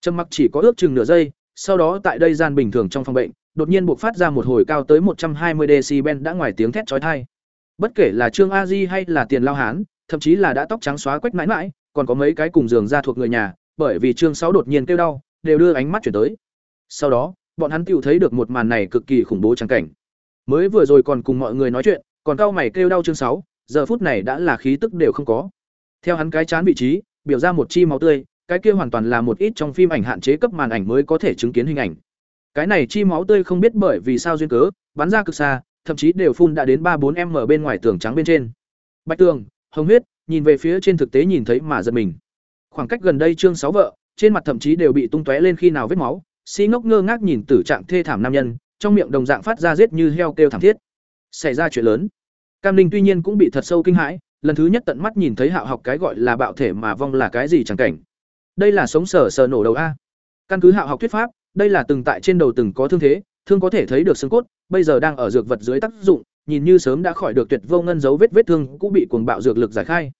trầm mặc chỉ có ước chừng nửa giây, sau đó tại đây gian bình thường trong phòng bệnh, đột nhiên buộc phát ra một hồi cao tới một trăm hai mươi decibel đã ngoài tiếng thét chói tai. Bất kể là trương a di hay là tiền lao hán, thậm chí là đã tóc trắng xóa quách mãi mãi, còn có mấy cái cùng giường ra thuộc người nhà, bởi vì trương sáu đột nhiên kêu đau, đều đưa ánh mắt chuyển tới. Sau đó, bọn hắn tự thấy được một màn này cực kỳ khủng bố trắng cảnh. Mới vừa rồi còn cùng mọi người nói chuyện, còn cao mày kêu đau chương sáu, giờ phút này đã là khí tức đều không có. Theo hắn cái chán vị trí, biểu ra một chi máu tươi cái kia hoàn toàn là một ít trong phim ảnh hạn chế cấp màn ảnh mới có thể chứng kiến hình ảnh. Cái này chi máu tươi không biết bởi vì sao duyên cớ, bắn ra cực xa, thậm chí đều phun đã đến ba bốn m bên ngoài tường trắng bên trên. Bạch tường, hồng huyết, nhìn về phía trên thực tế nhìn thấy mà giật mình. Khoảng cách gần đây trương sáu vợ, trên mặt thậm chí đều bị tung tóe lên khi nào vết máu xi ngốc ngơ ngác nhìn tử trạng thê thảm nam nhân, trong miệng đồng dạng phát ra giết như heo kêu thảm thiết. Xảy ra chuyện lớn. Cam ninh tuy nhiên cũng bị thật sâu kinh hãi, lần thứ nhất tận mắt nhìn thấy hạo học cái gọi là bạo thể mà vong là cái gì chẳng cảnh đây là sống sờ sờ nổ đầu a. Căn cứ hạo học thuyết pháp đây là từng tại trên đầu từng có thương thế thương có thể thấy được xương cốt bây giờ đang ở dược vật dưới tác dụng nhìn như sớm đã khỏi được tuyệt vô ngân dấu vết vết thương cũng bị cuồng bạo dược lực giải khai.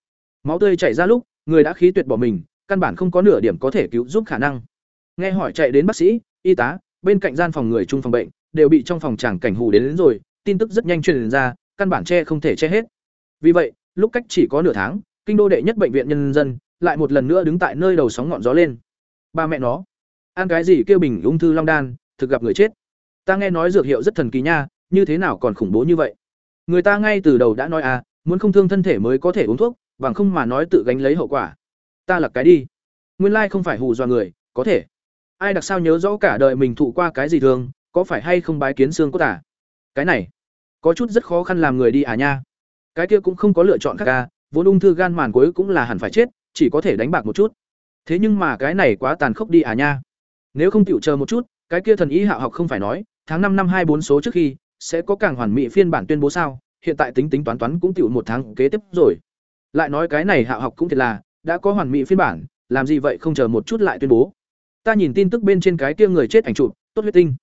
Máu tươi chảy ra lúc người đã khí tuyệt bỏ mình căn bản không có nửa điểm có thể cứu giúp khả năng. Nghe hỏi chạy đến bác sĩ y tá bên cạnh gian phòng người chung phòng bệnh đều bị trong phòng tràng cảnh hù đến, đến rồi tin tức rất nhanh truyền ra căn bản che không thể che hết. Vì vậy lúc cách chỉ có nửa tháng kinh đô đệ nhất bệnh viện nhân dân lại một lần nữa đứng tại nơi đầu sóng ngọn gió lên. Ba mẹ nó, ăn cái gì kêu bình ung thư long đan, thực gặp người chết. Ta nghe nói dược hiệu rất thần kỳ nha, như thế nào còn khủng bố như vậy? Người ta ngay từ đầu đã nói à muốn không thương thân thể mới có thể uống thuốc, bằng không mà nói tự gánh lấy hậu quả. Ta là cái đi. Nguyên lai không phải hù dọa người, có thể. Ai đặc sao nhớ rõ cả đời mình thụ qua cái gì thường có phải hay không bái kiến xương có tả à? cái này, có chút rất khó khăn làm người đi à nha. Cái kia cũng không có lựa chọn khác à vốn ung thư gan màn cuối cũng là hẳn phải chết chỉ có thể đánh bạc một chút. Thế nhưng mà cái này quá tàn khốc đi à nha. Nếu không chịu chờ một chút, cái kia thần ý hạ học không phải nói, tháng năm năm hai bốn số trước khi, sẽ có càng hoàn mỹ phiên bản tuyên bố sao, hiện tại tính tính toán toán cũng tiểu một tháng kế tiếp rồi. Lại nói cái này hạ học cũng thiệt là, đã có hoàn mỹ phiên bản, làm gì vậy không chờ một chút lại tuyên bố. Ta nhìn tin tức bên trên cái kia người chết ảnh chụp, tốt huyết tinh.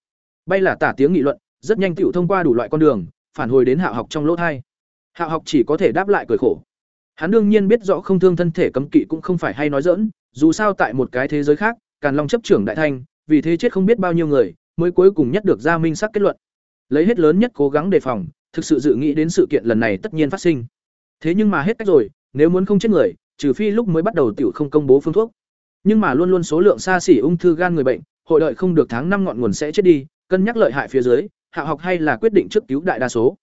Bay là tả tiếng nghị luận, rất nhanh tiểu thông qua đủ loại con đường, phản hồi đến hạ học trong lỗ thai. Hạ học chỉ có thể đáp lại cười khổ hắn đương nhiên biết rõ không thương thân thể cấm kỵ cũng không phải hay nói dỡn dù sao tại một cái thế giới khác, càn long chấp trưởng đại thanh vì thế chết không biết bao nhiêu người, mới cuối cùng nhất được ra minh xác kết luận. Lấy hết lớn nhất cố gắng đề phòng, thực sự dự nghĩ đến sự kiện lần này tất nhiên phát sinh. Thế nhưng mà hết cách rồi, nếu muốn không chết người, trừ phi lúc mới bắt đầu tiểu không công bố phương thuốc. Nhưng mà luôn luôn số lượng xa xỉ ung thư gan người bệnh, hội đợi không được tháng năm ngọn nguồn sẽ chết đi, cân nhắc lợi hại phía dưới, hạ học hay là quyết định trước cứu đại đa số.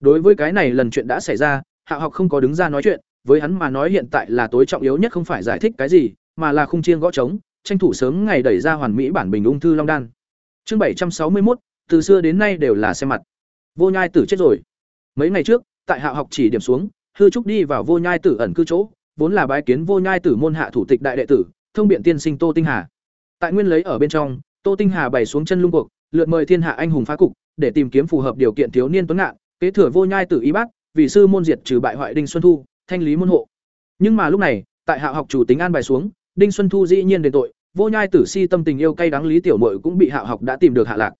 Đối với cái này lần chuyện đã xảy ra, hạ học không có đứng ra nói chuyện với hắn mà nói hiện tại là tối trọng yếu nhất không phải giải thích cái gì, mà là khung chiên gõ trống, tranh thủ sớm ngày đẩy ra hoàn mỹ bản bình ung thư long đan. Chương bảy trăm sáu mươi một từ xưa đến nay đều là xem mặt. Vô nhai tử chết rồi. Mấy ngày trước, tại hạ học chỉ điểm xuống, hư trúc đi vào vô nhai tử ẩn cư chỗ, vốn là bái kiến vô nhai tử môn hạ thủ tịch đại đệ tử, thông biện tiên sinh tô tinh hà. Tại nguyên lấy ở bên trong, tô tinh hà bày xuống chân lung cuộc, lượt mời thiên hạ anh hùng phá cục, để tìm kiếm phù hợp điều kiện thiếu niên tuấn ngạn, kế thừa vô nhai tử y bác vị sư môn diệt trừ bại hoại đinh xuân thu thanh lý môn hộ. Nhưng mà lúc này, tại hạ học chủ tính an bài xuống, đinh xuân thu dĩ nhiên đền tội, vô nhai tử si tâm tình yêu cay đắng lý tiểu mội cũng bị hạ học đã tìm được hạ lạc.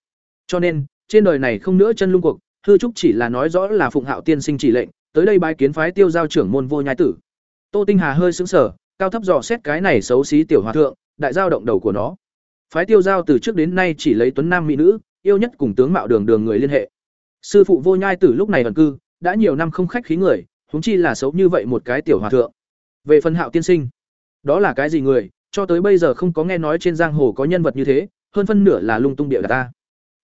Cho nên, trên đời này không nữa chân lung cuộc, hư trúc chỉ là nói rõ là phụng hạo tiên sinh chỉ lệnh, tới đây bái kiến phái tiêu giao trưởng môn vô nhai tử. Tô tinh hà hơi sững sờ, cao thấp dò xét cái này xấu xí tiểu hòa thượng, đại giao động đầu của nó. Phái tiêu giao từ trước đến nay chỉ lấy tuấn nam mỹ nữ, yêu nhất cùng tướng mạo đường đường người liên hệ. Sư phụ vô nhai tử lúc này ẩn cư, đã nhiều năm không khách khí người huống chi là xấu như vậy một cái tiểu hòa thượng. Về phần hạo tiên sinh, đó là cái gì người? Cho tới bây giờ không có nghe nói trên giang hồ có nhân vật như thế, hơn phân nửa là lung tung địa ta.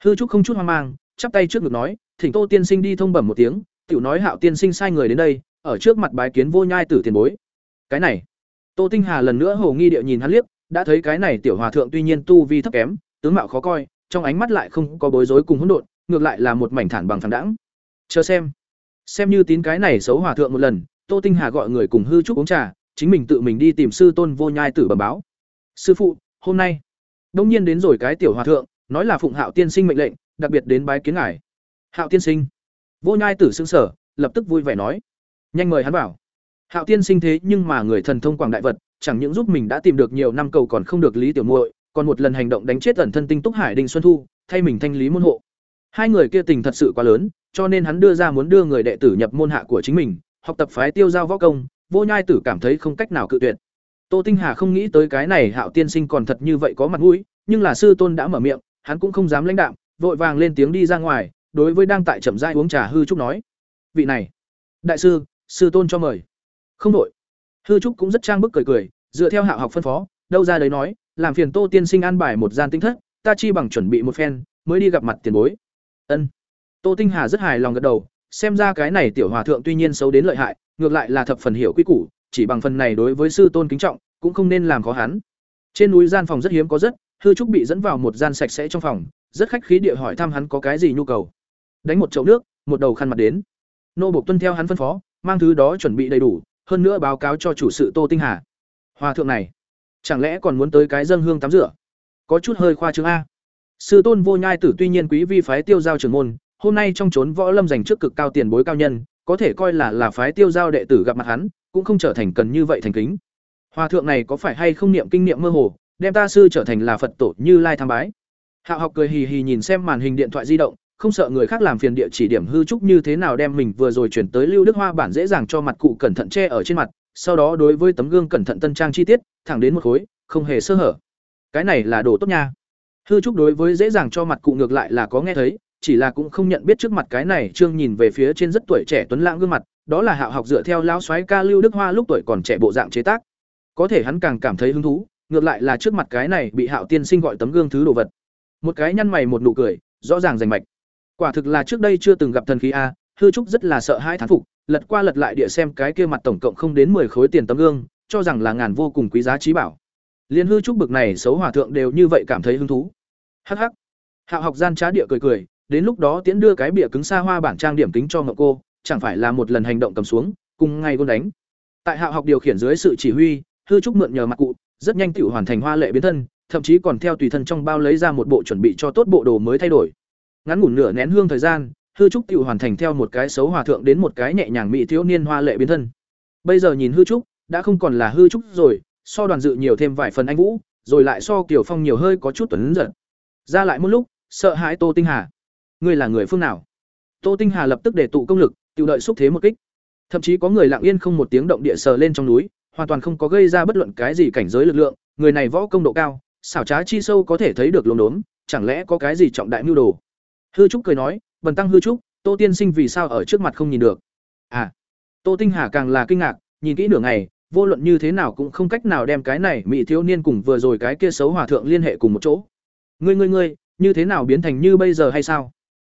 Hư trúc không chút hoang mang, chắp tay trước ngực nói, thỉnh tô tiên sinh đi thông bẩm một tiếng, tiểu nói hạo tiên sinh sai người đến đây, ở trước mặt bái kiến vô nhai tử tiền bối. Cái này, tô tinh hà lần nữa hồ nghi địa nhìn hắn liếc, đã thấy cái này tiểu hòa thượng tuy nhiên tu vi thấp kém, tướng mạo khó coi, trong ánh mắt lại không có bối rối cùng hỗn độn, ngược lại là một mảnh thản bằng phẳng đãng. Chờ xem xem như tín cái này xấu hòa thượng một lần, tô tinh hà gọi người cùng hư trúc uống trà, chính mình tự mình đi tìm sư tôn vô nhai tử bẩm báo. Sư phụ, hôm nay. Đông nhiên đến rồi cái tiểu hòa thượng, nói là phụng hạo tiên sinh mệnh lệnh, đặc biệt đến bái kiến ngài. Hạo tiên sinh. Vô nhai tử xưng sở lập tức vui vẻ nói. Nhanh mời hắn bảo hạo tiên sinh thế nhưng mà người thần thông quảng đại vật, chẳng những giúp mình đã tìm được nhiều năm cầu còn không được lý tiểu muội, còn một lần hành động đánh chết ẩn thân tinh túc hải đinh xuân thu, thay mình thanh lý môn hộ. Hai người kia tình thật sự quá lớn cho nên hắn đưa ra muốn đưa người đệ tử nhập môn hạ của chính mình học tập phái tiêu giao võ công vô nhai tử cảm thấy không cách nào cự tuyệt Tô Tinh Hà không nghĩ tới cái này Hạo tiên sinh còn thật như vậy có mặt mũi, nhưng là sư tôn đã mở miệng, hắn cũng không dám lãnh đạm, vội vàng lên tiếng đi ra ngoài, đối với đang tại chậm rãi uống trà hư trúc nói: "Vị này, đại sư, sư tôn cho mời." Không đổi. Hư trúc cũng rất trang bức cười cười, dựa theo Hạo học phân phó, đâu ra đấy nói, làm phiền Tô tiên sinh an bài một gian tinh thất, ta chi bằng chuẩn bị một phen, mới đi gặp mặt tiền bối. Ân. Tô Tinh Hà rất hài lòng gật đầu, xem ra cái này tiểu hòa thượng tuy nhiên xấu đến lợi hại, ngược lại là thập phần hiểu quy củ, chỉ bằng phần này đối với sư tôn kính trọng, cũng không nên làm khó hắn. Trên núi gian phòng rất hiếm có rất, hư trúc bị dẫn vào một gian sạch sẽ trong phòng, rất khách khí địa hỏi thăm hắn có cái gì nhu cầu. Đánh một chậu nước, một đầu khăn mặt đến. Nô bộc tuân theo hắn phân phó, mang thứ đó chuẩn bị đầy đủ, hơn nữa báo cáo cho chủ sự Tô Tinh Hà. Hòa thượng này, chẳng lẽ còn muốn tới cái dâng hương tắm rửa? Có chút hơi khoa trương a. Sư tôn vô nhai tử tuy nhiên quý vi phái tiêu giao trưởng môn, hôm nay trong chốn võ lâm dành trước cực cao tiền bối cao nhân, có thể coi là là phái tiêu giao đệ tử gặp mặt hắn, cũng không trở thành cần như vậy thành kính. Hòa thượng này có phải hay không niệm kinh niệm mơ hồ, đem ta sư trở thành là Phật tổ Như Lai tham bái. Hạo học cười hì hì nhìn xem màn hình điện thoại di động, không sợ người khác làm phiền địa chỉ điểm hư trúc như thế nào đem mình vừa rồi chuyển tới Lưu Đức Hoa bản dễ dàng cho mặt cụ cẩn thận che ở trên mặt, sau đó đối với tấm gương cẩn thận tân trang chi tiết, thẳng đến một khối, không hề sơ hở. Cái này là đồ tốt nha. Hư trúc đối với dễ dàng cho mặt cụ ngược lại là có nghe thấy, chỉ là cũng không nhận biết trước mặt cái này, trương nhìn về phía trên rất tuổi trẻ tuấn lãng gương mặt, đó là hạo học dựa theo lão soái ca lưu đức hoa lúc tuổi còn trẻ bộ dạng chế tác. Có thể hắn càng cảm thấy hứng thú, ngược lại là trước mặt cái này bị hạo tiên sinh gọi tấm gương thứ đồ vật. Một cái nhăn mày một nụ cười, rõ ràng rành mạch. Quả thực là trước đây chưa từng gặp thần khí a, hư trúc rất là sợ hai thán phục, lật qua lật lại địa xem cái kia mặt tổng cộng không đến 10 khối tiền tấm gương, cho rằng là ngàn vô cùng quý giá trí bảo. Liên hư trúc bực này xấu hòa thượng đều như vậy cảm thấy hứng thú. Hắc hắc. Hạo học gian trá địa cười cười đến lúc đó tiễn đưa cái bìa cứng xa hoa bản trang điểm kính cho ngọc cô, chẳng phải là một lần hành động cầm xuống, cùng ngay gôn đánh. Tại hạ học điều khiển dưới sự chỉ huy, hư trúc mượn nhờ mặt cụ, rất nhanh tự hoàn thành hoa lệ biến thân, thậm chí còn theo tùy thân trong bao lấy ra một bộ chuẩn bị cho tốt bộ đồ mới thay đổi. Ngắn ngủn nửa nén hương thời gian, hư trúc tự hoàn thành theo một cái xấu hòa thượng đến một cái nhẹ nhàng mỹ thiếu niên hoa lệ biến thân. Bây giờ nhìn hư trúc, đã không còn là hư trúc rồi, so đoàn dự nhiều thêm vài phần anh vũ, rồi lại so kiểu phong nhiều hơi có chút tuấn giật. Ra lại một lúc, sợ hãi tô tinh hà ngươi là người phương nào? Tô tinh hà lập tức để tụ công lực, tự đợi xúc thế một kích. Thậm chí có người lặng yên không một tiếng động địa sờ lên trong núi, hoàn toàn không có gây ra bất luận cái gì cảnh giới lực lượng, người này võ công độ cao, xảo trá chi sâu có thể thấy được lồn đốn chẳng lẽ có cái gì trọng đại mưu đồ? Hư trúc cười nói, bần tăng hư trúc, tô tiên sinh vì sao ở trước mặt không nhìn được? À tô tinh hà càng là kinh ngạc, nhìn kỹ nửa ngày, vô luận như thế nào cũng không cách nào đem cái này mỹ thiếu niên cùng vừa rồi cái kia xấu hòa thượng liên hệ cùng một chỗ. Ngươi ngươi ngươi, như thế nào biến thành như bây giờ hay sao?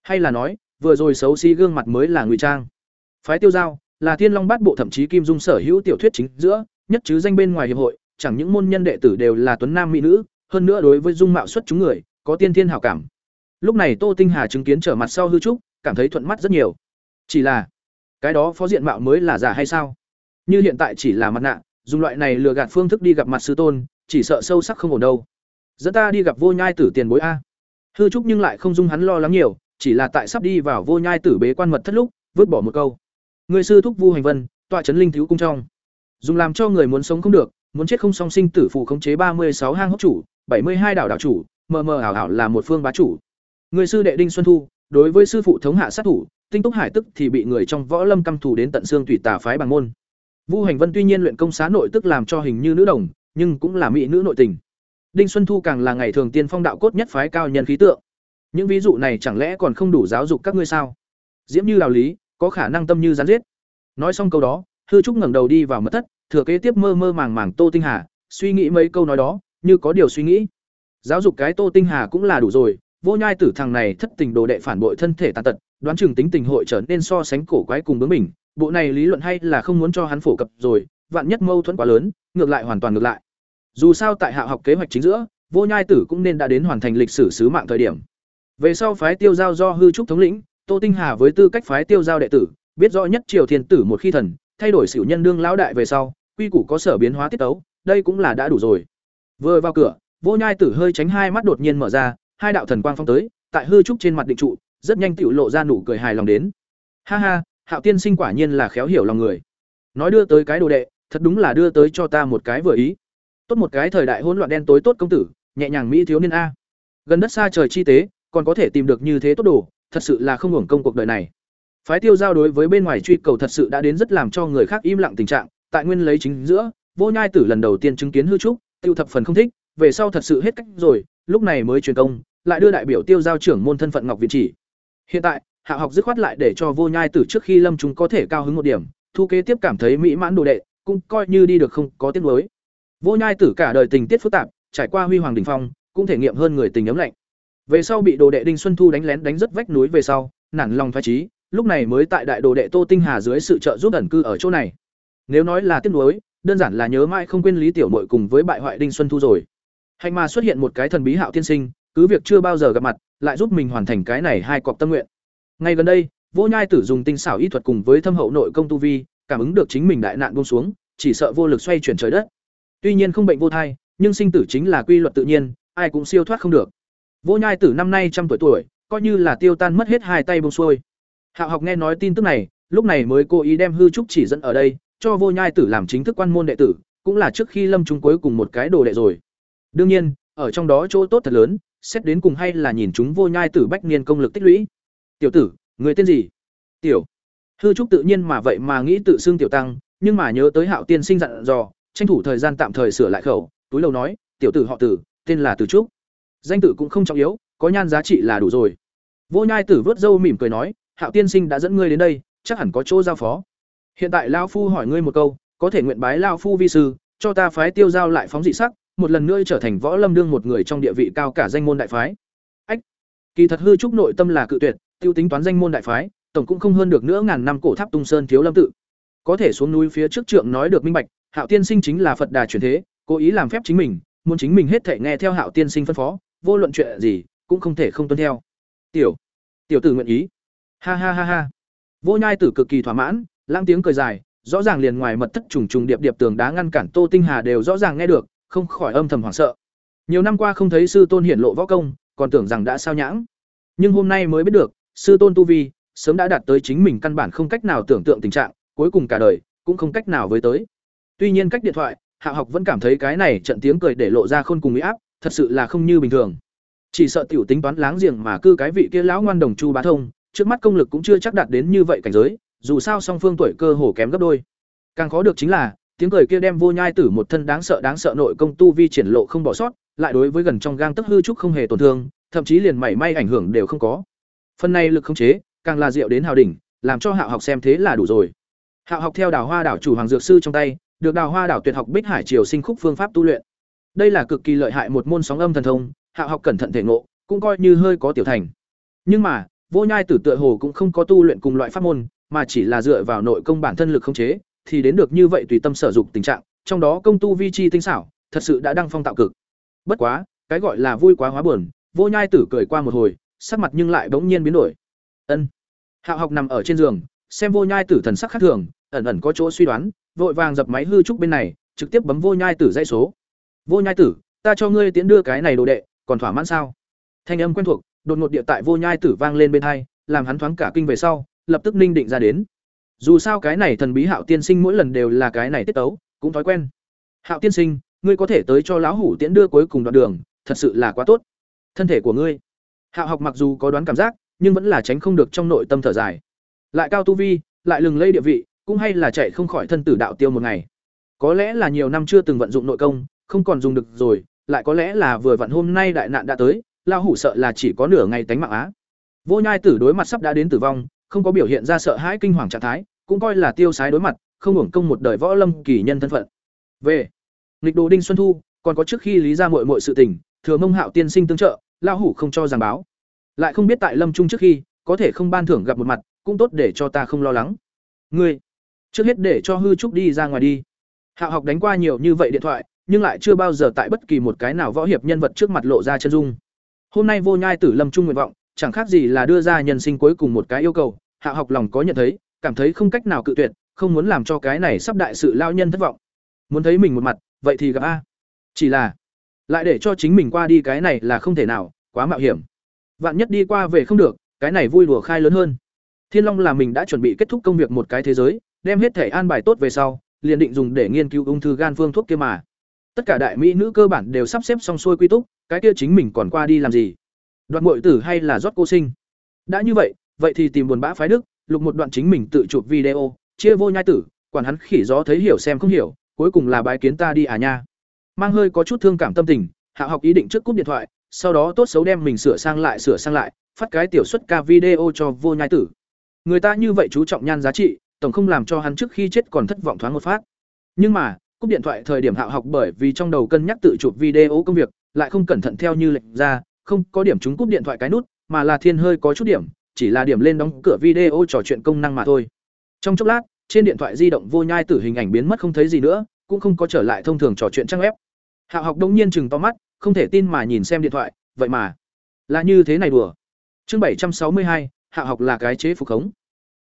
Hay là nói, vừa rồi xấu xí gương mặt mới là ngụy trang. Phái tiêu giao, là thiên long bát bộ thậm chí kim dung sở hữu tiểu thuyết chính giữa, nhất chứ danh bên ngoài hiệp hội, chẳng những môn nhân đệ tử đều là tuấn nam mỹ nữ, hơn nữa đối với dung mạo xuất chúng người, có tiên thiên hảo cảm. Lúc này tô tinh hà chứng kiến trở mặt sau hư trúc, cảm thấy thuận mắt rất nhiều. Chỉ là, cái đó phó diện mạo mới là giả hay sao? Như hiện tại chỉ là mặt nạ, dùng loại này lừa gạt phương thức đi gặp mặt sư tôn, chỉ sợ sâu sắc không ổn đâu. Dẫn ta đi gặp vô nhai tử tiền bối a. Hư trúc nhưng lại không dung hắn lo lắng nhiều chỉ là tại sắp đi vào vô nhai tử bế quan mật thất lúc, vứt bỏ một câu. Người sư thúc vu hành vân, tọa trấn linh thiếu cung trong. Dùng làm cho người muốn sống không được, muốn chết không song sinh tử phụ khống chế ba mươi sáu hang hốc chủ, bảy mươi hai đảo đảo chủ, mờ mờ ảo ảo là một phương bá chủ. Người sư đệ đinh xuân thu, đối với sư phụ thống hạ sát thủ, tinh túc hải tức thì bị người trong võ lâm căm thù đến tận xương tùy tà phái bằng môn. Vu hành vân tuy nhiên luyện công xá nội tức làm cho hình như nữ đồng, nhưng cũng là mỹ nữ nội tình. Đinh xuân thu càng là ngày thường tiên phong đạo cốt nhất phái cao nhân khí tượng những ví dụ này chẳng lẽ còn không đủ giáo dục các ngươi sao? Diễm như đạo lý, có khả năng tâm như gián giết. Nói xong câu đó, hư trúc ngẩng đầu đi vào mật thất, thừa kế tiếp mơ mơ màng màng tô tinh hà, suy nghĩ mấy câu nói đó, như có điều suy nghĩ. Giáo dục cái tô tinh hà cũng là đủ rồi, vô nhai tử thằng này thất tình đồ đệ phản bội thân thể tàn tật, đoán chừng tính tình hội trở nên so sánh cổ quái cùng bướng mình bộ này lý luận hay là không muốn cho hắn phổ cập rồi, vạn nhất mâu thuẫn quá lớn, ngược lại hoàn toàn ngược lại. Dù sao tại hạ học kế hoạch chính giữa, vô nhai tử cũng nên đã đến hoàn thành lịch sử sứ mạng thời điểm về sau phái tiêu giao do hư trúc thống lĩnh, Tô Tinh Hà với tư cách phái tiêu giao đệ tử, biết rõ nhất triều thiên tử một khi thần, thay đổi sửu nhân đương lão đại về sau, quy củ có sở biến hóa tiết tấu, đây cũng là đã đủ rồi. Vừa vào cửa, Vô Nhai Tử hơi tránh hai mắt đột nhiên mở ra, hai đạo thần quang phong tới, tại hư trúc trên mặt định trụ, rất nhanh tiểu lộ ra nụ cười hài lòng đến. Ha ha, Hạo tiên sinh quả nhiên là khéo hiểu lòng người. Nói đưa tới cái đồ đệ, thật đúng là đưa tới cho ta một cái vừa ý. Tốt một cái thời đại hỗn loạn đen tối tốt công tử, nhẹ nhàng mỹ thiếu niên a. Gần đất xa trời chi tế, còn có thể tìm được như thế tốt đồ, thật sự là không hưởng công cuộc đời này. Phái Tiêu giao đối với bên ngoài truy cầu thật sự đã đến rất làm cho người khác im lặng tình trạng, tại nguyên lấy chính giữa, vô nhai tử lần đầu tiên chứng kiến hư trúc tiêu thập phần không thích về sau thật sự hết cách rồi lúc này mới truyền công lại đưa đại biểu tiêu giao trưởng môn thân phận ngọc viện chỉ. Hiện tại hạ học dứt khoát lại để cho vô nhai tử trước khi lâm chúng có thể cao hứng một điểm thu kế tiếp cảm thấy mỹ mãn đồ đệ cũng coi như đi được không có tiếng mới vô nhai tử cả đời tình tiết phức tạp trải qua huy hoàng đỉnh phong cũng thể nghiệm hơn người tình ấm lạnh về sau bị đồ đệ đinh xuân thu đánh lén đánh rất vách núi về sau, nản lòng phách trí lúc này mới tại đại đồ đệ tô tinh hà dưới sự trợ giúp ẩn cư ở chỗ này. Nếu nói là tiếc nuối, đơn giản là nhớ mãi không quên lý tiểu mội cùng với bại hoại đinh xuân thu rồi. Hành mà xuất hiện một cái thần bí hạo tiên sinh, cứ việc chưa bao giờ gặp mặt, lại giúp mình hoàn thành cái này hai cọc tâm nguyện. Ngay gần đây, vô nhai tử dùng tinh xảo y thuật cùng với thâm hậu nội công tu vi, cảm ứng được chính mình đại nạn buông xuống, chỉ sợ vô lực xoay chuyển trời đất. Tuy nhiên không bệnh vô thai, nhưng sinh tử chính là quy luật tự nhiên, ai cũng siêu thoát không được vô nhai tử năm nay trăm tuổi tuổi, coi như là tiêu tan mất hết hai tay buông xuôi. Hạo học nghe nói tin tức này, lúc này mới cố ý đem hư trúc chỉ dẫn ở đây, cho vô nhai tử làm chính thức quan môn đệ tử, cũng là trước khi lâm chúng cuối cùng một cái đồ đệ rồi. Đương nhiên, ở trong đó chỗ tốt thật lớn, xét đến cùng hay là nhìn chúng vô nhai tử bách niên công lực tích lũy. Tiểu tử, người tên gì? Tiểu. Hư trúc tự nhiên mà vậy mà nghĩ tự xưng tiểu tăng, nhưng mà nhớ tới hạo tiên sinh dặn dò, tranh thủ thời gian tạm thời sửa lại khẩu, túi lâu nói, tiểu tử họ tử, tên là tử trúc danh tự cũng không trọng yếu, có nhan giá trị là đủ rồi. Vô nhai tử vớt râu mỉm cười nói, hạo tiên sinh đã dẫn ngươi đến đây, chắc hẳn có chỗ giao phó. Hiện tại lao phu hỏi ngươi một câu, có thể nguyện bái lao phu vi sư, cho ta phái tiêu giao lại phóng dị sắc, một lần nữa trở thành võ lâm đương một người trong địa vị cao cả danh môn đại phái. Ách, kỳ thật hư trúc nội tâm là cự tuyệt, tiêu tính toán danh môn đại phái, tổng cũng không hơn được nữa ngàn năm cổ tháp tung sơn thiếu lâm tự. Có thể xuống núi phía trước trượng nói được minh bạch, hạo tiên sinh chính là phật đà truyền thế, cố ý làm phép chính mình, muốn chính mình hết thể nghe theo hạo tiên sinh phân phó vô luận chuyện gì, cũng không thể không tuân theo. Tiểu tiểu tử nguyện ý. Ha ha ha ha. Vô nhai tử cực kỳ thỏa mãn lang tiếng cười dài, rõ ràng liền ngoài mật thất trùng trùng điệp điệp tường đá ngăn cản tô tinh hà đều rõ ràng nghe được, không khỏi âm thầm hoảng sợ. Nhiều năm qua không thấy sư tôn hiển lộ võ công, còn tưởng rằng đã sao nhãng. Nhưng hôm nay mới biết được, sư tôn tu vi, sớm đã đạt tới chính mình căn bản không cách nào tưởng tượng tình trạng, cuối cùng cả đời, cũng không cách nào với tới. Tuy nhiên cách điện thoại, hạ học vẫn cảm thấy cái này trận tiếng cười để lộ ra khôn cùng mỹ áp thật sự là không như bình thường. Chỉ sợ tiểu tính toán láng giềng mà cư cái vị kia lão ngoan đồng chu bá thông, trước mắt công lực cũng chưa chắc đạt đến như vậy cảnh giới, dù sao song phương tuổi cơ hồ kém gấp đôi. Càng khó được chính là, tiếng cười kia đem vô nhai tử một thân đáng sợ đáng sợ nội công tu vi triển lộ không bỏ sót, lại đối với gần trong gang tấc hư trúc không hề tổn thương, thậm chí liền mảy may ảnh hưởng đều không có. Phần này lực không chế, càng là diệu đến hào đỉnh, làm cho hạo học xem thế là đủ rồi. Hạo học theo đào hoa đảo chủ hoàng dược sư trong tay, được đào hoa đảo tuyệt học bích hải triều sinh khúc phương pháp tu luyện đây là cực kỳ lợi hại một môn sóng âm thần thông hạo học cẩn thận thể ngộ, cũng coi như hơi có tiểu thành. Nhưng mà, vô nhai tử tựa hồ cũng không có tu luyện cùng loại pháp môn, mà chỉ là dựa vào nội công bản thân lực không chế, thì đến được như vậy tùy tâm sở dụng tình trạng, trong đó công tu vi chi tinh xảo, thật sự đã đăng phong tạo cực. Bất quá, cái gọi là vui quá hóa buồn, vô nhai tử cười qua một hồi, sắc mặt nhưng lại bỗng nhiên biến đổi. Ân. Hạo học nằm ở trên giường, xem vô nhai tử thần sắc khác thường, ẩn ẩn có chỗ suy đoán, vội vàng dập máy hư trúc bên này, trực tiếp bấm vô nhai tử dãy số vô nhai tử, ta cho ngươi tiến đưa cái này đồ đệ, còn thỏa mãn sao? Thanh âm quen thuộc, đột ngột địa tại vô nhai tử vang lên bên hai, làm hắn thoáng cả kinh về sau, lập tức ninh định ra đến. Dù sao cái này thần bí hạo tiên sinh mỗi lần đều là cái này tiết tấu, cũng thói quen. Hạo tiên sinh, ngươi có thể tới cho lão hủ tiễn đưa cuối cùng đoạn đường, thật sự là quá tốt. Thân thể của ngươi. Hạo học mặc dù có đoán cảm giác, nhưng vẫn là tránh không được trong nội tâm thở dài. Lại cao tu vi, lại lừng lây địa vị, cũng hay là chạy không khỏi thân tử đạo tiêu một ngày. Có lẽ là nhiều năm chưa từng vận dụng nội công không còn dùng được rồi, lại có lẽ là vừa vặn hôm nay đại nạn đã tới lao hủ sợ là chỉ có nửa ngày tánh mạng á. Vô nhai tử đối mặt sắp đã đến tử vong, không có biểu hiện ra sợ hãi kinh hoàng trạng thái, cũng coi là tiêu sái đối mặt, không hưởng công một đời võ lâm kỳ nhân thân phận. Về, nghịch đồ đinh xuân thu, còn có trước khi lý ra muội muội sự tình, thừa mông hạo tiên sinh tương trợ lao hủ không cho giảng báo. Lại không biết tại lâm trung trước khi, có thể không ban thưởng gặp một mặt, cũng tốt để cho ta không lo lắng. Ngươi, trước hết để cho hư trúc đi ra ngoài đi. Hạo học đánh qua nhiều như vậy điện thoại nhưng lại chưa bao giờ tại bất kỳ một cái nào võ hiệp nhân vật trước mặt lộ ra chân dung. Hôm nay vô nhai tử lâm trung nguyện vọng, chẳng khác gì là đưa ra nhân sinh cuối cùng một cái yêu cầu, hạ học lòng có nhận thấy, cảm thấy không cách nào cự tuyệt, không muốn làm cho cái này sắp đại sự lao nhân thất vọng. Muốn thấy mình một mặt, vậy thì gặp a. Chỉ là, lại để cho chính mình qua đi cái này là không thể nào, quá mạo hiểm. Vạn nhất đi qua về không được, cái này vui đùa khai lớn hơn. Thiên long là mình đã chuẩn bị kết thúc công việc một cái thế giới, đem hết thể an bài tốt về sau, liền định dùng để nghiên cứu ung thư gan phương thuốc kia mà tất cả đại mỹ nữ cơ bản đều sắp xếp xong xuôi quy túc, cái kia chính mình còn qua đi làm gì? Đoạn mội tử hay là rót cô sinh? Đã như vậy vậy thì tìm buồn bã phái đức, lục một đoạn chính mình tự chụp video, chia vô nhai tử, quản hắn khỉ gió thấy hiểu xem không hiểu, cuối cùng là bái kiến ta đi à nha. Mang hơi có chút thương cảm tâm tình, hạ học ý định trước cúp điện thoại, sau đó tốt xấu đem mình sửa sang lại, sửa sang lại, phát cái tiểu xuất ca video cho vô nhai tử. Người ta như vậy chú trọng nhan giá trị, tổng không làm cho hắn trước khi chết còn thất vọng thoáng một phát. Nhưng mà cúp điện thoại thời điểm hạ học bởi vì trong đầu cân nhắc tự chụp video công việc, lại không cẩn thận theo như lệnh ra, không có điểm chúng cúp điện thoại cái nút, mà là thiên hơi có chút điểm, chỉ là điểm lên đóng cửa video trò chuyện công năng mà thôi. Trong chốc lát, trên điện thoại di động vô nhai tử hình ảnh biến mất không thấy gì nữa, cũng không có trở lại thông thường trò chuyện trang web. Hạ học đông nhiên chừng to mắt, không thể tin mà nhìn xem điện thoại, vậy mà là như thế này đùa. Chương bảy trăm sáu mươi hai hạ học là cái chế phục khống.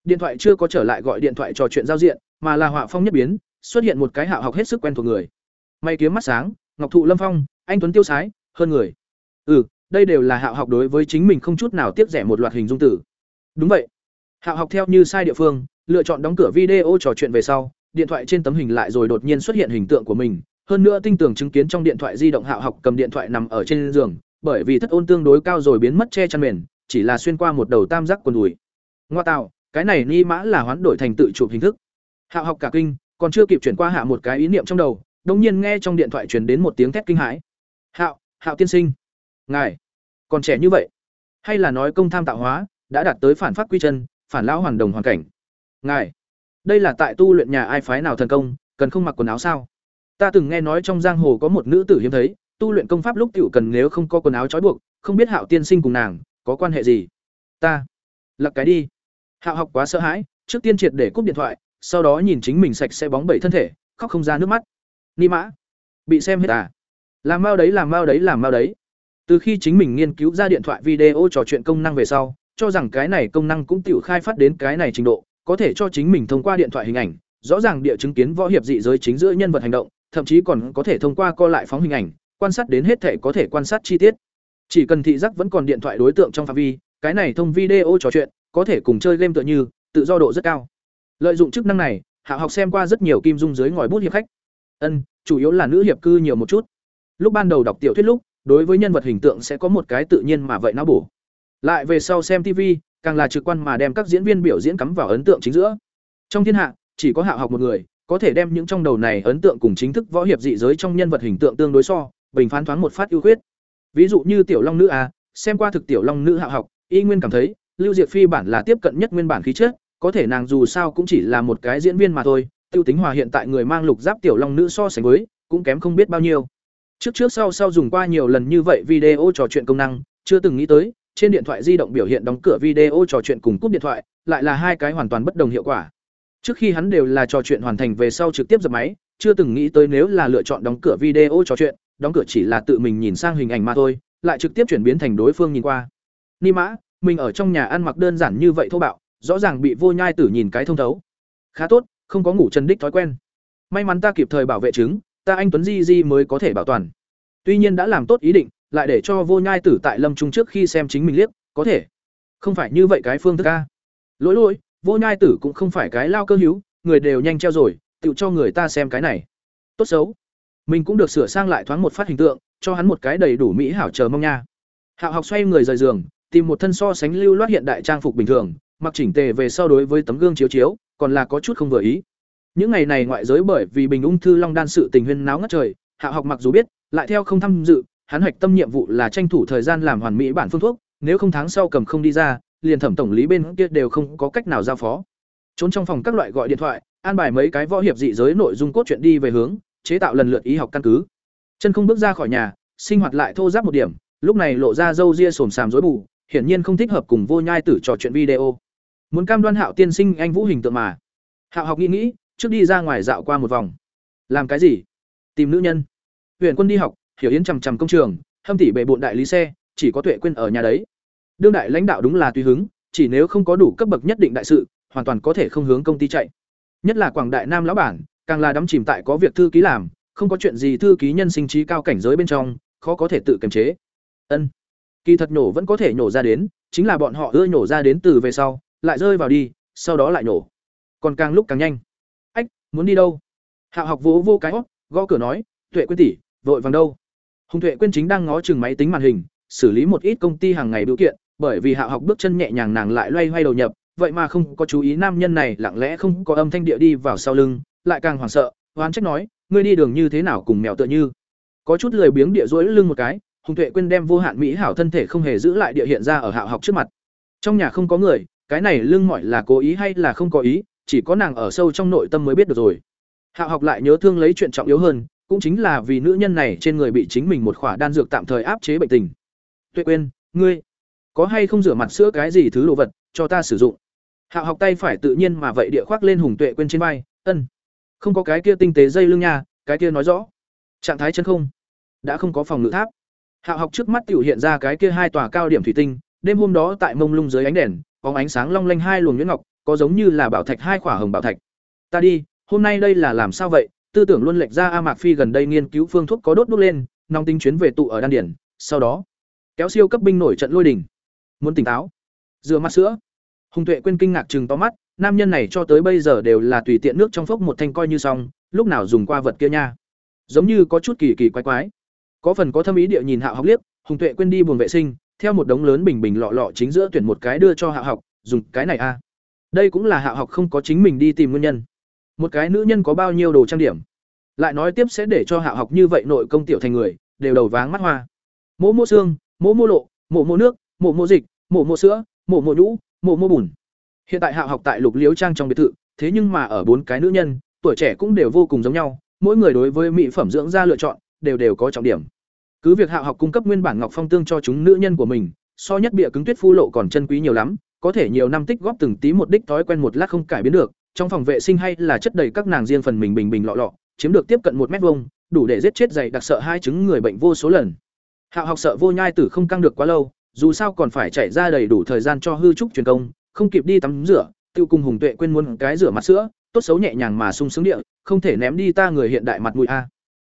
Điện thoại chưa có trở lại gọi điện thoại trò chuyện giao diện, mà là họa phong nhất biến xuất hiện một cái hạo học hết sức quen thuộc người. May kiếm mắt sáng, ngọc thụ lâm phong, anh tuấn tiêu sái, hơn người. Ừ đây đều là hạo học đối với chính mình không chút nào tiếp rẻ một loạt hình dung tử. Đúng vậy. Hạo học theo như sai địa phương, lựa chọn đóng cửa video trò chuyện về sau, điện thoại trên tấm hình lại rồi đột nhiên xuất hiện hình tượng của mình. Hơn nữa tinh tường chứng kiến trong điện thoại di động hạo học cầm điện thoại nằm ở trên giường, bởi vì thất ôn tương đối cao rồi biến mất che chăn mền, chỉ là xuyên qua một đầu tam giác quần đùi. Ngoa tạo, cái này ni mã là hoán đổi thành tự chụp hình thức. Hạo học cả kinh còn chưa kịp chuyển qua hạ một cái ý niệm trong đầu đông nhiên nghe trong điện thoại truyền đến một tiếng thét kinh hãi. Hạo hạo tiên sinh. Ngài, còn trẻ như vậy, hay là nói công tham tạo hóa, đã đạt tới phản phát quy chân, phản lão hoàn đồng hoàn cảnh? Ngài, đây là tại tu luyện nhà ai phái nào thần công, cần không mặc quần áo sao? Ta từng nghe nói trong giang hồ có một nữ tử hiếm thấy, tu luyện công pháp lúc tiểu cần nếu không có quần áo trói buộc, không biết hạo tiên sinh cùng nàng có quan hệ gì? Ta lặc cái đi. Hạo học quá sợ hãi, trước tiên triệt để cúp điện thoại sau đó nhìn chính mình sạch sẽ bóng bẩy thân thể, khóc không ra nước mắt. Ni mã, bị xem hết à? Làm mau đấy, làm mau đấy, làm mau đấy. Từ khi chính mình nghiên cứu ra điện thoại video trò chuyện công năng về sau, cho rằng cái này công năng cũng tự khai phát đến cái này trình độ, có thể cho chính mình thông qua điện thoại hình ảnh, rõ ràng địa chứng kiến võ hiệp dị giới chính giữa nhân vật hành động, thậm chí còn có thể thông qua co lại phóng hình ảnh, quan sát đến hết thể có thể quan sát chi tiết. Chỉ cần thị giác vẫn còn điện thoại đối tượng trong phạm vi, cái này thông video trò chuyện, có thể cùng chơi game tựa như, tự do độ rất cao lợi dụng chức năng này, hạ học xem qua rất nhiều kim dung dưới ngòi bút hiệp khách. Ân, chủ yếu là nữ hiệp cư nhiều một chút. Lúc ban đầu đọc tiểu thuyết lúc, đối với nhân vật hình tượng sẽ có một cái tự nhiên mà vậy não bổ. Lại về sau xem tv càng là trực quan mà đem các diễn viên biểu diễn cắm vào ấn tượng chính giữa. Trong thiên hạ, chỉ có hạ học một người, có thể đem những trong đầu này ấn tượng cùng chính thức võ hiệp dị giới trong nhân vật hình tượng tương đối so, bình phán thoáng một phát ưu khuyết. Ví dụ như tiểu long nữ a, xem qua thực tiểu long nữ hạ học, y nguyên cảm thấy, lưu diệp phi bản là tiếp cận nhất nguyên bản khí chất có thể nàng dù sao cũng chỉ là một cái diễn viên mà thôi, tiêu tính hòa hiện tại người mang lục giáp tiểu long nữ so sánh với, cũng kém không biết bao nhiêu. Trước trước sau sau dùng qua nhiều lần như vậy video trò chuyện công năng, chưa từng nghĩ tới, trên điện thoại di động biểu hiện đóng cửa video trò chuyện cùng cúp điện thoại, lại là hai cái hoàn toàn bất đồng hiệu quả. Trước khi hắn đều là trò chuyện hoàn thành về sau trực tiếp dập máy, chưa từng nghĩ tới nếu là lựa chọn đóng cửa video trò chuyện, đóng cửa chỉ là tự mình nhìn sang hình ảnh mà thôi, lại trực tiếp chuyển biến thành đối phương nhìn qua. Ni mã, mình ở trong nhà ăn mặc đơn giản như vậy thô bạo rõ ràng bị vô nhai tử nhìn cái thông thấu. Khá tốt, không có ngủ chân đích thói quen. May mắn ta kịp thời bảo vệ chứng, ta anh tuấn di di mới có thể bảo toàn. Tuy nhiên đã làm tốt ý định, lại để cho vô nhai tử tại lâm trung trước khi xem chính mình liếc, có thể. Không phải như vậy cái phương thức ca lỗi lỗi, vô nhai tử cũng không phải cái lao cơ hữu, người đều nhanh treo rồi, tự cho người ta xem cái này. Tốt xấu. Mình cũng được sửa sang lại thoáng một phát hình tượng, cho hắn một cái đầy đủ mỹ hảo chờ mong nha. Hạo học xoay người rời giường, tìm một thân so sánh lưu loát hiện đại trang phục bình thường mặc chỉnh tề về so đối với tấm gương chiếu chiếu, còn là có chút không vừa ý. Những ngày này ngoại giới bởi vì bình ung thư long đan sự tình huyên náo ngất trời, hạ học mặc dù biết, lại theo không tham dự, hắn hoạch tâm nhiệm vụ là tranh thủ thời gian làm hoàn mỹ bản phương thuốc, nếu không tháng sau cầm không đi ra, liền thẩm tổng lý bên kia đều không có cách nào giao phó. Trốn trong phòng các loại gọi điện thoại, an bài mấy cái võ hiệp dị giới nội dung cốt truyện đi về hướng, chế tạo lần lượt y học căn cứ. Chân không bước ra khỏi nhà, sinh hoạt lại thô giáp một điểm, lúc này lộ ra râu ria xồm xàm rối bù, hiển nhiên không thích hợp cùng vô nhai tử trò chuyện video muốn cam đoan hạo tiên sinh anh vũ hình tượng mà. Hạo học nghĩ nghĩ, trước đi ra ngoài dạo qua một vòng. Làm cái gì? Tìm nữ nhân. Huyện quân đi học, hiểu yến chằm chằm công trường, hâm tỷ bệ bộn đại lý xe, chỉ có tuệ quên ở nhà đấy. Đương đại lãnh đạo đúng là tùy hứng, chỉ nếu không có đủ cấp bậc nhất định đại sự, hoàn toàn có thể không hướng công ty chạy. Nhất là quảng đại nam lão bản, càng là đắm chìm tại có việc thư ký làm, không có chuyện gì thư ký nhân sinh trí cao cảnh giới bên trong, khó có thể tự kiềm chế. Ân. Kỳ thật nổ vẫn có thể nổ ra đến, chính là bọn họ ưa nổ ra đến từ về sau lại rơi vào đi, sau đó lại nổ. Còn càng lúc càng nhanh. Ách, muốn đi đâu? Hạ học vỗ vô cái hót gõ cửa nói, tuệ quên tỷ, vội vàng đâu? Hùng tuệ quên chính đang ngó chừng máy tính màn hình, xử lý một ít công ty hàng ngày biểu kiện, bởi vì hạ học bước chân nhẹ nhàng nàng lại loay hoay đầu nhập, vậy mà không có chú ý nam nhân này lặng lẽ không có âm thanh địa đi vào sau lưng, lại càng hoảng sợ hoán trách nói, ngươi đi đường như thế nào cùng mèo tựa như? Có chút lười biếng địa rỗi lưng một cái, hùng tuệ quên đem vô hạn mỹ hảo thân thể không hề giữ lại địa hiện ra ở hạo học trước mặt. Trong nhà không có người cái này lưng mỏi là cố ý hay là không có ý, chỉ có nàng ở sâu trong nội tâm mới biết được rồi. Hạo học lại nhớ thương lấy chuyện trọng yếu hơn, cũng chính là vì nữ nhân này trên người bị chính mình một khỏa đan dược tạm thời áp chế bệnh tình. Tuệ quên ngươi có hay không rửa mặt sữa cái gì thứ đồ vật, cho ta sử dụng? Hạo học tay phải tự nhiên mà vậy địa khoác lên hùng tuệ quên trên vai, ân, không có cái kia tinh tế dây lưng nha, cái kia nói rõ. Trạng thái chân không đã không có phòng ngự tháp. Hạo học trước mắt tiểu hiện ra cái kia hai tòa cao điểm thủy tinh, đêm hôm đó tại mông lung dưới ánh đèn có ánh sáng long lanh hai luồng nhuyễn ngọc, có giống như là bảo thạch hai khỏa hồng bảo thạch. Ta đi, hôm nay đây là làm sao vậy? Tư tưởng luôn lệch ra a mạc phi gần đây nghiên cứu phương thuốc có đốt đốt lên, nóng tính chuyến về tụ ở đan điển, sau đó, kéo siêu cấp binh nổi trận lôi đỉnh muốn tỉnh táo, rửa mặt sữa. Hùng tuệ quên kinh ngạc chừng to mắt, nam nhân này cho tới bây giờ đều là tùy tiện nước trong phốc một thanh coi như xong, lúc nào dùng qua vật kia nha. Giống như có chút kỳ kỳ quái quái. Có phần có thâm ý địa nhìn hạo học liếc, hùng tuệ quên đi buồng vệ sinh theo một đống lớn bình bình lọ lọ chính giữa tuyển một cái đưa cho hạ học, dùng cái này a đây cũng là hạ học không có chính mình đi tìm nguyên nhân. Một cái nữ nhân có bao nhiêu đồ trang điểm? Lại nói tiếp sẽ để cho hạ học như vậy nội công tiểu thành người, đều đầu váng mắt hoa. Mỗ mỗ xương, mỗ mỗ lộ, mỗ mỗ nước, mỗ mỗ dịch, mỗ mỗ sữa, mỗ mỗ nhũ, mỗ mỗ bùn. Hiện tại hạ học tại lục liếu trang trong biệt thự, thế nhưng mà ở bốn cái nữ nhân, tuổi trẻ cũng đều vô cùng giống nhau, mỗi người đối với mỹ phẩm dưỡng da lựa chọn, đều đều có trọng điểm cứ việc hạ học cung cấp nguyên bản ngọc phong tương cho chúng nữ nhân của mình, so nhất bịa cứng tuyết phu lộ còn chân quý nhiều lắm, có thể nhiều năm tích góp từng tí một đích thói quen một lát không cải biến được, trong phòng vệ sinh hay là chất đầy các nàng riêng phần mình bình bình lọ lọ, chiếm được tiếp cận một mét vuông, đủ để giết chết dày đặc sợ hai chứng người bệnh vô số lần. Hạ học sợ vô nhai tử không căng được quá lâu, dù sao còn phải chạy ra đầy đủ thời gian cho hư trúc truyền công, không kịp đi tắm rửa, tiêu cùng hùng tuệ quên muốn cái rửa mặt sữa, tốt xấu nhẹ nhàng mà sung sướng địa, không thể ném đi ta người hiện đại mặt mũi a.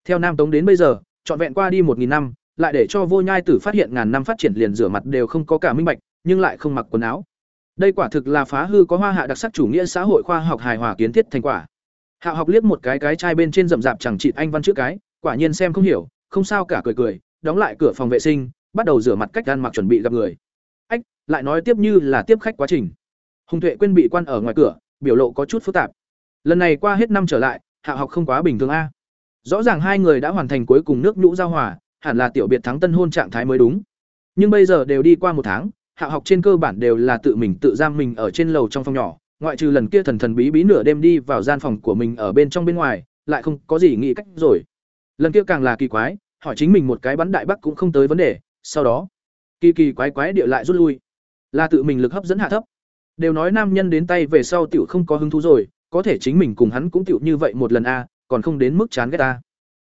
Theo nam tống đến bây giờ trọn vẹn qua đi một nghìn năm, lại để cho vô nhai tử phát hiện ngàn năm phát triển liền rửa mặt đều không có cả minh bạch, nhưng lại không mặc quần áo. Đây quả thực là phá hư có hoa hạ đặc sắc chủ nghĩa xã hội khoa học hài hòa kiến thiết thành quả. Hạ học liếc một cái cái chai bên trên rậm rạp chẳng chịt anh văn chữ cái, quả nhiên xem không hiểu, không sao cả cười cười, đóng lại cửa phòng vệ sinh, bắt đầu rửa mặt cách ăn mặc chuẩn bị gặp người. Ách, lại nói tiếp như là tiếp khách quá trình. Hùng tuệ quên bị quan ở ngoài cửa, biểu lộ có chút phức tạp. Lần này qua hết năm trở lại, hạ học không quá bình thường a rõ ràng hai người đã hoàn thành cuối cùng nước nhũ giao hòa, hẳn là tiểu biệt thắng tân hôn trạng thái mới đúng. Nhưng bây giờ đều đi qua một tháng, hạ học trên cơ bản đều là tự mình tự giam mình ở trên lầu trong phòng nhỏ, ngoại trừ lần kia thần thần bí bí nửa đêm đi vào gian phòng của mình ở bên trong bên ngoài, lại không có gì nghĩ cách rồi. Lần kia càng là kỳ quái, hỏi chính mình một cái bắn đại bắc cũng không tới vấn đề, sau đó, kỳ kỳ quái quái địa lại rút lui. Là tự mình lực hấp dẫn hạ thấp. Đều nói nam nhân đến tay về sau tiểu không có hứng thú rồi, có thể chính mình cùng hắn cũng tiểu như vậy một lần a còn không đến mức chán ghét ta.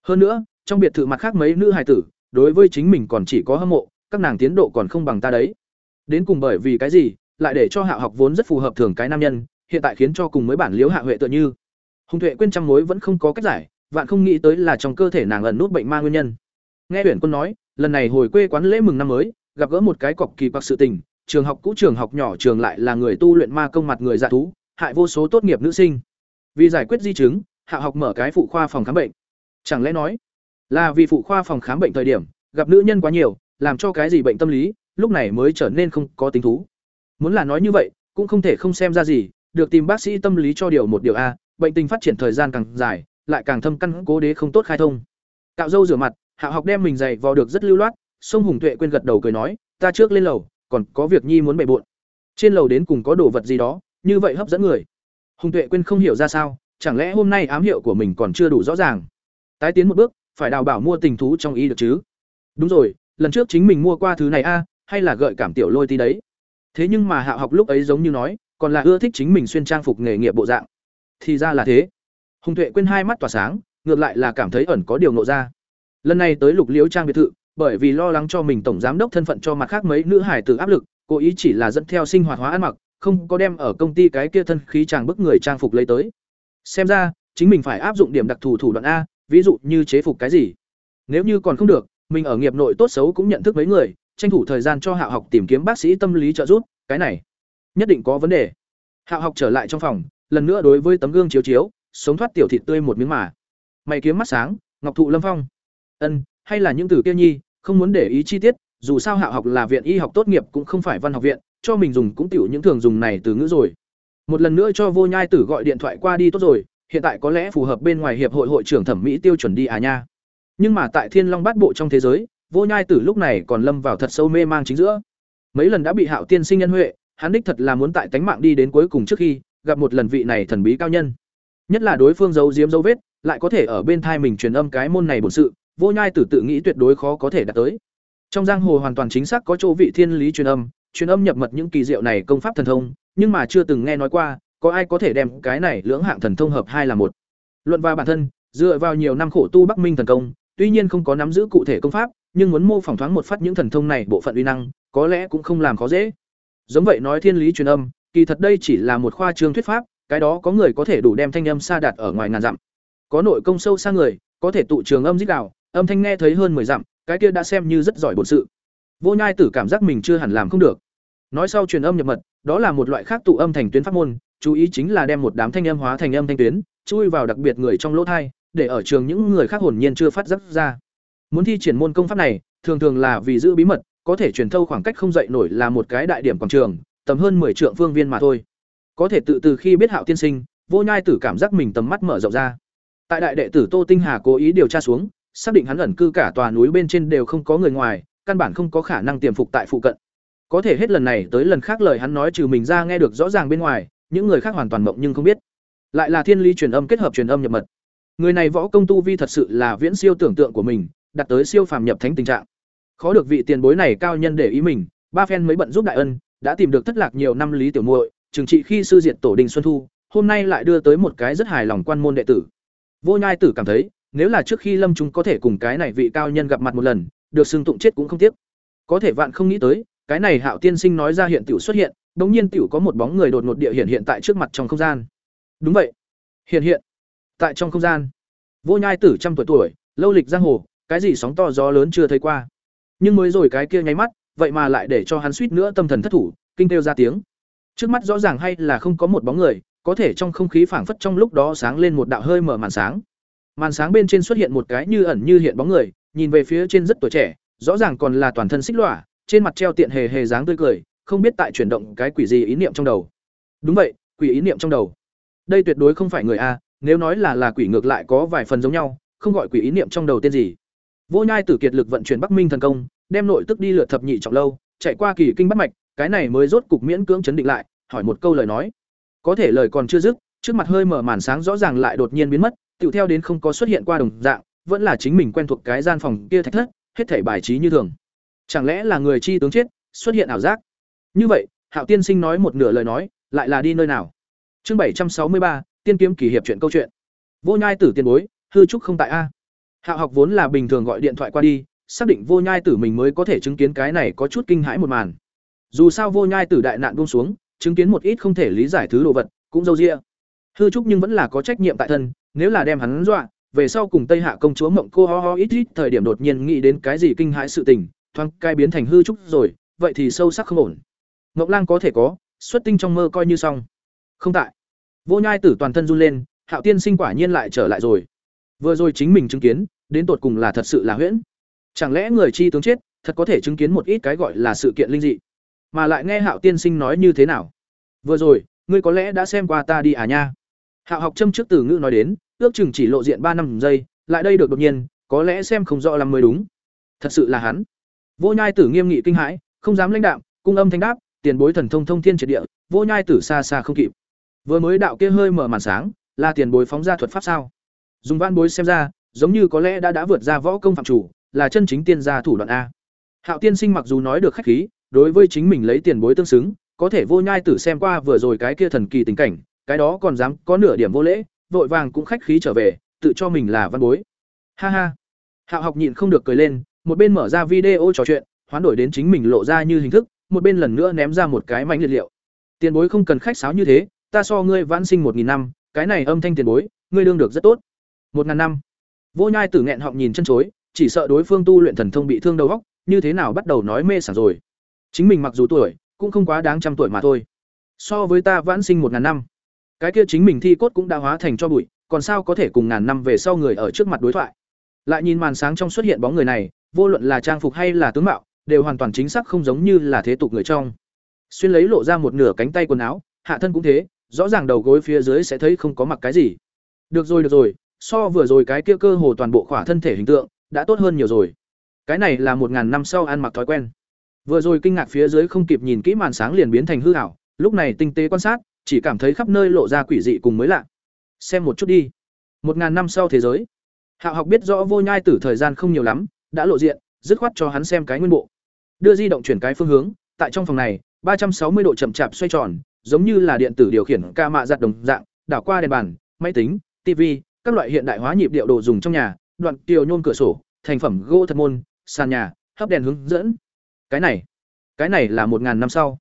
Hơn nữa, trong biệt thự mặt khác mấy nữ hài tử, đối với chính mình còn chỉ có hâm mộ, các nàng tiến độ còn không bằng ta đấy. Đến cùng bởi vì cái gì, lại để cho hạ học vốn rất phù hợp thường cái nam nhân, hiện tại khiến cho cùng mới bản liếu hạ huệ tựa như. Hùng tuệ quên trăm mối vẫn không có cách giải, vạn không nghĩ tới là trong cơ thể nàng ẩn nút bệnh ma nguyên nhân. Nghe tuyển quân nói, lần này hồi quê quán lễ mừng năm mới, gặp gỡ một cái cọc kỳ quặc sự tình, trường học cũ trường học nhỏ trường lại là người tu luyện ma công mặt người dạ thú, hại vô số tốt nghiệp nữ sinh. Vì giải quyết di chứng hạ học mở cái phụ khoa phòng khám bệnh. Chẳng lẽ nói là vì phụ khoa phòng khám bệnh thời điểm, gặp nữ nhân quá nhiều, làm cho cái gì bệnh tâm lý, lúc này mới trở nên không có tính thú? Muốn là nói như vậy, cũng không thể không xem ra gì, được tìm bác sĩ tâm lý cho điều một điều a, bệnh tình phát triển thời gian càng dài, lại càng thâm căn cố đế không tốt khai thông. Cạo râu rửa mặt, hạ học đem mình dày vò được rất lưu loát, sông hùng tuệ quên gật đầu cười nói, ta trước lên lầu, còn có việc nhi muốn bề bộn. Trên lầu đến cùng có đồ vật gì đó, như vậy hấp dẫn người. Hùng tuệ quên không hiểu ra sao chẳng lẽ hôm nay ám hiệu của mình còn chưa đủ rõ ràng? Tái tiến một bước, phải đào bảo mua tình thú trong ý được chứ? Đúng rồi, lần trước chính mình mua qua thứ này a, hay là gợi cảm tiểu lôi tí đấy. Thế nhưng mà hạ học lúc ấy giống như nói, còn là ưa thích chính mình xuyên trang phục nghề nghiệp bộ dạng. Thì ra là thế. Hùng tuệ quên hai mắt tỏa sáng, ngược lại là cảm thấy ẩn có điều nộ ra. Lần này tới lục liễu trang biệt thự, bởi vì lo lắng cho mình tổng giám đốc thân phận cho mặt khác mấy nữ hải tử áp lực, cố ý chỉ là dẫn theo sinh hoạt hóa ăn mặc, không có đem ở công ty cái kia thân khí chàng bức người trang phục lấy tới xem ra, chính mình phải áp dụng điểm đặc thù thủ đoạn a, ví dụ như chế phục cái gì. Nếu như còn không được, mình ở nghiệp nội tốt xấu cũng nhận thức mấy người, tranh thủ thời gian cho hạ học tìm kiếm bác sĩ tâm lý trợ giúp, cái này nhất định có vấn đề. Hạ học trở lại trong phòng, lần nữa đối với tấm gương chiếu chiếu, sống thoát tiểu thịt tươi một miếng mà. Mày kiếm mắt sáng, ngọc thụ lâm phong. Ân, hay là những từ kia nhi, không muốn để ý chi tiết, dù sao hạ học là viện y học tốt nghiệp cũng không phải văn học viện, cho mình dùng cũng tiểu những thường dùng này từ ngữ rồi một lần nữa cho vô nhai tử gọi điện thoại qua đi tốt rồi hiện tại có lẽ phù hợp bên ngoài hiệp hội hội trưởng thẩm mỹ tiêu chuẩn đi à nha. Nhưng mà tại Thiên Long Bát Bộ trong thế giới, Vô Nhai Tử lúc này còn lâm vào thật sâu mê mang chính giữa. Mấy lần đã bị Hạo Tiên Sinh nhân huệ, hắn đích thật là muốn tại tánh mạng đi đến cuối cùng trước khi gặp một lần vị này thần bí cao nhân. Nhất là đối phương giấu giếm dấu vết, lại có thể ở bên thai mình truyền âm cái môn này bổn sự, Vô Nhai Tử tự nghĩ tuyệt đối khó có thể đạt tới. Trong giang hồ hoàn toàn chính xác có chỗ vị thiên lý truyền âm, truyền âm nhập mật những kỳ diệu này công pháp thần thông, nhưng mà chưa từng nghe nói qua, có ai có thể đem cái này lưỡng hạng thần thông hợp hai là một. Luận vào bản thân, dựa vào nhiều năm khổ tu Bắc Minh thần công, tuy nhiên không có nắm giữ cụ thể công pháp, nhưng muốn mô phỏng thoáng một phát những thần thông này bộ phận uy năng, có lẽ cũng không làm khó dễ. Giống vậy nói thiên lý truyền âm, kỳ thật đây chỉ là một khoa trương thuyết pháp, cái đó có người có thể đủ đem thanh âm xa đạt ở ngoài ngàn dặm. Có nội công sâu xa người, có thể tụ trường âm rít gào, âm thanh nghe thấy hơn 10 dặm, cái kia đã xem như rất giỏi bổn sự. Vô Nhai Tử cảm giác mình chưa hẳn làm không được. Nói sau truyền âm nhập mật, đó là một loại khác tụ âm thành tuyến pháp môn, chú ý chính là đem một đám thanh âm hóa thành âm thanh tuyến, chui vào đặc biệt người trong lỗ thai, để ở trường những người khác hồn nhiên chưa phát giác ra. Muốn thi triển môn công pháp này, thường thường là vì giữ bí mật, có thể truyền thâu khoảng cách không dậy nổi là một cái đại điểm quảng trường, tầm hơn 10 trượng phương viên mà thôi. Có thể tự từ khi biết Hạo tiên sinh, Vô Nhai Tử cảm giác mình tầm mắt mở rộng ra. Tại đại đệ tử Tô Tinh Hà cố ý điều tra xuống, xác định hắn ẩn cư cả tòa núi bên trên đều không có người ngoài, căn bản không có khả năng tiềm phục tại phụ cận. Có thể hết lần này tới lần khác lời hắn nói trừ mình ra nghe được rõ ràng bên ngoài, những người khác hoàn toàn mộng nhưng không biết. Lại là thiên lý truyền âm kết hợp truyền âm nhập mật. Người này võ công tu vi thật sự là viễn siêu tưởng tượng của mình, đặt tới siêu phàm nhập thánh tình trạng. Khó được vị tiền bối này cao nhân để ý mình, ba phen mới bận giúp đại ân, đã tìm được thất lạc nhiều năm lý tiểu muội, trừng trị khi sư diệt tổ đình xuân thu, hôm nay lại đưa tới một cái rất hài lòng quan môn đệ tử. Vô Nhai Tử cảm thấy, nếu là trước khi Lâm Trung có thể cùng cái này vị cao nhân gặp mặt một lần, được xưng tụng chết cũng không tiếc. Có thể vạn không nghĩ tới, cái này Hạo tiên sinh nói ra hiện tiểu xuất hiện, bỗng nhiên tiểu có một bóng người đột ngột địa hiện hiện tại trước mặt trong không gian. Đúng vậy. Hiện hiện. Tại trong không gian. Vô Nhai Tử trăm tuổi tuổi, lâu lịch giang hồ, cái gì sóng to gió lớn chưa thấy qua. Nhưng mới rồi cái kia nháy mắt, vậy mà lại để cho hắn suýt nữa tâm thần thất thủ, kinh kêu ra tiếng. Trước mắt rõ ràng hay là không có một bóng người, có thể trong không khí phảng phất trong lúc đó sáng lên một đạo hơi mở màn sáng. Màn sáng bên trên xuất hiện một cái như ẩn như hiện bóng người, nhìn về phía trên rất tuổi trẻ, rõ ràng còn là toàn thân xích lỏa, trên mặt treo tiện hề hề dáng tươi cười, không biết tại chuyển động cái quỷ gì ý niệm trong đầu. Đúng vậy, quỷ ý niệm trong đầu. Đây tuyệt đối không phải người a, nếu nói là là quỷ ngược lại có vài phần giống nhau, không gọi quỷ ý niệm trong đầu tên gì. Vô Nhai Tử kiệt lực vận chuyển Bắc Minh thần công, đem nội tức đi lượt thập nhị trọng lâu, chạy qua kỳ kinh bắt mạch, cái này mới rốt cục miễn cưỡng chấn định lại, hỏi một câu lời nói. Có thể lời còn chưa dứt, trước mặt hơi mở màn sáng rõ ràng lại đột nhiên biến mất, tiểu theo đến không có xuất hiện qua đồng dạng, vẫn là chính mình quen thuộc cái gian phòng kia thạch thất, hết thảy bài trí như thường. Chẳng lẽ là người chi tướng chết, xuất hiện ảo giác? Như vậy, Hạo tiên sinh nói một nửa lời nói, lại là đi nơi nào? Chương bảy trăm sáu mươi ba, tiên kiếm kỳ hiệp chuyện câu chuyện. Vô Nhai tử tiền bối, hư trúc không tại a. Hạo học vốn là bình thường gọi điện thoại qua đi, xác định Vô Nhai tử mình mới có thể chứng kiến cái này có chút kinh hãi một màn. Dù sao Vô Nhai tử đại nạn buông xuống, chứng kiến một ít không thể lý giải thứ đồ vật, cũng dâu dịa. Hư trúc nhưng vẫn là có trách nhiệm tại thân, nếu là đem hắn dọa, về sau cùng Tây Hạ công chúa Mộng cô ho ho ít ít thời điểm đột nhiên nghĩ đến cái gì kinh hãi sự tình, thoáng cai biến thành hư trúc rồi, vậy thì sâu sắc không ổn. Mộng Lang có thể có, xuất tinh trong mơ coi như xong. Không tại. Vô Nhai Tử toàn thân run lên, Hạo Tiên Sinh quả nhiên lại trở lại rồi. Vừa rồi chính mình chứng kiến, đến tột cùng là thật sự là huyễn. Chẳng lẽ người chi tướng chết, thật có thể chứng kiến một ít cái gọi là sự kiện linh dị, mà lại nghe Hạo Tiên Sinh nói như thế nào? Vừa rồi, ngươi có lẽ đã xem qua ta đi à nha? Hạo học châm trước từ ngữ nói đến, ước chừng chỉ lộ diện ba năm giây, lại đây được đột nhiên, có lẽ xem không rõ lắm mới đúng. Thật sự là hắn. Vô Nhai Tử nghiêm nghị kinh hãi, không dám lãnh đạm, cung âm thanh đáp, tiền bối thần thông thông thiên triệt địa, Vô Nhai Tử xa xa không kịp. Vừa mới đạo kia hơi mở màn sáng, là tiền bối phóng ra thuật pháp sao? Dùng văn bối xem ra, giống như có lẽ đã đã vượt ra võ công phạm chủ, là chân chính tiên gia thủ đoạn a. Hạo tiên sinh mặc dù nói được khách khí, đối với chính mình lấy tiền bối tương xứng, có thể Vô Nhai Tử xem qua vừa rồi cái kia thần kỳ tình cảnh, cái đó còn dám có nửa điểm vô lễ, vội vàng cũng khách khí trở về, tự cho mình là văn bối. Ha ha. Hạo học nhịn không được cười lên, một bên mở ra video trò chuyện, hoán đổi đến chính mình lộ ra như hình thức, một bên lần nữa ném ra một cái mảnh liệt liệu. Tiền bối không cần khách sáo như thế, ta so ngươi vãn sinh một nghìn năm, cái này âm thanh tiền bối, ngươi đương được rất tốt. Một ngàn năm. Vô Nhai Tử nghẹn họng nhìn chân chối, chỉ sợ đối phương tu luyện thần thông bị thương đầu góc như thế nào bắt đầu nói mê sảng rồi. Chính mình mặc dù tuổi, cũng không quá đáng trăm tuổi mà thôi. So với ta vãn sinh một ngàn năm, cái kia chính mình thi cốt cũng đã hóa thành cho bụi, còn sao có thể cùng ngàn năm về sau người ở trước mặt đối thoại. Lại nhìn màn sáng trong xuất hiện bóng người này, vô luận là trang phục hay là tướng mạo, đều hoàn toàn chính xác không giống như là thế tục người trong. Xuyên lấy lộ ra một nửa cánh tay quần áo, hạ thân cũng thế, rõ ràng đầu gối phía dưới sẽ thấy không có mặc cái gì. được rồi được rồi so vừa rồi cái kia cơ hồ toàn bộ khỏa thân thể hình tượng đã tốt hơn nhiều rồi. Cái này là một ngàn năm sau ăn mặc thói quen. Vừa rồi kinh ngạc phía dưới không kịp nhìn kỹ màn sáng liền biến thành hư ảo lúc này tinh tế quan sát chỉ cảm thấy khắp nơi lộ ra quỷ dị cùng mới lạ. Xem một chút đi. Một ngàn năm sau thế giới. Hạo học biết rõ vô nhai tử thời gian không nhiều lắm đã lộ diện dứt khoát cho hắn xem cái nguyên bộ. Đưa di động chuyển cái phương hướng tại trong phòng này ba trăm sáu mươi độ chậm chạp xoay tròn giống như là điện tử điều khiển ca mạ giặt đồng dạng đảo qua đèn bàn máy tính tivi, các loại hiện đại hóa nhịp điệu đồ dùng trong nhà đoạn kiều nhôm cửa sổ thành phẩm gỗ thật môn sàn nhà hấp đèn hướng dẫn. Cái này cái này là một ngàn năm sau.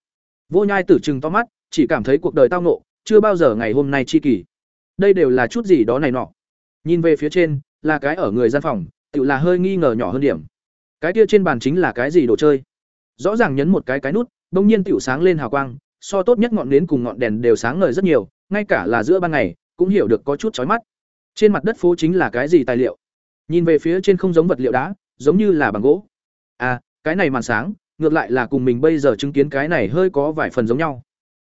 Vô nhai tử trừng to mắt chỉ cảm thấy cuộc đời tao ngộ, chưa bao giờ ngày hôm nay chi kỳ đây đều là chút gì đó này nọ. Nhìn về phía trên là cái ở người gian phòng tự là hơi nghi ngờ nhỏ hơn điểm. Cái kia trên bàn chính là cái gì đồ chơi? Rõ ràng nhấn một cái cái nút bỗng nhiên tiểu sáng lên hào quang, so tốt nhất ngọn nến cùng ngọn đèn đều sáng ngời rất nhiều, ngay cả là giữa ban ngày, cũng hiểu được có chút chói mắt. Trên mặt đất phố chính là cái gì tài liệu? Nhìn về phía trên không giống vật liệu đá, giống như là bằng gỗ. À cái này màn sáng, ngược lại là cùng mình bây giờ chứng kiến cái này hơi có vài phần giống nhau.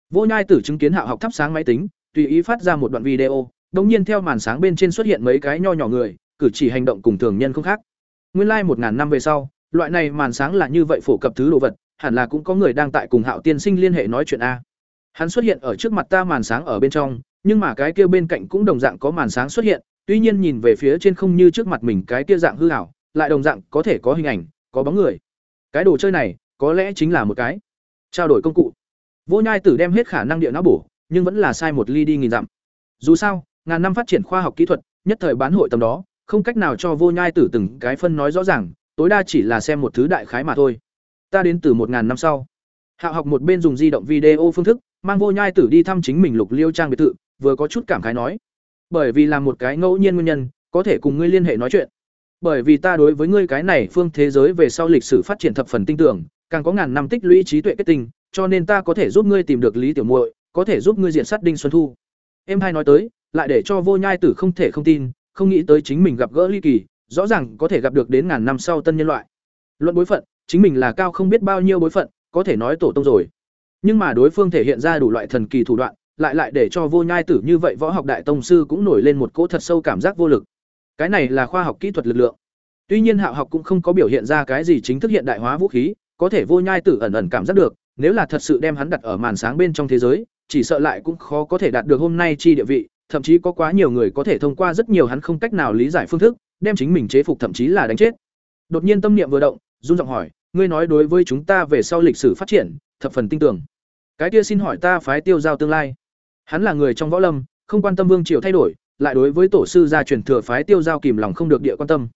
Vô nhai tử chứng kiến hạo học thắp sáng máy tính, tùy ý phát ra một đoạn video đ nhiên theo màn sáng bên trên xuất hiện mấy cái nho nhỏ người cử chỉ hành động cùng thường nhân không khác. Nguyên lai một ngàn năm về sau loại này màn sáng là như vậy phổ cập thứ đồ vật hẳn là cũng có người đang tại cùng hạo tiên sinh liên hệ nói chuyện a. Hắn xuất hiện ở trước mặt ta màn sáng ở bên trong nhưng mà cái kia bên cạnh cũng đồng dạng có màn sáng xuất hiện tuy nhiên nhìn về phía trên không như trước mặt mình cái kia dạng hư ảo, lại đồng dạng có thể có hình ảnh có bóng người. Cái đồ chơi này có lẽ chính là một cái trao đổi công cụ. Vô nhai tử đem hết khả năng địa não bổ nhưng vẫn là sai một ly đi nghìn dặm. Dù sao ngàn năm phát triển khoa học kỹ thuật nhất thời bán hội tầm đó không cách nào cho vô nhai tử từng cái phân nói rõ ràng, tối đa chỉ là xem một thứ đại khái mà thôi. Ta đến từ một ngàn năm sau. Hạ học một bên dùng di động video phương thức, mang vô nhai tử đi thăm chính mình lục liêu trang biệt thự, vừa có chút cảm khái nói. Bởi vì là một cái ngẫu nhiên nguyên nhân, có thể cùng ngươi liên hệ nói chuyện. Bởi vì ta đối với ngươi cái này phương thế giới về sau lịch sử phát triển thập phần tinh tưởng, càng có ngàn năm tích lũy trí tuệ kết tinh, cho nên ta có thể giúp ngươi tìm được lý tiểu muội, có thể giúp ngươi diện sát đinh xuân thu. Em hai nói tới, lại để cho vô nhai tử không thể không tin không nghĩ tới chính mình gặp gỡ ly kỳ, rõ ràng có thể gặp được đến ngàn năm sau tân nhân loại. Luận bối phận, chính mình là cao không biết bao nhiêu bối phận, có thể nói tổ tông rồi. Nhưng mà đối phương thể hiện ra đủ loại thần kỳ thủ đoạn, lại lại để cho vô nhai tử như vậy võ học đại tông sư cũng nổi lên một cỗ thật sâu cảm giác vô lực. Cái này là khoa học kỹ thuật lực lượng. Tuy nhiên hạo học cũng không có biểu hiện ra cái gì chính thức hiện đại hóa vũ khí, có thể vô nhai tử ẩn ẩn cảm giác được, nếu là thật sự đem hắn đặt ở màn sáng bên trong thế giới, chỉ sợ lại cũng khó có thể đạt được hôm nay chi địa vị thậm chí có quá nhiều người có thể thông qua rất nhiều hắn không cách nào lý giải phương thức, đem chính mình chế phục thậm chí là đánh chết. Đột nhiên tâm niệm vừa động, run giọng hỏi, ngươi nói đối với chúng ta về sau lịch sử phát triển, thập phần tin tưởng. Cái kia xin hỏi ta phái tiêu giao tương lai. Hắn là người trong võ lâm, không quan tâm vương triều thay đổi, lại đối với tổ sư gia truyền thừa phái tiêu giao kìm lòng không được địa quan tâm.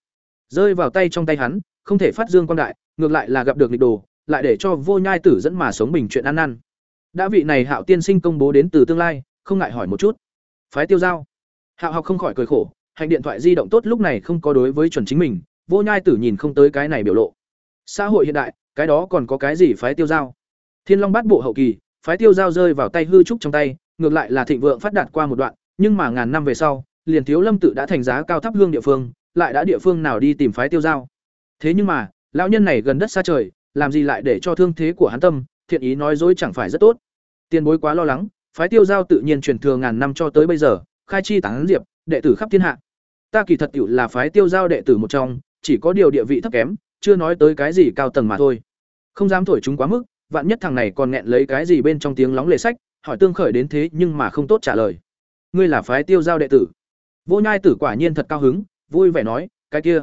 Rơi vào tay trong tay hắn, không thể phát dương quan đại, ngược lại là gặp được nghịch đồ, lại để cho vô nhai tử dẫn mà sống bình chuyện ăn năn. Đã vị này hạo tiên sinh công bố đến từ tương lai, không ngại hỏi một chút phái tiêu giao. Hạo học không khỏi cười khổ, hành điện thoại di động tốt lúc này không có đối với chuẩn chính mình, vô nhai tử nhìn không tới cái này biểu lộ. Xã hội hiện đại, cái đó còn có cái gì phái tiêu giao? Thiên long bát bộ hậu kỳ, phái tiêu giao rơi vào tay hư trúc trong tay, ngược lại là thịnh vượng phát đạt qua một đoạn, nhưng mà ngàn năm về sau, liền thiếu lâm tự đã thành giá cao thắp hương địa phương, lại đã địa phương nào đi tìm phái tiêu giao? Thế nhưng mà, lão nhân này gần đất xa trời, làm gì lại để cho thương thế của hắn tâm, thiện ý nói dối chẳng phải rất tốt. Tiền bối quá lo lắng phái tiêu giao tự nhiên truyền thừa ngàn năm cho tới bây giờ, khai chi tán diệp, đệ tử khắp thiên hạ. Ta kỳ thật tiểu là phái tiêu giao đệ tử một trong, chỉ có điều địa vị thấp kém, chưa nói tới cái gì cao tầng mà thôi. Không dám thổi chúng quá mức, vạn nhất thằng này còn nghẹn lấy cái gì bên trong tiếng lóng lề sách, hỏi tương khởi đến thế nhưng mà không tốt trả lời. Ngươi là phái tiêu giao đệ tử. Vô nhai tử quả nhiên thật cao hứng, vui vẻ nói, cái kia.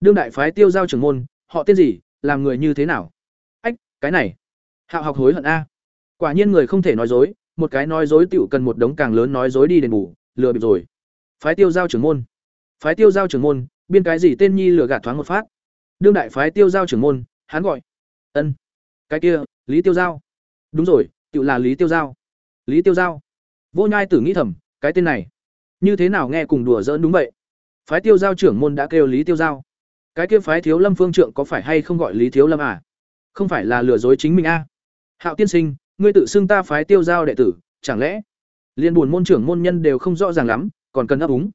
Đương đại phái tiêu giao trưởng môn, họ tên gì, làm người như thế nào? Ách, cái này. Hạo học hối hận a. Quả nhiên người không thể nói dối một cái nói dối tiểu cần một đống càng lớn nói dối đi đền bù, lừa bịp rồi. Phái tiêu giao trưởng môn. Phái tiêu giao trưởng môn, biên cái gì tên nhi lừa gạt thoáng một phát. Đương đại phái tiêu giao trưởng môn, hắn gọi. Ân. Cái kia, lý tiêu giao. Đúng rồi, tiểu là lý tiêu giao. Lý tiêu giao. Vô nhai tử nghĩ thầm, cái tên này. Như thế nào nghe cùng đùa giỡn đúng vậy? Phái tiêu giao trưởng môn đã kêu lý tiêu giao. Cái kia phái thiếu lâm phương trượng có phải hay không gọi lý thiếu lâm à? Không phải là lừa dối chính mình a à? hạo tiên sinh ngươi tự xưng ta phái tiêu giao đệ tử chẳng lẽ? Liên buồn môn trưởng môn nhân đều không rõ ràng lắm còn cần ấp úng.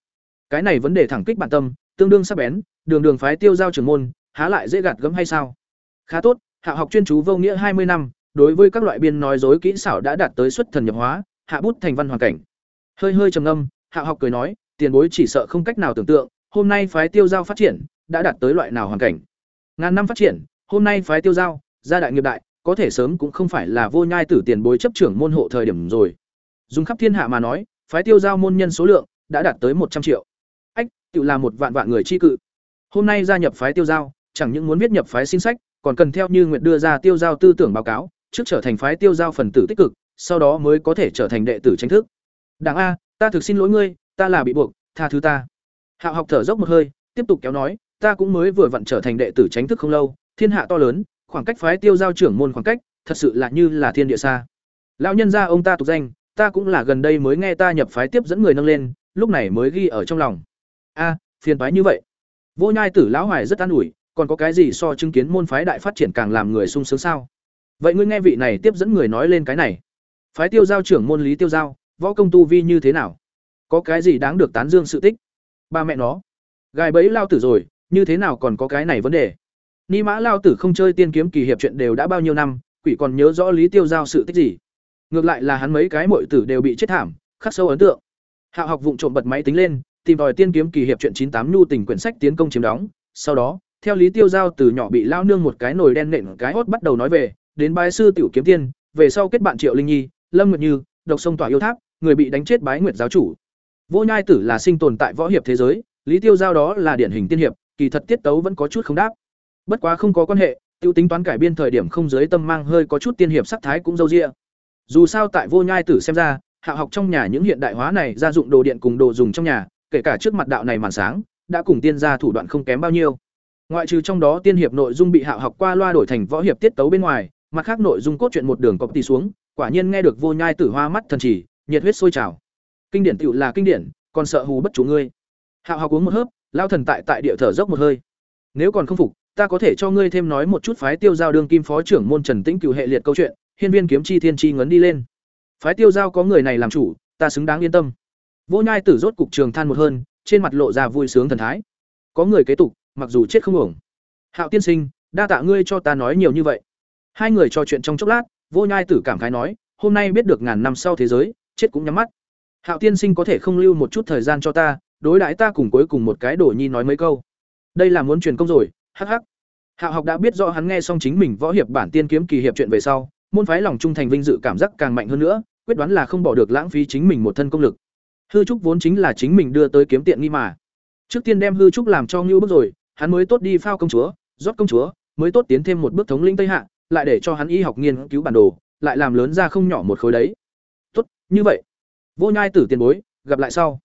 Cái này vấn đề thẳng kích bản tâm tương đương sắp bén đường đường phái tiêu giao trưởng môn há lại dễ gạt gẫm hay sao? Khá tốt hạ học chuyên chú vô nghĩa hai mươi năm đối với các loại biên nói dối kỹ xảo đã đạt tới xuất thần nhập hóa hạ bút thành văn hoàn cảnh. Hơi hơi trầm ngâm hạ học cười nói tiền bối chỉ sợ không cách nào tưởng tượng, hôm nay phái tiêu giao phát triển đã đạt tới loại nào hoàn cảnh. Ngàn năm phát triển, hôm nay phái tiêu giao, gia đại nghiệp đại, có thể sớm cũng không phải là vô nhai tử tiền bối chấp trưởng môn hộ thời điểm rồi. Dùng khắp thiên hạ mà nói, phái tiêu giao môn nhân số lượng đã đạt tới một trăm triệu. Ách, tự là một vạn vạn người chi cự. Hôm nay gia nhập phái tiêu giao, chẳng những muốn viết nhập phái xin sách, còn cần theo như nguyện đưa ra tiêu giao tư tưởng báo cáo, trước trở thành phái tiêu giao phần tử tích cực, sau đó mới có thể trở thành đệ tử chính thức. Đảng a, ta thực xin lỗi ngươi, ta là bị buộc, tha thứ ta. Hạo học thở dốc một hơi, tiếp tục kéo nói, ta cũng mới vừa vặn trở thành đệ tử chính thức không lâu, thiên hạ to lớn, khoảng cách phái tiêu giao trưởng môn khoảng cách, thật sự là như là thiên địa xa. Lão nhân gia ông ta tục danh, ta cũng là gần đây mới nghe ta nhập phái tiếp dẫn người nâng lên, lúc này mới ghi ở trong lòng. A, phiền phái như vậy. Vô Nhai Tử lão hoài rất an ủi, còn có cái gì so chứng kiến môn phái đại phát triển càng làm người sung sướng sao? Vậy ngươi nghe vị này tiếp dẫn người nói lên cái này. Phái Tiêu giao trưởng môn Lý Tiêu giao, võ công tu vi như thế nào? Có cái gì đáng được tán dương sự tích? Ba mẹ nó, gài bẫy lao tử rồi, như thế nào còn có cái này vấn đề? Ni Mã lao tử không chơi tiên kiếm kỳ hiệp chuyện đều đã bao nhiêu năm, quỷ còn nhớ rõ Lý Tiêu giao sự tích gì? Ngược lại là hắn mấy cái muội tử đều bị chết thảm, khắc sâu ấn tượng. Hạo học vụng trộm bật máy tính lên, tìm tòi tiên kiếm kỳ hiệp chuyện chín tám nhu tình quyển sách tiến công chiếm đóng, sau đó, theo Lý Tiêu Giao từ nhỏ bị lao nương một cái nồi đen nện cái hốt bắt đầu nói về, đến bái sư tiểu kiếm tiên, về sau kết bạn Triệu Linh Nhi, Lâm Nguyệt Như, độc sông tỏa yêu tháp, người bị đánh chết bái nguyệt giáo chủ. Vô Nhai Tử là sinh tồn tại võ hiệp thế giới, Lý Tiêu Giao đó là điển hình tiên hiệp, kỳ thật tiết tấu vẫn có chút không đáp. Bất quá không có quan hệ, tiêu tính toán cải biên thời điểm không giới tâm mang hơi có chút tiên hiệp sắc thái cũng dâu dịa. Dù sao tại Vô Nhai Tử xem ra, hạ học trong nhà những hiện đại hóa này gia dụng đồ điện cùng đồ dùng trong nhà, kể cả trước mặt đạo này màn sáng, đã cùng tiên gia thủ đoạn không kém bao nhiêu. Ngoại trừ trong đó tiên hiệp nội dung bị hạ học qua loa đổi thành võ hiệp tiết tấu bên ngoài, mặt khác nội dung cốt truyện một đường cọp tì xuống, quả nhiên nghe được vô nhai tử hoa mắt thần chỉ, nhiệt huyết sôi trào. Kinh điển tựu là kinh điển, còn sợ hù bất chủ ngươi. hạ học uống một hớp, lao thần tại tại địa thở dốc một hơi. Nếu còn không phục, ta có thể cho ngươi thêm nói một chút phái tiêu giao đương kim phó trưởng môn Trần Tĩnh cửu hệ liệt câu chuyện, hiên viên kiếm chi thiên chi ngấn đi lên. Phái tiêu giao có người này làm chủ, ta xứng đáng yên tâm. Vô Nhai Tử rốt cục trường than một hơn, trên mặt lộ ra vui sướng thần thái. Có người kế tục, mặc dù chết không ổng. Hạo tiên sinh, đa tạ ngươi cho ta nói nhiều như vậy. Hai người trò chuyện trong chốc lát, Vô Nhai Tử cảm khái nói, hôm nay biết được ngàn năm sau thế giới, chết cũng nhắm mắt. Hạo tiên sinh có thể không lưu một chút thời gian cho ta, đối đãi ta cùng cuối cùng một cái đổ nhi nói mấy câu. Đây là muốn truyền công rồi, hắc hắc. Hạo học đã biết rõ hắn nghe xong chính mình võ hiệp bản tiên kiếm kỳ hiệp chuyện về sau, môn phái lòng trung thành vinh dự cảm giác càng mạnh hơn nữa, quyết đoán là không bỏ được lãng phí chính mình một thân công lực. Hư trúc vốn chính là chính mình đưa tới kiếm tiện nghi mà. Trước tiên đem hư trúc làm cho như bước rồi, hắn mới tốt đi phao công chúa, rót công chúa, mới tốt tiến thêm một bước thống lĩnh Tây Hạ, lại để cho hắn y học nghiên cứu bản đồ, lại làm lớn ra không nhỏ một khối đấy. Tốt, như vậy. Vô Nhai Tử tiền bối, gặp lại sau.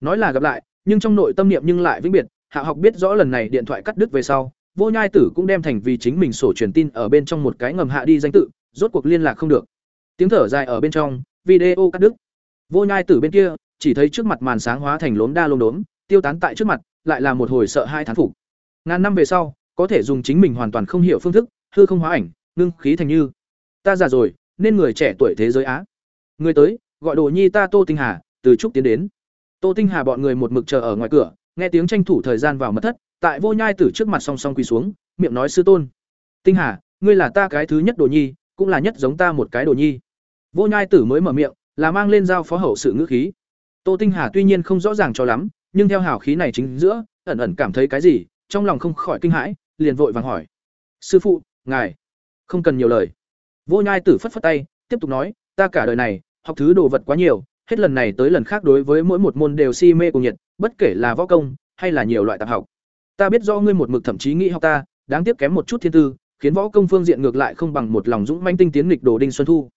Nói là gặp lại, nhưng trong nội tâm niệm nhưng lại vĩnh biệt, Hạ học biết rõ lần này điện thoại cắt đứt về sau, Vô Nhai Tử cũng đem thành vì chính mình sổ truyền tin ở bên trong một cái ngầm hạ đi danh tự, rốt cuộc liên lạc không được. Tiếng thở dài ở bên trong, video cắt đứt. Vô Nhai Tử bên kia, chỉ thấy trước mặt màn sáng hóa thành lốm đa lốm đốm, tiêu tán tại trước mặt, lại là một hồi sợ hai thán phục. Ngàn năm về sau, có thể dùng chính mình hoàn toàn không hiểu phương thức, hư không hóa ảnh, ngưng khí thành như. Ta già rồi, nên người trẻ tuổi thế giới á. Người tới, gọi Đồ Nhi ta Tô Tinh Hà, từ trúc tiến đến. Tô Tinh Hà bọn người một mực chờ ở ngoài cửa, nghe tiếng tranh thủ thời gian vào mật thất, tại Vô Nhai Tử trước mặt song song quỳ xuống, miệng nói sư tôn. Tinh Hà, ngươi là ta cái thứ nhất Đồ Nhi, cũng là nhất giống ta một cái Đồ Nhi. Vô Nhai Tử mới mở miệng, là mang lên giao phó hậu sự ngữ khí. Tô Tinh Hà tuy nhiên không rõ ràng cho lắm, nhưng theo hào khí này chính giữa, ẩn ẩn cảm thấy cái gì, trong lòng không khỏi kinh hãi, liền vội vàng hỏi: "Sư phụ, ngài không cần nhiều lời." Vô Nhai Tử phất phất tay, tiếp tục nói: "Ta cả đời này, học thứ đồ vật quá nhiều, hết lần này tới lần khác đối với mỗi một môn đều si mê cùng nhiệt, bất kể là võ công hay là nhiều loại tạp học. Ta biết do ngươi một mực thậm chí nghĩ học ta, đáng tiếc kém một chút thiên tư, khiến võ công phương diện ngược lại không bằng một lòng dũng manh tinh tiến nghịch đồ đinh xuân thu."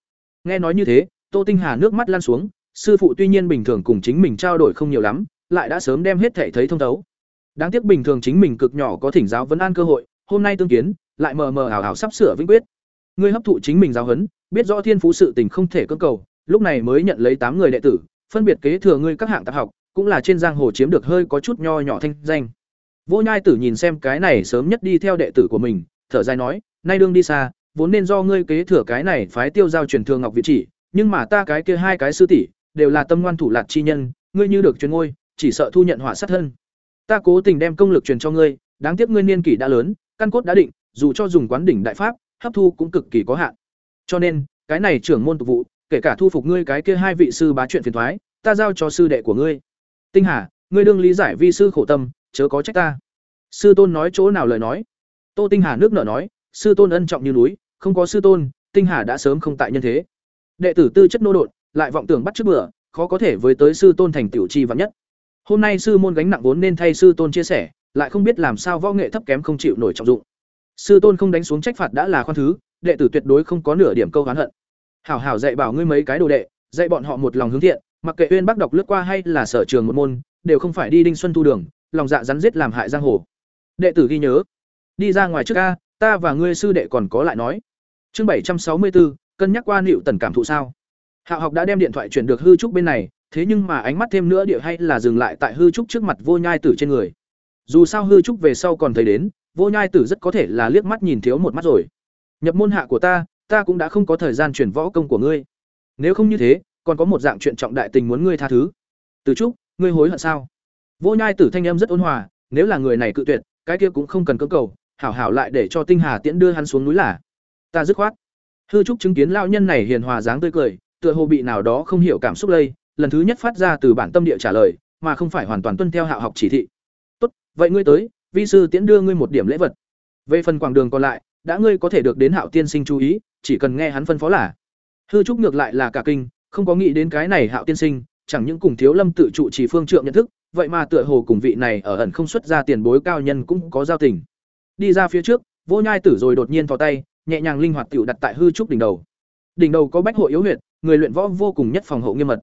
Nghe nói như thế, Tô Tinh Hà nước mắt lan xuống, sư phụ tuy nhiên bình thường cùng chính mình trao đổi không nhiều lắm, lại đã sớm đem hết thể thấy thông thấu. Đáng tiếc bình thường chính mình cực nhỏ có thỉnh giáo vấn an cơ hội, hôm nay tương kiến, lại mờ mờ ảo ảo sắp sửa vĩnh quyết. Ngươi hấp thụ chính mình giáo huấn, biết rõ thiên phú sự tình không thể cưỡng cầu, lúc này mới nhận lấy tám người đệ tử, phân biệt kế thừa ngươi các hạng tạp học, cũng là trên giang hồ chiếm được hơi có chút nho nhỏ thanh danh. Vô Nhai Tử nhìn xem cái này sớm nhất đi theo đệ tử của mình, thở dài nói, nay đương đi xa, vốn nên do ngươi kế thừa cái này phái tiêu giao truyền thừa ngọc vị chỉ, nhưng mà ta cái kia hai cái sư tỷ đều là tâm ngoan thủ lạt chi nhân, ngươi như được truyền ngôi, chỉ sợ thu nhận họa sát thân. Ta cố tình đem công lực truyền cho ngươi, đáng tiếc ngươi niên kỷ đã lớn, căn cốt đã định, dù cho dùng quán đỉnh đại pháp, hấp thu cũng cực kỳ có hạn. Cho nên, cái này trưởng môn tục vụ, kể cả thu phục ngươi cái kia hai vị sư bá chuyện phiền toái, ta giao cho sư đệ của ngươi. Tinh Hà, ngươi đương lý giải vi sư khổ tâm chớ có trách ta. Sư tôn nói chỗ nào lời nói? Tô tinh hà nước nở nói, sư tôn ân trọng như núi, không có sư tôn, tinh hà đã sớm không tại nhân thế. Đệ tử tư chất nô đột lại vọng tưởng bắt trước bữa khó có thể với tới sư tôn thành tiểu chi vắn nhất. Hôm nay sư môn gánh nặng vốn nên thay sư tôn chia sẻ, lại không biết làm sao võ nghệ thấp kém không chịu nổi trọng dụng. Sư tôn không đánh xuống trách phạt đã là khoan thứ, đệ tử tuyệt đối không có nửa điểm câu oán hận. Hảo hảo dạy bảo ngươi mấy cái đồ đệ, dạy bọn họ một lòng hướng thiện, mặc kệ uyên bác đọc lướt qua hay là sở trường một môn, đều không phải đi đinh xuân thu đường lòng dạ rắn giết làm hại giang hồ. Đệ tử ghi nhớ. Đi ra ngoài trước ca ta và ngươi sư đệ còn có lại nói. Chương bảy trăm sáu mươi bốn cân nhắc qua nịu tần cảm thụ sao. Hạo học đã đem điện thoại chuyển được hư trúc bên này, thế nhưng mà ánh mắt thêm nữa địa hay là dừng lại tại hư trúc trước mặt vô nhai tử trên người. Dù sao hư trúc về sau còn thấy đến, vô nhai tử rất có thể là liếc mắt nhìn thiếu một mắt rồi. Nhập môn hạ của ta ta cũng đã không có thời gian chuyển võ công của ngươi. Nếu không như thế, còn có một dạng chuyện trọng đại tình muốn ngươi tha thứ. Từ trúc, ngươi hối hận sao? Vô nhai tử thanh âm rất ôn hòa, nếu là người này cự tuyệt, cái kia cũng không cần cưỡng cầu, hảo hảo lại để cho tinh hà tiễn đưa hắn xuống núi là. Ta dứt khoát. Hư trúc chứng kiến lão nhân này hiền hòa dáng tươi cười, tựa hồ bị nào đó không hiểu cảm xúc lây, lần thứ nhất phát ra từ bản tâm địa trả lời, mà không phải hoàn toàn tuân theo hạ học chỉ thị. Tốt, vậy ngươi tới, vi sư tiễn đưa ngươi một điểm lễ vật. Về phần quãng đường còn lại, đã ngươi có thể được đến hạo tiên sinh chú ý, chỉ cần nghe hắn phân phó là. Hư trúc ngược lại là cả kinh, không có nghĩ đến cái này hạo tiên sinh, chẳng những cùng thiếu lâm tự trụ chỉ phương trượng nhận thức vậy mà tựa hồ cùng vị này ở ẩn không xuất ra tiền bối cao nhân cũng có giao tình. Đi ra phía trước, vô nhai tử rồi đột nhiên thò tay, nhẹ nhàng linh hoạt tiểu đặt tại hư trúc đỉnh đầu. Đỉnh đầu có bách hội yếu huyệt, người luyện võ vô cùng nhất phòng hộ nghiêm mật.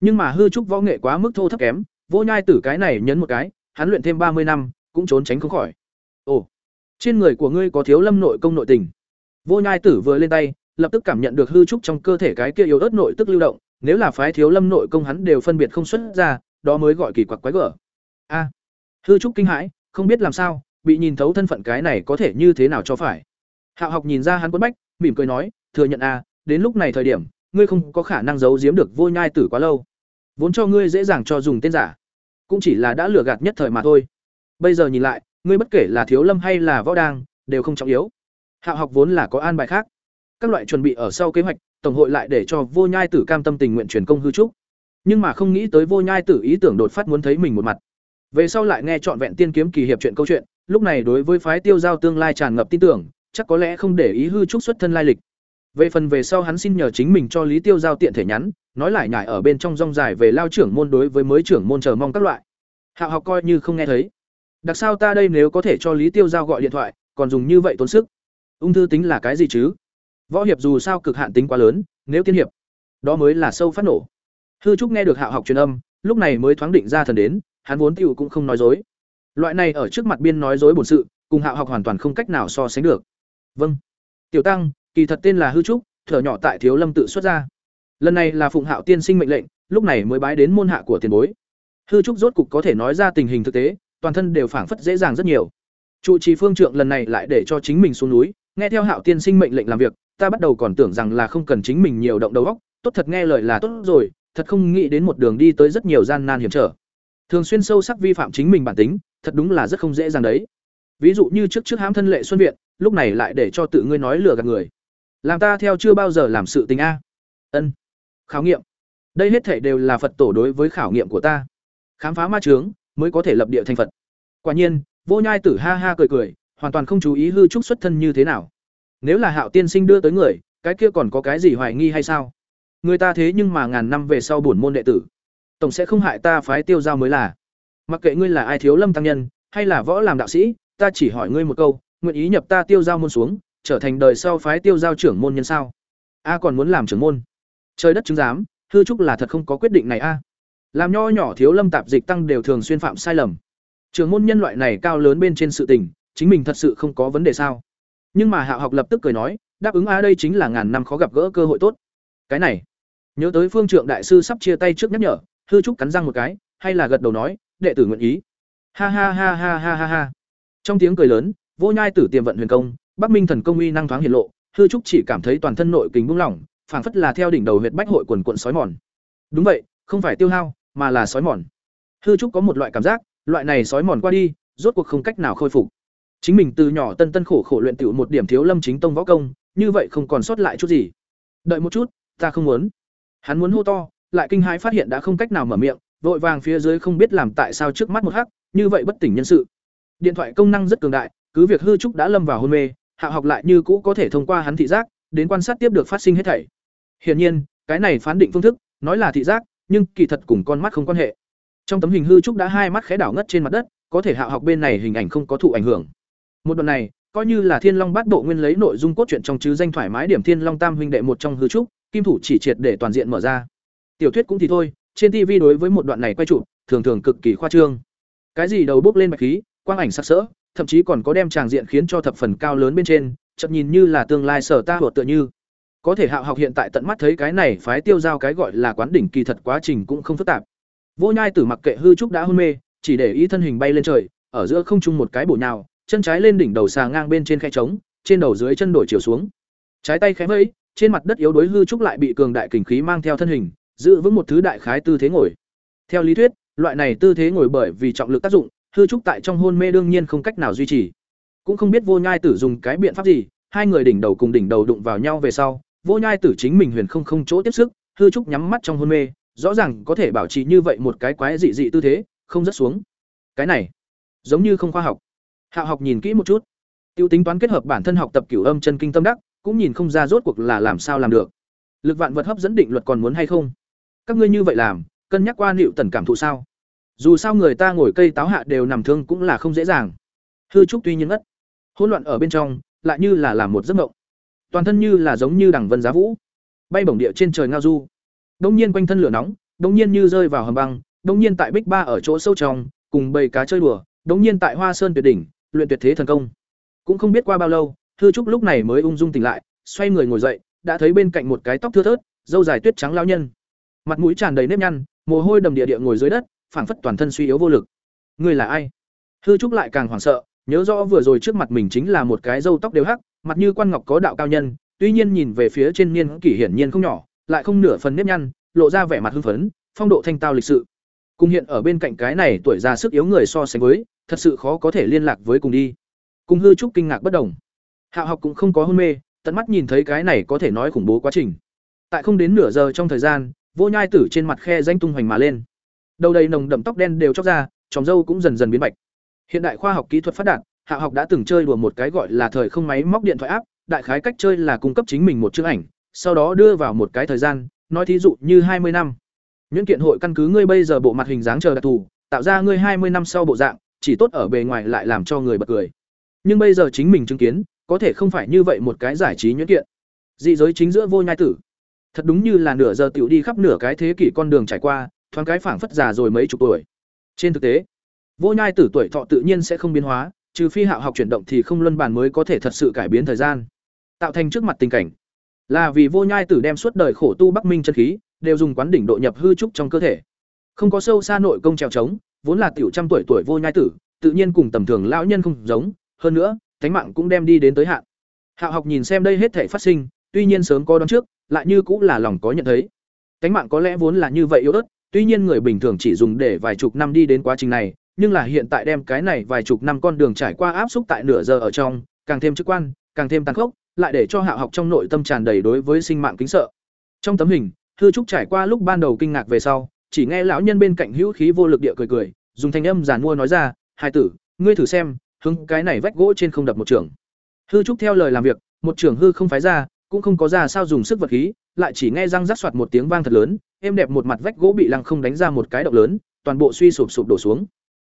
Nhưng mà hư trúc võ nghệ quá mức thô thấp kém, vô nhai tử cái này nhấn một cái, hắn luyện thêm ba mươi năm, cũng trốn tránh không khỏi. Ồ, trên người của ngươi có thiếu lâm nội công nội tình. Vô nhai tử vừa lên tay, lập tức cảm nhận được hư trúc trong cơ thể cái kia yếu ớt nội tức lưu động, nếu là phái thiếu lâm nội công hắn đều phân biệt không xuất ra đó mới gọi kỳ quặc quái gở. A, hư trúc kinh hãi, không biết làm sao, bị nhìn thấu thân phận cái này có thể như thế nào cho phải. Hạo học nhìn ra hắn quất bách, mỉm cười nói, thừa nhận a, đến lúc này thời điểm, ngươi không có khả năng giấu giếm được vô nhai tử quá lâu. Vốn cho ngươi dễ dàng cho dùng tên giả, cũng chỉ là đã lừa gạt nhất thời mà thôi. Bây giờ nhìn lại, ngươi bất kể là thiếu lâm hay là võ đang, đều không trọng yếu. Hạo học vốn là có an bài khác. Các loại chuẩn bị ở sau kế hoạch, tổng hội lại để cho vô nhai tử cam tâm tình nguyện truyền công hư trúc nhưng mà không nghĩ tới vô nhai tử ý tưởng đột phát muốn thấy mình một mặt. Về sau lại nghe trọn vẹn tiên kiếm kỳ hiệp chuyện câu chuyện, lúc này đối với phái tiêu giao tương lai tràn ngập tin tưởng, chắc có lẽ không để ý hư trúc xuất thân lai lịch. Về phần về sau hắn xin nhờ chính mình cho lý tiêu giao tiện thể nhắn, nói lại nhải ở bên trong rong dài về lao trưởng môn đối với mới trưởng môn chờ mong các loại. Hạo học coi như không nghe thấy. Đặc sao ta đây nếu có thể cho lý tiêu giao gọi điện thoại, còn dùng như vậy tốn sức. Ung thư tính là cái gì chứ? Võ hiệp dù sao cực hạn tính quá lớn, nếu tiên hiệp, đó mới là sâu phát nổ hư trúc nghe được hạo học truyền âm, lúc này mới thoáng định ra thần đến, hắn vốn tựu cũng không nói dối. Loại này ở trước mặt biên nói dối bổn sự, cùng hạo học hoàn toàn không cách nào so sánh được. Vâng. Tiểu tăng, kỳ thật tên là hư trúc, thở nhỏ tại thiếu lâm tự xuất ra. Lần này là phụng hạo tiên sinh mệnh lệnh, lúc này mới bái đến môn hạ của tiền bối. Hư trúc rốt cục có thể nói ra tình hình thực tế, toàn thân đều phảng phất dễ dàng rất nhiều. Trụ trì phương trượng lần này lại để cho chính mình xuống núi, nghe theo hạo tiên sinh mệnh lệnh làm việc, ta bắt đầu còn tưởng rằng là không cần chính mình nhiều động đầu óc, tốt thật nghe lời là tốt rồi thật không nghĩ đến một đường đi tới rất nhiều gian nan hiểm trở. Thường xuyên sâu sắc vi phạm chính mình bản tính, thật đúng là rất không dễ dàng đấy. Ví dụ như trước trước hãm thân lệ xuân viện, lúc này lại để cho tự ngươi nói lừa gạt người. Làm ta theo chưa bao giờ làm sự tình a. Ân. Khảo nghiệm. Đây hết thể đều là phật tổ đối với khảo nghiệm của ta. Khám phá ma trướng mới có thể lập địa thành phật. Quả nhiên, vô nhai tử ha ha cười cười, hoàn toàn không chú ý hư trúc xuất thân như thế nào. Nếu là hạo tiên sinh đưa tới người, cái kia còn có cái gì hoài nghi hay sao? Người ta thế nhưng mà ngàn năm về sau bổn môn đệ tử. Tổng sẽ không hại ta phái tiêu giao mới là. Mặc kệ ngươi là ai thiếu lâm tăng nhân, hay là võ làm đạo sĩ, ta chỉ hỏi ngươi một câu, nguyện ý nhập ta tiêu giao môn xuống, trở thành đời sau phái tiêu giao trưởng môn nhân sao? A còn muốn làm trưởng môn. Trời đất chứng giám, hư trúc là thật không có quyết định này a. Làm nho nhỏ thiếu lâm tạp dịch tăng đều thường xuyên phạm sai lầm. Trưởng môn nhân loại này cao lớn bên trên sự tình, chính mình thật sự không có vấn đề sao? Nhưng mà hạ học lập tức cười nói, đáp ứng a đây chính là ngàn năm khó gặp gỡ cơ hội tốt. Cái này nhớ tới phương trượng đại sư sắp chia tay trước nhắc nhở, hư trúc cắn răng một cái, hay là gật đầu nói, đệ tử nguyện ý. Ha ha ha ha ha ha ha. Trong tiếng cười lớn, vô nhai tử tiềm vận huyền công, bắc minh thần công uy năng thoáng hiện lộ, hư trúc chỉ cảm thấy toàn thân nội kính buông lỏng, phảng phất là theo đỉnh đầu huyệt bách hội quần quận sói mòn. Đúng vậy, không phải tiêu hao, mà là sói mòn. Hư trúc có một loại cảm giác, loại này sói mòn qua đi, rốt cuộc không cách nào khôi phục. Chính mình từ nhỏ tân tân khổ khổ luyện tiểu một điểm thiếu lâm chính tông võ công, như vậy không còn sót lại chút gì. Đợi một chút, ta không muốn hắn muốn hô to lại kinh hãi phát hiện đã không cách nào mở miệng vội vàng phía dưới không biết làm tại sao trước mắt một hắc, như vậy bất tỉnh nhân sự. Điện thoại công năng rất cường đại, cứ việc hư trúc đã lâm vào hôn mê, hạ học lại như cũ có thể thông qua hắn thị giác, đến quan sát tiếp được phát sinh hết thảy. Hiển nhiên, cái này phán định phương thức, nói là thị giác, nhưng kỳ thật cùng con mắt không quan hệ. Trong tấm hình hư trúc đã hai mắt khẽ đảo ngất trên mặt đất, có thể hạ học bên này hình ảnh không có thụ ảnh hưởng. Một đoạn này, coi như là Thiên Long Bát Bộ nguyên lấy nội dung cốt truyện trong chứ danh thoải mái điểm Thiên Long Tam huynh đệ một trong hư trúc, kim thủ chỉ triệt để toàn diện mở ra. Tiểu thuyết cũng thì thôi, trên TV đối với một đoạn này quay chụp, thường thường cực kỳ khoa trương. Cái gì đầu bốc lên bạch khí, quang ảnh sắc sỡ, thậm chí còn có đem tràng diện khiến cho thập phần cao lớn bên trên, chợt nhìn như là tương lai sở ta hột tựa như. Có thể Hạo học hiện tại tận mắt thấy cái này phái tiêu giao cái gọi là quán đỉnh kỳ thật quá trình cũng không phức tạp. Vô Nhai Tử mặc kệ hư trúc đã hôn mê, chỉ để ý thân hình bay lên trời, ở giữa không trung một cái bổ nhào, chân trái lên đỉnh đầu xà ngang bên trên khe trống, trên đầu dưới chân đổi chiều xuống. Trái tay khẽ vẫy, trên mặt đất yếu đuối hư trúc lại bị cường đại kình khí mang theo thân hình, giữ vững một thứ đại khái tư thế ngồi. Theo lý thuyết, loại này tư thế ngồi bởi vì trọng lực tác dụng, hư trúc tại trong hôn mê đương nhiên không cách nào duy trì. Cũng không biết Vô Nhai Tử dùng cái biện pháp gì, hai người đỉnh đầu cùng đỉnh đầu đụng vào nhau về sau, Vô Nhai Tử chính mình huyền không không chỗ tiếp sức, hư trúc nhắm mắt trong hôn mê, rõ ràng có thể bảo trì như vậy một cái quái dị dị tư thế, không rất xuống. Cái này, giống như không khoa học. Hạo học nhìn kỹ một chút, tiêu tính toán kết hợp bản thân học tập cửu âm chân kinh tâm đắc, cũng nhìn không ra rốt cuộc là làm sao làm được. Lực vạn vật hấp dẫn định luật còn muốn hay không? Các ngươi như vậy làm, cân nhắc qua liệu tần cảm thụ sao? Dù sao người ta ngồi cây táo hạ đều nằm thương cũng là không dễ dàng. Hư trúc tuy nhiên ngất, hỗn loạn ở bên trong, lại như là làm một giấc mộng. Toàn thân như là giống như đằng vân giá vũ, bay bổng địa trên trời ngao du. Đông nhiên quanh thân lửa nóng, đông nhiên như rơi vào hầm băng, đông nhiên tại bích ba ở chỗ sâu trong, cùng bầy cá chơi đùa, đông nhiên tại Hoa Sơn tuyệt đỉnh, luyện tuyệt thế thần công. Cũng không biết qua bao lâu, Thư Trúc lúc này mới ung dung tỉnh lại, xoay người ngồi dậy, đã thấy bên cạnh một cái tóc thưa thớt, râu dài tuyết trắng lão nhân. Mặt mũi tràn đầy nếp nhăn, mồ hôi đầm địa địa ngồi dưới đất, phảng phất toàn thân suy yếu vô lực. Người là ai? Hư Trúc lại càng hoảng sợ, nhớ rõ vừa rồi trước mặt mình chính là một cái râu tóc đều hắc, mặt như quan ngọc có đạo cao nhân, tuy nhiên nhìn về phía trên niên kỷ hiển nhiên không nhỏ, lại không nửa phần nếp nhăn, lộ ra vẻ mặt hưng phấn, phong độ thanh tao lịch sự. Cùng hiện ở bên cạnh cái này tuổi già sức yếu người so sánh với, thật sự khó có thể liên lạc với cùng đi. Cùng hư trúc kinh ngạc bất đồng. Hạ học cũng không có hôn mê, tận mắt nhìn thấy cái này có thể nói khủng bố quá trình. Tại không đến nửa giờ trong thời gian, vô nhai tử trên mặt khe danh tung hoành mà lên. Đầu đầy nồng đậm tóc đen đều chóc ra, tròng dâu cũng dần dần biến bạch. Hiện đại khoa học kỹ thuật phát đạt, hạ học đã từng chơi đùa một cái gọi là thời không máy móc điện thoại áp, đại khái cách chơi là cung cấp chính mình một chương ảnh, sau đó đưa vào một cái thời gian, nói thí dụ như hai mươi năm. Nhuyễn kiện hội căn cứ ngươi bây giờ bộ mặt hình dáng chờ đặc thù, tạo ra ngươi hai mươi năm sau bộ dạng, chỉ tốt ở bề ngoài lại làm cho người bật cười. Nhưng bây giờ chính mình chứng kiến, có thể không phải như vậy một cái giải trí nhuyễn kiện. Dị giới chính giữa vô nhai tử. Thật đúng như là nửa giờ tiểu đi khắp nửa cái thế kỷ con đường trải qua, thoáng cái phảng phất già rồi mấy chục tuổi. Trên thực tế, vô nhai tử tuổi thọ tự nhiên sẽ không biến hóa, trừ phi hạo học chuyển động thì không luân bàn mới có thể thật sự cải biến thời gian. Tạo thành trước mặt tình cảnh, là vì vô nhai tử đem suốt đời khổ tu Bắc Minh chân khí, đều dùng quán đỉnh độ nhập hư trúc trong cơ thể. Không có sâu xa nội công trèo trống, vốn là tiểu trăm tuổi tuổi vô nhai tử, tự nhiên cùng tầm thường lão nhân không giống, hơn nữa, thánh mạng cũng đem đi đến tới hạn. Hạo học nhìn xem đây hết thảy phát sinh, tuy nhiên sớm có đoán trước, lại như cũng là lòng có nhận thấy. Thánh mạng có lẽ vốn là như vậy yếu ớt, tuy nhiên người bình thường chỉ dùng để vài chục năm đi đến quá trình này, nhưng là hiện tại đem cái này vài chục năm con đường trải qua áp xúc tại nửa giờ ở trong, càng thêm trực quan, càng thêm tăng khốc, lại để cho Hạo học trong nội tâm tràn đầy đối với sinh mạng kính sợ. Trong tấm hình, Thư Trúc trải qua lúc ban đầu kinh ngạc về sau, chỉ nghe lão nhân bên cạnh hữu khí vô lực địa cười cười, dùng thanh âm giàn mua nói ra, "Hai tử, ngươi thử xem, hứng cái này vách gỗ trên không đập một trường." Hư Trúc theo lời làm việc, một trường hư không phái ra, cũng không có ra sao dùng sức vật khí, lại chỉ nghe răng rắc soạt một tiếng vang thật lớn, êm đẹp một mặt vách gỗ bị lăng không đánh ra một cái động lớn, toàn bộ suy sụp sụp đổ xuống.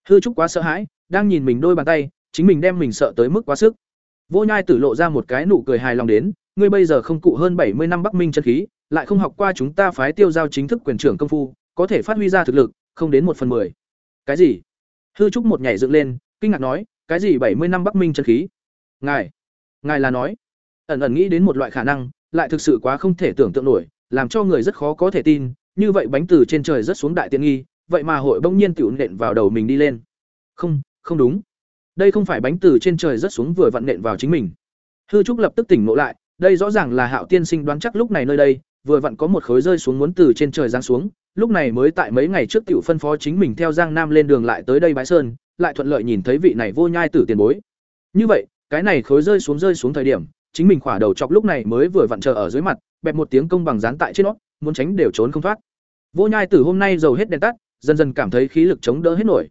Hư Trúc quá sợ hãi, đang nhìn mình đôi bàn tay, chính mình đem mình sợ tới mức quá sức. Vô Nhai Tử lộ ra một cái nụ cười hài lòng đến, ngươi bây giờ không cụ hơn bảy mươi năm Bắc Minh chân khí, lại không học qua chúng ta phái tiêu giao chính thức quyền trưởng công phu, có thể phát huy ra thực lực, không đến một phần mười. Cái gì? Hư Trúc một nhảy dựng lên, kinh ngạc nói, cái gì bảy mươi năm Bắc Minh chân khí? Ngài, ngài là nói? Ẩn ẩn nghĩ đến một loại khả năng, lại thực sự quá không thể tưởng tượng nổi, làm cho người rất khó có thể tin, như vậy bánh từ trên trời rất xuống đại tiện nghi, vậy mà hội bỗng nhiên tiểu nện vào đầu mình đi lên. Không, không đúng. Đây không phải bánh từ trên trời rất xuống vừa vặn nện vào chính mình. Hư Trúc lập tức tỉnh ngộ lại, đây rõ ràng là Hạo tiên sinh đoán chắc lúc này nơi đây, vừa vặn có một khối rơi xuống muốn từ trên trời giáng xuống, lúc này mới tại mấy ngày trước tiểu phân phó chính mình theo Giang Nam lên đường lại tới đây bãi sơn, lại thuận lợi nhìn thấy vị này vô nhai tử tiền bối. Như vậy, cái này khối rơi xuống rơi xuống thời điểm, chính mình khỏa đầu chọc lúc này mới vừa vặn chờ ở dưới mặt, bẹp một tiếng công bằng dán tại trên nó, muốn tránh đều trốn không thoát. Vô nhai tử hôm nay dầu hết đèn tắt, dần dần cảm thấy khí lực chống đỡ hết nổi.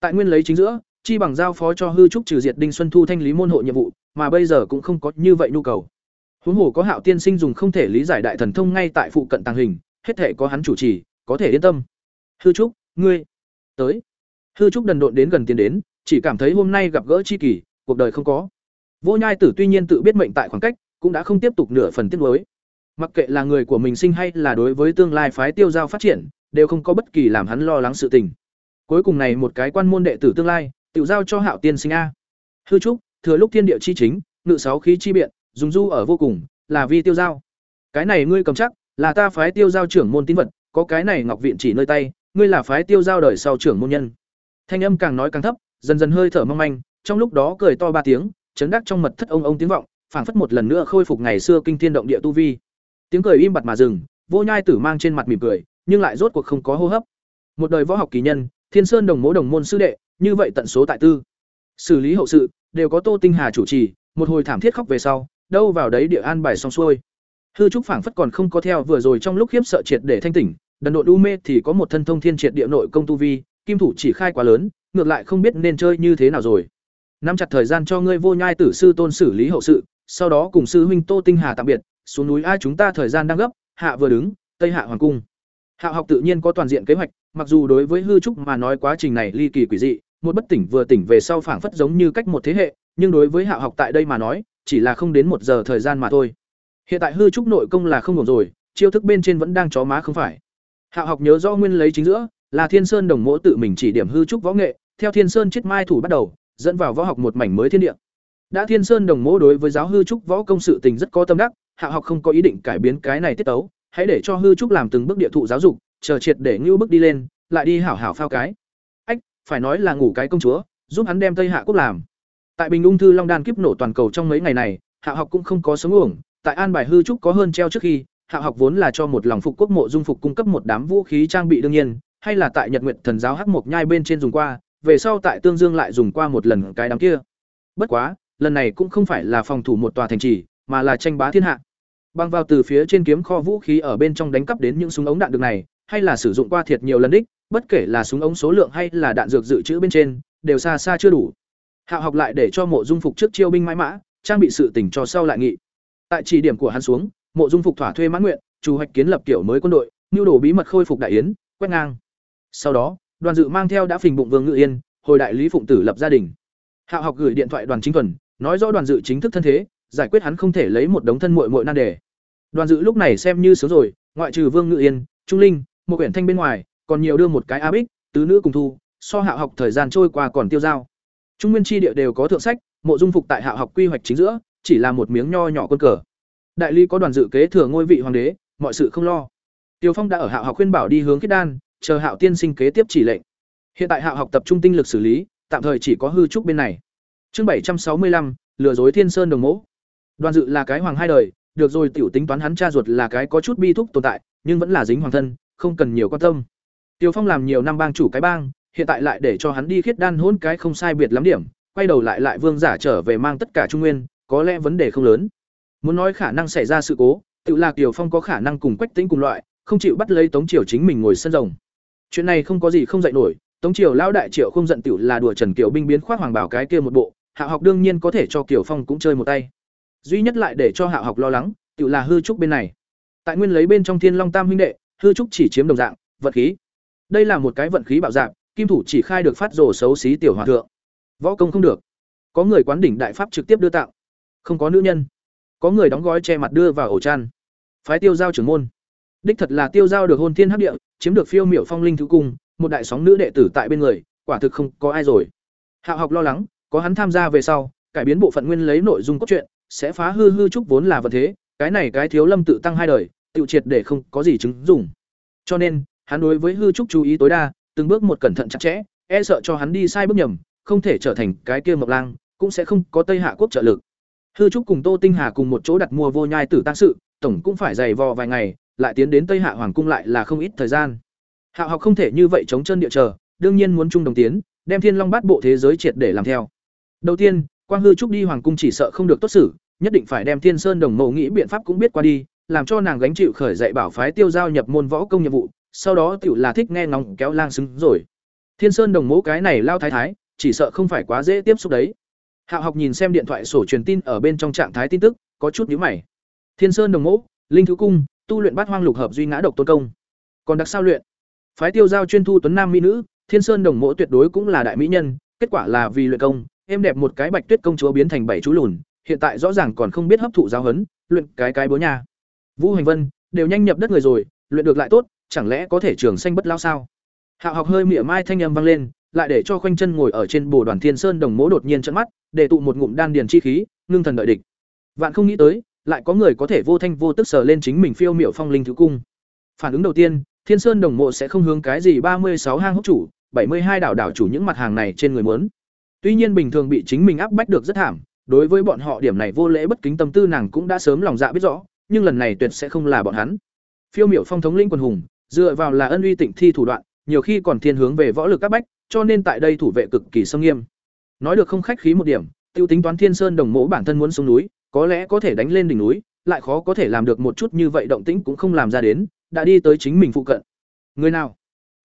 Tại nguyên lấy chính giữa, chi bằng giao phó cho hư trúc trừ diệt Đinh Xuân Thu thanh lý môn hộ nhiệm vụ, mà bây giờ cũng không có như vậy nhu cầu. Huống hồ có Hạo tiên sinh dùng không thể lý giải đại thần thông ngay tại phụ cận tàng hình, hết thể có hắn chủ trì, có thể yên tâm. Hư trúc, ngươi tới. Hư trúc đần độn đến gần tiến đến, chỉ cảm thấy hôm nay gặp gỡ chi kỳ, cuộc đời không có. Vô Nhai Tử tuy nhiên tự biết mệnh tại khoảng cách, cũng đã không tiếp tục nửa phần tiết nuối. Mặc kệ là người của mình sinh hay là đối với tương lai phái tiêu giao phát triển, đều không có bất kỳ làm hắn lo lắng sự tình. Cuối cùng này một cái quan môn đệ tử tương lai, tiểu giao cho Hạo Tiên sinh a. Hư trúc, thừa lúc thiên địa chi chính, ngự sáu khí chi biện, dùng du ở vô cùng, là vi tiêu giao. Cái này ngươi cầm chắc, là ta phái tiêu giao trưởng môn tín vật, có cái này ngọc viện chỉ nơi tay, ngươi là phái tiêu giao đời sau trưởng môn nhân. Thanh âm càng nói càng thấp, dần dần hơi thở mong manh, trong lúc đó cười to ba tiếng, chấn đắc trong mật thất ông ông tiếng vọng, phảng phất một lần nữa khôi phục ngày xưa kinh thiên động địa tu vi. Tiếng cười im bặt mà dừng, Vô Nhai Tử mang trên mặt mỉm cười, nhưng lại rốt cuộc không có hô hấp. Một đời võ học kỳ nhân, Thiên Sơn đồng mố đồng môn sư đệ, như vậy tận số tại tư. Xử lý hậu sự, đều có Tô Tinh Hà chủ trì, một hồi thảm thiết khóc về sau, đâu vào đấy địa an bài xong xuôi. Hư trúc phảng phất còn không có theo vừa rồi trong lúc khiếp sợ triệt để thanh tỉnh, đần độ u mê thì có một thân thông thiên triệt địa nội công tu vi, kim thủ chỉ khai quá lớn, ngược lại không biết nên chơi như thế nào rồi. Nắm chặt thời gian cho ngươi vô nhai tử sư tôn xử lý hậu sự, sau đó cùng sư huynh Tô Tinh Hà tạm biệt, xuống núi ai chúng ta thời gian đang gấp, hạ vừa đứng, tây hạ hoàng cung. Hạ học tự nhiên có toàn diện kế hoạch, mặc dù đối với hư trúc mà nói quá trình này ly kỳ quỷ dị, một bất tỉnh vừa tỉnh về sau phảng phất giống như cách một thế hệ, nhưng đối với hạ học tại đây mà nói, chỉ là không đến một giờ thời gian mà thôi. Hiện tại hư trúc nội công là không ổn rồi, chiêu thức bên trên vẫn đang chó má không phải. Hạ học nhớ rõ nguyên lấy chính giữa, là Thiên Sơn đồng mỗ tự mình chỉ điểm hư trúc võ nghệ, theo Thiên Sơn chết mai thủ bắt đầu, dẫn vào võ học một mảnh mới thiên địa. Đã Thiên Sơn đồng mỗ đối với giáo hư trúc võ công sự tình rất có tâm đắc, Hạ học không có ý định cải biến cái này tiết tấu, hãy để cho hư trúc làm từng bước địa thụ giáo dục, chờ triệt để ngưu bước đi lên, lại đi hảo hảo phao cái. Ách, phải nói là ngủ cái công chúa, giúp hắn đem Tây Hạ quốc làm. Tại Bình Ung thư Long Đan kiếp nổ toàn cầu trong mấy ngày này, Hạ học cũng không có sống uổng, tại An bài hư trúc có hơn treo trước khi, Hạ học vốn là cho một lòng phục quốc mộ dung phục cung cấp một đám vũ khí trang bị đương nhiên, hay là tại Nhật nguyện Thần giáo Hắc Mộc Nhai bên trên dùng qua, về sau tại Tương Dương lại dùng qua một lần cái đám kia. Bất quá, lần này cũng không phải là phòng thủ một tòa thành trì, mà là tranh bá thiên hạ. Băng vào từ phía trên kiếm kho vũ khí ở bên trong đánh cắp đến những súng ống đạn được này, hay là sử dụng qua thiệt nhiều lần đích, bất kể là súng ống số lượng hay là đạn dược dự trữ bên trên, đều xa xa chưa đủ. Hạo học lại để cho Mộ Dung Phục trước chiêu binh mãi mã, trang bị sự tỉnh cho sau lại nghị. Tại chỉ điểm của hắn xuống, Mộ Dung Phục thỏa thuê mãn nguyện, chủ hoạch kiến lập kiểu mới quân đội, nhu đồ bí mật khôi phục đại yến, quét ngang. Sau đó, Đoàn Dự mang theo đã phình bụng Vương Ngự Yên, hồi đại lý phụng tử lập gia đình. Hạo học gửi điện thoại Đoàn Chính Thuần, nói rõ Đoàn Dự chính thức thân thế, giải quyết hắn không thể lấy một đống thân muội muội nan đề. Đoàn Dự lúc này xem như sướng rồi, ngoại trừ Vương Ngự Yên, Trung Linh, một quyển thanh bên ngoài, còn nhiều đưa một cái A Bích, tứ nữ cùng thu, so Hạo học thời gian trôi qua còn tiêu dao. Trung nguyên chi địa đều có thượng sách, mộ dung phục tại Hạo học quy hoạch chính giữa, chỉ là một miếng nho nhỏ quân cờ. Đại lý có đoàn dự kế thừa ngôi vị hoàng đế, mọi sự không lo. Tiêu Phong đã ở Hạo học khuyên bảo đi hướng kết đan, chờ Hạo tiên sinh kế tiếp chỉ lệnh. Hiện tại Hạo học tập trung tinh lực xử lý, tạm thời chỉ có hư trúc bên này. Chương bảy trăm sáu mươi lăm lừa dối Thiên Sơn đồng mẫu. Đoàn dự là cái hoàng hai đời, được rồi tiểu tính toán hắn cha ruột là cái có chút bi thúc tồn tại, nhưng vẫn là dính hoàng thân, không cần nhiều quan tâm. Tiêu Phong làm nhiều năm bang chủ cái bang, hiện tại lại để cho hắn đi khiết đan hôn cái không sai biệt lắm điểm, quay đầu lại lại vương giả trở về mang tất cả trung nguyên, có lẽ vấn đề không lớn. Muốn nói khả năng xảy ra sự cố, tự là kiều Phong có khả năng cùng Quách Tĩnh cùng loại, không chịu bắt lấy Tống Triều chính mình ngồi sân rồng. Chuyện này không có gì không dạy nổi, Tống Triều lão đại Triệu không giận tiểu là đùa Trần Kiều binh biến khoác hoàng bảo cái kia một bộ, Hạ học đương nhiên có thể cho Kiều Phong cũng chơi một tay. Duy nhất lại để cho Hạ học lo lắng, tiểu là hư trúc bên này. Tại nguyên lấy bên trong Thiên Long Tam huynh đệ, hư trúc chỉ chiếm đồng dạng, vận khí. Đây là một cái vận khí bạo dạng, kim thủ chỉ khai được phát rồ xấu xí tiểu hòa thượng. Võ công không được. Có người quán đỉnh đại pháp trực tiếp đưa tặng. Không có nữ nhân. Có người đóng gói che mặt đưa vào ổ chăn. Phái tiêu giao trưởng môn. Đích thật là tiêu giao được hôn thiên hấp địa, chiếm được phiêu miểu phong linh thứ cung, một đại sóng nữ đệ tử tại bên người, quả thực không có ai rồi. Hạo học lo lắng, có hắn tham gia về sau, cải biến bộ phận nguyên lấy nội dung cốt truyện, sẽ phá hư hư trúc vốn là vật thế, cái này cái thiếu lâm tự tăng hai đời, tự triệt để không có gì chứng dùng. Cho nên, hắn đối với hư trúc chú ý tối đa, từng bước một cẩn thận chặt chẽ, e sợ cho hắn đi sai bước nhầm, không thể trở thành cái kia mộc lang, cũng sẽ không có Tây Hạ quốc trợ lực. Hư trúc cùng Tô Tinh Hà cùng một chỗ đặt mua vô nhai tử tăng sự, tổng cũng phải dày vò vài ngày, lại tiến đến Tây Hạ hoàng cung lại là không ít thời gian. Hạo học không thể như vậy chống chân địa chờ, đương nhiên muốn chung đồng tiến, đem Thiên Long bát bộ thế giới triệt để làm theo. Đầu tiên, Quang Hư trúc đi hoàng cung chỉ sợ không được tốt xử, nhất định phải đem Thiên Sơn đồng mộ nghĩ biện pháp cũng biết qua đi, làm cho nàng gánh chịu khởi dạy bảo phái tiêu giao nhập môn võ công nhiệm vụ, sau đó tiểu là thích nghe ngóng kéo lang xứng rồi. Thiên Sơn đồng mẫu cái này lao thái thái, chỉ sợ không phải quá dễ tiếp xúc đấy. Hạo học nhìn xem điện thoại sổ truyền tin ở bên trong trạng thái tin tức, có chút nhíu mày. Thiên Sơn đồng Mộ, linh thứ cung, tu luyện bát hoang lục hợp duy ngã độc tôn công. Còn đặc sao luyện? Phái tiêu giao chuyên thu tuấn nam mỹ nữ, Thiên Sơn đồng Mộ tuyệt đối cũng là đại mỹ nhân, kết quả là vì luyện công, em đẹp một cái Bạch Tuyết công chúa biến thành bảy chú lùn, hiện tại rõ ràng còn không biết hấp thụ giáo huấn, luyện cái cái bố nhà. Vũ Hành Vân, đều nhanh nhập đất người rồi, luyện được lại tốt, chẳng lẽ có thể trường sanh bất lao sao? Hạo học hơi mỉa mai thanh âm vang lên, lại để cho khoanh chân ngồi ở trên bồ đoàn thiên sơn đồng mỗ đột nhiên trận mắt, để tụ một ngụm đan điền chi khí, ngưng thần đợi địch. Vạn không nghĩ tới, lại có người có thể vô thanh vô tức sờ lên chính mình phiêu miệu phong linh thứ cung. Phản ứng đầu tiên, Thiên Sơn đồng mộ sẽ không hướng cái gì ba mươi sáu hang hốc chủ, bảy mươi hai đảo đảo chủ những mặt hàng này trên người muốn. Tuy nhiên bình thường bị chính mình áp bách được rất thảm, đối với bọn họ điểm này vô lễ bất kính tâm tư nàng cũng đã sớm lòng dạ biết rõ, nhưng lần này tuyệt sẽ không là bọn hắn. Phiêu miểu phong thống lĩnh quân hùng, dựa vào là ân uy tịnh thi thủ đoạn, nhiều khi còn thiên hướng về võ lực các bách, cho nên tại đây thủ vệ cực kỳ sâm nghiêm. Nói được không khách khí một điểm, tiêu tính toán Thiên Sơn đồng mộ bản thân muốn xuống núi, có lẽ có thể đánh lên đỉnh núi, lại khó có thể làm được một chút như vậy động tĩnh cũng không làm ra đến, đã đi tới chính mình phụ cận. Người nào?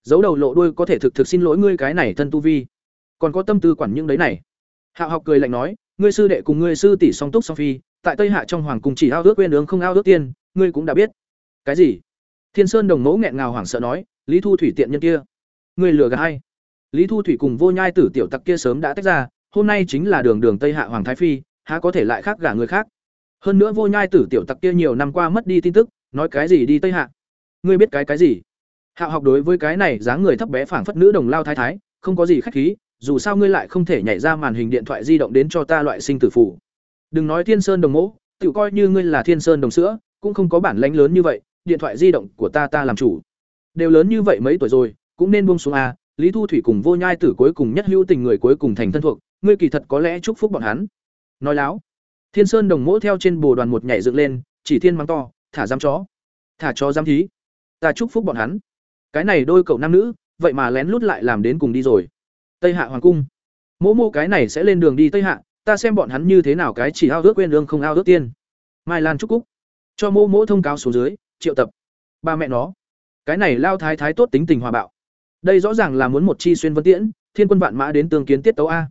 Giấu đầu lộ đuôi có thể thực thực xin lỗi ngươi cái này thân tu vi, còn có tâm tư quản những đấy này. Hạo học cười lạnh nói, ngươi sư đệ cùng ngươi sư tỷ song túc song phi, tại Tây Hạ trong hoàng cung chỉ ao ước quên ướng không ao ước tiên, ngươi cũng đã biết. Cái gì? Thiên Sơn đồng mẫu nghẹn ngào hoảng sợ nói, Lý Thu Thủy tiện nhân kia, ngươi lừa gạt hay? Lý Thu Thủy cùng Vô Nhai tử tiểu tặc kia sớm đã tách ra, hôm nay chính là đường đường Tây Hạ hoàng thái phi, há có thể lại khác gả người khác. Hơn nữa Vô Nhai tử tiểu tặc kia nhiều năm qua mất đi tin tức, nói cái gì đi Tây Hạ? Ngươi biết cái cái gì? Hạo học đối với cái này dáng người thấp bé phảng phất nữ đồng lao thái thái, không có gì khách khí, dù sao ngươi lại không thể nhảy ra màn hình điện thoại di động đến cho ta loại sinh tử phù. Đừng nói Thiên Sơn đồng mẫu, tự coi như ngươi là Thiên Sơn đồng sữa, cũng không có bản lãnh lớn như vậy, điện thoại di động của ta ta làm chủ. Đều lớn như vậy mấy tuổi rồi, cũng nên buông xuống a, Lý Thu Thủy cùng Vô Nhai tử cuối cùng nhất hữu tình người cuối cùng thành thân thuộc, ngươi kỳ thật có lẽ chúc phúc bọn hắn. Nói láo. Thiên Sơn đồng Mỗ theo trên bồ đoàn một nhảy dựng lên, chỉ thiên mắng to, thả giam chó. Thả chó giam thí. Ta chúc phúc bọn hắn. Cái này đôi cậu nam nữ, vậy mà lén lút lại làm đến cùng đi rồi. Tây Hạ hoàng cung. Mỗ mô cái này sẽ lên đường đi Tây Hạ, ta xem bọn hắn như thế nào cái chỉ ao ước quên lương không ao ước tiên. Mai Lan chúc cúc. Cho mỗ mỗ thông cáo xuống dưới, triệu tập. Ba mẹ nó. Cái này lao thái thái tốt tính tình hòa bạo. Đây rõ ràng là muốn một chi xuyên vân tiễn, thiên quân vạn mã đến tương kiến tiết tấu a.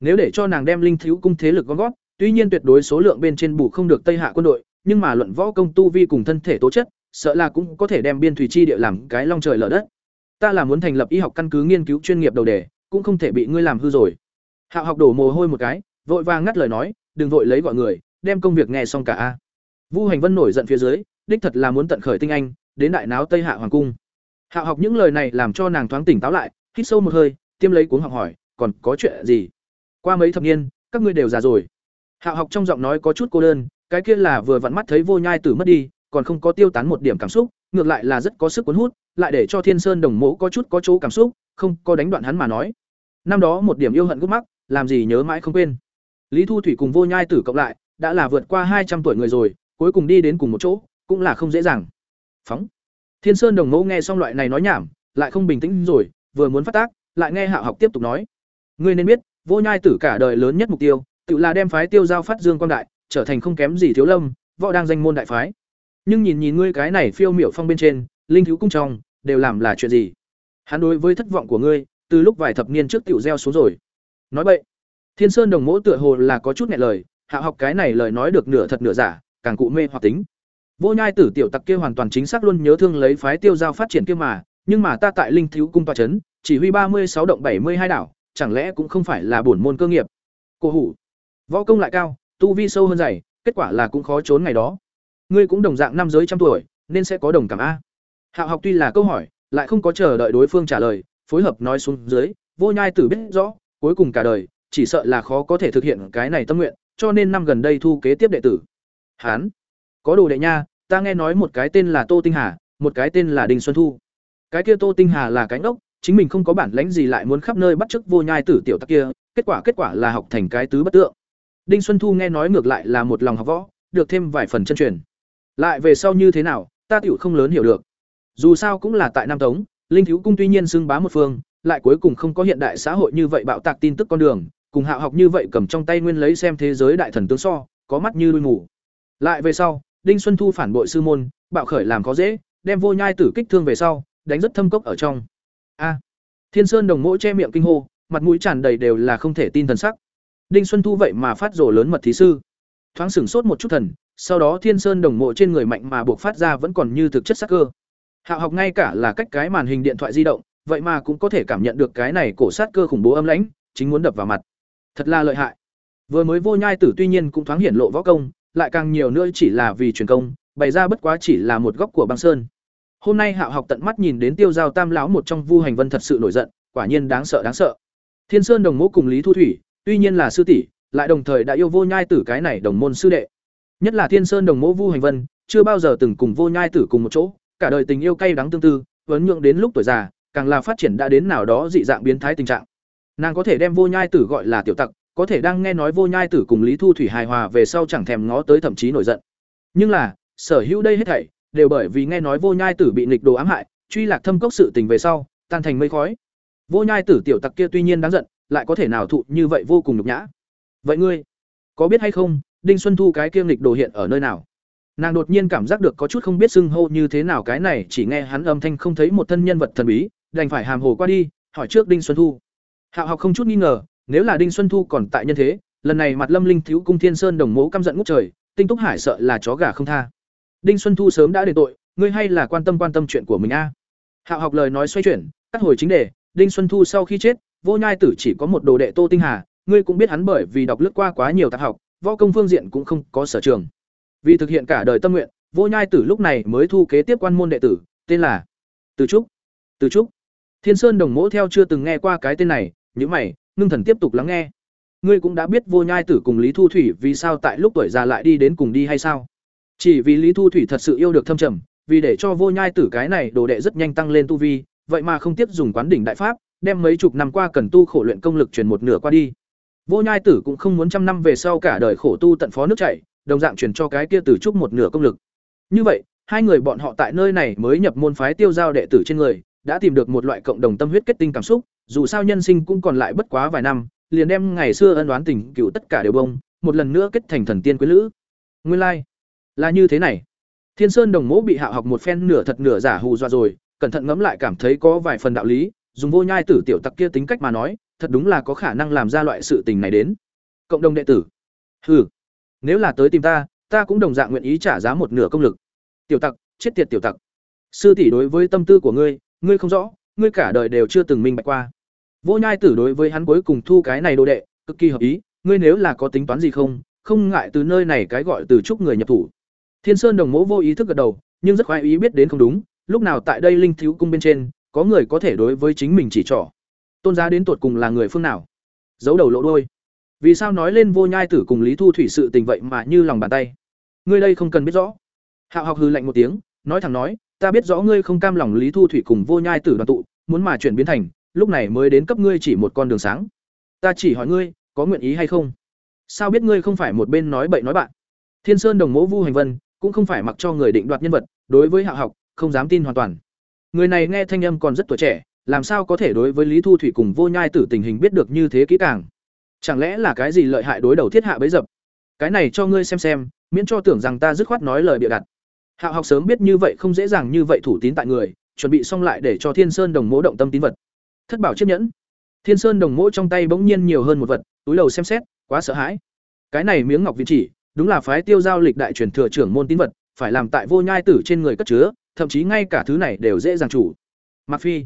Nếu để cho nàng đem linh thiếu cung thế lực gom góp, tuy nhiên tuyệt đối số lượng bên trên bù không được Tây Hạ quân đội, nhưng mà luận võ công tu vi cùng thân thể tố chất, sợ là cũng có thể đem biên thủy chi địa làm cái long trời lở đất. Ta là muốn thành lập y học căn cứ nghiên cứu chuyên nghiệp đầu đề, cũng không thể bị ngươi làm hư rồi. Hạo học đổ mồ hôi một cái, vội vàng ngắt lời nói, đừng vội lấy gọi người, đem công việc nghe xong cả a. Vu Hành Vân nổi giận phía dưới, đích thật là muốn tận khởi tinh anh, đến đại náo Tây Hạ hoàng cung. Hạo học những lời này làm cho nàng thoáng tỉnh táo lại, hít sâu một hơi, tiêm lấy cuống học hỏi, còn có chuyện gì? Qua mấy thập niên, các ngươi đều già rồi. Hạo học trong giọng nói có chút cô đơn, cái kia là vừa vặn mắt thấy Vô Nhai Tử mất đi, còn không có tiêu tán một điểm cảm xúc, ngược lại là rất có sức cuốn hút, lại để cho Thiên Sơn Đồng Mộ có chút có chỗ cảm xúc, không có đánh đoạn hắn mà nói. Năm đó một điểm yêu hận gút mắc, làm gì nhớ mãi không quên. Lý Thu Thủy cùng Vô Nhai Tử cộng lại, đã là vượt qua hai trăm tuổi người rồi, cuối cùng đi đến cùng một chỗ, cũng là không dễ dàng. Phóng. Thiên Sơn Đồng Ngô nghe xong loại này nói nhảm, lại không bình tĩnh rồi, vừa muốn phát tác, lại nghe Hạo Học tiếp tục nói: "Ngươi nên biết, Vô Nhai Tử cả đời lớn nhất mục tiêu, tự là đem phái Tiêu giao phát dương quang đại, trở thành không kém gì Thiếu Lâm, võ đang danh môn đại phái. Nhưng nhìn nhìn ngươi cái này phiêu miểu phong bên trên, linh thiếu cung trong, đều làm là chuyện gì? Hắn đối với thất vọng của ngươi, từ lúc vài thập niên trước tiểu gieo xuống rồi. Nói vậy, Thiên Sơn Đồng Mỗ tựa hồ là có chút nghẹn lời, hạ học cái này lời nói được nửa thật nửa giả, càng cụ mê hoặc tính. Vô Nhai Tử tiểu tặc kia hoàn toàn chính xác luôn nhớ thương lấy phái tiêu giao phát triển kia mà, nhưng mà ta tại Linh Thiếu cung tọa trấn, chỉ huy ba mươi sáu động bảy mươi hai đảo, chẳng lẽ cũng không phải là bổn môn cơ nghiệp. cổ hủ, võ công lại cao, tu vi sâu hơn dày, kết quả là cũng khó trốn ngày đó. Ngươi cũng đồng dạng năm giới trăm tuổi, nên sẽ có đồng cảm a. Hạo học tuy là câu hỏi, lại không có chờ đợi đối phương trả lời, phối hợp nói xuống dưới, Vô Nhai Tử biết rõ, cuối cùng cả đời, chỉ sợ là khó có thể thực hiện cái này tâm nguyện, cho nên năm gần đây thu kế tiếp đệ tử. Hán, có đồ đệ nha, ta nghe nói một cái tên là Tô Tinh Hà, một cái tên là Đinh Xuân Thu. Cái kia Tô Tinh Hà là cánh ốc, chính mình không có bản lãnh gì lại muốn khắp nơi bắt chước Vô Nhai Tử tiểu tắc kia, kết quả kết quả là học thành cái tứ bất tượng. Đinh Xuân Thu nghe nói ngược lại là một lòng học võ, được thêm vài phần chân truyền. Lại về sau như thế nào, ta tiểu không lớn hiểu được. Dù sao cũng là tại Nam Tống, Linh Thiếu cung tuy nhiên xưng bá một phương, lại cuối cùng không có hiện đại xã hội như vậy bạo tạc tin tức con đường, cùng hạ học như vậy cầm trong tay nguyên lấy xem thế giới đại thần tướng so, có mắt như đuôi ngủ. Lại về sau, Đinh Xuân Thu phản bội sư môn, bạo khởi làm có dễ, đem Vô Nhai tử kích thương về sau, đánh rất thâm cốc ở trong. A. Thiên sơn đồng mỗ che miệng kinh hô mặt mũi tràn đầy đều là không thể tin thần sắc. Đinh xuân thu vậy mà phát rổ lớn mật thí sư. Thoáng sửng sốt một chút thần sau đó thiên sơn đồng mộ trên người mạnh mà buộc phát ra vẫn còn như thực chất sắc cơ. Hạo học ngay cả là cách cái màn hình điện thoại di động vậy mà cũng có thể cảm nhận được cái này cổ sát cơ khủng bố âm lãnh chính muốn đập vào mặt. Thật là lợi hại. Vừa mới vô nhai tử tuy nhiên cũng thoáng hiển lộ võ công lại càng nhiều nữa chỉ là vì truyền công, bày ra bất quá chỉ là một góc của băng sơn. Hôm nay hạo học tận mắt nhìn đến tiêu giao tam lão một trong vu hành vân thật sự nổi giận, quả nhiên đáng sợ đáng sợ. Thiên sơn đồng mẫu cùng lý thu thủy, tuy nhiên là sư tỷ, lại đồng thời đã yêu vô nhai tử cái này đồng môn sư đệ. Nhất là thiên sơn đồng mẫu vu hành vân, chưa bao giờ từng cùng vô nhai tử cùng một chỗ, cả đời tình yêu cay đắng tương tư vấn nhượng đến lúc tuổi già, càng là phát triển đã đến nào đó dị dạng biến thái tình trạng. Nàng có thể đem vô nhai tử gọi là tiểu tặc có thể đang nghe nói vô nhai tử cùng lý thu thủy hài hòa về sau chẳng thèm ngó tới thậm chí nổi giận. Nhưng là, sở hữu đây hết thảy, đều bởi vì nghe nói vô nhai tử bị nịch đồ ám hại, truy lạc thâm cốc sự tình về sau, tan thành mây khói. Vô nhai tử tiểu tặc kia tuy nhiên đáng giận, lại có thể nào thụ như vậy vô cùng nhục nhã. Vậy ngươi, có biết hay không, đinh xuân thu cái kiêm nghịch đồ hiện ở nơi nào? Nàng đột nhiên cảm giác được có chút không biết xưng hô như thế nào cái này, chỉ nghe hắn âm thanh không thấy một thân nhân vật thần bí, đành phải hàm hồ qua đi, hỏi trước đinh xuân thu. Hạo học không chút nghi ngờ nếu là đinh xuân thu còn tại nhân thế, lần này mặt lâm linh thiếu cung thiên sơn đồng mố căm giận ngút trời, tinh túc hải sợ là chó gà không tha. Đinh xuân thu sớm đã đền tội, ngươi hay là quan tâm quan tâm chuyện của mình a? Hạo học lời nói xoay chuyển, cắt hồi chính đề, đinh xuân thu sau khi chết, vô nhai tử chỉ có một đồ đệ tô tinh hà, ngươi cũng biết hắn bởi vì đọc lướt qua quá nhiều tạp học, võ công phương diện cũng không có sở trường. Vì thực hiện cả đời tâm nguyện, vô nhai tử lúc này mới thu kế tiếp quan môn đệ tử, tên là từ trúc. Từ trúc. Thiên sơn đồng mỗ theo chưa từng nghe qua cái tên này những mày ngưng thần tiếp tục lắng nghe. Ngươi cũng đã biết vô nhai tử cùng lý thu thủy vì sao tại lúc tuổi già lại đi đến cùng đi hay sao? Chỉ vì lý thu thủy thật sự yêu được thâm trầm, vì để cho vô nhai tử cái này đồ đệ rất nhanh tăng lên tu vi, vậy mà không tiếp dùng quán đỉnh đại pháp, đem mấy chục năm qua cần tu khổ luyện công lực truyền một nửa qua đi. Vô nhai tử cũng không muốn trăm năm về sau cả đời khổ tu tận phó nước chảy, đồng dạng truyền cho cái kia tử trúc một nửa công lực. Như vậy, hai người bọn họ tại nơi này mới nhập môn phái tiêu giao đệ tử trên người, đã tìm được một loại cộng đồng tâm huyết kết tinh cảm xúc dù sao nhân sinh cũng còn lại bất quá vài năm, liền đem ngày xưa ân đoán tình cựu tất cả đều bông, một lần nữa kết thành thần tiên quý lữ. Nguyên lai like. là như thế này. Thiên sơn đồng mỗ bị hạ học một phen nửa thật nửa giả hù dọa rồi, cẩn thận ngẫm lại cảm thấy có vài phần đạo lý, dùng vô nhai tử tiểu tặc kia tính cách mà nói, thật đúng là có khả năng làm ra loại sự tình này đến. Cộng đồng đệ tử. Hừ, nếu là tới tìm ta ta cũng đồng dạng nguyện ý trả giá một nửa công lực. Tiểu tặc, chết tiệt tiểu tặc. Sư tỷ đối với tâm tư của ngươi ngươi không rõ, ngươi cả đời đều chưa từng minh bạch qua vô nhai tử đối với hắn cuối cùng thu cái này đồ đệ, cực kỳ hợp ý, ngươi nếu là có tính toán gì không không ngại từ nơi này cái gọi từ chúc người nhập thủ. Thiên sơn đồng mẫu vô ý thức gật đầu, nhưng rất khoái ý biết đến không đúng, lúc nào tại đây linh thiếu cung bên trên, có người có thể đối với chính mình chỉ trỏ. Tôn giá đến tuột cùng là người phương nào? Giấu đầu lộ đôi vì sao nói lên vô nhai tử cùng lý thu thủy sự tình vậy mà như lòng bàn tay? Ngươi đây không cần biết rõ. Hạo học hừ lạnh một tiếng, nói thẳng nói, ta biết rõ ngươi không cam lòng lý thu thủy cùng vô nhai tử đoàn tụ, muốn mà chuyển biến thành lúc này mới đến cấp ngươi chỉ một con đường sáng. Ta chỉ hỏi ngươi, có nguyện ý hay không? Sao biết ngươi không phải một bên nói bậy nói bạn? Thiên sơn đồng mẫu vu hành vân cũng không phải mặc cho người định đoạt nhân vật, đối với hạ học, không dám tin hoàn toàn. Người này nghe thanh âm còn rất tuổi trẻ, làm sao có thể đối với lý thu thủy cùng vô nhai tử tình hình biết được như thế kỹ càng? Chẳng lẽ là cái gì lợi hại đối đầu thiết hạ bấy dập? Cái này cho ngươi xem xem, miễn cho tưởng rằng ta dứt khoát nói lời bịa đặt. Hạo học sớm biết như vậy không dễ dàng như vậy thủ tín tại người, chuẩn bị xong lại để cho thiên sơn đồng mỗ động tâm tín vật thất bảo chiếc nhẫn. Thiên sơn đồng mỗ trong tay bỗng nhiên nhiều hơn một vật, túi đầu xem xét, quá sợ hãi. Cái này miếng ngọc viên chỉ, đúng là phái tiêu giao lịch đại truyền thừa trưởng môn tín vật, phải làm tại vô nhai tử trên người cất chứa, thậm chí ngay cả thứ này đều dễ dàng chủ. Mặc phi,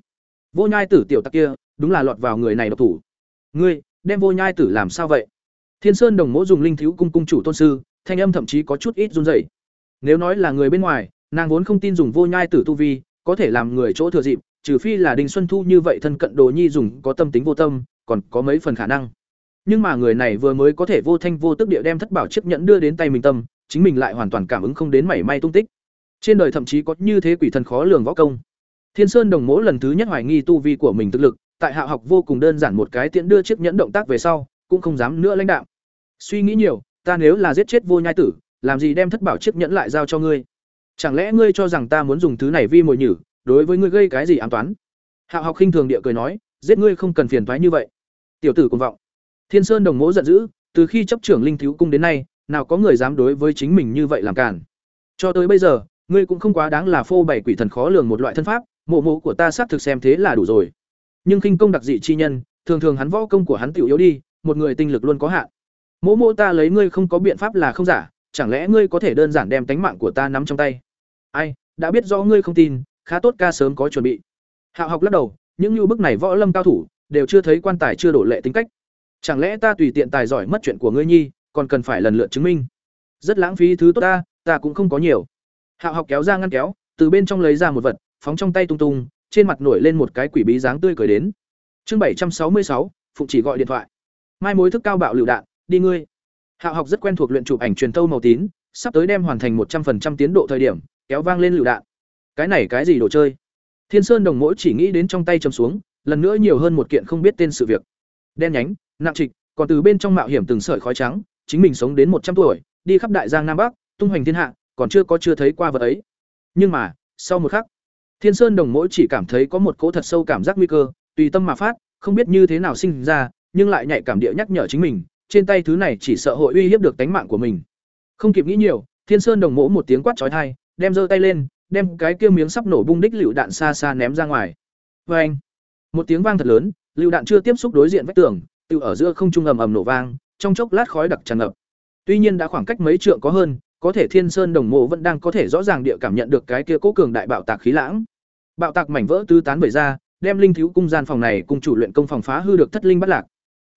vô nhai tử tiểu tặc kia, đúng là lọt vào người này độc thủ. Ngươi, đem vô nhai tử làm sao vậy? Thiên sơn đồng mỗ dùng linh thiếu cung cung chủ tôn sư, thanh âm thậm chí có chút ít run rẩy. Nếu nói là người bên ngoài, nàng vốn không tin dùng vô nhai tử tu vi, có thể làm người chỗ thừa dịp trừ phi là đinh xuân thu như vậy thân cận đồ nhi dùng có tâm tính vô tâm, còn có mấy phần khả năng. Nhưng mà người này vừa mới có thể vô thanh vô tức địa đem thất bảo chiếc nhẫn đưa đến tay mình tâm, chính mình lại hoàn toàn cảm ứng không đến mảy may tung tích. Trên đời thậm chí có như thế quỷ thần khó lường võ công. Thiên sơn đồng mỗ lần thứ nhất hoài nghi tu vi của mình thực lực, tại hạ học vô cùng đơn giản một cái tiễn đưa chiếc nhẫn động tác về sau, cũng không dám nữa lãnh đạo. Suy nghĩ nhiều, ta nếu là giết chết vô nhai tử, làm gì đem thất bảo chiếc nhẫn lại giao cho ngươi? Chẳng lẽ ngươi cho rằng ta muốn dùng thứ này vi mồi nhử? Đối với ngươi gây cái gì ám toán? Hạo học khinh thường địa cười nói, giết ngươi không cần phiền thoái như vậy. Tiểu tử cùng vọng. Thiên sơn đồng mỗ giận dữ, từ khi chấp trưởng linh thiếu cung đến nay, nào có người dám đối với chính mình như vậy làm cản cho tới bây giờ, ngươi cũng không quá đáng là phô bày quỷ thần khó lường một loại thân pháp, mộ mộ của ta xác thực xem thế là đủ rồi. Nhưng khinh công đặc dị chi nhân, thường thường hắn võ công của hắn tiểu yếu đi, một người tinh lực luôn có hạn. Mộ mộ ta lấy ngươi không có biện pháp là không giả, chẳng lẽ ngươi có thể đơn giản đem tánh mạng của ta nắm trong tay? Ai, đã biết rõ ngươi không tin khá tốt ca sớm có chuẩn bị. Hạo học lắc đầu, những như bức này võ lâm cao thủ, đều chưa thấy quan tài chưa đổ lệ tính cách. Chẳng lẽ ta tùy tiện tài giỏi mất chuyện của ngươi nhi, còn cần phải lần lượt chứng minh? Rất lãng phí thứ tốt ta ta cũng không có nhiều. Hạo học kéo ra ngăn kéo, từ bên trong lấy ra một vật, phóng trong tay tung tung, trên mặt nổi lên một cái quỷ bí dáng tươi cười đến. Chương bảy trăm sáu mươi sáu, phụng chỉ gọi điện thoại. Mai mối thức cao bạo lựu đạn, đi ngươi. Hạo học rất quen thuộc luyện chụp ảnh truyền tâu màu tín sắp tới đem hoàn thành một trăm linh tiến độ thời điểm, kéo vang lên lựu đạn cái này cái gì đồ chơi? Thiên sơn đồng mỗi chỉ nghĩ đến trong tay chầm xuống, lần nữa nhiều hơn một kiện không biết tên sự việc. Đen nhánh, nặng trịch, còn từ bên trong mạo hiểm từng sợi khói trắng, chính mình sống đến một trăm tuổi, đi khắp đại giang nam bắc, tung hoành thiên hạ, còn chưa có chưa thấy qua vật ấy. Nhưng mà, sau một khắc, thiên sơn đồng mỗi chỉ cảm thấy có một cỗ thật sâu cảm giác nguy cơ, tùy tâm mà phát, không biết như thế nào sinh ra, nhưng lại nhạy cảm địa nhắc nhở chính mình, trên tay thứ này chỉ sợ hội uy hiếp được tánh mạng của mình. Không kịp nghĩ nhiều, thiên sơn đồng mỗ một tiếng quát trói thai đem giơ tay lên đem cái kia miếng sắp nổ bung đích lựu đạn xa xa ném ra ngoài. Oeng! một tiếng vang thật lớn, lựu đạn chưa tiếp xúc đối diện vách tường, tự ở giữa không trung ầm ầm nổ vang, trong chốc lát khói đặc tràn ngập. Tuy nhiên đã khoảng cách mấy trượng có hơn, có thể thiên sơn đồng mộ vẫn đang có thể rõ ràng địa cảm nhận được cái kia cố cường đại bạo tạc khí lãng. Bạo tạc mảnh vỡ tứ tán bởi ra, đem linh thiếu cung gian phòng này cùng chủ luyện công phòng phá hư được thất linh bất lạc.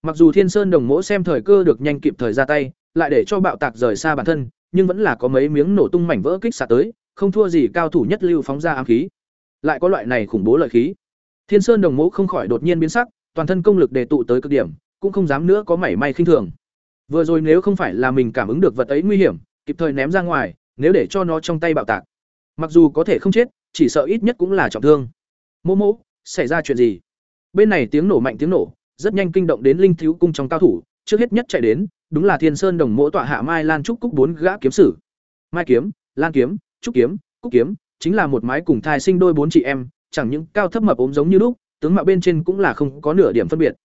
Mặc dù thiên sơn đồng Mộ xem thời cơ được nhanh kịp thời ra tay, lại để cho bạo tạc rời xa bản thân, nhưng vẫn là có mấy miếng nổ tung mảnh vỡ kích xạ tới không thua gì cao thủ nhất lưu phóng ra ám khí. Lại có loại này khủng bố lợi khí. Thiên sơn đồng mẫu không khỏi đột nhiên biến sắc, toàn thân công lực đề tụ tới cực điểm, cũng không dám nữa có mảy may khinh thường. Vừa rồi nếu không phải là mình cảm ứng được vật ấy nguy hiểm, kịp thời ném ra ngoài, nếu để cho nó trong tay bạo tạc. Mặc dù có thể không chết, chỉ sợ ít nhất cũng là trọng thương. Mô mô xảy ra chuyện gì? Bên này tiếng nổ mạnh tiếng nổ, rất nhanh kinh động đến linh thiếu cung trong cao thủ, trước hết nhất chạy đến, đúng là thiên sơn đồng mỗ tọa hạ mai lan trúc cúc bốn gã kiếm sử. Mai kiếm, lan kiếm trúc kiếm, cúc kiếm, chính là một mái cùng thai sinh đôi bốn chị em, chẳng những cao thấp mập ốm giống như lúc, tướng mạo bên trên cũng là không có nửa điểm phân biệt.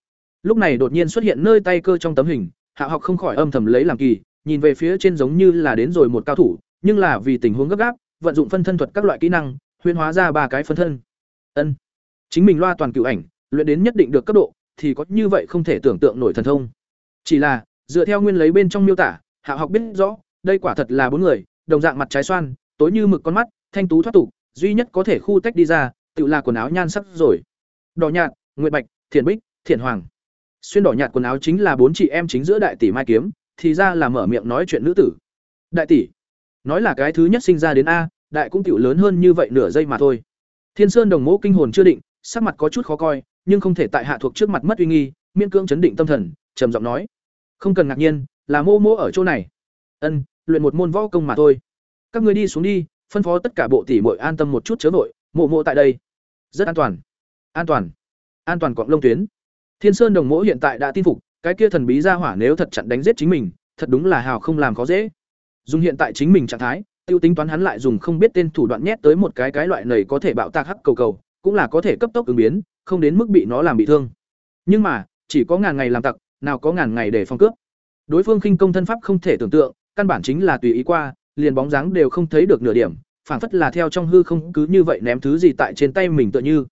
Lúc này đột nhiên xuất hiện nơi tay cơ trong tấm hình, hạ học không khỏi âm thầm lấy làm kỳ, nhìn về phía trên giống như là đến rồi một cao thủ, nhưng là vì tình huống gấp gáp, vận dụng phân thân thuật các loại kỹ năng, huyễn hóa ra ba cái phân thân. Ân, chính mình loa toàn cựu ảnh, luyện đến nhất định được cấp độ, thì có như vậy không thể tưởng tượng nổi thần thông. Chỉ là, dựa theo nguyên lấy bên trong miêu tả, hạ học biết rõ, đây quả thật là bốn người, đồng dạng mặt trái xoan tối như mực con mắt, thanh tú thoát tục, duy nhất có thể khu tách đi ra tự là quần áo nhan sắc rồi. Đỏ nhạt, nguyệt bạch thiển bích thiển hoàng. Xuyên đỏ nhạt quần áo chính là bốn chị em chính giữa đại tỷ mai kiếm, thì ra là mở miệng nói chuyện nữ tử. Đại tỷ, nói là cái thứ nhất sinh ra đến a, đại cũng tiểu lớn hơn như vậy nửa giây mà thôi. Thiên sơn đồng mẫu kinh hồn chưa định, sắc mặt có chút khó coi, nhưng không thể tại hạ thuộc trước mặt mất uy nghi, miễn cưỡng chấn định tâm thần, trầm giọng nói. Không cần ngạc nhiên, là mô mô ở chỗ này. Ân, luyện một môn võ công mà thôi các người đi xuống đi, phân phó tất cả bộ tỷ muội an tâm một chút chớ vội, mộ mộ tại đây. Rất an toàn. An toàn. An toàn quạng lông tuyến. Thiên sơn đồng mẫu hiện tại đã tin phục, cái kia thần bí ra hỏa nếu thật chặn đánh giết chính mình, thật đúng là hào không làm khó dễ. Dùng hiện tại chính mình trạng thái, tiêu tính toán hắn lại dùng không biết tên thủ đoạn nhét tới một cái cái loại này có thể bạo tạc hắc cầu cầu, cũng là có thể cấp tốc ứng biến, không đến mức bị nó làm bị thương. Nhưng mà, chỉ có ngàn ngày làm tặc, nào có ngàn ngày để phong cướp. Đối phương khinh công thân pháp không thể tưởng tượng, căn bản chính là tùy ý qua liền bóng dáng đều không thấy được nửa điểm, phảng phất là theo trong hư không cứ như vậy ném thứ gì tại trên tay mình tựa như.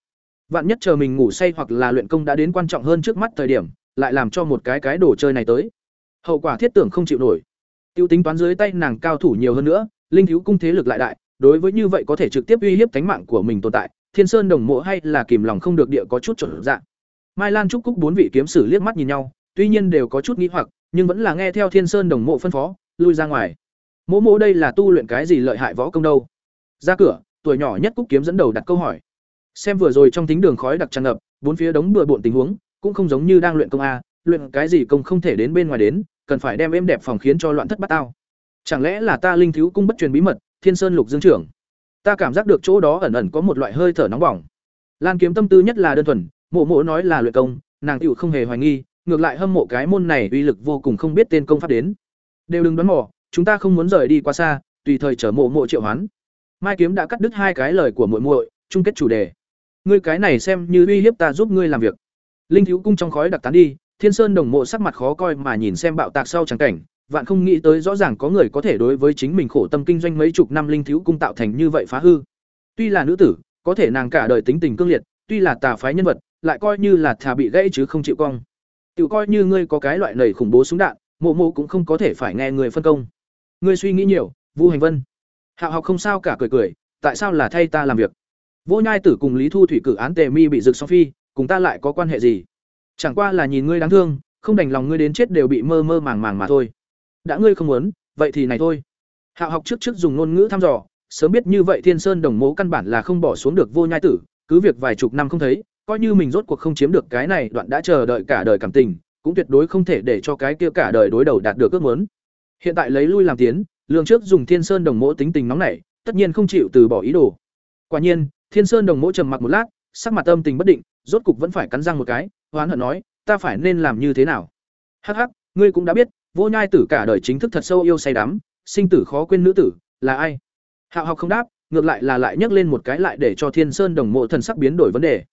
Vạn nhất chờ mình ngủ say hoặc là luyện công đã đến quan trọng hơn trước mắt thời điểm, lại làm cho một cái cái đồ chơi này tới. Hậu quả thiết tưởng không chịu nổi. Tiêu tính toán dưới tay nàng cao thủ nhiều hơn nữa, linh thiếu cung thế lực lại đại, đối với như vậy có thể trực tiếp uy hiếp tánh mạng của mình tồn tại, thiên sơn đồng mộ hay là kìm lòng không được địa có chút trở dạng mai lan trúc cúc bốn vị kiếm sử liếc mắt nhìn nhau, tuy nhiên đều có chút nghĩ hoặc, nhưng vẫn là nghe theo thiên sơn đồng mộ phân phó, lui ra ngoài mỗ mỗ đây là tu luyện cái gì lợi hại võ công đâu? Ra cửa, tuổi nhỏ nhất cúc kiếm dẫn đầu đặt câu hỏi. Xem vừa rồi trong tính đường khói đặc tràn ngập, bốn phía đống bừa bộn tình huống, cũng không giống như đang luyện công a, luyện cái gì công không thể đến bên ngoài đến, cần phải đem êm đẹp phòng khiến cho loạn thất bát tao. Chẳng lẽ là ta linh thiếu cung bất truyền bí mật, thiên sơn lục dương trưởng? Ta cảm giác được chỗ đó ẩn ẩn có một loại hơi thở nóng bỏng. Lan kiếm tâm tư nhất là đơn thuần mộ mộ nói là luyện công, nàng tựu không hề hoài nghi, ngược lại hâm mộ cái môn này uy lực vô cùng không biết tên công pháp đến. Đều đừng đoán mò chúng ta không muốn rời đi quá xa tùy thời chở mộ mộ triệu hoán mai kiếm đã cắt đứt hai cái lời của muội muội chung kết chủ đề ngươi cái này xem như uy hiếp ta giúp ngươi làm việc linh thiếu cung trong khói đặc tán đi thiên sơn đồng mộ sắc mặt khó coi mà nhìn xem bạo tạc sau trắng cảnh vạn không nghĩ tới rõ ràng có người có thể đối với chính mình khổ tâm kinh doanh mấy chục năm linh thiếu cung tạo thành như vậy phá hư tuy là nữ tử có thể nàng cả đời tính tình cương liệt, tuy là tà phái nhân vật, lại coi như là thà bị gãy chứ không chịu cong. Tiểu coi như ngươi có cái loại nảy khủng bố súng đạn, mộ mộ cũng không có thể phải nghe người phân công. Ngươi suy nghĩ nhiều, Vu Hành Vân. Hạo học không sao cả cười cười, tại sao là thay ta làm việc? Vô Nhai Tử cùng Lý Thu Thủy cử án Tề Mi bị rực so phi, cùng ta lại có quan hệ gì? Chẳng qua là nhìn ngươi đáng thương, không đành lòng ngươi đến chết đều bị mơ mơ màng màng mà thôi. Đã ngươi không muốn, vậy thì này thôi. Hạo học trước trước dùng ngôn ngữ thăm dò, sớm biết như vậy Thiên Sơn Đồng mố căn bản là không bỏ xuống được Vô Nhai Tử, cứ việc vài chục năm không thấy, coi như mình rốt cuộc không chiếm được cái này đoạn đã chờ đợi cả đời cảm tình, cũng tuyệt đối không thể để cho cái kia cả đời đối đầu đạt được ước muốn. Hiện tại lấy lui làm tiến, lương trước dùng Thiên Sơn Đồng Mộ tính tình nóng nảy, tất nhiên không chịu từ bỏ ý đồ. Quả nhiên, Thiên Sơn Đồng Mộ trầm mặc một lát, sắc mặt âm tình bất định, rốt cục vẫn phải cắn răng một cái, hoán hận nói, ta phải nên làm như thế nào? Hắc hắc, ngươi cũng đã biết, Vô Nhai Tử cả đời chính thức thật sâu yêu say đắm, sinh tử khó quên nữ tử, là ai? Hạo học không đáp, ngược lại là lại nhắc lên một cái lại để cho Thiên Sơn Đồng Mộ thần sắc biến đổi vấn đề.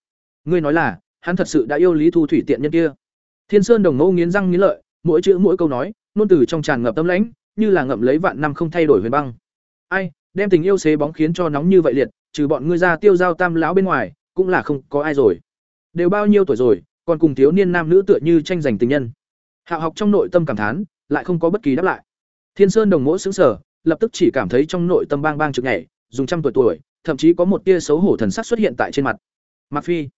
Ngươi nói là, hắn thật sự đã yêu Lý Thu Thủy tiện nhân kia. Thiên Sơn Đồng Mộ nghiến răng nghiến lợi, mỗi chữ mỗi câu nói, nôn từ trong tràn ngập tâm lãnh, như là ngậm lấy vạn năm không thay đổi huyền băng. Ai, đem tình yêu xế bóng khiến cho nóng như vậy liệt, trừ bọn ngươi ra tiêu giao tam lão bên ngoài, cũng là không có ai rồi. Đều bao nhiêu tuổi rồi, còn cùng thiếu niên nam nữ tựa như tranh giành tình nhân. Hạo học trong nội tâm cảm thán, lại không có bất kỳ đáp lại. Thiên Sơn Đồng mỗ xứng sờ, lập tức chỉ cảm thấy trong nội tâm bang bang trực nhảy, dùng trăm tuổi tuổi, thậm chí có một tia xấu hổ thần sắc xuất hiện tại trên mặt. mặc Phi,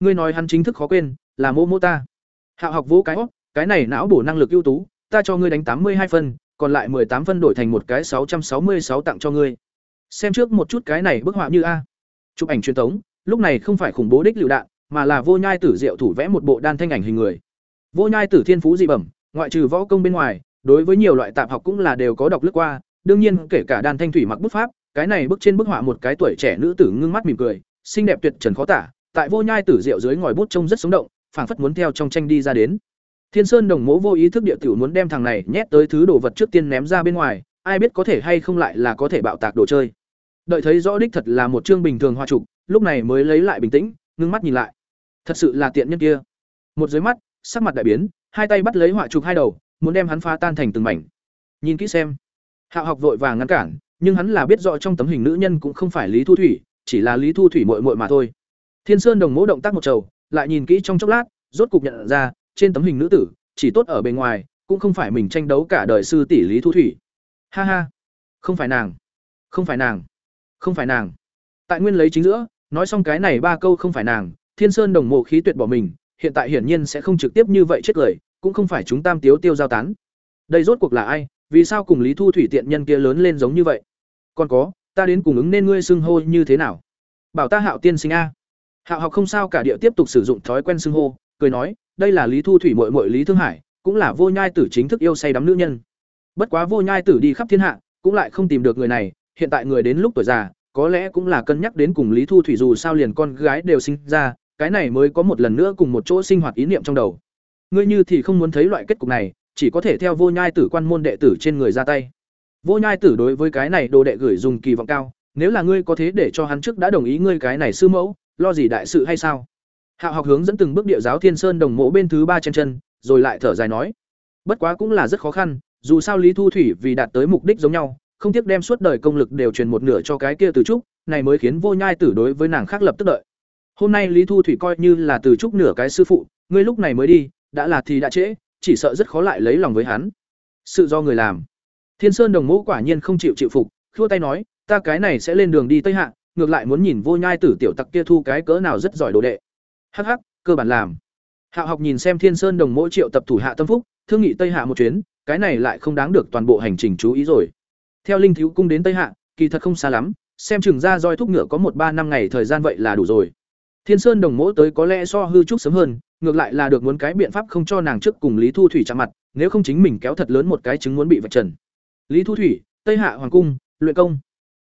ngươi nói hắn chính thức khó quên, là mô mô ta. Hạo học vũ cái cái này não bổ năng lực ưu tú, ta cho ngươi đánh tám mươi hai phân, còn lại tám phân đổi thành một cái sáu trăm sáu mươi sáu tặng cho ngươi. Xem trước một chút cái này bức họa như a. Chụp ảnh truyền thống, lúc này không phải khủng bố đích lưu đạn, mà là vô nhai tử diệu thủ vẽ một bộ đan thanh ảnh hình người. Vô nhai tử thiên phú dị bẩm, ngoại trừ võ công bên ngoài, đối với nhiều loại tạp học cũng là đều có đọc lướt qua, đương nhiên kể cả đan thanh thủy mặc bút pháp, cái này bức trên bức họa một cái tuổi trẻ nữ tử ngưng mắt mỉm cười, xinh đẹp tuyệt trần khó tả, tại vô nhai tử diệu dưới ngòi bút trông rất sống động, phảng phất muốn theo trong tranh đi ra đến. Thiên Sơn Đồng Mỗ vô ý thức địa tiểu muốn đem thằng này nhét tới thứ đồ vật trước tiên ném ra bên ngoài, ai biết có thể hay không lại là có thể bạo tạc đồ chơi. Đợi thấy rõ đích thật là một chương bình thường hoa trục, lúc này mới lấy lại bình tĩnh, ngưng mắt nhìn lại. Thật sự là tiện nhân kia. Một dưới mắt, sắc mặt đại biến, hai tay bắt lấy họa trục hai đầu, muốn đem hắn phá tan thành từng mảnh. Nhìn kỹ xem. Hạo học vội vàng ngăn cản, nhưng hắn là biết rõ trong tấm hình nữ nhân cũng không phải Lý Thu Thủy, chỉ là Lý Thu Thủy muội muội mà thôi. Thiên Sơn Đồng Mỗ động tác một trầu, lại nhìn kỹ trong chốc lát, rốt cục nhận ra, trên tấm hình nữ tử, chỉ tốt ở bề ngoài, cũng không phải mình tranh đấu cả đời sư tỷ Lý Thu Thủy. Ha ha, không phải nàng, không phải nàng, không phải nàng. Tại nguyên lấy chính giữa, nói xong cái này ba câu không phải nàng, Thiên Sơn Đồng Mộ khí tuyệt bỏ mình, hiện tại hiển nhiên sẽ không trực tiếp như vậy chết lời, cũng không phải chúng tam tiếu tiêu giao tán. Đây rốt cuộc là ai, vì sao cùng Lý Thu Thủy tiện nhân kia lớn lên giống như vậy? Còn có, ta đến cùng ứng nên ngươi xưng hô như thế nào? Bảo ta Hạo tiên sinh a. Hạo học không sao cả địa tiếp tục sử dụng thói quen xưng hô, cười nói, đây là Lý Thu Thủy muội muội Lý Thương Hải, cũng là Vô Nhai Tử chính thức yêu say đắm nữ nhân. Bất quá Vô Nhai Tử đi khắp thiên hạ, cũng lại không tìm được người này, hiện tại người đến lúc tuổi già, có lẽ cũng là cân nhắc đến cùng Lý Thu Thủy dù sao liền con gái đều sinh ra, cái này mới có một lần nữa cùng một chỗ sinh hoạt ý niệm trong đầu. Ngươi như thì không muốn thấy loại kết cục này, chỉ có thể theo Vô Nhai Tử quan môn đệ tử trên người ra tay. Vô Nhai Tử đối với cái này đồ đệ gửi dùng kỳ vọng cao, nếu là ngươi có thế để cho hắn trước đã đồng ý ngươi cái này sư mẫu, lo gì đại sự hay sao? Hạo học hướng dẫn từng bước địa giáo Thiên Sơn đồng mộ bên thứ ba trên chân, rồi lại thở dài nói: "Bất quá cũng là rất khó khăn, dù sao Lý Thu Thủy vì đạt tới mục đích giống nhau, không tiếc đem suốt đời công lực đều truyền một nửa cho cái kia Từ Trúc, này mới khiến Vô Nhai Tử đối với nàng khác lập tức đợi. Hôm nay Lý Thu Thủy coi như là Từ Trúc nửa cái sư phụ, ngươi lúc này mới đi, đã là thì đã trễ, chỉ sợ rất khó lại lấy lòng với hắn. Sự do người làm. Thiên Sơn đồng Mộ quả nhiên không chịu chịu phục, khua tay nói, ta cái này sẽ lên đường đi Tây Hạ, ngược lại muốn nhìn Vô Nhai Tử tiểu tặc kia thu cái cỡ nào rất giỏi đồ đệ. Hắc hắc, cơ bản làm. Hạo học nhìn xem Thiên Sơn đồng mỗi triệu tập thủ hạ tâm phúc, thương nghị Tây Hạ một chuyến, cái này lại không đáng được toàn bộ hành trình chú ý rồi. Theo Linh thiếu cung đến Tây Hạ, kỳ thật không xa lắm, xem chừng ra roi thúc ngựa có một ba năm ngày thời gian vậy là đủ rồi. Thiên Sơn đồng mỗ tới có lẽ so hư trúc sớm hơn, ngược lại là được muốn cái biện pháp không cho nàng trước cùng Lý Thu Thủy chạm mặt, nếu không chính mình kéo thật lớn một cái chứng muốn bị vạch trần. Lý Thu Thủy, Tây Hạ hoàng cung, luyện công.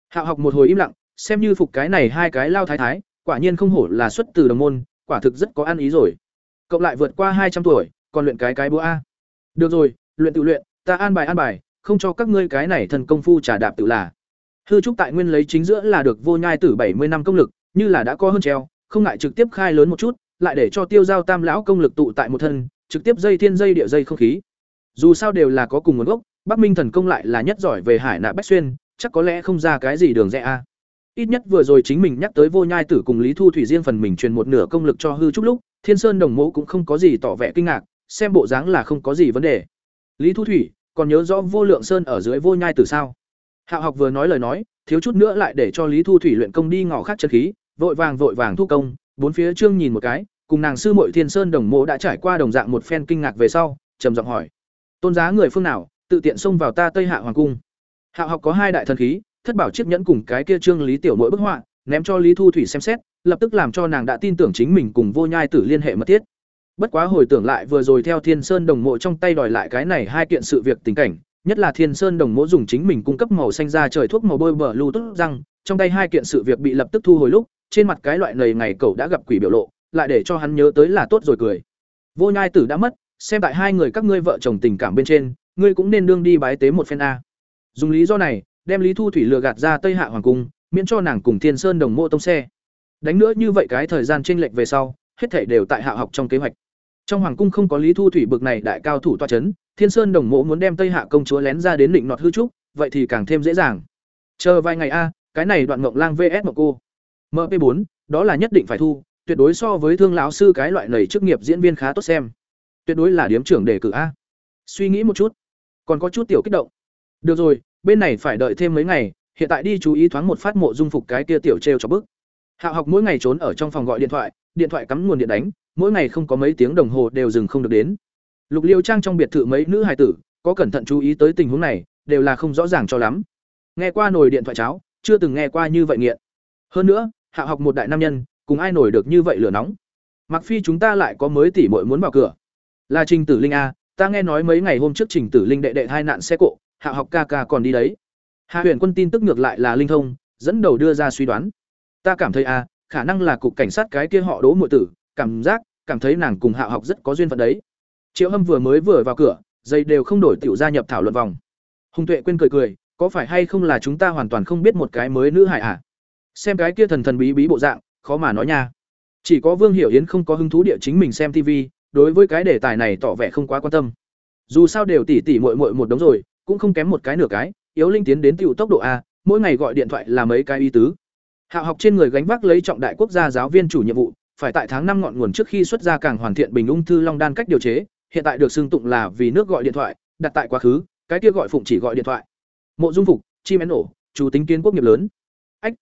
Hạo học một hồi im lặng, xem như phục cái này hai cái lao thái thái, quả nhiên không hổ là xuất từ đồng môn, quả thực rất có ăn ý rồi. Cộng lại vượt qua hai trăm tuổi, còn luyện cái cái búa a. Được rồi, luyện tự luyện, ta an bài an bài, không cho các ngươi cái này thần công phu trả đạp tự là. Hư trúc tại nguyên lấy chính giữa là được vô nhai tử bảy mươi năm công lực, như là đã có hơn treo, không ngại trực tiếp khai lớn một chút, lại để cho tiêu giao tam lão công lực tụ tại một thân, trực tiếp dây thiên dây địa dây không khí. Dù sao đều là có cùng nguồn gốc, Bắc Minh thần công lại là nhất giỏi về hải nạ bách xuyên, chắc có lẽ không ra cái gì đường rẽ a ít nhất vừa rồi chính mình nhắc tới vô nhai tử cùng lý thu thủy riêng phần mình truyền một nửa công lực cho hư trúc lúc, thiên sơn đồng mộ cũng không có gì tỏ vẻ kinh ngạc, xem bộ dáng là không có gì vấn đề. Lý thu thủy, còn nhớ rõ vô lượng sơn ở dưới vô nhai tử sao? Hạo học vừa nói lời nói, thiếu chút nữa lại để cho lý thu thủy luyện công đi ngỏ khác chân khí, vội vàng vội vàng thu công, bốn phía trương nhìn một cái, cùng nàng sư muội thiên sơn đồng mộ đã trải qua đồng dạng một phen kinh ngạc về sau, trầm giọng hỏi, tôn giá người phương nào, tự tiện xông vào ta tây hạ hoàng cung? Hạo học có hai đại thần khí thất bảo chiếc nhẫn cùng cái kia trương lý tiểu mỗi bức họa, ném cho lý thu thủy xem xét, lập tức làm cho nàng đã tin tưởng chính mình cùng vô nhai tử liên hệ mật thiết. Bất quá hồi tưởng lại vừa rồi theo thiên sơn đồng mộ trong tay đòi lại cái này hai kiện sự việc tình cảnh, nhất là thiên sơn đồng mộ dùng chính mình cung cấp màu xanh ra trời thuốc màu bôi bờ lưu tức răng, trong tay hai kiện sự việc bị lập tức thu hồi lúc, trên mặt cái loại lầy ngày cậu đã gặp quỷ biểu lộ, lại để cho hắn nhớ tới là tốt rồi cười. Vô nhai tử đã mất, xem tại hai người các ngươi vợ chồng tình cảm bên trên, ngươi cũng nên đương đi bái tế một phen a. Dùng lý do này đem lý thu thủy lừa gạt ra tây hạ hoàng cung, miễn cho nàng cùng thiên sơn đồng mộ tông xe. Đánh nữa như vậy cái thời gian tranh lệch về sau, hết thể đều tại hạ học trong kế hoạch. Trong hoàng cung không có lý thu thủy bực này đại cao thủ toa chấn, thiên sơn đồng mộ muốn đem tây hạ công chúa lén ra đến định nọt hư trúc, vậy thì càng thêm dễ dàng. Chờ vài ngày a, cái này đoạn ngộng lang vs mộng cô. Mp bốn, đó là nhất định phải thu, tuyệt đối so với thương lão sư cái loại nầy chức nghiệp diễn viên khá tốt xem. Tuyệt đối là điếm trưởng đề cử a. Suy nghĩ một chút, còn có chút tiểu kích động. Được rồi bên này phải đợi thêm mấy ngày, hiện tại đi chú ý thoáng một phát mộ dung phục cái kia tiểu trêu cho bức. Hạ học mỗi ngày trốn ở trong phòng gọi điện thoại điện thoại cắm nguồn điện đánh, mỗi ngày không có mấy tiếng đồng hồ đều dừng không được đến. Lục liêu trang trong biệt thự mấy nữ hài tử, có cẩn thận chú ý tới tình huống này, đều là không rõ ràng cho lắm. Nghe qua nồi điện thoại cháo, chưa từng nghe qua như vậy nghiện. Hơn nữa, hạ học một đại nam nhân, cùng ai nổi được như vậy lửa nóng. Mặc phi chúng ta lại có mới tỉ mội muốn vào cửa. Là trình tử linh a ta nghe nói mấy ngày hôm trước trình tử linh đệ đệ hai nạn xe cộ hạ học ca ca còn đi đấy. Hạ huyền quân tin tức ngược lại là linh thông dẫn đầu đưa ra suy đoán. Ta cảm thấy à, khả năng là cục cảnh sát cái kia họ đỗ muội tử cảm giác cảm thấy nàng cùng hạ học rất có duyên phận đấy. Triệu hâm vừa mới vừa vào cửa dây đều không đổi tiểu gia nhập thảo luận vòng. Hùng tuệ quên cười cười có phải hay không là chúng ta hoàn toàn không biết một cái mới nữ hải à? Xem cái kia thần thần bí bí bộ dạng khó mà nói nha. Chỉ có vương hiểu yến không có hứng thú địa chính mình xem tv đối với cái đề tài này tỏ vẻ không quá quan tâm. Dù sao đều tỉ tỉ muội muội một đống rồi cũng không kém một cái nửa cái, yếu linh tiến đến tiểu tốc độ a, mỗi ngày gọi điện thoại là mấy cái y tứ. Hạ học trên người gánh vác lấy trọng đại quốc gia giáo viên chủ nhiệm vụ, phải tại tháng năm ngọn nguồn trước khi xuất ra càng hoàn thiện bình ung thư long đan cách điều chế, hiện tại được xưng tụng là vì nước gọi điện thoại, đặt tại quá khứ, cái kia gọi phụng chỉ gọi điện thoại. Mộ dung phục, chim én nổ chủ tính kiến quốc nghiệp lớn. Ách,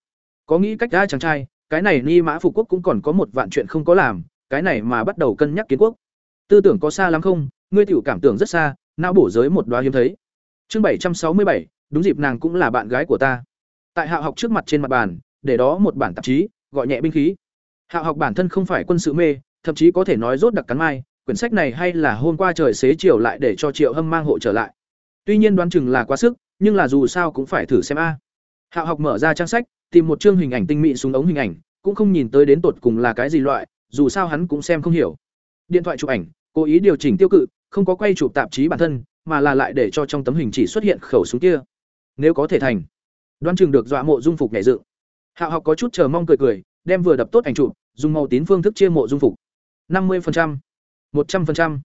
có nghĩ cách ra chàng trai, cái này ni mã phục quốc cũng còn có một vạn chuyện không có làm, cái này mà bắt đầu cân nhắc kiến quốc. Tư tưởng có xa lắm không, ngươi tiểu cảm tưởng rất xa, não bổ giới một đoá hiếm thấy chương bảy trăm sáu mươi bảy, đúng dịp nàng cũng là bạn gái của ta. Tại Hạo học trước mặt trên mặt bàn, để đó một bản tạp chí, gọi nhẹ binh khí. Hạo học bản thân không phải quân sự mê, thậm chí có thể nói rốt đặc cắn mai, quyển sách này hay là hôm qua trời xế chiều lại để cho triệu hâm mang hộ trở lại. Tuy nhiên đoán chừng là quá sức, nhưng là dù sao cũng phải thử xem a. Hạo học mở ra trang sách, tìm một chương hình ảnh tinh mỹ xuống ống hình ảnh, cũng không nhìn tới đến tột cùng là cái gì loại, dù sao hắn cũng xem không hiểu. Điện thoại chụp ảnh, cố ý điều chỉnh tiêu cự không có quay chụp tạp chí bản thân, mà là lại để cho trong tấm hình chỉ xuất hiện khẩu súng kia. Nếu có thể thành Đoan chừng được dọa mộ dung phục nhảy dự. hạ học có chút chờ mong cười cười, đem vừa đập tốt ảnh chụp, dùng màu tín phương thức chia mộ dung phục. năm mươi một trăm linh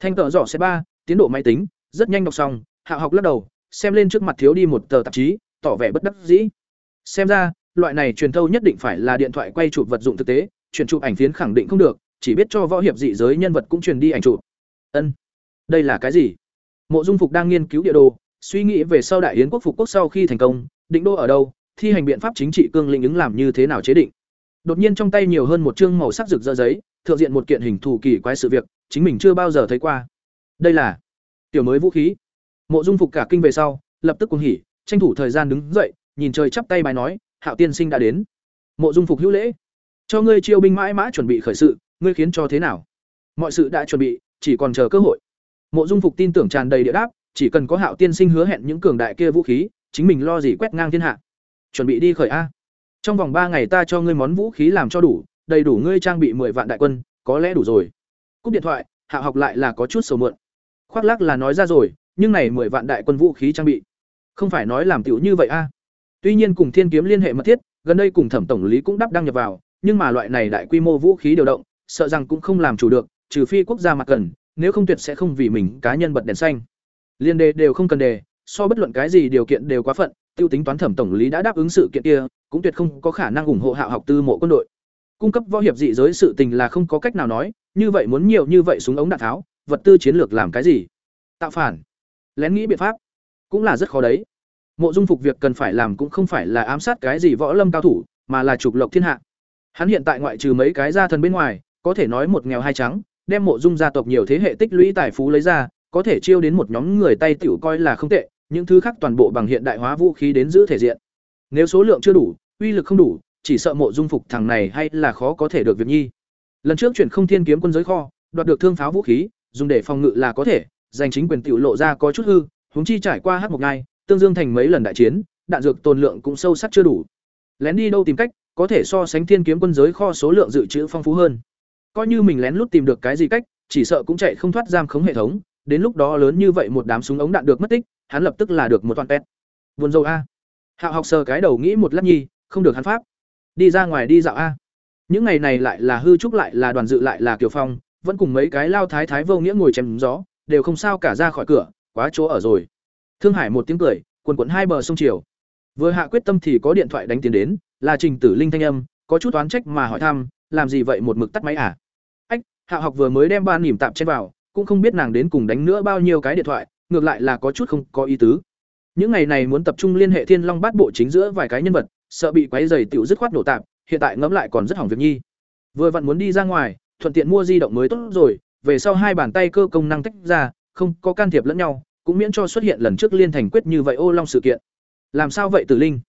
thanh tợ giỏ xe ba tiến độ máy tính, rất nhanh đọc xong hạ học lắc đầu, xem lên trước mặt thiếu đi một tờ tạp chí, tỏ vẻ bất đắc dĩ. Xem ra, loại này truyền thâu nhất định phải là điện thoại quay chụp vật dụng thực tế truyền chụp ảnh phiến khẳng định không được, chỉ biết cho võ hiệp dị giới nhân vật cũng truyền đi ảnh chụp. Ân đây là cái gì? Mộ dung phục đang nghiên cứu địa đồ, suy nghĩ về sau đại yến quốc phục quốc sau khi thành công, định đô ở đâu, thi hành biện pháp chính trị cương lĩnh ứng làm như thế nào chế định. Đột nhiên trong tay nhiều hơn một chương màu sắc rực rỡ giấy, thượng diện một kiện hình thù kỳ quái sự việc, chính mình chưa bao giờ thấy qua. Đây là tiểu mới vũ khí. Mộ dung phục cả kinh về sau, lập tức cùng hỉ, tranh thủ thời gian đứng dậy, nhìn trời chắp tay bài nói, hạo tiên sinh đã đến. Mộ dung phục hữu lễ. Cho ngươi chiêu binh mãi mã chuẩn bị khởi sự, ngươi khiến cho thế nào? Mọi sự đã chuẩn bị, chỉ còn chờ cơ hội mộ dung phục tin tưởng tràn đầy địa đáp, chỉ cần có hạo tiên sinh hứa hẹn những cường đại kia vũ khí, chính mình lo gì quét ngang thiên hạ. Chuẩn bị đi khởi a. Trong vòng ba ngày ta cho ngươi món vũ khí làm cho đủ, đầy đủ ngươi trang bị mười vạn đại quân, có lẽ đủ rồi. Cúp điện thoại, hạ học lại là có chút sầu mượn khoác lác là nói ra rồi, nhưng này mười vạn đại quân vũ khí trang bị, không phải nói làm tiểu như vậy a. Tuy nhiên cùng thiên kiếm liên hệ mật thiết, gần đây cùng thẩm tổng lý cũng đắp đăng nhập vào, nhưng mà loại này đại quy mô vũ khí điều động, sợ rằng cũng không làm chủ được, trừ phi quốc gia mặt cần nếu không tuyệt sẽ không vì mình cá nhân bật đèn xanh. Liên đề đều không cần đề, so bất luận cái gì điều kiện đều quá phận, tiêu tính toán thẩm tổng lý đã đáp ứng sự kiện kia, cũng tuyệt không có khả năng ủng hộ hạo học tư mộ quân đội. Cung cấp võ hiệp dị giới sự tình là không có cách nào nói, như vậy muốn nhiều như vậy súng ống đạn tháo, vật tư chiến lược làm cái gì? Tạo phản. Lén nghĩ biện pháp. Cũng là rất khó đấy. Mộ dung phục việc cần phải làm cũng không phải là ám sát cái gì võ lâm cao thủ, mà là trục lộc thiên hạ. Hắn hiện tại ngoại trừ mấy cái gia thần bên ngoài, có thể nói một nghèo hai trắng đem mộ dung gia tộc nhiều thế hệ tích lũy tài phú lấy ra, có thể chiêu đến một nhóm người tay tiểu coi là không tệ, những thứ khác toàn bộ bằng hiện đại hóa vũ khí đến giữ thể diện. Nếu số lượng chưa đủ, uy lực không đủ, chỉ sợ mộ dung phục thằng này hay là khó có thể được việc nhi. Lần trước chuyển không thiên kiếm quân giới kho, đoạt được thương pháo vũ khí, dùng để phòng ngự là có thể, giành chính quyền tiểu lộ ra có chút hư, huống chi trải qua hát một ngày tương dương thành mấy lần đại chiến, đạn dược tồn lượng cũng sâu sắc chưa đủ. Lén đi đâu tìm cách, có thể so sánh thiên kiếm quân giới kho số lượng dự trữ phong phú hơn coi như mình lén lút tìm được cái gì cách, chỉ sợ cũng chạy không thoát giam khống hệ thống, đến lúc đó lớn như vậy một đám súng ống đạn được mất tích, hắn lập tức là được một toàn pet. Buồn dầu a. Hạo học sờ cái đầu nghĩ một lát nhi, không được hắn pháp. Đi ra ngoài đi dạo a. Những ngày này lại là hư trúc lại là đoàn dự lại là kiều phong, vẫn cùng mấy cái lao thái thái vô nghĩa ngồi chém gió, đều không sao cả ra khỏi cửa, quá chỗ ở rồi. Thương hải một tiếng cười, quần quận hai bờ sông chiều. Vừa hạ quyết tâm thì có điện thoại đánh tiền đến, là trình tử linh thanh âm, có chút oán trách mà hỏi thăm làm gì vậy một mực tắt máy à? Ách, hạ học vừa mới đem ban nỉm tạm trên vào, cũng không biết nàng đến cùng đánh nữa bao nhiêu cái điện thoại, ngược lại là có chút không có ý tứ. Những ngày này muốn tập trung liên hệ thiên long bát bộ chính giữa vài cái nhân vật, sợ bị quấy dày tiểu dứt khoát nổ tạm hiện tại ngẫm lại còn rất hỏng việc nhi. Vừa vặn muốn đi ra ngoài, thuận tiện mua di động mới tốt rồi, về sau hai bàn tay cơ công năng tách ra, không có can thiệp lẫn nhau, cũng miễn cho xuất hiện lần trước liên thành quyết như vậy ô long sự kiện. Làm sao vậy tử linh?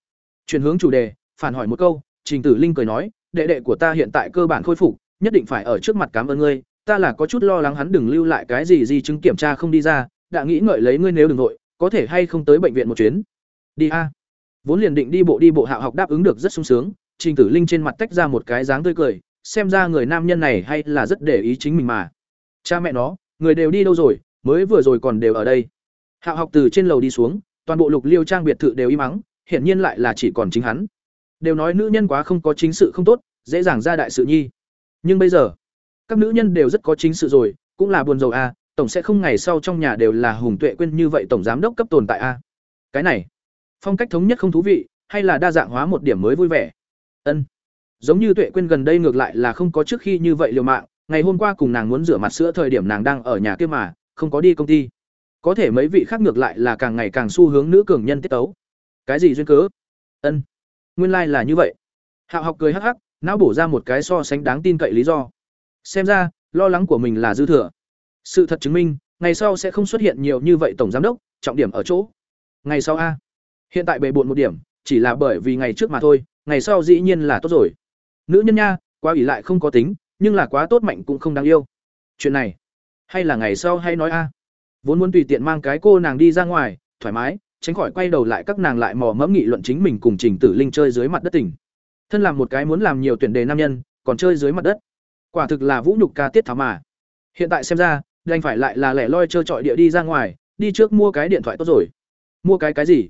Chuyển hướng chủ đề, phản hỏi một câu, trình tử linh cười nói đệ đệ của ta hiện tại cơ bản khôi phục nhất định phải ở trước mặt cảm ơn ngươi ta là có chút lo lắng hắn đừng lưu lại cái gì gì chứng kiểm tra không đi ra đã nghĩ ngợi lấy ngươi nếu đừng nội có thể hay không tới bệnh viện một chuyến. Đi a. Vốn liền định đi bộ đi bộ hạo học đáp ứng được rất sung sướng trình tử linh trên mặt tách ra một cái dáng tươi cười xem ra người nam nhân này hay là rất để ý chính mình mà. Cha mẹ nó người đều đi đâu rồi mới vừa rồi còn đều ở đây. Hạo học từ trên lầu đi xuống toàn bộ lục liêu trang biệt thự đều im mắng, hiển nhiên lại là chỉ còn chính hắn đều nói nữ nhân quá không có chính sự không tốt, dễ dàng ra đại sự nhi. Nhưng bây giờ, các nữ nhân đều rất có chính sự rồi, cũng là buồn rầu a tổng sẽ không ngày sau trong nhà đều là hùng tuệ quên như vậy tổng giám đốc cấp tồn tại a cái này, phong cách thống nhất không thú vị, hay là đa dạng hóa một điểm mới vui vẻ? Ân, giống như tuệ quên gần đây ngược lại là không có trước khi như vậy liều mạng, ngày hôm qua cùng nàng muốn rửa mặt sữa thời điểm nàng đang ở nhà kia mà, không có đi công ty. Có thể mấy vị khác ngược lại là càng ngày càng xu hướng nữ cường nhân tiết tấu. Cái gì duyên cớ? Ân nguyên lai là như vậy. Hạo học cười hắc hắc, não bổ ra một cái so sánh đáng tin cậy lý do. Xem ra, lo lắng của mình là dư thừa. Sự thật chứng minh, ngày sau sẽ không xuất hiện nhiều như vậy tổng giám đốc, trọng điểm ở chỗ. Ngày sau a. Hiện tại bề bộn một điểm, chỉ là bởi vì ngày trước mà thôi, ngày sau dĩ nhiên là tốt rồi. Nữ nhân nha, quá ủy lại không có tính, nhưng là quá tốt mạnh cũng không đáng yêu. Chuyện này, hay là ngày sau hay nói a. Vốn muốn tùy tiện mang cái cô nàng đi ra ngoài, thoải mái tránh khỏi quay đầu lại các nàng lại mò mẫm nghị luận chính mình cùng trình tử linh chơi dưới mặt đất tỉnh thân làm một cái muốn làm nhiều tuyển đề nam nhân, còn chơi dưới mặt đất. Quả thực là vũ nhục ca tiết tháo mà. Hiện tại xem ra, đành phải lại là lẻ loi chơi trọi địa đi ra ngoài, đi trước mua cái điện thoại tốt rồi. Mua cái cái gì?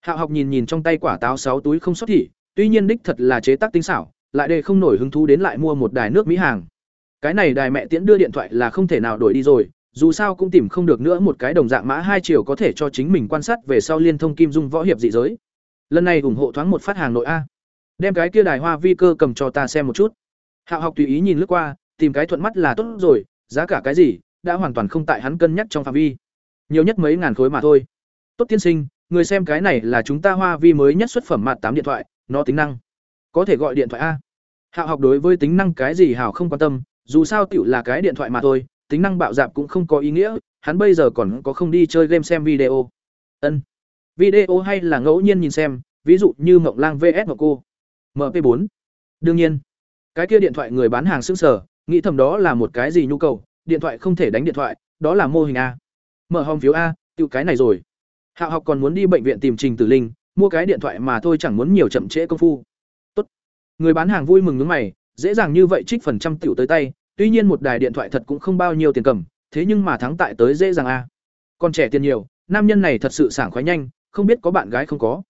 Hạo học nhìn nhìn trong tay quả táo sáu túi không xuất thị tuy nhiên đích thật là chế tác tinh xảo, lại đề không nổi hứng thú đến lại mua một đài nước mỹ hàng. Cái này đài mẹ tiễn đưa điện thoại là không thể nào đổi đi rồi dù sao cũng tìm không được nữa một cái đồng dạng mã hai chiều có thể cho chính mình quan sát về sau liên thông kim dung võ hiệp dị giới. Lần này ủng hộ thoáng một phát hàng nội a. Đem cái kia đài hoa vi cơ cầm cho ta xem một chút. Hạo học tùy ý nhìn lướt qua, tìm cái thuận mắt là tốt rồi, giá cả cái gì, đã hoàn toàn không tại hắn cân nhắc trong phạm vi. Nhiều nhất mấy ngàn khối mà thôi. Tốt tiên sinh, người xem cái này là chúng ta hoa vi mới nhất xuất phẩm mặt tám điện thoại, nó tính năng. Có thể gọi điện thoại a. Hạo học đối với tính năng cái gì hảo không quan tâm, dù sao tiểu là cái điện thoại mà thôi tính năng bạo dạp cũng không có ý nghĩa, hắn bây giờ còn có không đi chơi game xem video. Ân. Video hay là ngẫu nhiên nhìn xem, ví dụ như mộng lang vs ngọc cô. Mp 4 đương nhiên, cái kia điện thoại người bán hàng xứng sở nghĩ thầm đó là một cái gì nhu cầu, điện thoại không thể đánh điện thoại, đó là mô hình a. Mở hòm phiếu a tiêu cái này rồi. Hạo học còn muốn đi bệnh viện tìm trình tử linh, mua cái điện thoại mà thôi chẳng muốn nhiều chậm trễ công phu. Tốt. Người bán hàng vui mừng nước mày, dễ dàng như vậy trích phần trăm tiểu tới tay tuy nhiên một đài điện thoại thật cũng không bao nhiêu tiền cầm, thế nhưng mà thắng tại tới dễ dàng a. Còn trẻ tiền nhiều, nam nhân này thật sự sảng khoái nhanh, không biết có bạn gái không có.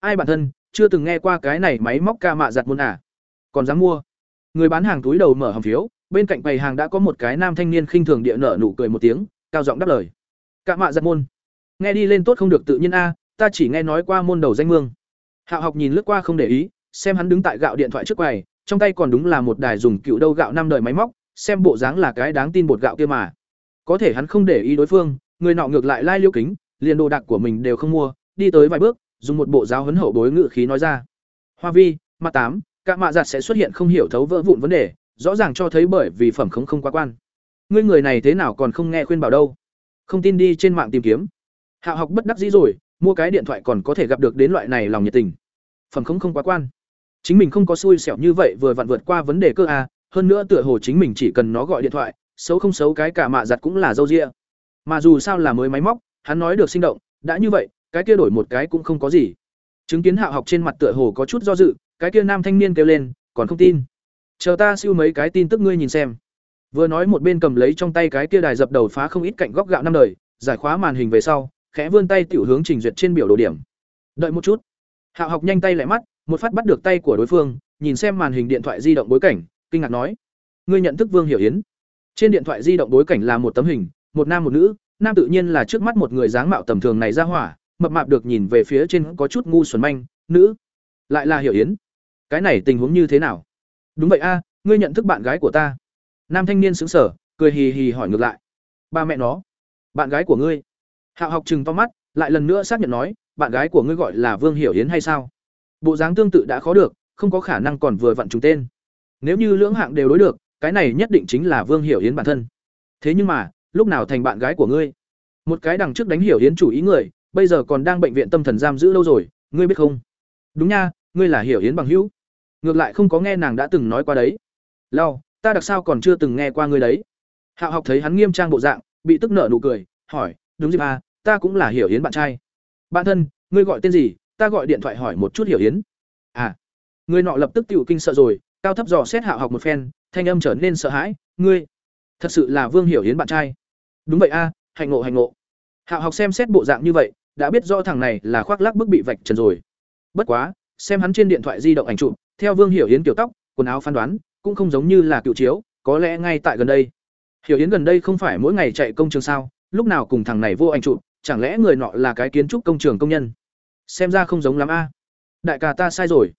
Ai bản thân, chưa từng nghe qua cái này máy móc ca mạ giặt môn à? Còn dám mua? Người bán hàng túi đầu mở hòm phiếu, bên cạnh bày hàng đã có một cái nam thanh niên khinh thường địa nở nụ cười một tiếng, cao giọng đáp lời. Ca mạ giặt môn. Nghe đi lên tốt không được tự nhiên a, ta chỉ nghe nói qua môn đầu danh mương. Hạo học nhìn lướt qua không để ý, xem hắn đứng tại gạo điện thoại trước quầy, trong tay còn đúng là một đài dùng cựu đâu gạo năm đời máy móc xem bộ dáng là cái đáng tin bột gạo kia mà. Có thể hắn không để ý đối phương, người nọ ngược lại lai liêu kính, liền đồ đạc của mình đều không mua, đi tới vài bước, dùng một bộ giáo huấn hậu bối ngự khí nói ra. Hoa vi, mặt tám các mạ giặt sẽ xuất hiện không hiểu thấu vỡ vụn vấn đề, rõ ràng cho thấy bởi vì phẩm không không quá quan. Ngươi người này thế nào còn không nghe khuyên bảo đâu? Không tin đi trên mạng tìm kiếm. Hạo học bất đắc dĩ rồi, mua cái điện thoại còn có thể gặp được đến loại này lòng nhiệt tình. Phẩm không không quá quan. Chính mình không có xui xẻo như vậy vừa vặn vượt qua vấn đề cơ a hơn nữa tựa hồ chính mình chỉ cần nó gọi điện thoại, xấu không xấu cái cả mạ giặt cũng là dâu ria. Mà dù sao là mới máy móc, hắn nói được sinh động, đã như vậy, cái kia đổi một cái cũng không có gì. Chứng kiến hạo học trên mặt tựa hồ có chút do dự, cái kia nam thanh niên kêu lên, còn không tin? Chờ ta siêu mấy cái tin tức ngươi nhìn xem. Vừa nói một bên cầm lấy trong tay cái kia đài dập đầu phá không ít cạnh góc gạo năm đời, giải khóa màn hình về sau, khẽ vươn tay tiểu hướng trình duyệt trên biểu đồ điểm. Đợi một chút. Hạo học nhanh tay lại mắt, một phát bắt được tay của đối phương, nhìn xem màn hình điện thoại di động bối cảnh kinh ngạc nói, ngươi nhận thức vương hiểu yến? Trên điện thoại di động bối cảnh là một tấm hình, một nam một nữ, nam tự nhiên là trước mắt một người dáng mạo tầm thường này ra hỏa, mập mạp được nhìn về phía trên có chút ngu xuẩn manh, nữ, lại là hiểu yến. Cái này tình huống như thế nào? Đúng vậy a, ngươi nhận thức bạn gái của ta. Nam thanh niên xứng sở cười hì hì hỏi ngược lại, ba mẹ nó, bạn gái của ngươi? Hạo học chừng to mắt, lại lần nữa xác nhận nói, bạn gái của ngươi gọi là vương hiểu yến hay sao? Bộ dáng tương tự đã khó được, không có khả năng còn vừa vặn trùng tên nếu như lưỡng hạng đều đối được, cái này nhất định chính là vương hiểu yến bản thân. Thế nhưng mà, lúc nào thành bạn gái của ngươi? Một cái đằng trước đánh hiểu yến chủ ý người, bây giờ còn đang bệnh viện tâm thần giam giữ lâu rồi, ngươi biết không? Đúng nha, ngươi là hiểu yến bằng hữu. Ngược lại không có nghe nàng đã từng nói qua đấy. Lao ta đặc sao còn chưa từng nghe qua ngươi đấy. Hạo học thấy hắn nghiêm trang bộ dạng, bị tức nợ nụ cười, hỏi, đúng gì à ta cũng là hiểu yến bạn trai. Bạn thân, ngươi gọi tên gì? Ta gọi điện thoại hỏi một chút hiểu yến. À. Người nọ lập tức tiểu kinh sợ rồi cao thấp dò xét hạo học một phen thanh âm trở nên sợ hãi ngươi thật sự là vương hiểu Hiến bạn trai. Đúng vậy a à, hạnh ngộ hạnh ngộ. Hạo học xem xét bộ dạng như vậy đã biết rõ thằng này là khoác lác bức bị vạch trần rồi. Bất quá xem hắn trên điện thoại di động ảnh chụp theo vương hiểu Hiến kiểu tóc quần áo phán đoán cũng không giống như là cựu chiếu có lẽ ngay tại gần đây. Hiểu Hiến gần đây không phải mỗi ngày chạy công trường sao lúc nào cùng thằng này vô ảnh chụp chẳng lẽ người nọ là cái kiến trúc công trường công nhân? Xem ra không giống lắm a. Đại ca ta sai rồi.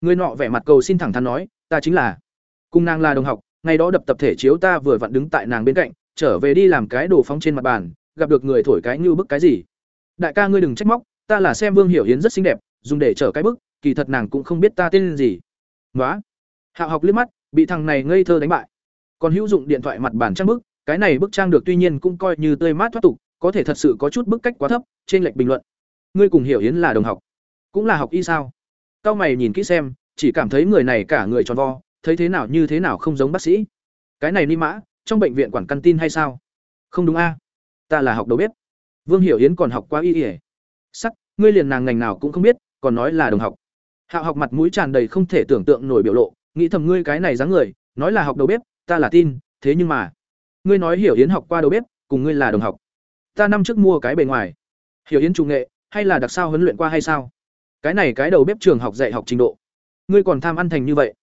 Người nọ vẻ mặt cầu xin thẳng thắn nói ta chính là. Cung nàng là đồng học, ngày đó đập tập thể chiếu ta vừa vặn đứng tại nàng bên cạnh, trở về đi làm cái đồ phóng trên mặt bàn, gặp được người thổi cái như bức cái gì. Đại ca ngươi đừng trách móc, ta là xem vương hiểu hiến rất xinh đẹp, dùng để chở cái bức, kỳ thật nàng cũng không biết ta tên gì. Nói hạo học liếc mắt, bị thằng này ngây thơ đánh bại. Còn hữu dụng điện thoại mặt bàn trang bức, cái này bức trang được tuy nhiên cũng coi như tươi mát thoát tục, có thể thật sự có chút bức cách quá thấp, trên lệch bình luận. Ngươi cùng hiểu yến là đồng học, cũng là học y sao? Cao mày nhìn kỹ xem chỉ cảm thấy người này cả người tròn vo, thấy thế nào như thế nào không giống bác sĩ. Cái này ni mã, trong bệnh viện quản căn tin hay sao? Không đúng a. Ta là học đầu bếp. Vương hiểu yến còn học qua y ỉa sắc, ngươi liền nàng ngành nào cũng không biết, còn nói là đồng học. Hạo học mặt mũi tràn đầy không thể tưởng tượng nổi biểu lộ, nghĩ thầm ngươi cái này dáng người, nói là học đầu bếp, ta là tin, thế nhưng mà, ngươi nói hiểu yến học qua đầu bếp, cùng ngươi là đồng học. Ta năm trước mua cái bề ngoài. Hiểu yến trung nghệ, hay là đặc sao huấn luyện qua hay sao? Cái này cái đầu bếp trường học dạy học trình độ ngươi còn tham ăn thành như vậy.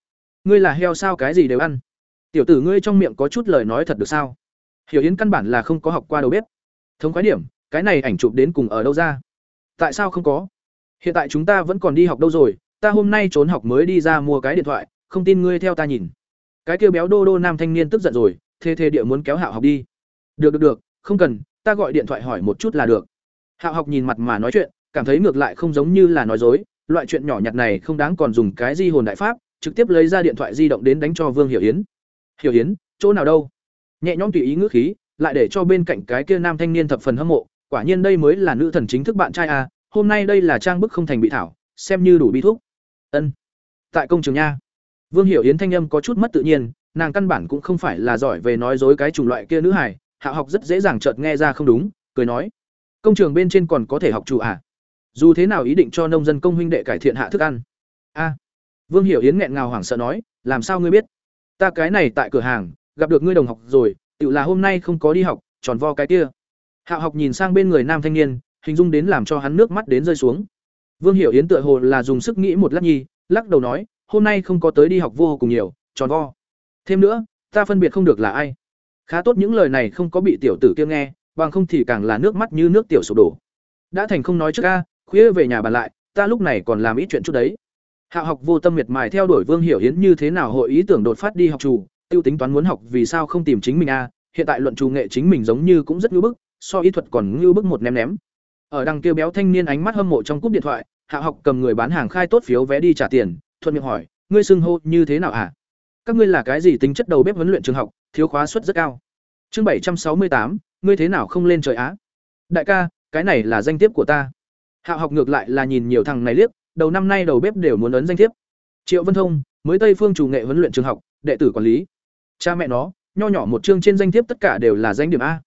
Ngươi là heo sao cái gì đều ăn? Tiểu tử ngươi trong miệng có chút lời nói thật được sao? Hiểu yến căn bản là không có học qua đầu bếp. Thống khái điểm, cái này ảnh chụp đến cùng ở đâu ra? Tại sao không có? Hiện tại chúng ta vẫn còn đi học đâu rồi, ta hôm nay trốn học mới đi ra mua cái điện thoại, không tin ngươi theo ta nhìn. Cái kêu béo đô đô nam thanh niên tức giận rồi, thê thê địa muốn kéo hạo học đi. Được được được, không cần, ta gọi điện thoại hỏi một chút là được. Hạo học nhìn mặt mà nói chuyện cảm thấy ngược lại không giống như là nói dối, loại chuyện nhỏ nhặt này không đáng còn dùng cái di hồn đại pháp, trực tiếp lấy ra điện thoại di động đến đánh cho vương hiểu yến. Hiểu yến, chỗ nào đâu? Nhẹ nhõm tùy ý ngữ khí, lại để cho bên cạnh cái kia nam thanh niên thập phần hâm mộ, quả nhiên đây mới là nữ thần chính thức bạn trai à hôm nay đây là trang bức không thành bị thảo, xem như đủ bi thuốc ân, tại công trường nha. Vương hiểu yến thanh âm có chút mất tự nhiên, nàng căn bản cũng không phải là giỏi về nói dối cái chủng loại kia nữ hải hạ học rất dễ dàng chợt nghe ra không đúng, cười nói, công trường bên trên còn có thể học chủ à? Dù thế nào ý định cho nông dân công huynh đệ cải thiện hạ thức ăn. A. Vương hiểu yến nghẹn ngào hoảng sợ nói, làm sao ngươi biết? Ta cái này tại cửa hàng, gặp được ngươi đồng học rồi tự là hôm nay không có đi học, tròn vo cái kia. Hạ học nhìn sang bên người nam thanh niên, hình dung đến làm cho hắn nước mắt đến rơi xuống. Vương hiểu yến tựa hồ là dùng sức nghĩ một lát nhi, lắc đầu nói, hôm nay không có tới đi học vô cùng nhiều, tròn vo. Thêm nữa, ta phân biệt không được là ai. Khá tốt những lời này không có bị tiểu tử kia nghe, bằng không thì càng là nước mắt như nước tiểu sụp đổ. Đã thành không nói trước ca khuya về nhà bàn lại, ta lúc này còn làm ít chuyện chút đấy. Hạ học vô tâm miệt mài theo đuổi vương hiểu hiến như thế nào hội ý tưởng đột phát đi học chủ tiêu tính toán muốn học vì sao không tìm chính mình a hiện tại luận chủ nghệ chính mình giống như cũng rất ngưu bức, so y thuật còn ngưu bức một ném ném. Ở đằng kia béo thanh niên ánh mắt hâm mộ trong cúp điện thoại, hạ học cầm người bán hàng khai tốt phiếu vé đi trả tiền, thuận miệng hỏi, ngươi xưng hô như thế nào à? các ngươi là cái gì tính chất đầu bếp huấn luyện trường học, thiếu khóa suất rất cao. Chương bảy trăm sáu mươi tám, ngươi thế nào không lên trời á? Đại ca, cái này là danh tiếp của ta hạ học ngược lại là nhìn nhiều thằng này liếc, đầu năm nay đầu bếp đều muốn ấn danh thiếp. Triệu vân thông, mới tây phương chủ nghệ huấn luyện trường học, đệ tử quản lý. Cha mẹ nó, nho nhỏ một chương trên danh thiếp tất cả đều là danh điểm a.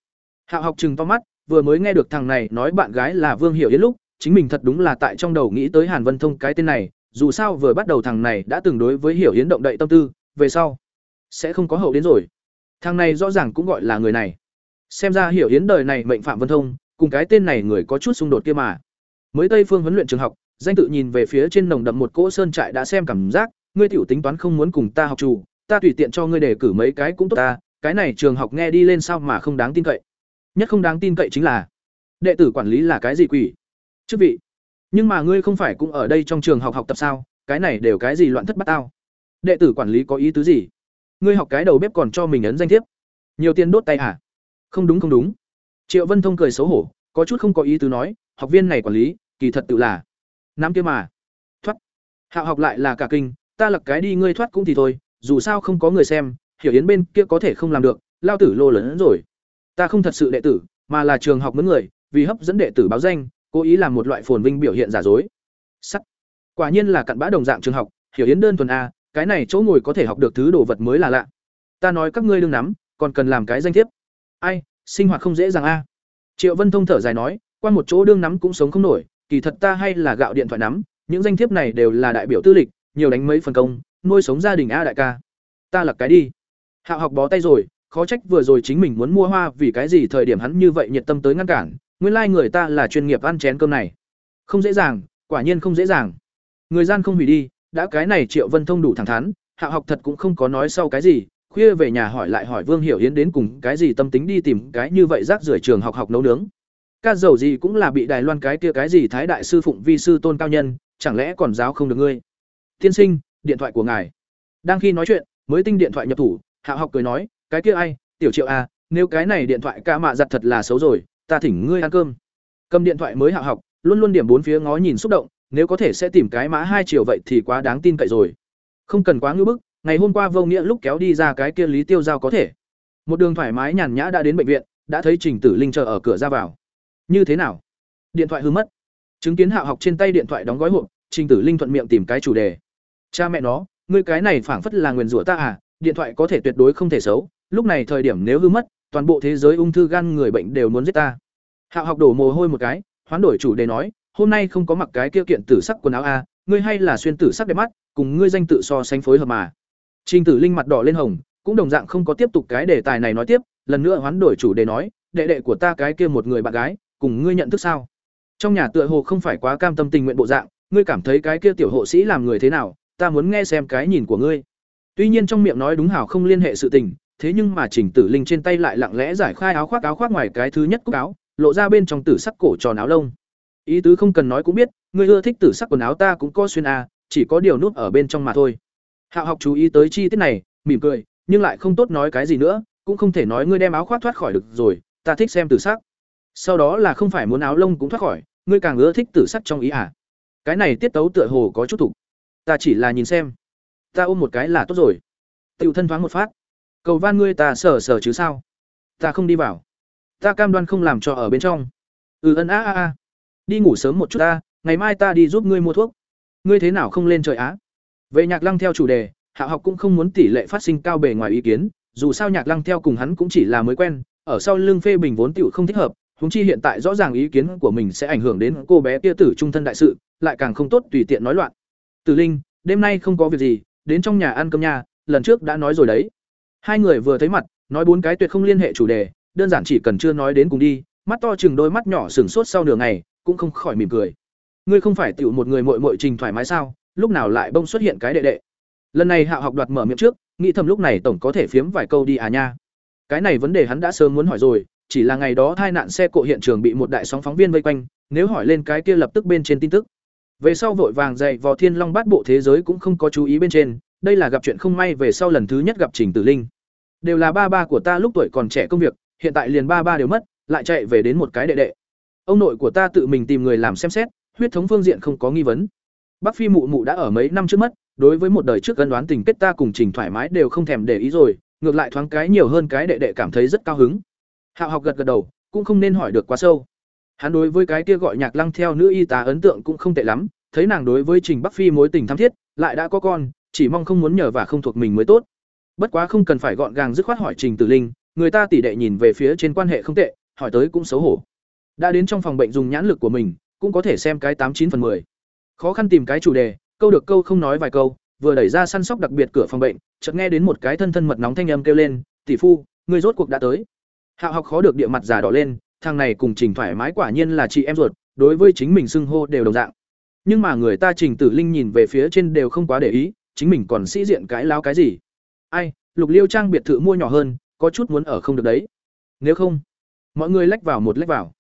Hạ học chừng to mắt, vừa mới nghe được thằng này nói bạn gái là vương hiểu yến lúc, chính mình thật đúng là tại trong đầu nghĩ tới hàn vân thông cái tên này, dù sao vừa bắt đầu thằng này đã từng đối với hiểu yến động đậy tâm tư, về sau sẽ không có hậu đến rồi. Thằng này rõ ràng cũng gọi là người này. Xem ra hiểu yến đời này mệnh phạm vân thông, cùng cái tên này người có chút xung đột kia mà mới tây phương huấn luyện trường học, danh tự nhìn về phía trên nồng đậm một cỗ sơn trại đã xem cảm giác, ngươi tiểu tính toán không muốn cùng ta học chủ, ta tùy tiện cho ngươi đề cử mấy cái cũng tốt ta, cái này trường học nghe đi lên sao mà không đáng tin cậy. Nhất không đáng tin cậy chính là, đệ tử quản lý là cái gì quỷ? Chức vị, nhưng mà ngươi không phải cũng ở đây trong trường học học tập sao, cái này đều cái gì loạn thất bát tao? Đệ tử quản lý có ý tứ gì? Ngươi học cái đầu bếp còn cho mình ấn danh thiếp. Nhiều tiền đốt tay à? Không đúng không đúng. Triệu vân thông cười xấu hổ, có chút không có ý tứ nói, học viên này quản lý kỳ thật tự là, nắm kia mà. Thoát. Hạo học lại là cả kinh, ta lặc cái đi, ngươi thoát cũng thì thôi, dù sao không có người xem, hiểu yến bên kia có thể không làm được, lao tử lô lớn rồi. Ta không thật sự đệ tử, mà là trường học mướn người, vì hấp dẫn đệ tử báo danh, cố ý làm một loại phồn vinh biểu hiện giả dối. Sắt. Quả nhiên là cặn bã đồng dạng trường học, hiểu yến đơn thuần a, cái này chỗ ngồi có thể học được thứ đồ vật mới là lạ. Ta nói các ngươi đương nắm, còn cần làm cái danh thiếp. Ai, sinh hoạt không dễ dàng a. Triệu vân thông thở dài nói, qua một chỗ đương nắm cũng sống không nổi kỳ thật ta hay là gạo điện thoại nắm, những danh thiếp này đều là đại biểu tư lịch, nhiều đánh mấy phần công, nuôi sống gia đình a đại ca. Ta là cái đi. Hạo học bó tay rồi, khó trách vừa rồi chính mình muốn mua hoa vì cái gì thời điểm hắn như vậy nhiệt tâm tới ngăn cản, nguyên lai người ta là chuyên nghiệp ăn chén cơm này. Không dễ dàng, quả nhiên không dễ dàng. Người gian không hủy đi, đã cái này triệu vân thông đủ thẳng thắn, hạo học thật cũng không có nói sau cái gì, khuya về nhà hỏi lại hỏi vương hiểu yến đến cùng cái gì tâm tính đi tìm cái như vậy rác rưởi trường học học nấu nướng ca dầu gì cũng là bị đài loan cái kia cái gì thái đại sư phụng vi sư tôn cao nhân, chẳng lẽ còn giáo không được ngươi? Tiên sinh, điện thoại của ngài. Đang khi nói chuyện, mới tinh điện thoại nhập thủ, hạ học cười nói, cái kia ai? Tiểu triệu à nếu cái này điện thoại ca mạ giặt thật là xấu rồi, ta thỉnh ngươi ăn cơm. Cầm điện thoại mới hạ học, luôn luôn điểm bốn phía ngó nhìn xúc động, nếu có thể sẽ tìm cái mã hai triệu vậy thì quá đáng tin cậy rồi. Không cần quá ngưỡng bức, ngày hôm qua vô nghĩa lúc kéo đi ra cái kia lý tiêu giao có thể. Một đường thoải mái nhàn nhã đã đến bệnh viện, đã thấy trình tử linh chờ ở cửa ra vào như thế nào? Điện thoại hư mất. Chứng kiến hạ học trên tay điện thoại đóng gói hộp trình tử linh thuận miệng tìm cái chủ đề. Cha mẹ nó ngươi cái này phảng phất là nguyền rủa ta à điện thoại có thể tuyệt đối không thể xấu lúc này thời điểm nếu hư mất toàn bộ thế giới ung thư gan người bệnh đều muốn giết ta. Hạ học đổ mồ hôi một cái hoán đổi chủ đề nói hôm nay không có mặc cái kia kiện tử sắc quần áo a à, ngươi hay là xuyên tử sắc đẹp mắt cùng ngươi danh tự so sánh phối hợp mà. Trình tử linh mặt đỏ lên hồng cũng đồng dạng không có tiếp tục cái đề tài này nói tiếp lần nữa hoán đổi chủ đề nói đệ đệ của ta cái kia một người bạn gái cùng ngươi nhận thức sao? Trong nhà tựa hồ không phải quá cam tâm tình nguyện bộ dạng ngươi cảm thấy cái kia tiểu hộ sĩ làm người thế nào ta muốn nghe xem cái nhìn của ngươi. Tuy nhiên trong miệng nói đúng hảo không liên hệ sự tình thế nhưng mà chỉnh tử linh trên tay lại lặng lẽ giải khai áo khoác áo khoác ngoài cái thứ nhất cúc áo lộ ra bên trong tử sắc cổ tròn áo lông. Ý tứ không cần nói cũng biết ngươi ưa thích tử sắc quần áo ta cũng có xuyên a à, chỉ có điều nút ở bên trong mà thôi. Hạo học chú ý tới chi tiết này mỉm cười nhưng lại không tốt nói cái gì nữa cũng không thể nói ngươi đem áo khoác thoát khỏi được rồi ta thích xem tử sắc sau đó là không phải muốn áo lông cũng thoát khỏi, ngươi càng ưa thích tử sắc trong ý à? Cái này tiết tấu tựa hồ có chút thục ta chỉ là nhìn xem. Ta ôm một cái là tốt rồi. Tựu thân thoáng một phát. Cầu van ngươi ta sờ sờ chứ sao? Ta không đi vào. Ta cam đoan không làm cho ở bên trong. Ừ ân, a a a. Đi ngủ sớm một chút ta, ngày mai ta đi giúp ngươi mua thuốc. Ngươi thế nào không lên trời á? Về nhạc lăng theo chủ đề, hạ học cũng không muốn tỷ lệ phát sinh cao bề ngoài ý kiến, dù sao nhạc lăng theo cùng hắn cũng chỉ là mới quen, ở sau lưng phê bình vốn tiểu không thích hợp huống chi hiện tại rõ ràng ý kiến của mình sẽ ảnh hưởng đến cô bé kia tử trung thân đại sự, lại càng không tốt tùy tiện nói loạn. Tử linh, đêm nay không có việc gì, đến trong nhà ăn cơm nha. lần trước đã nói rồi đấy. Hai người vừa thấy mặt, nói bốn cái tuyệt không liên hệ chủ đề, đơn giản chỉ cần chưa nói đến cùng đi, mắt to chừng đôi mắt nhỏ sừng sốt sau nửa ngày, cũng không khỏi mỉm cười. Ngươi không phải tiểu một người muội muội trình thoải mái sao, lúc nào lại bông xuất hiện cái đệ đệ? Lần này hạ học đoạt mở miệng trước, nghĩ thầm lúc này tổng có thể phiếm vài câu đi à nha. Cái này vấn đề hắn đã sớm muốn hỏi rồi chỉ là ngày đó tai nạn xe cộ hiện trường bị một đại sóng phóng viên vây quanh, nếu hỏi lên cái kia lập tức bên trên tin tức. Về sau vội vàng dậy vò Thiên Long Bát Bộ thế giới cũng không có chú ý bên trên, đây là gặp chuyện không may về sau lần thứ nhất gặp Trình Tử Linh. Đều là ba ba của ta lúc tuổi còn trẻ công việc, hiện tại liền ba ba đều mất, lại chạy về đến một cái đệ đệ. Ông nội của ta tự mình tìm người làm xem xét, huyết thống phương diện không có nghi vấn. Bác Phi mụ mụ đã ở mấy năm trước mất, đối với một đời trước gân đoán tình kết ta cùng Trình thoải mái đều không thèm để ý rồi, ngược lại thoáng cái nhiều hơn cái đệ đệ cảm thấy rất cao hứng. Hạo học gật gật đầu, cũng không nên hỏi được quá sâu. Hắn đối với cái kia gọi Nhạc Lăng theo nữ y tá ấn tượng cũng không tệ lắm, thấy nàng đối với Trình Bắc Phi mối tình thắm thiết, lại đã có con, chỉ mong không muốn nhờ và không thuộc mình mới tốt. Bất quá không cần phải gọn gàng dứt khoát hỏi Trình Tử Linh, người ta tỷ đệ nhìn về phía trên quan hệ không tệ, hỏi tới cũng xấu hổ. Đã đến trong phòng bệnh dùng nhãn lực của mình, cũng có thể xem cái tám chín phần 10. Khó khăn tìm cái chủ đề, câu được câu không nói vài câu, vừa đẩy ra săn sóc đặc biệt cửa phòng bệnh, chợt nghe đến một cái thân thân mật nóng thanh âm kêu lên, "Tỷ phu, người rốt cuộc đã tới." Hạo học khó được địa mặt giả đỏ lên, thằng này cùng Trình thoải mái quả nhiên là chị em ruột, đối với chính mình xưng hô đều đồng dạng. Nhưng mà người ta Trình Tử Linh nhìn về phía trên đều không quá để ý, chính mình còn sĩ diện cái láo cái gì? Ai, Lục Liêu trang biệt thự mua nhỏ hơn, có chút muốn ở không được đấy. Nếu không, mọi người lách vào một lách vào.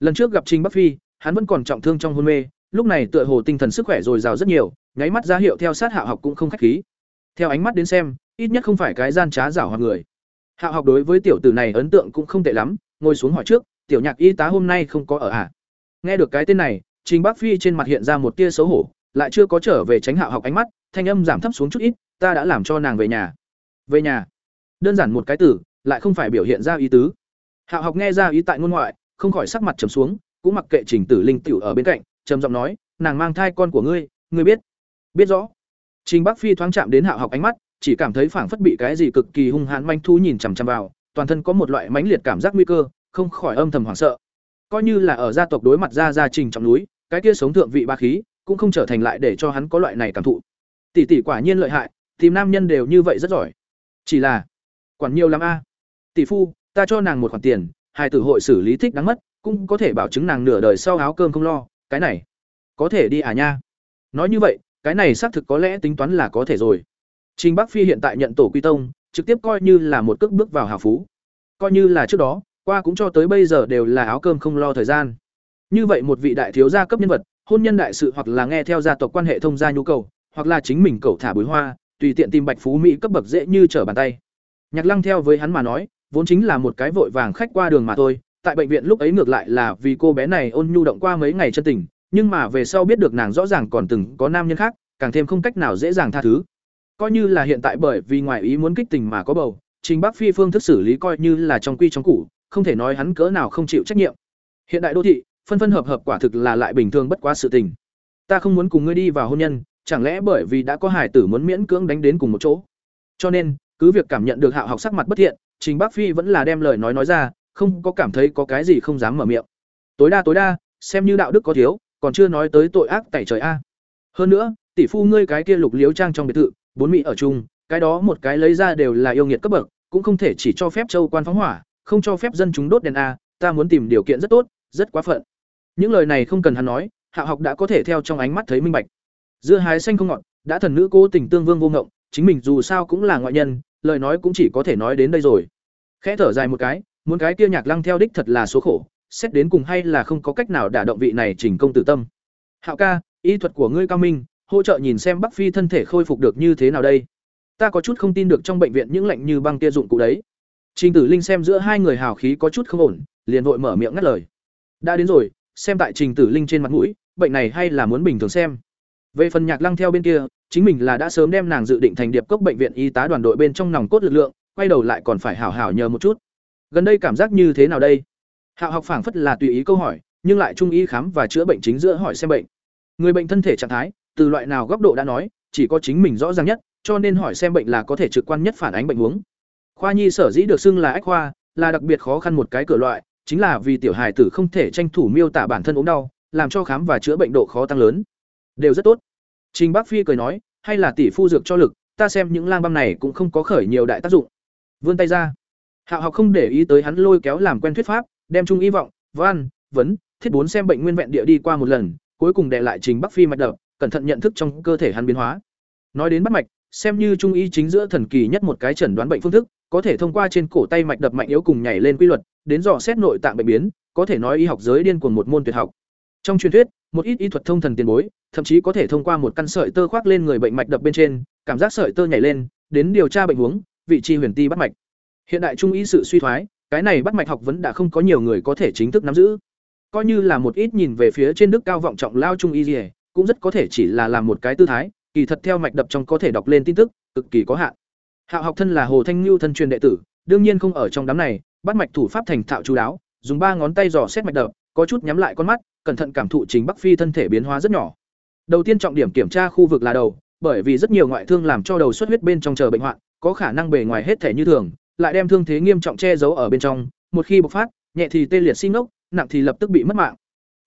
Lần trước gặp Trình Bắc Phi, hắn vẫn còn trọng thương trong hôn mê, lúc này tựa hồ tinh thần sức khỏe dồi dào rất nhiều, nháy mắt ra hiệu theo sát Hạo học cũng không khách khí. Theo ánh mắt đến xem, ít nhất không phải cái gian trá giảo hoặc người. Hạo học đối với tiểu tử này ấn tượng cũng không tệ lắm, ngồi xuống hỏi trước, tiểu nhạc y tá hôm nay không có ở à? Nghe được cái tên này, Trình Bắc Phi trên mặt hiện ra một tia xấu hổ, lại chưa có trở về tránh Hạo học ánh mắt, thanh âm giảm thấp xuống chút ít, ta đã làm cho nàng về nhà. Về nhà? Đơn giản một cái từ, lại không phải biểu hiện ra ý tứ. Hạo học nghe ra ý tại ngôn ngoại, không khỏi sắc mặt trầm xuống, cũng mặc kệ Trình Tử Linh tiểu ở bên cạnh, trầm giọng nói, nàng mang thai con của ngươi, ngươi biết? Biết rõ. Trình Bắc Phi thoáng chạm đến Hạo học ánh mắt, chỉ cảm thấy phảng phất bị cái gì cực kỳ hung hãn manh thú nhìn chằm chằm vào, toàn thân có một loại mãnh liệt cảm giác nguy cơ, không khỏi âm thầm hoảng sợ. Coi như là ở gia tộc đối mặt ra gia trình trong núi, cái kia sống thượng vị ba khí, cũng không trở thành lại để cho hắn có loại này cảm thụ. Tỷ tỷ quả nhiên lợi hại, tìm nam nhân đều như vậy rất giỏi. Chỉ là, quản nhiều lắm a. Tỷ phu, ta cho nàng một khoản tiền, hai tử hội xử lý thích đáng mất, cũng có thể bảo chứng nàng nửa đời sau áo cơm không lo, cái này, có thể đi à nha. Nói như vậy, cái này xác thực có lẽ tính toán là có thể rồi. Trình Bắc Phi hiện tại nhận tổ quy tông, trực tiếp coi như là một cước bước vào hào phú. Coi như là trước đó, qua cũng cho tới bây giờ đều là áo cơm không lo thời gian. Như vậy một vị đại thiếu gia cấp nhân vật, hôn nhân đại sự hoặc là nghe theo gia tộc quan hệ thông gia nhu cầu, hoặc là chính mình cầu thả bối hoa, tùy tiện tìm bạch phú mỹ cấp bậc dễ như trở bàn tay. Nhạc Lăng theo với hắn mà nói, vốn chính là một cái vội vàng khách qua đường mà thôi, tại bệnh viện lúc ấy ngược lại là vì cô bé này ôn nhu động qua mấy ngày chân tình, nhưng mà về sau biết được nàng rõ ràng còn từng có nam nhân khác, càng thêm không cách nào dễ dàng tha thứ. Coi như là hiện tại bởi vì ngoài ý muốn kích tình mà có bầu, Trình Bắc Phi phương thức xử lý coi như là trong quy trong củ, không thể nói hắn cỡ nào không chịu trách nhiệm. Hiện đại đô thị, phân phân hợp hợp quả thực là lại bình thường bất quá sự tình. Ta không muốn cùng ngươi đi vào hôn nhân, chẳng lẽ bởi vì đã có hải tử muốn miễn cưỡng đánh đến cùng một chỗ. Cho nên, cứ việc cảm nhận được Hạo học sắc mặt bất thiện, Trình Bắc Phi vẫn là đem lời nói nói ra, không có cảm thấy có cái gì không dám mở miệng. Tối đa tối đa, xem như đạo đức có thiếu, còn chưa nói tới tội ác tẩy trời a. Hơn nữa, tỷ phu ngươi cái kia lục liếu trang trong biệt thự, bốn mỹ ở chung, cái đó một cái lấy ra đều là yêu nghiệt cấp bậc, cũng không thể chỉ cho phép châu quan phóng hỏa, không cho phép dân chúng đốt đèn a, ta muốn tìm điều kiện rất tốt, rất quá phận. Những lời này không cần hắn nói, Hạ học đã có thể theo trong ánh mắt thấy minh bạch. Dưa hái xanh không ngọt, đã thần nữ cố tình tương vương vô ngộng, chính mình dù sao cũng là ngoại nhân, lời nói cũng chỉ có thể nói đến đây rồi. Khẽ thở dài một cái, muốn cái kia nhạc lăng theo đích thật là số khổ, xét đến cùng hay là không có cách nào đả động vị này chỉnh công tử tâm. Hạo ca, y thuật của ngươi cao minh, hỗ trợ nhìn xem Bắc Phi thân thể khôi phục được như thế nào đây. Ta có chút không tin được trong bệnh viện những lạnh như băng kia dụng cụ đấy. Trình Tử Linh xem giữa hai người hào khí có chút không ổn, liền vội mở miệng ngắt lời. Đã đến rồi, xem tại Trình Tử Linh trên mặt mũi, bệnh này hay là muốn bình thường xem. Về phần Nhạc Lăng theo bên kia, chính mình là đã sớm đem nàng dự định thành điệp cốc bệnh viện y tá đoàn đội bên trong nòng cốt lực lượng, quay đầu lại còn phải hảo hảo nhờ một chút. Gần đây cảm giác như thế nào đây? Hạo học phảng phất là tùy ý câu hỏi, nhưng lại trung y khám và chữa bệnh chính giữa hỏi xem bệnh. Người bệnh thân thể trạng thái, từ loại nào góc độ đã nói, chỉ có chính mình rõ ràng nhất, cho nên hỏi xem bệnh là có thể trực quan nhất phản ánh bệnh huống. Khoa nhi sở dĩ được xưng là ách khoa, là đặc biệt khó khăn một cái cửa loại, chính là vì tiểu hài tử không thể tranh thủ miêu tả bản thân ốm đau, làm cho khám và chữa bệnh độ khó tăng lớn. Đều rất tốt. Trình Bác Phi cười nói, hay là tỷ phu dược cho lực, ta xem những lang băm này cũng không có khởi nhiều đại tác dụng. Vươn tay ra. Hạo học không để ý tới hắn lôi kéo làm quen thuyết pháp, đem trung y vọng, văn, vấn, thiết bốn xem bệnh nguyên vẹn địa đi qua một lần, cuối cùng đè lại Trình Bắc Phi mạch đập, cẩn thận nhận thức trong cơ thể hắn biến hóa. Nói đến bắt mạch, xem như trung y chính giữa thần kỳ nhất một cái chẩn đoán bệnh phương thức, có thể thông qua trên cổ tay mạch đập mạnh yếu cùng nhảy lên quy luật, đến dò xét nội tạng bệnh biến, có thể nói y học giới điên cuồng một môn tuyệt học. Trong truyền thuyết, một ít y thuật thông thần tiền bối, thậm chí có thể thông qua một căn sợi tơ khoác lên người bệnh mạch đập bên trên, cảm giác sợi tơ nhảy lên, đến điều tra bệnh huống, vị trí huyền ti bắt mạch. Hiện đại trung y sự suy thoái, cái này bắt mạch học vẫn đã không có nhiều người có thể chính thức nắm giữ. Coi như là một ít nhìn về phía trên đức cao vọng trọng lao trung y liề, cũng rất có thể chỉ là làm một cái tư thái, kỳ thật theo mạch đập trong có thể đọc lên tin tức, cực kỳ có hạn. Hạo học thân là Hồ Thanh Nưu thân truyền đệ tử, đương nhiên không ở trong đám này, bắt mạch thủ pháp thành thạo chú đáo, dùng ba ngón tay dò xét mạch đập, có chút nhắm lại con mắt, cẩn thận cảm thụ chính Bắc Phi thân thể biến hóa rất nhỏ. Đầu tiên trọng điểm kiểm tra khu vực là đầu, bởi vì rất nhiều ngoại thương làm cho đầu xuất huyết bên trong chờ bệnh hoạn, có khả năng bề ngoài hết thể như thường, lại đem thương thế nghiêm trọng che giấu ở bên trong, một khi bộc phát, nhẹ thì tê liệt sinh ngốc, nặng thì lập tức bị mất mạng.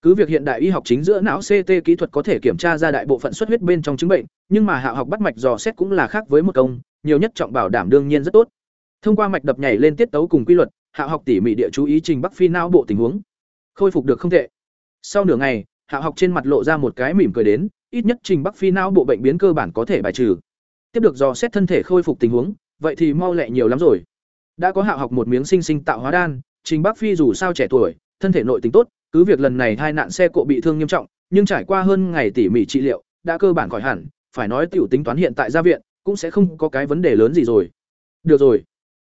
Cứ việc hiện đại y học chính giữa não CT kỹ thuật có thể kiểm tra ra đại bộ phận xuất huyết bên trong chứng bệnh, nhưng mà hạ học bắt mạch dò xét cũng là khác với một công, nhiều nhất trọng bảo đảm đương nhiên rất tốt. Thông qua mạch đập nhảy lên tiết tấu cùng quy luật, hạ học tỉ mỉ địa chú ý trình Bắc Phi não bộ tình huống. Khôi phục được không tệ. Sau nửa ngày, hạ học trên mặt lộ ra một cái mỉm cười đến, ít nhất trình Bắc Phi não bộ bệnh biến cơ bản có thể bài trừ. Tiếp được dò xét thân thể khôi phục tình huống, vậy thì mau lẹ nhiều lắm rồi. Đã có hạ học một miếng sinh sinh tạo hóa đan, trình Bắc Phi dù sao trẻ tuổi, thân thể nội tình tốt, cứ việc lần này hai nạn xe cộ bị thương nghiêm trọng, nhưng trải qua hơn ngày tỉ mỉ trị liệu, đã cơ bản khỏi hẳn, phải nói tiểu tính toán hiện tại ra viện, cũng sẽ không có cái vấn đề lớn gì rồi. Được rồi,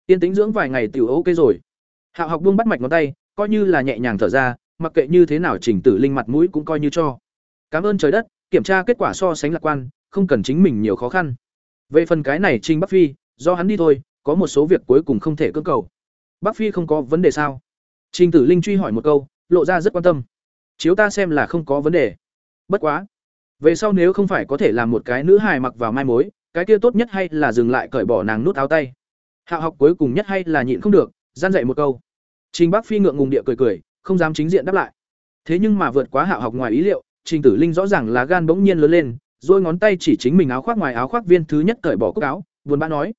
tiên tính dưỡng vài ngày tiểu ok rồi. Hạo học buông bắt mạch ngón tay, coi như là nhẹ nhàng thở ra, mặc kệ như thế nào Trình Tử Linh mặt mũi cũng coi như cho. Cảm ơn trời đất, kiểm tra kết quả so sánh lạc quan, không cần chính mình nhiều khó khăn. Về phần cái này Trình Bắc Phi, do hắn đi thôi, có một số việc cuối cùng không thể cưỡng cầu. Bắc Phi không có vấn đề sao? Trình Tử Linh truy hỏi một câu, lộ ra rất quan tâm. Chiếu ta xem là không có vấn đề. Bất quá, về sau nếu không phải có thể làm một cái nữ hài mặc vào mai mối, cái kia tốt nhất hay là dừng lại cởi bỏ nàng nút áo tay. Hạo học cuối cùng nhất hay là nhịn không được, gian dạy một câu. Trình Bắc Phi ngượng ngùng địa cười cười, không dám chính diện đáp lại. Thế nhưng mà vượt quá Hạo học ngoài ý liệu, Trình Tử Linh rõ ràng là gan bỗng nhiên lớn lên, rồi ngón tay chỉ chính mình áo khoác ngoài áo khoác viên thứ nhất cởi bỏ cúc áo, buồn bã nói: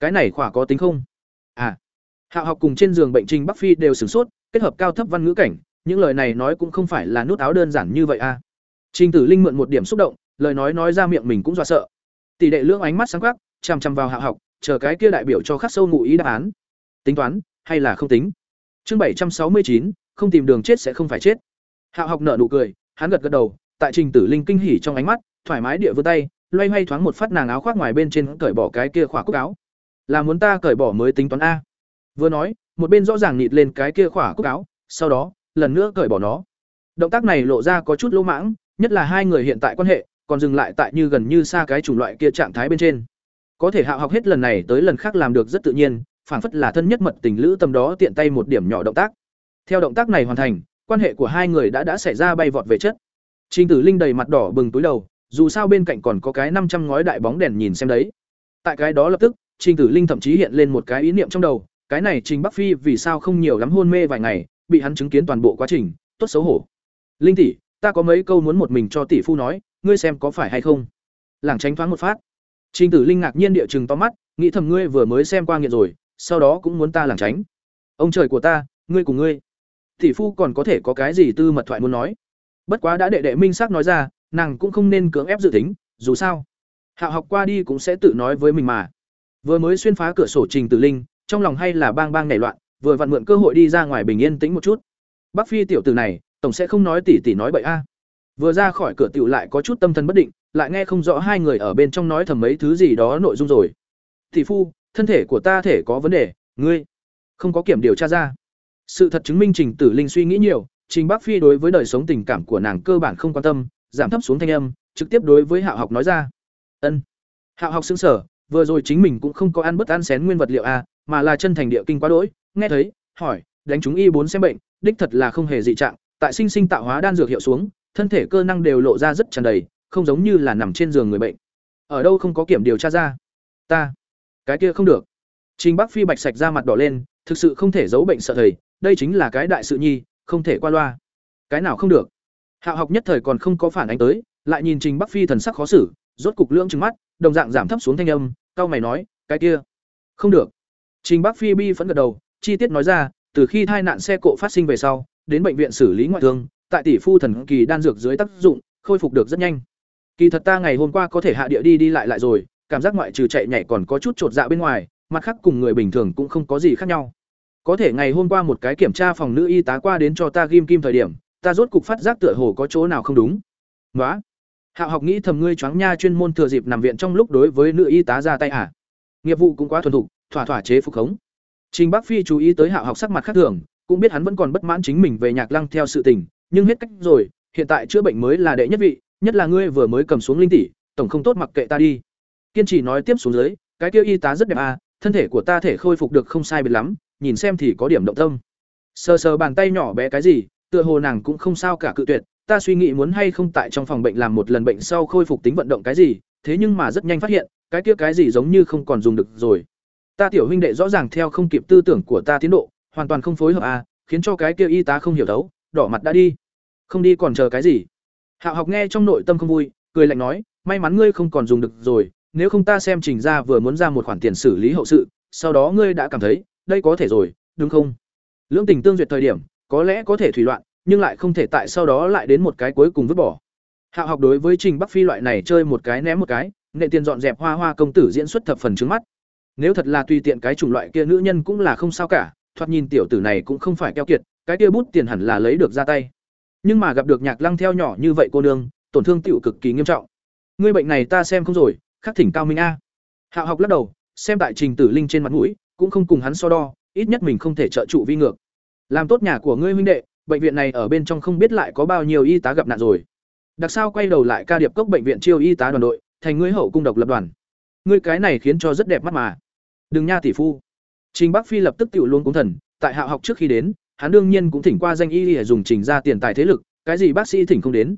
"Cái này khỏa có tính không?" À. Hạo học cùng trên giường bệnh Trình Bắc Phi đều sửng sốt, kết hợp cao thấp văn ngữ cảnh, những lời này nói cũng không phải là nút áo đơn giản như vậy a. À. Trình Tử Linh mượn một điểm xúc động, lời nói nói ra miệng mình cũng dọa sợ. Tỷ đệ lưỡng ánh mắt sáng khắc chằm chằm vào Hạo học, chờ cái kia đại biểu cho khắc sâu ngụ ý đáp án. Tính toán hay là không tính? Chương bảy trăm sáu mươi chín, không tìm đường chết sẽ không phải chết. Hạo học nở nụ cười, hắn gật gật đầu, tại Trình Tử Linh kinh hỉ trong ánh mắt, thoải mái địa vươn tay, loay hoay thoáng một phát nàng áo khoác ngoài bên trên cởi bỏ cái kia khỏa cúc áo. Là muốn ta cởi bỏ mới tính toán a. Vừa nói, một bên rõ ràng nịt lên cái kia khỏa cúc áo, sau đó, lần nữa cởi bỏ nó. Động tác này lộ ra có chút lỗ mãng, nhất là hai người hiện tại quan hệ, còn dừng lại tại như gần như xa cái chủng loại kia trạng thái bên trên. Có thể Hạo học hết lần này tới lần khác làm được rất tự nhiên, phảng phất là thân nhất mật tình lữ tâm đó tiện tay một điểm nhỏ động tác. Theo động tác này hoàn thành, quan hệ của hai người đã đã xảy ra bay vọt về chất. Trình Tử Linh đầy mặt đỏ bừng túi đầu, dù sao bên cạnh còn có cái năm trăm ngói đại bóng đèn nhìn xem đấy. Tại cái đó lập tức, Trình Tử Linh thậm chí hiện lên một cái ý niệm trong đầu, cái này Trình Bắc Phi vì sao không nhiều lắm hôn mê vài ngày, bị hắn chứng kiến toàn bộ quá trình, tốt xấu hổ. Linh tỷ, ta có mấy câu muốn một mình cho tỷ phu nói, ngươi xem có phải hay không? Lảng tránh thoáng một phát. Trình Tử Linh ngạc nhiên địa chừng to mắt, nghĩ thầm ngươi vừa mới xem qua nghiện rồi, sau đó cũng muốn ta lảng tránh. Ông trời của ta, ngươi cùng ngươi. Tỷ phu còn có thể có cái gì tư mật thoại muốn nói. Bất quá đã đệ đệ minh xác nói ra, nàng cũng không nên cưỡng ép dự tính, dù sao, Hạo học qua đi cũng sẽ tự nói với mình mà. Vừa mới xuyên phá cửa sổ Trình Tử Linh, trong lòng hay là bang bang nảy loạn, vừa vặn mượn cơ hội đi ra ngoài bình yên tĩnh một chút. Bắc Phi tiểu tử này, tổng sẽ không nói tỉ tỉ nói bậy a. Vừa ra khỏi cửa tiểu lại có chút tâm thần bất định, lại nghe không rõ hai người ở bên trong nói thầm mấy thứ gì đó nội dung rồi. Tỷ phu, thân thể của ta thể có vấn đề, ngươi không có kiểm điều tra ra. Sự thật chứng minh Trình Tử Linh suy nghĩ nhiều, Trình Bắc Phi đối với đời sống tình cảm của nàng cơ bản không quan tâm, giảm thấp xuống thanh âm, trực tiếp đối với Hạo Học nói ra. "Ân." Hạo Học sững sở, vừa rồi chính mình cũng không có ăn bất ăn xén nguyên vật liệu a, mà là chân thành địa kinh quá đỗi, nghe thấy, hỏi, đánh chúng y bốn xem bệnh, đích thật là không hề dị trạng, tại sinh sinh tạo hóa đan dược hiệu xuống, thân thể cơ năng đều lộ ra rất tràn đầy, không giống như là nằm trên giường người bệnh. Ở đâu không có kiểm điều tra ra? Ta, cái kia không được. Trình Bắc Phi bạch sạch ra mặt đỏ lên, thực sự không thể giấu bệnh sợ thầy, đây chính là cái đại sự nhi, không thể qua loa. Cái nào không được? Hạo học nhất thời còn không có phản ánh tới, lại nhìn Trình Bắc Phi thần sắc khó xử, rốt cục lưỡng trừng mắt, đồng dạng giảm thấp xuống thanh âm, cao mày nói, cái kia, không được. Trình Bắc Phi bi phẫn gật đầu, chi tiết nói ra, từ khi tai nạn xe cộ phát sinh về sau, đến bệnh viện xử lý ngoại thương, tại tỷ phu thần kỳ đan dược dưới tác dụng, khôi phục được rất nhanh. Kỳ thật ta ngày hôm qua có thể hạ địa đi đi lại lại rồi, cảm giác ngoại trừ chạy nhảy còn có chút trột dạ bên ngoài, mặt khác cùng người bình thường cũng không có gì khác nhau. có thể ngày hôm qua một cái kiểm tra phòng nữ y tá qua đến cho ta ghim kim thời điểm ta rốt cục phát giác tựa hồ có chỗ nào không đúng Ngoá. hạo học nghĩ thầm ngươi choáng nha chuyên môn thừa dịp nằm viện trong lúc đối với nữ y tá ra tay à nghiệp vụ cũng quá thuần thục thỏa thỏa chế phục khống. Trình bắc phi chú ý tới hạo học sắc mặt khác thường, cũng biết hắn vẫn còn bất mãn chính mình về nhạc lăng theo sự tình, nhưng hết cách rồi, hiện tại chữa bệnh mới là đệ nhất vị, nhất là ngươi vừa mới cầm xuống linh tỷ, tổng không tốt mặc kệ ta đi. Kiên trì nói tiếp xuống dưới, cái kia y tá rất đẹp à thân thể của ta thể khôi phục được không sai biệt lắm, nhìn xem thì có điểm động tâm. Sờ sờ bàn tay nhỏ bé cái gì, tựa hồ nàng cũng không sao cả cự tuyệt, ta suy nghĩ muốn hay không tại trong phòng bệnh làm một lần bệnh sau khôi phục tính vận động cái gì, thế nhưng mà rất nhanh phát hiện, cái kia cái gì giống như không còn dùng được rồi ta tiểu huynh đệ rõ ràng theo không kịp tư tưởng của ta tiến độ, hoàn toàn không phối hợp à khiến cho cái kia y tá không hiểu đấu đỏ mặt đã đi. Không đi còn chờ cái gì? Hạo học nghe trong nội tâm không vui, cười lạnh nói, may mắn ngươi không còn dùng được rồi, nếu không ta xem trình ra vừa muốn ra một khoản tiền xử lý hậu sự, sau đó ngươi đã cảm thấy, đây có thể rồi, đúng không? Lưỡng tình tương duyệt thời điểm, có lẽ có thể thủy loạn, nhưng lại không thể tại sau đó lại đến một cái cuối cùng vứt bỏ. Hạo học đối với trình bắc phi loại này chơi một cái ném một cái, nệ tiền dọn dẹp hoa hoa công tử diễn xuất thập phần trứng mắt nếu thật là tùy tiện cái chủng loại kia nữ nhân cũng là không sao cả, thoạt nhìn tiểu tử này cũng không phải keo kiệt, cái kia bút tiền hẳn là lấy được ra tay. Nhưng mà gặp được nhạc lăng theo nhỏ như vậy cô nương, tổn thương tiểu cực kỳ nghiêm trọng. Ngươi bệnh này ta xem không rồi, khắc thỉnh cao minh a. Hạo học lắc đầu, xem tại trình tử linh trên mặt mũi, cũng không cùng hắn so đo, ít nhất mình không thể trợ trụ vi ngược. Làm tốt nhà của ngươi huynh đệ, bệnh viện này ở bên trong không biết lại có bao nhiêu y tá gặp nạn rồi. Đặc sao quay đầu lại ca điệp cốc bệnh viện chiêu y tá đoàn đội, thành ngươi hậu cung độc lập đoàn. Ngươi cái này khiến cho rất đẹp mắt mà đừng nha tỷ phu. Trình bắc phi lập tức tự luôn cúng thần, tại hạ học trước khi đến, hắn đương nhiên cũng thỉnh qua danh y để dùng trình ra tiền tài thế lực, cái gì bác sĩ thỉnh không đến.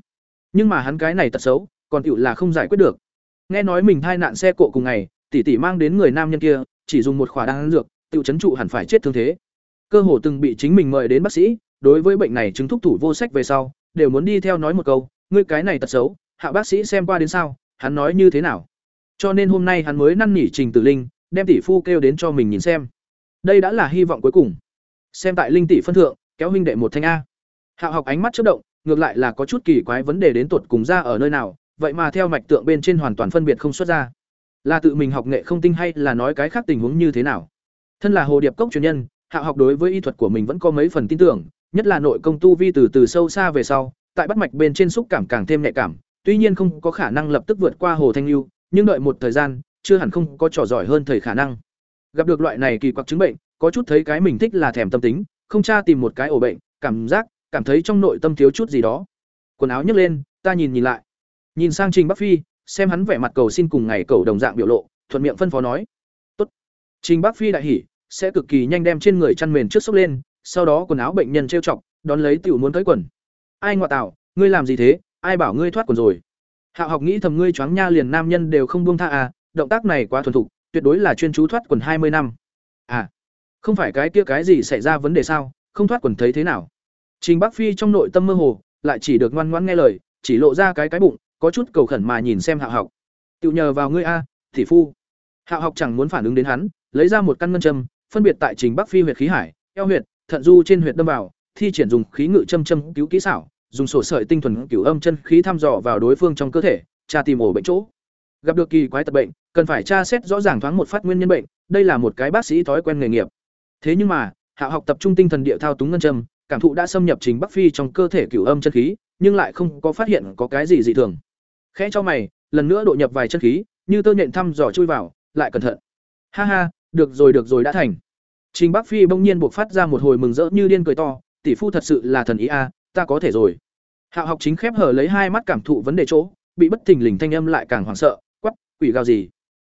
Nhưng mà hắn cái này tật xấu, còn tựu là không giải quyết được. Nghe nói mình thai nạn xe cộ cùng ngày, tỷ tỷ mang đến người nam nhân kia, chỉ dùng một khỏa đan dược tựu chấn trụ hẳn phải chết thương thế. Cơ hồ từng bị chính mình mời đến bác sĩ, đối với bệnh này chứng thúc thủ vô sách về sau, đều muốn đi theo nói một câu, ngươi cái này tật xấu, hạ bác sĩ xem qua đến sao, hắn nói như thế nào? Cho nên hôm nay hắn mới năn nỉ trình tử linh đem tỷ phu kêu đến cho mình nhìn xem. Đây đã là hy vọng cuối cùng. Xem tại linh tỷ phân thượng, kéo huynh đệ một thanh a. Hạ học ánh mắt chất động, ngược lại là có chút kỳ quái vấn đề đến tột cùng ra ở nơi nào, vậy mà theo mạch tượng bên trên hoàn toàn phân biệt không xuất ra. Là tự mình học nghệ không tinh hay là nói cái khác tình huống như thế nào? Thân là hồ điệp cốc truyền nhân hạ học đối với y thuật của mình vẫn có mấy phần tin tưởng, nhất là nội công tu vi từ từ sâu xa về sau, tại bắt mạch bên trên xúc cảm càng thêm nhạy cảm, tuy nhiên không có khả năng lập tức vượt qua hồ thanh lưu, nhưng đợi một thời gian chưa hẳn không có trò giỏi hơn thầy khả năng. Gặp được loại này kỳ quặc chứng bệnh, có chút thấy cái mình thích là thèm tâm tính, không tra tìm một cái ổ bệnh, cảm giác, cảm thấy trong nội tâm thiếu chút gì đó. Quần áo nhấc lên, ta nhìn nhìn lại. Nhìn sang trình bắc phi, xem hắn vẻ mặt cầu xin cùng ngày cầu đồng dạng biểu lộ, thuận miệng phân phó nói. Tốt. Trình bắc phi đại hỉ, sẽ cực kỳ nhanh đem trên người chăn mền trước xốc lên, sau đó quần áo bệnh nhân trêu chọc, đón lấy tiểu muốn tới quần. Ai ngoại tạo, ngươi làm gì thế? Ai bảo ngươi thoát quần rồi? Hạo học nghĩ thầm ngươi choáng nha liền nam nhân đều không buông tha à động tác này quá thuần thục, tuyệt đối là chuyên chú thoát quần hai mươi năm. À không phải cái kia cái gì xảy ra vấn đề sao? Không thoát quần thấy thế nào? Trình bắc phi trong nội tâm mơ hồ, lại chỉ được ngoan ngoãn nghe lời, chỉ lộ ra cái cái bụng, có chút cầu khẩn mà nhìn xem hạ học. Tự nhờ vào ngươi a thị phu. Hạ học chẳng muốn phản ứng đến hắn, lấy ra một căn ngân châm, phân biệt tại trình bắc phi huyệt khí hải, eo huyệt, thận du trên huyệt đâm vào, thi triển dùng khí ngự châm châm cứu kỹ xảo, dùng sổ sợi tinh thuần cửu âm chân khí thăm dò vào đối phương trong cơ thể, tra tìm ổ bệnh chỗ. Gặp được kỳ quái tật bệnh cần phải tra xét rõ ràng thoáng một phát nguyên nhân bệnh, đây là một cái bác sĩ thói quen nghề nghiệp. Thế nhưng mà, hạ học tập trung tinh thần địa thao túng ngân châm, cảm thụ đã xâm nhập trình bắc phi trong cơ thể cửu âm chân khí, nhưng lại không có phát hiện có cái gì dị thường. Khẽ cho mày, lần nữa độ nhập vài chân khí, như tơ nhện thăm dò chui vào, lại cẩn thận. Ha ha, được rồi được rồi, đã thành. Trình bắc phi bỗng nhiên buộc phát ra một hồi mừng rỡ như điên cười to, tỷ phu thật sự là thần ý a, ta có thể rồi. Hạo học chính khép hở lấy hai mắt cảm thụ vấn đề chỗ, bị bất thình lình thanh âm lại càng hoảng sợ quắp quỷ gào gì?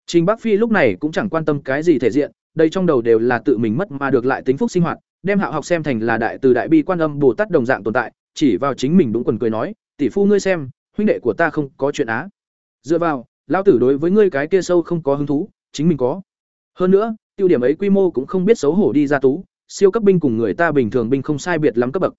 Trình bắc phi lúc này cũng chẳng quan tâm cái gì thể diện, đây trong đầu đều là tự mình mất mà được lại tính phúc sinh hoạt, đem hạo học xem thành là đại từ đại bi quan âm bồ tát đồng dạng tồn tại, chỉ vào chính mình đúng quần cười nói, tỷ phu ngươi xem, huynh đệ của ta không có chuyện á. Dựa vào, lão tử đối với ngươi cái kia sâu không có hứng thú, chính mình có. Hơn nữa, tiêu điểm ấy quy mô cũng không biết xấu hổ đi ra tú, siêu cấp binh cùng người ta bình thường binh không sai biệt lắm cấp bậc.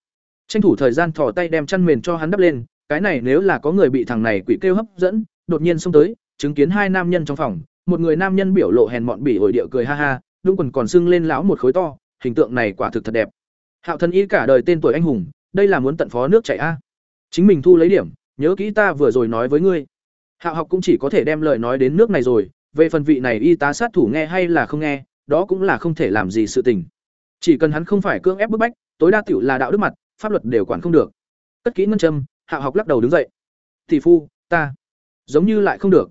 Tranh thủ thời gian thò tay đem chăn mền cho hắn đắp lên, cái này nếu là có người bị thằng này quỷ kêu hấp dẫn, đột nhiên xông tới, chứng kiến hai nam nhân trong phòng một người nam nhân biểu lộ hèn mọn bỉ ổi điệu cười ha ha, đúng quần còn sưng lên lão một khối to, hình tượng này quả thực thật đẹp. Hạo thần y cả đời tên tuổi anh hùng, đây là muốn tận phó nước chảy a. Chính mình thu lấy điểm, nhớ kỹ ta vừa rồi nói với ngươi. Hạo học cũng chỉ có thể đem lời nói đến nước này rồi, về phần vị này y tá sát thủ nghe hay là không nghe, đó cũng là không thể làm gì sự tình. Chỉ cần hắn không phải cưỡng ép bức bách, tối đa tiểu là đạo đức mặt, pháp luật đều quản không được. Cất kỹ ngân châm, hạo học lắc đầu đứng dậy. Tỷ phu, ta, giống như lại không được.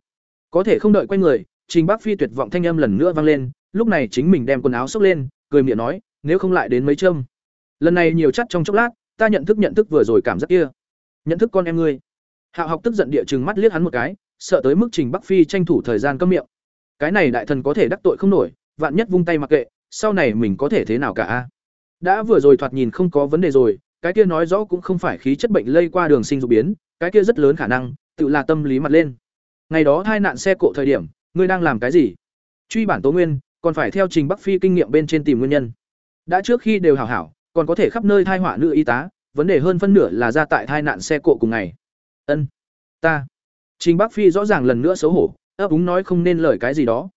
Có thể không đợi quay người trình bác phi tuyệt vọng thanh âm lần nữa vang lên, lúc này chính mình đem quần áo xốc lên, cười miệng nói, nếu không lại đến mấy châm? Lần này nhiều chắc trong chốc lát, ta nhận thức nhận thức vừa rồi cảm giác kia. Nhận thức con em ngươi. Hạo học tức giận địa chừng mắt liếc hắn một cái, sợ tới mức trình bắc phi tranh thủ thời gian câm miệng. Cái này đại thần có thể đắc tội không nổi, vạn nhất vung tay mặc kệ, sau này mình có thể thế nào cả đã vừa rồi thoạt nhìn không có vấn đề rồi, cái kia nói rõ cũng không phải khí chất bệnh lây qua đường sinh dục biến, cái kia rất lớn khả năng, tự là tâm lý mặt lên. Ngày đó hai nạn xe cộ thời điểm ngươi đang làm cái gì? Truy bản tố nguyên, còn phải theo trình bắc phi kinh nghiệm bên trên tìm nguyên nhân. Đã trước khi đều hảo hảo, còn có thể khắp nơi thai họa nữ y tá, vấn đề hơn phân nửa là ra tại thai nạn xe cộ cùng ngày. Ân, ta. Trình bắc phi rõ ràng lần nữa xấu hổ, ấp úng nói không nên lời cái gì đó.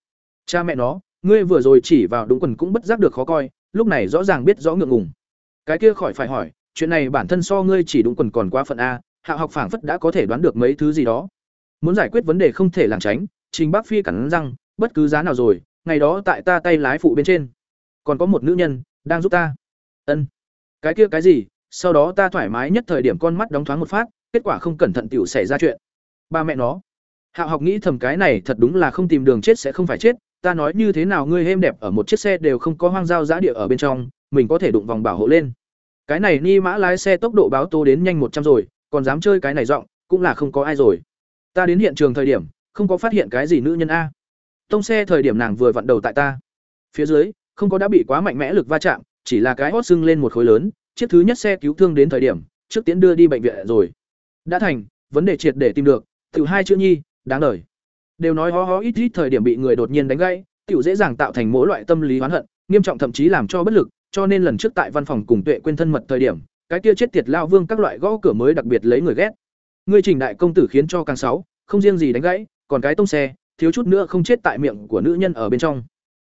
Cha mẹ nó, ngươi vừa rồi chỉ vào đúng quần cũng bất giác được khó coi, lúc này rõ ràng biết rõ ngượng ngùng. Cái kia khỏi phải hỏi, chuyện này bản thân so ngươi chỉ đúng quần còn quá phận a, hạ học phảng phất đã có thể đoán được mấy thứ gì đó. Muốn giải quyết vấn đề không thể lảng tránh trình bắc phi cắn răng, bất cứ giá nào rồi, ngày đó tại ta tay lái phụ bên trên. Còn có một nữ nhân, đang giúp ta. Ân. Cái kia cái gì, sau đó ta thoải mái nhất thời điểm con mắt đóng thoáng một phát, kết quả không cẩn thận tiểu xảy ra chuyện. Ba mẹ nó. Hạo học nghĩ thầm cái này thật đúng là không tìm đường chết sẽ không phải chết, ta nói như thế nào ngươi êm đẹp ở một chiếc xe đều không có hoang giao giá địa ở bên trong, mình có thể đụng vòng bảo hộ lên. Cái này ni mã lái xe tốc độ báo tố đến nhanh một trăm rồi, còn dám chơi cái này giọng, cũng là không có ai rồi. Ta đến hiện trường thời điểm không có phát hiện cái gì nữ nhân a. Tông xe thời điểm nàng vừa vặn đầu tại ta. Phía dưới, không có đã bị quá mạnh mẽ lực va chạm, chỉ là cái hót sưng lên một khối lớn, chiếc thứ nhất xe cứu thương đến thời điểm, trước tiến đưa đi bệnh viện rồi. Đã thành, vấn đề triệt để tìm được, tiểu hai chữ nhi, đáng đời. Đều nói ho ho ít ít thời điểm bị người đột nhiên đánh gãy, tiểu dễ dàng tạo thành mỗi loại tâm lý oán hận, nghiêm trọng thậm chí làm cho bất lực, cho nên lần trước tại văn phòng cùng tuệ quên thân mật thời điểm, cái kia chết tiệt lao vương các loại gõ cửa mới đặc biệt lấy người ghét. Ngươi trình đại công tử khiến cho càng sáu không riêng gì đánh gãy còn cái tông xe, thiếu chút nữa không chết tại miệng của nữ nhân ở bên trong.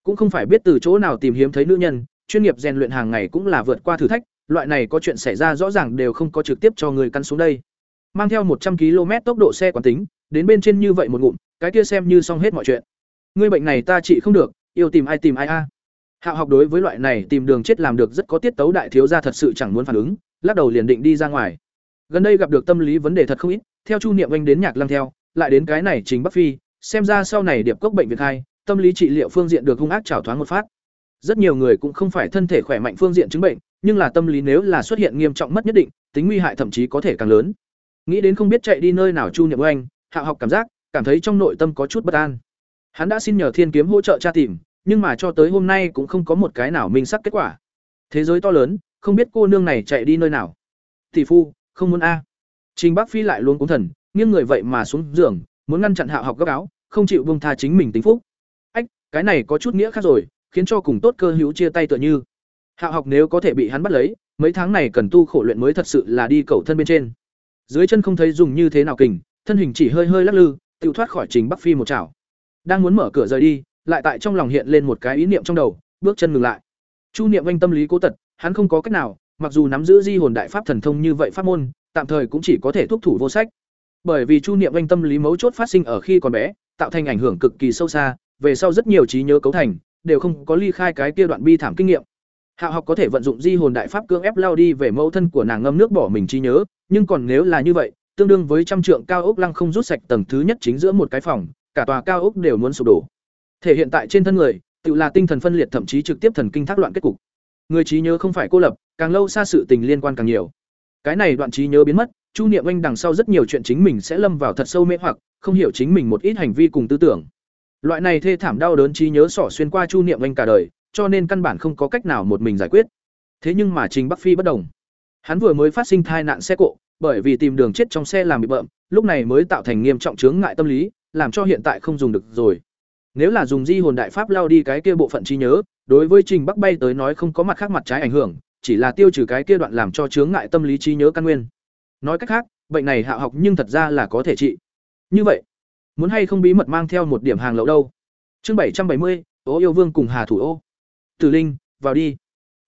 Cũng không phải biết từ chỗ nào tìm hiếm thấy nữ nhân, chuyên nghiệp rèn luyện hàng ngày cũng là vượt qua thử thách, loại này có chuyện xảy ra rõ ràng đều không có trực tiếp cho người căn xuống đây. Mang theo một trăm km tốc độ xe quán tính, đến bên trên như vậy một ngụm, cái kia xem như xong hết mọi chuyện. Ngươi bệnh này ta trị không được, yêu tìm ai tìm ai a. Hạ học đối với loại này tìm đường chết làm được rất có tiết tấu đại thiếu gia thật sự chẳng muốn phản ứng, lắc đầu liền định đi ra ngoài. Gần đây gặp được tâm lý vấn đề thật không ít, theo chu niệm anh đến nhạc lăng theo lại đến cái này chính bắc phi, xem ra sau này điệp cốc bệnh viện hai, tâm lý trị liệu phương diện được hung ác trào thoáng một phát. Rất nhiều người cũng không phải thân thể khỏe mạnh phương diện chứng bệnh, nhưng là tâm lý nếu là xuất hiện nghiêm trọng mất nhất định, tính nguy hại thậm chí có thể càng lớn. Nghĩ đến không biết chạy đi nơi nào chu niệm anh hạ học cảm giác, cảm thấy trong nội tâm có chút bất an. Hắn đã xin nhờ thiên kiếm hỗ trợ tra tìm, nhưng mà cho tới hôm nay cũng không có một cái nào minh sắc kết quả. Thế giới to lớn, không biết cô nương này chạy đi nơi nào. Tỷ phu, không muốn a. Trình bắc phi lại luôn cúng thần nghiêng người vậy mà xuống giường, muốn ngăn chặn hạ học gấp áo, không chịu bông tha chính mình tính phúc. Ách, cái này có chút nghĩa khác rồi, khiến cho cùng tốt cơ hữu chia tay tựa như. Hạ học nếu có thể bị hắn bắt lấy, mấy tháng này cần tu khổ luyện mới thật sự là đi cầu thân bên trên. Dưới chân không thấy dùng như thế nào kình, thân hình chỉ hơi hơi lắc lư, tự thoát khỏi trình bắc phi một chảo. Đang muốn mở cửa rời đi, lại tại trong lòng hiện lên một cái ý niệm trong đầu, bước chân ngừng lại. Chu niệm anh tâm lý cố tật, hắn không có cách nào, mặc dù nắm giữ di hồn đại pháp thần thông như vậy pháp môn, tạm thời cũng chỉ có thể thúc thủ vô sách bởi vì chu niệm anh tâm lý mấu chốt phát sinh ở khi còn bé, tạo thành ảnh hưởng cực kỳ sâu xa, về sau rất nhiều trí nhớ cấu thành, đều không có ly khai cái kia đoạn bi thảm kinh nghiệm. Hạ học có thể vận dụng di hồn đại pháp cưỡng ép lao đi về mẫu thân của nàng ngâm nước bỏ mình trí nhớ, nhưng còn nếu là như vậy, tương đương với trăm trượng cao ốc lăng không rút sạch tầng thứ nhất chính giữa một cái phòng, cả tòa cao ốc đều muốn sụp đổ. Thể hiện tại trên thân người, tự là tinh thần phân liệt thậm chí trực tiếp thần kinh thác loạn kết cục. Người trí nhớ không phải cô lập, càng lâu xa sự tình liên quan càng nhiều. Cái này đoạn trí nhớ biến mất chu niệm anh đằng sau rất nhiều chuyện chính mình sẽ lâm vào thật sâu mê hoặc, không hiểu chính mình một ít hành vi cùng tư tưởng. Loại này thê thảm đau đớn trí nhớ sỏ xuyên qua chu niệm anh cả đời, cho nên căn bản không có cách nào một mình giải quyết. Thế nhưng mà trình bắc phi bất đồng. Hắn vừa mới phát sinh thai nạn xe cộ, bởi vì tìm đường chết trong xe làm bị bợm, lúc này mới tạo thành nghiêm trọng chướng ngại tâm lý, làm cho hiện tại không dùng được rồi. Nếu là dùng di hồn đại pháp lao đi cái kia bộ phận trí nhớ, đối với trình bắc bay tới nói không có mặt khác mặt trái ảnh hưởng, chỉ là tiêu trừ cái kia đoạn làm cho chướng ngại tâm lý trí nhớ căn nguyên nói cách khác, bệnh này hạ học nhưng thật ra là có thể trị. Như vậy, muốn hay không bí mật mang theo một điểm hàng lậu đâu? Chương bảy trăm bảy mươi ố yêu vương cùng hà thủ ô. Tử linh, vào đi.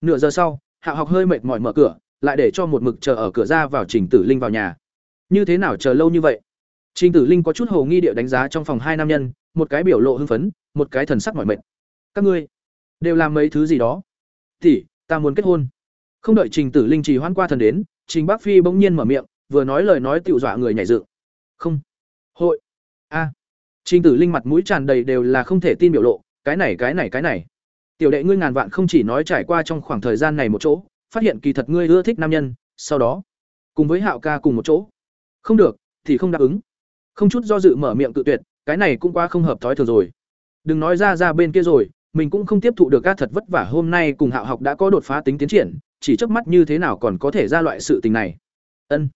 Nửa giờ sau, hạ học hơi mệt mỏi mở cửa, lại để cho một mực chờ ở cửa ra vào trình tử linh vào nhà. Như thế nào chờ lâu như vậy? Trình tử linh có chút hồ nghi địa đánh giá trong phòng hai nam nhân, một cái biểu lộ hưng phấn, một cái thần sắc mỏi mệt. Các ngươi đều làm mấy thứ gì đó? Tỷ, ta muốn kết hôn. Không đợi trình tử linh trì hoan qua thần đến trình bắc phi bỗng nhiên mở miệng, vừa nói lời nói tiểu dọa người nhảy dựng. Không. Hội. A. Trình tử linh mặt mũi tràn đầy đều là không thể tin biểu lộ, cái này cái này cái này. Tiểu đệ ngươi ngàn vạn không chỉ nói trải qua trong khoảng thời gian này một chỗ, phát hiện kỳ thật ngươi ưa thích nam nhân, sau đó, cùng với hạo ca cùng một chỗ. Không được, thì không đáp ứng. Không chút do dự mở miệng tự tuyệt, cái này cũng quá không hợp thói thường rồi. Đừng nói ra ra bên kia rồi, mình cũng không tiếp thụ được các thật vất vả hôm nay cùng hạo học đã có đột phá tính tiến triển chỉ trước mắt như thế nào còn có thể ra loại sự tình này. Ân.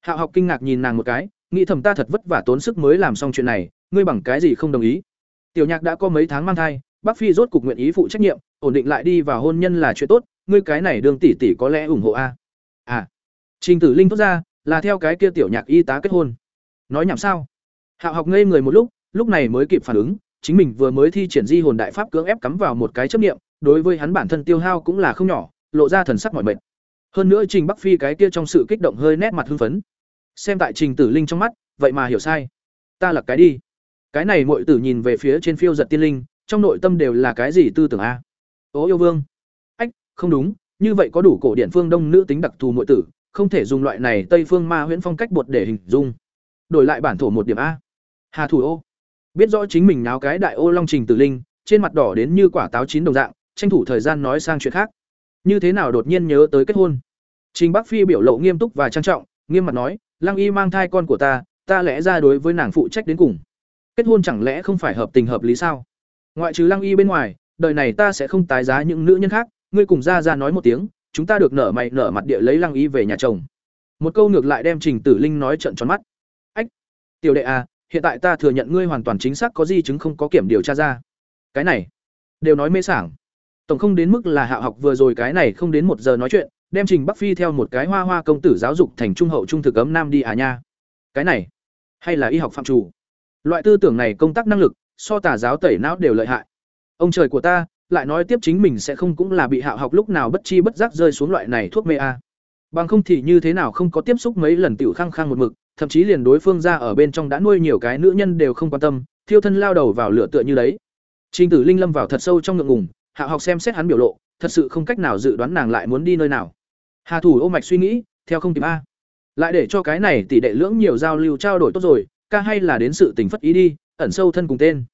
Hạo học kinh ngạc nhìn nàng một cái, nghĩ thầm ta thật vất vả tốn sức mới làm xong chuyện này, ngươi bằng cái gì không đồng ý? Tiểu nhạc đã có mấy tháng mang thai, bác phi rốt cục nguyện ý phụ trách nhiệm, ổn định lại đi và hôn nhân là chuyện tốt, ngươi cái này đường tỷ tỷ có lẽ ủng hộ a. À. Trình tử linh thốt ra, là theo cái kia tiểu nhạc y tá kết hôn. Nói nhảm sao? Hạo học ngây người một lúc lúc này mới kịp phản ứng, chính mình vừa mới thi triển di hồn đại pháp cưỡng ép cắm vào một cái chấp niệm, đối với hắn bản thân tiêu hao cũng là không nhỏ lộ ra thần sắc mỏi mệt. Hơn nữa trình bắc phi cái kia trong sự kích động hơi nét mặt hưng phấn. Xem tại trình tử linh trong mắt, vậy mà hiểu sai. Ta là cái đi. Cái này muội tử nhìn về phía trên phiêu giật tiên linh, trong nội tâm đều là cái gì tư tưởng a? Ố yêu vương. Ách, không đúng, như vậy có đủ cổ điển phương đông nữ tính đặc thù muội tử, không thể dùng loại này tây phương ma huyễn phong cách bột để hình dung. Đổi lại bản thổ một điểm a. Hà thủ ô. Biết rõ chính mình náo cái đại ô long trình tử linh, trên mặt đỏ đến như quả táo chín đồng dạng, tranh thủ thời gian nói sang chuyện khác như thế nào đột nhiên nhớ tới kết hôn? Trình bắc phi biểu lộ nghiêm túc và trang trọng, nghiêm mặt nói, lăng y mang thai con của ta ta lẽ ra đối với nàng phụ trách đến cùng. Kết hôn chẳng lẽ không phải hợp tình hợp lý sao? Ngoại trừ lăng y bên ngoài, đời này ta sẽ không tái giá những nữ nhân khác. Ngươi cùng ra ra nói một tiếng, chúng ta được nở mày nở mặt địa lấy lăng y về nhà chồng. Một câu ngược lại đem trình tử linh nói trận tròn mắt. Ách, tiểu đệ à hiện tại ta thừa nhận ngươi hoàn toàn chính xác có di chứng không có kiểm điều tra ra. Cái này, đều nói mê sảng tổng không đến mức là hạ học vừa rồi cái này không đến một giờ nói chuyện, đem trình bắc phi theo một cái hoa hoa công tử giáo dục thành trung hậu trung thực ấm nam đi à nha. Cái này, hay là y học phạm chủ? Loại tư tưởng này công tác năng lực, so tà giáo tẩy não đều lợi hại. Ông trời của ta, lại nói tiếp chính mình sẽ không cũng là bị hạ học lúc nào bất chi bất giác rơi xuống loại này thuốc mê a. Bằng không thì như thế nào không có tiếp xúc mấy lần tiểu khăng khăng một mực, thậm chí liền đối phương ra ở bên trong đã nuôi nhiều cái nữ nhân đều không quan tâm, thiêu thân lao đầu vào lửa tựa như đấy. Trình tử linh lâm vào thật sâu trong ngượng ngùng hạ học xem xét hắn biểu lộ, thật sự không cách nào dự đoán nàng lại muốn đi nơi nào. Hà thủ ô mạch suy nghĩ, theo không kịp a. Lại để cho cái này tỷ đệ lưỡng nhiều giao lưu trao đổi tốt rồi, ca hay là đến sự tình phất ý đi, ẩn sâu thân cùng tên.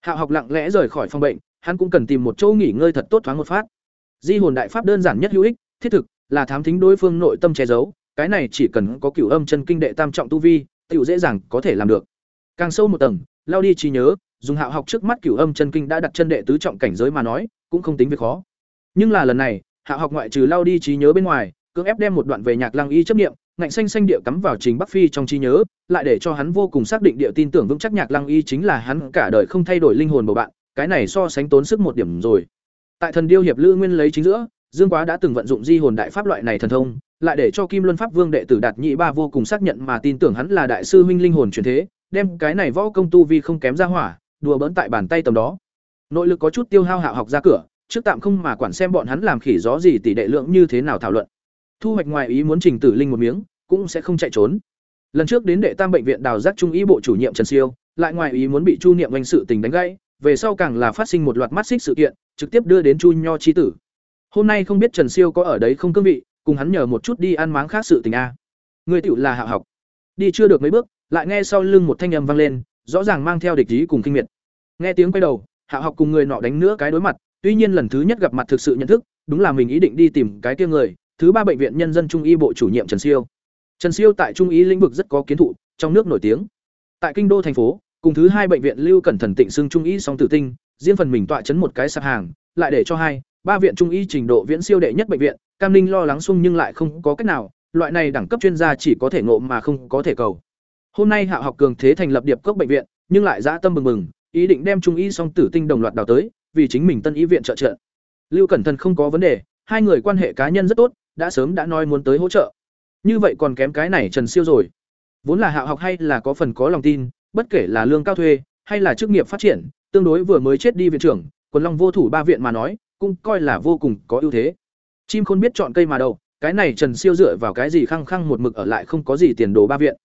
Hạ học lặng lẽ rời khỏi phòng bệnh, hắn cũng cần tìm một chỗ nghỉ ngơi thật tốt thoáng một phát. Di hồn đại pháp đơn giản nhất hữu ích, thiết thực, là thám thính đối phương nội tâm che giấu, cái này chỉ cần có cửu âm chân kinh đệ tam trọng tu vi, tiểu dễ dàng có thể làm được. Càng sâu một tầng, lao đi trí nhớ dùng hạo học trước mắt cửu âm chân kinh đã đặt chân đệ tứ trọng cảnh giới mà nói, cũng không tính việc khó. Nhưng là lần này, hạo học ngoại trừ lao đi trí nhớ bên ngoài, cưỡng ép đem một đoạn về nhạc lăng y chấp niệm, ngạnh xanh xanh địa cắm vào trình bắc phi trong trí nhớ, lại để cho hắn vô cùng xác định địa tin tưởng vững chắc nhạc lăng y chính là hắn cả đời không thay đổi linh hồn bầu bạn, cái này so sánh tốn sức một điểm rồi. Tại thần điêu hiệp lữ nguyên lấy chính giữa, dương quá đã từng vận dụng di hồn đại pháp loại này thần thông, lại để cho kim luân pháp vương đệ tử đạt nhị ba vô cùng xác nhận mà tin tưởng hắn là đại sư huynh linh hồn truyền thế, đem cái này võ công tu vi không kém ra hỏa đùa bỡn tại bàn tay tầm đó. Nội lực có chút tiêu hao hạo học ra cửa, trước tạm không mà quản xem bọn hắn làm khỉ gió gì tỷ đệ lượng như thế nào thảo luận. Thu hoạch ngoài ý muốn trình tử linh một miếng, cũng sẽ không chạy trốn. Lần trước đến đệ tam bệnh viện đào giác trung y bộ chủ nhiệm trần siêu, lại ngoài ý muốn bị chu niệm oanh sự tình đánh gãy, về sau càng là phát sinh một loạt mắt xích sự kiện, trực tiếp đưa đến chu nho chi tử. Hôm nay không biết trần siêu có ở đấy không cương vị, cùng hắn nhờ một chút đi ăn máng khác sự tình a. Người tựu là hạ học. Đi chưa được mấy bước, lại nghe sau lưng một thanh âm vang lên, rõ ràng mang theo địch ý cùng kinh miệt nghe tiếng quay đầu, hạ học cùng người nọ đánh nữa cái đối mặt, tuy nhiên lần thứ nhất gặp mặt thực sự nhận thức, đúng là mình ý định đi tìm cái kia người, thứ ba bệnh viện nhân dân trung y bộ chủ nhiệm trần siêu. Trần siêu tại trung y lĩnh vực rất có kiến thụ, trong nước nổi tiếng. Tại kinh đô thành phố, cùng thứ hai bệnh viện lưu cẩn thần tịnh xưng trung y song tử tinh, riêng phần mình tọa chấn một cái sạp hàng, lại để cho hai, ba viện trung y trình độ viễn siêu đệ nhất bệnh viện, cam ninh lo lắng xung nhưng lại không có cách nào, loại này đẳng cấp chuyên gia chỉ có thể ngộ mà không có thể cầu. Hôm nay hạ học cường thế thành lập điệp cốc bệnh viện, nhưng lại dã tâm bừng bừng ý định đem trung y song tử tinh đồng loạt đào tới, vì chính mình tân y viện trợ trợ. Lưu cẩn thần không có vấn đề, hai người quan hệ cá nhân rất tốt, đã sớm đã nói muốn tới hỗ trợ. Như vậy còn kém cái này trần siêu rồi. Vốn là hạ học hay là có phần có lòng tin, bất kể là lương cao thuê, hay là chức nghiệp phát triển, tương đối vừa mới chết đi viện trưởng, quần long vô thủ ba viện mà nói, cũng coi là vô cùng có ưu thế. Chim không biết chọn cây mà đâu cái này trần siêu dựa vào cái gì khăng khăng một mực ở lại không có gì tiền đồ ba viện.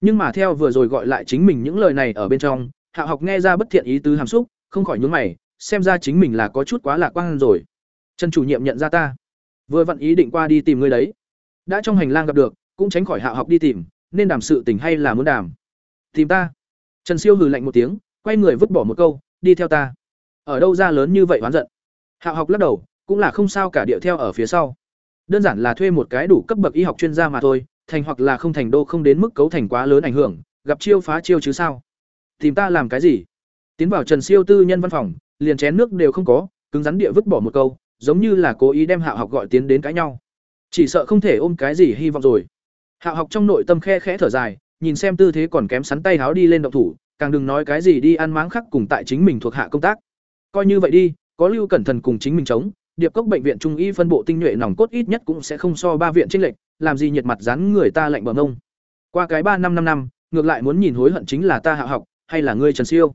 Nhưng mà theo vừa rồi gọi lại chính mình những lời này ở bên trong hạ học nghe ra bất thiện ý tứ hàm xúc, không khỏi nhún mày, xem ra chính mình là có chút quá lạc quan rồi. Trần chủ nhiệm nhận ra ta. Vừa vặn ý định qua đi tìm ngươi đấy. Đã trong hành lang gặp được, cũng tránh khỏi hạ học đi tìm, nên đàm sự tình hay là muốn đàm? Tìm ta. Trần siêu hừ lạnh một tiếng, quay người vứt bỏ một câu, đi theo ta. Ở đâu ra lớn như vậy oán giận? Hạ học lắc đầu, cũng là không sao cả điệu theo ở phía sau. Đơn giản là thuê một cái đủ cấp bậc y học chuyên gia mà thôi, thành hoặc là không thành đô không đến mức cấu thành quá lớn ảnh hưởng, gặp chiêu phá chiêu chứ sao? Tìm ta làm cái gì? Tiến vào trần siêu tư nhân văn phòng, liền chén nước đều không có, cứng rắn địa vứt bỏ một câu, giống như là cố ý đem hạ học gọi tiến đến cãi nhau. Chỉ sợ không thể ôm cái gì hy vọng rồi. Hạ học trong nội tâm khe khẽ thở dài, nhìn xem tư thế còn kém sắn tay háo đi lên động thủ, càng đừng nói cái gì đi ăn máng khắc cùng tại chính mình thuộc hạ công tác. Coi như vậy đi, có lưu cẩn thận cùng chính mình chống, điệp cốc bệnh viện trung y phân bộ tinh nhuệ nòng cốt ít nhất cũng sẽ không so ba viện trinh lệch, làm gì nhiệt mặt dán người ta lạnh bờ ngông qua cái ba năm năm năm, ngược lại muốn nhìn hối hận chính là ta hạ học hay là ngươi trần siêu?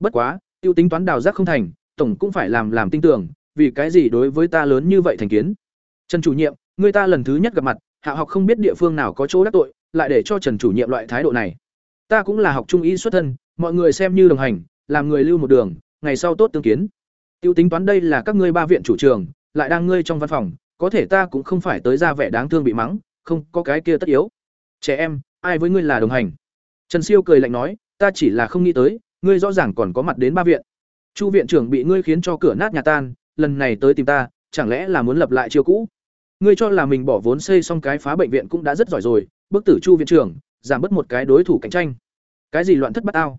Bất quá, tiêu tính toán đào giác không thành, tổng cũng phải làm làm tin tưởng, vì cái gì đối với ta lớn như vậy thành kiến? Trần chủ nhiệm người ta lần thứ nhất gặp mặt, hạ học không biết địa phương nào có chỗ đắc tội, lại để cho trần chủ nhiệm loại thái độ này. Ta cũng là học trung y xuất thân, mọi người xem như đồng hành, làm người lưu một đường, ngày sau tốt tương kiến. Tiêu tính toán đây là các ngươi ba viện chủ trường, lại đang ngươi trong văn phòng, có thể ta cũng không phải tới ra vẻ đáng thương bị mắng, không có cái kia tất yếu. Trẻ em, ai với ngươi là đồng hành? Trần siêu cười lạnh nói ta chỉ là không nghĩ tới, ngươi rõ ràng còn có mặt đến ba viện. Chu viện trưởng bị ngươi khiến cho cửa nát nhà tan, lần này tới tìm ta, chẳng lẽ là muốn lập lại chiêu cũ? Ngươi cho là mình bỏ vốn xây xong cái phá bệnh viện cũng đã rất giỏi rồi, bức tử chu viện trưởng, giảm bớt một cái đối thủ cạnh tranh. Cái gì loạn thất bát ao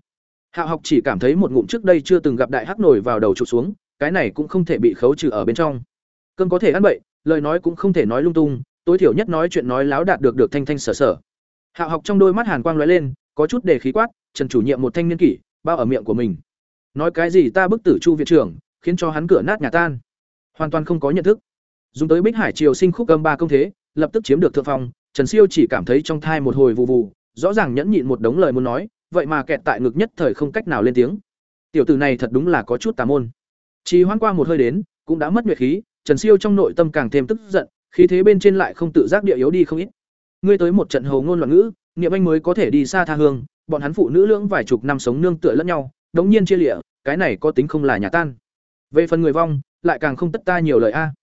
hạ học chỉ cảm thấy một ngụm trước đây chưa từng gặp đại hắc nổi vào đầu trụ xuống, cái này cũng không thể bị khấu trừ ở bên trong. Cơn có thể ăn bậy, lời nói cũng không thể nói lung tung, tối thiểu nhất nói chuyện nói láo đạt được được thanh thanh sở sở. Hạ học trong đôi mắt hàn quang lóe lên có chút đề khí quát, trần chủ nhiệm một thanh niên kỷ, bao ở miệng của mình. Nói cái gì ta bức tử chu viện trưởng, khiến cho hắn cửa nát nhà tan. Hoàn toàn không có nhận thức. Dùng tới bích hải triều sinh khúc âm ba công thế, lập tức chiếm được thượng phong, trần siêu chỉ cảm thấy trong thai một hồi vụ vụ rõ ràng nhẫn nhịn một đống lời muốn nói, vậy mà kẹt tại ngực nhất thời không cách nào lên tiếng. Tiểu tử này thật đúng là có chút tà môn. Chỉ hoan qua một hơi đến, cũng đã mất nguyệt khí, trần siêu trong nội tâm càng thêm tức giận, khí thế bên trên lại không tự giác địa yếu đi không ít ngươi tới một trận hầu ngôn loạn ngữ, niệm anh mới có thể đi xa tha hương, bọn hắn phụ nữ lưỡng vài chục năm sống nương tựa lẫn nhau, đống nhiên chia lịa, cái này có tính không là nhà tan. Về phần người vong, lại càng không tất ta nhiều lời a. À.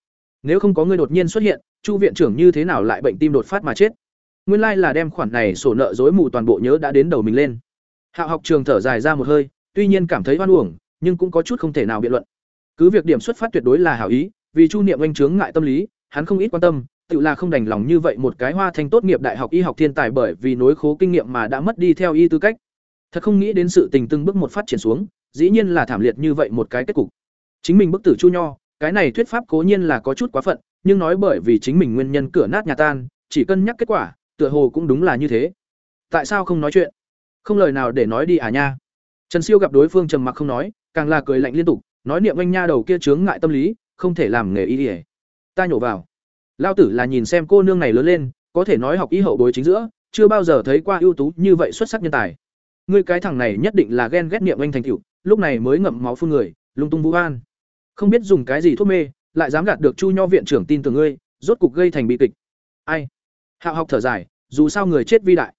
Nếu không có ngươi đột nhiên xuất hiện, chu viện trưởng như thế nào lại bệnh tim đột phát mà chết? Nguyên lai là đem khoản này sổ nợ dối mù toàn bộ nhớ đã đến đầu mình lên. Hạ học trường thở dài ra một hơi, tuy nhiên cảm thấy oan uổng, nhưng cũng có chút không thể nào biện luận. Cứ việc điểm xuất phát tuyệt đối là hảo ý, vì chu niệm anh chướng ngại tâm lý, hắn không ít quan tâm tự là không đành lòng như vậy một cái hoa thanh tốt nghiệp đại học y học thiên tài bởi vì nối khố kinh nghiệm mà đã mất đi theo y tư cách. Thật không nghĩ đến sự tình từng bước một phát triển xuống, dĩ nhiên là thảm liệt như vậy một cái kết cục. Chính mình bức tử chu nho, cái này thuyết pháp cố nhiên là có chút quá phận, nhưng nói bởi vì chính mình nguyên nhân cửa nát nhà tan, chỉ cân nhắc kết quả, tựa hồ cũng đúng là như thế. Tại sao không nói chuyện? Không lời nào để nói đi à nha. Trần siêu gặp đối phương trầm mặc không nói, càng là cười lạnh liên tục, nói niệm anh nha đầu kia chướng ngại tâm lý, không thể làm nghề y. Ta nhổ vào lao tử là nhìn xem cô nương này lớn lên, có thể nói học y hậu bối chính giữa, chưa bao giờ thấy qua ưu tú như vậy xuất sắc nhân tài. Ngươi cái thằng này nhất định là ghen ghét niệm anh thành cựu lúc này mới ngậm máu phun người, lung tung vũ an không biết dùng cái gì thuốc mê, lại dám gạt được chu nho viện trưởng tin tưởng ngươi, rốt cục gây thành bi kịch. Ai? Hạo học thở dài, dù sao người chết vi đại.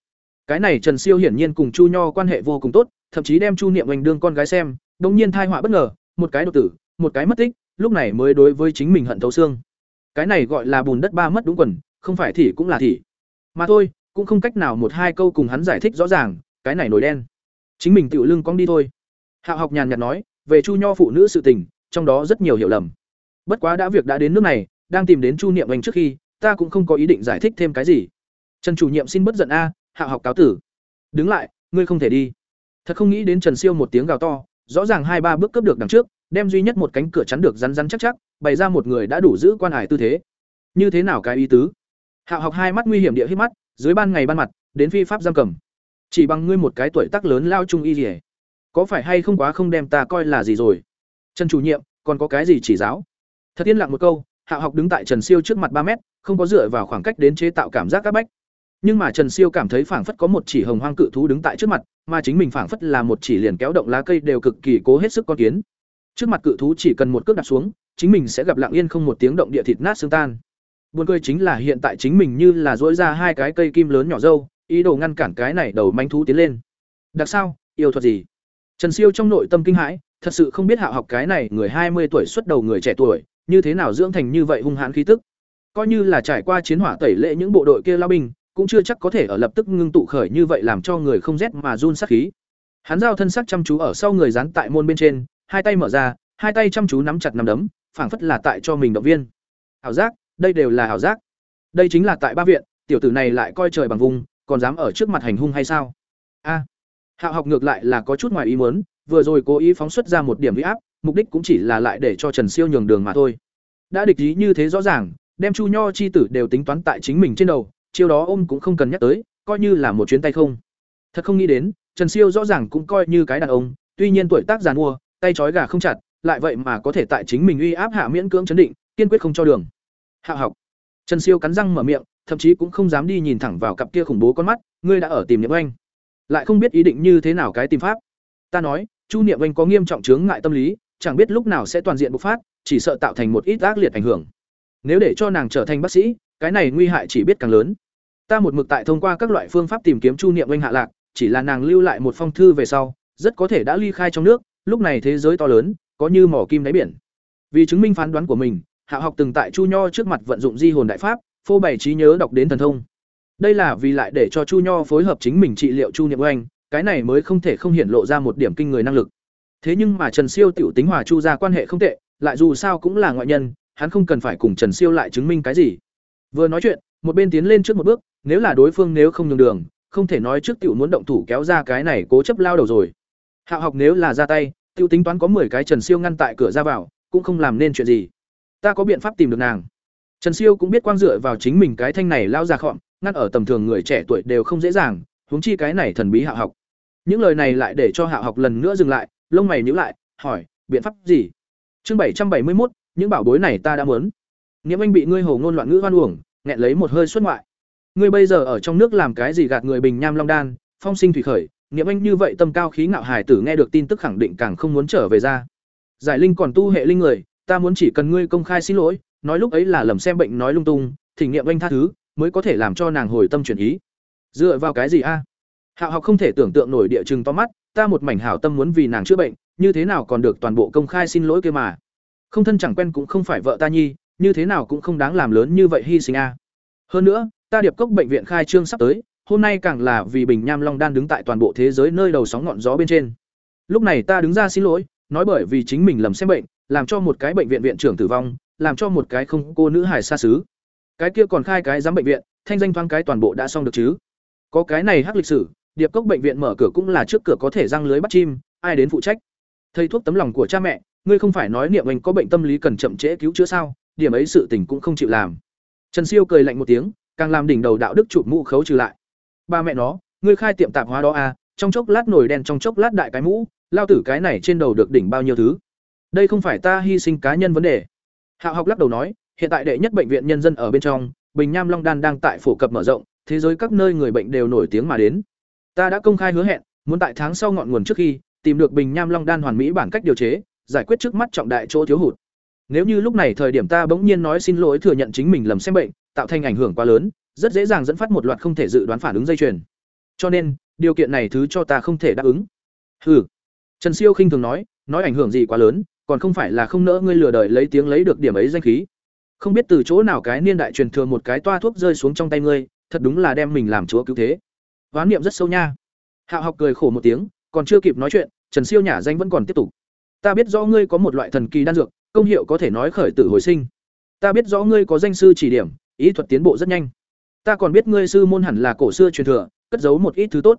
Cái này trần siêu hiển nhiên cùng chu nho quan hệ vô cùng tốt, thậm chí đem chu niệm anh đương con gái xem đông nhiên thai họa bất ngờ, một cái độc tử, một cái mất tích, lúc này mới đối với chính mình hận thấu xương cái này gọi là bùn đất ba mất đúng quần, không phải thì cũng là thì. Mà thôi, cũng không cách nào một hai câu cùng hắn giải thích rõ ràng, cái này nổi đen. Chính mình tự lưng cong đi thôi. Hạo học nhàn nhạt nói, về chu nho phụ nữ sự tình, trong đó rất nhiều hiểu lầm. Bất quá đã việc đã đến nước này, đang tìm đến chu niệm anh trước khi, ta cũng không có ý định giải thích thêm cái gì. Trần chủ nhiệm xin bất giận a, hạo học cáo tử. Đứng lại, ngươi không thể đi. Thật không nghĩ đến trần siêu một tiếng gào to, rõ ràng hai ba bước cấp được đằng trước, đem duy nhất một cánh cửa chắn được rắn rắn chắc chắc bày ra một người đã đủ giữ quan hải tư thế. Như thế nào cái ý tứ? Hạo học hai mắt nguy hiểm địa hít mắt, dưới ban ngày ban mặt, đến phi pháp giam cầm. Chỉ bằng ngươi một cái tuổi tác lớn lao trung y gì có phải hay không quá không đem ta coi là gì rồi? Trần chủ nhiệm, còn có cái gì chỉ giáo? Thật yên lặng một câu hạo học đứng tại trần siêu trước mặt ba mét, không có dựa vào khoảng cách đến chế tạo cảm giác các bách. Nhưng mà trần siêu cảm thấy phảng phất có một chỉ hồng hoang cự thú đứng tại trước mặt, mà chính mình phảng phất là một chỉ liền kéo động lá cây đều cực kỳ cố hết sức con kiến. Trước mặt cự thú chỉ cần một cước đặt xuống chính mình sẽ gặp lặng yên không một tiếng động địa thịt nát xương tan. Buồn cười chính là hiện tại chính mình như là duỗi ra hai cái cây kim lớn nhỏ dâu, ý đồ ngăn cản cái này đầu manh thú tiến lên. Đặc sao, yêu thuật gì? Trần siêu trong nội tâm kinh hãi, thật sự không biết hạ học cái này người hai mươi tuổi xuất đầu người trẻ tuổi, như thế nào dưỡng thành như vậy hung hãn khí tức. Coi như là trải qua chiến hỏa tẩy lệ những bộ đội kia lao binh, cũng chưa chắc có thể ở lập tức ngưng tụ khởi như vậy làm cho người không rét mà run sát khí. Hắn giao thân sắc chăm chú ở sau người dán tại môn bên trên, hai tay mở ra, hai tay chăm chú nắm chặt nắm đấm phảng phất là tại cho mình động viên. Ảo giác, đây đều là ảo giác. Đây chính là tại ba viện, tiểu tử này lại coi trời bằng vùng, còn dám ở trước mặt hành hung hay sao? A. Hạo học ngược lại là có chút ngoài ý muốn, vừa rồi cố ý phóng xuất ra một điểm huy áp, mục đích cũng chỉ là lại để cho trần siêu nhường đường mà thôi. Đã địch ý như thế rõ ràng, đem chu nho chi tử đều tính toán tại chính mình trên đầu, chiêu đó ôm cũng không cần nhắc tới, coi như là một chuyến tay không. Thật không nghĩ đến, trần siêu rõ ràng cũng coi như cái đàn ông, tuy nhiên tuổi tác giàn mua tay trói gà không chặt lại vậy mà có thể tại chính mình uy áp hạ miễn cưỡng chấn định, kiên quyết không cho đường. Hạ học. Trần siêu cắn răng mở miệng, thậm chí cũng không dám đi nhìn thẳng vào cặp kia khủng bố con mắt, ngươi đã ở tìm niệm oanh. Lại không biết ý định như thế nào cái tìm pháp. Ta nói, chu niệm oanh có nghiêm trọng chướng ngại tâm lý, chẳng biết lúc nào sẽ toàn diện bộc phát, chỉ sợ tạo thành một ít ác liệt ảnh hưởng. Nếu để cho nàng trở thành bác sĩ, cái này nguy hại chỉ biết càng lớn. Ta một mực tại thông qua các loại phương pháp tìm kiếm chu niệm oanh hạ lạc, chỉ là nàng lưu lại một phong thư về sau, rất có thể đã ly khai trong nước, lúc này thế giới to lớn có như mỏ kim đáy biển. Vì chứng minh phán đoán của mình, hạ học từng tại chu nho trước mặt vận dụng di hồn đại pháp, phô bày trí nhớ đọc đến thần thông. Đây là vì lại để cho chu nho phối hợp chính mình trị liệu chu niệm oanh, cái này mới không thể không hiện lộ ra một điểm kinh người năng lực. Thế nhưng mà trần siêu tiểu tính hòa chu ra quan hệ không tệ, lại dù sao cũng là ngoại nhân, hắn không cần phải cùng trần siêu lại chứng minh cái gì. Vừa nói chuyện, một bên tiến lên trước một bước, nếu là đối phương nếu không nhường đường, không thể nói trước tiểu muốn động thủ kéo ra cái này cố chấp lao đầu rồi. Hạ học nếu là ra tay tiêu tính toán có 10 cái Trần Siêu ngăn tại cửa ra vào, cũng không làm nên chuyện gì. Ta có biện pháp tìm được nàng. Trần Siêu cũng biết quang dựa vào chính mình cái thanh này lao ra khọm, ngăn ở tầm thường người trẻ tuổi đều không dễ dàng, huống chi cái này thần bí hạ học. Những lời này lại để cho hạ học lần nữa dừng lại, lông mày nhíu lại, hỏi, biện pháp gì? Chương bảy trăm bảy mươi một, những bảo bối này ta đã muốn. Niệm anh bị ngươi hồ ngôn loạn ngữ hoan uổng, nghẹn lấy một hơi xuất ngoại. Ngươi bây giờ ở trong nước làm cái gì gạt người bình nham long đan, phong sinh thủy khởi, Niệm Anh như vậy tâm cao khí ngạo hải tử nghe được tin tức khẳng định càng không muốn trở về ra. Giải Linh còn tu hệ linh người, ta muốn chỉ cần ngươi công khai xin lỗi, nói lúc ấy là lầm xem bệnh nói lung tung, thỉnh Niệm Anh tha thứ, mới có thể làm cho nàng hồi tâm chuyển ý. Dựa vào cái gì a? Hạo học không thể tưởng tượng nổi địa chừng to mắt, ta một mảnh hảo tâm muốn vì nàng chữa bệnh, như thế nào còn được toàn bộ công khai xin lỗi kia mà. Không thân chẳng quen cũng không phải vợ ta nhi, như thế nào cũng không đáng làm lớn như vậy hy sinh a. Hơn nữa, ta điệp cốc bệnh viện khai trương sắp tới, hôm nay càng là vì bình nham long đan đứng tại toàn bộ thế giới nơi đầu sóng ngọn gió bên trên. Lúc này ta đứng ra xin lỗi, nói bởi vì chính mình lầm xem bệnh, làm cho một cái bệnh viện viện trưởng tử vong, làm cho một cái không cô nữ hải xa xứ. Cái kia còn khai cái giám bệnh viện, thanh danh thoáng cái toàn bộ đã xong được chứ. Có cái này hắc lịch sử, điệp cốc bệnh viện mở cửa cũng là trước cửa có thể răng lưới bắt chim, ai đến phụ trách? Thầy thuốc tấm lòng của cha mẹ, ngươi không phải nói niệm anh có bệnh tâm lý cần chậm trễ cứu chữa sao? Điểm ấy sự tình cũng không chịu làm. Trần siêu cười lạnh một tiếng, càng làm đỉnh đầu đạo đức chụp mũ khấu trừ lại ba mẹ nó, ngươi khai tiệm tạp hóa đó à trong chốc lát nổi đen, trong chốc lát đại cái mũ, lao tử cái này trên đầu được đỉnh bao nhiêu thứ? Đây không phải ta hy sinh cá nhân vấn đề. Hạ học lắc đầu nói, hiện tại đệ nhất bệnh viện nhân dân ở bên trong, bình nham long đan đang tại phổ cập mở rộng, thế giới các nơi người bệnh đều nổi tiếng mà đến. Ta đã công khai hứa hẹn, muốn tại tháng sau ngọn nguồn trước khi, tìm được bình nham long đan hoàn mỹ bản cách điều chế, giải quyết trước mắt trọng đại chỗ thiếu hụt. Nếu như lúc này thời điểm ta bỗng nhiên nói xin lỗi thừa nhận chính mình lầm xem bệnh, tạo thành ảnh hưởng quá lớn rất dễ dàng dẫn phát một loạt không thể dự đoán phản ứng dây chuyền. Cho nên, điều kiện này thứ cho ta không thể đáp ứng. Hừ. Trần Siêu khinh thường nói, nói ảnh hưởng gì quá lớn, còn không phải là không nỡ ngươi lừa đời lấy tiếng lấy được điểm ấy danh khí. Không biết từ chỗ nào cái niên đại truyền thừa một cái toa thuốc rơi xuống trong tay ngươi, thật đúng là đem mình làm chúa cứu thế. Ván niệm rất sâu nha. Hạo học cười khổ một tiếng, còn chưa kịp nói chuyện, Trần Siêu nhả danh vẫn còn tiếp tục. Ta biết rõ ngươi có một loại thần kỳ đan dược, công hiệu có thể nói khởi tử hồi sinh. Ta biết rõ ngươi có danh sư chỉ điểm, ý thuật tiến bộ rất nhanh ta còn biết ngươi sư môn hẳn là cổ xưa truyền thừa, cất giấu một ít thứ tốt.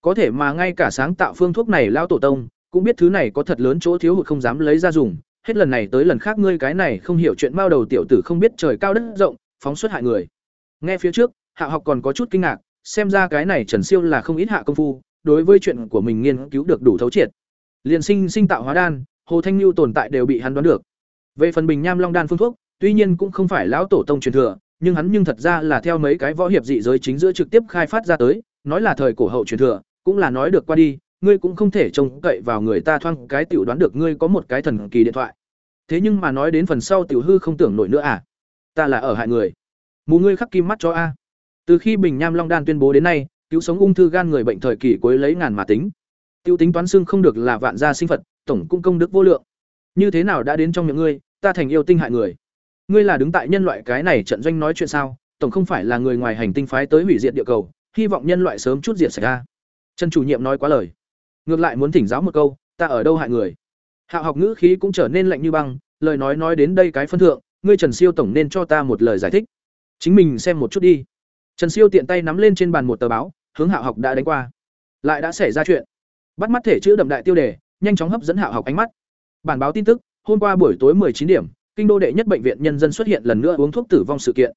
Có thể mà ngay cả sáng tạo phương thuốc này lao tổ tông, cũng biết thứ này có thật lớn chỗ thiếu hụt không dám lấy ra dùng. Hết lần này tới lần khác ngươi cái này không hiểu chuyện bao đầu tiểu tử không biết trời cao đất rộng, phóng xuất hại người. Nghe phía trước, hạ học còn có chút kinh ngạc, xem ra cái này trần siêu là không ít hạ công phu, đối với chuyện của mình nghiên cứu được đủ thấu triệt. Liền sinh sinh tạo hóa đan, hồ thanh lưu tồn tại đều bị hắn đoán được. Về phần bình nham long đan phương thuốc, tuy nhiên cũng không phải lão tổ tông truyền thừa nhưng hắn nhưng thật ra là theo mấy cái võ hiệp dị giới chính giữa trực tiếp khai phát ra tới, nói là thời cổ hậu truyền thừa, cũng là nói được qua đi, ngươi cũng không thể trông cậy vào người ta thoang cái tiểu đoán được ngươi có một cái thần kỳ điện thoại. Thế nhưng mà nói đến phần sau tiểu hư không tưởng nổi nữa à? Ta là ở hại người. Mù ngươi khắc kim mắt cho a. Từ khi Bình Nam Long Đan tuyên bố đến nay, cứu sống ung thư gan người bệnh thời kỳ cuối lấy ngàn mà tính. Tiêu tính toán xương không được là vạn gia sinh phật, tổng cung công đức vô lượng. Như thế nào đã đến trong miệng ngươi, ta thành yêu tinh hại người ngươi là đứng tại nhân loại cái này trận doanh nói chuyện sao? Tổng không phải là người ngoài hành tinh phái tới hủy diệt địa cầu, hy vọng nhân loại sớm chút diệt xảy ra. Trần chủ nhiệm nói quá lời. Ngược lại muốn thỉnh giáo một câu, ta ở đâu hại người? Hạ học ngữ khí cũng trở nên lạnh như băng, lời nói nói đến đây cái phân thượng, ngươi trần siêu tổng nên cho ta một lời giải thích. Chính mình xem một chút đi. Trần siêu tiện tay nắm lên trên bàn một tờ báo, hướng hạ học đã đánh qua. Lại đã xảy ra chuyện. Bắt mắt thể chữ đậm đại tiêu đề, nhanh chóng hấp dẫn hạ học ánh mắt. Bản báo tin tức, hôm qua buổi tối chín điểm kinh đô đệ nhất bệnh viện nhân dân xuất hiện lần nữa uống thuốc tử vong sự kiện.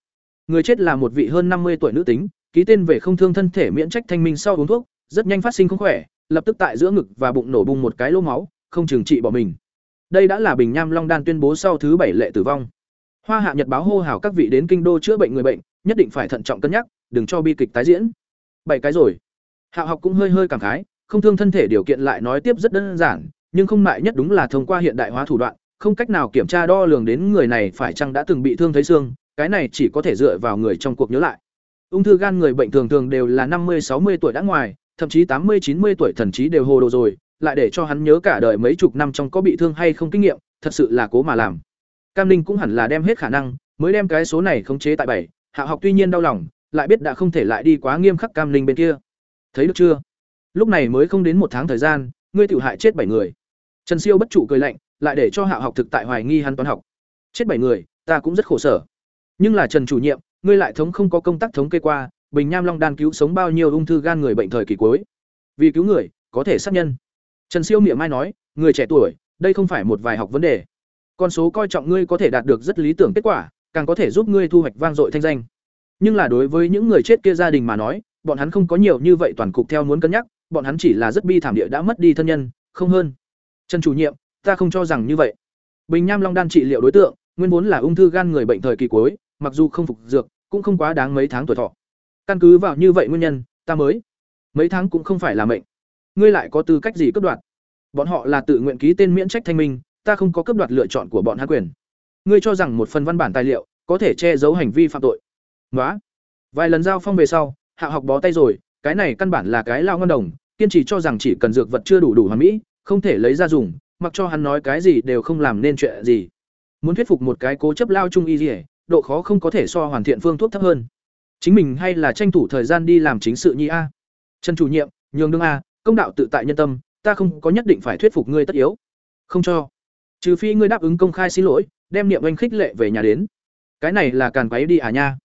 Người chết là một vị hơn năm mươi tuổi nữ tính, ký tên về không thương thân thể miễn trách thanh minh sau uống thuốc, rất nhanh phát sinh không khỏe, lập tức tại giữa ngực và bụng nổ bung một cái lỗ máu, không trừng trị bỏ mình. Đây đã là bình nham long đan tuyên bố sau thứ bảy lệ tử vong. Hoa hạ nhật báo hô hào các vị đến kinh đô chữa bệnh người bệnh, nhất định phải thận trọng cân nhắc, đừng cho bi kịch tái diễn. Bảy cái rồi. Hạ học cũng hơi hơi cảm khái, không thương thân thể điều kiện lại nói tiếp rất đơn giản, nhưng không mại nhất đúng là thông qua hiện đại hóa thủ đoạn không cách nào kiểm tra đo lường đến người này phải chăng đã từng bị thương thấy xương, cái này chỉ có thể dựa vào người trong cuộc nhớ lại. Ung thư gan người bệnh thường thường đều là năm mươi, sáu mươi tuổi đã ngoài, thậm chí tám mươi, chín mươi tuổi thần trí đều hồ đồ rồi, lại để cho hắn nhớ cả đời mấy chục năm trong có bị thương hay không kinh nghiệm, thật sự là cố mà làm. Cam ninh cũng hẳn là đem hết khả năng, mới đem cái số này khống chế tại bảy, hạ học tuy nhiên đau lòng, lại biết đã không thể lại đi quá nghiêm khắc cam ninh bên kia. Thấy được chưa? Lúc này mới không đến một tháng thời gian, ngươi tiểu hại chết bảy người trần siêu bất trụ cười lạnh, lại để cho hạ học thực tại hoài nghi hắn toán học. Chết bảy người, ta cũng rất khổ sở. Nhưng là trần chủ nhiệm, ngươi lại thống không có công tác thống kê qua, bình Nam long đan cứu sống bao nhiêu ung thư gan người bệnh thời kỳ cuối. Vì cứu người, có thể sát nhân. Trần siêu miệng mai nói, người trẻ tuổi, đây không phải một vài học vấn đề. Con số coi trọng ngươi có thể đạt được rất lý tưởng kết quả, càng có thể giúp ngươi thu hoạch vang dội thanh danh. Nhưng là đối với những người chết kia gia đình mà nói, bọn hắn không có nhiều như vậy toàn cục theo muốn cân nhắc, bọn hắn chỉ là rất bi thảm địa đã mất đi thân nhân, không hơn trần chủ nhiệm, ta không cho rằng như vậy. Bình nham long đan trị liệu đối tượng, nguyên vốn là ung thư gan người bệnh thời kỳ cuối, mặc dù không phục dược, cũng không quá đáng mấy tháng tuổi thọ. Căn cứ vào như vậy nguyên nhân, ta mới. Mấy tháng cũng không phải là mệnh. Ngươi lại có tư cách gì cấp đoạt? Bọn họ là tự nguyện ký tên miễn trách thanh minh, ta không có cấp đoạt lựa chọn của bọn hắn quyền. Ngươi cho rằng một phần văn bản tài liệu có thể che giấu hành vi phạm tội. Nói vài lần giao phong về sau, hạ học bó tay rồi, cái này căn bản là cái lao ngân đồng, kiên trì cho rằng chỉ cần dược vật chưa đủ đủ hoàn mỹ không thể lấy ra dùng, mặc cho hắn nói cái gì đều không làm nên chuyện gì. Muốn thuyết phục một cái cố chấp lao trung y gì độ khó không có thể so hoàn thiện phương thuốc thấp hơn. Chính mình hay là tranh thủ thời gian đi làm chính sự nhi a. Trần chủ nhiệm, nhường đương a, công đạo tự tại nhân tâm, ta không có nhất định phải thuyết phục ngươi tất yếu. Không cho. Trừ phi ngươi đáp ứng công khai xin lỗi, đem niệm anh khích lệ về nhà đến. Cái này là càn quấy đi à nha.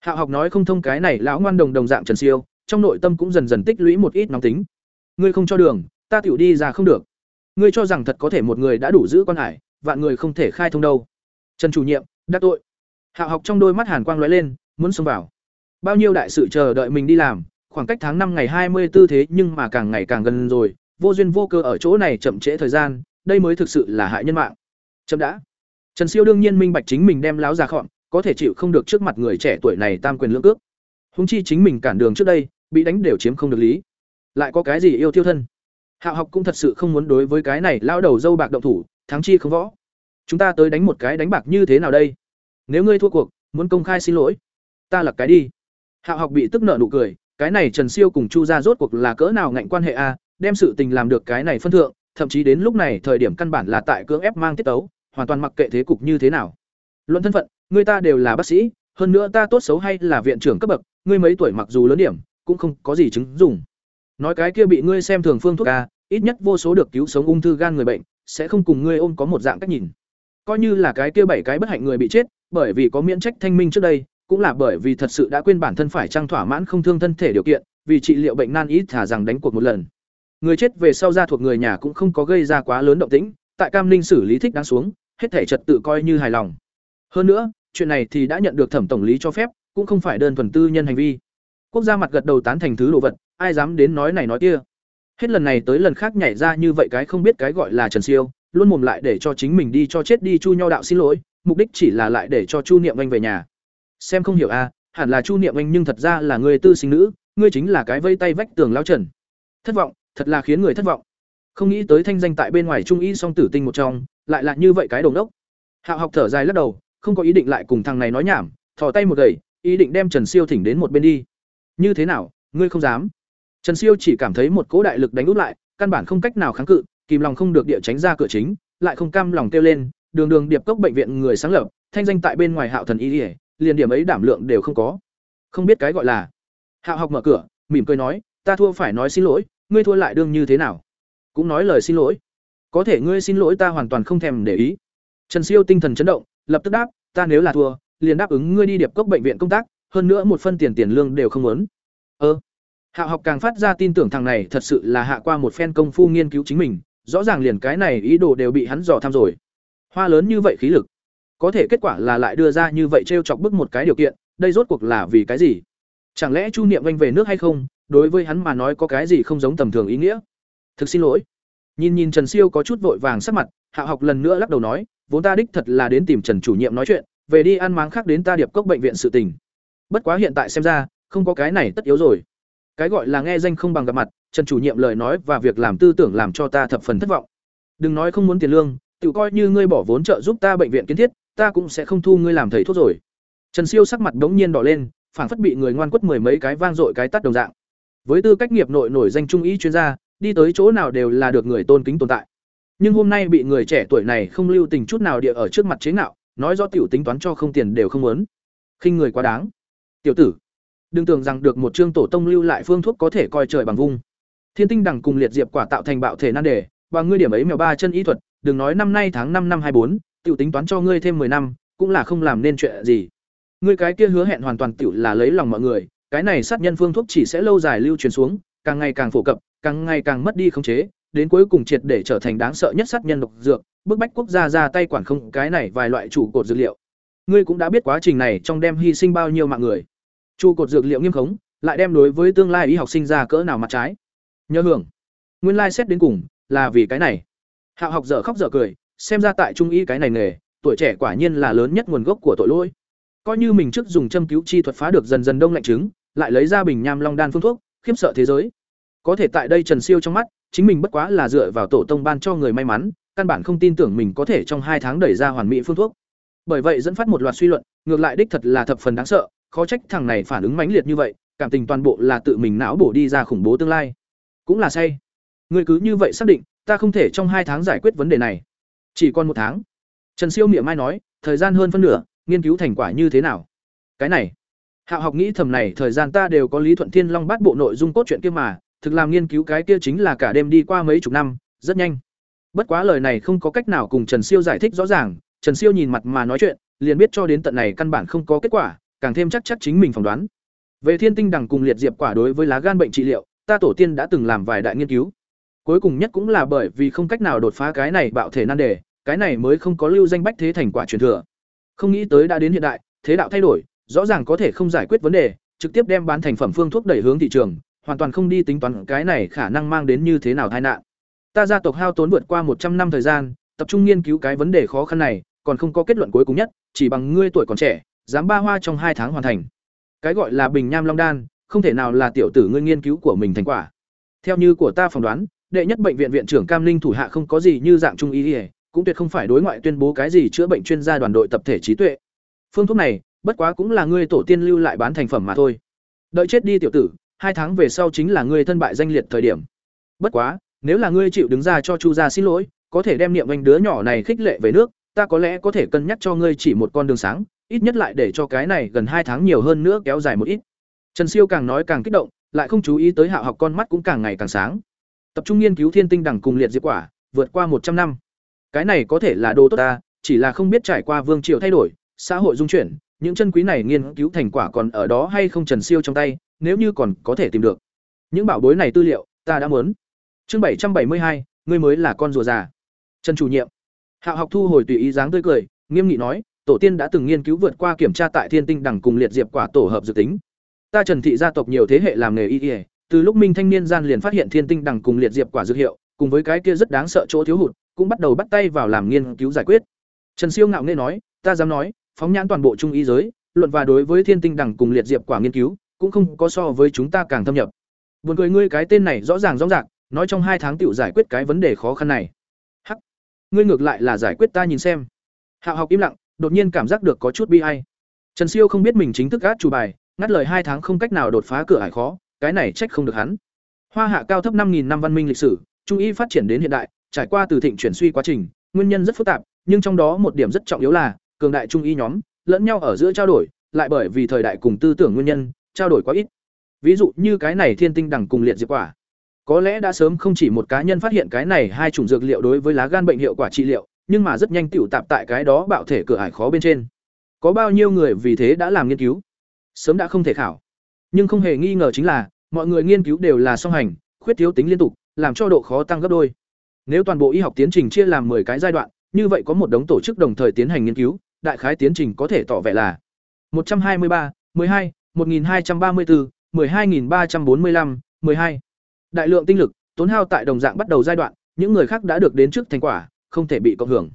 Hạ học nói không thông cái này lão ngoan đồng đồng dạng trần siêu, trong nội tâm cũng dần dần tích lũy một ít nóng tính. Ngươi không cho đường ta tiểu đi ra không được. Ngươi cho rằng thật có thể một người đã đủ giữ quan hải, vạn người không thể khai thông đâu. Trần chủ nhiệm, đắc tội. Hạ học trong đôi mắt hàn quang lóe lên, muốn xông vào. Bao nhiêu đại sự chờ đợi mình đi làm, khoảng cách tháng năm ngày hai mươi 24 thế nhưng mà càng ngày càng gần rồi, vô duyên vô cơ ở chỗ này chậm trễ thời gian, đây mới thực sự là hại nhân mạng. Chậm đã. Trần siêu đương nhiên minh bạch chính mình đem láo ra khọn, có thể chịu không được trước mặt người trẻ tuổi này tam quyền lưỡng cước. Húng chi chính mình cản đường trước đây, bị đánh đều chiếm không được lý. Lại có cái gì yêu thiêu thân? Hạo học cũng thật sự không muốn đối với cái này lao đầu dâu bạc động thủ, thắng chi không võ. Chúng ta tới đánh một cái đánh bạc như thế nào đây? Nếu ngươi thua cuộc, muốn công khai xin lỗi, ta là cái đi. Hạo học bị tức nợ nụ cười, cái này trần siêu cùng chu ra rốt cuộc là cỡ nào ngạnh quan hệ a, đem sự tình làm được cái này phân thượng, thậm chí đến lúc này thời điểm căn bản là tại cưỡng ép mang tiết tấu, hoàn toàn mặc kệ thế cục như thế nào. Luận thân phận, người ta đều là bác sĩ, hơn nữa ta tốt xấu hay là viện trưởng cấp bậc ngươi mấy tuổi mặc dù lớn điểm, cũng không có gì chứng dùng nói cái kia bị ngươi xem thường phương thuốc a, ít nhất vô số được cứu sống ung thư gan người bệnh, sẽ không cùng ngươi ôm có một dạng cách nhìn. Coi như là cái kia bảy cái bất hạnh người bị chết, bởi vì có miễn trách thanh minh trước đây, cũng là bởi vì thật sự đã quên bản thân phải trang thỏa mãn không thương thân thể điều kiện, vì trị liệu bệnh nan ít thả rằng đánh cuộc một lần. Người chết về sau ra thuộc người nhà cũng không có gây ra quá lớn động tĩnh, tại cam ninh xử lý thích đáng xuống, hết thể trật tự coi như hài lòng. Hơn nữa, chuyện này thì đã nhận được thẩm tổng lý cho phép, cũng không phải đơn thuần tư nhân hành vi. Quốc gia mặt gật đầu tán thành thứ đồ vật ai dám đến nói này nói kia. Hết lần này tới lần khác nhảy ra như vậy cái không biết cái gọi là trần siêu luôn mồm lại để cho chính mình đi cho chết đi chu nho đạo xin lỗi mục đích chỉ là lại để cho chu niệm anh về nhà. Xem không hiểu a à, hẳn là chu niệm anh nhưng thật ra là người tư sinh nữ ngươi chính là cái vây tay vách tường lao trần. Thất vọng thật là khiến người thất vọng. Không nghĩ tới thanh danh tại bên ngoài trung y song tử tinh một trong lại là như vậy cái đồng đốc hạo học thở dài lắc đầu không có ý định lại cùng thằng này nói nhảm thò tay một gậy ý định đem trần siêu thỉnh đến một bên đi. Như thế nào ngươi không dám? Trần siêu chỉ cảm thấy một cỗ đại lực đánh út lại căn bản không cách nào kháng cự kìm lòng không được địa tránh ra cửa chính lại không cam lòng kêu lên đường đường điệp cốc bệnh viện người sáng lập thanh danh tại bên ngoài Hạo Thần Y liền điểm ấy đảm lượng đều không có. Không biết cái gọi là. Hạo học mở cửa, mỉm cười nói, ta thua phải nói xin lỗi, ngươi thua lại đương như thế nào? Cũng nói lời xin lỗi. Có thể ngươi xin lỗi ta hoàn toàn không thèm để ý. Trần Siêu tinh thần chấn động, lập tức đáp, ta nếu là thua, liền đáp ứng ngươi đi điệp cốc bệnh viện công tác, hơn nữa một phân tiền tiền lương đều không muốn. Ơ. Hạ học càng phát ra tin tưởng thằng này thật sự là hạ qua một phen công phu nghiên cứu chính mình, rõ ràng liền cái này ý đồ đều bị hắn dò tham rồi. Hoa lớn như vậy khí lực, có thể kết quả là lại đưa ra như vậy trêu chọc bức một cái điều kiện, đây rốt cuộc là vì cái gì? Chẳng lẽ Chu Niệm anh về nước hay không? Đối với hắn mà nói có cái gì không giống tầm thường ý nghĩa? Thực xin lỗi. Nhìn nhìn Trần Siêu có chút vội vàng sắc mặt, Hạ học lần nữa lắc đầu nói, vốn ta đích thật là đến tìm Trần chủ nhiệm nói chuyện, về đi ăn máng khác đến ta điệp cốc bệnh viện sự tình. Bất quá hiện tại xem ra, không có cái này tất yếu rồi. Cái gọi là nghe danh không bằng gặp mặt, Trần chủ nhiệm lời nói và việc làm tư tưởng làm cho ta thập phần thất vọng. Đừng nói không muốn tiền lương, tự coi như ngươi bỏ vốn trợ giúp ta bệnh viện kiến thiết, ta cũng sẽ không thu ngươi làm thầy thuốc rồi. Trần Siêu sắc mặt đống nhiên đỏ lên, phảng phất bị người ngoan quất mười mấy cái vang dội cái tắt đồng dạng. Với tư cách nghiệp nội nổi danh trung y chuyên gia, đi tới chỗ nào đều là được người tôn kính tồn tại. Nhưng hôm nay bị người trẻ tuổi này không lưu tình chút nào địa ở trước mặt chế ngạo, nói do tiểu tính toán cho không tiền đều không muốn. Khinh người quá đáng. Tiểu tử, đừng tưởng rằng được một chương tổ tông lưu lại phương thuốc có thể coi trời bằng vung. Thiên tinh đẳng cùng liệt diệp quả tạo thành bạo thể nan đề, và ngươi điểm ấy mèo ba chân y thuật, đừng nói năm nay tháng năm năm hai bốn, tiểu tính toán cho ngươi thêm 10 năm, cũng là không làm nên chuyện gì. Ngươi cái kia hứa hẹn hoàn toàn tiểu là lấy lòng mọi người, cái này sát nhân phương thuốc chỉ sẽ lâu dài lưu truyền xuống, càng ngày càng phổ cập, càng ngày càng mất đi khống chế, đến cuối cùng triệt để trở thành đáng sợ nhất sát nhân độc dược, bức bách quốc gia ra tay quản không cái này vài loại chủ cột dược liệu. Ngươi cũng đã biết quá trình này trong đem hy sinh bao nhiêu mạng người. Chủ cột dược liệu nghiêm khống, lại đem đối với tương lai y học sinh ra cỡ nào mặt trái. Nhớ hưởng. Nguyên lai xét đến cùng là vì cái này. Hạo học dở khóc dở cười, xem ra tại trung y cái này nghề, tuổi trẻ quả nhiên là lớn nhất nguồn gốc của tội lỗi. Coi như mình trước dùng châm cứu chi thuật phá được dần dần đông lạnh trứng, lại lấy ra bình nham long đan phương thuốc, khiếp sợ thế giới. Có thể tại đây Trần Siêu trong mắt, chính mình bất quá là dựa vào tổ tông ban cho người may mắn, căn bản không tin tưởng mình có thể trong hai tháng đẩy ra hoàn mỹ phương thuốc. Bởi vậy dẫn phát một loạt suy luận, ngược lại đích thật là thập phần đáng sợ, khó trách thằng này phản ứng mãnh liệt như vậy, cảm tình toàn bộ là tự mình não bổ đi ra khủng bố tương lai. Cũng là say. Người cứ như vậy xác định, ta không thể trong hai tháng giải quyết vấn đề này. Chỉ còn một tháng. Trần Siêu miệng mai nói, thời gian hơn phân nửa, nghiên cứu thành quả như thế nào? Cái này, Hạo học nghĩ thầm này, thời gian ta đều có Lý Thuận Thiên Long bắt bộ nội dung cốt truyện kia mà, thực làm nghiên cứu cái kia chính là cả đêm đi qua mấy chục năm, rất nhanh. Bất quá lời này không có cách nào cùng Trần Siêu giải thích rõ ràng, Trần Siêu nhìn mặt mà nói chuyện, liền biết cho đến tận này căn bản không có kết quả, càng thêm chắc chắc chính mình phỏng đoán. Về Thiên Tinh đằng cùng liệt diệp quả đối với lá gan bệnh trị liệu, ta tổ tiên đã từng làm vài đại nghiên cứu. Cuối cùng nhất cũng là bởi vì không cách nào đột phá cái này bạo thể nan đề, cái này mới không có lưu danh bách thế thành quả truyền thừa. Không nghĩ tới đã đến hiện đại, thế đạo thay đổi, rõ ràng có thể không giải quyết vấn đề, trực tiếp đem bán thành phẩm phương thuốc đẩy hướng thị trường, hoàn toàn không đi tính toán cái này khả năng mang đến như thế nào tai nạn. Ta gia tộc hao tốn vượt qua một trăm năm thời gian, tập trung nghiên cứu cái vấn đề khó khăn này, còn không có kết luận cuối cùng nhất, chỉ bằng ngươi tuổi còn trẻ, dám ba hoa trong hai tháng hoàn thành. Cái gọi là bình nham long đan, không thể nào là tiểu tử ngươi nghiên cứu của mình thành quả. Theo như của ta phỏng đoán, đệ nhất bệnh viện viện trưởng Cam Linh thủ hạ không có gì như dạng trung y, cũng tuyệt không phải đối ngoại tuyên bố cái gì chữa bệnh chuyên gia đoàn đội tập thể trí tuệ. Phương thuốc này, bất quá cũng là ngươi tổ tiên lưu lại bán thành phẩm mà thôi. Đợi chết đi tiểu tử, hai tháng về sau chính là ngươi thân bại danh liệt thời điểm. Bất quá, nếu là ngươi chịu đứng ra cho Chu gia xin lỗi, có thể đem niệm anh đứa nhỏ này khích lệ về nước, ta có lẽ có thể cân nhắc cho ngươi chỉ một con đường sáng, ít nhất lại để cho cái này gần hai tháng nhiều hơn nữa kéo dài một ít. Trần Siêu càng nói càng kích động, lại không chú ý tới Hạo học con mắt cũng càng ngày càng sáng. Tập trung nghiên cứu thiên tinh đẳng cùng liệt diệp quả, vượt qua một trăm năm. Cái này có thể là đồ tốt ta, chỉ là không biết trải qua vương triều thay đổi, xã hội dung chuyển, những chân quý này nghiên cứu thành quả còn ở đó hay không Trần Siêu trong tay, nếu như còn có thể tìm được. Những bảo bối này tư liệu, ta đã muốn. Chương bảy trăm bảy mươi hai, ngươi mới là con rùa già. Trần chủ nhiệm. Hạo học thu hồi tùy ý dáng tươi cười, nghiêm nghị nói, tổ tiên đã từng nghiên cứu vượt qua kiểm tra tại Thiên Tinh đẳng cùng liệt diệp quả tổ hợp dự tính. Ta Trần thị gia tộc nhiều thế hệ làm nghề y y, từ lúc Minh thanh niên gian liền phát hiện Thiên Tinh đẳng cùng liệt diệp quả dược hiệu, cùng với cái kia rất đáng sợ chỗ thiếu hụt, cũng bắt đầu bắt tay vào làm nghiên cứu giải quyết. Trần Siêu ngạo nghễ nói, ta dám nói, phóng nhãn toàn bộ trung y giới, luận và đối với Thiên Tinh đẳng cùng liệt diệp quả nghiên cứu, cũng không có so với chúng ta càng thâm nhập. Buồn cười ngươi cái tên này rõ ràng rõ ràng, nói trong hai tháng tiểu giải quyết cái vấn đề khó khăn này. Hắc, ngươi ngược lại là giải quyết ta nhìn xem. Hạo học im lặng, đột nhiên cảm giác được có chút bi ai. Trần Siêu không biết mình chính thức gác chủ bài, ngắt lời hai tháng không cách nào đột phá cửa ải khó, cái này trách không được hắn. Hoa hạ cao thấp năm nghìn năm văn minh lịch sử, trung y phát triển đến hiện đại, trải qua từ thịnh chuyển suy quá trình, nguyên nhân rất phức tạp, nhưng trong đó một điểm rất trọng yếu là cường đại trung y nhóm, lẫn nhau ở giữa trao đổi, lại bởi vì thời đại cùng tư tưởng nguyên nhân, trao đổi quá ít. Ví dụ như cái này thiên tinh đẳng cùng liệt diệp quả. Có lẽ đã sớm không chỉ một cá nhân phát hiện cái này hai chủng dược liệu đối với lá gan bệnh hiệu quả trị liệu, nhưng mà rất nhanh tiểu tạp tại cái đó bạo thể cửa ải khó bên trên. Có bao nhiêu người vì thế đã làm nghiên cứu? Sớm đã không thể khảo. Nhưng không hề nghi ngờ chính là, mọi người nghiên cứu đều là song hành, khuyết thiếu tính liên tục, làm cho độ khó tăng gấp đôi. Nếu toàn bộ y học tiến trình chia làm 10 cái giai đoạn, như vậy có một đống tổ chức đồng thời tiến hành nghiên cứu, đại khái tiến trình có thể tỏ vẻ là 123, 12, 1234, 12345, 12. Đại lượng tinh lực tốn hao tại đồng dạng bắt đầu giai đoạn, những người khác đã được đến trước thành quả, không thể bị cộng hưởng.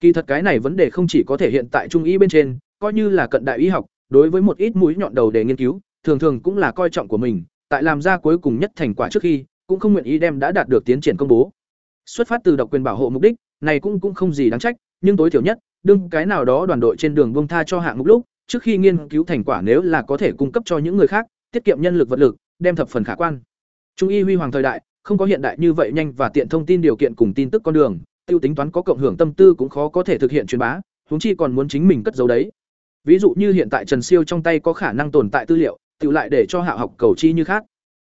Kỳ thật cái này vấn đề không chỉ có thể hiện tại trung y bên trên, coi như là cận đại y học, đối với một ít mũi nhọn đầu để nghiên cứu, thường thường cũng là coi trọng của mình, tại làm ra cuối cùng nhất thành quả trước khi, cũng không nguyện ý đem đã đạt được tiến triển công bố. Xuất phát từ độc quyền bảo hộ mục đích, này cũng cũng không gì đáng trách, nhưng tối thiểu nhất, đương cái nào đó đoàn đội trên đường buông tha cho hạng mục lúc, trước khi nghiên cứu thành quả nếu là có thể cung cấp cho những người khác, tiết kiệm nhân lực vật lực, đem thập phần khả quan. Trung y huy hoàng thời đại, không có hiện đại như vậy nhanh và tiện thông tin điều kiện cùng tin tức con đường, tiêu tính toán có cộng hưởng tâm tư cũng khó có thể thực hiện truyền bá, huống chi còn muốn chính mình cất giấu đấy. Ví dụ như hiện tại Trần Siêu trong tay có khả năng tồn tại tư liệu, tự lại để cho Hạ học cầu chi như khác.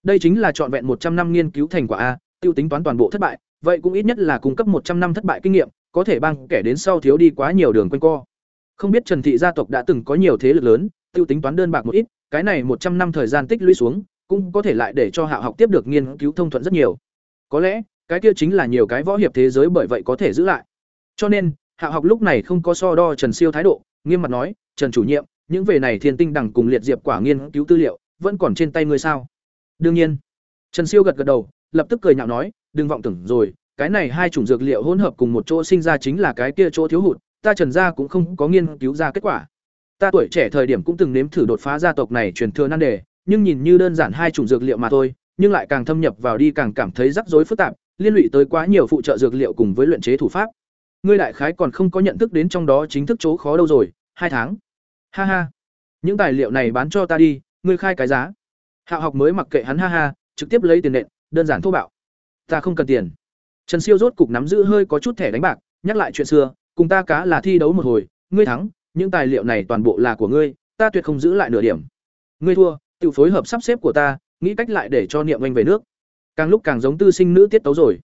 Đây chính là trọn vẹn một trăm năm nghiên cứu thành quả a, tiêu tính toán toàn bộ thất bại, vậy cũng ít nhất là cung cấp một trăm năm thất bại kinh nghiệm, có thể băng kẻ đến sau thiếu đi quá nhiều đường quanh co. Không biết Trần thị gia tộc đã từng có nhiều thế lực lớn, tiêu tính toán đơn bạc một ít, cái này một trăm năm thời gian tích lũy xuống, cũng có thể lại để cho Hạ học tiếp được nghiên cứu thông thuận rất nhiều. Có lẽ, cái kia chính là nhiều cái võ hiệp thế giới bởi vậy có thể giữ lại. Cho nên, Hạ học lúc này không có so đo Trần Siêu thái độ, nghiêm mặt nói, "Trần chủ nhiệm, những về này thiên tinh đẳng cùng liệt diệp quả nghiên cứu tư liệu, vẫn còn trên tay ngươi sao?" Đương nhiên. Trần Siêu gật gật đầu, lập tức cười nhạo nói, "Đừng vọng tưởng rồi, cái này hai chủng dược liệu hỗn hợp cùng một chỗ sinh ra chính là cái kia chỗ thiếu hụt, ta Trần gia cũng không có nghiên cứu ra kết quả. Ta tuổi trẻ thời điểm cũng từng nếm thử đột phá gia tộc này truyền thừa nan đề, nhưng nhìn như đơn giản hai chủng dược liệu mà thôi, nhưng lại càng thâm nhập vào đi càng cảm thấy rắc rối phức tạp, liên lụy tới quá nhiều phụ trợ dược liệu cùng với luyện chế thủ pháp. Ngươi đại khái còn không có nhận thức đến trong đó chính thức chỗ khó đâu rồi, hai tháng. Ha ha. Những tài liệu này bán cho ta đi, ngươi khai cái giá. Hạo học mới mặc kệ hắn ha ha, trực tiếp lấy tiền nện, đơn giản thô bạo. Ta không cần tiền. Trần Siêu rốt cục nắm giữ hơi có chút thẻ đánh bạc, nhắc lại chuyện xưa, cùng ta cá là thi đấu một hồi, ngươi thắng, những tài liệu này toàn bộ là của ngươi, ta tuyệt không giữ lại nửa điểm. Ngươi thua, tự phối hợp sắp xếp của ta, nghĩ cách lại để cho niệm anh về nước. Càng lúc càng giống tư sinh nữ tiết tấu rồi.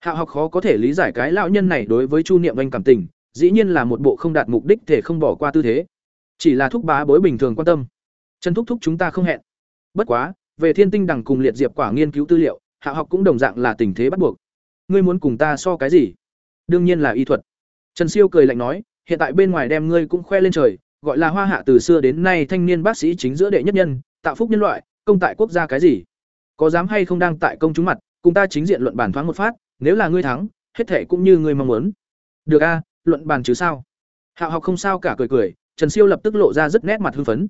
hạ học khó có thể lý giải cái lão nhân này đối với Chu Niệm Anh cảm tình, dĩ nhiên là một bộ không đạt mục đích thể không bỏ qua tư thế. Chỉ là thúc bá bối bình thường quan tâm. Chân thúc thúc chúng ta không hẹn. Bất quá, về Thiên Tinh đằng cùng liệt diệp quả nghiên cứu tư liệu, hạ học cũng đồng dạng là tình thế bắt buộc. Ngươi muốn cùng ta so cái gì? Đương nhiên là y thuật. Trần Siêu cười lạnh nói, hiện tại bên ngoài đem ngươi cũng khoe lên trời, gọi là hoa hạ từ xưa đến nay thanh niên bác sĩ chính giữa đệ nhất nhân, tạo phúc nhân loại, công tại quốc gia cái gì? Có dám hay không đang tại công chúng mặt, cùng ta chính diện luận bàn thoáng một phát, nếu là ngươi thắng, hết thệ cũng như ngươi mong muốn. Được a, luận bàn chứ sao? Hạo học không sao cả cười cười, Trần Siêu lập tức lộ ra rất nét mặt hưng phấn.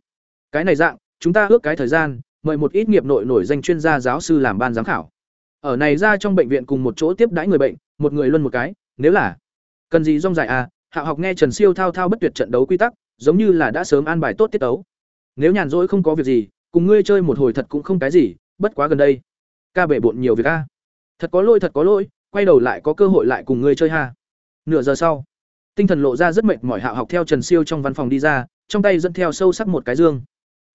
Cái này dạng, chúng ta ước cái thời gian, mời một ít nghiệp nội nổi danh chuyên gia giáo sư làm ban giám khảo. Ở này ra trong bệnh viện cùng một chỗ tiếp đãi người bệnh, một người luân một cái, nếu là cần gì rong dài à? Hạo học nghe Trần Siêu thao thao bất tuyệt trận đấu quy tắc, giống như là đã sớm an bài tốt tiết tấu. Nếu nhàn rỗi không có việc gì, cùng ngươi chơi một hồi thật cũng không cái gì, bất quá gần đây. Ca bể bộn nhiều việc a. Thật có lỗi thật có lỗi, quay đầu lại có cơ hội lại cùng ngươi chơi ha. Nửa giờ sau, tinh thần lộ ra rất mệt mỏi Hạo học theo Trần Siêu trong văn phòng đi ra, trong tay dẫn theo sâu sắc một cái dương.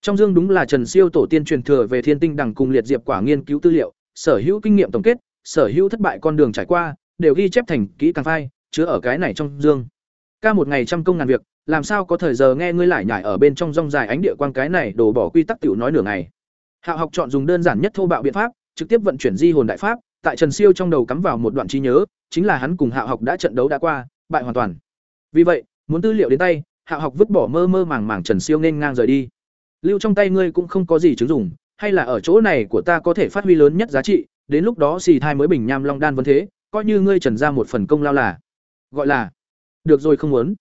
Trong dương đúng là Trần Siêu tổ tiên truyền thừa về Thiên Tinh đẳng cùng liệt diệp quả nghiên cứu tư liệu, sở hữu kinh nghiệm tổng kết, sở hữu thất bại con đường trải qua, đều ghi chép thành kỹ càng phai, chứa ở cái này trong dương. Ca một ngày trăm công ngàn việc, làm sao có thời giờ nghe ngươi lại nhải ở bên trong rong dài ánh địa quan cái này đổ bỏ quy tắc tiểu nói nửa ngày. Hạo học chọn dùng đơn giản nhất thô bạo biện pháp, trực tiếp vận chuyển di hồn đại pháp, tại Trần Siêu trong đầu cắm vào một đoạn trí nhớ, chính là hắn cùng Hạo học đã trận đấu đã qua, bại hoàn toàn. Vì vậy, muốn tư liệu đến tay, Hạo học vứt bỏ mơ mơ màng màng Trần Siêu nên ngang rời đi. Lưu trong tay ngươi cũng không có gì chứng dùng, hay là ở chỗ này của ta có thể phát huy lớn nhất giá trị, đến lúc đó xì thai mới bình nham long đan vấn thế, coi như ngươi trần ra một phần công lao là. Gọi là, được rồi không muốn.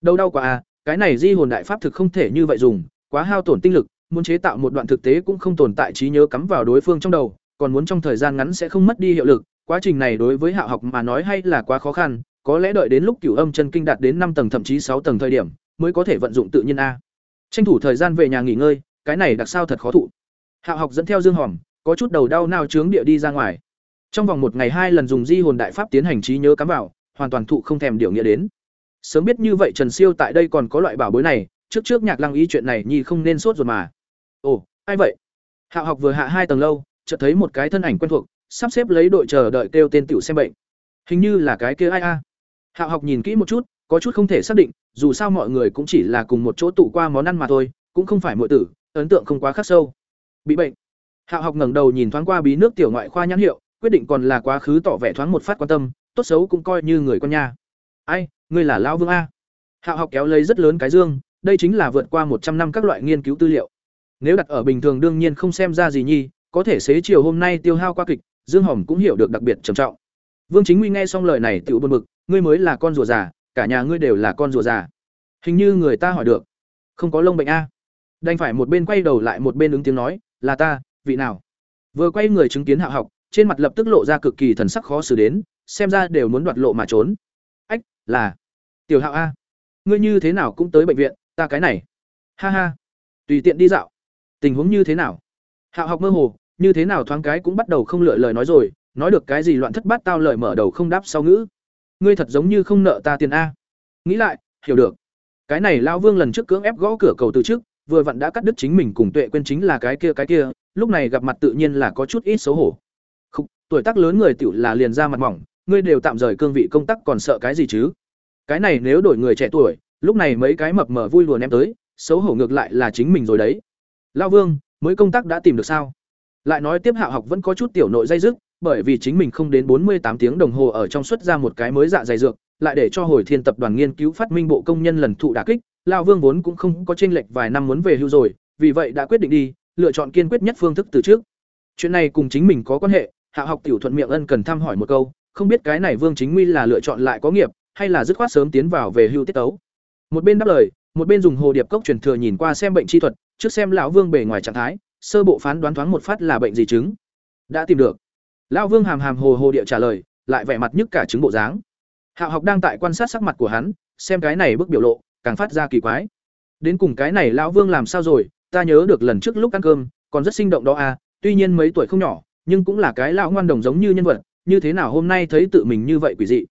Đâu đau quá à, cái này di hồn đại pháp thực không thể như vậy dùng, quá hao tổn tinh lực, muốn chế tạo một đoạn thực tế cũng không tồn tại trí nhớ cắm vào đối phương trong đầu, còn muốn trong thời gian ngắn sẽ không mất đi hiệu lực, quá trình này đối với Hạo học mà nói hay là quá khó khăn, có lẽ đợi đến lúc Cửu Âm chân kinh đạt đến năm tầng thậm chí sáu tầng thời điểm, mới có thể vận dụng tự nhiên a. Tranh thủ thời gian về nhà nghỉ ngơi, cái này đặc sao thật khó thụ. Hạo học dẫn theo Dương Hòm, có chút đầu đau nao chướng địa đi ra ngoài. Trong vòng một ngày hai lần dùng di hồn đại pháp tiến hành trí nhớ cắm vào, hoàn toàn thụ không thèm điều nghĩa đến. Sớm biết như vậy Trần Siêu tại đây còn có loại bảo bối này, trước trước Nhạc Lăng ý chuyện này nhi không nên sốt ruột mà. Ồ, ai vậy? Hạo học vừa hạ hai tầng lâu, chợt thấy một cái thân ảnh quen thuộc, sắp xếp lấy đội chờ đợi kêu tên tiểu xem bệnh. Hình như là cái kia ai a. Hạo học nhìn kỹ một chút, có chút không thể xác định, dù sao mọi người cũng chỉ là cùng một chỗ tụ qua món ăn mà thôi, cũng không phải muội tử, ấn tượng không quá khắc sâu. Bị bệnh. Hạo học ngẩng đầu nhìn thoáng qua bí nước tiểu ngoại khoa nhãn hiệu, quyết định còn là quá khứ tỏ vẻ thoáng một phát quan tâm, tốt xấu cũng coi như người con nhà. Ai, ngươi là lão Vương a? Hạo học kéo lấy rất lớn cái dương, đây chính là vượt qua một trăm năm các loại nghiên cứu tư liệu. Nếu đặt ở bình thường đương nhiên không xem ra gì nhi, có thể xế chiều hôm nay tiêu hao qua kịch, Dương Hồng cũng hiểu được đặc biệt trầm trọng. Vương Chính Nguy nghe xong lời này tự buồn bực, ngươi mới là con rùa già, cả nhà ngươi đều là con rùa già. Hình như người ta hỏi được, không có lông bệnh a. Đành phải một bên quay đầu lại một bên ứng tiếng nói, là ta, vị nào? Vừa quay người chứng kiến hạ học, trên mặt lập tức lộ ra cực kỳ thần sắc khó xử đến, xem ra đều muốn đoạt lộ mà trốn. Ách, là Tiểu Hạo a. Ngươi như thế nào cũng tới bệnh viện, ta cái này. Ha ha. Tùy tiện đi dạo. Tình huống như thế nào? Hạo học mơ hồ, như thế nào thoáng cái cũng bắt đầu không lựa lời nói rồi, nói được cái gì loạn thất bát tao lời mở đầu không đáp sau ngữ. Ngươi thật giống như không nợ ta tiền a. Nghĩ lại, hiểu được. Cái này lao Vương lần trước cưỡng ép gõ cửa cầu từ trước, vừa vặn đã cắt đứt chính mình cùng Tuệ quên chính là cái kia cái kia, lúc này gặp mặt tự nhiên là có chút ít xấu hổ. không tuổi tác lớn người tiểu là liền ra mặt mỏng, ngươi đều tạm rời cương vị công tác còn sợ cái gì chứ? Cái này nếu đổi người trẻ tuổi, lúc này mấy cái mập mờ vui lùa ném tới, xấu hổ ngược lại là chính mình rồi đấy. Lão Vương, mới công tác đã tìm được sao? Lại nói tiếp Hạ học vẫn có chút tiểu nội dây dứt, bởi vì chính mình không đến bốn mươi tám tiếng đồng hồ ở trong xuất ra một cái mới dạ dày dược, lại để cho hồi thiên tập đoàn nghiên cứu phát minh bộ công nhân lần thụ đả kích, Lão Vương vốn cũng không có tranh lệch vài năm muốn về hưu rồi, vì vậy đã quyết định đi, lựa chọn kiên quyết nhất phương thức từ trước. Chuyện này cùng chính mình có quan hệ, Hạ học tiểu thuận miệng ân cần thăm hỏi một câu, không biết cái này Vương Chính Nguy là lựa chọn lại có nghiệp, hay là dứt khoát sớm tiến vào về hưu tiết tấu. Một bên đáp lời, một bên dùng hồ điệp cốc truyền thừa nhìn qua xem bệnh chi thuật, trước xem lão Vương bề ngoài trạng thái, sơ bộ phán đoán thoáng một phát là bệnh gì chứng. Đã tìm được. Lão Vương hàm hàm hồ hồ điệu trả lời, lại vẻ mặt nhức cả chứng bộ dáng. Hạo học đang tại quan sát sắc mặt của hắn, xem cái này bức biểu lộ, càng phát ra kỳ quái. Đến cùng cái này lão Vương làm sao rồi, ta nhớ được lần trước lúc ăn cơm, còn rất sinh động đó à, tuy nhiên mấy tuổi không nhỏ, nhưng cũng là cái lão ngoan đồng giống như nhân vật, như thế nào hôm nay thấy tự mình như vậy quỷ dị.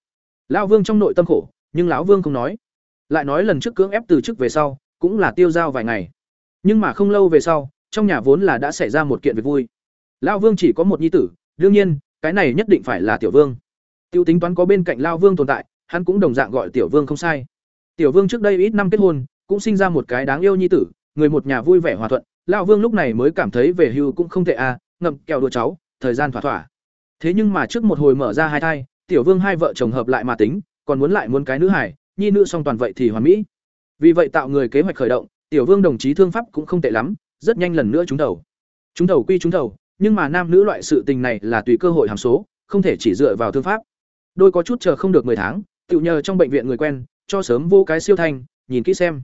Lão Vương trong nội tâm khổ, nhưng lão Vương không nói. Lại nói lần trước cưỡng ép từ chức về sau, cũng là tiêu dao vài ngày. Nhưng mà không lâu về sau, trong nhà vốn là đã xảy ra một kiện việc vui. Lão Vương chỉ có một nhi tử, đương nhiên, cái này nhất định phải là Tiểu Vương. Tiêu tính toán có bên cạnh Lão Vương tồn tại, hắn cũng đồng dạng gọi Tiểu Vương không sai. Tiểu Vương trước đây ít năm kết hôn, cũng sinh ra một cái đáng yêu nhi tử, người một nhà vui vẻ hòa thuận, lão Vương lúc này mới cảm thấy về hưu cũng không tệ à, ngậm kẹo đùa cháu, thời gian thỏa thỏa. Thế nhưng mà trước một hồi mở ra hai thai, Tiểu Vương hai vợ chồng hợp lại mà tính, còn muốn lại muốn cái nữ hải, nhi nữ song toàn vậy thì hoàn mỹ. Vì vậy tạo người kế hoạch khởi động, Tiểu Vương đồng chí thương pháp cũng không tệ lắm, rất nhanh lần nữa trúng đầu. Trúng đầu quy trúng đầu, nhưng mà nam nữ loại sự tình này là tùy cơ hội hàm số, không thể chỉ dựa vào thương pháp. Đôi có chút chờ không được 10 tháng, tiểu nhờ trong bệnh viện người quen, cho sớm vô cái siêu thanh, nhìn kỹ xem.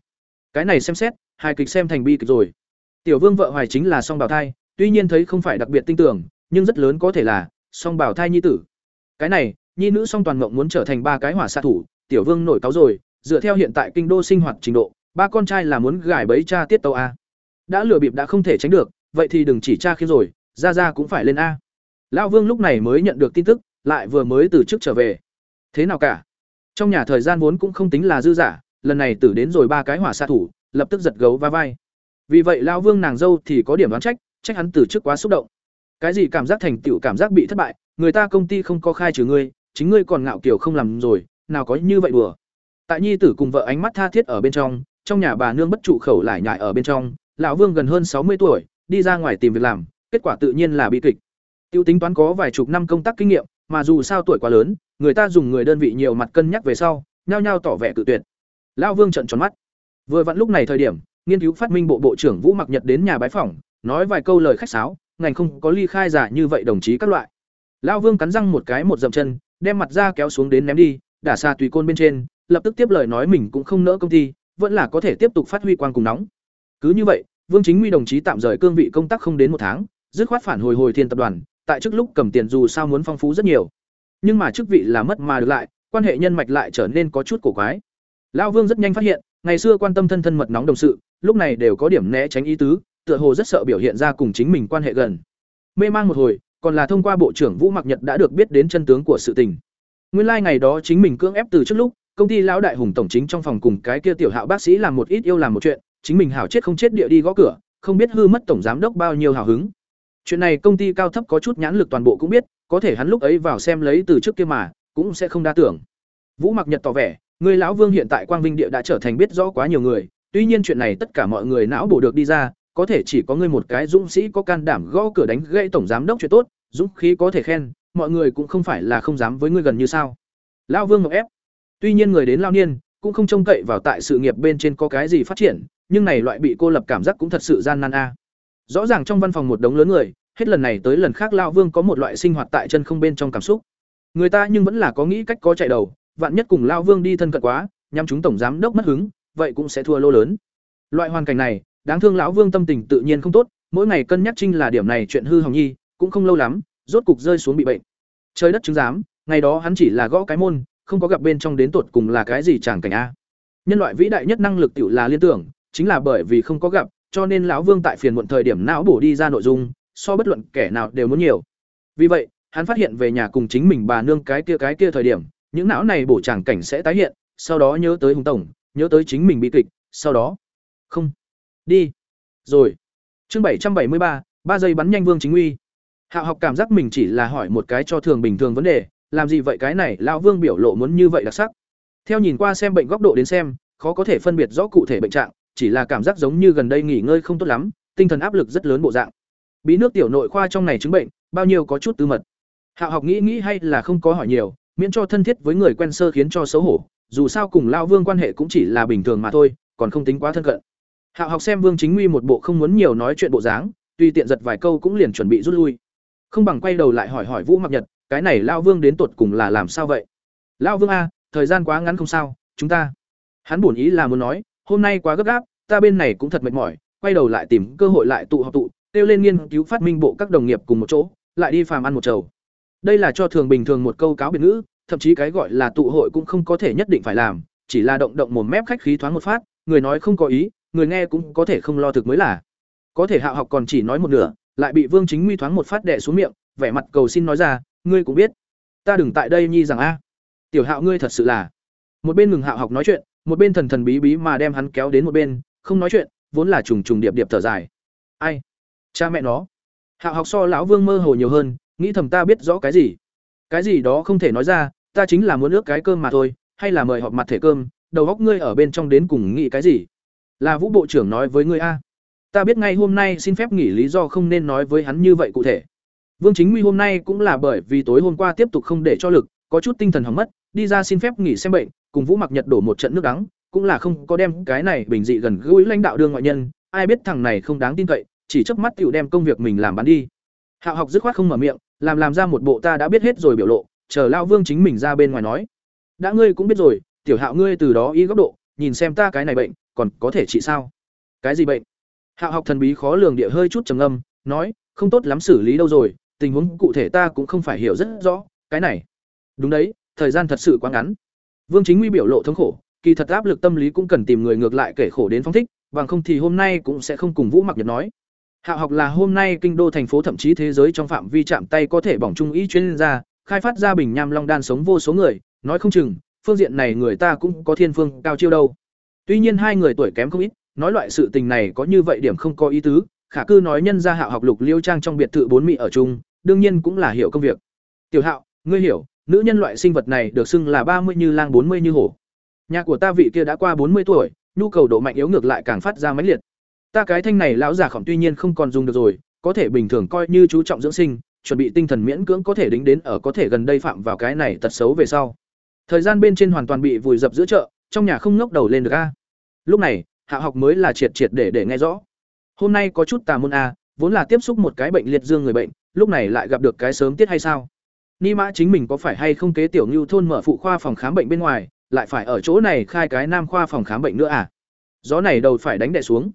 Cái này xem xét, hai kịch xem thành bi kịch rồi. Tiểu Vương vợ hoài chính là song bào thai, tuy nhiên thấy không phải đặc biệt tinh tưởng, nhưng rất lớn có thể là song bào thai nhi tử. Cái này, nhi nữ song toàn ngộng muốn trở thành ba cái hỏa xạ thủ, Tiểu Vương nổi cáo rồi, dựa theo hiện tại kinh đô sinh hoạt trình độ, ba con trai là muốn gài bẫy cha tiết tàu a. Đã lừa bịp đã không thể tránh được, vậy thì đừng chỉ cha khiến rồi, ra ra cũng phải lên a. Lão Vương lúc này mới nhận được tin tức, lại vừa mới từ chức trở về. Thế nào cả? Trong nhà thời gian vốn cũng không tính là dư giả, lần này tử đến rồi ba cái hỏa xạ thủ, lập tức giật gấu va vai. Vì vậy lão Vương nàng dâu thì có điểm đoán trách, trách hắn từ chức quá xúc động. Cái gì cảm giác thành tựu cảm giác bị thất bại, người ta công ty không có khai trừ ngươi, chính ngươi còn ngạo kiểu không làm rồi, nào có như vậy đùa. Tại nhi tử cùng vợ ánh mắt tha thiết ở bên trong, trong nhà bà nương bất trụ khẩu lại nhại ở bên trong, lão Vương gần hơn sáu mươi tuổi, đi ra ngoài tìm việc làm, kết quả tự nhiên là bi kịch. Tiêu tính toán có vài chục năm công tác kinh nghiệm, mà dù sao tuổi quá lớn, người ta dùng người đơn vị nhiều mặt cân nhắc về sau, nhao nhao tỏ vẻ cự tuyệt. Lão Vương trợn tròn mắt. Vừa vặn lúc này thời điểm, nghiên cứu phát minh bộ bộ trưởng Vũ Mặc Nhật đến nhà bái phỏng, nói vài câu lời khách sáo, ngành không có ly khai giả như vậy đồng chí các loại. Lão Vương cắn răng một cái một dậm chân, đem mặt ra kéo xuống đến ném đi, đả xa tùy côn bên trên, lập tức tiếp lời nói mình cũng không nỡ công ty, vẫn là có thể tiếp tục phát huy quang cùng nóng. Cứ như vậy, Vương Chính Huy đồng chí tạm rời cương vị công tác không đến một tháng, dứt khoát phản hồi hồi thiên tập đoàn, tại trước lúc cầm tiền dù sao muốn phong phú rất nhiều. Nhưng mà chức vị là mất mà được lại, quan hệ nhân mạch lại trở nên có chút cổ quái. Lão Vương rất nhanh phát hiện, ngày xưa quan tâm thân thân mật nóng đồng sự, lúc này đều có điểm né tránh ý tứ, tựa hồ rất sợ biểu hiện ra cùng chính mình quan hệ gần. Mê mang một hồi, còn là thông qua bộ trưởng Vũ Mặc Nhật đã được biết đến chân tướng của sự tình. Nguyên lai like ngày đó chính mình cưỡng ép từ trước lúc, công ty lão đại hùng tổng chính trong phòng cùng cái kia tiểu hạo bác sĩ làm một ít yêu làm một chuyện chính mình hảo chết không chết địa đi gõ cửa không biết hư mất tổng giám đốc bao nhiêu hào hứng. Chuyện này công ty cao thấp có chút nhãn lực toàn bộ cũng biết có thể hắn lúc ấy vào xem lấy từ trước kia mà cũng sẽ không đa tưởng. Vũ mặc nhật tỏ vẻ người lão vương hiện tại quang vinh địa đã trở thành biết rõ quá nhiều người tuy nhiên chuyện này tất cả mọi người não bổ được đi ra có thể chỉ có ngươi một cái dũng sĩ có can đảm gõ cửa đánh gãy tổng giám đốc chuyện tốt dũng khí có thể khen mọi người cũng không phải là không dám với ngươi gần như sao. Lão vương ngọc ép. Tuy nhiên người đến lao niên cũng không trông cậy vào tại sự nghiệp bên trên có cái gì phát triển, nhưng này loại bị cô lập cảm giác cũng thật sự gian nan a. Rõ ràng trong văn phòng một đống lớn người, hết lần này tới lần khác lao vương có một loại sinh hoạt tại chân không bên trong cảm xúc. Người ta nhưng vẫn là có nghĩ cách có chạy đầu, vạn nhất cùng lao vương đi thân cận quá nhằm chúng tổng giám đốc mất hứng, vậy cũng sẽ thua lô lớn. Loại hoàn cảnh này, đáng thương lão vương tâm tình tự nhiên không tốt, mỗi ngày cân nhắc trinh là điểm này chuyện hư hỏng nhi, cũng không lâu lắm rốt cục rơi xuống bị bệnh. Trời đất chứng giám, ngày đó hắn chỉ là gõ cái môn, không có gặp bên trong đến tột cùng là cái gì chẳng cảnh a. Nhân loại vĩ đại nhất năng lực tiểu là liên tưởng, chính là bởi vì không có gặp, cho nên lão vương tại phiền muộn thời điểm não bổ đi ra nội dung, so bất luận kẻ nào đều muốn nhiều. Vì vậy, hắn phát hiện về nhà cùng chính mình bà nương cái kia cái kia thời điểm, những não này bổ chẳng cảnh sẽ tái hiện, sau đó nhớ tới hùng tổng, nhớ tới chính mình bị kịch, sau đó, không, đi. Rồi, chương bảy trăm bảy mươi ba ba giây bắn nhanh vương chính uy hạ học cảm giác mình chỉ là hỏi một cái cho thường bình thường vấn đề, làm gì vậy cái này lão vương biểu lộ muốn như vậy đặc sắc. Theo nhìn qua xem bệnh góc độ đến xem, khó có thể phân biệt rõ cụ thể bệnh trạng, chỉ là cảm giác giống như gần đây nghỉ ngơi không tốt lắm, tinh thần áp lực rất lớn bộ dạng. Bí nước tiểu nội khoa trong này chứng bệnh, bao nhiêu có chút tư mật. Hạ học nghĩ nghĩ hay là không có hỏi nhiều, miễn cho thân thiết với người quen sơ khiến cho xấu hổ, dù sao cùng lao vương quan hệ cũng chỉ là bình thường mà thôi, còn không tính quá thân cận. Hạ học xem vương chính nguy một bộ không muốn nhiều nói chuyện bộ dáng, tuy tiện giật vài câu cũng liền chuẩn bị rút lui không bằng quay đầu lại hỏi hỏi vũ mặc nhật, cái này lao vương đến tột cùng là làm sao vậy? Lao vương a, thời gian quá ngắn không sao, chúng ta. Hắn bổn ý là muốn nói, hôm nay quá gấp gáp, ta bên này cũng thật mệt mỏi, quay đầu lại tìm cơ hội lại tụ họp tụ, kêu lên nghiên cứu phát minh bộ các đồng nghiệp cùng một chỗ, lại đi phàm ăn một chầu. Đây là cho thường bình thường một câu cáo biệt ngữ, thậm chí cái gọi là tụ hội cũng không có thể nhất định phải làm, chỉ là động động một mép khách khí thoáng một phát, người nói không có ý, người nghe cũng có thể không lo thực mới là. Có thể hạ học còn chỉ nói một nửa lại bị vương chính nguy thoáng một phát đẻ xuống miệng, vẻ mặt cầu xin nói ra, ngươi cũng biết, ta đừng tại đây nhi rằng a. Tiểu hạo ngươi thật sự là. Một bên ngừng hạo học nói chuyện, một bên thần thần bí bí mà đem hắn kéo đến một bên, không nói chuyện, vốn là trùng trùng điệp điệp thở dài. Ai? Cha mẹ nó. Hạo học so lão vương mơ hồ nhiều hơn, nghĩ thầm ta biết rõ cái gì. Cái gì đó không thể nói ra, ta chính là muốn ước cái cơm mà thôi, hay là mời họp mặt thể cơm, đầu góc ngươi ở bên trong đến cùng nghĩ cái gì? Là vũ bộ trưởng nói với ngươi a ta biết ngay hôm nay xin phép nghỉ lý do không nên nói với hắn như vậy cụ thể. Vương chính huy hôm nay cũng là bởi vì tối hôm qua tiếp tục không để cho lực, có chút tinh thần hỏng mất, đi ra xin phép nghỉ xem bệnh, cùng vũ mặc nhật đổ một trận nước đắng, cũng là không có đem cái này bình dị gần gũi lãnh đạo đương ngoại nhân, ai biết thằng này không đáng tin cậy, chỉ chớp mắt tựu đem công việc mình làm bán đi. Hạo học dứt khoát không mở miệng, làm làm ra một bộ ta đã biết hết rồi biểu lộ, chờ lao vương chính mình ra bên ngoài nói. Đã ngươi cũng biết rồi, tiểu hạo ngươi từ đó y góc độ, nhìn xem ta cái này bệnh, còn có thể trị sao? Cái gì bệnh? Hạo học thần bí khó lường địa hơi chút trầm ngâm, nói không tốt lắm xử lý đâu rồi tình huống cụ thể ta cũng không phải hiểu rất rõ cái này. Đúng đấy thời gian thật sự quá ngắn. Vương chính nguy biểu lộ thống khổ kỳ thật áp lực tâm lý cũng cần tìm người ngược lại kể khổ đến phong thích bằng không thì hôm nay cũng sẽ không cùng vũ mặc nhật nói. Hạo học là hôm nay kinh đô thành phố thậm chí thế giới trong phạm vi chạm tay có thể bỏng trung ý chuyên gia, khai phát ra bình nham long đan sống vô số người, nói không chừng, phương diện này người ta cũng có thiên phương cao chiêu đâu. Tuy nhiên hai người tuổi kém không ít, nói loại sự tình này có như vậy điểm không có ý tứ, khả cư nói nhân gia Hạo học lục liêu trang trong biệt thự bốn mỹ ở chung, đương nhiên cũng là hiểu công việc. Tiểu Hạo, ngươi hiểu, nữ nhân loại sinh vật này được xưng là ba mươi như lang bốn mươi như hổ. Nhà của ta vị kia đã qua bốn mươi tuổi, nhu cầu độ mạnh yếu ngược lại càng phát ra mãnh liệt ta cái thanh này lão già khổng tuy nhiên không còn dùng được rồi có thể bình thường coi như chú trọng dưỡng sinh chuẩn bị tinh thần miễn cưỡng có thể đính đến ở có thể gần đây phạm vào cái này tật xấu về sau thời gian bên trên hoàn toàn bị vùi dập giữa chợ trong nhà không ngóc đầu lên được a lúc này hạ học mới là triệt triệt để để nghe rõ hôm nay có chút tà môn a vốn là tiếp xúc một cái bệnh liệt dương người bệnh lúc này lại gặp được cái sớm tiết hay sao ni mã chính mình có phải hay không kế tiểu ngưu thôn mở phụ khoa phòng khám bệnh bên ngoài lại phải ở chỗ này khai cái nam khoa phòng khám bệnh nữa à gió này đầu phải đánh đẻ xuống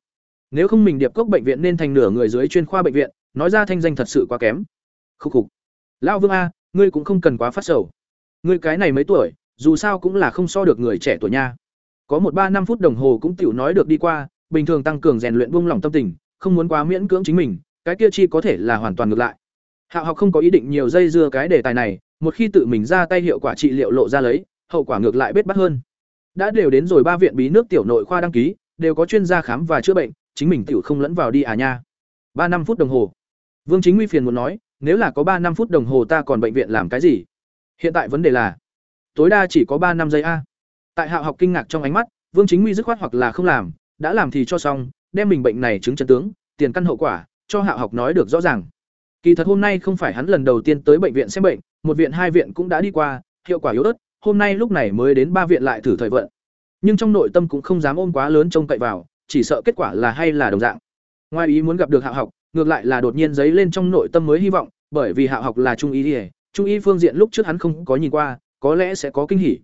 nếu không mình điệp cốc bệnh viện nên thành nửa người dưới chuyên khoa bệnh viện, nói ra thanh danh thật sự quá kém. Khúc khục. Lão Vương a, ngươi cũng không cần quá phát sầu. Ngươi cái này mấy tuổi, dù sao cũng là không so được người trẻ tuổi nha. Có một ba năm phút đồng hồ cũng tiểu nói được đi qua, bình thường tăng cường rèn luyện buông lỏng tâm tình, không muốn quá miễn cưỡng chính mình, cái kia chi có thể là hoàn toàn ngược lại. Hạo học không có ý định nhiều dây dưa cái đề tài này, một khi tự mình ra tay hiệu quả trị liệu lộ ra lấy, hậu quả ngược lại bết bắt hơn. Đã đều đến rồi ba viện bí nước tiểu nội khoa đăng ký đều có chuyên gia khám và chữa bệnh chính mình tiểu không lẫn vào đi à nha. Ba năm phút đồng hồ. Vương chính nguy phiền muốn nói nếu là có ba năm phút đồng hồ ta còn bệnh viện làm cái gì? Hiện tại vấn đề là tối đa chỉ có ba năm giây a tại hạ học kinh ngạc trong ánh mắt, vương chính nguy dứt khoát hoặc là không làm, đã làm thì cho xong, đem mình bệnh này chứng chân tướng, tiền căn hậu quả, cho hạ học nói được rõ ràng. Kỳ thật hôm nay không phải hắn lần đầu tiên tới bệnh viện xem bệnh, một viện hai viện cũng đã đi qua, hiệu quả yếu ớt, hôm nay lúc này mới đến ba viện lại thử thời vận. Nhưng trong nội tâm cũng không dám ôm quá lớn trông cậy vào, chỉ sợ kết quả là hay là đồng dạng. Ngoài ý muốn gặp được hạ học, ngược lại là đột nhiên giấy lên trong nội tâm mới hy vọng, bởi vì hạ học là trung y ỉa trung y phương diện lúc trước hắn không có nhìn qua, có lẽ sẽ có kinh hỉ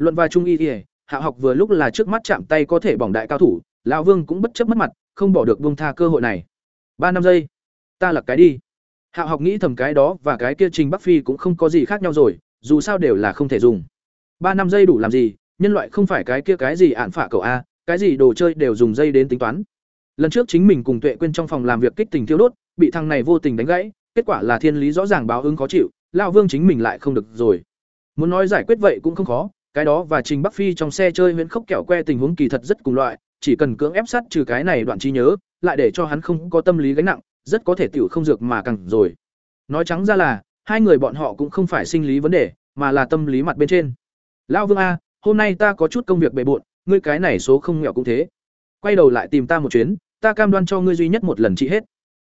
luận và trung y ỉa hạ học vừa lúc là trước mắt chạm tay có thể bỏng đại cao thủ, lão vương cũng bất chấp mất mặt, không bỏ được buông tha cơ hội này. Ba năm giây, ta là cái đi. Hạ học nghĩ thầm cái đó và cái kia trình bắc phi cũng không có gì khác nhau rồi, dù sao đều là không thể dùng. Ba năm giây đủ làm gì, nhân loại không phải cái kia cái gì ạn phả cậu a, cái gì đồ chơi đều dùng dây đến tính toán. Lần trước chính mình cùng tuệ quên trong phòng làm việc kích tình thiêu đốt, bị thằng này vô tình đánh gãy, kết quả là thiên lý rõ ràng báo ứng khó chịu, lão vương chính mình lại không được rồi. Muốn nói giải quyết vậy cũng không khó cái đó và trình bắc phi trong xe chơi huyễn khốc kẹo que tình huống kỳ thật rất cùng loại, chỉ cần cưỡng ép sát trừ cái này đoạn trí nhớ, lại để cho hắn không có tâm lý gánh nặng, rất có thể tiểu không dược mà cẳng rồi. Nói trắng ra là, hai người bọn họ cũng không phải sinh lý vấn đề, mà là tâm lý mặt bên trên. Lão vương a, hôm nay ta có chút công việc bề bộn, ngươi cái này số không nghèo cũng thế. Quay đầu lại tìm ta một chuyến, ta cam đoan cho ngươi duy nhất một lần trị hết.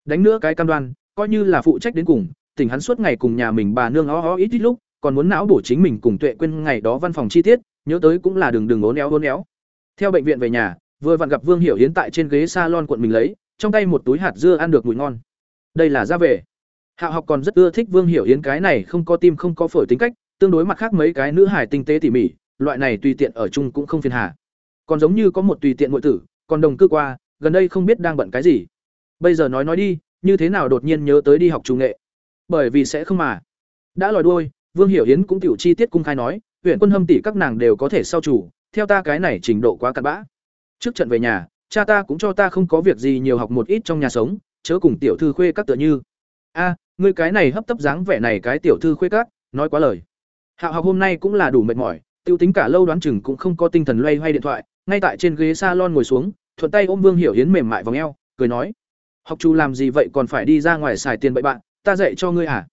Đánh nữa cái cam đoan, coi như là phụ trách đến cùng, tỉnh hắn suốt ngày cùng nhà mình bà nương ó ó ít ít lúc còn muốn não bổ chính mình cùng tuệ quên ngày đó văn phòng chi tiết, nhớ tới cũng là đường đường ốn éo ốn éo. Theo bệnh viện về nhà, vừa vặn gặp vương hiểu hiến tại trên ghế salon cuộn mình lấy, trong tay một túi hạt dưa ăn được mùi ngon. Đây là ra về. Hạ học còn rất ưa thích vương hiểu hiến cái này không có tim không có phổi tính cách, tương đối mặt khác mấy cái nữ hải tinh tế tỉ mỉ, loại này tùy tiện ở chung cũng không phiền hà. Còn giống như có một tùy tiện nội tử, còn đồng cư qua, gần đây không biết đang bận cái gì. Bây giờ nói nói đi, như thế nào đột nhiên nhớ tới đi học trung nghệ? Bởi vì sẽ không mà. Đã lòi đuôi vương hiểu hiến cũng tiểu chi tiết cung khai nói, huyện quân hâm tỷ các nàng đều có thể sau chủ, theo ta cái này trình độ quá cặn bã. Trước trận về nhà, cha ta cũng cho ta không có việc gì nhiều học một ít trong nhà sống, chớ cùng tiểu thư khuê các tựa như. A, ngươi cái này hấp tấp dáng vẻ này cái tiểu thư khuê các, nói quá lời. Hạo học hôm nay cũng là đủ mệt mỏi, tiêu tính cả lâu đoán chừng cũng không có tinh thần loay hoay điện thoại, ngay tại trên ghế salon ngồi xuống, thuận tay ôm vương hiểu hiến mềm mại vòng eo, cười nói, học chú làm gì vậy còn phải đi ra ngoài xài tiền bậy bạn, ta dạy cho ngươi à?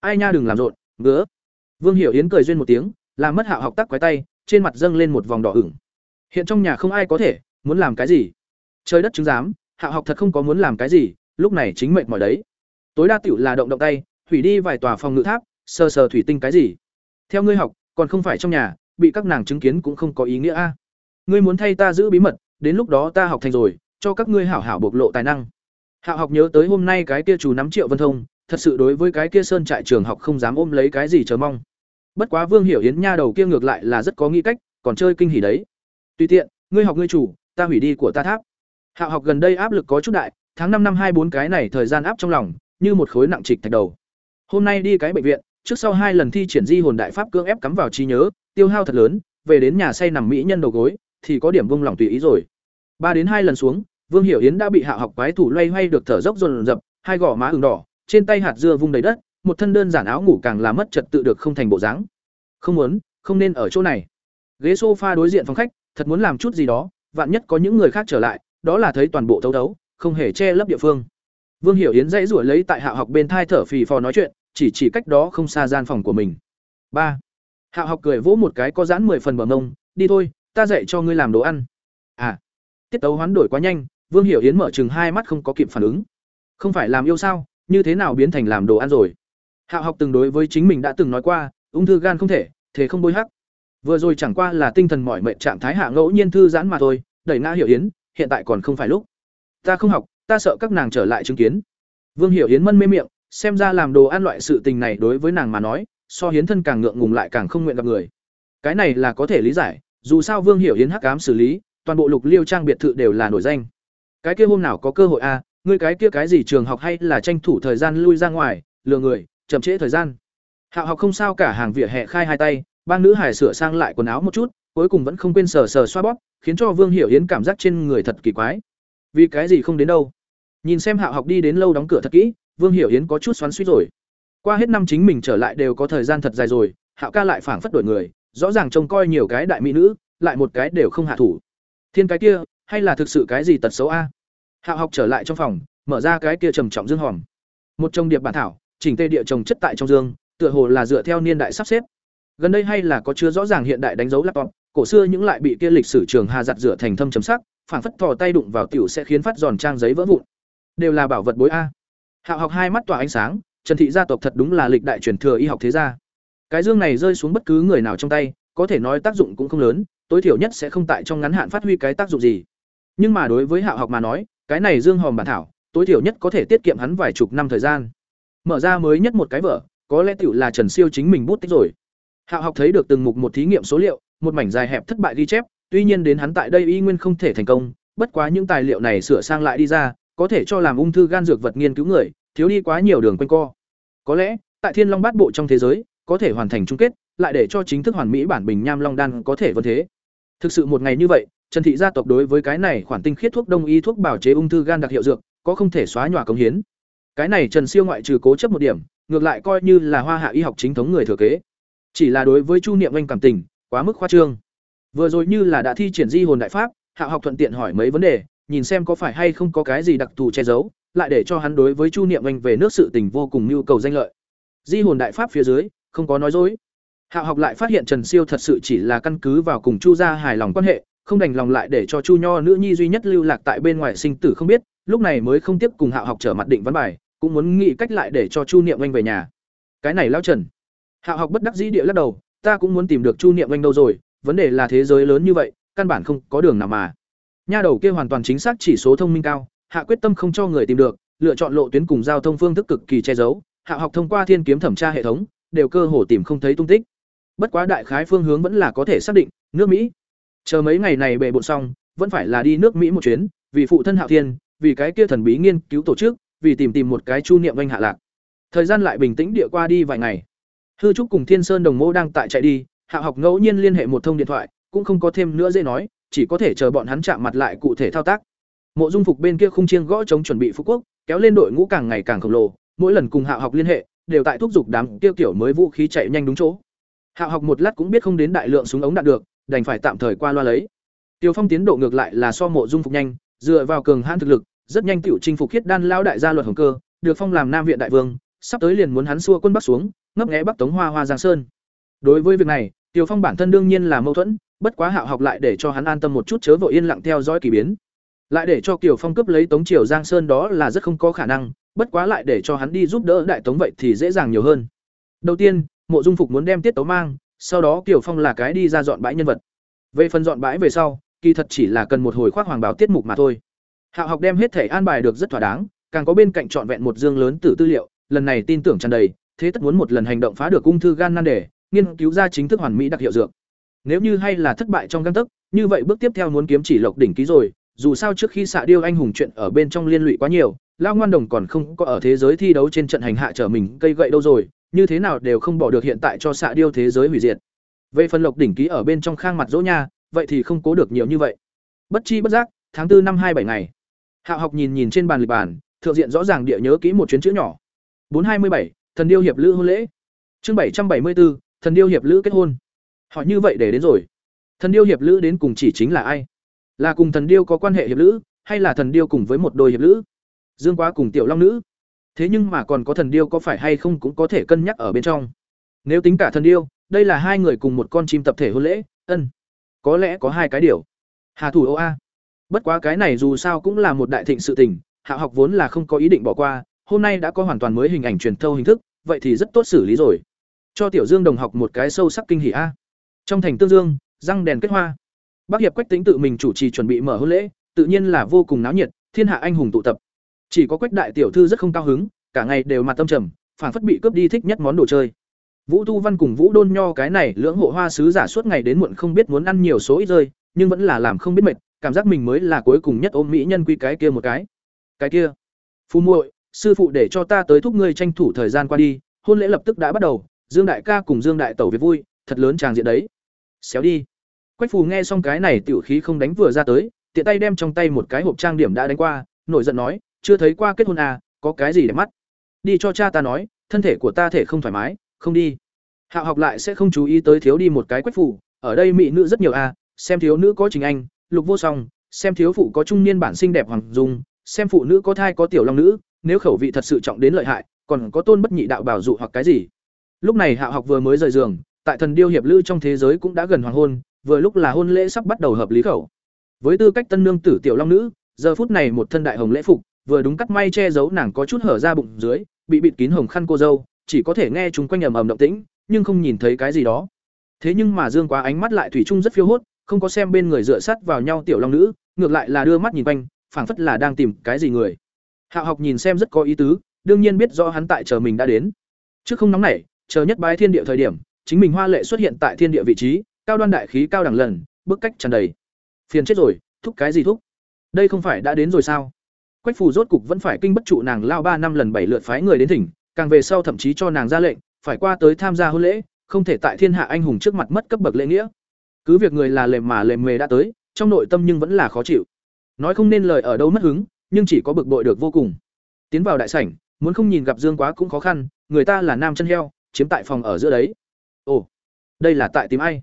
Ai nha đừng làm rộn, ngứa vương hiểu Yến cười duyên một tiếng làm mất Hạo học tắc quái tay, trên mặt dâng lên một vòng đỏ ửng. Hiện trong nhà không ai có thể, muốn làm cái gì? Trời đất chứng giám, Hạo học thật không có muốn làm cái gì, lúc này chính mệnh mỏi đấy. Tối đa tiểu là động động tay thủy đi vài tòa phòng ngự tháp, sờ sờ thủy tinh cái gì? Theo ngươi học, còn không phải trong nhà, bị các nàng chứng kiến cũng không có ý nghĩa a. Ngươi muốn thay ta giữ bí mật, đến lúc đó ta học thành rồi, cho các ngươi hảo hảo bộc lộ tài năng. Hạo học nhớ tới hôm nay cái kia chủ nắm triệu vân thông, thật sự đối với cái kia sơn trại trường học không dám ôm lấy cái gì chờ mong bất quá vương hiểu yến nha đầu kia ngược lại là rất có nghĩ cách, còn chơi kinh hỉ đấy. Tùy tiện, ngươi học ngươi chủ, ta hủy đi của ta tháp. Hạ học gần đây áp lực có chút đại, tháng năm năm hai bốn cái này thời gian áp trong lòng, như một khối nặng trịch thạch đầu. Hôm nay đi cái bệnh viện, trước sau hai lần thi triển di hồn đại pháp cưỡng ép cắm vào trí nhớ, tiêu hao thật lớn, về đến nhà say nằm mỹ nhân đầu gối, thì có điểm vung lòng tùy ý rồi. Ba đến hai lần xuống, vương hiểu yến đã bị hạ học quái thủ loay hoay được thở dốc dồn dập, hai gò má ửng đỏ, trên tay hạt dưa vung đầy đất một thân đơn giản áo ngủ càng làm mất trật tự được không thành bộ dáng. Không muốn, không nên ở chỗ này. Ghế sofa đối diện phòng khách, thật muốn làm chút gì đó, vạn nhất có những người khác trở lại, đó là thấy toàn bộ thấu đấu không hề che lấp địa phương. Vương hiểu yến dãy rủa lấy tại hạ học bên thai thở phì phò nói chuyện, chỉ chỉ cách đó không xa gian phòng của mình. Ba. Hạ học cười vỗ một cái có giãn mười phần bờ mông, đi thôi, ta dạy cho ngươi làm đồ ăn. À. Tiết tấu hoán đổi quá nhanh, vương hiểu yến mở chừng hai mắt không có kịp phản ứng. Không phải làm yêu sao? Như thế nào biến thành làm đồ ăn rồi? Hạ học từng đối với chính mình đã từng nói qua ung thư gan không thể thế không bôi hắc. Vừa rồi chẳng qua là tinh thần mỏi mệt trạng thái hạ ngẫu nhiên thư giãn mà thôi đẩy ngã hiểu yến hiện tại còn không phải lúc. Ta không học ta sợ các nàng trở lại chứng kiến. Vương hiểu yến mân mê miệng xem ra làm đồ ăn loại sự tình này đối với nàng mà nói so hiến thân càng ngượng ngùng lại càng không nguyện gặp người. Cái này là có thể lý giải dù sao vương hiểu Yến hắc ám xử lý toàn bộ lục liêu trang biệt thự đều là nổi danh. Cái kia hôm nào có cơ hội a à, ngươi cái kia cái gì trường học hay là tranh thủ thời gian lui ra ngoài lừa người chậm trễ thời gian. Hạo học không sao cả, hàng vỉa hè khai hai tay bang nữ hải sửa sang lại quần áo một chút, cuối cùng vẫn không quên sờ sờ xoa bóp, khiến cho vương hiểu hiến cảm giác trên người thật kỳ quái. Vì cái gì không đến đâu? Nhìn xem hạo học đi đến lâu đóng cửa thật kỹ, vương hiểu hiến có chút xoắn suýt rồi. Qua hết năm chính mình trở lại đều có thời gian thật dài rồi, hạo ca lại phảng phất đổi người, rõ ràng trông coi nhiều cái đại mỹ nữ, lại một cái đều không hạ thủ. Thiên cái kia, hay là thực sự cái gì tật xấu a? Hạo học trở lại trong phòng, mở ra cái kia trầm trọng dương hòm. Một chồng điệp bản thảo chỉnh tê địa trồng chất tại trong dương, tựa hồ là dựa theo niên đại sắp xếp. Gần đây hay là có chứa rõ ràng hiện đại đánh dấu laptop, cổ xưa những lại bị kia lịch sử trường hà giặt rửa thành thâm chấm sắc phản phất thò tay đụng vào tiểu sẽ khiến phát giòn trang giấy vỡ vụn. Đều là bảo vật bối a. Hạo học hai mắt tỏa ánh sáng, trần thị gia tộc thật đúng là lịch đại truyền thừa y học thế gia. Cái dương này rơi xuống bất cứ người nào trong tay, có thể nói tác dụng cũng không lớn, tối thiểu nhất sẽ không tại trong ngắn hạn phát huy cái tác dụng gì. Nhưng mà đối với hạo học mà nói, cái này dương hòm bản thảo, tối thiểu nhất có thể tiết kiệm hắn vài chục năm thời gian mở ra mới nhất một cái vở, có lẽ tiểu là trần siêu chính mình bút tích rồi. Hạo học thấy được từng mục một thí nghiệm số liệu, một mảnh dài hẹp thất bại ghi chép, tuy nhiên đến hắn tại đây y nguyên không thể thành công, bất quá những tài liệu này sửa sang lại đi ra, có thể cho làm ung thư gan dược vật nghiên cứu người, thiếu đi quá nhiều đường quanh co. Có lẽ, tại thiên long bát bộ trong thế giới, có thể hoàn thành chung kết, lại để cho chính thức hoàn mỹ bản bình nham long đan có thể vân thế. Thực sự một ngày như vậy, trần thị gia tộc đối với cái này khoản tinh khiết thuốc đông y thuốc bảo chế ung thư gan đặc hiệu dược, có không thể xóa nhòa cống hiến cái này trần siêu ngoại trừ cố chấp một điểm, ngược lại coi như là hoa hạ y học chính thống người thừa kế. Chỉ là đối với chu niệm anh cảm tình, quá mức khoa trương. Vừa rồi như là đã thi triển di hồn đại pháp, hạ học thuận tiện hỏi mấy vấn đề, nhìn xem có phải hay không có cái gì đặc thù che giấu, lại để cho hắn đối với chu niệm anh về nước sự tình vô cùng nhu cầu danh lợi. Di hồn đại pháp phía dưới, không có nói dối. Hạ học lại phát hiện trần siêu thật sự chỉ là căn cứ vào cùng chu gia hài lòng quan hệ, không đành lòng lại để cho chu nho nữ nhi duy nhất lưu lạc tại bên ngoài sinh tử không biết lúc này mới không tiếp cùng hạ học trở mặt định văn bài, cũng muốn nghĩ cách lại để cho chu niệm anh về nhà. Cái này lao trần. Hạ học bất đắc dĩ địa lắc đầu, ta cũng muốn tìm được chu niệm anh đâu rồi, vấn đề là thế giới lớn như vậy, căn bản không có đường nào mà. Nha đầu kia hoàn toàn chính xác chỉ số thông minh cao, hạ quyết tâm không cho người tìm được, lựa chọn lộ tuyến cùng giao thông phương thức cực kỳ che giấu, hạ học thông qua thiên kiếm thẩm tra hệ thống, đều cơ hồ tìm không thấy tung tích. Bất quá đại khái phương hướng vẫn là có thể xác định, nước mỹ. Chờ mấy ngày này bề bộn xong, vẫn phải là đi nước mỹ một chuyến, vì phụ thân hạo thiên vì cái kia thần bí nghiên cứu tổ chức, vì tìm tìm một cái chu niệm anh hạ lạc. Thời gian lại bình tĩnh địa qua đi vài ngày. Hư trúc cùng thiên sơn đồng mô đang tại chạy đi, hạ học ngẫu nhiên liên hệ một thông điện thoại, cũng không có thêm nữa dễ nói, chỉ có thể chờ bọn hắn chạm mặt lại cụ thể thao tác. Mộ dung phục bên kia không chiêng gõ chống chuẩn bị phú quốc, kéo lên đội ngũ càng ngày càng khổng lồ, mỗi lần cùng hạ học liên hệ, đều tại thúc giục đám tiêu tiểu mới vũ khí chạy nhanh đúng chỗ. Hạ học một lát cũng biết không đến đại lượng súng ống đạt được, đành phải tạm thời qua loa lấy. Tiêu phong tiến độ ngược lại là so mộ dung phục nhanh, dựa vào cường hãn thực lực rất nhanh tiểu chinh phục khiết đan lao đại gia luật hồng cơ, được phong làm nam viện đại vương, sắp tới liền muốn hắn xua quân bắc xuống, ngấp nghé bắc tống hoa hoa giang sơn. Đối với việc này, tiểu phong bản thân đương nhiên là mâu thuẫn, bất quá hạo học lại để cho hắn an tâm một chút chớ vội yên lặng theo dõi kỳ biến. Lại để cho kiều phong cướp lấy tống triều giang sơn đó là rất không có khả năng, bất quá lại để cho hắn đi giúp đỡ đại tống vậy thì dễ dàng nhiều hơn. Đầu tiên, mộ dung phục muốn đem tiết tấu mang, sau đó kiều phong là cái đi ra dọn bãi nhân vật. Về phần dọn bãi về sau, kỳ thật chỉ là cần một hồi khoác hoàng báo tiết mục mà thôi hạo học đem hết thể an bài được rất thỏa đáng càng có bên cạnh trọn vẹn một dương lớn tử tư liệu lần này tin tưởng tràn đầy thế tất muốn một lần hành động phá được ung thư gan nan đề nghiên cứu ra chính thức hoàn mỹ đặc hiệu dược. Nếu như hay là thất bại trong gan tức, như vậy bước tiếp theo muốn kiếm chỉ lộc đỉnh ký rồi dù sao trước khi xạ điêu anh hùng chuyện ở bên trong liên lụy quá nhiều lao ngoan đồng còn không có ở thế giới thi đấu trên trận hành hạ trở mình cây gậy đâu rồi như thế nào đều không bỏ được hiện tại cho xạ điêu thế giới hủy diệt. Về phần lộc đỉnh ký ở bên trong khang mặt dỗ nha vậy thì không cố được nhiều như vậy. Bất chi bất giác tháng tư năm hai bảy ngày hạo học nhìn nhìn trên bàn lịch bàn, thượng diện rõ ràng địa nhớ kỹ một chuyến chữ nhỏ. Bốn hai mươi bảy, thần điêu hiệp lữ hôn lễ. Chương bảy trăm bảy mươi bốn thần điêu hiệp lữ kết hôn. Hỏi như vậy để đến rồi. Thần điêu hiệp lữ đến cùng chỉ chính là ai? Là cùng thần điêu có quan hệ hiệp lữ, hay là thần điêu cùng với một đôi hiệp lữ? Dương quá cùng tiểu long nữ. Thế nhưng mà còn có thần điêu có phải hay không cũng có thể cân nhắc ở bên trong. Nếu tính cả thần điêu, đây là hai người cùng một con chim tập thể hôn lễ, ân, có lẽ có hai cái điều. Hà thủ ô a bất quá cái này dù sao cũng là một đại thịnh sự tình, hạ học vốn là không có ý định bỏ qua, hôm nay đã có hoàn toàn mới hình ảnh truyền thâu hình thức, vậy thì rất tốt xử lý rồi. Cho tiểu dương đồng học một cái sâu sắc kinh hỉ a. Trong thành tương dương, răng đèn kết hoa. Bác hiệp quách tĩnh tự mình chủ trì chuẩn bị mở hôn lễ, tự nhiên là vô cùng náo nhiệt, thiên hạ anh hùng tụ tập. Chỉ có quách đại tiểu thư rất không cao hứng, cả ngày đều mặt tâm trầm phản phất bị cướp đi thích nhất món đồ chơi. Vũ tu văn cùng vũ đôn nho cái này lưỡng hộ hoa sứ giả suốt ngày đến muộn không biết muốn ăn nhiều số ít rơi, nhưng vẫn là làm không biết mệt cảm giác mình mới là cuối cùng nhất ôm mỹ nhân quy cái kia một cái. Cái kia. Phu muội sư phụ để cho ta tới thúc ngươi tranh thủ thời gian qua đi hôn lễ lập tức đã bắt đầu dương đại ca cùng dương đại tẩu việc vui thật lớn tràng diện đấy. Xéo đi. Quách phù nghe xong cái này tiểu khí không đánh vừa ra tới tiện tay đem trong tay một cái hộp trang điểm đã đánh qua nổi giận nói chưa thấy qua kết hôn à có cái gì để mắt? Đi cho cha ta nói thân thể của ta thể không thoải mái không đi. Hạo học lại sẽ không chú ý tới thiếu đi một cái quách phù ở đây mỹ nữ rất nhiều à xem thiếu nữ có Trình Anh, Lục Vô Song, xem thiếu phụ có trung niên bản xinh đẹp hoàng dung, xem phụ nữ có thai có tiểu long nữ, nếu khẩu vị thật sự trọng đến lợi hại, còn có tôn bất nhị đạo bảo dụ hoặc cái gì. Lúc này Hạ học vừa mới rời giường, tại thần điêu hiệp lữ trong thế giới cũng đã gần hoàng hôn, vừa lúc là hôn lễ sắp bắt đầu hợp lý khẩu. Với tư cách tân nương tử tiểu long nữ, giờ phút này một thân đại hồng lễ phục, vừa đúng cắt may che giấu nàng có chút hở ra bụng dưới, bị bịt kín hồng khăn cô dâu, chỉ có thể nghe chúng quanh ầm ầm động tĩnh, nhưng không nhìn thấy cái gì đó. Thế nhưng mà Dương Quá ánh mắt lại thủy chung rất phiêu hốt, không có xem bên người dựa sát vào nhau tiểu long nữ, ngược lại là đưa mắt nhìn quanh, phảng phất là đang tìm cái gì người. Hạo học nhìn xem rất có ý tứ, đương nhiên biết rõ hắn tại chờ mình đã đến. Trước không nóng nảy, chờ nhất bái thiên địa thời điểm, chính mình hoa lệ xuất hiện tại thiên địa vị trí, cao đoan đại khí cao đẳng lần, bức cách tràn đầy. Phiền chết rồi, thúc cái gì thúc? Đây không phải đã đến rồi sao? Quách phù rốt cục vẫn phải kinh bất trụ nàng lao ba năm lần bảy lượt phái người đến thỉnh, càng về sau thậm chí cho nàng ra lệnh, phải qua tới tham gia hôn lễ, không thể tại thiên hạ anh hùng trước mặt mất cấp bậc lễ nghĩa. Cứ việc người là lềm mà lềm mề đã tới, trong nội tâm nhưng vẫn là khó chịu. Nói không nên lời ở đâu mất hứng, nhưng chỉ có bực bội được vô cùng. Tiến vào đại sảnh, muốn không nhìn gặp Dương Quá cũng khó khăn, người ta là nam chân heo, chiếm tại phòng ở giữa đấy. Ồ, đây là tại tìm ai?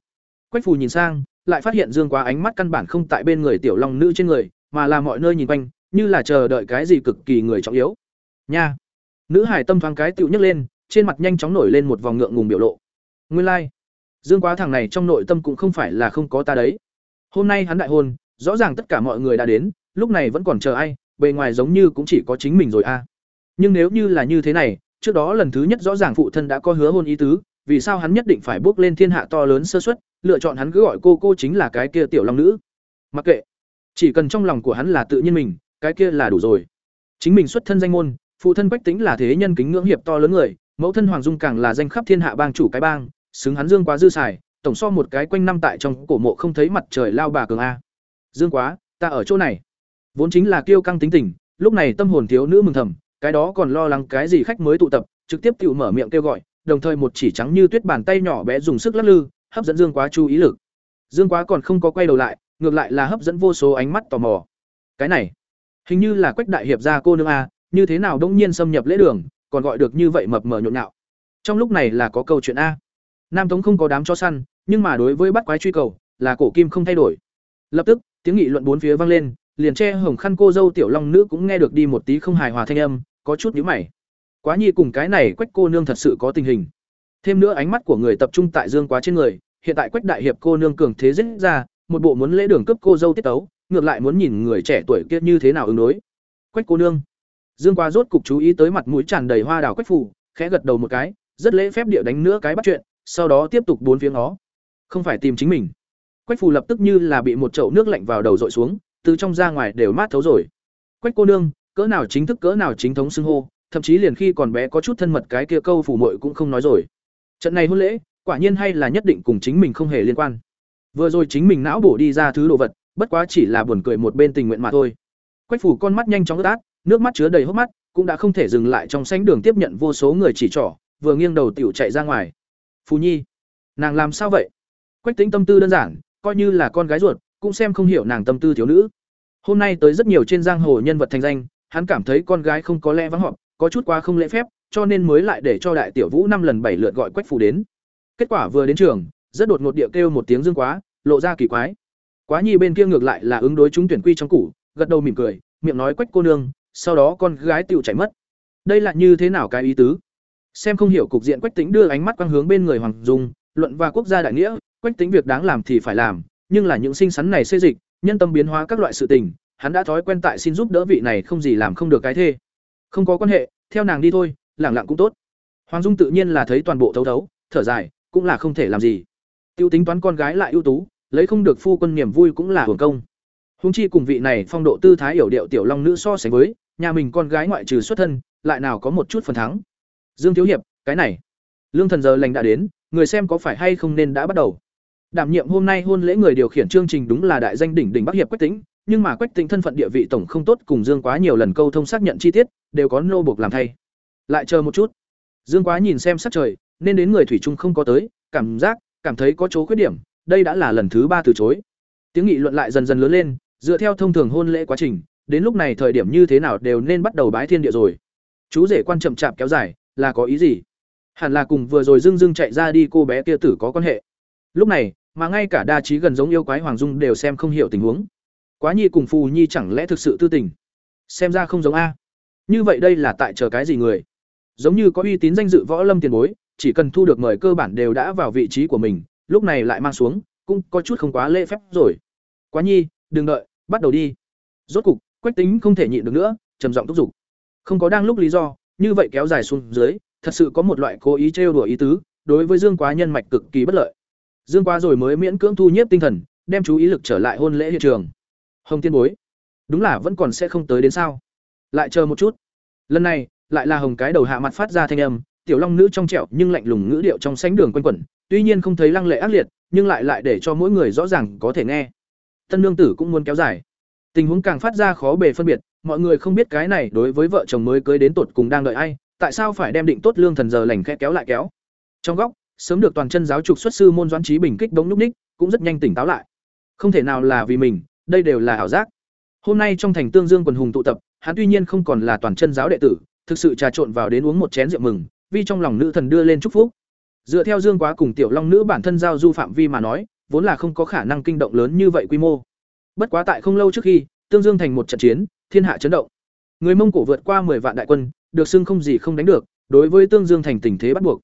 Quách phù nhìn sang, lại phát hiện Dương Quá ánh mắt căn bản không tại bên người tiểu long nữ trên người, mà là mọi nơi nhìn quanh, như là chờ đợi cái gì cực kỳ người trọng yếu. Nha. Nữ hải tâm thoáng cái tựu nhấc lên, trên mặt nhanh chóng nổi lên một vòng ngượng ngùng biểu lộ. Nguyên lai、like. Dương Quá thằng này trong nội tâm cũng không phải là không có ta đấy. Hôm nay hắn đại hôn, rõ ràng tất cả mọi người đã đến, lúc này vẫn còn chờ ai, bề ngoài giống như cũng chỉ có chính mình rồi a. Nhưng nếu như là như thế này, trước đó lần thứ nhất rõ ràng phụ thân đã có hứa hôn ý tứ, vì sao hắn nhất định phải bước lên thiên hạ to lớn sơ suất, lựa chọn hắn cứ gọi cô cô chính là cái kia tiểu long nữ. Mặc kệ, chỉ cần trong lòng của hắn là tự nhiên mình, cái kia là đủ rồi. Chính mình xuất thân danh môn, phụ thân Bách Tính là thế nhân kính ngưỡng hiệp to lớn người, mẫu thân Hoàng Dung càng là danh khắp thiên hạ bang chủ cái bang, xứng hắn Dương quá dư xài, tổng so một cái quanh năm tại trong cổ mộ không thấy mặt trời lao bà cường a. Dương quá, ta ở chỗ này. Vốn chính là kiêu căng tính tình, lúc này tâm hồn thiếu nữ mừng thầm, cái đó còn lo lắng cái gì khách mới tụ tập, trực tiếp tự mở miệng kêu gọi, đồng thời một chỉ trắng như tuyết bàn tay nhỏ bé dùng sức lắc lư, hấp dẫn Dương Quá chú ý lực. Dương Quá còn không có quay đầu lại, ngược lại là hấp dẫn vô số ánh mắt tò mò. Cái này, hình như là Quách đại hiệp gia cô nương a, như thế nào đông nhiên xâm nhập lễ đường, còn gọi được như vậy mập mờ nhộn nhạo. Trong lúc này là có câu chuyện a. Nam Tống không có đám cho săn, nhưng mà đối với bắt quái truy cầu, là cổ kim không thay đổi. Lập tức, tiếng nghị luận bốn phía vang lên, liền che hồng khăn cô dâu tiểu long nữ cũng nghe được đi một tí không hài hòa thanh âm, có chút nhíu mày. Quá nhi cùng cái này Quách cô nương thật sự có tình hình. Thêm nữa ánh mắt của người tập trung tại Dương Quá trên người, hiện tại Quách đại hiệp cô nương cường thế dứt ra, một bộ muốn lễ đường cướp cô dâu tiết tấu, ngược lại muốn nhìn người trẻ tuổi kia như thế nào ứng đối. Quách cô nương. Dương Quá rốt cục chú ý tới mặt mũi tràn đầy hoa đào Quách phủ, khẽ gật đầu một cái, rất lễ phép địa đánh nữa cái bắt chuyện, sau đó tiếp tục bốn phía nó. Không phải tìm chính mình. Quách phù lập tức như là bị một chậu nước lạnh vào đầu dội xuống, từ trong ra ngoài đều mát thấu rồi. Quách cô nương, cỡ nào chính thức cỡ nào chính thống xưng hô, thậm chí liền khi còn bé có chút thân mật cái kia câu phủ muội cũng không nói rồi. Trận này hôn lễ, quả nhiên hay là nhất định cùng chính mình không hề liên quan. Vừa rồi chính mình não bổ đi ra thứ đồ vật, bất quá chỉ là buồn cười một bên tình nguyện mà thôi. Quách phủ con mắt nhanh chóng ướt át, nước mắt chứa đầy hốc mắt, cũng đã không thể dừng lại trong sánh đường tiếp nhận vô số người chỉ trỏ, vừa nghiêng đầu tiểu chạy ra ngoài. Phù Nhi, nàng làm sao vậy? Quách Tĩnh tâm tư đơn giản, coi như là con gái ruột, cũng xem không hiểu nàng tâm tư thiếu nữ. Hôm nay tới rất nhiều trên giang hồ nhân vật thành danh, hắn cảm thấy con gái không có lẽ vắng họp, có chút quá không lễ phép, cho nên mới lại để cho đại tiểu Vũ năm lần bảy lượt gọi Quách Phù đến. Kết quả vừa đến trường, rất đột ngột địa kêu một tiếng dương quá, lộ ra kỳ quái. Quá Nhi bên kia ngược lại là ứng đối chúng tuyển quy trong củ, gật đầu mỉm cười, miệng nói Quách cô nương, sau đó con gái tiểu chảy mất. Đây là như thế nào cái ý tứ? Xem không hiểu cục diện Quách Tĩnh đưa ánh mắt quang hướng bên người Hoàng Dung, luận và quốc gia đại nghĩa, Quách Tĩnh việc đáng làm thì phải làm, nhưng là những sinh sắn này xê dịch, nhân tâm biến hóa các loại sự tình, hắn đã thói quen tại xin giúp đỡ vị này không gì làm không được cái thê. Không có quan hệ, theo nàng đi thôi, lẳng lặng cũng tốt. Hoàng Dung tự nhiên là thấy toàn bộ thấu thấu, thở dài, cũng là không thể làm gì. Tiêu tính toán con gái lại ưu tú, lấy không được phu quân niềm vui cũng là hưởng công. húng chi cùng vị này phong độ tư thái yểu điệu tiểu long nữ so sánh với, nhà mình con gái ngoại trừ xuất thân, lại nào có một chút phần thắng. Dương thiếu hiệp, cái này, lương thần giờ lành đã đến, người xem có phải hay không nên đã bắt đầu. Đảm nhiệm hôm nay hôn lễ người điều khiển chương trình đúng là đại danh đỉnh đỉnh Bắc Hiệp Quách Tĩnh, nhưng mà Quách Tĩnh thân phận địa vị tổng không tốt cùng Dương Quá nhiều lần câu thông xác nhận chi tiết, đều có nô buộc làm thay. Lại chờ một chút. Dương Quá nhìn xem sắc trời, nên đến người thủy chung không có tới, cảm giác cảm thấy có chỗ khuyết điểm, đây đã là lần thứ ba từ chối. Tiếng nghị luận lại dần dần lớn lên, dựa theo thông thường hôn lễ quá trình, đến lúc này thời điểm như thế nào đều nên bắt đầu bái thiên địa rồi. Chú rể quan chậm chạp kéo dài, là có ý gì? hẳn là cùng vừa rồi dưng dưng chạy ra đi cô bé kia tử có quan hệ. Lúc này, mà ngay cả đa trí gần giống yêu quái hoàng dung đều xem không hiểu tình huống. Quá nhi cùng phù nhi chẳng lẽ thực sự tư tình? Xem ra không giống a. Như vậy đây là tại chờ cái gì người? Giống như có uy tín danh dự võ lâm tiền bối, chỉ cần thu được mời cơ bản đều đã vào vị trí của mình, lúc này lại mang xuống, cũng có chút không quá lễ phép rồi. Quá nhi, đừng đợi, bắt đầu đi. Rốt cục, quách tính không thể nhịn được nữa, trầm giọng thúc giục. Không có đang lúc lý do như vậy kéo dài xuống dưới, thật sự có một loại cố ý trêu đùa ý tứ, đối với dương quá nhân mạch cực kỳ bất lợi. Dương quá rồi mới miễn cưỡng thu nhiếp tinh thần, đem chú ý lực trở lại hôn lễ hiện trường. Hồng tiên bối, đúng là vẫn còn sẽ không tới đến sao? Lại chờ một chút. Lần này, lại là hồng cái đầu hạ mặt phát ra thanh âm, tiểu long nữ trong trẻo nhưng lạnh lùng ngữ điệu trong sánh đường quanh quẩn, tuy nhiên không thấy lăng lệ ác liệt, nhưng lại lại để cho mỗi người rõ ràng có thể nghe. Tân nương tử cũng muốn kéo dài tình huống càng phát ra khó bề phân biệt, mọi người không biết cái này đối với vợ chồng mới cưới đến tột cùng đang đợi ai, tại sao phải đem định tốt lương thần giờ lành khe kéo lại kéo. Trong góc, sớm được toàn chân giáo trục xuất sư môn doãn trí bình kích đống núp ních, cũng rất nhanh tỉnh táo lại. Không thể nào là vì mình, đây đều là ảo giác. Hôm nay trong thành tương dương quần hùng tụ tập, hắn tuy nhiên không còn là toàn chân giáo đệ tử, thực sự trà trộn vào đến uống một chén rượu mừng, vì trong lòng nữ thần đưa lên chúc phúc. Dựa theo dương quá cùng tiểu long nữ bản thân giao du phạm vi mà nói, vốn là không có khả năng kinh động lớn như vậy quy mô bất quá tại không lâu trước khi, tương dương thành một trận chiến, thiên hạ chấn động. Người mông cổ vượt qua 10 vạn đại quân, được xưng không gì không đánh được, đối với tương dương thành tình thế bắt buộc.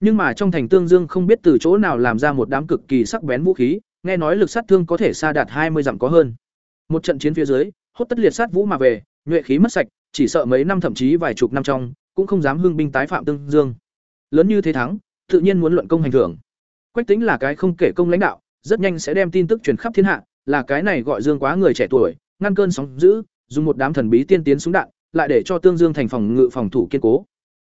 Nhưng mà trong thành tương dương không biết từ chỗ nào làm ra một đám cực kỳ sắc bén vũ khí, nghe nói lực sát thương có thể xa đạt hai mươi dặm có hơn. Một trận chiến phía dưới, hốt tất liệt sát vũ mà về, nhuệ khí mất sạch, chỉ sợ mấy năm thậm chí vài chục năm trong, cũng không dám hưng binh tái phạm tương dương. Lớn như thế thắng, tự nhiên muốn luận công hành thưởng. Quách tĩnh là cái không kể công lãnh đạo, rất nhanh sẽ đem tin tức truyền khắp thiên hạ là cái này gọi dương quá người trẻ tuổi, ngăn cơn sóng dữ, dùng một đám thần bí tiên tiến súng đạn, lại để cho tương dương thành phòng ngự phòng thủ kiên cố.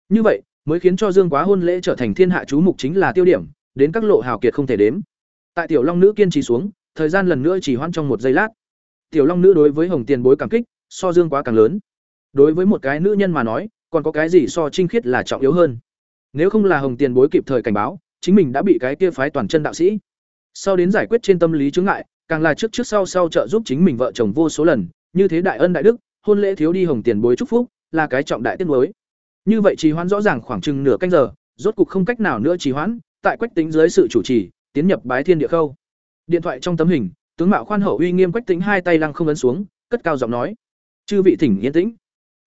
Như vậy, mới khiến cho dương quá hôn lễ trở thành thiên hạ chú mục chính là tiêu điểm, đến các lộ hào kiệt không thể đếm. Tại tiểu long nữ kiên trì xuống, thời gian lần nữa chỉ hoãn trong một giây lát. Tiểu long nữ đối với hồng tiền bối cảm kích, so dương quá càng lớn. Đối với một cái nữ nhân mà nói, còn có cái gì so trinh khiết là trọng yếu hơn? Nếu không là hồng tiền bối kịp thời cảnh báo, chính mình đã bị cái kia phái toàn chân đạo sĩ. Sau đến giải quyết trên tâm lý chướng ngại càng là trước trước sau sau trợ giúp chính mình vợ chồng vô số lần, như thế đại ân đại đức, hôn lễ thiếu đi hồng tiền bối chúc phúc, là cái trọng đại tiết mới như vậy trì hoãn rõ ràng khoảng chừng nửa canh giờ, rốt cục không cách nào nữa trì hoãn, tại quách tính dưới sự chủ trì, tiến nhập bái thiên địa khâu. Điện thoại trong tấm hình, tướng mạo khoan hậu uy nghiêm quách tính hai tay lăng không ấn xuống, cất cao giọng nói, chư vị thỉnh yên tĩnh.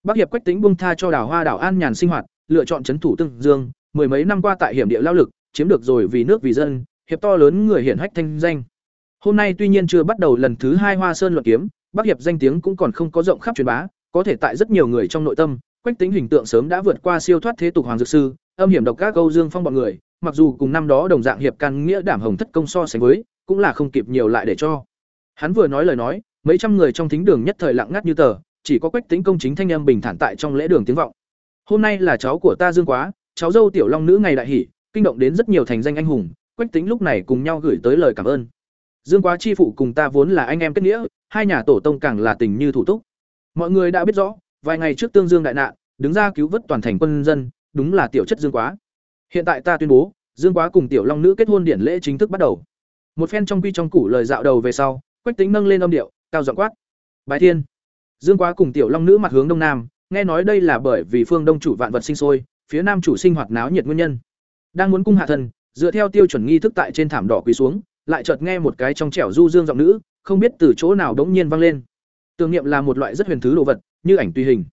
Bác hiệp quách tính buông tha cho đảo hoa đảo an nhàn sinh hoạt, lựa chọn trấn thủ tương dương, mười mấy năm qua tại hiểm địa lao lực, chiếm được rồi vì nước vì dân, hiệp to lớn người hiển hách thanh danh hôm nay tuy nhiên chưa bắt đầu lần thứ hai hoa sơn luận kiếm, bắc hiệp danh tiếng cũng còn không có rộng khắp truyền bá, có thể tại rất nhiều người trong nội tâm, quách tính hình tượng sớm đã vượt qua siêu thoát thế tục hoàng dược sư, âm hiểm độc các câu dương phong bọn người, mặc dù cùng năm đó đồng dạng hiệp can nghĩa đảm hồng thất công so sánh với, cũng là không kịp nhiều lại để cho. Hắn vừa nói lời nói, mấy trăm người trong thính đường nhất thời lặng ngắt như tờ, chỉ có quách tính công chính thanh âm bình thản tại trong lễ đường tiếng vọng. Hôm nay là cháu của ta dương quá, cháu dâu tiểu long nữ ngày đại hỷ, kinh động đến rất nhiều thành danh anh hùng, quách tính lúc này cùng nhau gửi tới lời cảm ơn dương quá chi phụ cùng ta vốn là anh em kết nghĩa hai nhà tổ tông càng là tình như thủ túc. Mọi người đã biết rõ vài ngày trước tương dương đại nạn đứng ra cứu vớt toàn thành quân dân đúng là tiểu chất dương quá. Hiện tại ta tuyên bố dương quá cùng tiểu long nữ kết hôn điển lễ chính thức bắt đầu. Một phen trong quy trong củ lời dạo đầu về sau quách tính nâng lên âm điệu cao giọng quát. Bái thiên. Dương quá cùng tiểu long nữ mặt hướng đông nam nghe nói đây là bởi vì phương đông chủ vạn vật sinh sôi phía nam chủ sinh hoạt náo nhiệt nguyên nhân. Đang muốn cung hạ thần, dựa theo tiêu chuẩn nghi thức tại trên thảm đỏ quỳ xuống lại chợt nghe một cái trong trẻo du dương giọng nữ, không biết từ chỗ nào đống nhiên vang lên. Tưởng niệm là một loại rất huyền thứ đồ vật, như ảnh tùy hình.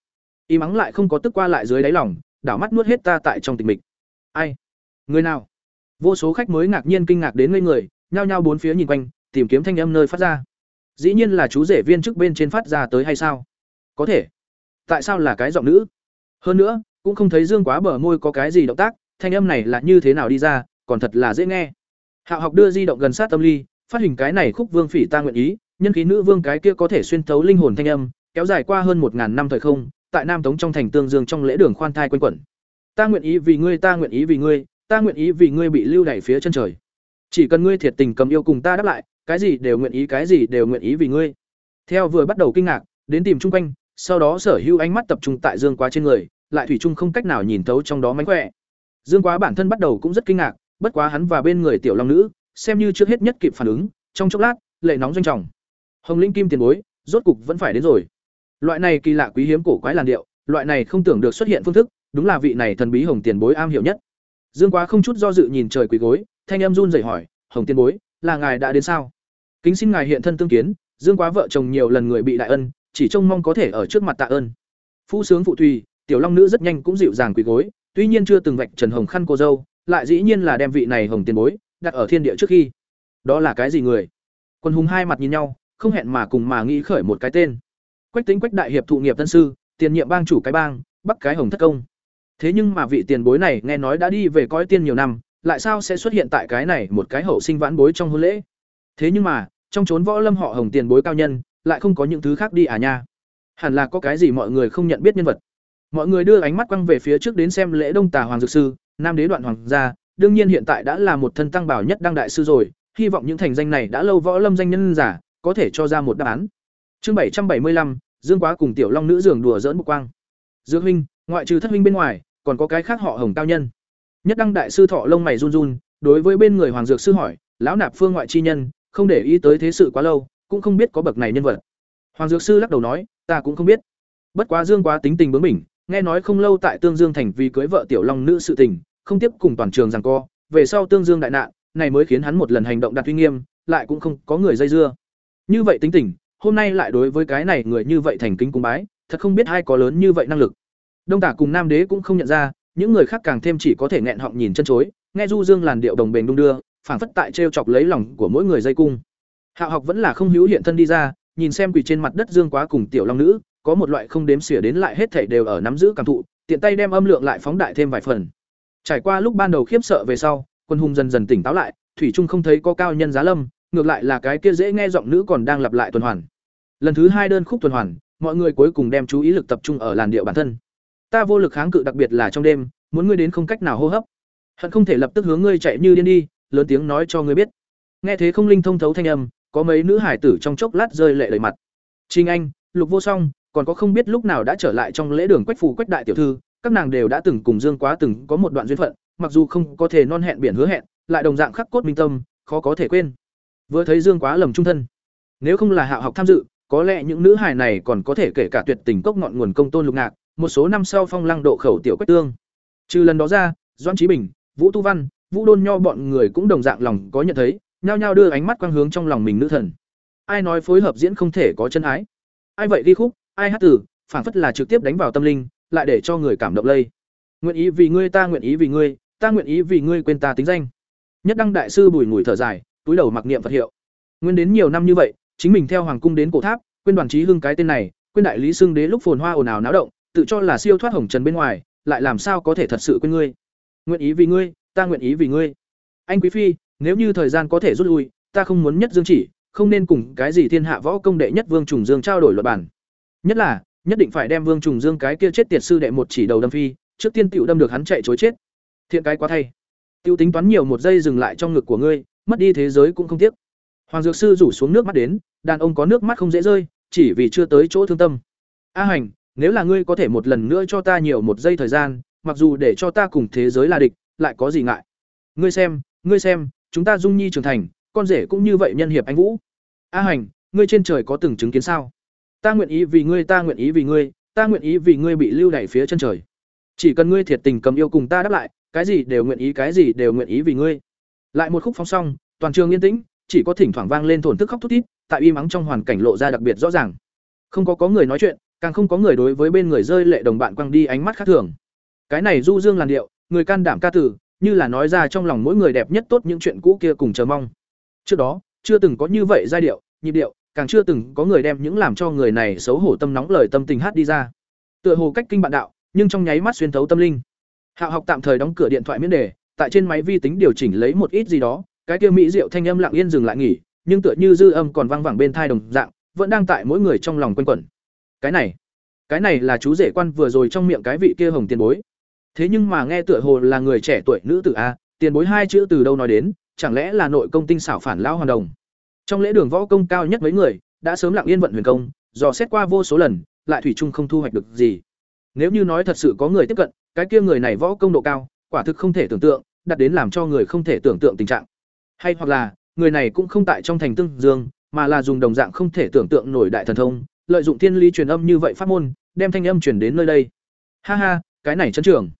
Y mắng lại không có tức qua lại dưới đáy lòng, đảo mắt nuốt hết ta tại trong tịch mịch. Ai? Người nào? Vô số khách mới ngạc nhiên kinh ngạc đến ngây người, nhao nhao bốn phía nhìn quanh, tìm kiếm thanh âm nơi phát ra. Dĩ nhiên là chú rể viên trước bên trên phát ra tới hay sao? Có thể. Tại sao là cái giọng nữ? Hơn nữa, cũng không thấy dương quá bờ môi có cái gì động tác, thanh âm này là như thế nào đi ra, còn thật là dễ nghe hạo học đưa di động gần sát tâm ly, phát hình cái này khúc vương phỉ ta nguyện ý, nhân khí nữ vương cái kia có thể xuyên thấu linh hồn thanh âm, kéo dài qua hơn một ngàn năm thời không, tại nam tống trong thành tương dương trong lễ đường khoan thai quanh quẩn. Ta nguyện ý vì ngươi, ta nguyện ý vì ngươi, ta nguyện ý vì ngươi bị lưu đày phía chân trời. Chỉ cần ngươi thiệt tình cầm yêu cùng ta đáp lại, cái gì đều nguyện ý, cái gì đều nguyện ý vì ngươi. Theo vừa bắt đầu kinh ngạc, đến tìm chung quanh, sau đó sở hữu ánh mắt tập trung tại dương quá trên người, lại thủy chung không cách nào nhìn thấu trong đó mánh khỏe. Dương quá bản thân bắt đầu cũng rất kinh ngạc bất quá hắn và bên người tiểu long nữ xem như trước hết nhất kịp phản ứng trong chốc lát lệ nóng doanh trọng hồng linh kim tiền bối rốt cục vẫn phải đến rồi loại này kỳ lạ quý hiếm cổ quái làn điệu loại này không tưởng được xuất hiện phương thức đúng là vị này thần bí hồng tiền bối am hiểu nhất Dương Quá không chút do dự nhìn trời quỳ gối, thanh âm run rẩy hỏi, "Hồng tiền bối, là ngài đã đến sao?" Kính xin ngài hiện thân tương kiến, Dương Quá vợ chồng nhiều lần người bị đại ân, chỉ trông mong có thể ở trước mặt tạ ơn. Phu sướng phụ thùy, tiểu long nữ rất nhanh cũng dịu dàng quỳ gối, tuy nhiên chưa từng vạch trần hồng khăn cô dâu, lại dĩ nhiên là đem vị này hồng tiền bối đặt ở thiên địa trước khi. Đó là cái gì người? Quân hùng hai mặt nhìn nhau, không hẹn mà cùng mà nghĩ khởi một cái tên. Quách Tính Quách đại hiệp thụ nghiệp tân sư, tiền nhiệm bang chủ cái bang, Bắc cái hồng thất công. Thế nhưng mà vị tiền bối này nghe nói đã đi về coi tiên nhiều năm, lại sao sẽ xuất hiện tại cái này một cái hậu sinh vãn bối trong hôn lễ? Thế nhưng mà, trong chốn võ lâm họ hồng tiền bối cao nhân, lại không có những thứ khác đi à nha. Hẳn là có cái gì mọi người không nhận biết nhân vật. Mọi người đưa ánh mắt quăng về phía trước đến xem lễ Đông Tà Hoàng dược sư, Nam Đế đoạn hoàng gia, đương nhiên hiện tại đã là một thân tăng bảo nhất đăng đại sư rồi, hy vọng những thành danh này đã lâu võ lâm danh nhân giả, có thể cho ra một đáp án. Chương bảy trăm bảy mươi lăm Dương Quá cùng Tiểu Long nữ giường đùa giỡn một quang. Dương huynh, ngoại trừ thất huynh bên ngoài, còn có cái khác họ Hồng cao nhân. Nhất đăng đại sư thọ lông mày run run, đối với bên người hoàng dược sư hỏi, lão nạp phương ngoại chi nhân, không để ý tới thế sự quá lâu, cũng không biết có bậc này nhân vật. Hoàng dược sư lắc đầu nói, ta cũng không biết. Bất quá Dương Quá tính tình bướng bỉnh, nghe nói không lâu tại Tương Dương thành vì cưới vợ Tiểu Long nữ sự tình, không tiếp cùng toàn trường rằng co, về sau Tương Dương đại nạn, này mới khiến hắn một lần hành động đạt uy nghiêm, lại cũng không có người dây dưa. Như vậy tính tình, hôm nay lại đối với cái này người như vậy thành kính cung bái, thật không biết ai có lớn như vậy năng lực. Đông Tả cùng Nam Đế cũng không nhận ra, những người khác càng thêm chỉ có thể nghẹn họng nhìn chân chối, nghe Du Dương làn điệu đồng bền đung đưa, phảng phất tại trêu chọc lấy lòng của mỗi người dây cung. hạ học vẫn là không hữu hiện thân đi ra, nhìn xem quỳ trên mặt đất Dương Quá cùng tiểu long nữ, có một loại không đếm xỉa đến lại hết thảy đều ở nắm giữ cảm thụ, tiện tay đem âm lượng lại phóng đại thêm vài phần. Trải qua lúc ban đầu khiếp sợ về sau, quân hùng dần dần tỉnh táo lại, thủy trung không thấy có cao nhân giá lâm, ngược lại là cái kia dễ nghe giọng nữ còn đang lặp lại tuần hoàn. Lần thứ hai đơn khúc tuần hoàn, mọi người cuối cùng đem chú ý lực tập trung ở làn điệu bản thân. Ta vô lực kháng cự đặc biệt là trong đêm, muốn ngươi đến không cách nào hô hấp. Hận không thể lập tức hướng ngươi chạy như điên đi, lớn tiếng nói cho ngươi biết. Nghe thế không linh thông thấu thanh âm, có mấy nữ hải tử trong chốc lát rơi lệ đầy mặt. Trình Anh, Lục Vô Song, còn có không biết lúc nào đã trở lại trong lễ đường Quách phù Quách đại tiểu thư, các nàng đều đã từng cùng Dương Quá từng có một đoạn duyên phận, mặc dù không có thể non hẹn biển hứa hẹn, lại đồng dạng khắc cốt minh tâm, khó có thể quên. Vừa thấy Dương Quá lầm trung thân, nếu không là hạ học tham dự, có lẽ những nữ hài này còn có thể kể cả tuyệt tình cốc ngọn nguồn công tôn lục ngạc, một số năm sau phong lăng độ khẩu tiểu quách tương. Trừ lần đó ra, Doãn trí Bình, Vũ Tu Văn, Vũ Đôn Nho bọn người cũng đồng dạng lòng có nhận thấy, nhao nhao đưa ánh mắt quang hướng trong lòng mình nữ thần. Ai nói phối hợp diễn không thể có chân ái? Ai vậy đi khúc, ai hát tử, phảng phất là trực tiếp đánh vào tâm linh, lại để cho người cảm động lây. Nguyện ý vì ngươi ta nguyện ý vì ngươi, ta nguyện ý vì ngươi quên ta tính danh. Nhất đăng đại sư bùi ngùi thở dài, túi đầu mặc niệm Phật hiệu. Nguyên đến nhiều năm như vậy, chính mình theo hoàng cung đến cổ tháp, quên đoàn trí hưng cái tên này, quên đại lý xưng đế lúc phồn hoa ồn ào náo động, tự cho là siêu thoát hồng trần bên ngoài, lại làm sao có thể thật sự quên ngươi. Nguyện ý vì ngươi, ta nguyện ý vì ngươi. Anh quý phi, nếu như thời gian có thể rút lui, ta không muốn nhất dương chỉ, không nên cùng cái gì thiên hạ võ công đệ nhất vương trùng dương trao đổi luật bản. Nhất là, nhất định phải đem vương trùng dương cái kia chết tiệt sư đệ một chỉ đầu đâm phi, trước tiên tiểu đâm được hắn chạy chối chết. Thiện cái quá thay. Tiêu tính toán nhiều một giây dừng lại trong ngực của ngươi, mất đi thế giới cũng không tiếc. Hoàng dược sư rủ xuống nước mắt đến, đàn ông có nước mắt không dễ rơi, chỉ vì chưa tới chỗ thương tâm. A hành, nếu là ngươi có thể một lần nữa cho ta nhiều một giây thời gian, mặc dù để cho ta cùng thế giới là địch, lại có gì ngại. Ngươi xem, ngươi xem, chúng ta dung nhi trưởng thành, con rể cũng như vậy nhân hiệp anh vũ. A hành, ngươi trên trời có từng chứng kiến sao? Ta nguyện ý vì ngươi, ta nguyện ý vì ngươi, ta nguyện ý vì ngươi bị lưu đẩy phía chân trời. Chỉ cần ngươi thiệt tình cầm yêu cùng ta đáp lại, cái gì đều nguyện ý, cái gì đều nguyện ý vì ngươi. Lại một khúc phóng xong, toàn trường yên tĩnh, chỉ có thỉnh thoảng vang lên thổn thức khóc thút thít, tại y mắng trong hoàn cảnh lộ ra đặc biệt rõ ràng. Không có có người nói chuyện, càng không có người đối với bên người rơi lệ đồng bạn quăng đi ánh mắt khác thường. Cái này du dương làn điệu, người can đảm ca tử, như là nói ra trong lòng mỗi người đẹp nhất tốt những chuyện cũ kia cùng chờ mong. Trước đó, chưa từng có như vậy giai điệu, nhịp điệu, càng chưa từng có người đem những làm cho người này xấu hổ tâm nóng lời tâm tình hát đi ra. Tựa hồ cách kinh bạn đạo, nhưng trong nháy mắt xuyên thấu tâm linh. hạ học tạm thời đóng cửa điện thoại miễn đề, tại trên máy vi tính điều chỉnh lấy một ít gì đó, cái kia mỹ diệu thanh âm lặng yên dừng lại nghỉ, nhưng tựa như dư âm còn vang vẳng bên thai đồng dạng, vẫn đang tại mỗi người trong lòng quanh quẩn. Cái này, cái này là chú rể quan vừa rồi trong miệng cái vị kia hồng tiền bối. Thế nhưng mà nghe tựa hồ là người trẻ tuổi nữ tử a, tiền bối hai chữ từ đâu nói đến, chẳng lẽ là nội công tinh xảo phản lão hoàn đồng. Trong lễ đường võ công cao nhất mấy người, đã sớm lặng yên vận huyền công, dò xét qua vô số lần, lại thủy chung không thu hoạch được gì. Nếu như nói thật sự có người tiếp cận, cái kia người này võ công độ cao, quả thực không thể tưởng tượng, đặt đến làm cho người không thể tưởng tượng tình trạng. Hay hoặc là, người này cũng không tại trong thành tương dương, mà là dùng đồng dạng không thể tưởng tượng nổi đại thần thông, lợi dụng thiên lý truyền âm như vậy pháp môn, đem thanh âm truyền đến nơi đây. Ha ha, cái này chấn trưởng.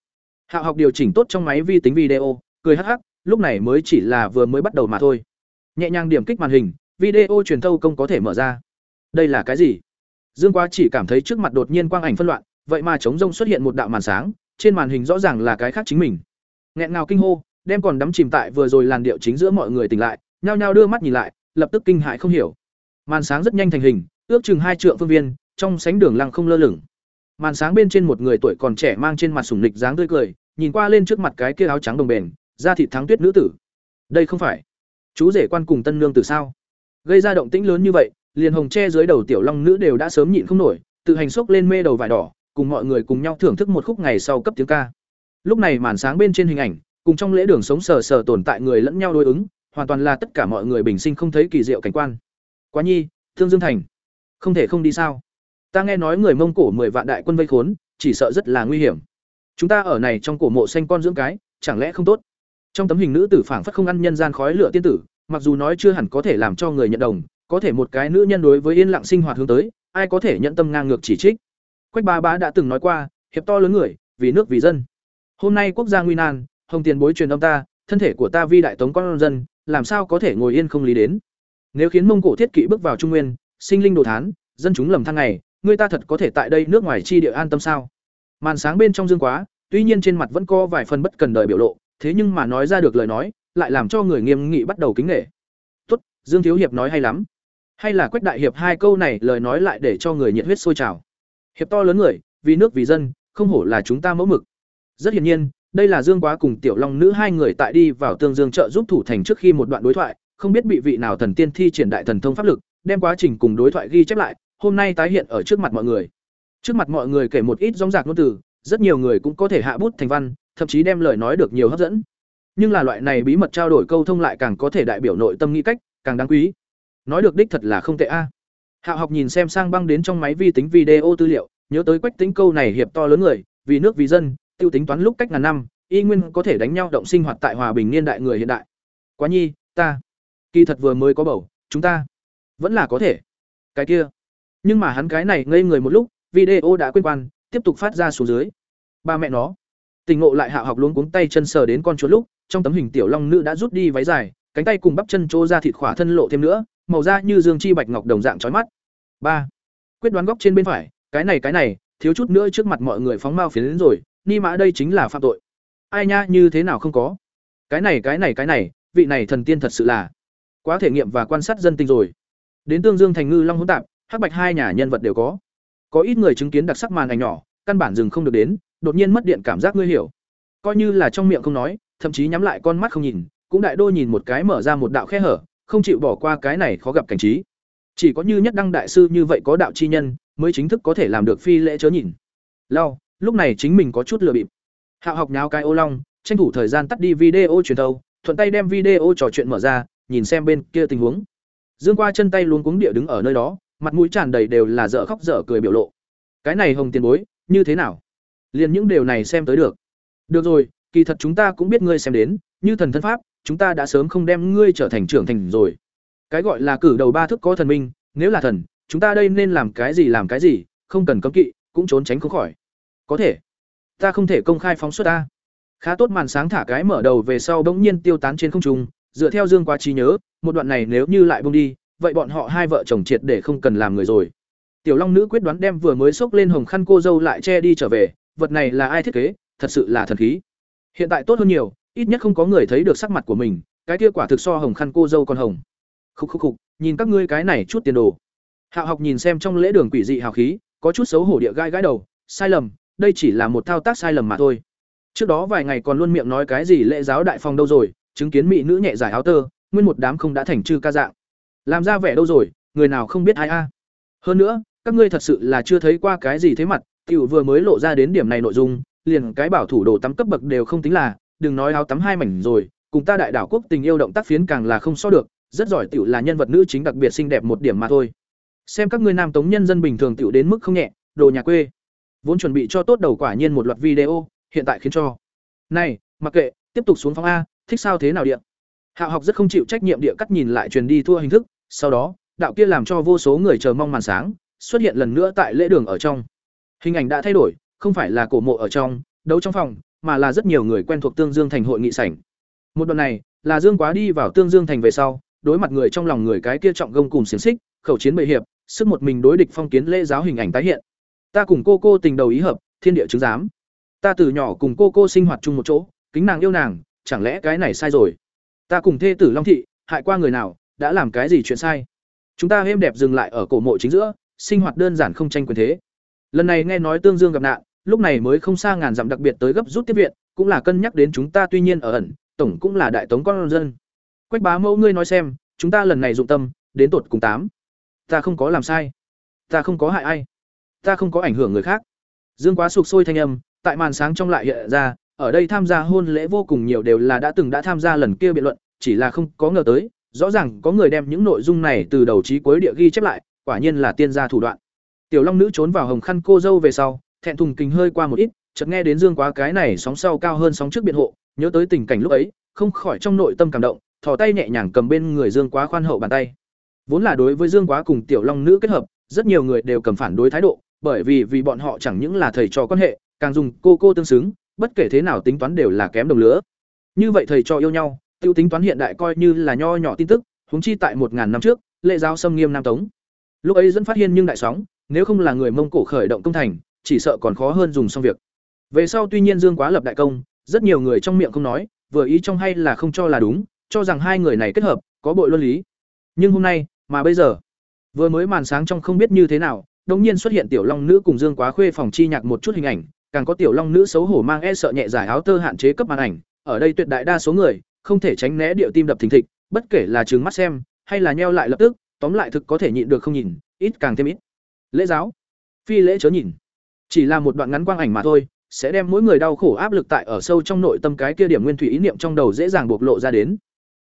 Hạo học điều chỉnh tốt trong máy vi tính video, cười hắc hắc, lúc này mới chỉ là vừa mới bắt đầu mà thôi. Nhẹ nhàng điểm kích màn hình, video truyền thâu công có thể mở ra. Đây là cái gì? Dương Quá chỉ cảm thấy trước mặt đột nhiên quang ảnh phân loạn, vậy mà chống rông xuất hiện một đạo màn sáng, trên màn hình rõ ràng là cái khác chính mình. Nghẹn ngào kinh hô, đem còn đắm chìm tại vừa rồi làn điệu chính giữa mọi người tỉnh lại, nhao nhao đưa mắt nhìn lại, lập tức kinh hãi không hiểu. Màn sáng rất nhanh thành hình, ước chừng hai trượng phương viên, trong sánh đường lăng không lơ lửng. Màn sáng bên trên một người tuổi còn trẻ mang trên mặt sủng lịch dáng tươi cười, nhìn qua lên trước mặt cái kia áo trắng đồng bền, da thịt thắng tuyết nữ tử. Đây không phải chú rể quan cùng tân nương từ sao? Gây ra động tĩnh lớn như vậy, liền hồng che dưới đầu tiểu long nữ đều đã sớm nhịn không nổi, tự hành xốc lên mê đầu vải đỏ, cùng mọi người cùng nhau thưởng thức một khúc ngày sau cấp tiếng ca. Lúc này màn sáng bên trên hình ảnh, cùng trong lễ đường sống sờ sờ tồn tại người lẫn nhau đối ứng, hoàn toàn là tất cả mọi người bình sinh không thấy kỳ diệu cảnh quan. Quá nhi, Thương Dương Thành, không thể không đi sao? Ta nghe nói người Mông Cổ mười vạn đại quân vây khốn, chỉ sợ rất là nguy hiểm. Chúng ta ở này trong cổ mộ xanh con dưỡng cái, chẳng lẽ không tốt? Trong tấm hình nữ tử phảng phất không ăn nhân gian khói lửa tiên tử, mặc dù nói chưa hẳn có thể làm cho người nhận đồng, có thể một cái nữ nhân đối với yên lặng sinh hoạt hướng tới, ai có thể nhận tâm ngang ngược chỉ trích. Quách Ba Bá đã từng nói qua, hiệp to lớn người, vì nước vì dân. Hôm nay quốc gia nguy nan, hồng tiền bối truyền âm ta, thân thể của ta vi đại tống con dân, làm sao có thể ngồi yên không lý đến. Nếu khiến Mông Cổ thiết kỵ bước vào Trung Nguyên, sinh linh đồ thán, dân chúng lầm than này người ta thật có thể tại đây nước ngoài chi địa an tâm sao? Màn sáng bên trong dương quá, tuy nhiên trên mặt vẫn có vài phần bất cần đời biểu lộ, thế nhưng mà nói ra được lời nói, lại làm cho người nghiêm nghị bắt đầu kính nể. "Tốt, Dương thiếu hiệp nói hay lắm." Hay là Quách đại hiệp hai câu này lời nói lại để cho người nhiệt huyết sôi trào. Hiệp to lớn người, vì nước vì dân, không hổ là chúng ta mẫu mực. Rất hiển nhiên, đây là Dương Quá cùng Tiểu Long nữ hai người tại đi vào Tương Dương trợ giúp thủ thành trước khi một đoạn đối thoại, không biết bị vị nào thần tiên thi triển đại thần thông pháp lực, đem quá trình cùng đối thoại ghi chép lại, hôm nay tái hiện ở trước mặt mọi người. Trước mặt mọi người kể một ít rong rạc ngôn từ, rất nhiều người cũng có thể hạ bút thành văn, thậm chí đem lời nói được nhiều hấp dẫn. Nhưng là loại này bí mật trao đổi câu thông lại càng có thể đại biểu nội tâm nghĩ cách, càng đáng quý. Nói được đích thật là không tệ a. Hạo học nhìn xem sang băng đến trong máy vi tính video tư liệu, nhớ tới quách tính câu này hiệp to lớn người, vì nước vì dân, tiêu tính toán lúc cách ngàn năm, y nguyên có thể đánh nhau động sinh hoạt tại hòa bình niên đại người hiện đại. Quá nhi, ta, kỳ thật vừa mới có bầu, chúng ta vẫn là có thể. Cái kia, nhưng mà hắn cái này ngây người một lúc, video đã quên quan, tiếp tục phát ra xuống dưới. Ba mẹ nó, tình ngộ lại hạ học luống cuống tay chân sờ đến con chuột lúc, trong tấm hình tiểu long nữ đã rút đi váy dài, cánh tay cùng bắp chân trô ra thịt khỏa thân lộ thêm nữa, màu da như dương chi bạch ngọc đồng dạng chói mắt. ba Quyết đoán góc trên bên phải, cái này cái này, thiếu chút nữa trước mặt mọi người phóng mao phiến đến rồi, ni mã đây chính là phạm tội. Ai nha, như thế nào không có? Cái này cái này cái này, vị này thần tiên thật sự là quá thể nghiệm và quan sát dân tình rồi. Đến Tương Dương thành ngư long hỗn tạp, hắc bạch hai nhà nhân vật đều có. Có ít người chứng kiến đặc sắc màn ảnh nhỏ, căn bản dừng không được đến, đột nhiên mất điện cảm giác ngươi hiểu. Coi như là trong miệng không nói, thậm chí nhắm lại con mắt không nhìn, cũng đại đô nhìn một cái mở ra một đạo khe hở, không chịu bỏ qua cái này khó gặp cảnh trí. Chỉ có như nhất đăng đại sư như vậy có đạo chi nhân, mới chính thức có thể làm được phi lễ chớ nhìn. Lao, lúc này chính mình có chút lừa bịp. Hạo học nháo cái ô long, tranh thủ thời gian tắt đi video truyền thâu, thuận tay đem video trò chuyện mở ra, nhìn xem bên kia tình huống. Dương qua chân tay luôn cuống địa đứng ở nơi đó, mặt mũi tràn đầy đều là dở khóc dở cười biểu lộ. Cái này hồng tiền bối, như thế nào? Liền những điều này xem tới được. Được rồi, kỳ thật chúng ta cũng biết ngươi xem đến, như thần thân pháp, chúng ta đã sớm không đem ngươi trở thành trưởng thành rồi. Cái gọi là cử đầu ba thức có thần minh, nếu là thần, chúng ta đây nên làm cái gì làm cái gì, không cần cấm kỵ, cũng trốn tránh không khỏi. Có thể, ta không thể công khai phóng xuất ta. Khá tốt màn sáng thả cái mở đầu về sau bỗng nhiên tiêu tán trên không trung, dựa theo Dương Quá trí nhớ, một đoạn này nếu như lại bung đi, vậy bọn họ hai vợ chồng triệt để không cần làm người rồi. Tiểu Long nữ quyết đoán đem vừa mới xốc lên hồng khăn cô dâu lại che đi trở về, vật này là ai thiết kế, thật sự là thần khí. Hiện tại tốt hơn nhiều, ít nhất không có người thấy được sắc mặt của mình, cái kia quả thực so hồng khăn cô dâu còn hồng. Khúc khúc khục, nhìn các ngươi cái này chút tiền đồ. Hạo học nhìn xem trong lễ đường quỷ dị hào khí, có chút xấu hổ địa gai gãi đầu, sai lầm, đây chỉ là một thao tác sai lầm mà thôi. Trước đó vài ngày còn luôn miệng nói cái gì lễ giáo đại phòng đâu rồi, chứng kiến mỹ nữ nhẹ giải áo tơ, nguyên một đám không đã thành trư ca dạng. Làm ra vẻ đâu rồi, người nào không biết ai a. Hơn nữa, các ngươi thật sự là chưa thấy qua cái gì thế mặt, tiểu vừa mới lộ ra đến điểm này nội dung, liền cái bảo thủ đồ tắm cấp bậc đều không tính là, đừng nói áo tắm hai mảnh rồi, cùng ta đại đảo quốc tình yêu động tác phiến càng là không so được, rất giỏi tiểu là nhân vật nữ chính đặc biệt xinh đẹp một điểm mà thôi. Xem các ngươi nam tống nhân dân bình thường tiểu đến mức không nhẹ, đồ nhà quê. Vốn chuẩn bị cho tốt đầu quả nhiên một loạt video, hiện tại khiến cho. Này, mặc kệ, tiếp tục xuống phóng a, thích sao thế nào điện. Hạo học rất không chịu trách nhiệm địa cắt nhìn lại truyền đi thua hình thức, sau đó, đạo kia làm cho vô số người chờ mong màn sáng, xuất hiện lần nữa tại lễ đường ở trong. Hình ảnh đã thay đổi, không phải là cổ mộ ở trong, đấu trong phòng, mà là rất nhiều người quen thuộc Tương Dương thành hội nghị sảnh. Một đoạn này, là Dương Quá đi vào Tương Dương thành về sau, đối mặt người trong lòng người cái kia trọng gông cùng xiển xích, khẩu chiến bệ hiệp, sức một mình đối địch phong kiến lễ giáo hình ảnh tái hiện. Ta cùng cô cô tình đầu ý hợp, thiên địa chứng giám. Ta từ nhỏ cùng cô cô sinh hoạt chung một chỗ, kính nàng yêu nàng, chẳng lẽ cái này sai rồi? Ta cùng thê tử Long thị, hại qua người nào, đã làm cái gì chuyện sai? Chúng ta êm đẹp dừng lại ở cổ mộ chính giữa, sinh hoạt đơn giản không tranh quyền thế. Lần này nghe nói Tương Dương gặp nạn, lúc này mới không xa ngàn dặm đặc biệt tới gấp rút tiếp viện, cũng là cân nhắc đến chúng ta tuy nhiên ở ẩn, tổng cũng là đại tống con dân. Quách bá mẫu ngươi nói xem, chúng ta lần này dụng tâm, đến tột cùng tám. Ta không có làm sai, ta không có hại ai, ta không có ảnh hưởng người khác. Dương Quá sụp sôi thanh âm, tại màn sáng trong lại hiện ra, ở đây tham gia hôn lễ vô cùng nhiều đều là đã từng đã tham gia lần kia biện luận, chỉ là không có ngờ tới, rõ ràng có người đem những nội dung này từ đầu chí cuối địa ghi chép lại, quả nhiên là tiên gia thủ đoạn. Tiểu Long nữ trốn vào hồng khăn cô dâu về sau, thẹn thùng kinh hơi qua một ít, chợt nghe đến Dương Quá cái này sóng sau cao hơn sóng trước biện hộ, nhớ tới tình cảnh lúc ấy, không khỏi trong nội tâm cảm động, thò tay nhẹ nhàng cầm bên người Dương Quá khoan hậu bàn tay. Vốn là đối với Dương Quá cùng Tiểu Long nữ kết hợp, rất nhiều người đều cầm phản đối thái độ, bởi vì vì bọn họ chẳng những là thầy trò quan hệ, càng dùng cô cô tương xứng, bất kể thế nào tính toán đều là kém đồng lứa. Như vậy thầy trò yêu nhau, tiêu tính toán hiện đại coi như là nho nhỏ tin tức, huống chi tại một ngàn năm trước, lệ giáo xâm nghiêm Nam Tống. Lúc ấy dẫn phát hiện nhưng đại sóng, nếu không là người Mông Cổ khởi động công thành, chỉ sợ còn khó hơn dùng xong việc. Về sau tuy nhiên Dương Quá lập đại công, rất nhiều người trong miệng không nói, vừa ý trong hay là không cho là đúng, cho rằng hai người này kết hợp, có bội luân lý. Nhưng hôm nay, mà bây giờ, vừa mới màn sáng trong không biết như thế nào, đột nhiên xuất hiện tiểu long nữ cùng Dương Quá khuê phòng chi nhạc một chút hình ảnh, càng có tiểu long nữ xấu hổ mang e sợ nhẹ giải áo tơ hạn chế cấp màn ảnh, ở đây tuyệt đại đa số người không thể tránh né điệu tim đập thình thịch, bất kể là trừng mắt xem, hay là nheo lại lập tức, tóm lại thực có thể nhịn được không nhìn, ít càng thêm ít. Lễ giáo, phi lễ chớ nhìn. Chỉ là một đoạn ngắn quang ảnh mà thôi, sẽ đem mỗi người đau khổ áp lực tại ở sâu trong nội tâm cái kia điểm nguyên thủy ý niệm trong đầu dễ dàng bộc lộ ra đến.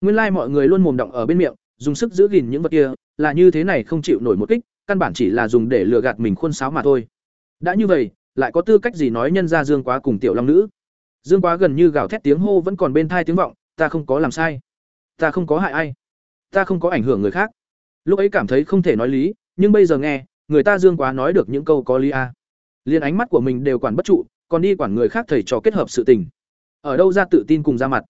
Nguyên lai like mọi người luôn mồm động ở bên miệng, dùng sức giữ gìn những vật kia, là như thế này không chịu nổi một kích, căn bản chỉ là dùng để lừa gạt mình khuôn sáo mà thôi. Đã như vậy, lại có tư cách gì nói nhân ra Dương Quá cùng tiểu long nữ? Dương Quá gần như gào thét tiếng hô vẫn còn bên thai tiếng vọng, ta không có làm sai, ta không có hại ai, ta không có ảnh hưởng người khác. Lúc ấy cảm thấy không thể nói lý, nhưng bây giờ nghe, người ta Dương Quá nói được những câu có lý a. À. Ánh mắt của mình đều quản bất trụ, còn đi quản người khác thầy trò kết hợp sự tình. Ở đâu ra tự tin cùng ra mặt.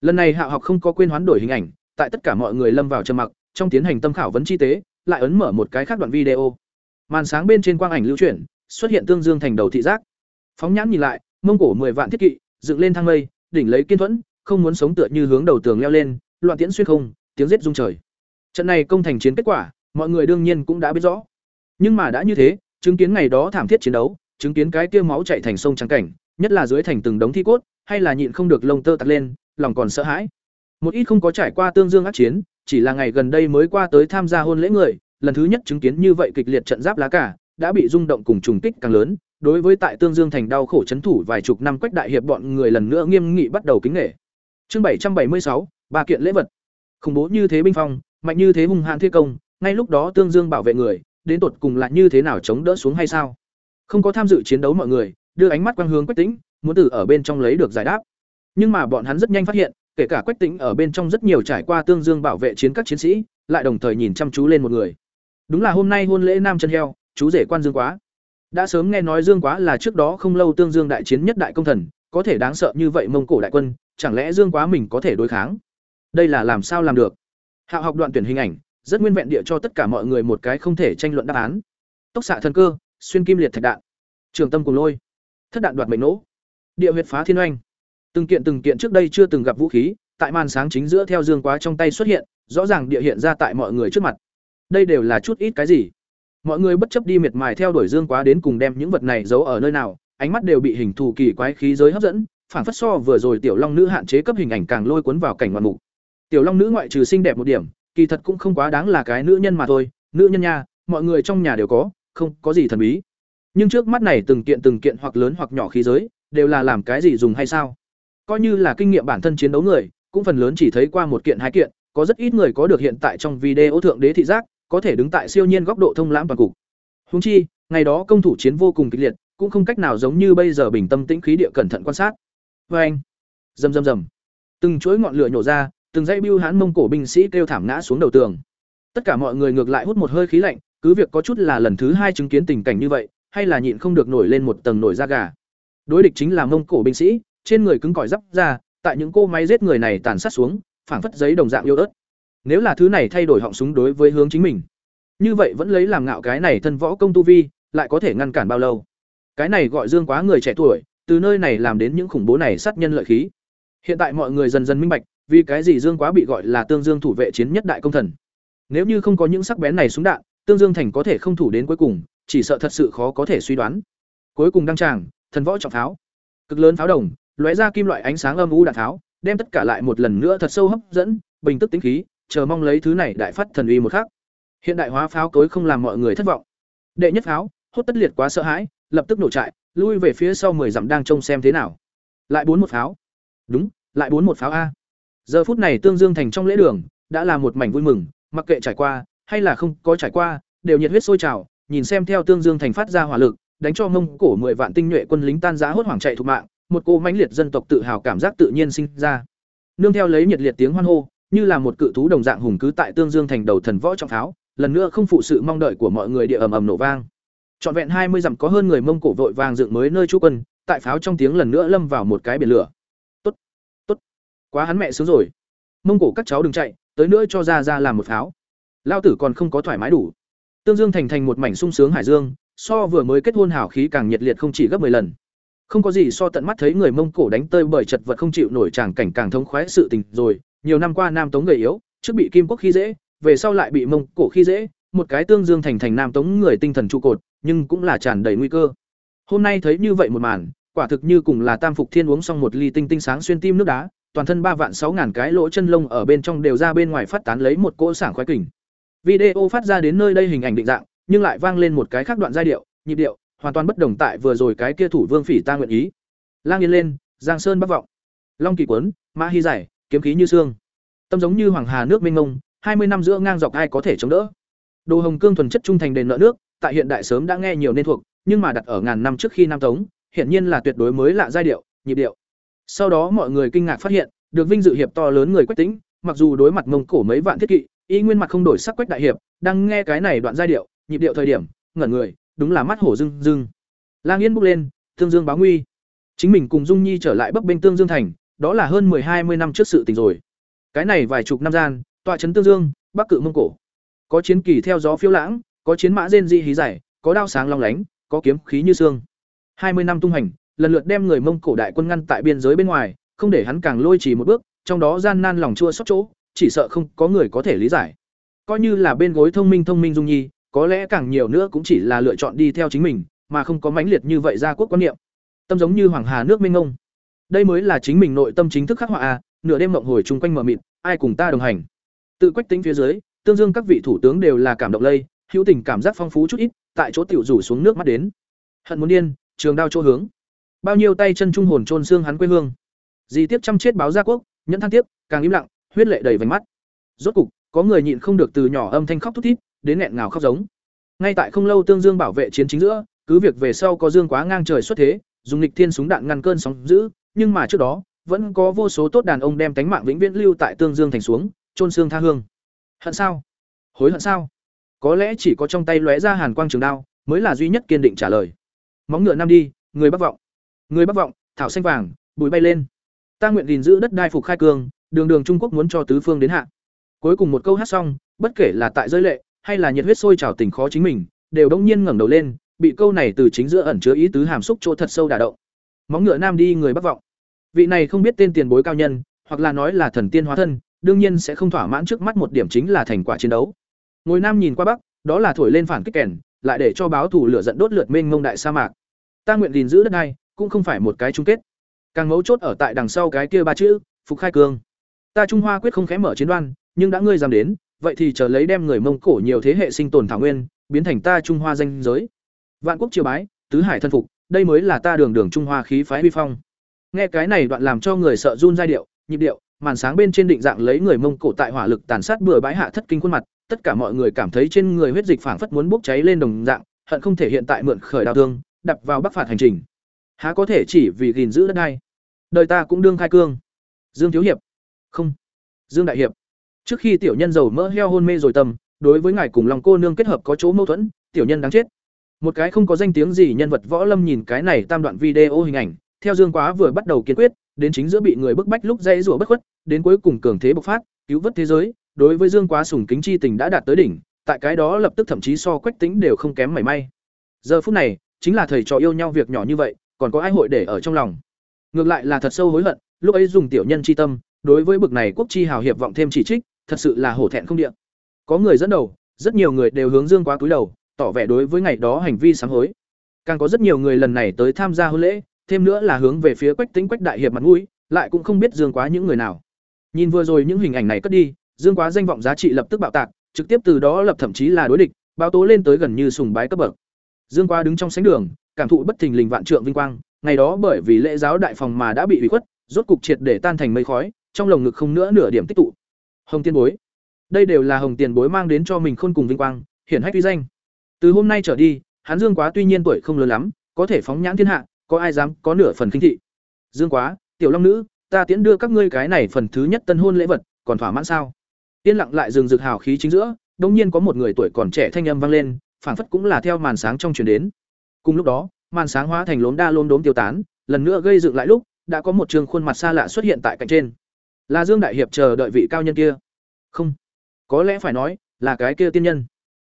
Lần này Hạ học không có quên hoán đổi hình ảnh, tại tất cả mọi người lâm vào trầm mặc, trong tiến hành tâm khảo vấn chi tế, lại ấn mở một cái khác đoạn video. Màn sáng bên trên quang ảnh lưu chuyển, xuất hiện tương dương thành đầu thị giác. Phóng nhãn nhìn lại, mông cổ mười vạn thiết kỵ, dựng lên thang mây, đỉnh lấy kiên thuẫn, không muốn sống tựa như hướng đầu tường leo lên, loạn tiễn xuyên không, tiếng giết rung trời. Trận này công thành chiến kết quả, mọi người đương nhiên cũng đã biết rõ. Nhưng mà đã như thế, chứng kiến ngày đó thảm thiết chiến đấu, chứng kiến cái kia máu chảy thành sông trắng cảnh, nhất là dưới thành từng đống thi cốt, hay là nhịn không được lông tơ tạt lên, lòng còn sợ hãi. Một ít không có trải qua tương dương ác chiến, chỉ là ngày gần đây mới qua tới tham gia hôn lễ người, lần thứ nhất chứng kiến như vậy kịch liệt trận giáp lá cả, đã bị rung động cùng trùng kích càng lớn, đối với tại Tương Dương thành đau khổ chấn thủ vài chục năm quách đại hiệp bọn người lần nữa nghiêm nghị bắt đầu kính nể. Chương bảy trăm bảy mươi sáu, ba kiện lễ vật. Khủng bố như thế binh phong, mạnh như thế hung hãn thi công, ngay lúc đó Tương Dương bảo vệ người, đến tột cùng là như thế nào chống đỡ xuống hay sao? Không có tham dự chiến đấu mọi người, đưa ánh mắt quang hướng Quách Tĩnh, muốn từ ở bên trong lấy được giải đáp. Nhưng mà bọn hắn rất nhanh phát hiện, kể cả Quách Tĩnh ở bên trong rất nhiều trải qua Tương Dương bảo vệ chiến các chiến sĩ, lại đồng thời nhìn chăm chú lên một người. Đúng là hôm nay hôn lễ nam chân heo, chú rể quan Dương Quá. Đã sớm nghe nói Dương Quá là trước đó không lâu Tương Dương đại chiến nhất đại công thần, có thể đáng sợ như vậy Mông Cổ đại quân, chẳng lẽ Dương Quá mình có thể đối kháng? Đây là làm sao làm được? Hạo học đoạn tuyển hình ảnh, rất nguyên vẹn địa cho tất cả mọi người một cái không thể tranh luận đáp án. Tốc xạ thần cơ, xuyên kim liệt thạch đạn, trường tâm cùng lôi, thất đạn đoạt mệnh nổ, địa huyệt phá thiên oanh. Từng kiện từng kiện trước đây chưa từng gặp vũ khí, tại màn sáng chính giữa theo Dương Quá trong tay xuất hiện, rõ ràng địa hiện ra tại mọi người trước mặt. Đây đều là chút ít cái gì? Mọi người bất chấp đi miệt mài theo đuổi Dương Quá đến cùng đem những vật này giấu ở nơi nào, ánh mắt đều bị hình thù kỳ quái khí giới hấp dẫn, phản phất so vừa rồi tiểu long nữ hạn chế cấp hình ảnh càng lôi cuốn vào cảnh ngoạn mục. Tiểu long nữ ngoại trừ xinh đẹp một điểm, kỳ thật cũng không quá đáng là cái nữ nhân mà thôi, nữ nhân nha, mọi người trong nhà đều có, không có gì thần bí. Nhưng trước mắt này từng kiện từng kiện hoặc lớn hoặc nhỏ khí giới, đều là làm cái gì dùng hay sao? Coi như là kinh nghiệm bản thân chiến đấu người, cũng phần lớn chỉ thấy qua một kiện hai kiện, có rất ít người có được hiện tại trong video thượng đế thị giác, có thể đứng tại siêu nhiên góc độ thông lãm toàn cục. Huống chi, ngày đó công thủ chiến vô cùng kịch liệt, cũng không cách nào giống như bây giờ bình tâm tĩnh khí địa cẩn thận quan sát. Oeng, rầm rầm rầm. Từng chuỗi ngọn lửa nhổ ra, từng dây bưu hán mông cổ binh sĩ kêu thảm ngã xuống đầu tường. Tất cả mọi người ngược lại hút một hơi khí lạnh, cứ việc có chút là lần thứ hai chứng kiến tình cảnh như vậy, hay là nhịn không được nổi lên một tầng nổi da gà. Đối địch chính là mông cổ binh sĩ, trên người cứng cỏi giáp ra, tại những cô máy giết người này tàn sát xuống, phảng phất giấy đồng dạng yêu ớt. Nếu là thứ này thay đổi họng súng đối với hướng chính mình, như vậy vẫn lấy làm ngạo cái này thân võ công tu vi, lại có thể ngăn cản bao lâu? Cái này gọi Dương quá người trẻ tuổi, từ nơi này làm đến những khủng bố này sát nhân lợi khí. Hiện tại mọi người dần dần minh bạch, vì cái gì Dương quá bị gọi là Tương Dương thủ vệ chiến nhất đại công thần. Nếu như không có những sắc bén này súng đạn, Tương Dương thành có thể không thủ đến cuối cùng, chỉ sợ thật sự khó có thể suy đoán. Cuối cùng đăng tràng, thần võ trọng pháo. Cực lớn pháo đồng, lóe ra kim loại ánh sáng âm u đạn tháo, đem tất cả lại một lần nữa thật sâu hấp dẫn, bình tức tính khí, chờ mong lấy thứ này đại phát thần uy một khắc. Hiện đại hóa pháo cối không làm mọi người thất vọng. Đệ nhất pháo, hốt tất liệt quá sợ hãi, lập tức nổ trại, lui về phía sau mười dặm đang trông xem thế nào. Lại bốn một pháo. Đúng, lại bốn một pháo a. Giờ phút này Tương Dương thành trong lễ đường, đã là một mảnh vui mừng, mặc kệ trải qua hay là không có trải qua, đều nhiệt huyết sôi trào, nhìn xem theo Tương Dương thành phát ra hỏa lực, đánh cho Mông Cổ mười vạn tinh nhuệ quân lính tan rã hốt hoảng chạy thục mạng, một cô mãnh liệt dân tộc tự hào cảm giác tự nhiên sinh ra. Nương theo lấy nhiệt liệt tiếng hoan hô, như là một cự thú đồng dạng hùng cứ tại Tương Dương thành đầu thần võ trọng pháo, lần nữa không phụ sự mong đợi của mọi người địa ầm ầm nổ vang. Trọn vẹn hai mươi dặm có hơn người Mông Cổ vội vàng dựng mới nơi trú quân, tại pháo trong tiếng lần nữa lâm vào một cái biển lửa. Quá hắn mẹ sướng rồi. Mông Cổ các cháu đừng chạy, tới nữa cho ra ra làm một pháo. Lao tử còn không có thoải mái đủ. Tương Dương thành thành một mảnh sung sướng hải dương, so vừa mới kết hôn hảo khí càng nhiệt liệt không chỉ gấp 10 lần. Không có gì so tận mắt thấy người Mông Cổ đánh tơi bởi chật vật không chịu nổi tràng cảnh càng thống khoái sự tình rồi, nhiều năm qua Nam Tống người yếu, trước bị Kim Quốc khi dễ, về sau lại bị Mông Cổ khi dễ, một cái tương dương thành thành Nam Tống người tinh thần trụ cột, nhưng cũng là tràn đầy nguy cơ. Hôm nay thấy như vậy một màn, quả thực như cùng là Tam Phục Thiên uống xong một ly tinh tinh sáng xuyên tim nước đá, toàn thân ba vạn sáu ngàn cái lỗ chân lông ở bên trong đều ra bên ngoài phát tán lấy một cỗ sảng khoái kình. Video phát ra đến nơi đây hình ảnh định dạng, nhưng lại vang lên một cái khác đoạn giai điệu, nhịp điệu, hoàn toàn bất đồng tại vừa rồi cái kia thủ vương phỉ ta nguyện ý. Lang yên lên giang sơn bắc vọng. Long kỳ quấn mã hy giải kiếm khí như xương. Tâm giống như hoàng hà nước mênh mông hai mươi năm giữa ngang dọc ai có thể chống đỡ. Đồ hồng cương thuần chất trung thành đền nợ nước tại hiện đại sớm đã nghe nhiều nên thuộc nhưng mà đặt ở ngàn năm trước khi nam tống hiển nhiên là tuyệt đối mới lạ giai điệu nhịp điệu sau đó mọi người kinh ngạc phát hiện, được vinh dự hiệp to lớn người quách tính, mặc dù đối mặt mông cổ mấy vạn thiết kỵ, y nguyên mặt không đổi sắc quách đại hiệp, đang nghe cái này đoạn giai điệu, nhịp điệu thời điểm, ngẩn người, đúng là mắt hổ rưng rưng. Lang yên bước lên, tương dương báo nguy. Chính mình cùng dung nhi trở lại bắc bên tương dương thành, đó là hơn hai mươi năm trước sự tình rồi. Cái này vài chục năm gian, tọa trấn tương dương, bắc cự mông cổ. Có chiến kỳ theo gió phiêu lãng, có chiến mã rên di hí giải có đao sáng long lánh, có kiếm khí như xương. Hai mươi năm tung hành lần lượt đem người mông cổ đại quân ngăn tại biên giới bên ngoài, không để hắn càng lôi trì một bước, trong đó gian nan lòng chua sót chỗ, chỉ sợ không có người có thể lý giải. Coi như là bên gối thông minh thông minh dung nhi, có lẽ càng nhiều nữa cũng chỉ là lựa chọn đi theo chính mình, mà không có mãnh liệt như vậy ra quốc quan niệm. Tâm giống như hoàng hà nước minh ngông đây mới là chính mình nội tâm chính thức khắc họa a nửa đêm mộng hồi chung quanh mờ mịt, ai cùng ta đồng hành? Tự quách tính phía dưới, tương dương các vị thủ tướng đều là cảm động lây, hữu tình cảm giác phong phú chút ít, tại chỗ tiểu rủ xuống nước mắt đến. Hận muốn điên, trường đao chỗ hướng bao nhiêu tay chân trung hồn trôn xương hắn quê hương dì tiếp chăm chết báo gia quốc nhẫn than tiếp càng im lặng huyết lệ đầy vành mắt rốt cục có người nhịn không được từ nhỏ âm thanh khóc thút thít đến nghẹn ngào khóc giống. Ngay tại không lâu Tương Dương bảo vệ chiến chính giữa, cứ việc về sau có Dương quá ngang trời xuất thế, dùng lịch thiên súng đạn ngăn cơn sóng dữ, nhưng mà trước đó, vẫn có vô số tốt đàn ông đem tánh mạng vĩnh viễn lưu tại Tương Dương thành xuống, trôn xương tha hương. Hận sao? Hối hận sao? Có lẽ chỉ có trong tay lóe ra hàn quang trường đao, mới là duy nhất kiên định trả lời. Móng ngựa năm đi, người bắc vọng. Người bắc vọng, thảo xanh vàng, bụi bay lên. Ta nguyện gìn giữ đất đai phục khai cương, đường đường Trung Quốc muốn cho tứ phương đến hạ. Cuối cùng một câu hát xong, bất kể là tại rơi lệ, hay là nhiệt huyết sôi trào tình khó chính mình, đều đông nhiên ngẩng đầu lên, bị câu này từ chính giữa ẩn chứa ý tứ hàm xúc chỗ thật sâu đả động. Móng ngựa nam đi người bắc vọng. Vị này không biết tên tiền bối cao nhân, hoặc là nói là thần tiên hóa thân, đương nhiên sẽ không thỏa mãn trước mắt một điểm chính là thành quả chiến đấu. Ngồi nam nhìn qua bắc, đó là thổi lên phản kích kèn, lại để cho báo thủ lửa giận đốt lượt mênh mông đại sa mạc. Ta nguyện gìn giữ đất này, cũng không phải một cái chung kết. Càng mấu chốt ở tại đằng sau cái kia ba chữ, phục khai cương. Ta Trung Hoa quyết không khẽ mở chiến đoan, nhưng đã ngươi dám đến, vậy thì chờ lấy đem người mông cổ nhiều thế hệ sinh tồn thảo nguyên biến thành ta trung hoa danh giới vạn quốc triều bái tứ hải thân phục đây mới là ta đường đường trung hoa khí phái huy phong nghe cái này đoạn làm cho người sợ run giai điệu nhịp điệu màn sáng bên trên định dạng lấy người mông cổ tại hỏa lực tàn sát bừa bãi hạ thất kinh khuôn mặt tất cả mọi người cảm thấy trên người huyết dịch phảng phất muốn bốc cháy lên đồng dạng hận không thể hiện tại mượn khởi đào thương đập vào bắc phạt hành trình há có thể chỉ vì gìn giữ đất đai? Đời ta cũng đương khai cương. Dương thiếu hiệp. Không. Dương đại hiệp. Trước khi tiểu nhân giàu mỡ heo hôn mê rồi tầm, đối với ngài cùng lòng cô nương kết hợp có chỗ mâu thuẫn, tiểu nhân đáng chết. Một cái không có danh tiếng gì nhân vật võ lâm nhìn cái này tam đoạn video hình ảnh, theo Dương Quá vừa bắt đầu kiên quyết, đến chính giữa bị người bức bách lúc dãy rủa bất khuất, đến cuối cùng cường thế bộc phát, cứu vớt thế giới, đối với Dương Quá sùng kính chi tình đã đạt tới đỉnh, tại cái đó lập tức thậm chí so Quách Tĩnh đều không kém mảy may. Giờ phút này, chính là thầy trò yêu nhau việc nhỏ như vậy, còn có ai hội để ở trong lòng. Ngược lại là thật sâu hối hận, lúc ấy dùng tiểu nhân chi tâm, đối với bực này quốc chi hào hiệp vọng thêm chỉ trích, thật sự là hổ thẹn không địa. Có người dẫn đầu, rất nhiều người đều hướng Dương Quá cúi đầu, tỏ vẻ đối với ngày đó hành vi sám hối. Càng có rất nhiều người lần này tới tham gia hôn lễ, thêm nữa là hướng về phía Quách Tĩnh Quách đại hiệp mặt mũi, lại cũng không biết Dương Quá những người nào. Nhìn vừa rồi những hình ảnh này cất đi, Dương Quá danh vọng giá trị lập tức bạo tạc, trực tiếp từ đó lập thậm chí là đối địch, báo tố lên tới gần như sùng bái cấp bậc. Dương Quá đứng trong sánh đường, cảm thụ bất thình lình vạn trượng vinh quang, ngày đó bởi vì lễ giáo đại phòng mà đã bị ủy khuất, rốt cục triệt để tan thành mây khói, trong lồng ngực không nữa nửa điểm tích tụ. Hồng Tiên Bối, đây đều là Hồng Tiền Bối mang đến cho mình khôn cùng vinh quang, hiển hách uy danh. Từ hôm nay trở đi, hắn Dương Quá tuy nhiên tuổi không lớn lắm, có thể phóng nhãn thiên hạ, có ai dám có nửa phần khinh thị. Dương Quá, Tiểu Long nữ, ta tiễn đưa các ngươi cái này phần thứ nhất tân hôn lễ vật, còn thỏa mãn sao? Tiên lặng lại dừng rực hào khí chính giữa, đột nhiên có một người tuổi còn trẻ thanh âm vang lên, phảng phất cũng là theo màn sáng trong truyền đến. Cùng lúc đó, màn sáng hóa thành lốm đa lốm đốm tiêu tán, lần nữa gây dựng lại lúc, đã có một trường khuôn mặt xa lạ xuất hiện tại cạnh trên. Là Dương đại hiệp chờ đợi vị cao nhân kia. Không, có lẽ phải nói, là cái kia tiên nhân.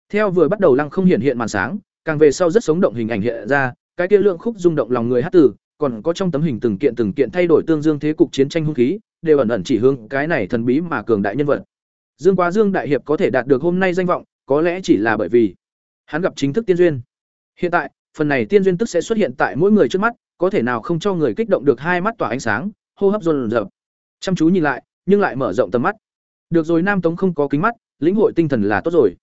Theo vừa bắt đầu lăng không hiện hiện màn sáng, càng về sau rất sống động hình ảnh hiện ra, cái kia lượng khúc rung động lòng người hát tử, còn có trong tấm hình từng kiện từng kiện thay đổi tương dương thế cục chiến tranh hung khí, đều ẩn ẩn chỉ hướng cái này thần bí mà cường đại nhân vật. Dương Quá Dương đại hiệp có thể đạt được hôm nay danh vọng, có lẽ chỉ là bởi vì hắn gặp chính thức tiên duyên. Hiện tại, phần này tiên duyên tức sẽ xuất hiện tại mỗi người trước mắt, có thể nào không cho người kích động được hai mắt tỏa ánh sáng, hô hấp dồn dập. Chăm chú nhìn lại, nhưng lại mở rộng tầm mắt. Được rồi Nam Tống không có kính mắt, lĩnh hội tinh thần là tốt rồi.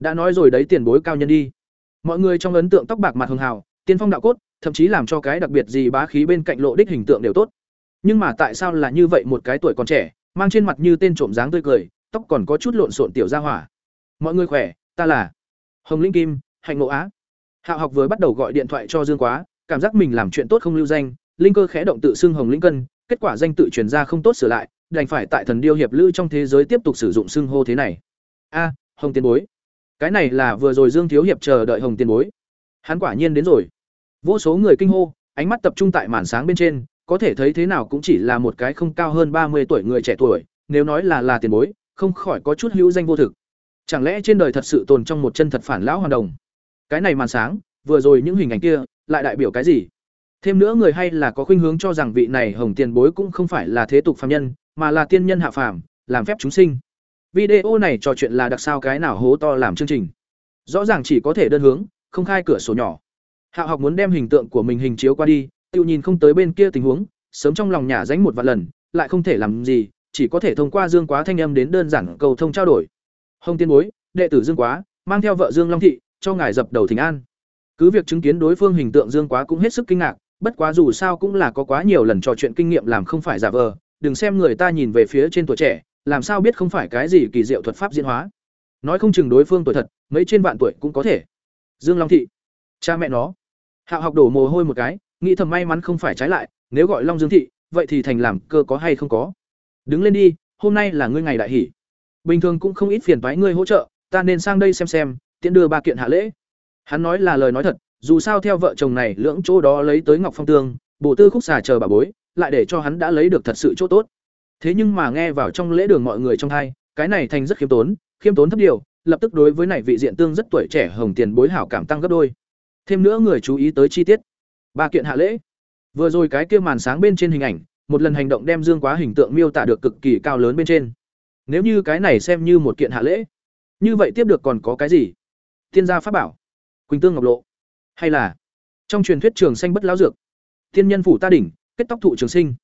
Đã nói rồi đấy tiền bối cao nhân đi. Mọi người trong ấn tượng tóc bạc mặt hường hào, tiên phong đạo cốt, thậm chí làm cho cái đặc biệt gì bá khí bên cạnh lộ đích hình tượng đều tốt. Nhưng mà tại sao là như vậy một cái tuổi còn trẻ, mang trên mặt như tên trộm dáng tươi cười, tóc còn có chút lộn xộn tiểu gia hỏa. Mọi người khỏe, ta là Hồng Linh Kim, Hạnh Ngộ Á. Hạo học vừa bắt đầu gọi điện thoại cho Dương Quá, cảm giác mình làm chuyện tốt không lưu danh, linh cơ khẽ động tự xưng Hồng Linh Cân, kết quả danh tự truyền ra không tốt sửa lại, đành phải tại thần điêu hiệp lữ trong thế giới tiếp tục sử dụng xưng hô thế này. A, Hồng Tiên Bối. Cái này là vừa rồi Dương thiếu hiệp chờ đợi Hồng Tiên Bối. Hắn quả nhiên đến rồi. Vô số người kinh hô, ánh mắt tập trung tại màn sáng bên trên, có thể thấy thế nào cũng chỉ là một cái không cao hơn ba mươi tuổi người trẻ tuổi, nếu nói là là tiền bối, không khỏi có chút hữu danh vô thực. Chẳng lẽ trên đời thật sự tồn trong một chân thật phản lão hoàn đồng? Cái này màn sáng, vừa rồi những hình ảnh kia, lại đại biểu cái gì? Thêm nữa người hay là có khuynh hướng cho rằng vị này Hồng Tiền Bối cũng không phải là thế tục phàm nhân, mà là tiên nhân hạ phàm, làm phép chúng sinh. Video này trò chuyện là đặc sao cái nào hố to làm chương trình. Rõ ràng chỉ có thể đơn hướng, không khai cửa sổ nhỏ. Hạ học muốn đem hình tượng của mình hình chiếu qua đi, tiêu nhìn không tới bên kia tình huống, sớm trong lòng nhả dánh một vài lần, lại không thể làm gì, chỉ có thể thông qua Dương Quá thanh âm đến đơn giản cầu thông trao đổi. Hồng Tiên Bối, đệ tử Dương Quá, mang theo vợ Dương Long thị, cho ngài dập đầu thỉnh an. Cứ việc chứng kiến đối phương hình tượng Dương Quá cũng hết sức kinh ngạc, bất quá dù sao cũng là có quá nhiều lần trò chuyện kinh nghiệm làm không phải giả vờ, đừng xem người ta nhìn về phía trên tuổi trẻ, làm sao biết không phải cái gì kỳ diệu thuật pháp diễn hóa. Nói không chừng đối phương tuổi thật, mấy trên vạn tuổi cũng có thể. Dương Long thị, cha mẹ nó. Hạo học đổ mồ hôi một cái, nghĩ thầm may mắn không phải trái lại, nếu gọi Long Dương thị, vậy thì thành làm cơ có hay không có. Đứng lên đi, hôm nay là ngươi ngày đại hỷ. Bình thường cũng không ít phiền toái ngươi hỗ trợ, ta nên sang đây xem xem, tiễn đưa ba kiện hạ lễ. Hắn nói là lời nói thật, dù sao theo vợ chồng này lưỡng chỗ đó lấy tới Ngọc Phong Tương, bổ tư khúc xà chờ bà bối, lại để cho hắn đã lấy được thật sự chỗ tốt. Thế nhưng mà nghe vào trong lễ đường mọi người trong hai, cái này thành rất khiêm tốn, khiêm tốn thấp điều, lập tức đối với này vị diện tương rất tuổi trẻ hồng tiền bối hảo cảm tăng gấp đôi. Thêm nữa người chú ý tới chi tiết. Ba kiện hạ lễ. Vừa rồi cái kia màn sáng bên trên hình ảnh, một lần hành động đem Dương Quá hình tượng miêu tả được cực kỳ cao lớn bên trên. Nếu như cái này xem như một kiện hạ lễ, như vậy tiếp được còn có cái gì? Tiên gia pháp bảo, Quỳnh Tương Ngọc Lộ, hay là trong truyền thuyết trường xanh bất lão dược, thiên nhân phủ ta đỉnh, kết tóc thụ trường sinh.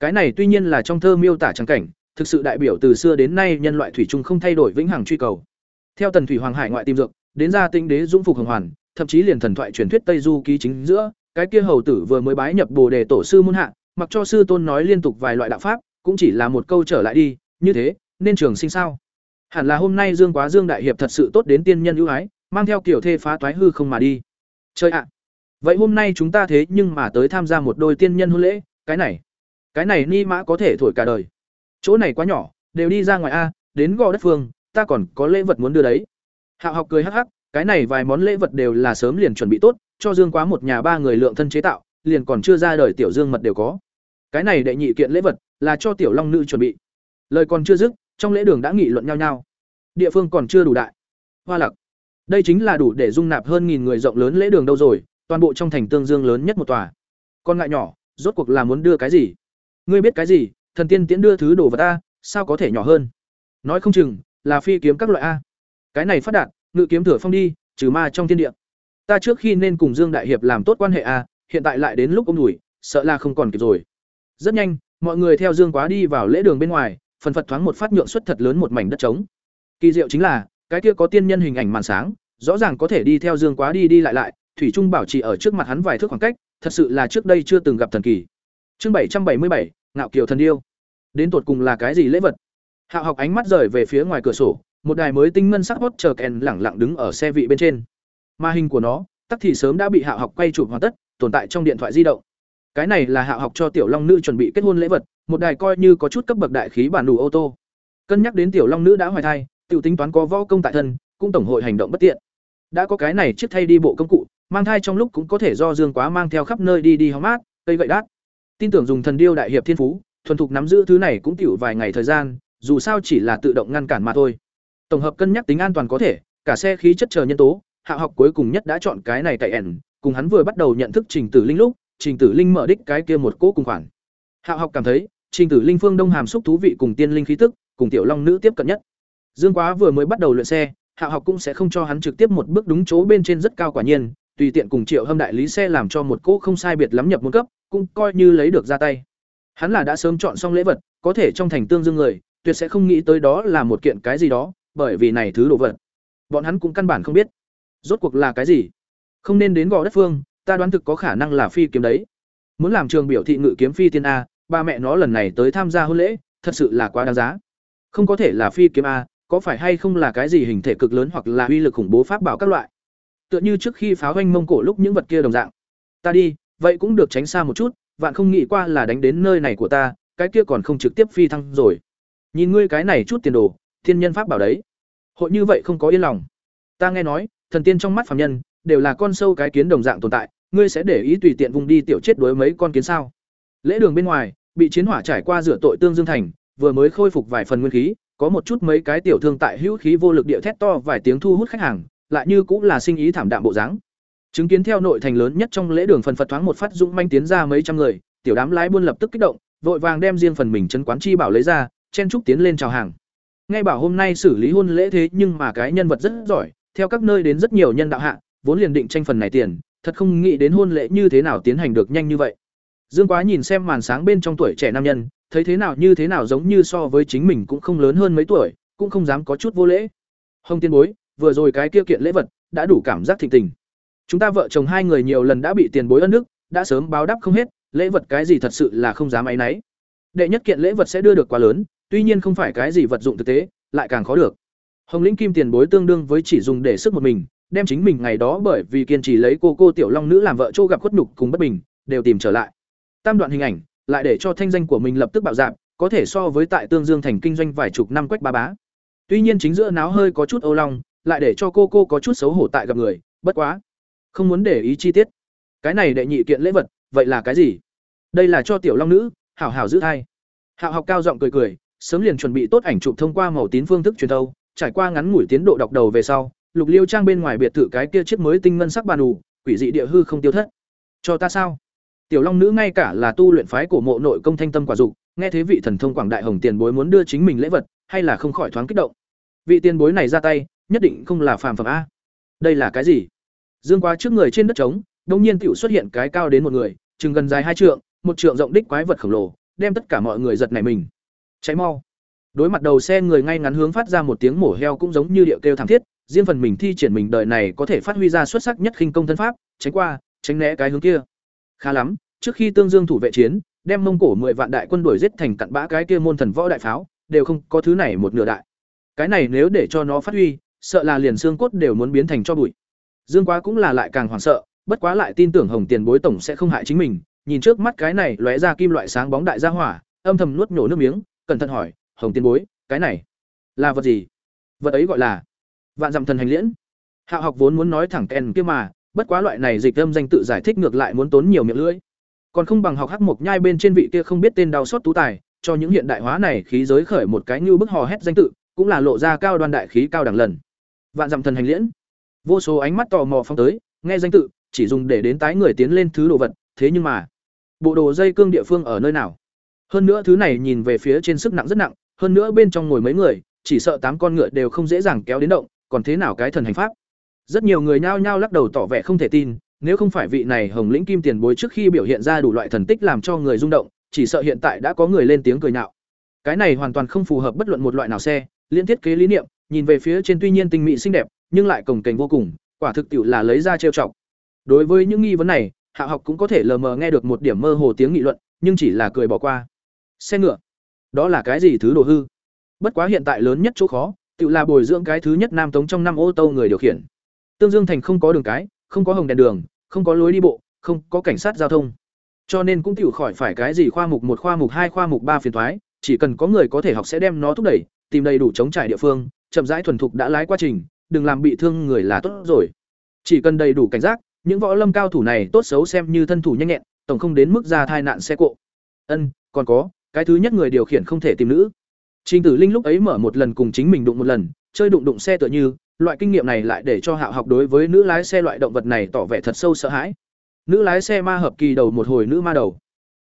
Cái này tuy nhiên là trong thơ miêu tả trắng cảnh, thực sự đại biểu từ xưa đến nay nhân loại thủy chung không thay đổi vĩnh hằng truy cầu. Theo Tần Thủy Hoàng Hải ngoại tìm dược, đến gia tinh đế dũng phục hồng hoàn, thậm chí liền thần thoại truyền thuyết Tây Du ký chính giữa, cái kia hầu tử vừa mới bái nhập Bồ đề tổ sư muôn hạ, mặc cho sư tôn nói liên tục vài loại đạo pháp, cũng chỉ là một câu trở lại đi, như thế, nên trường sinh sao? Hẳn là hôm nay Dương Quá Dương đại hiệp thật sự tốt đến tiên nhân ưu ái, mang theo kiểu thê phá toái hư không mà đi. Chơi ạ. Vậy hôm nay chúng ta thế nhưng mà tới tham gia một đôi tiên nhân hôn lễ, cái này, cái này ni mã có thể thổi cả đời. Chỗ này quá nhỏ, đều đi ra ngoài a, đến gò đất phương, ta còn có lễ vật muốn đưa đấy. Hạo học cười hắc hắc, cái này vài món lễ vật đều là sớm liền chuẩn bị tốt, cho Dương Quá một nhà ba người lượng thân chế tạo, liền còn chưa ra đời tiểu dương mật đều có cái này đệ nhị kiện lễ vật là cho tiểu long nữ chuẩn bị lời còn chưa dứt trong lễ đường đã nghị luận nhau nhau địa phương còn chưa đủ đại hoa lặc đây chính là đủ để dung nạp hơn nghìn người rộng lớn lễ đường đâu rồi, toàn bộ trong thành tương dương lớn nhất một tòa. Con ngại nhỏ, rốt cuộc là muốn đưa cái gì? Ngươi biết cái gì? Thần tiên tiễn đưa thứ đồ vật a, sao có thể nhỏ hơn? Nói không chừng, là phi kiếm các loại a. Cái này phát đạt, ngự kiếm thừa phong đi, trừ ma trong thiên địa. Ta trước khi nên cùng dương đại hiệp làm tốt quan hệ a, hiện tại lại đến lúc ông đùi sợ là không còn kịp rồi. Rất nhanh, mọi người theo dương quá đi vào lễ đường bên ngoài, phần phật thoáng một phát nhượng xuất thật lớn một mảnh đất trống. Kỳ diệu chính là, cái kia có tiên nhân hình ảnh màn sáng rõ ràng có thể đi theo dương quá đi đi lại lại, thủy trung bảo trì ở trước mặt hắn vài thước khoảng cách, thật sự là trước đây chưa từng gặp thần kỳ. Chương bảy trăm bảy mươi bảy, ngạo kiều thần điêu. Đến tột cùng là cái gì lễ vật? Hạo học ánh mắt rời về phía ngoài cửa sổ, một đài mới tinh ngân sắc hốt chờ kèn lẳng lặng đứng ở xe vị bên trên. Ma hình của nó, tắc thì sớm đã bị hạo học quay chụp hoàn tất, tồn tại trong điện thoại di động. Cái này là hạo học cho tiểu long nữ chuẩn bị kết hôn lễ vật, một đài coi như có chút cấp bậc đại khí bản đủ ô tô. Cân nhắc đến tiểu long nữ đã hoài thai, tiểu tính toán có võ công tại thân, cũng tổng hội hành động bất tiện đã có cái này chiếc thay đi bộ công cụ, mang thai trong lúc cũng có thể do dương quá mang theo khắp nơi đi đi hóng mát, cây gậy đát. Tin tưởng dùng thần điêu đại hiệp thiên phú, thuần thục nắm giữ thứ này cũng tiểu vài ngày thời gian, dù sao chỉ là tự động ngăn cản mà thôi. Tổng hợp cân nhắc tính an toàn có thể, cả xe khí chất chờ nhân tố, hạ học cuối cùng nhất đã chọn cái này tại ẻn cùng hắn vừa bắt đầu nhận thức trình tử linh lúc, trình tử linh mở đích cái kia một cỗ cùng khoản. Hạ học cảm thấy, trình tử linh phương đông hàm xúc thú vị cùng tiên linh khí tức, cùng tiểu long nữ tiếp cận nhất. Dương quá vừa mới bắt đầu luyện xe hạ học cũng sẽ không cho hắn trực tiếp một bước đúng chỗ bên trên rất cao quả nhiên, tùy tiện cùng triệu hâm đại lý xe làm cho một cỗ không sai biệt lắm nhập môn cấp, cũng coi như lấy được ra tay. Hắn là đã sớm chọn xong lễ vật, có thể trong thành tương dương người, tuyệt sẽ không nghĩ tới đó là một kiện cái gì đó, bởi vì này thứ đồ vật. Bọn hắn cũng căn bản không biết. Rốt cuộc là cái gì? Không nên đến gò đất phương, ta đoán thực có khả năng là phi kiếm đấy. Muốn làm trường biểu thị ngự kiếm phi tiên a, ba mẹ nó lần này tới tham gia hôn lễ, thật sự là quá đáng giá. Không có thể là phi kiếm a có phải hay không là cái gì hình thể cực lớn hoặc là uy lực khủng bố pháp bảo các loại? Tựa như trước khi pháo hoanh mông cổ lúc những vật kia đồng dạng. Ta đi, vậy cũng được tránh xa một chút, vạn không nghĩ qua là đánh đến nơi này của ta, cái kia còn không trực tiếp phi thăng rồi. Nhìn ngươi cái này chút tiền đồ, thiên nhân pháp bảo đấy. Hội như vậy không có yên lòng. Ta nghe nói, thần tiên trong mắt phàm nhân, đều là con sâu cái kiến đồng dạng tồn tại, ngươi sẽ để ý tùy tiện vùng đi tiểu chết đối mấy con kiến sao? Lễ đường bên ngoài, bị chiến hỏa trải qua rửa tội tương dương thành, vừa mới khôi phục vài phần nguyên khí có một chút mấy cái tiểu thương tại hữu khí vô lực địa thét to vài tiếng thu hút khách hàng, lại như cũng là sinh ý thảm đạm bộ dáng. Chứng kiến theo nội thành lớn nhất trong lễ đường phần phật thoáng một phát dũng manh tiến ra mấy trăm người, tiểu đám lái buôn lập tức kích động, vội vàng đem riêng phần mình chân quán chi bảo lấy ra, chen trúc tiến lên chào hàng. Ngay bảo hôm nay xử lý hôn lễ thế nhưng mà cái nhân vật rất giỏi, theo các nơi đến rất nhiều nhân đạo hạ, vốn liền định tranh phần này tiền, thật không nghĩ đến hôn lễ như thế nào tiến hành được nhanh như vậy. Dương quá nhìn xem màn sáng bên trong tuổi trẻ nam nhân thấy thế nào như thế nào giống như so với chính mình cũng không lớn hơn mấy tuổi, cũng không dám có chút vô lễ. Hồng tiên bối, vừa rồi cái kia kiện lễ vật, đã đủ cảm giác thịnh tình. Chúng ta vợ chồng hai người nhiều lần đã bị tiền bối ân đức, đã sớm báo đáp không hết, lễ vật cái gì thật sự là không dám ấy nấy đệ nhất kiện lễ vật sẽ đưa được quá lớn, tuy nhiên không phải cái gì vật dụng thực tế, lại càng khó được. Hồng lĩnh kim tiền bối tương đương với chỉ dùng để sức một mình, đem chính mình ngày đó bởi vì kiên trì lấy cô cô tiểu long nữ làm vợ châu gặp khuất nhục cùng bất bình, đều tìm trở lại. Tam đoạn hình ảnh lại để cho thanh danh của mình lập tức bạo dạn, có thể so với tại tương dương thành kinh doanh vài chục năm quách ba bá. Tuy nhiên chính giữa náo hơi có chút âu long lại để cho cô cô có chút xấu hổ tại gặp người bất quá không muốn để ý chi tiết. Cái này đệ nhị kiện lễ vật vậy là cái gì? Đây là cho tiểu long nữ hảo hảo giữ thai. Hạo học cao giọng cười cười sớm liền chuẩn bị tốt ảnh chụp thông qua màu tín phương thức truyền thâu trải qua ngắn ngủi tiến độ đọc đầu về sau lục liêu trang bên ngoài biệt thự cái kia chiếc mới tinh ngân sắc bàn đủ quỷ dị địa hư không tiêu thất. Cho ta sao? Tiểu long nữ ngay cả là tu luyện phái của mộ nội công thanh tâm quả dục, nghe thế vị thần thông quảng đại hồng tiền bối muốn đưa chính mình lễ vật, hay là không khỏi thoáng kích động. Vị tiền bối này ra tay, nhất định không là phàm phẩm a. Đây là cái gì? Dương quá trước người trên đất trống đông nhiên tiểu xuất hiện cái cao đến một người, chừng gần dài hai trượng, một trượng rộng đích quái vật khổng lồ, đem tất cả mọi người giật nảy mình. Cháy mau. Đối mặt đầu xe người ngay ngắn hướng phát ra một tiếng mổ heo cũng giống như điệu kêu thảm thiết, riêng phần mình thi triển mình đời này có thể phát huy ra xuất sắc nhất khinh công thân pháp, tránh qua, tránh né cái hướng kia khá lắm, trước khi tương dương thủ vệ chiến, đem mông cổ mười vạn đại quân đuổi giết thành cặn bã cái kia môn thần võ đại pháo, đều không có thứ này một nửa đại. Cái này nếu để cho nó phát huy, sợ là liền xương cốt đều muốn biến thành cho bụi. Dương quá cũng là lại càng hoảng sợ, bất quá lại tin tưởng hồng tiền bối tổng sẽ không hại chính mình, nhìn trước mắt cái này lóe ra kim loại sáng bóng đại gia hỏa, âm thầm nuốt nhổ nước miếng, cẩn thận hỏi, hồng tiền bối, cái này là vật gì? Vật ấy gọi là vạn dặm thần hành liễn. Hạ học vốn muốn nói thẳng kèn kia mà bất quá loại này dịch âm danh tự giải thích ngược lại muốn tốn nhiều miệng lưỡi. Còn không bằng học hắc mộc nhai bên trên vị kia không biết tên đau xót tú tài, cho những hiện đại hóa này khí giới khởi một cái như bức hò hét danh tự, cũng là lộ ra cao đoan đại khí cao đẳng lần. Vạn dặm thần hành liễn. Vô số ánh mắt tò mò phong tới, nghe danh tự, chỉ dùng để đến tái người tiến lên thứ đồ vật, thế nhưng mà, bộ đồ dây cương địa phương ở nơi nào? Hơn nữa thứ này nhìn về phía trên sức nặng rất nặng, hơn nữa bên trong ngồi mấy người, chỉ sợ tám con ngựa đều không dễ dàng kéo đến động, còn thế nào cái thần hành pháp? Rất nhiều người nhao nhao lắc đầu tỏ vẻ không thể tin, nếu không phải vị này hồng lĩnh kim tiền bối trước khi biểu hiện ra đủ loại thần tích làm cho người rung động, chỉ sợ hiện tại đã có người lên tiếng cười nhạo. Cái này hoàn toàn không phù hợp bất luận một loại nào xe, liên thiết kế lý niệm, nhìn về phía trên tuy nhiên tinh mỹ xinh đẹp, nhưng lại cồng kềnh vô cùng, quả thực tiệu là lấy ra trêu chọc. Đối với những nghi vấn này, hạ học cũng có thể lờ mờ nghe được một điểm mơ hồ tiếng nghị luận, nhưng chỉ là cười bỏ qua. Xe ngựa. Đó là cái gì thứ đồ hư? Bất quá hiện tại lớn nhất chỗ khó tự là bồi dưỡng cái thứ nhất nam tống trong năm ô tô người điều khiển tương dương thành không có đường cái, không có hồng đèn đường, không có lối đi bộ, không có cảnh sát giao thông. Cho nên cũng tự khỏi phải cái gì khoa mục một, khoa mục hai, khoa mục ba phiền thoái chỉ cần có người có thể học sẽ đem nó thúc đẩy, tìm đầy đủ chống trải địa phương, chậm rãi thuần thục đã lái quá trình, đừng làm bị thương người là tốt rồi. Chỉ cần đầy đủ cảnh giác, những võ lâm cao thủ này tốt xấu xem như thân thủ nhanh nhẹn, tổng không đến mức ra thai nạn xe cộ. Ân, còn có, cái thứ nhất người điều khiển không thể tìm nữ. Trình tử linh lúc ấy mở một lần cùng chính mình đụng một lần, chơi đụng đụng xe tựa như loại kinh nghiệm này lại để cho hạo học đối với nữ lái xe loại động vật này tỏ vẻ thật sâu sợ hãi. Nữ lái xe ma hợp kỳ đầu một hồi nữ ma đầu.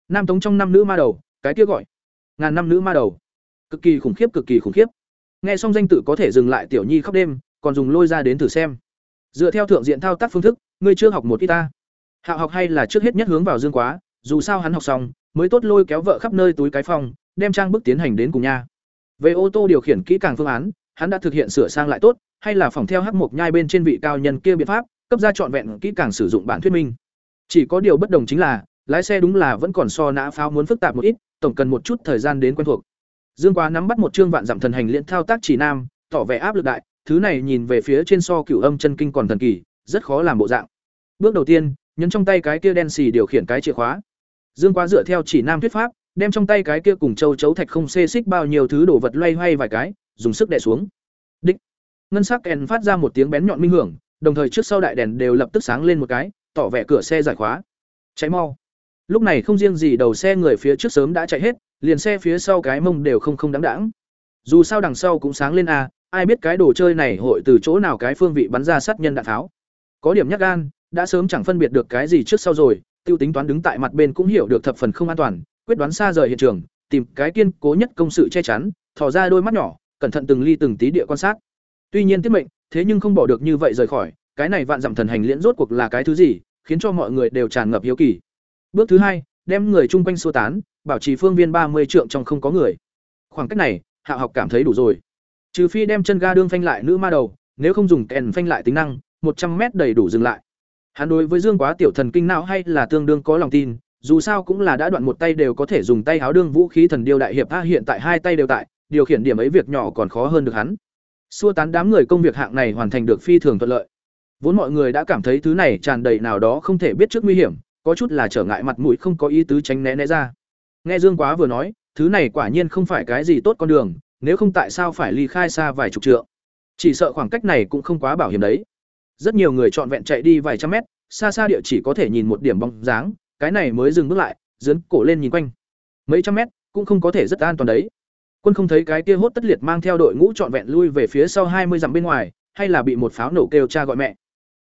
Nam tống trong năm nữ ma đầu, cái kia gọi. Ngàn năm nữ ma đầu. Cực kỳ khủng khiếp, cực kỳ khủng khiếp. Nghe xong danh tự có thể dừng lại tiểu nhi khóc đêm, còn dùng lôi ra đến thử xem. Dựa theo thượng diện thao tác phương thức, ngươi chưa học một ít ta. Hạo học hay là trước hết nhất hướng vào dương quá, dù sao hắn học xong, mới tốt lôi kéo vợ khắp nơi túi cái phòng, đem trang bức tiến hành đến cùng nhà. về ô tô điều khiển kỹ càng phương án hắn đã thực hiện sửa sang lại tốt, hay là phòng theo hắc mục nhai bên trên vị cao nhân kia biện pháp, cấp ra trọn vẹn kỹ càng sử dụng bản thuyết minh. Chỉ có điều bất đồng chính là, lái xe đúng là vẫn còn so nã pháo muốn phức tạp một ít, tổng cần một chút thời gian đến quen thuộc. Dương quá nắm bắt một chương vạn dặm thần hành liên thao tác chỉ nam, tỏ vẻ áp lực đại, thứ này nhìn về phía trên so cửu âm chân kinh còn thần kỳ, rất khó làm bộ dạng. Bước đầu tiên, nhấn trong tay cái kia đen xì điều khiển cái chìa khóa. Dương quá dựa theo chỉ nam thuyết pháp, đem trong tay cái kia cùng châu chấu thạch không xê xích bao nhiêu thứ đồ vật loay hoay vài cái dùng sức đè xuống. Đích. Ngân sắc kèn phát ra một tiếng bén nhọn minh hưởng, đồng thời trước sau đại đèn đều lập tức sáng lên một cái, tỏ vẻ cửa xe giải khóa. Cháy mau. Lúc này không riêng gì đầu xe người phía trước sớm đã chạy hết, liền xe phía sau cái mông đều không không đáng đáng dù sao đằng sau cũng sáng lên a ai biết cái đồ chơi này hội từ chỗ nào cái phương vị bắn ra sát nhân đạn tháo. Có điểm nhắc gan, đã sớm chẳng phân biệt được cái gì trước sau rồi, tiêu tính toán đứng tại mặt bên cũng hiểu được thập phần không an toàn, quyết đoán xa rời hiện trường, tìm cái kiên cố nhất công sự che chắn, thò ra đôi mắt nhỏ cẩn thận từng ly từng tí địa quan sát. Tuy nhiên tiết mệnh, thế nhưng không bỏ được như vậy rời khỏi, cái này vạn dặm thần hành liễn rốt cuộc là cái thứ gì, khiến cho mọi người đều tràn ngập hiếu kỳ. Bước thứ hai, đem người chung quanh xua tán, bảo trì phương viên ba mươi trượng trong không có người. Khoảng cách này, hạ học cảm thấy đủ rồi. Trừ phi đem chân ga đương phanh lại nữ ma đầu, nếu không dùng kèn phanh lại tính năng, một trăm mét đầy đủ dừng lại. Hắn đối với dương quá tiểu thần kinh não hay là tương đương có lòng tin, dù sao cũng là đã đoạn một tay đều có thể dùng tay háo đương vũ khí thần điêu đại hiệp a hiện tại hai tay đều tại điều khiển điểm ấy việc nhỏ còn khó hơn được hắn. Xua tán đám người công việc hạng này hoàn thành được phi thường thuận lợi. Vốn mọi người đã cảm thấy thứ này tràn đầy nào đó không thể biết trước nguy hiểm, có chút là trở ngại mặt mũi không có ý tứ tránh né né ra. Nghe dương quá vừa nói, thứ này quả nhiên không phải cái gì tốt con đường, nếu không tại sao phải ly khai xa vài chục trượng? Chỉ sợ khoảng cách này cũng không quá bảo hiểm đấy. Rất nhiều người trọn vẹn chạy đi vài trăm mét, xa xa địa chỉ có thể nhìn một điểm bóng dáng, cái này mới dừng bước lại dấn cổ lên nhìn quanh. Mấy trăm mét cũng không có thể rất an toàn đấy quân không thấy cái kia hốt tất liệt mang theo đội ngũ trọn vẹn lui về phía sau hai mươi dặm bên ngoài, hay là bị một pháo nổ kêu cha gọi mẹ.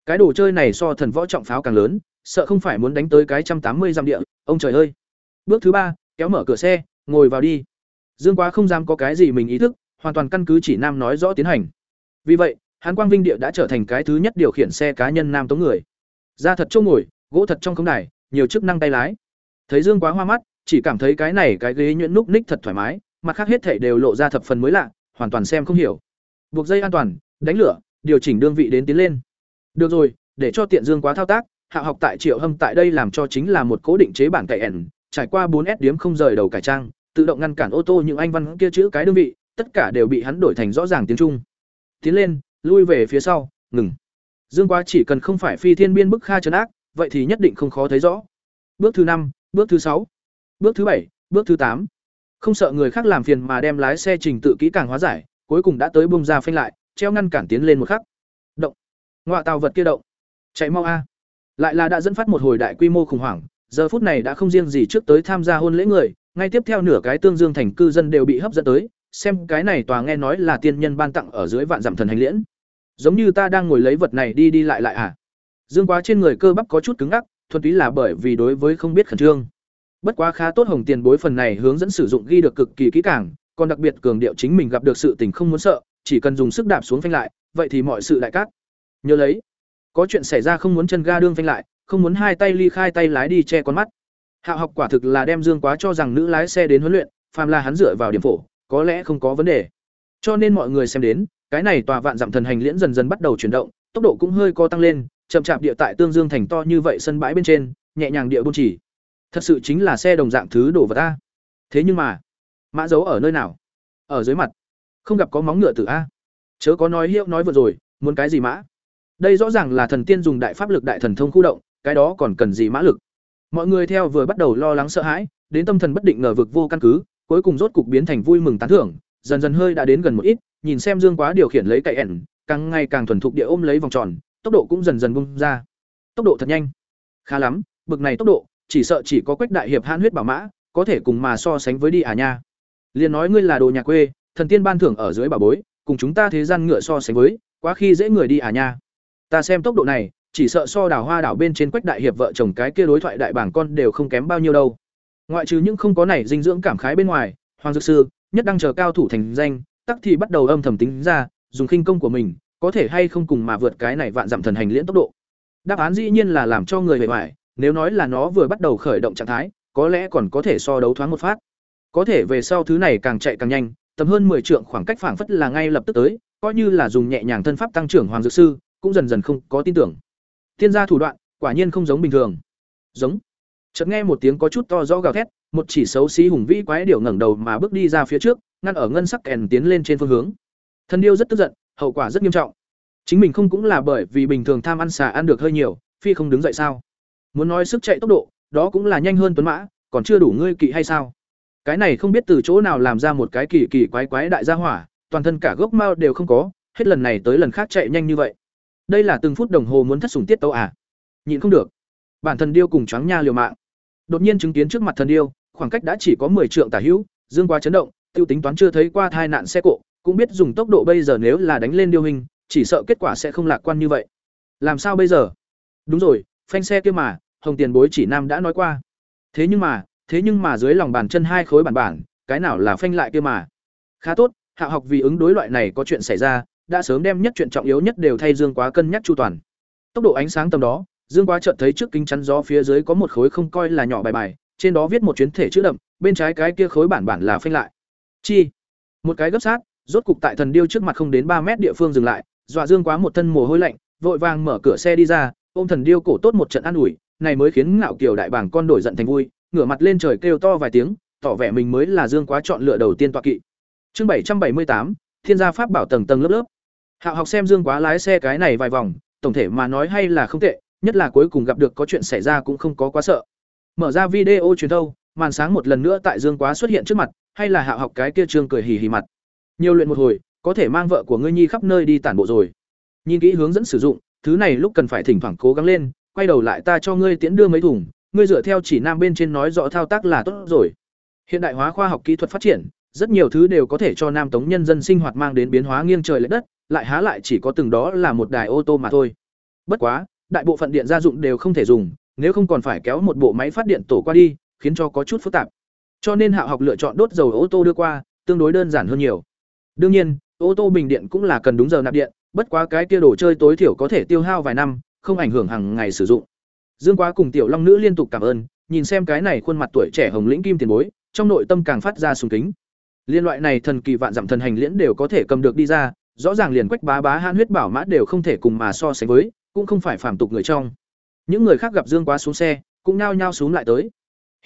Cái đồ chơi này so thần võ trọng pháo càng lớn, sợ không phải muốn đánh tới cái trăm tám mươi dặm địa, ông trời ơi. Bước thứ ba, kéo mở cửa xe, ngồi vào đi. Dương quá không dám có cái gì mình ý thức, hoàn toàn căn cứ chỉ nam nói rõ tiến hành. Vì vậy hán quang vinh địa đã trở thành cái thứ nhất điều khiển xe cá nhân nam tống người. Da thật trâu ngồi, gỗ thật trong không đài, nhiều chức năng tay lái. Thấy dương quá hoa mắt, chỉ cảm thấy cái này cái ghế nhuyễn núc ních thật thoải mái mặt khác hết thể đều lộ ra thập phần mới lạ, hoàn toàn xem không hiểu. Buộc dây an toàn, đánh lửa, điều chỉnh đơn vị đến tiến lên. Được rồi, để cho tiện dương quá thao tác, hạ học tại triệu hâm tại đây làm cho chính là một cố định chế bản cải ẻn trải qua bốn s điếm không rời đầu cải trang, tự động ngăn cản ô tô những anh văn kia chữ cái đơn vị, tất cả đều bị hắn đổi thành rõ ràng tiếng trung. Tiến lên, lui về phía sau, ngừng. Dương quá chỉ cần không phải phi thiên biên bức kha trấn ác, vậy thì nhất định không khó thấy rõ. Bước thứ năm, bước thứ sáu, bước thứ bảy, bước thứ tám không sợ người khác làm phiền mà đem lái xe trình tự kỹ càng hóa giải cuối cùng đã tới bông ra phanh lại treo ngăn cản tiến lên một khắc động ngoại tàu vật kia động chạy mau a lại là đã dẫn phát một hồi đại quy mô khủng hoảng giờ phút này đã không riêng gì trước tới tham gia hôn lễ người, ngay tiếp theo nửa cái tương dương thành cư dân đều bị hấp dẫn tới, xem cái này tòa nghe nói là tiên nhân ban tặng ở dưới vạn dặm thần hành liễn. Giống như ta đang ngồi lấy vật này đi đi lại lại à? Dương Quá trên người cơ bắp có chút cứng ngắc, thuần túy là bởi vì đối với không biết khẩn trương. Bất quá khá tốt hồng tiền bối phần này hướng dẫn sử dụng ghi được cực kỳ kỹ càng, còn đặc biệt cường điệu chính mình gặp được sự tình không muốn sợ, chỉ cần dùng sức đạp xuống phanh lại, vậy thì mọi sự lại cát. Nhớ lấy, có chuyện xảy ra không muốn chân ga đương phanh lại, không muốn hai tay ly khai tay lái đi che con mắt. hạ học quả thực là đem Dương Quá cho rằng nữ lái xe đến huấn luyện, phàm là hắn dựa vào điểm phổ, có lẽ không có vấn đề. Cho nên mọi người xem đến, cái này tòa vạn dặm thần hành liễn dần dần bắt đầu chuyển động, tốc độ cũng hơi co tăng lên, chậm chạp địa tại Tương Dương thành to như vậy sân bãi bên trên, nhẹ nhàng địa buôn chỉ. Thật sự chính là xe đồng dạng thứ đổ vào ta. Thế nhưng mà, mã dấu ở nơi nào? Ở dưới mặt. Không gặp có móng ngựa tử a. Chớ có nói hiệu nói vừa rồi, muốn cái gì mã? Đây rõ ràng là thần tiên dùng đại pháp lực đại thần thông khu động, cái đó còn cần gì mã lực? Mọi người theo vừa bắt đầu lo lắng sợ hãi, đến tâm thần bất định ngờ vực vô căn cứ, cuối cùng rốt cục biến thành vui mừng tán thưởng, dần dần hơi đã đến gần một ít, nhìn xem Dương Quá điều khiển lấy cậy ẻn, càng ngày càng thuần thục địa ôm lấy vòng tròn, tốc độ cũng dần dần bung ra. Tốc độ thật nhanh. Khá lắm, bực này tốc độ, chỉ sợ chỉ có Quách đại hiệp hãn huyết bảo mã, có thể cùng mà so sánh với đi à nha. Liền nói ngươi là đồ nhà quê, thần tiên ban thưởng ở dưới bà bối, cùng chúng ta thế gian ngựa so sánh với, quá khi dễ người đi à nha. Ta xem tốc độ này, chỉ sợ so đào hoa đảo bên trên Quách đại hiệp vợ chồng cái kia đối thoại đại bảng con đều không kém bao nhiêu đâu. Ngoại trừ những không có này dinh dưỡng cảm khái bên ngoài, Hoàng dược sư, nhất đang chờ cao thủ thành danh, tắc thì bắt đầu âm thầm tính ra, dùng khinh công của mình, có thể hay không cùng mà vượt cái này vạn giảm thần hành liễn tốc độ. Đáp án dĩ nhiên là làm cho người bề ngoài, nếu nói là nó vừa bắt đầu khởi động trạng thái, có lẽ còn có thể so đấu thoáng một phát. Có thể về sau thứ này càng chạy càng nhanh, tầm hơn 10 trượng khoảng cách phảng phất là ngay lập tức tới, coi như là dùng nhẹ nhàng thân pháp tăng trưởng hoàng dược sư, cũng dần dần không có tin tưởng. Tiên gia thủ đoạn, quả nhiên không giống bình thường. Giống. Chợt nghe một tiếng có chút to rõ gào thét, một chỉ xấu xí hùng vĩ quái điểu ngẩng đầu mà bước đi ra phía trước, ngăn ở ngân sắc kèn tiến lên trên phương hướng. Thần điêu rất tức giận, hậu quả rất nghiêm trọng. Chính mình không cũng là bởi vì bình thường tham ăn xà ăn được hơi nhiều, phi không đứng dậy sao? Muốn nói sức chạy tốc độ, đó cũng là nhanh hơn tuấn mã, còn chưa đủ ngươi kỵ hay sao? Cái này không biết từ chỗ nào làm ra một cái kỳ kỳ quái quái đại gia hỏa, toàn thân cả gốc mao đều không có, hết lần này tới lần khác chạy nhanh như vậy. Đây là từng phút đồng hồ muốn thất sủng tiết tấu à? Nhịn không được. Bản thân điêu cùng choáng nha liều mạng. Đột nhiên chứng kiến trước mặt thần điêu, khoảng cách đã chỉ có 10 trượng tả hữu, dương quá chấn động, tiêu tính toán chưa thấy qua thai nạn xe cộ, cũng biết dùng tốc độ bây giờ nếu là đánh lên điêu hình, chỉ sợ kết quả sẽ không lạc quan như vậy. Làm sao bây giờ? Đúng rồi, phanh xe kia mà, Hồng Tiền Bối chỉ nam đã nói qua. Thế nhưng mà, thế nhưng mà dưới lòng bàn chân hai khối bản bản, cái nào là phanh lại kia mà? Khá tốt, Hạ học vì ứng đối loại này có chuyện xảy ra, đã sớm đem nhất chuyện trọng yếu nhất đều thay Dương Quá cân nhắc chu toàn. Tốc độ ánh sáng tầm đó, Dương Quá chợt thấy trước kính chắn gió phía dưới có một khối không coi là nhỏ bài bài, trên đó viết một chuyến thể chữ đậm, bên trái cái kia khối bản bản là phanh lại. Chi? Một cái gấp sát, rốt cục tại thần điêu trước mặt không đến ba mét địa phương dừng lại, dọa Dương Quá một thân mồ hôi lạnh, vội vàng mở cửa xe đi ra, ôm thần điêu cổ tốt một trận an ủi, này mới khiến ngạo kiều đại bảng con đổi giận thành vui, ngửa mặt lên trời kêu to vài tiếng, tỏ vẻ mình mới là Dương Quá chọn lựa đầu tiên tọa kỵ. Chương bảy trăm bảy mươi tám, Thiên gia pháp bảo tầng tầng lớp lớp. Hạo học xem Dương Quá lái xe cái này vài vòng, tổng thể mà nói hay là không tệ, nhất là cuối cùng gặp được có chuyện xảy ra cũng không có quá sợ. Mở ra video truyền thâu, màn sáng một lần nữa tại Dương Quá xuất hiện trước mặt, hay là Hạo học cái kia trương cười hì hì mặt. Nhiều luyện một hồi, có thể mang vợ của ngươi nhi khắp nơi đi tản bộ rồi. Nhìn kỹ hướng dẫn sử dụng, thứ này lúc cần phải thỉnh thoảng cố gắng lên, quay đầu lại ta cho ngươi tiễn đưa mấy thùng, ngươi dựa theo chỉ nam bên trên nói rõ thao tác là tốt rồi. Hiện đại hóa khoa học kỹ thuật phát triển, rất nhiều thứ đều có thể cho nam tống nhân dân sinh hoạt mang đến biến hóa nghiêng trời lệch đất, lại há lại chỉ có từng đó là một đài ô tô mà thôi. Bất quá, đại bộ phận điện gia dụng đều không thể dùng, nếu không còn phải kéo một bộ máy phát điện tổ qua đi, khiến cho có chút phức tạp. Cho nên hạ học lựa chọn đốt dầu ô tô đưa qua, tương đối đơn giản hơn nhiều. Đương nhiên, ô tô bình điện cũng là cần đúng giờ nạp điện, bất quá cái kia đồ chơi tối thiểu có thể tiêu hao vài năm, không ảnh hưởng hàng ngày sử dụng. Dương Quá cùng Tiểu Long nữ liên tục cảm ơn, nhìn xem cái này khuôn mặt tuổi trẻ hồng lĩnh kim tiền bối, trong nội tâm càng phát ra sùng kính. Liên loại này thần kỳ vạn dặm thần hành liễn đều có thể cầm được đi ra, rõ ràng liền quách bá bá han huyết bảo mã đều không thể cùng mà so sánh với, cũng không phải phàm tục người trong. Những người khác gặp Dương Quá xuống xe, cũng nhao nhao xuống lại tới.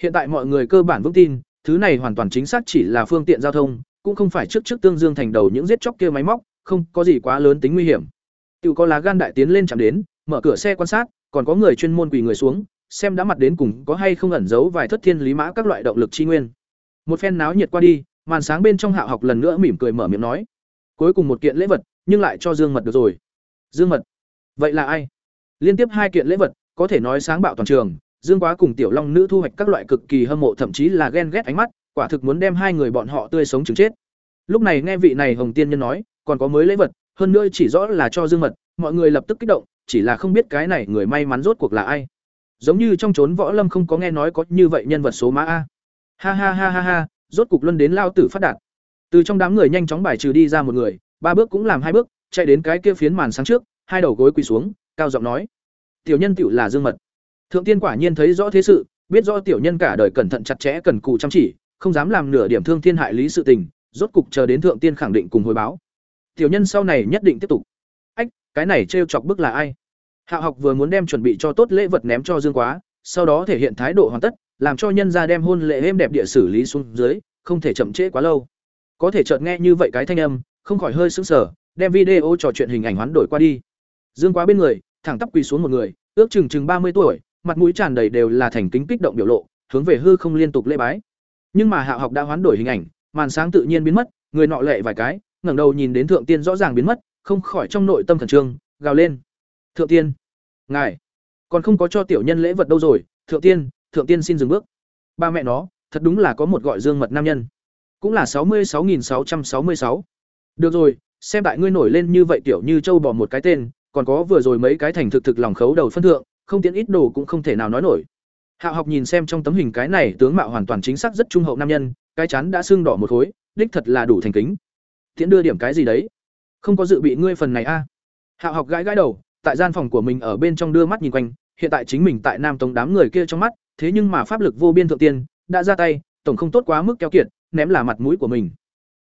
Hiện tại mọi người cơ bản vững tin, thứ này hoàn toàn chính xác chỉ là phương tiện giao thông, cũng không phải trước trước tương dương thành đầu những giết chóc kia máy móc, không có gì quá lớn tính nguy hiểm. Tiểu có lá gan đại tiến lên chạm đến, mở cửa xe quan sát, còn có người chuyên môn quỳ người xuống, xem đã mặt đến cùng có hay không ẩn giấu vài thất thiên lý mã các loại động lực chi nguyên. Một phen náo nhiệt qua đi, màn sáng bên trong Hạo học lần nữa mỉm cười mở miệng nói, cuối cùng một kiện lễ vật, nhưng lại cho Dương Mật được rồi. Dương Mật? Vậy là ai? Liên tiếp hai kiện lễ vật, có thể nói sáng bạo toàn trường, Dương Quá cùng Tiểu Long nữ thu hoạch các loại cực kỳ hâm mộ thậm chí là ghen ghét ánh mắt, quả thực muốn đem hai người bọn họ tươi sống chừng chết. Lúc này nghe vị này Hồng Tiên nhân nói, còn có mới lễ vật, hơn nữa chỉ rõ là cho Dương Mật, mọi người lập tức kích động, chỉ là không biết cái này người may mắn rốt cuộc là ai. Giống như trong trốn võ lâm không có nghe nói có như vậy nhân vật số mã a. Ha ha ha ha ha, rốt cục luân đến lao tử phát đạt. Từ trong đám người nhanh chóng bài trừ đi ra một người, ba bước cũng làm hai bước, chạy đến cái kia phiến màn sáng trước, hai đầu gối quỳ xuống, cao giọng nói: "Tiểu nhân tiểu là Dương Mật." Thượng tiên quả nhiên thấy rõ thế sự, biết rõ tiểu nhân cả đời cẩn thận chặt chẽ cần cù chăm chỉ, không dám làm nửa điểm thương thiên hại lý sự tình, rốt cục chờ đến thượng tiên khẳng định cùng hồi báo. Tiểu nhân sau này nhất định tiếp tục. Cái này trêu chọc bức là ai? hạ học vừa muốn đem chuẩn bị cho tốt lễ vật ném cho Dương Quá, sau đó thể hiện thái độ hoàn tất, làm cho nhân gia đem hôn lễ êm đẹp địa xử lý xuống dưới, không thể chậm trễ quá lâu. Có thể chợt nghe như vậy cái thanh âm, không khỏi hơi sững sờ, đem video trò chuyện hình ảnh hoán đổi qua đi. Dương Quá bên người, thẳng tắp quỳ xuống một người, ước chừng chừng mươi tuổi, mặt mũi tràn đầy đều là thành kính kích động biểu lộ, hướng về hư không liên tục lễ bái. Nhưng mà hạ học đã hoán đổi hình ảnh, màn sáng tự nhiên biến mất, người nọ lệ vài cái, ngẩng đầu nhìn đến thượng tiên rõ ràng biến mất, không khỏi trong nội tâm khẩn trương, gào lên: "Thượng tiên, ngài còn không có cho tiểu nhân lễ vật đâu rồi, thượng tiên, thượng tiên xin dừng bước." Ba mẹ nó, thật đúng là có một gọi Dương Mật nam nhân. Cũng là sáu mươi sáu nghìn sáu trăm sáu mươi sáu. Được rồi, xem tại ngươi nổi lên như vậy tiểu như châu bỏ một cái tên, còn có vừa rồi mấy cái thành thực thực lòng khấu đầu phân thượng, không tiện ít đồ cũng không thể nào nói nổi. hạ học nhìn xem trong tấm hình cái này tướng mạo hoàn toàn chính xác rất trung hậu nam nhân, cái chắn đã sưng đỏ một khối, đích thật là đủ thành kính. Tiễn đưa điểm cái gì đấy? Không có dự bị ngươi phần này a. À? Hạo học gãi gãi đầu, tại gian phòng của mình ở bên trong đưa mắt nhìn quanh, hiện tại chính mình tại Nam Tống đám người kia trong mắt, thế nhưng mà pháp lực vô biên thượng tiên, đã ra tay, tổng không tốt quá mức keo kiệt, ném là mặt mũi của mình.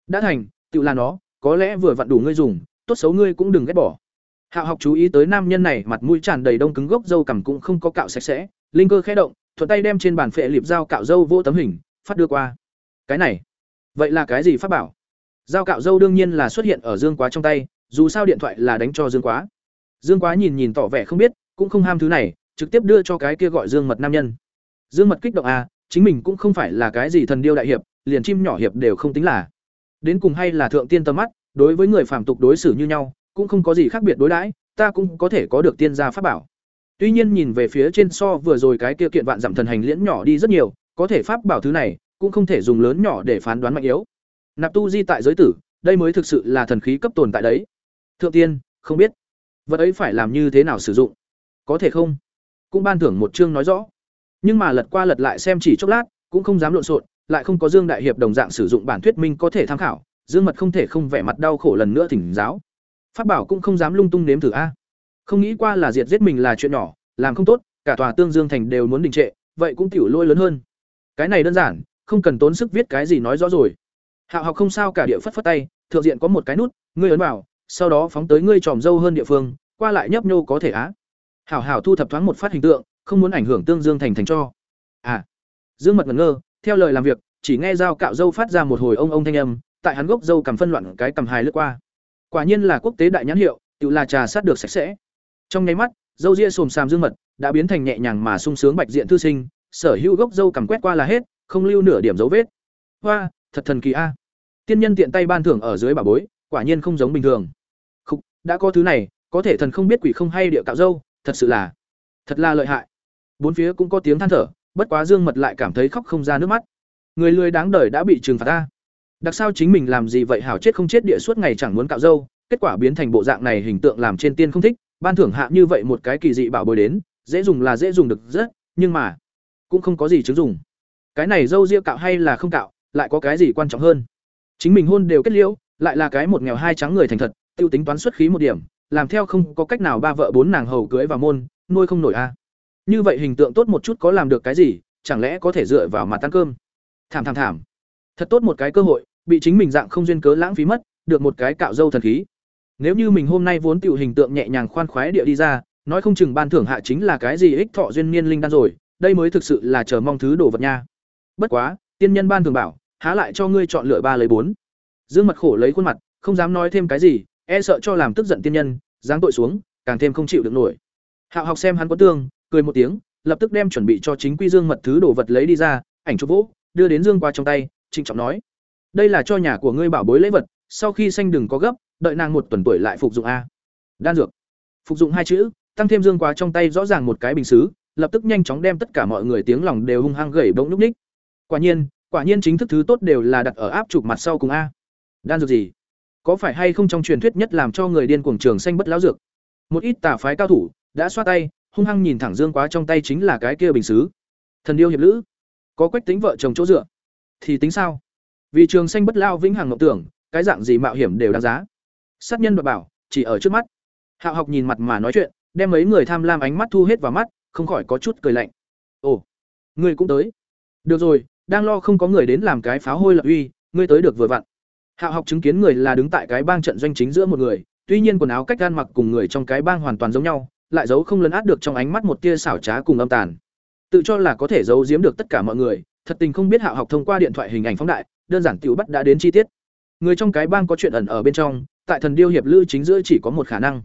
Đã thành, tự là nó, có lẽ vừa vặn đủ ngươi dùng, tốt xấu ngươi cũng đừng ghét bỏ. Hạo học chú ý tới nam nhân này mặt mũi tràn đầy đông cứng gốc dâu cằm cũng không có cạo sạch sẽ, linh cơ khẽ động, thuận tay đem trên bàn phệ liệp dao cạo dâu vô tấm hình, phát đưa qua. Cái này, vậy là cái gì pháp bảo? Dao cạo dâu đương nhiên là xuất hiện ở Dương Quá trong tay, dù sao điện thoại là đánh cho Dương Quá. Dương Quá nhìn nhìn tỏ vẻ không biết, cũng không ham thứ này, trực tiếp đưa cho cái kia gọi Dương Mật nam nhân. Dương Mật kích động à, chính mình cũng không phải là cái gì thần điêu đại hiệp, liền chim nhỏ hiệp đều không tính là. Đến cùng hay là thượng tiên tâm mắt, đối với người phàm tục đối xử như nhau, cũng không có gì khác biệt đối đãi, ta cũng có thể có được tiên gia pháp bảo. Tuy nhiên nhìn về phía trên so vừa rồi cái kia kiện vạn giảm thần hành liễn nhỏ đi rất nhiều, có thể pháp bảo thứ này cũng không thể dùng lớn nhỏ để phán đoán mạnh yếu. Nạp tu di tại giới tử, đây mới thực sự là thần khí cấp tồn tại đấy. Thượng tiên, không biết, vật ấy phải làm như thế nào sử dụng? Có thể không? Cũng ban thưởng một chương nói rõ. Nhưng mà lật qua lật lại xem chỉ chốc lát, cũng không dám lộn xộn, lại không có Dương đại hiệp đồng dạng sử dụng bản thuyết minh có thể tham khảo, Dương mật không thể không vẻ mặt đau khổ lần nữa thỉnh giáo. Pháp bảo cũng không dám lung tung nếm thử a. Không nghĩ qua là diệt giết mình là chuyện nhỏ, làm không tốt, cả tòa Tương Dương thành đều muốn đình trệ, vậy cũng tiểu lôi lớn hơn. Cái này đơn giản, không cần tốn sức viết cái gì nói rõ rồi. Hạo học không sao cả địa phất phất tay, thượng diện có một cái nút, ngươi ấn vào, sau đó phóng tới ngươi tròm dâu hơn địa phương, qua lại nhấp nhô có thể á. Hảo hảo thu thập thoáng một phát hình tượng, không muốn ảnh hưởng Tương Dương thành thành cho. À. Dương Mật ngẩn ngơ, theo lời làm việc, chỉ nghe dao cạo dâu phát ra một hồi ông ông thanh âm, tại hắn gốc dâu cầm phân loạn cái cầm hài lướt qua. Quả nhiên là quốc tế đại nhãn hiệu, tự là trà sát được sạch sẽ. Trong nháy mắt, dâu ria xồm xàm dương mật đã biến thành nhẹ nhàng mà sung sướng bạch diện thư sinh, sở hữu gốc dâu cầm quét qua là hết, không lưu nửa điểm dấu vết. Hoa, thật thần kỳ a. Tiên nhân tiện tay ban thưởng ở dưới bà bối, quả nhiên không giống bình thường. Khục, đã có thứ này, có thể thần không biết quỷ không hay địa cạo dâu, thật sự là, thật là lợi hại. Bốn phía cũng có tiếng than thở, bất quá Dương Mật lại cảm thấy khóc không ra nước mắt. Người lười đáng đời đã bị trừng phạt ta. Đặc sao chính mình làm gì vậy hảo chết không chết địa suốt ngày chẳng muốn cạo dâu, kết quả biến thành bộ dạng này hình tượng làm trên tiên không thích, ban thưởng hạ như vậy một cái kỳ dị bảo bối đến, dễ dùng là dễ dùng được rất, nhưng mà cũng không có gì chứng dùng. Cái này dâu ria cạo hay là không cạo, lại có cái gì quan trọng hơn? Chính mình hôn đều kết liễu, lại là cái một nghèo hai trắng người thành thật, tiêu tính toán xuất khí một điểm, làm theo không có cách nào ba vợ bốn nàng hầu cưới vào môn, nuôi không nổi a. Như vậy hình tượng tốt một chút có làm được cái gì, chẳng lẽ có thể dựa vào mặt ăn cơm? Thảm thảm thảm. Thật tốt một cái cơ hội, bị chính mình dạng không duyên cớ lãng phí mất, được một cái cạo dâu thần khí. Nếu như mình hôm nay vốn tiểu hình tượng nhẹ nhàng khoan khoái địa đi ra, nói không chừng ban thưởng hạ chính là cái gì ích thọ duyên niên linh đan rồi, đây mới thực sự là chờ mong thứ đồ vật nha. Bất quá, tiên nhân ban thường bảo, há lại cho ngươi chọn lựa ba lấy bốn. Dương mặt khổ lấy khuôn mặt, không dám nói thêm cái gì, e sợ cho làm tức giận tiên nhân, giáng tội xuống, càng thêm không chịu được nổi. Hạo học xem hắn có tương, cười một tiếng, lập tức đem chuẩn bị cho chính quy Dương Mật thứ đồ vật lấy đi ra, ảnh chụp vỗ, đưa đến Dương qua trong tay, trịnh trọng nói: "Đây là cho nhà của ngươi bảo bối lễ vật, sau khi sanh đừng có gấp, đợi nàng một tuần tuổi lại phục dụng a đan dược phục dụng hai chữ tăng thêm dương quá trong tay rõ ràng một cái bình xứ lập tức nhanh chóng đem tất cả mọi người tiếng lòng đều hung hăng gẩy bỗng núp ních. Quả nhiên, quả nhiên chính thức thứ tốt đều là đặt ở áp chụp mặt sau cùng a. Đan dược gì? Có phải hay không trong truyền thuyết nhất làm cho người điên cuồng trường xanh bất lão dược? Một ít tà phái cao thủ đã xoa tay, hung hăng nhìn thẳng Dương Quá trong tay chính là cái kia bình sứ. Thần điêu hiệp lữ, có quách tính vợ chồng chỗ dựa, thì tính sao? Vì trường xanh bất lao vĩnh hằng ngọc tưởng, cái dạng gì mạo hiểm đều đáng giá. Sát nhân và bảo, chỉ ở trước mắt. Hạo học nhìn mặt mà nói chuyện, đem mấy người tham lam ánh mắt thu hết vào mắt, không khỏi có chút cười lạnh. Ồ, ngươi cũng tới. Được rồi, đang lo không có người đến làm cái pháo hôi lập uy, ngươi tới được vừa vặn. Hạo học chứng kiến người là đứng tại cái bang trận doanh chính giữa một người, tuy nhiên quần áo cách gan mặc cùng người trong cái bang hoàn toàn giống nhau, lại giấu không lấn át được trong ánh mắt một tia xảo trá cùng âm tàn. Tự cho là có thể giấu giếm được tất cả mọi người, thật tình không biết Hạo học thông qua điện thoại hình ảnh phóng đại, đơn giản tiểu bắt đã đến chi tiết. Người trong cái bang có chuyện ẩn ở bên trong, tại thần điêu hiệp lữ chính giữa chỉ có một khả năng.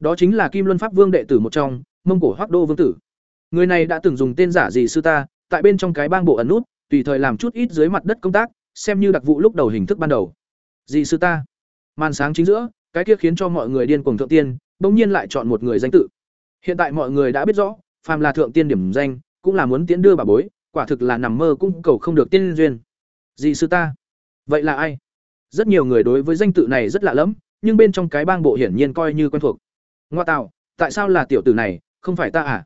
Đó chính là Kim Luân Pháp Vương đệ tử một trong, Mông Cổ Hoắc Đô Vương tử. Người này đã từng dùng tên giả gì sư ta, tại bên trong cái bang bộ ẩn nút, tùy thời làm chút ít dưới mặt đất công tác, xem như đặc vụ lúc đầu hình thức ban đầu. Dị sư ta. Màn sáng chính giữa, cái kia khiến cho mọi người điên cuồng thượng tiên, bỗng nhiên lại chọn một người danh tự. Hiện tại mọi người đã biết rõ, phàm là thượng tiên điểm danh, cũng là muốn tiến đưa bà bối, quả thực là nằm mơ cũng cầu không được tiên duyên. Dị sư ta. Vậy là ai? Rất nhiều người đối với danh tự này rất lạ lẫm, nhưng bên trong cái bang bộ hiển nhiên coi như quen thuộc. Ngoa tạo, tại sao là tiểu tử này, không phải ta à?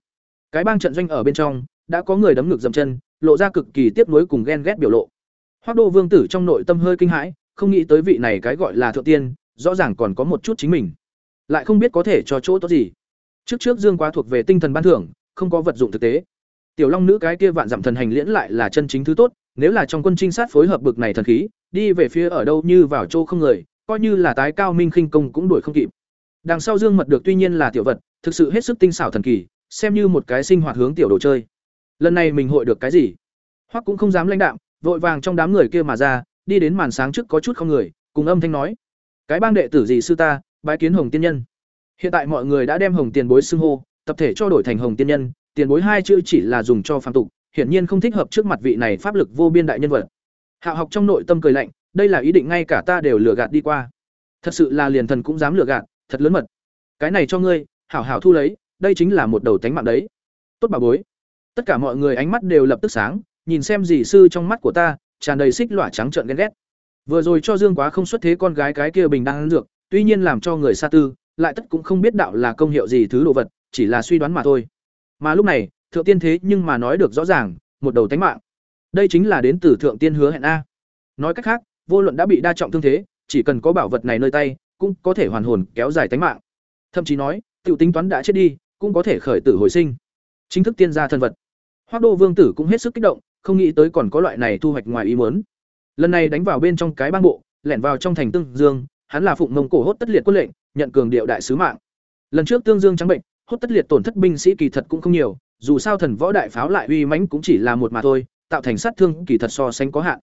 Cái bang trận doanh ở bên trong, đã có người đấm ngực dậm chân, lộ ra cực kỳ tiếc nuối cùng ghen ghét biểu lộ. Hoắc Đô Vương tử trong nội tâm hơi kinh hãi, không nghĩ tới vị này cái gọi là thượng tiên, rõ ràng còn có một chút chính mình, lại không biết có thể cho chỗ tốt gì. Trước trước Dương Quá thuộc về tinh thần ban thưởng, không có vật dụng thực tế. Tiểu Long nữ cái kia vạn giảm thần hành liễn lại là chân chính thứ tốt, nếu là trong quân trinh sát phối hợp bực này thần khí, đi về phía ở đâu như vào chỗ không người, coi như là tái cao minh khinh công cũng đuổi không kịp. Đằng sau Dương Mật được tuy nhiên là tiểu vật, thực sự hết sức tinh xảo thần kỳ, xem như một cái sinh hoạt hướng tiểu đồ chơi. Lần này mình hội được cái gì? Hoắc cũng không dám lãnh đạm, vội vàng trong đám người kia mà ra, đi đến màn sáng trước có chút không người, cùng âm thanh nói: "Cái bang đệ tử gì sư ta, bái kiến Hồng tiên nhân." Hiện tại mọi người đã đem Hồng tiền bối xưng hô, tập thể cho đổi thành Hồng tiên nhân, tiền bối hai chữ chỉ là dùng cho phạm tục, hiển nhiên không thích hợp trước mặt vị này pháp lực vô biên đại nhân vật. Hạo học trong nội tâm cười lạnh, đây là ý định ngay cả ta đều lừa gạt đi qua. Thật sự là liền thần cũng dám lừa gạt, thật lớn mật. Cái này cho ngươi, hảo hảo thu lấy, đây chính là một đầu tánh mạng đấy. Tốt bà bối. Tất cả mọi người ánh mắt đều lập tức sáng, nhìn xem dì sư trong mắt của ta, tràn đầy xích lỏa trắng trợn ghen ghét. Vừa rồi cho Dương Quá không xuất thế con gái cái kia bình đang ăn dược, tuy nhiên làm cho người xa tư, lại tất cũng không biết đạo là công hiệu gì thứ đồ vật, chỉ là suy đoán mà thôi. Mà lúc này, thượng tiên thế nhưng mà nói được rõ ràng, một đầu tánh mạng. Đây chính là đến từ thượng tiên hứa hẹn a. Nói cách khác, vô luận đã bị đa trọng thương thế, chỉ cần có bảo vật này nơi tay, cũng có thể hoàn hồn kéo dài tánh mạng. Thậm chí nói, tiểu tính toán đã chết đi, cũng có thể khởi tử hồi sinh. Chính thức tiên gia thân vật. Hoắc Đô Vương tử cũng hết sức kích động, không nghĩ tới còn có loại này thu hoạch ngoài ý muốn. Lần này đánh vào bên trong cái bang bộ, lẻn vào trong thành Tương Dương, hắn là phụng mông cổ hốt tất liệt quân lệnh, nhận cường điệu đại sứ mạng. Lần trước Tương Dương trắng bệnh, hốt tất liệt tổn thất binh sĩ kỳ thật cũng không nhiều, dù sao thần võ đại pháo lại uy mãnh cũng chỉ là một mà thôi, tạo thành sát thương kỳ thật so sánh có hạn.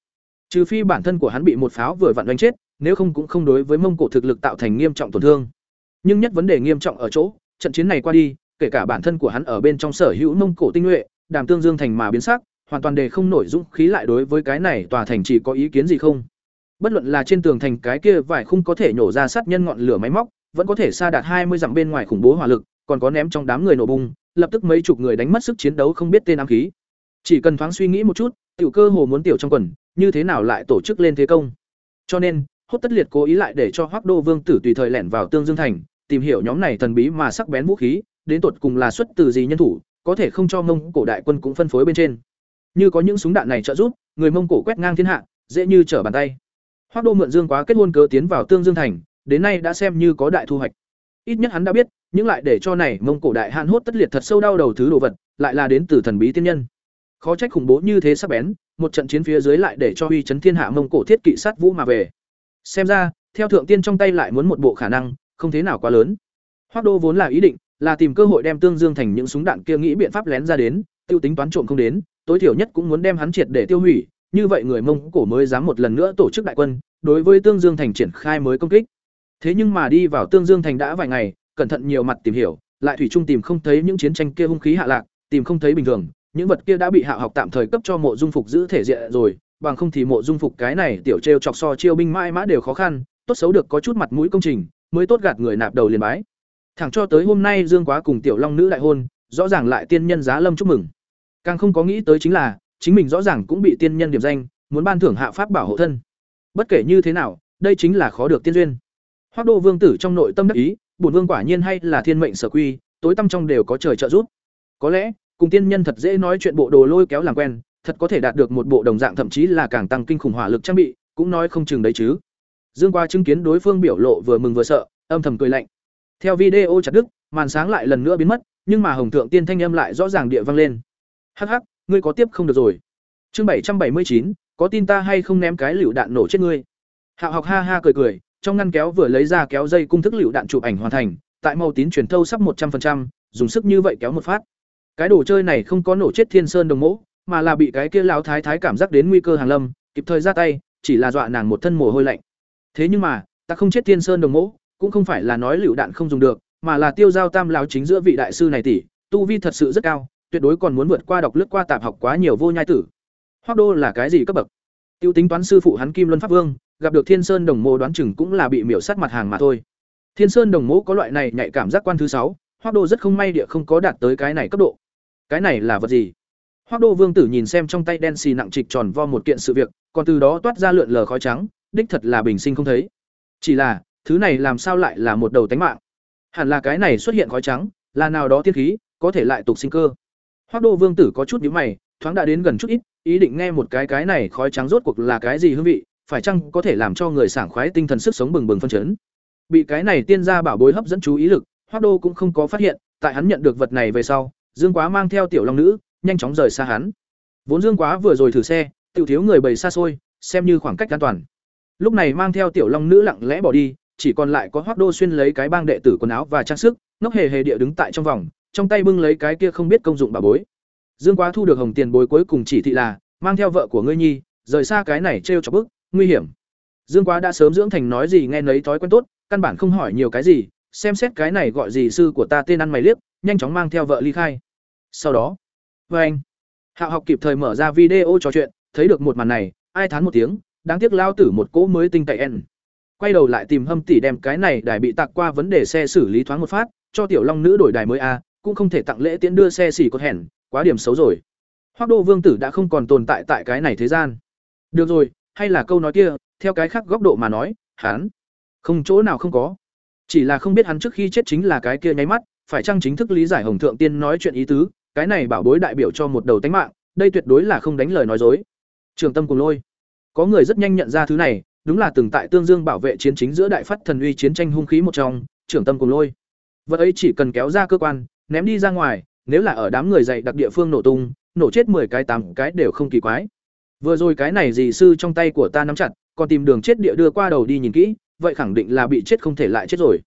Trừ phi bản thân của hắn bị một pháo vừa vặn đánh chết, nếu không cũng không đối với mông cổ thực lực tạo thành nghiêm trọng tổn thương. Nhưng nhất vấn đề nghiêm trọng ở chỗ, trận chiến này qua đi, kể cả bản thân của hắn ở bên trong sở hữu mông cổ tinh nhuệ, đàm tương dương thành mà biến sắc, hoàn toàn đề không nổi dũng khí lại đối với cái này tòa thành chỉ có ý kiến gì không. Bất luận là trên tường thành cái kia vải khung có thể nhổ ra sát nhân ngọn lửa máy móc, vẫn có thể xa đạt hai mươi dặm bên ngoài khủng bố hỏa lực, còn có ném trong đám người nổ bung, lập tức mấy chục người đánh mất sức chiến đấu không biết tên ám khí. Chỉ cần thoáng suy nghĩ một chút, tiểu cơ hồ muốn tiểu trong quần, như thế nào lại tổ chức lên thế công. Cho nên, Hốt Tất Liệt cố ý lại để cho Hoắc Đô Vương tử tùy thời lẻn vào Tương Dương thành, tìm hiểu nhóm này thần bí mà sắc bén vũ khí, đến tột cùng là xuất từ gì nhân thủ, có thể không cho Mông Cổ đại quân cũng phân phối bên trên. Như có những súng đạn này trợ giúp, người Mông Cổ quét ngang thiên hạ, dễ như trở bàn tay. Hoắc Đô mượn Dương quá kết hôn cớ tiến vào Tương Dương thành, đến nay đã xem như có đại thu hoạch. Ít nhất hắn đã biết, những lại để cho này Mông Cổ đại hạn hốt tất liệt thật sâu đau đầu thứ đồ vật, lại là đến từ thần bí tiên nhân. Khó trách khủng bố như thế sắp bén, một trận chiến phía dưới lại để cho uy chấn thiên hạ Mông Cổ thiết kỵ sát vũ mà về. Xem ra, theo thượng tiên trong tay lại muốn một bộ khả năng, không thế nào quá lớn. Hoắc Đô vốn là ý định là tìm cơ hội đem Tương Dương thành những súng đạn kia nghĩ biện pháp lén ra đến, tiêu tính toán trộm không đến, tối thiểu nhất cũng muốn đem hắn triệt để tiêu hủy, như vậy người Mông Cổ mới dám một lần nữa tổ chức đại quân, đối với Tương Dương thành triển khai mới công kích. Thế nhưng mà đi vào Tương Dương thành đã vài ngày, cẩn thận nhiều mặt tìm hiểu, lại thủy chung tìm không thấy những chiến tranh kia hung khí hạ lạc, tìm không thấy bình thường, những vật kia đã bị Hạ học tạm thời cấp cho Mộ Dung Phục giữ thể diện rồi, bằng không thì Mộ Dung Phục cái này tiểu trêu chọc so chiêu binh mãi mã đều khó khăn, tốt xấu được có chút mặt mũi công trình, mới tốt gạt người nạp đầu liền bái. Thẳng cho tới hôm nay Dương Quá cùng Tiểu Long nữ đại hôn, rõ ràng lại tiên nhân giá lâm chúc mừng. Càng không có nghĩ tới chính là, chính mình rõ ràng cũng bị tiên nhân điểm danh, muốn ban thưởng hạ pháp bảo hộ thân. Bất kể như thế nào, đây chính là khó được tiên duyên. Hoắc Đô Vương tử trong nội tâm đắc ý, bổn vương quả nhiên hay là thiên mệnh sở quy, tối tâm trong đều có trời trợ giúp. Có lẽ, cùng tiên nhân thật dễ nói chuyện bộ đồ lôi kéo làm quen, thật có thể đạt được một bộ đồng dạng thậm chí là càng tăng kinh khủng hỏa lực trang bị, cũng nói không chừng đấy chứ. Dương Qua chứng kiến đối phương biểu lộ vừa mừng vừa sợ, âm thầm cười lạnh. Theo video chặt đứt, màn sáng lại lần nữa biến mất, nhưng mà Hồng Thượng Tiên thanh âm lại rõ ràng địa vang lên. Hắc hắc, ngươi có tiếp không được rồi. Chương bảy trăm bảy mươi chín, có tin ta hay không ném cái lựu đạn nổ chết ngươi. Hạo học ha ha cười cười, trong ngăn kéo vừa lấy ra kéo dây cung thức lựu đạn chụp ảnh hoàn thành, tại màu tín truyền thâu sắp một trăm 100%, dùng sức như vậy kéo một phát. Cái đồ chơi này không có nổ chết Thiên Sơn đồng mẫu, mà là bị cái kia lão thái thái cảm giác đến nguy cơ hàng lâm, kịp thời ra tay, chỉ là dọa nàng một thân mồ hôi lạnh. Thế nhưng mà, ta không chết Thiên Sơn đồng mẫu, cũng không phải là nói lựu đạn không dùng được, mà là tiêu giao tam lão chính giữa vị đại sư này tỷ, tu vi thật sự rất cao, tuyệt đối còn muốn vượt qua đọc lướt qua tạp học quá nhiều vô nhai tử. Hoắc Đô là cái gì cấp bậc? Tiêu tính toán sư phụ hắn Kim Luân Pháp Vương, gặp được Thiên Sơn Đồng Mộ đoán chừng cũng là bị miểu sát mặt hàng mà thôi. Thiên Sơn Đồng Mộ có loại này nhạy cảm giác quan thứ sáu, Hoắc Đô rất không may địa không có đạt tới cái này cấp độ. Cái này là vật gì? Hoắc Đô Vương tử nhìn xem trong tay đen xì nặng trịch tròn vo một kiện sự việc, còn từ đó toát ra lượn lờ khói trắng, đích thật là bình sinh không thấy. Chỉ là, thứ này làm sao lại là một đầu tánh mạng? Hẳn là cái này xuất hiện khói trắng, là nào đó tiên khí, có thể lại tục sinh cơ. Hoắc Đô Vương tử có chút nhíu mày, thoáng đã đến gần chút ít, ý định nghe một cái cái này khói trắng rốt cuộc là cái gì hương vị, phải chăng có thể làm cho người sảng khoái tinh thần sức sống bừng bừng phân chấn. Bị cái này tiên gia bảo bối hấp dẫn chú ý lực, Hoắc Đô cũng không có phát hiện, tại hắn nhận được vật này về sau, Dương Quá mang theo tiểu long nữ, nhanh chóng rời xa hắn. Vốn Dương Quá vừa rồi thử xe, tiểu thiếu người bầy xa xôi, xem như khoảng cách an toàn. Lúc này mang theo tiểu long nữ lặng lẽ bỏ đi, chỉ còn lại có Hoắc Đô xuyên lấy cái bang đệ tử quần áo và trang sức, ngốc hề hề địa đứng tại trong vòng, trong tay bưng lấy cái kia không biết công dụng bà bối. Dương Quá thu được hồng tiền bối cuối cùng chỉ thị là, mang theo vợ của ngươi nhi, rời xa cái này trêu chọc bức, nguy hiểm. Dương Quá đã sớm dưỡng thành nói gì nghe nấy thói quen tốt, căn bản không hỏi nhiều cái gì, xem xét cái này gọi gì sư của ta tên ăn mày liếc, nhanh chóng mang theo vợ ly khai. Sau đó, với anh, Hạo học kịp thời mở ra video trò chuyện, thấy được một màn này, ai thán một tiếng, đáng tiếc lao tử một cỗ mới tinh tẩy n. Quay đầu lại tìm Hâm tỷ đem cái này đài bị tạc qua vấn đề xe xử lý thoáng một phát, cho tiểu long nữ đổi đài mới a, cũng không thể tặng lễ tiễn đưa xe xỉ cột hẻn quá điểm xấu rồi. Hoắc Đô Vương tử đã không còn tồn tại tại cái này thế gian. Được rồi, hay là câu nói kia, theo cái khác góc độ mà nói, hắn không chỗ nào không có. Chỉ là không biết hắn trước khi chết chính là cái kia nháy mắt, phải chăng chính thức lý giải Hồng Thượng Tiên nói chuyện ý tứ, cái này bảo bối đại biểu cho một đầu tánh mạng, đây tuyệt đối là không đánh lời nói dối. Trường Tâm cùng Lôi, có người rất nhanh nhận ra thứ này, đúng là từng tại Tương Dương bảo vệ chiến chính giữa đại phát thần uy chiến tranh hung khí một trong, trưởng Tâm cùng Lôi. Vật ấy chỉ cần kéo ra cơ quan, ném đi ra ngoài, nếu là ở đám người dạy đặc địa phương nổ tung, nổ chết 10 cái 8 cái đều không kỳ quái. Vừa rồi cái này dì sư trong tay của ta nắm chặt, còn tìm đường chết địa đưa qua đầu đi nhìn kỹ, vậy khẳng định là bị chết không thể lại chết rồi.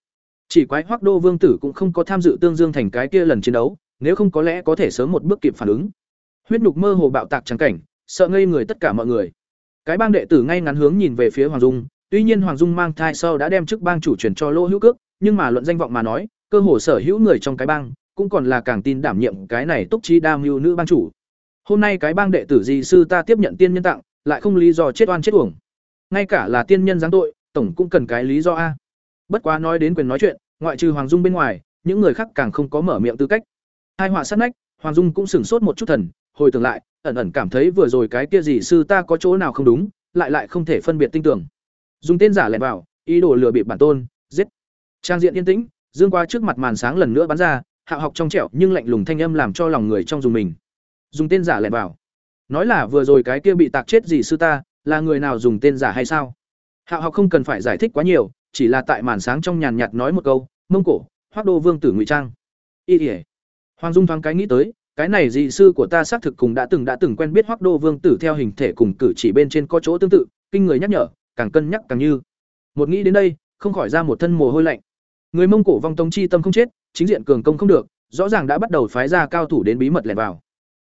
Chỉ quái Hoắc Đô Vương tử cũng không có tham dự tương dương thành cái kia lần chiến đấu, nếu không có lẽ có thể sớm một bước kịp phản ứng. Huyết nhục mơ hồ bạo tạc trắng cảnh, sợ ngây người tất cả mọi người. Cái bang đệ tử ngay ngắn hướng nhìn về phía Hoàng Dung, tuy nhiên Hoàng Dung mang thai sau đã đem chức bang chủ chuyển cho Lô Hữu Cước, nhưng mà luận danh vọng mà nói, cơ hồ sở hữu người trong cái bang cũng còn là càng tin đảm nhiệm cái này túc trí đam mưu nữ bang chủ. Hôm nay cái bang đệ tử gì sư ta tiếp nhận tiên nhân tặng, lại không lý do chết oan chết uổng. Ngay cả là tiên nhân giáng tội, tổng cũng cần cái lý do a. Bất quá nói đến quyền nói chuyện, ngoại trừ Hoàng Dung bên ngoài, những người khác càng không có mở miệng tư cách. Hai họa sát nách, Hoàng Dung cũng sửng sốt một chút thần, hồi tưởng lại, ẩn ẩn cảm thấy vừa rồi cái kia gì sư ta có chỗ nào không đúng, lại lại không thể phân biệt tinh tưởng. Dùng tên giả lẻn vào, ý đồ lừa bịp bản tôn, giết. Trang diện yên tĩnh, dương qua trước mặt màn sáng lần nữa bắn ra, hạ học trong trẻo nhưng lạnh lùng thanh âm làm cho lòng người trong dùng mình. Dùng tên giả lẻn vào. Nói là vừa rồi cái kia bị tạc chết gì sư ta, là người nào dùng tên giả hay sao? Hạ học không cần phải giải thích quá nhiều, chỉ là tại màn sáng trong nhàn nhạt nói một câu, mông cổ, hoác đô vương tử ngụy trang. Y ỉa Hoàng Dung thoáng cái nghĩ tới, cái này dị sư của ta xác thực cùng đã từng đã từng quen biết Hoắc Đô Vương tử theo hình thể cùng cử chỉ bên trên có chỗ tương tự, kinh người nhắc nhở, càng cân nhắc càng như. Một nghĩ đến đây, không khỏi ra một thân mồ hôi lạnh. Người Mông Cổ vong tông chi tâm không chết, chính diện cường công không được, rõ ràng đã bắt đầu phái ra cao thủ đến bí mật lẻn vào.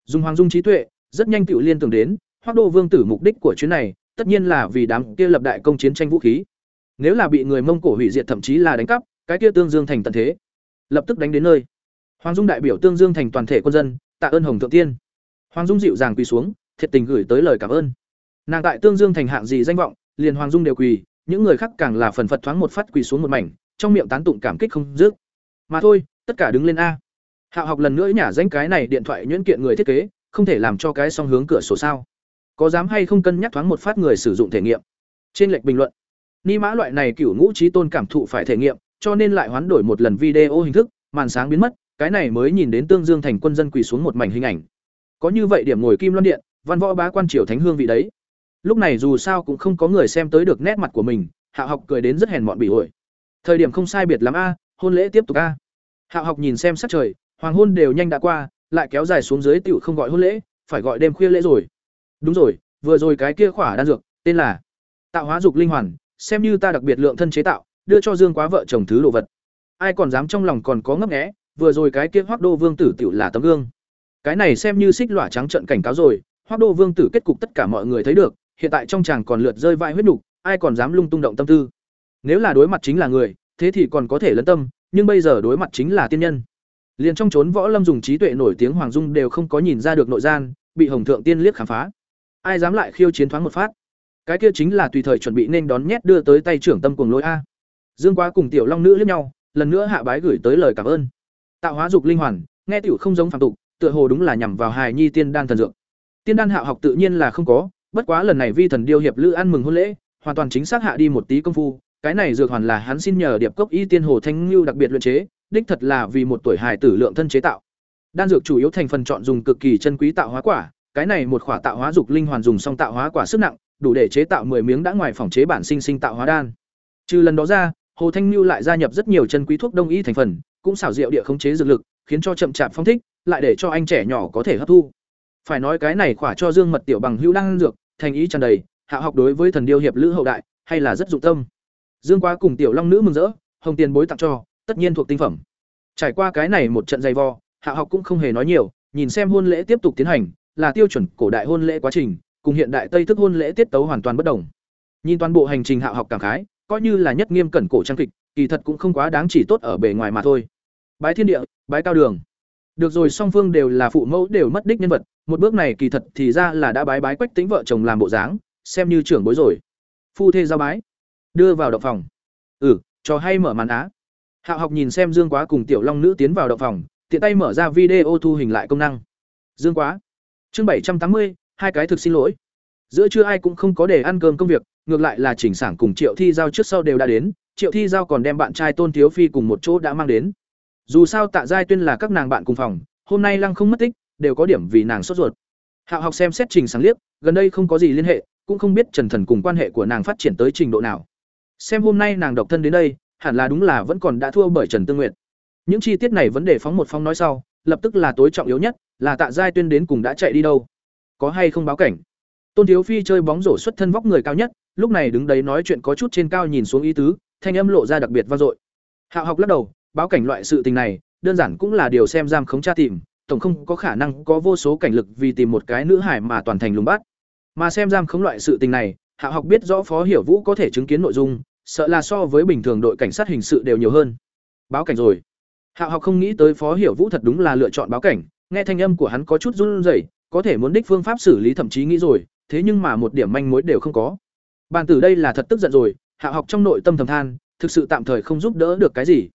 Dung Hoàng Dung trí tuệ, rất nhanh tự liên tưởng đến, Hoắc Đô Vương tử mục đích của chuyến này, tất nhiên là vì đám kia lập đại công chiến tranh vũ khí. Nếu là bị người Mông Cổ hủy diệt thậm chí là đánh cắp, cái kia tương dương thành tận thế. Lập tức đánh đến nơi. Hoàng Dung đại biểu tương dương thành toàn thể quân dân, tạ ơn Hồng thượng tiên. Hoàng Dung dịu dàng quỳ xuống, thiệt tình gửi tới lời cảm ơn. Nàng tại tương dương thành hạng gì danh vọng, liền Hoàng Dung đều quỳ, những người khác càng là phần phật thoáng một phát quỳ xuống một mảnh, trong miệng tán tụng cảm kích không dứt. Mà thôi, tất cả đứng lên a. Hạo học lần nữa nhả danh cái này điện thoại nhuyễn kiện người thiết kế, không thể làm cho cái song hướng cửa sổ sao? Có dám hay không cân nhắc thoáng một phát người sử dụng thể nghiệm? Trên lệch bình luận, ni mã loại này cửu ngũ trí tôn cảm thụ phải thể nghiệm, cho nên lại hoán đổi một lần video hình thức, màn sáng biến mất, cái này mới nhìn đến Tương Dương thành quân dân quỳ xuống một mảnh hình ảnh. Có như vậy điểm ngồi kim loan điện, văn võ bá quan triều thánh hương vị đấy. Lúc này dù sao cũng không có người xem tới được nét mặt của mình, hạ học cười đến rất hèn mọn bỉ ổi. Thời điểm không sai biệt lắm a, hôn lễ tiếp tục a. hạ học nhìn xem sắc trời, hoàng hôn đều nhanh đã qua, lại kéo dài xuống dưới tiểu không gọi hôn lễ, phải gọi đêm khuya lễ rồi. Đúng rồi, vừa rồi cái kia khỏa đan dược, tên là Tạo hóa dục linh hoàn, xem như ta đặc biệt lượng thân chế tạo, đưa cho Dương Quá vợ chồng thứ đồ vật. Ai còn dám trong lòng còn có ngấp nghé, vừa rồi cái kia Hoắc Đô Vương tử tiểu là tấm gương. Cái này xem như xích lỏa trắng trận cảnh cáo rồi, Hoắc Đô Vương tử kết cục tất cả mọi người thấy được, hiện tại trong chàng còn lượt rơi vai huyết nục, ai còn dám lung tung động tâm tư. Nếu là đối mặt chính là người, thế thì còn có thể lấn tâm, nhưng bây giờ đối mặt chính là tiên nhân. Liền trong chốn võ lâm dùng trí tuệ nổi tiếng hoàng dung đều không có nhìn ra được nội gian, bị Hồng thượng tiên liếc khám phá. Ai dám lại khiêu chiến thoáng một phát? Cái kia chính là tùy thời chuẩn bị nên đón nhét đưa tới tay trưởng tâm cuồng lối a. Dương Quá cùng Tiểu Long nữ liếc nhau, lần nữa hạ bái gửi tới lời cảm ơn. Tạo hóa dục linh hoàn, nghe tiểu không giống phàm tục, tựa hồ đúng là nhằm vào hài nhi tiên đan thần dược. Tiên đan hạ học tự nhiên là không có, bất quá lần này vi thần điêu hiệp lữ ăn mừng hôn lễ, hoàn toàn chính xác hạ đi một tí công phu, cái này dược hoàn là hắn xin nhờ điệp cốc y tiên hồ thanh lưu đặc biệt luyện chế, đích thật là vì một tuổi hài tử lượng thân chế tạo. Đan dược chủ yếu thành phần chọn dùng cực kỳ chân quý tạo hóa quả, cái này một khỏa tạo hóa dục linh hoàn dùng xong tạo hóa quả sức nặng, đủ để chế tạo 10 miếng đã ngoài phòng chế bản sinh sinh tạo hóa đan. Trừ lần đó ra, Hồ Thanh Nưu lại gia nhập rất nhiều chân quý thuốc đông y thành phần, cũng xảo diệu địa khống chế dược lực, khiến cho chậm chạp phong thích, lại để cho anh trẻ nhỏ có thể hấp thu. Phải nói cái này khỏa cho Dương Mật tiểu bằng hữu đang dược, thành ý tràn đầy, hạ học đối với thần điêu hiệp lữ hậu đại, hay là rất dụng tâm. Dương Quá cùng tiểu long nữ mừng rỡ, hồng tiền bối tặng cho, tất nhiên thuộc tinh phẩm. Trải qua cái này một trận dày vò, hạ học cũng không hề nói nhiều, nhìn xem hôn lễ tiếp tục tiến hành, là tiêu chuẩn cổ đại hôn lễ quá trình, cùng hiện đại Tây thức hôn lễ tiết tấu hoàn toàn bất đồng. Nhìn toàn bộ hành trình hạ học cảm khái, coi như là nhất nghiêm cẩn cổ trang kịch, kỳ thật cũng không quá đáng chỉ tốt ở bề ngoài mà thôi. Bái thiên địa, bái cao đường. Được rồi, song phương đều là phụ mẫu đều mất đích nhân vật, một bước này kỳ thật thì ra là đã bái bái quách tính vợ chồng làm bộ dáng, xem như trưởng bối rồi. Phu thê giao bái, đưa vào động phòng. Ừ, cho hay mở màn á. Hạo học nhìn xem Dương Quá cùng Tiểu Long nữ tiến vào động phòng, tiện tay mở ra video thu hình lại công năng. Dương Quá. Chương bảy trăm tám mươi, hai cái thực xin lỗi. Giữa trưa ai cũng không có để ăn cơm công việc, ngược lại là chỉnh sảng cùng Triệu Thi giao trước sau đều đã đến, Triệu Thi giao còn đem bạn trai Tôn Thiếu Phi cùng một chỗ đã mang đến. Dù sao Tạ Giai Tuyên là các nàng bạn cùng phòng, hôm nay Lăng không mất tích, đều có điểm vì nàng sốt ruột. Hạo học xem xét trình sáng liếc, gần đây không có gì liên hệ, cũng không biết Trần Thần cùng quan hệ của nàng phát triển tới trình độ nào. Xem hôm nay nàng độc thân đến đây, hẳn là đúng là vẫn còn đã thua bởi Trần Tương Nguyệt. Những chi tiết này vấn đề phóng một phong nói sau, lập tức là tối trọng yếu nhất, là Tạ Giai Tuyên đến cùng đã chạy đi đâu, có hay không báo cảnh. Tôn Thiếu Phi chơi bóng rổ xuất thân vóc người cao nhất, lúc này đứng đấy nói chuyện có chút trên cao nhìn xuống ý tứ, thanh âm lộ ra đặc biệt vang dội. Hạo học lắc đầu, báo cảnh loại sự tình này, đơn giản cũng là điều xem giam khống tra tìm, tổng không có khả năng có vô số cảnh lực vì tìm một cái nữ hải mà toàn thành lùng bắt. Mà xem giam khống loại sự tình này, Hạ học biết rõ Phó Hiểu Vũ có thể chứng kiến nội dung, sợ là so với bình thường đội cảnh sát hình sự đều nhiều hơn. Báo cảnh rồi. Hạ học không nghĩ tới Phó Hiểu Vũ thật đúng là lựa chọn báo cảnh, nghe thanh âm của hắn có chút run rẩy, có thể muốn đích phương pháp xử lý thậm chí nghĩ rồi, thế nhưng mà một điểm manh mối đều không có. Bàn tử đây là thật tức giận rồi, Hạ học trong nội tâm thầm than, thực sự tạm thời không giúp đỡ được cái gì.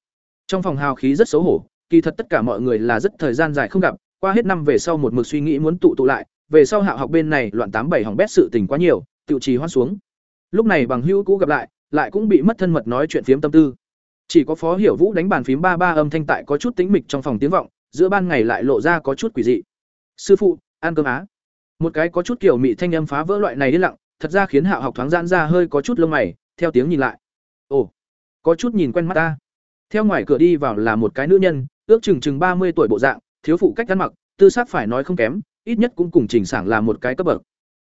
Trong phòng hào khí rất xấu hổ, kỳ thật tất cả mọi người là rất thời gian dài không gặp, qua hết năm về sau một mực suy nghĩ muốn tụ tụ lại, về sau Hạ học bên này loạn tám bảy hỏng bét sự tình quá nhiều, tiểu trì hoan xuống. Lúc này bằng hữu cũ gặp lại, lại cũng bị mất thân mật nói chuyện phiếm tâm tư. Chỉ có Phó Hiểu Vũ đánh bàn phím ba ba âm thanh tại có chút tĩnh mịch trong phòng tiếng vọng, giữa ban ngày lại lộ ra có chút quỷ dị. "Sư phụ, ăn cơm á." Một cái có chút kiểu mị thanh âm phá vỡ loại này đi lặng, thật ra khiến Hạo học thoáng giãn ra hơi có chút lông mày, theo tiếng nhìn lại. "Ồ, có chút nhìn quen mắt ta." Theo ngoài cửa đi vào là một cái nữ nhân, ước chừng chừng ba mươi tuổi bộ dạng, thiếu phụ cách ăn mặc, tư sắc phải nói không kém, ít nhất cũng cùng chỉnh Sảng là một cái cấp bậc.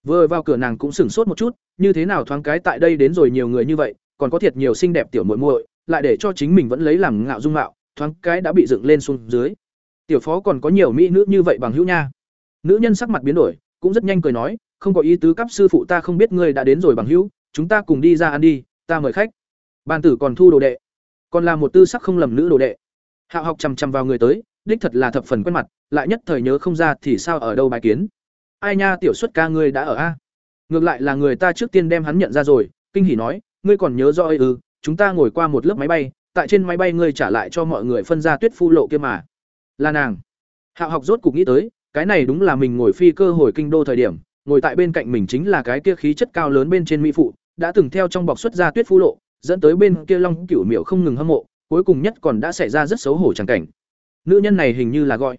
Vừa vào cửa nàng cũng sửng sốt một chút, như thế nào thoáng cái tại đây đến rồi nhiều người như vậy, còn có thiệt nhiều xinh đẹp tiểu muội muội, lại để cho chính mình vẫn lấy làm ngạo dung mạo, thoáng cái đã bị dựng lên xuống dưới. Tiểu phó còn có nhiều mỹ nữ như vậy bằng hữu nha. Nữ nhân sắc mặt biến đổi, cũng rất nhanh cười nói, không có ý tứ cấp sư phụ ta không biết ngươi đã đến rồi bằng hữu, chúng ta cùng đi ra ăn đi, ta mời khách. Ban tử còn thu đồ đệ, còn là một tư sắc không lầm nữ đồ đệ. Hạo học chằm chằm vào người tới, đích thật là thập phần quen mặt, lại nhất thời nhớ không ra thì sao ở đâu bài kiến. Ai nha, tiểu xuất ca ngươi đã ở a? Ngược lại là người ta trước tiên đem hắn nhận ra rồi, kinh hỉ nói, ngươi còn nhớ rõ ư, chúng ta ngồi qua một lớp máy bay, tại trên máy bay ngươi trả lại cho mọi người phân ra tuyết phu lộ kia mà. là nàng hạo học rốt cục nghĩ tới cái này đúng là mình ngồi phi cơ hồi kinh đô thời điểm ngồi tại bên cạnh mình chính là cái kia khí chất cao lớn bên trên mỹ phụ, đã từng theo trong bọc xuất ra tuyết phú lộ, dẫn tới bên kia long cửu Miểu không ngừng hâm mộ, cuối cùng nhất còn đã xảy ra rất xấu hổ chẳng cảnh. Nữ nhân này hình như là gọi,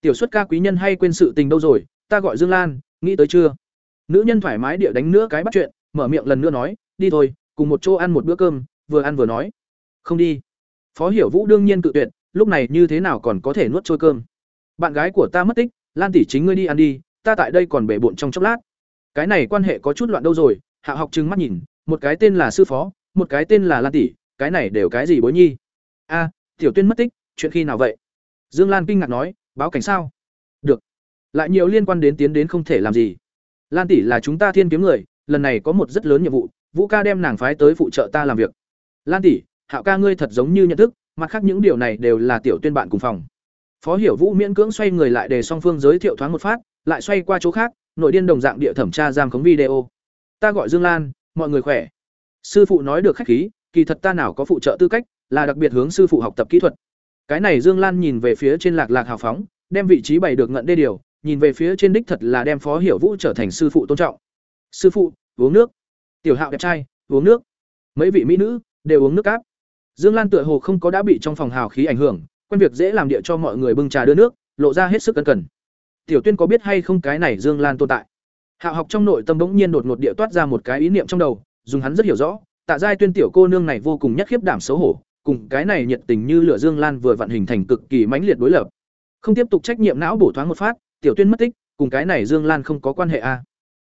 tiểu xuất ca quý nhân hay quên sự tình đâu rồi, ta gọi dương lan, nghĩ tới chưa? Nữ nhân thoải mái địa đánh nữa cái bắt chuyện, mở miệng lần nữa nói, đi thôi, cùng một chỗ ăn một bữa cơm, vừa ăn vừa nói. Không đi. Phó hiểu vũ đương nhiên cự tuyệt, lúc này như thế nào còn có thể nuốt trôi cơm? Bạn gái của ta mất tích, lan tỷ chính ngươi đi ăn đi ta tại đây còn bể bộn trong chốc lát. Cái này quan hệ có chút loạn đâu rồi, hạ học trừng mắt nhìn, một cái tên là sư phó, một cái tên là lan tỷ, cái này đều cái gì bối nhi? A, tiểu tuyên mất tích, chuyện khi nào vậy? Dương lan kinh ngạc nói, báo cảnh sao? Được. Lại nhiều liên quan đến tiến đến không thể làm gì. Lan tỷ là chúng ta thiên kiếm người, lần này có một rất lớn nhiệm vụ, vũ ca đem nàng phái tới phụ trợ ta làm việc. Lan tỷ hạo ca ngươi thật giống như nhận thức, mặt khác những điều này đều là tiểu tuyên bạn cùng phòng. Phó hiểu vũ miễn cưỡng xoay người lại để song phương giới thiệu thoáng một phát lại xoay qua chỗ khác, nội điên đồng dạng địa thẩm tra giam khống video. Ta gọi dương lan, mọi người khỏe. Sư phụ nói được khách khí, kỳ thật ta nào có phụ trợ tư cách, là đặc biệt hướng sư phụ học tập kỹ thuật. Cái này dương lan nhìn về phía trên lạc lạc hào phóng, đem vị trí bày được ngận đê điều, nhìn về phía trên đích thật là đem phó hiểu vũ trở thành sư phụ tôn trọng. Sư phụ, uống nước. Tiểu hạo đẹp trai, uống nước. Mấy vị mỹ nữ, đều uống nước cáp. Dương lan tựa hồ không có đã bị trong phòng hào khí ảnh hưởng, quen việc dễ làm địa cho mọi người bưng trà đưa nước, lộ ra hết sức cẩn cẩn tiểu tuyên có biết hay không cái này dương lan tồn tại? Hạo học trong nội tâm bỗng nhiên đột ngột địa toát ra một cái ý niệm trong đầu, dùng hắn rất hiểu rõ, tạ giai tuyên tiểu cô nương này vô cùng nhất khiếp đảm xấu hổ, cùng cái này nhiệt tình như lửa dương lan vừa vặn hình thành cực kỳ mãnh liệt đối lập. Không tiếp tục trách nhiệm não bổ thoáng một phát, tiểu tuyên mất tích, cùng cái này dương lan không có quan hệ a. À?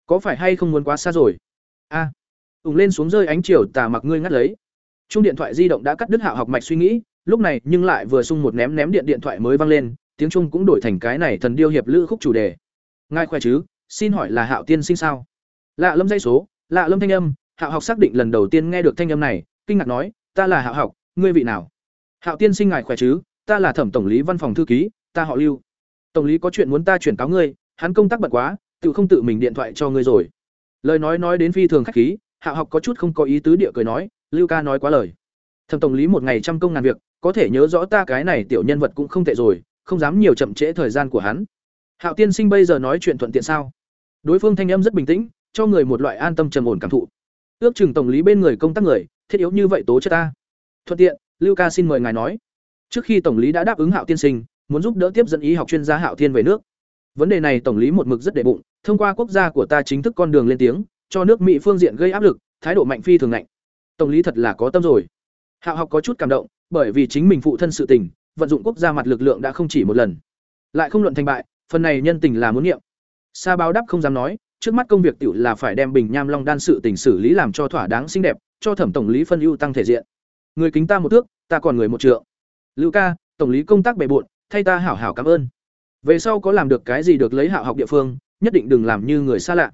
có phải hay không muốn quá xa rồi? A. À. ùng lên xuống rơi ánh chiều tà mặc ngươi ngắt lấy. Chung điện thoại di động đã cắt đứt hạo học mạch suy nghĩ, lúc này nhưng lại vừa sung một ném ném điện điện thoại mới vang lên tiếng trung cũng đổi thành cái này thần điêu hiệp lữ khúc chủ đề. Ngài khỏe chứ? Xin hỏi là hạo tiên sinh sao? Lạ lâm dây số, lạ lâm thanh âm, hạo học xác định lần đầu tiên nghe được thanh âm này, kinh ngạc nói, ta là hạo học, ngươi vị nào? Hạo tiên sinh ngài khỏe chứ? Ta là thẩm tổng lý văn phòng thư ký, ta họ lưu. Tổng lý có chuyện muốn ta chuyển cáo ngươi, hắn công tác bận quá, tự không tự mình điện thoại cho ngươi rồi. Lời nói nói đến phi thường khách khí, hạo học có chút không có ý tứ địa cười nói, lưu ca nói quá lời. Thẩm tổng lý một ngày trăm công ngàn việc, có thể nhớ rõ ta cái này tiểu nhân vật cũng không tệ rồi không dám nhiều chậm trễ thời gian của hắn. Hạo tiên sinh bây giờ nói chuyện thuận tiện sao? Đối phương thanh âm rất bình tĩnh, cho người một loại an tâm trầm ổn cảm thụ. Ước chừng tổng lý bên người công tác người, thiết yếu như vậy tố chất ta. Thuận tiện, lưu ca xin mời ngài nói. Trước khi tổng lý đã đáp ứng hạo tiên sinh, muốn giúp đỡ tiếp dẫn ý học chuyên gia hạo thiên về nước. Vấn đề này tổng lý một mực rất đệ bụng, thông qua quốc gia của ta chính thức con đường lên tiếng, cho nước mỹ phương diện gây áp lực, thái độ mạnh phi thường lạnh tổng lý thật là có tâm rồi. Hạo học có chút cảm động, bởi vì chính mình phụ thân sự tình vận dụng quốc gia mặt lực lượng đã không chỉ một lần. Lại không luận thành bại, phần này nhân tình là muốn niệm sa báo đáp không dám nói, trước mắt công việc tiểu là phải đem bình nham long đan sự tình xử lý làm cho thỏa đáng xinh đẹp, cho thẩm tổng lý phân ưu tăng thể diện. Người kính ta một thước, ta còn người một trượng. Lưu ca, tổng lý công tác bề bộn, thay ta hảo hảo cảm ơn. Về sau có làm được cái gì được lấy hạo học địa phương, nhất định đừng làm như người xa lạ.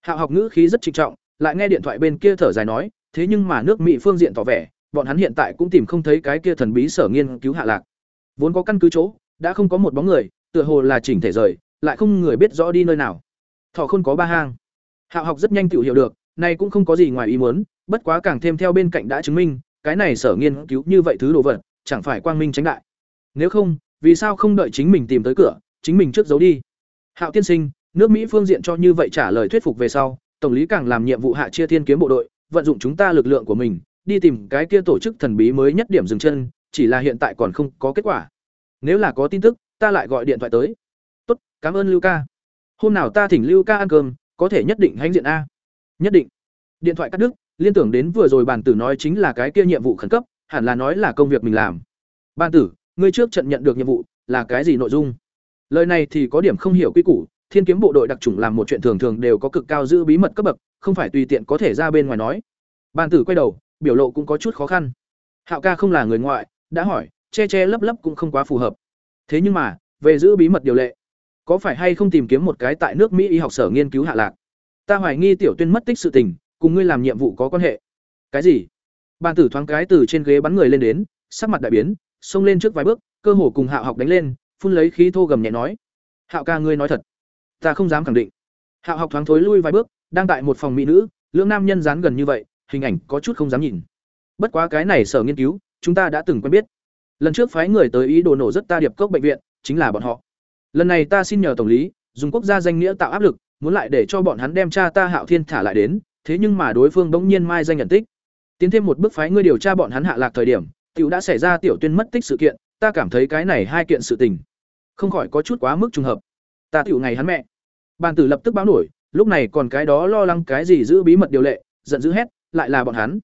Hạo học ngữ khí rất trịnh trọng, lại nghe điện thoại bên kia thở dài nói, thế nhưng mà nước mỹ phương diện tỏ vẻ, bọn hắn hiện tại cũng tìm không thấy cái kia thần bí sở nghiên cứu hạ lạc vốn có căn cứ chỗ, đã không có một bóng người, tựa hồ là chỉnh thể rời, lại không người biết rõ đi nơi nào. Thọ không có ba hang. Hạo học rất nhanh tự hiểu được, nay cũng không có gì ngoài ý muốn, bất quá càng thêm theo bên cạnh đã chứng minh, cái này sở nghiên cứu như vậy thứ đồ vật, chẳng phải quang minh tránh đại. Nếu không, vì sao không đợi chính mình tìm tới cửa, chính mình trước giấu đi? Hạo tiên sinh, nước mỹ phương diện cho như vậy trả lời thuyết phục về sau, tổng lý càng làm nhiệm vụ hạ chia thiên kiếm bộ đội, vận dụng chúng ta lực lượng của mình, đi tìm cái kia tổ chức thần bí mới nhất điểm dừng chân chỉ là hiện tại còn không có kết quả. Nếu là có tin tức, ta lại gọi điện thoại tới. Tốt, cảm ơn lưu ca. Hôm nào ta thỉnh lưu ca ăn cơm, có thể nhất định hãnh diện a. Nhất định. Điện thoại cắt đứt, liên tưởng đến vừa rồi bản tử nói chính là cái kia nhiệm vụ khẩn cấp, hẳn là nói là công việc mình làm. Bản tử, ngươi trước trận nhận được nhiệm vụ, là cái gì nội dung? Lời này thì có điểm không hiểu quy củ, thiên kiếm bộ đội đặc chủng làm một chuyện thường thường đều có cực cao giữ bí mật cấp bậc, không phải tùy tiện có thể ra bên ngoài nói. Bản tử quay đầu, biểu lộ cũng có chút khó khăn. Hạo ca không là người ngoại đã hỏi, che che lấp lấp cũng không quá phù hợp. Thế nhưng mà, về giữ bí mật điều lệ, có phải hay không tìm kiếm một cái tại nước mỹ y học sở nghiên cứu hạ lạc? Ta hoài nghi tiểu tuyên mất tích sự tình, cùng ngươi làm nhiệm vụ có quan hệ. Cái gì? Bàn tử thoáng cái từ trên ghế bắn người lên đến, sắc mặt đại biến, xông lên trước vài bước, cơ hồ cùng hạo học đánh lên, phun lấy khí thô gầm nhẹ nói. Hạo ca ngươi nói thật. Ta không dám khẳng định. Hạo học thoáng thối lui vài bước, đang tại một phòng mỹ nữ, lưỡng nam nhân dán gần như vậy, hình ảnh có chút không dám nhìn. Bất quá cái này sở nghiên cứu chúng ta đã từng quen biết lần trước phái người tới ý đồ nổ rất ta điệp cốc bệnh viện chính là bọn họ. Lần này ta xin nhờ tổng lý, dùng quốc gia danh nghĩa tạo áp lực, muốn lại để cho bọn hắn đem cha ta Hạo Thiên thả lại đến, thế nhưng mà đối phương bỗng nhiên mai danh nhận tích. Tiến thêm một bước phái ngươi điều tra bọn hắn hạ lạc thời điểm, tiểu đã xảy ra tiểu tuyên mất tích sự kiện, ta cảm thấy cái này hai kiện sự tình, không khỏi có chút quá mức trùng hợp. Ta tiểu ngày hắn mẹ. Bàn tử lập tức báo nổi, lúc này còn cái đó lo lắng cái gì giữ bí mật điều lệ, giận dữ hét, lại là bọn hắn.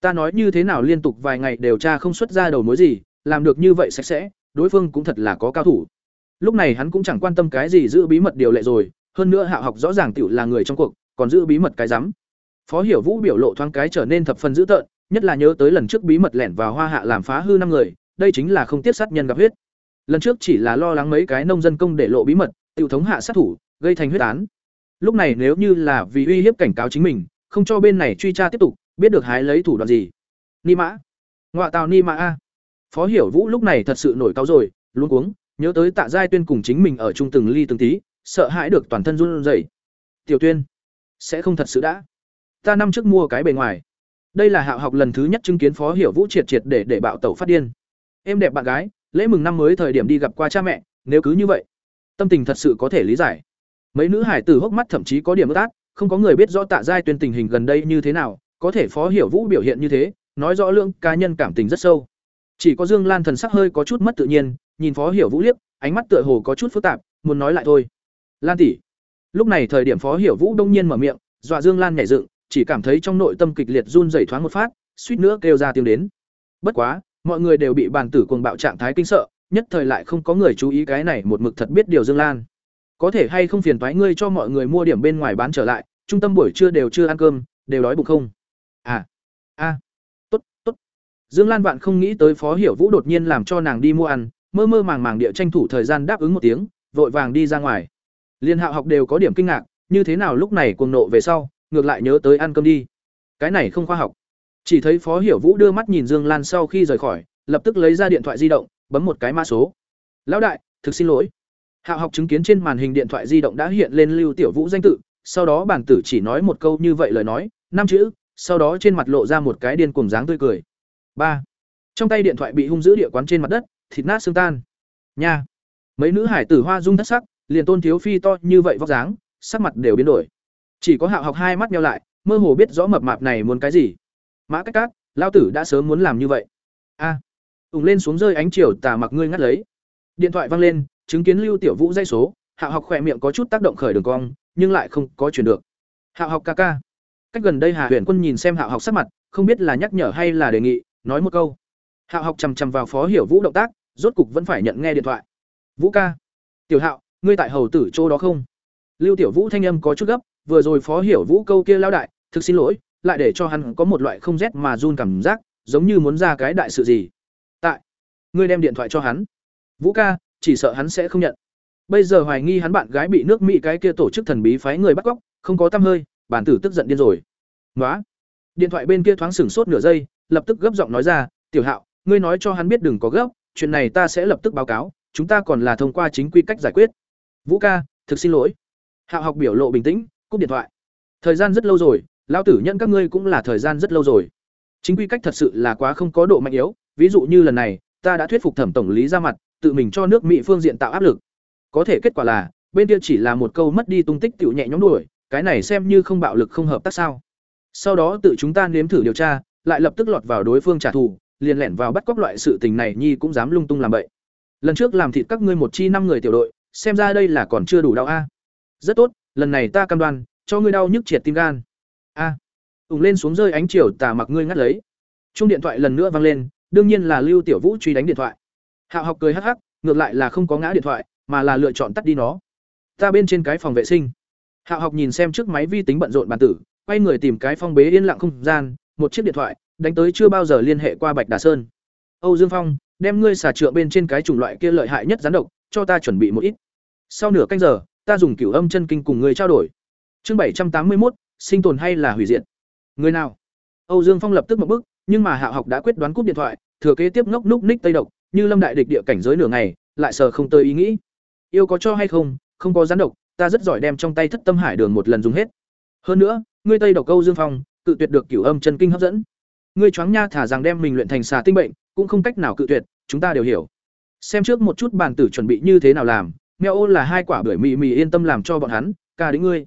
Ta nói như thế nào liên tục vài ngày điều tra không xuất ra đầu mối gì, làm được như vậy sạch sẽ, đối phương cũng thật là có cao thủ. Lúc này hắn cũng chẳng quan tâm cái gì giữ bí mật điều lệ rồi, hơn nữa Hạ học rõ ràng tiểu là người trong cuộc, còn giữ bí mật cái rắm. Phó Hiểu Vũ biểu lộ thoáng cái trở nên thập phần dữ tợn, nhất là nhớ tới lần trước bí mật lẻn vào Hoa Hạ làm phá hư năm người, đây chính là không tiết sát nhân gặp huyết. Lần trước chỉ là lo lắng mấy cái nông dân công để lộ bí mật, tiểu thống hạ sát thủ, gây thành huyết án. Lúc này nếu như là vì uy hiếp cảnh cáo chính mình, không cho bên này truy tra tiếp tục, biết được hái lấy thủ đoạn gì. Ni mã, ngoại tào ni mã a. Phó Hiểu Vũ lúc này thật sự nổi cáu rồi, luôn cuống, nhớ tới Tạ Giai Tuyên cùng chính mình ở chung từng ly từng tí, sợ hãi được toàn thân run rẩy. Tiểu Tuyên, sẽ không thật sự đã. Ta năm trước mua cái bề ngoài. Đây là Hạo học lần thứ nhất chứng kiến Phó Hiểu Vũ triệt triệt để để bạo tẩu phát điên. Em đẹp bạn gái, lễ mừng năm mới thời điểm đi gặp qua cha mẹ, nếu cứ như vậy, tâm tình thật sự có thể lý giải. Mấy nữ hải tử hốc mắt thậm chí có điểm ướt át, không có người biết rõ Tạ Giai Tuyên tình hình gần đây như thế nào, có thể Phó Hiểu Vũ biểu hiện như thế, nói rõ lượng cá nhân cảm tình rất sâu. Chỉ có Dương Lan thần sắc hơi có chút mất tự nhiên, nhìn Phó Hiểu Vũ liếc, ánh mắt tựa hồ có chút phức tạp, muốn nói lại thôi. Lan tỷ. Lúc này thời điểm Phó Hiểu Vũ đông nhiên mở miệng, dọa Dương Lan nhảy dựng, chỉ cảm thấy trong nội tâm kịch liệt run rẩy thoáng một phát, suýt nữa kêu ra tiếng đến. Bất quá, mọi người đều bị bàn tử cuồng bạo trạng thái kinh sợ, nhất thời lại không có người chú ý cái này một mực thật biết điều Dương Lan. Có thể hay không phiền thoái ngươi cho mọi người mua điểm bên ngoài bán trở lại, trung tâm buổi trưa đều chưa ăn cơm, đều đói bụng không? À. A. Tốt, tốt. Dương Lan vạn không nghĩ tới Phó Hiểu Vũ đột nhiên làm cho nàng đi mua ăn, mơ mơ màng màng địa tranh thủ thời gian đáp ứng một tiếng, vội vàng đi ra ngoài. Liên Hạo học đều có điểm kinh ngạc, như thế nào lúc này cuồng nộ về sau, ngược lại nhớ tới ăn cơm đi. Cái này không khoa học. Chỉ thấy Phó Hiểu Vũ đưa mắt nhìn Dương Lan sau khi rời khỏi, lập tức lấy ra điện thoại di động, bấm một cái mã số. "Lão đại, thực xin lỗi." Hạo học chứng kiến trên màn hình điện thoại di động đã hiện lên Lưu Tiểu Vũ danh tự, sau đó bản tử chỉ nói một câu như vậy lời nói, năm chữ, sau đó trên mặt lộ ra một cái điên cuồng dáng tươi cười. ba Trong tay điện thoại bị hung dữ địa quán trên mặt đất, thịt nát xương tan. Nha. Mấy nữ hải tử hoa dung thất sắc, liền Tôn Thiếu Phi to như vậy vóc dáng, sắc mặt đều biến đổi. Chỉ có Hạo học hai mắt nheo lại, mơ hồ biết rõ mập mạp này muốn cái gì. Mã Cách Cát, lao tử đã sớm muốn làm như vậy. A. À. Ùng lên xuống rơi ánh chiều tà mặc ngươi ngắt lấy. Điện thoại vang lên, chứng kiến Lưu Tiểu Vũ dây số, Hạo học khỏe miệng có chút tác động khởi đường cong, nhưng lại không có chuyển được. Hạo học ca ca. Cách gần đây Hà Huyền Quân nhìn xem Hạo học sắc mặt, không biết là nhắc nhở hay là đề nghị, nói một câu. Hạo học chằm chằm vào Phó Hiểu Vũ động tác, rốt cục vẫn phải nhận nghe điện thoại. Vũ ca. Tiểu Hạo, ngươi tại hầu tử chỗ đó không? Lưu Tiểu Vũ thanh âm có chút gấp, vừa rồi Phó Hiểu Vũ câu kia lao đại, thực xin lỗi, lại để cho hắn có một loại không rét mà run cảm giác, giống như muốn ra cái đại sự gì. Tại, ngươi đem điện thoại cho hắn. Vũ ca, chỉ sợ hắn sẽ không nhận. Bây giờ hoài nghi hắn bạn gái bị nước Mỹ cái kia tổ chức thần bí phái người bắt cóc, không có tăm hơi, bản tử tức giận điên rồi. Ngoá. Điện thoại bên kia thoáng sửng sốt nửa giây, lập tức gấp giọng nói ra, "Tiểu Hạo, ngươi nói cho hắn biết đừng có gấp, chuyện này ta sẽ lập tức báo cáo, chúng ta còn là thông qua chính quy cách giải quyết." Vũ ca, thực xin lỗi. Hạo học biểu lộ bình tĩnh, cúp điện thoại. Thời gian rất lâu rồi, lão tử nhận các ngươi cũng là thời gian rất lâu rồi. Chính quy cách thật sự là quá không có độ mạnh yếu, ví dụ như lần này, ta đã thuyết phục thẩm tổng lý ra mặt, tự mình cho nước Mỹ phương diện tạo áp lực. Có thể kết quả là, bên kia chỉ là một câu mất đi tung tích tiểu nhẹ nhõm đuổi, cái này xem như không bạo lực không hợp tác sao? Sau đó tự chúng ta nếm thử điều tra, lại lập tức lọt vào đối phương trả thù, liền lẻn vào bắt cóc loại sự tình này nhi cũng dám lung tung làm bậy. Lần trước làm thịt các ngươi một chi năm người tiểu đội, xem ra đây là còn chưa đủ đau a. Rất tốt, lần này ta cam đoan, cho ngươi đau nhức triệt tim gan. A. À. Ùng lên xuống rơi ánh chiều tà mặc ngươi ngắt lấy. Chung điện thoại lần nữa vang lên, đương nhiên là Lưu Tiểu Vũ truy đánh điện thoại. Hạo học cười hắc hắc, ngược lại là không có ngã điện thoại, mà là lựa chọn tắt đi nó. Ta bên trên cái phòng vệ sinh. Hạ học nhìn xem trước máy vi tính bận rộn bàn tử, quay người tìm cái phong bế yên lặng không gian, một chiếc điện thoại, đánh tới chưa bao giờ liên hệ qua Bạch Đà Sơn. Âu Dương Phong, đem ngươi xả trượng bên trên cái chủng loại kia lợi hại nhất gián độc, cho ta chuẩn bị một ít. Sau nửa canh giờ, ta dùng cửu âm chân kinh cùng ngươi trao đổi. Chương bảy trăm tám mươi một, sinh tồn hay là hủy diệt? Người nào? Âu Dương Phong lập tức một bước, nhưng mà Hạ học đã quyết đoán cúp điện thoại, thừa kế tiếp ngốc núc ních tây độc, như lâm đại địch địa cảnh giới nửa ngày, lại sờ không tới ý nghĩ. Yêu có cho hay không, không có gián độc, ta rất giỏi đem trong tay thất tâm hải đường một lần dùng hết. Hơn nữa, ngươi tây độc câu Dương Phong, cự tuyệt được cửu âm chân kinh hấp dẫn. Ngươi choáng nha thả rằng đem mình luyện thành xà tinh bệnh, cũng không cách nào cự tuyệt, chúng ta đều hiểu. xem trước một chút bản tử chuẩn bị như thế nào làm mèo ô là hai quả bưởi mì mì yên tâm làm cho bọn hắn ca đến ngươi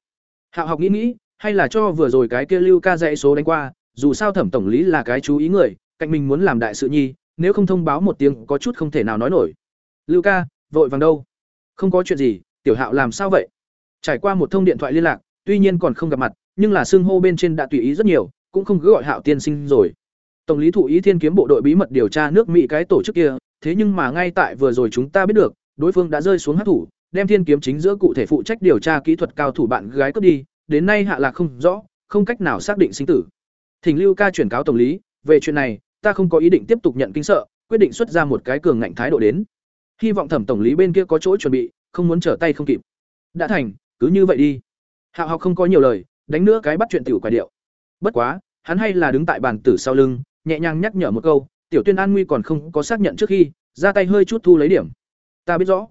hạo học nghĩ nghĩ hay là cho vừa rồi cái kia lưu ca dạy số đánh qua dù sao thẩm tổng lý là cái chú ý người cạnh mình muốn làm đại sự nhi nếu không thông báo một tiếng có chút không thể nào nói nổi lưu ca vội vàng đâu không có chuyện gì tiểu hạo làm sao vậy trải qua một thông điện thoại liên lạc, tuy nhiên còn không gặp mặt, nhưng là xưng hô bên trên đã tùy ý rất nhiều, cũng không cứ gọi hạo tiên sinh rồi. Tổng lý thụ ý thiên kiếm bộ đội bí mật điều tra nước mỹ cái tổ chức kia, thế nhưng mà ngay tại vừa rồi chúng ta biết được, đối phương đã rơi xuống hát thủ, đem thiên kiếm chính giữa cụ thể phụ trách điều tra kỹ thuật cao thủ bạn gái cướp đi, đến nay hạ lạc không rõ, không cách nào xác định sinh tử. Thỉnh lưu ca chuyển cáo tổng lý, về chuyện này, ta không có ý định tiếp tục nhận kinh sợ, quyết định xuất ra một cái cường ngạnh thái độ đến. Hy vọng thẩm tổng lý bên kia có chỗ chuẩn bị, không muốn trở tay không kịp. Đã thành cứ như vậy đi. Hạo học không có nhiều lời, đánh nữa cái bắt chuyện tiểu quài điệu. Bất quá, hắn hay là đứng tại bàn tử sau lưng, nhẹ nhàng nhắc nhở một câu, tiểu tuyên an nguy còn không có xác nhận trước khi, ra tay hơi chút thu lấy điểm. Ta biết rõ.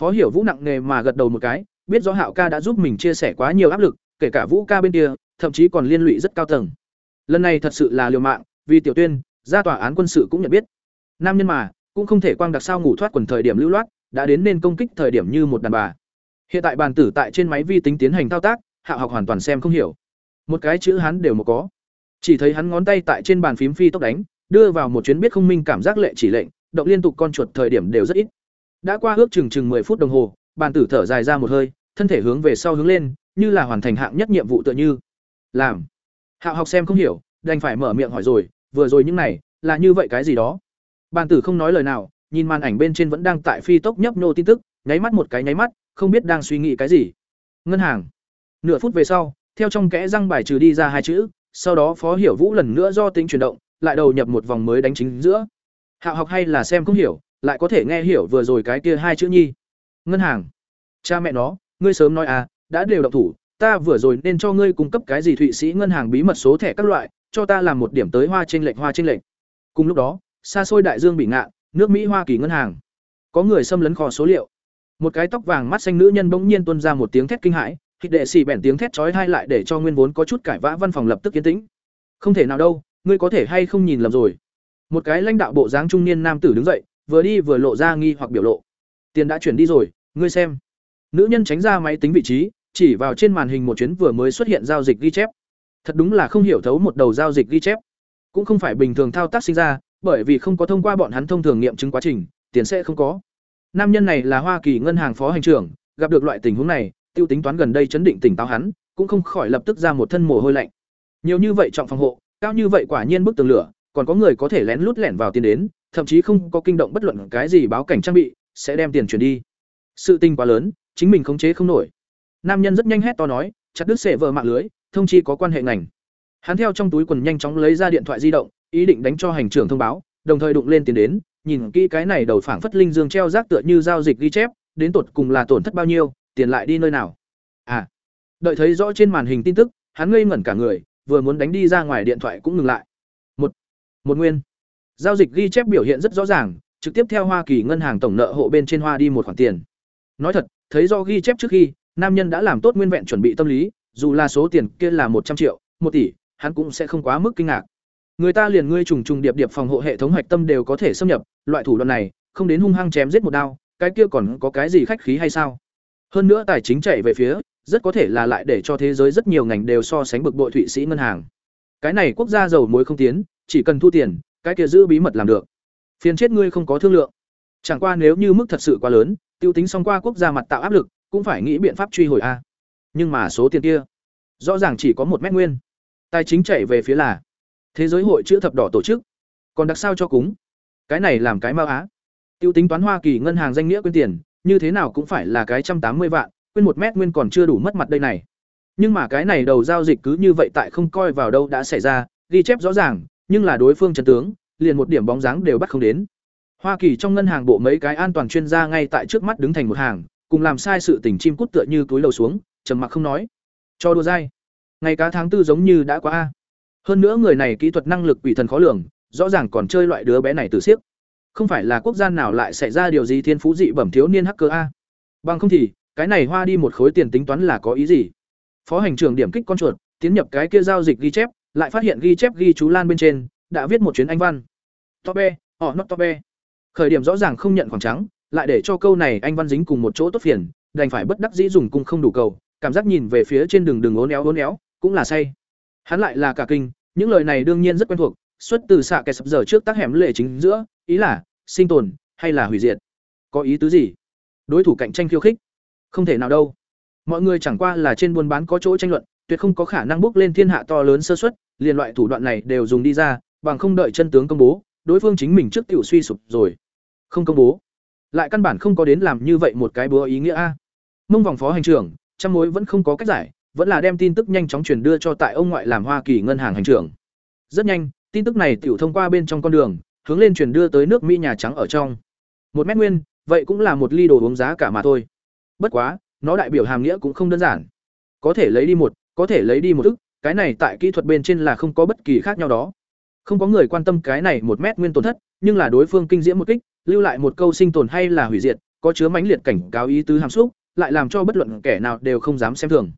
Phó hiểu vũ nặng nề mà gật đầu một cái, biết rõ hạo ca đã giúp mình chia sẻ quá nhiều áp lực, kể cả vũ ca bên kia, thậm chí còn liên lụy rất cao tầng. Lần này thật sự là liều mạng, vì tiểu tuyên, ra tòa án quân sự cũng nhận biết. Nam nhân mà, cũng không thể quang đặc sao ngủ thoát quần thời điểm lưu loát, đã đến nên công kích thời điểm như một đàn bà hiện tại bàn tử tại trên máy vi tính tiến hành thao tác, hạ học hoàn toàn xem không hiểu. Một cái chữ hắn đều một có. Chỉ thấy hắn ngón tay tại trên bàn phím phi tốc đánh, đưa vào một chuyến biết không minh cảm giác lệ chỉ lệnh, động liên tục con chuột thời điểm đều rất ít. Đã qua ước chừng chừng 10 phút đồng hồ, bàn tử thở dài ra một hơi, thân thể hướng về sau hướng lên, như là hoàn thành hạng nhất nhiệm vụ tựa như. Làm. Hạ học xem không hiểu, đành phải mở miệng hỏi rồi, vừa rồi những này, là như vậy cái gì đó? Bàn tử không nói lời nào, nhìn màn ảnh bên trên vẫn đang tại phi tốc nhấp nô tin tức, nháy mắt một cái nháy mắt không biết đang suy nghĩ cái gì. Ngân hàng. Nửa phút về sau, theo trong kẽ răng bài trừ đi ra hai chữ, sau đó phó hiểu vũ lần nữa do tính chuyển động, lại đầu nhập một vòng mới đánh chính giữa. Hạ học hay là xem không hiểu, lại có thể nghe hiểu vừa rồi cái kia hai chữ nhi. Ngân hàng. Cha mẹ nó, ngươi sớm nói à đã đều động thủ, ta vừa rồi nên cho ngươi cung cấp cái gì thụy sĩ ngân hàng bí mật số thẻ các loại, cho ta làm một điểm tới hoa trên lệnh hoa trên lệnh cùng lúc đó, xa xôi đại dương bị ngạn, nước mỹ hoa kỳ ngân hàng. Có người xâm lấn kho số liệu một cái tóc vàng mắt xanh nữ nhân bỗng nhiên tuôn ra một tiếng thét kinh hãi thịt đệ xì bèn tiếng thét chói tai lại để cho nguyên vốn có chút cải vã, văn phòng lập tức yên tĩnh. Không thể nào đâu, ngươi có thể hay không nhìn lầm rồi. Một cái lãnh đạo bộ dáng trung niên nam tử đứng dậy, vừa đi vừa lộ ra nghi hoặc biểu lộ. Tiền đã chuyển đi rồi, ngươi xem. Nữ nhân tránh ra máy tính vị trí, chỉ vào trên màn hình một chuyến vừa mới xuất hiện giao dịch ghi chép. Thật đúng là không hiểu thấu một đầu giao dịch ghi chép. Cũng không phải bình thường thao tác sinh ra, bởi vì không có thông qua bọn hắn thông thường nghiệm chứng quá trình, tiền sẽ không có nam nhân này là hoa kỳ ngân hàng phó hành trưởng, gặp được loại tình huống này, tiêu tính toán gần đây chấn định tỉnh táo hắn, cũng không khỏi lập tức ra một thân mồ hôi lạnh. Nhiều như vậy trọng phòng hộ, cao như vậy quả nhiên bức tường lửa, còn có người có thể lén lút lẻn vào tiền đến, thậm chí không có kinh động bất luận cái gì báo cảnh trang bị, sẽ đem tiền chuyển đi. Sự tình quá lớn, chính mình khống chế không nổi. Nam nhân rất nhanh hét to nói, chặt đứt sệ vợ mạng lưới, thông chi có quan hệ ngành. Hắn theo trong túi quần nhanh chóng lấy ra điện thoại di động, ý định đánh cho hành trưởng thông báo, đồng thời đụng lên tiền đến nhìn kỹ cái này đầu phảng phất linh dương treo rác tựa như giao dịch ghi chép, đến tột cùng là tổn thất bao nhiêu, tiền lại đi nơi nào. À đợi thấy rõ trên màn hình tin tức, hắn ngây ngẩn cả người, vừa muốn đánh đi ra ngoài điện thoại cũng ngừng lại. Một một nguyên. Giao dịch ghi chép biểu hiện rất rõ ràng, trực tiếp theo hoa kỳ ngân hàng tổng nợ hộ bên trên hoa đi một khoản tiền. Nói thật, thấy do ghi chép trước khi, nam nhân đã làm tốt nguyên vẹn chuẩn bị tâm lý, dù là số tiền kia là một trăm triệu, một tỷ, hắn cũng sẽ không quá mức kinh ngạc người ta liền ngươi trùng trùng điệp điệp phòng hộ hệ thống hạch tâm đều có thể xâm nhập, loại thủ đoạn này, không đến hung hăng chém giết một đao, cái kia còn có cái gì khách khí hay sao? Hơn nữa tài chính chạy về phía, rất có thể là lại để cho thế giới rất nhiều ngành đều so sánh bực bội thụy sĩ ngân hàng. Cái này quốc gia giàu muối không tiến, chỉ cần thu tiền, cái kia giữ bí mật làm được. Phiền chết ngươi không có thương lượng. Chẳng qua nếu như mức thật sự quá lớn, tiêu tính xong qua quốc gia mặt tạo áp lực, cũng phải nghĩ biện pháp truy hồi a. Nhưng mà số tiền kia, rõ ràng chỉ có một mét nguyên. Tài chính chảy về phía là thế giới hội chữ thập đỏ tổ chức, còn đặc sao cho cúng? Cái này làm cái mao á. Tiêu tính toán hoa kỳ ngân hàng danh nghĩa quyên tiền, như thế nào cũng phải là cái trăm tám mươi vạn, quyên một mét nguyên còn chưa đủ mất mặt đây này. Nhưng mà cái này đầu giao dịch cứ như vậy tại không coi vào đâu đã xảy ra, ghi chép rõ ràng, nhưng là đối phương trần tướng, liền một điểm bóng dáng đều bắt không đến. Hoa kỳ trong ngân hàng bộ mấy cái an toàn chuyên gia ngay tại trước mắt đứng thành một hàng, cùng làm sai sự tình chim cút tựa như túi lầu xuống, trầm mặc không nói. Cho đùa dai. Ngày cá tháng tư giống như đã quá a hơn nữa người này kỹ thuật năng lực quỷ thần khó lường, rõ ràng còn chơi loại đứa bé này từ siếc. Không phải là quốc gia nào lại xảy ra điều gì thiên phú dị bẩm thiếu niên hacker a. Bằng không thì, cái này hoa đi một khối tiền tính toán là có ý gì? Phó hành trưởng điểm kích con chuột, tiến nhập cái kia giao dịch ghi chép, lại phát hiện ghi chép ghi chú lan bên trên, đã viết một chuyến anh văn. Top e họ oh, not top e khởi điểm rõ ràng không nhận khoảng trắng, lại để cho câu này anh văn dính cùng một chỗ tốt phiền, đành phải bất đắc dĩ dùng cung không đủ cầu, cảm giác nhìn về phía trên đường đường ốn éo ốn éo, cũng là say hắn lại là cả kinh, những lời này đương nhiên rất quen thuộc, xuất từ xạ kẻ sập giờ trước tác hẻm lệ chính giữa, ý là sinh tồn hay là hủy diệt. Có ý tứ gì? Đối thủ cạnh tranh khiêu khích? Không thể nào đâu. Mọi người chẳng qua là trên buôn bán có chỗ tranh luận, tuyệt không có khả năng bước lên thiên hạ to lớn sơ suất, liền loại thủ đoạn này đều dùng đi ra, bằng không đợi chân tướng công bố, đối phương chính mình trước tiểu suy sụp rồi. Không công bố. Lại căn bản không có đến làm như vậy một cái búa ý nghĩa a. Mông vòng phó hành trưởng, trăm mối vẫn không có cách giải vẫn là đem tin tức nhanh chóng truyền đưa cho tại ông ngoại làm hoa kỳ ngân hàng hành trưởng. Rất nhanh, tin tức này tiểu thông qua bên trong con đường, hướng lên truyền đưa tới nước mỹ nhà trắng ở trong. Một mét nguyên, vậy cũng là một ly đồ uống giá cả mà thôi. Bất quá, nó đại biểu hàm nghĩa cũng không đơn giản. Có thể lấy đi một, có thể lấy đi một ức, cái này tại kỹ thuật bên trên là không có bất kỳ khác nhau đó. Không có người quan tâm cái này một mét nguyên tổn thất, nhưng là đối phương kinh diễm một kích, lưu lại một câu sinh tồn hay là hủy diệt, có chứa mãnh liệt cảnh cáo ý tứ hàm xúc, lại làm cho bất luận kẻ nào đều không dám xem thường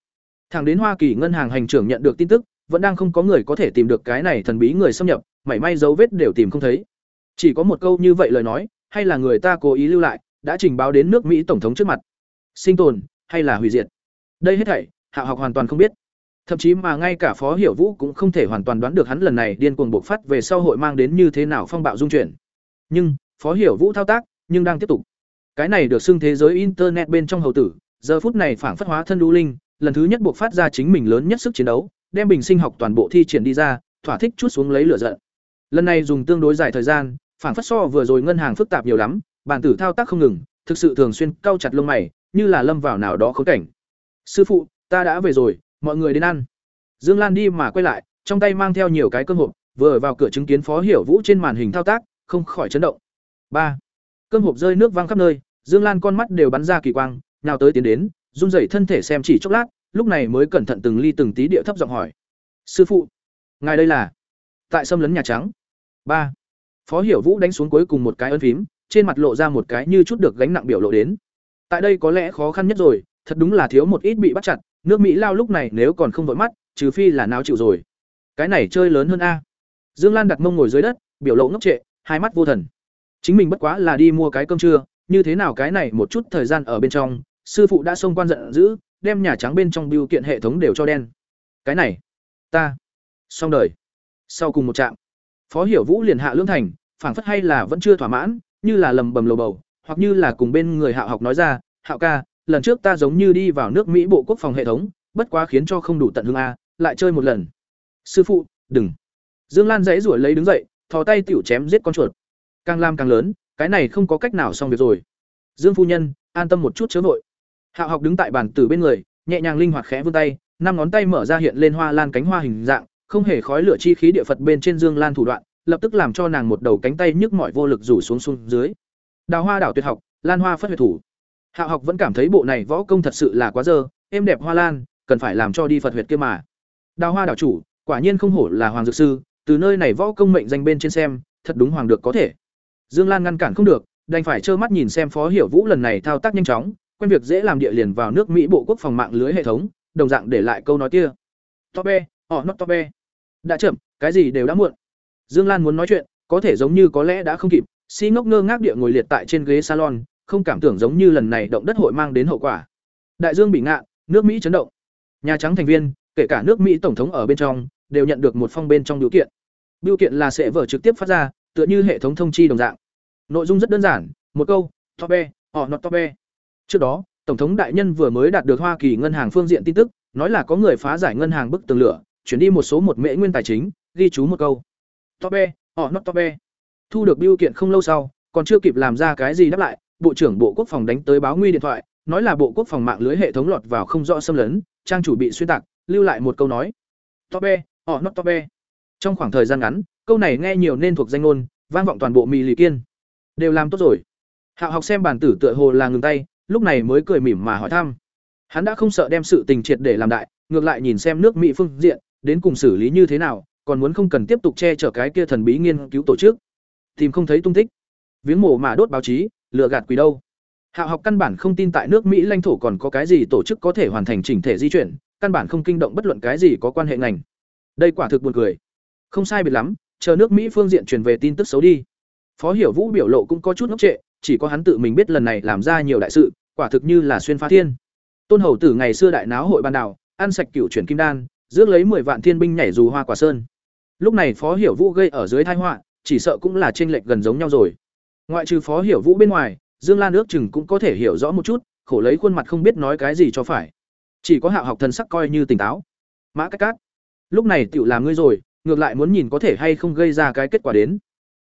thẳng đến hoa kỳ ngân hàng hành trưởng nhận được tin tức, vẫn đang không có người có thể tìm được cái này thần bí người xâm nhập, mảy may dấu vết đều tìm không thấy. Chỉ có một câu như vậy lời nói, hay là người ta cố ý lưu lại, đã trình báo đến nước mỹ tổng thống trước mặt. Sinh tồn, hay là hủy diệt? Đây hết thảy, hạ học hoàn toàn không biết. Thậm chí mà ngay cả phó hiểu vũ cũng không thể hoàn toàn đoán được hắn lần này điên cuồng bộc phát về sau hội mang đến như thế nào phong bạo dung chuyển. Nhưng, phó hiểu vũ thao tác, nhưng đang tiếp tục. Cái này được xưng thế giới internet bên trong hầu tử, giờ phút này phảng phất hóa thân đu linh lần thứ nhất buộc phát ra chính mình lớn nhất sức chiến đấu, đem bình sinh học toàn bộ thi triển đi ra, thỏa thích chút xuống lấy lửa giận. Lần này dùng tương đối dài thời gian, phản phất so vừa rồi ngân hàng phức tạp nhiều lắm, bản tử thao tác không ngừng, thực sự thường xuyên cau chặt lông mày, như là lâm vào nào đó khốn cảnh. Sư phụ, ta đã về rồi, mọi người đến ăn. Dương lan đi mà quay lại, trong tay mang theo nhiều cái cơm hộp, vừa vào cửa chứng kiến phó hiểu vũ trên màn hình thao tác, không khỏi chấn động. Ba. Cơm hộp rơi nước văng khắp nơi, dương lan con mắt đều bắn ra kỳ quang nào tới tiến đến run rẩy thân thể xem chỉ chốc lát, lúc này mới cẩn thận từng ly từng tí địa thấp giọng hỏi. Sư phụ, ngài đây là? Tại xâm lấn nhà trắng. Ba. Phó hiểu vũ đánh xuống cuối cùng một cái ân phím, trên mặt lộ ra một cái như chút được gánh nặng biểu lộ đến. Tại đây có lẽ khó khăn nhất rồi, thật đúng là thiếu một ít bị bắt chặt, nước mỹ lao lúc này nếu còn không vội mắt, trừ phi là nào chịu rồi. Cái này chơi lớn hơn a. Dương lan đặt mông ngồi dưới đất, biểu lộ ngốc trệ, hai mắt vô thần. Chính mình bất quá là đi mua cái cơm trưa, như thế nào cái này một chút thời gian ở bên trong sư phụ đã xông quan giận dữ, đem nhà trắng bên trong biêu kiện hệ thống đều cho đen. Cái này, ta. Xong đời. Sau cùng một trạm, phó hiểu vũ liền hạ lưỡng thành, phảng phất hay là vẫn chưa thỏa mãn, như là lầm bầm lầu bầu, hoặc như là cùng bên người hạ học nói ra, hạo ca, lần trước ta giống như đi vào nước mỹ bộ quốc phòng hệ thống, bất quá khiến cho không đủ tận hương a, lại chơi một lần. Sư phụ, đừng. Dương lan dãy ruổi lấy đứng dậy, thò tay tiểu chém giết con chuột. Càng làm càng lớn, cái này không có cách nào xong việc rồi. Dương phu nhân, an tâm một chút chớ vội hạo học đứng tại bàn tử bên người, nhẹ nhàng linh hoạt khẽ vươn tay, năm ngón tay mở ra hiện lên hoa lan cánh hoa hình dạng, không hề khói lửa chi khí địa phật bên trên dương lan thủ đoạn, lập tức làm cho nàng một đầu cánh tay nhức mỏi vô lực rủ xuống xuống dưới. Đào hoa đảo tuyệt học, lan hoa phất huyệt thủ. Hạo học vẫn cảm thấy bộ này võ công thật sự là quá dơ, êm đẹp hoa lan, cần phải làm cho đi phật huyệt kia mà. Đào hoa đảo chủ, quả nhiên không hổ là hoàng dược sư, từ nơi này võ công mệnh danh bên trên xem, thật đúng hoàng được có thể. Dương lan ngăn cản không được, đành phải trơ mắt nhìn xem phó hiểu vũ lần này thao tác nhanh chóng quen việc dễ làm địa liền vào nước mỹ bộ quốc phòng mạng lưới hệ thống đồng dạng để lại câu nói kia. Tobe, họ not tobe. đã chậm cái gì đều đã muộn. Dương lan muốn nói chuyện có thể giống như có lẽ đã không kịp si ngốc ngơ ngác địa ngồi liệt tại trên ghế salon không cảm tưởng giống như lần này động đất hội mang đến hậu quả. Đại dương bị ngạ nước mỹ chấn động. Nhà trắng thành viên kể cả nước mỹ tổng thống ở bên trong đều nhận được một phong bên trong biểu kiện. Biểu kiện là sẽ vở trực tiếp phát ra tựa như hệ thống thông chi đồng dạng. Nội dung rất đơn giản một câu Tobe, họ not Tobe trước đó tổng thống đại nhân vừa mới đạt được hoa kỳ ngân hàng phương diện tin tức nói là có người phá giải ngân hàng bức tường lửa chuyển đi một số một mễ nguyên tài chính ghi chú một câu Tobe, họ not Tobe. thu được biêu kiện không lâu sau còn chưa kịp làm ra cái gì đáp lại bộ trưởng bộ quốc phòng đánh tới báo nguy điện thoại nói là bộ quốc phòng mạng lưới hệ thống lọt vào không rõ xâm lấn trang chủ bị xuyên tạc lưu lại một câu nói Tobe, họ not Tobe. trong khoảng thời gian ngắn câu này nghe nhiều nên thuộc danh ngôn vang vọng toàn bộ mì lì kiên đều làm tốt rồi hạo học xem bản tử tựa hồ là ngừng tay lúc này mới cười mỉm mà hỏi thăm. Hắn đã không sợ đem sự tình triệt để làm đại, ngược lại nhìn xem nước mỹ phương diện, đến cùng xử lý như thế nào, còn muốn không cần tiếp tục che chở cái kia thần bí nghiên cứu tổ chức. Tìm không thấy tung tích. Viếng mổ mà đốt báo chí, lừa gạt quỷ đâu. Hạ học căn bản không tin tại nước mỹ lãnh thổ còn có cái gì tổ chức có thể hoàn thành chỉnh thể di chuyển, căn bản không kinh động bất luận cái gì có quan hệ ngành. Đây quả thực buồn cười. Không sai biệt lắm, chờ nước mỹ phương diện truyền về tin tức xấu đi. Phó hiểu vũ biểu lộ cũng có chút ngốc trệ chỉ có hắn tự mình biết lần này làm ra nhiều đại sự, quả thực như là xuyên phá thiên. Tôn hầu tử ngày xưa đại náo hội ban đảo, ăn sạch cửu chuyển kim đan, rước lấy mười vạn thiên binh nhảy dù hoa quả sơn. Lúc này phó hiểu vũ gây ở dưới thái họa, chỉ sợ cũng là trên lệch gần giống nhau rồi. Ngoại trừ phó hiểu vũ bên ngoài, dương lan ước chừng cũng có thể hiểu rõ một chút, khổ lấy khuôn mặt không biết nói cái gì cho phải. Chỉ có hạo học thần sắc coi như tỉnh táo. Mã cách cát, lúc này tựu làm ngươi rồi, ngược lại muốn nhìn có thể hay không gây ra cái kết quả đến.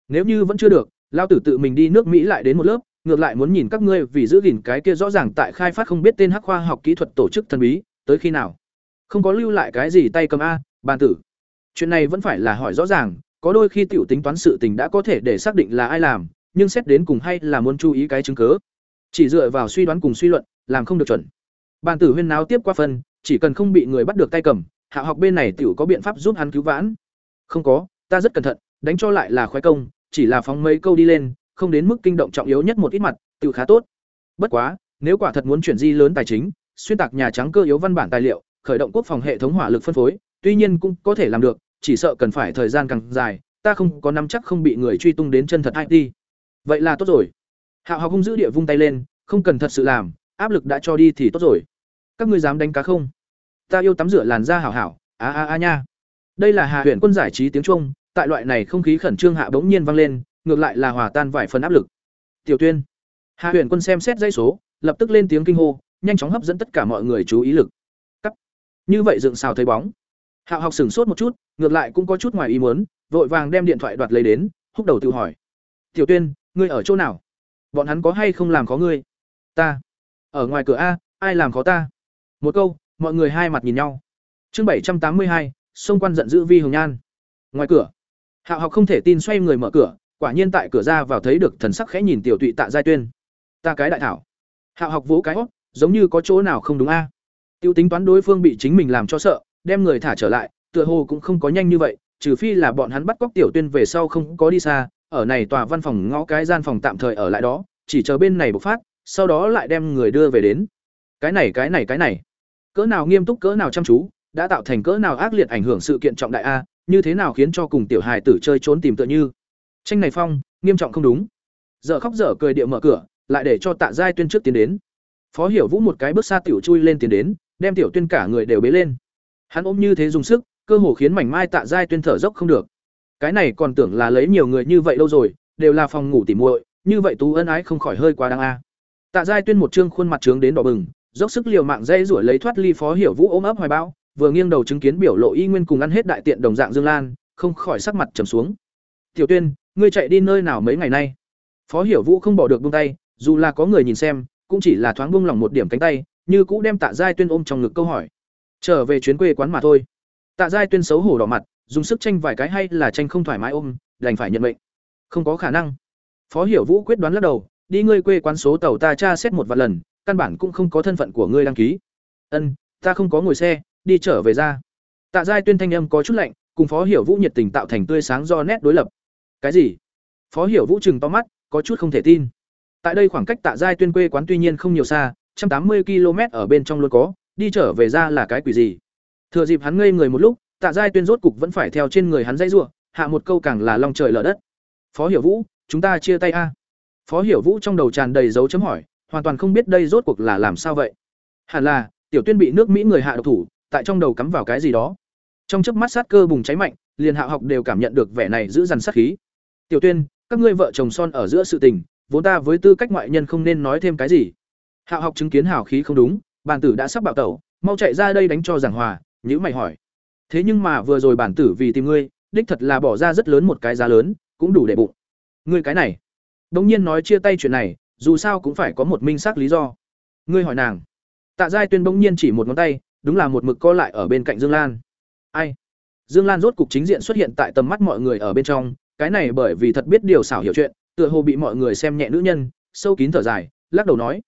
Nếu như vẫn chưa được lao tử tự mình đi nước mỹ lại đến một lớp, ngược lại muốn nhìn các ngươi vì giữ gìn cái kia rõ ràng tại khai phát không biết tên hắc khoa học kỹ thuật tổ chức thần bí, tới khi nào? Không có lưu lại cái gì tay cầm a, bàn tử. Chuyện này vẫn phải là hỏi rõ ràng, có đôi khi tiểu tính toán sự tình đã có thể để xác định là ai làm, nhưng xét đến cùng hay là muốn chú ý cái chứng cớ chỉ dựa vào suy đoán cùng suy luận, làm không được chuẩn. Bàn tử huyên náo tiếp qua phân, chỉ cần không bị người bắt được tay cầm, hạ học bên này tiểu có biện pháp giúp hắn cứu vãn. Không có, ta rất cẩn thận, đánh cho lại là khoái công chỉ là phóng mấy câu đi lên, không đến mức kinh động trọng yếu nhất một ít mặt tự khá tốt. Bất quá, nếu quả thật muốn chuyển di lớn tài chính, xuyên tạc nhà trắng cơ yếu văn bản tài liệu, khởi động quốc phòng hệ thống hỏa lực phân phối, tuy nhiên cũng có thể làm được, chỉ sợ cần phải thời gian càng dài, ta không có nắm chắc không bị người truy tung đến chân thật it vậy là tốt rồi. Hạo học hung giữ địa vung tay lên, không cần thật sự làm, áp lực đã cho đi thì tốt rồi. Các ngươi dám đánh cá không? Ta yêu tắm rửa làn da hảo hảo, a a a nha. Đây là Hà Huyền quân giải trí tiếng trung tại loại này không khí khẩn trương hạ bỗng nhiên vang lên, ngược lại là hòa tan vài phần áp lực. Tiểu tuyên hạ huyện quân xem xét dây số, lập tức lên tiếng kinh hô, nhanh chóng hấp dẫn tất cả mọi người chú ý lực. Cắt. Như vậy dựng xào thấy bóng. Hạ học sửng sốt một chút, ngược lại cũng có chút ngoài ý muốn, vội vàng đem điện thoại đoạt lấy đến, húc đầu tự hỏi. Tiểu tuyên, ngươi ở chỗ nào? Bọn hắn có hay không làm khó ngươi? Ta. Ở ngoài cửa a, ai làm khó ta? Một câu, mọi người hai mặt nhìn nhau. Chương bảy trăm tám mươi hai, xung quan giận dữ vi hồng nhan. Ngoài cửa hạo học không thể tin xoay người mở cửa, quả nhiên tại cửa ra vào thấy được thần sắc khẽ nhìn tiểu tụy tạ giai tuyên. Ta cái đại thảo. Hạo học vỗ cái hót giống như có chỗ nào không đúng a. À. u tính toán đối phương bị chính mình làm cho sợ, đem người thả trở lại, tựa hồ cũng không có nhanh như vậy, trừ phi là bọn hắn bắt cóc tiểu tuyên về sau không có đi xa, ở này tòa văn phòng ngõ cái gian phòng tạm thời ở lại đó, chỉ chờ bên này bộc phát, sau đó lại đem người đưa về đến. Cái này cái này cái này. Cỡ nào nghiêm túc, cỡ nào chăm chú, đã tạo thành cỡ nào ác liệt ảnh hưởng sự kiện trọng đại a như thế nào khiến cho cùng tiểu hài tử chơi trốn tìm tựa như? Tranh này phong, nghiêm trọng không đúng. Dở khóc dở cười địa mở cửa, lại để cho tạ giai tuyên trước tiến đến. Phó hiểu vũ một cái bước xa tiểu chui lên tiến đến, đem tiểu tuyên cả người đều bế lên. Hắn ôm như thế dùng sức, cơ hồ khiến mảnh mai tạ giai tuyên thở dốc không được. Cái này còn tưởng là lấy nhiều người như vậy lâu rồi, đều là phòng ngủ tỉ muội, như vậy tú ân ái không khỏi hơi quá đáng a. Tạ giai tuyên một trương khuôn mặt trướng đến đỏ bừng, dốc sức liều mạng dây rủi lấy thoát ly phó hiểu vũ ôm ấp hoài bão vừa nghiêng đầu chứng kiến biểu lộ y nguyên cùng ăn hết đại tiện đồng dạng dương lan, không khỏi sắc mặt trầm xuống. Tiểu tuyên, ngươi chạy đi nơi nào mấy ngày nay? Phó hiểu vũ không bỏ được buông tay, dù là có người nhìn xem, cũng chỉ là thoáng buông lỏng một điểm cánh tay, như cũ đem tạ giai tuyên ôm trong ngực câu hỏi. Trở về chuyến quê quán mà thôi. Tạ giai tuyên xấu hổ đỏ mặt, dùng sức tranh vài cái hay là tranh không thoải mái ôm, đành phải nhận mệnh. Không có khả năng. Phó hiểu vũ quyết đoán lắc đầu, đi ngươi quê quán số tàu ta tra xét một vài lần, căn bản cũng không có thân phận của ngươi đăng ký. Ân, ta không có ngồi xe đi trở về ra. Tạ giai tuyên thanh âm có chút lạnh, cùng phó hiểu vũ nhiệt tình tạo thành tươi sáng do nét đối lập. Cái gì? Phó hiểu vũ chừng to mắt, có chút không thể tin. Tại đây khoảng cách tạ giai tuyên quê quán tuy nhiên không nhiều xa trăm tám mươi km ở bên trong luôn có, đi trở về ra là cái quỷ gì? Thừa dịp hắn ngây người một lúc, tạ giai tuyên rốt cục vẫn phải theo trên người hắn dây rủa, hạ một câu càng là lòng trời lở đất. Phó hiểu vũ, chúng ta chia tay a. Phó hiểu vũ trong đầu tràn đầy dấu chấm hỏi, hoàn toàn không biết đây rốt cuộc là làm sao vậy. Hẳn là, tiểu tuyên bị nước mỹ người hạ độc thủ tại trong đầu cắm vào cái gì đó. Trong chớp mắt sát cơ bùng cháy mạnh, liền hạ học đều cảm nhận được vẻ này giữ dằn sát khí. Tiểu tuyên, các ngươi vợ chồng son ở giữa sự tình, vốn ta với tư cách ngoại nhân không nên nói thêm cái gì. Hạ học chứng kiến hào khí không đúng bản tử đã sắp bạo tẩu, mau chạy ra đây đánh cho giảng hòa, nhữ mày hỏi. Thế nhưng mà vừa rồi bản tử vì tìm ngươi, đích thật là bỏ ra rất lớn một cái giá lớn, cũng đủ để bụng. Ngươi cái này. Bỗng nhiên nói chia tay chuyện này, dù sao cũng phải có một minh xác lý do. Ngươi hỏi nàng. Tạ giai tuyên bỗng nhiên chỉ một ngón tay đúng là một mực co lại ở bên cạnh dương lan. Ai? Dương lan rốt cục chính diện xuất hiện tại tầm mắt mọi người ở bên trong, cái này bởi vì thật biết điều xảo hiểu chuyện, tựa hồ bị mọi người xem nhẹ nữ nhân, sâu kín thở dài, lắc đầu nói,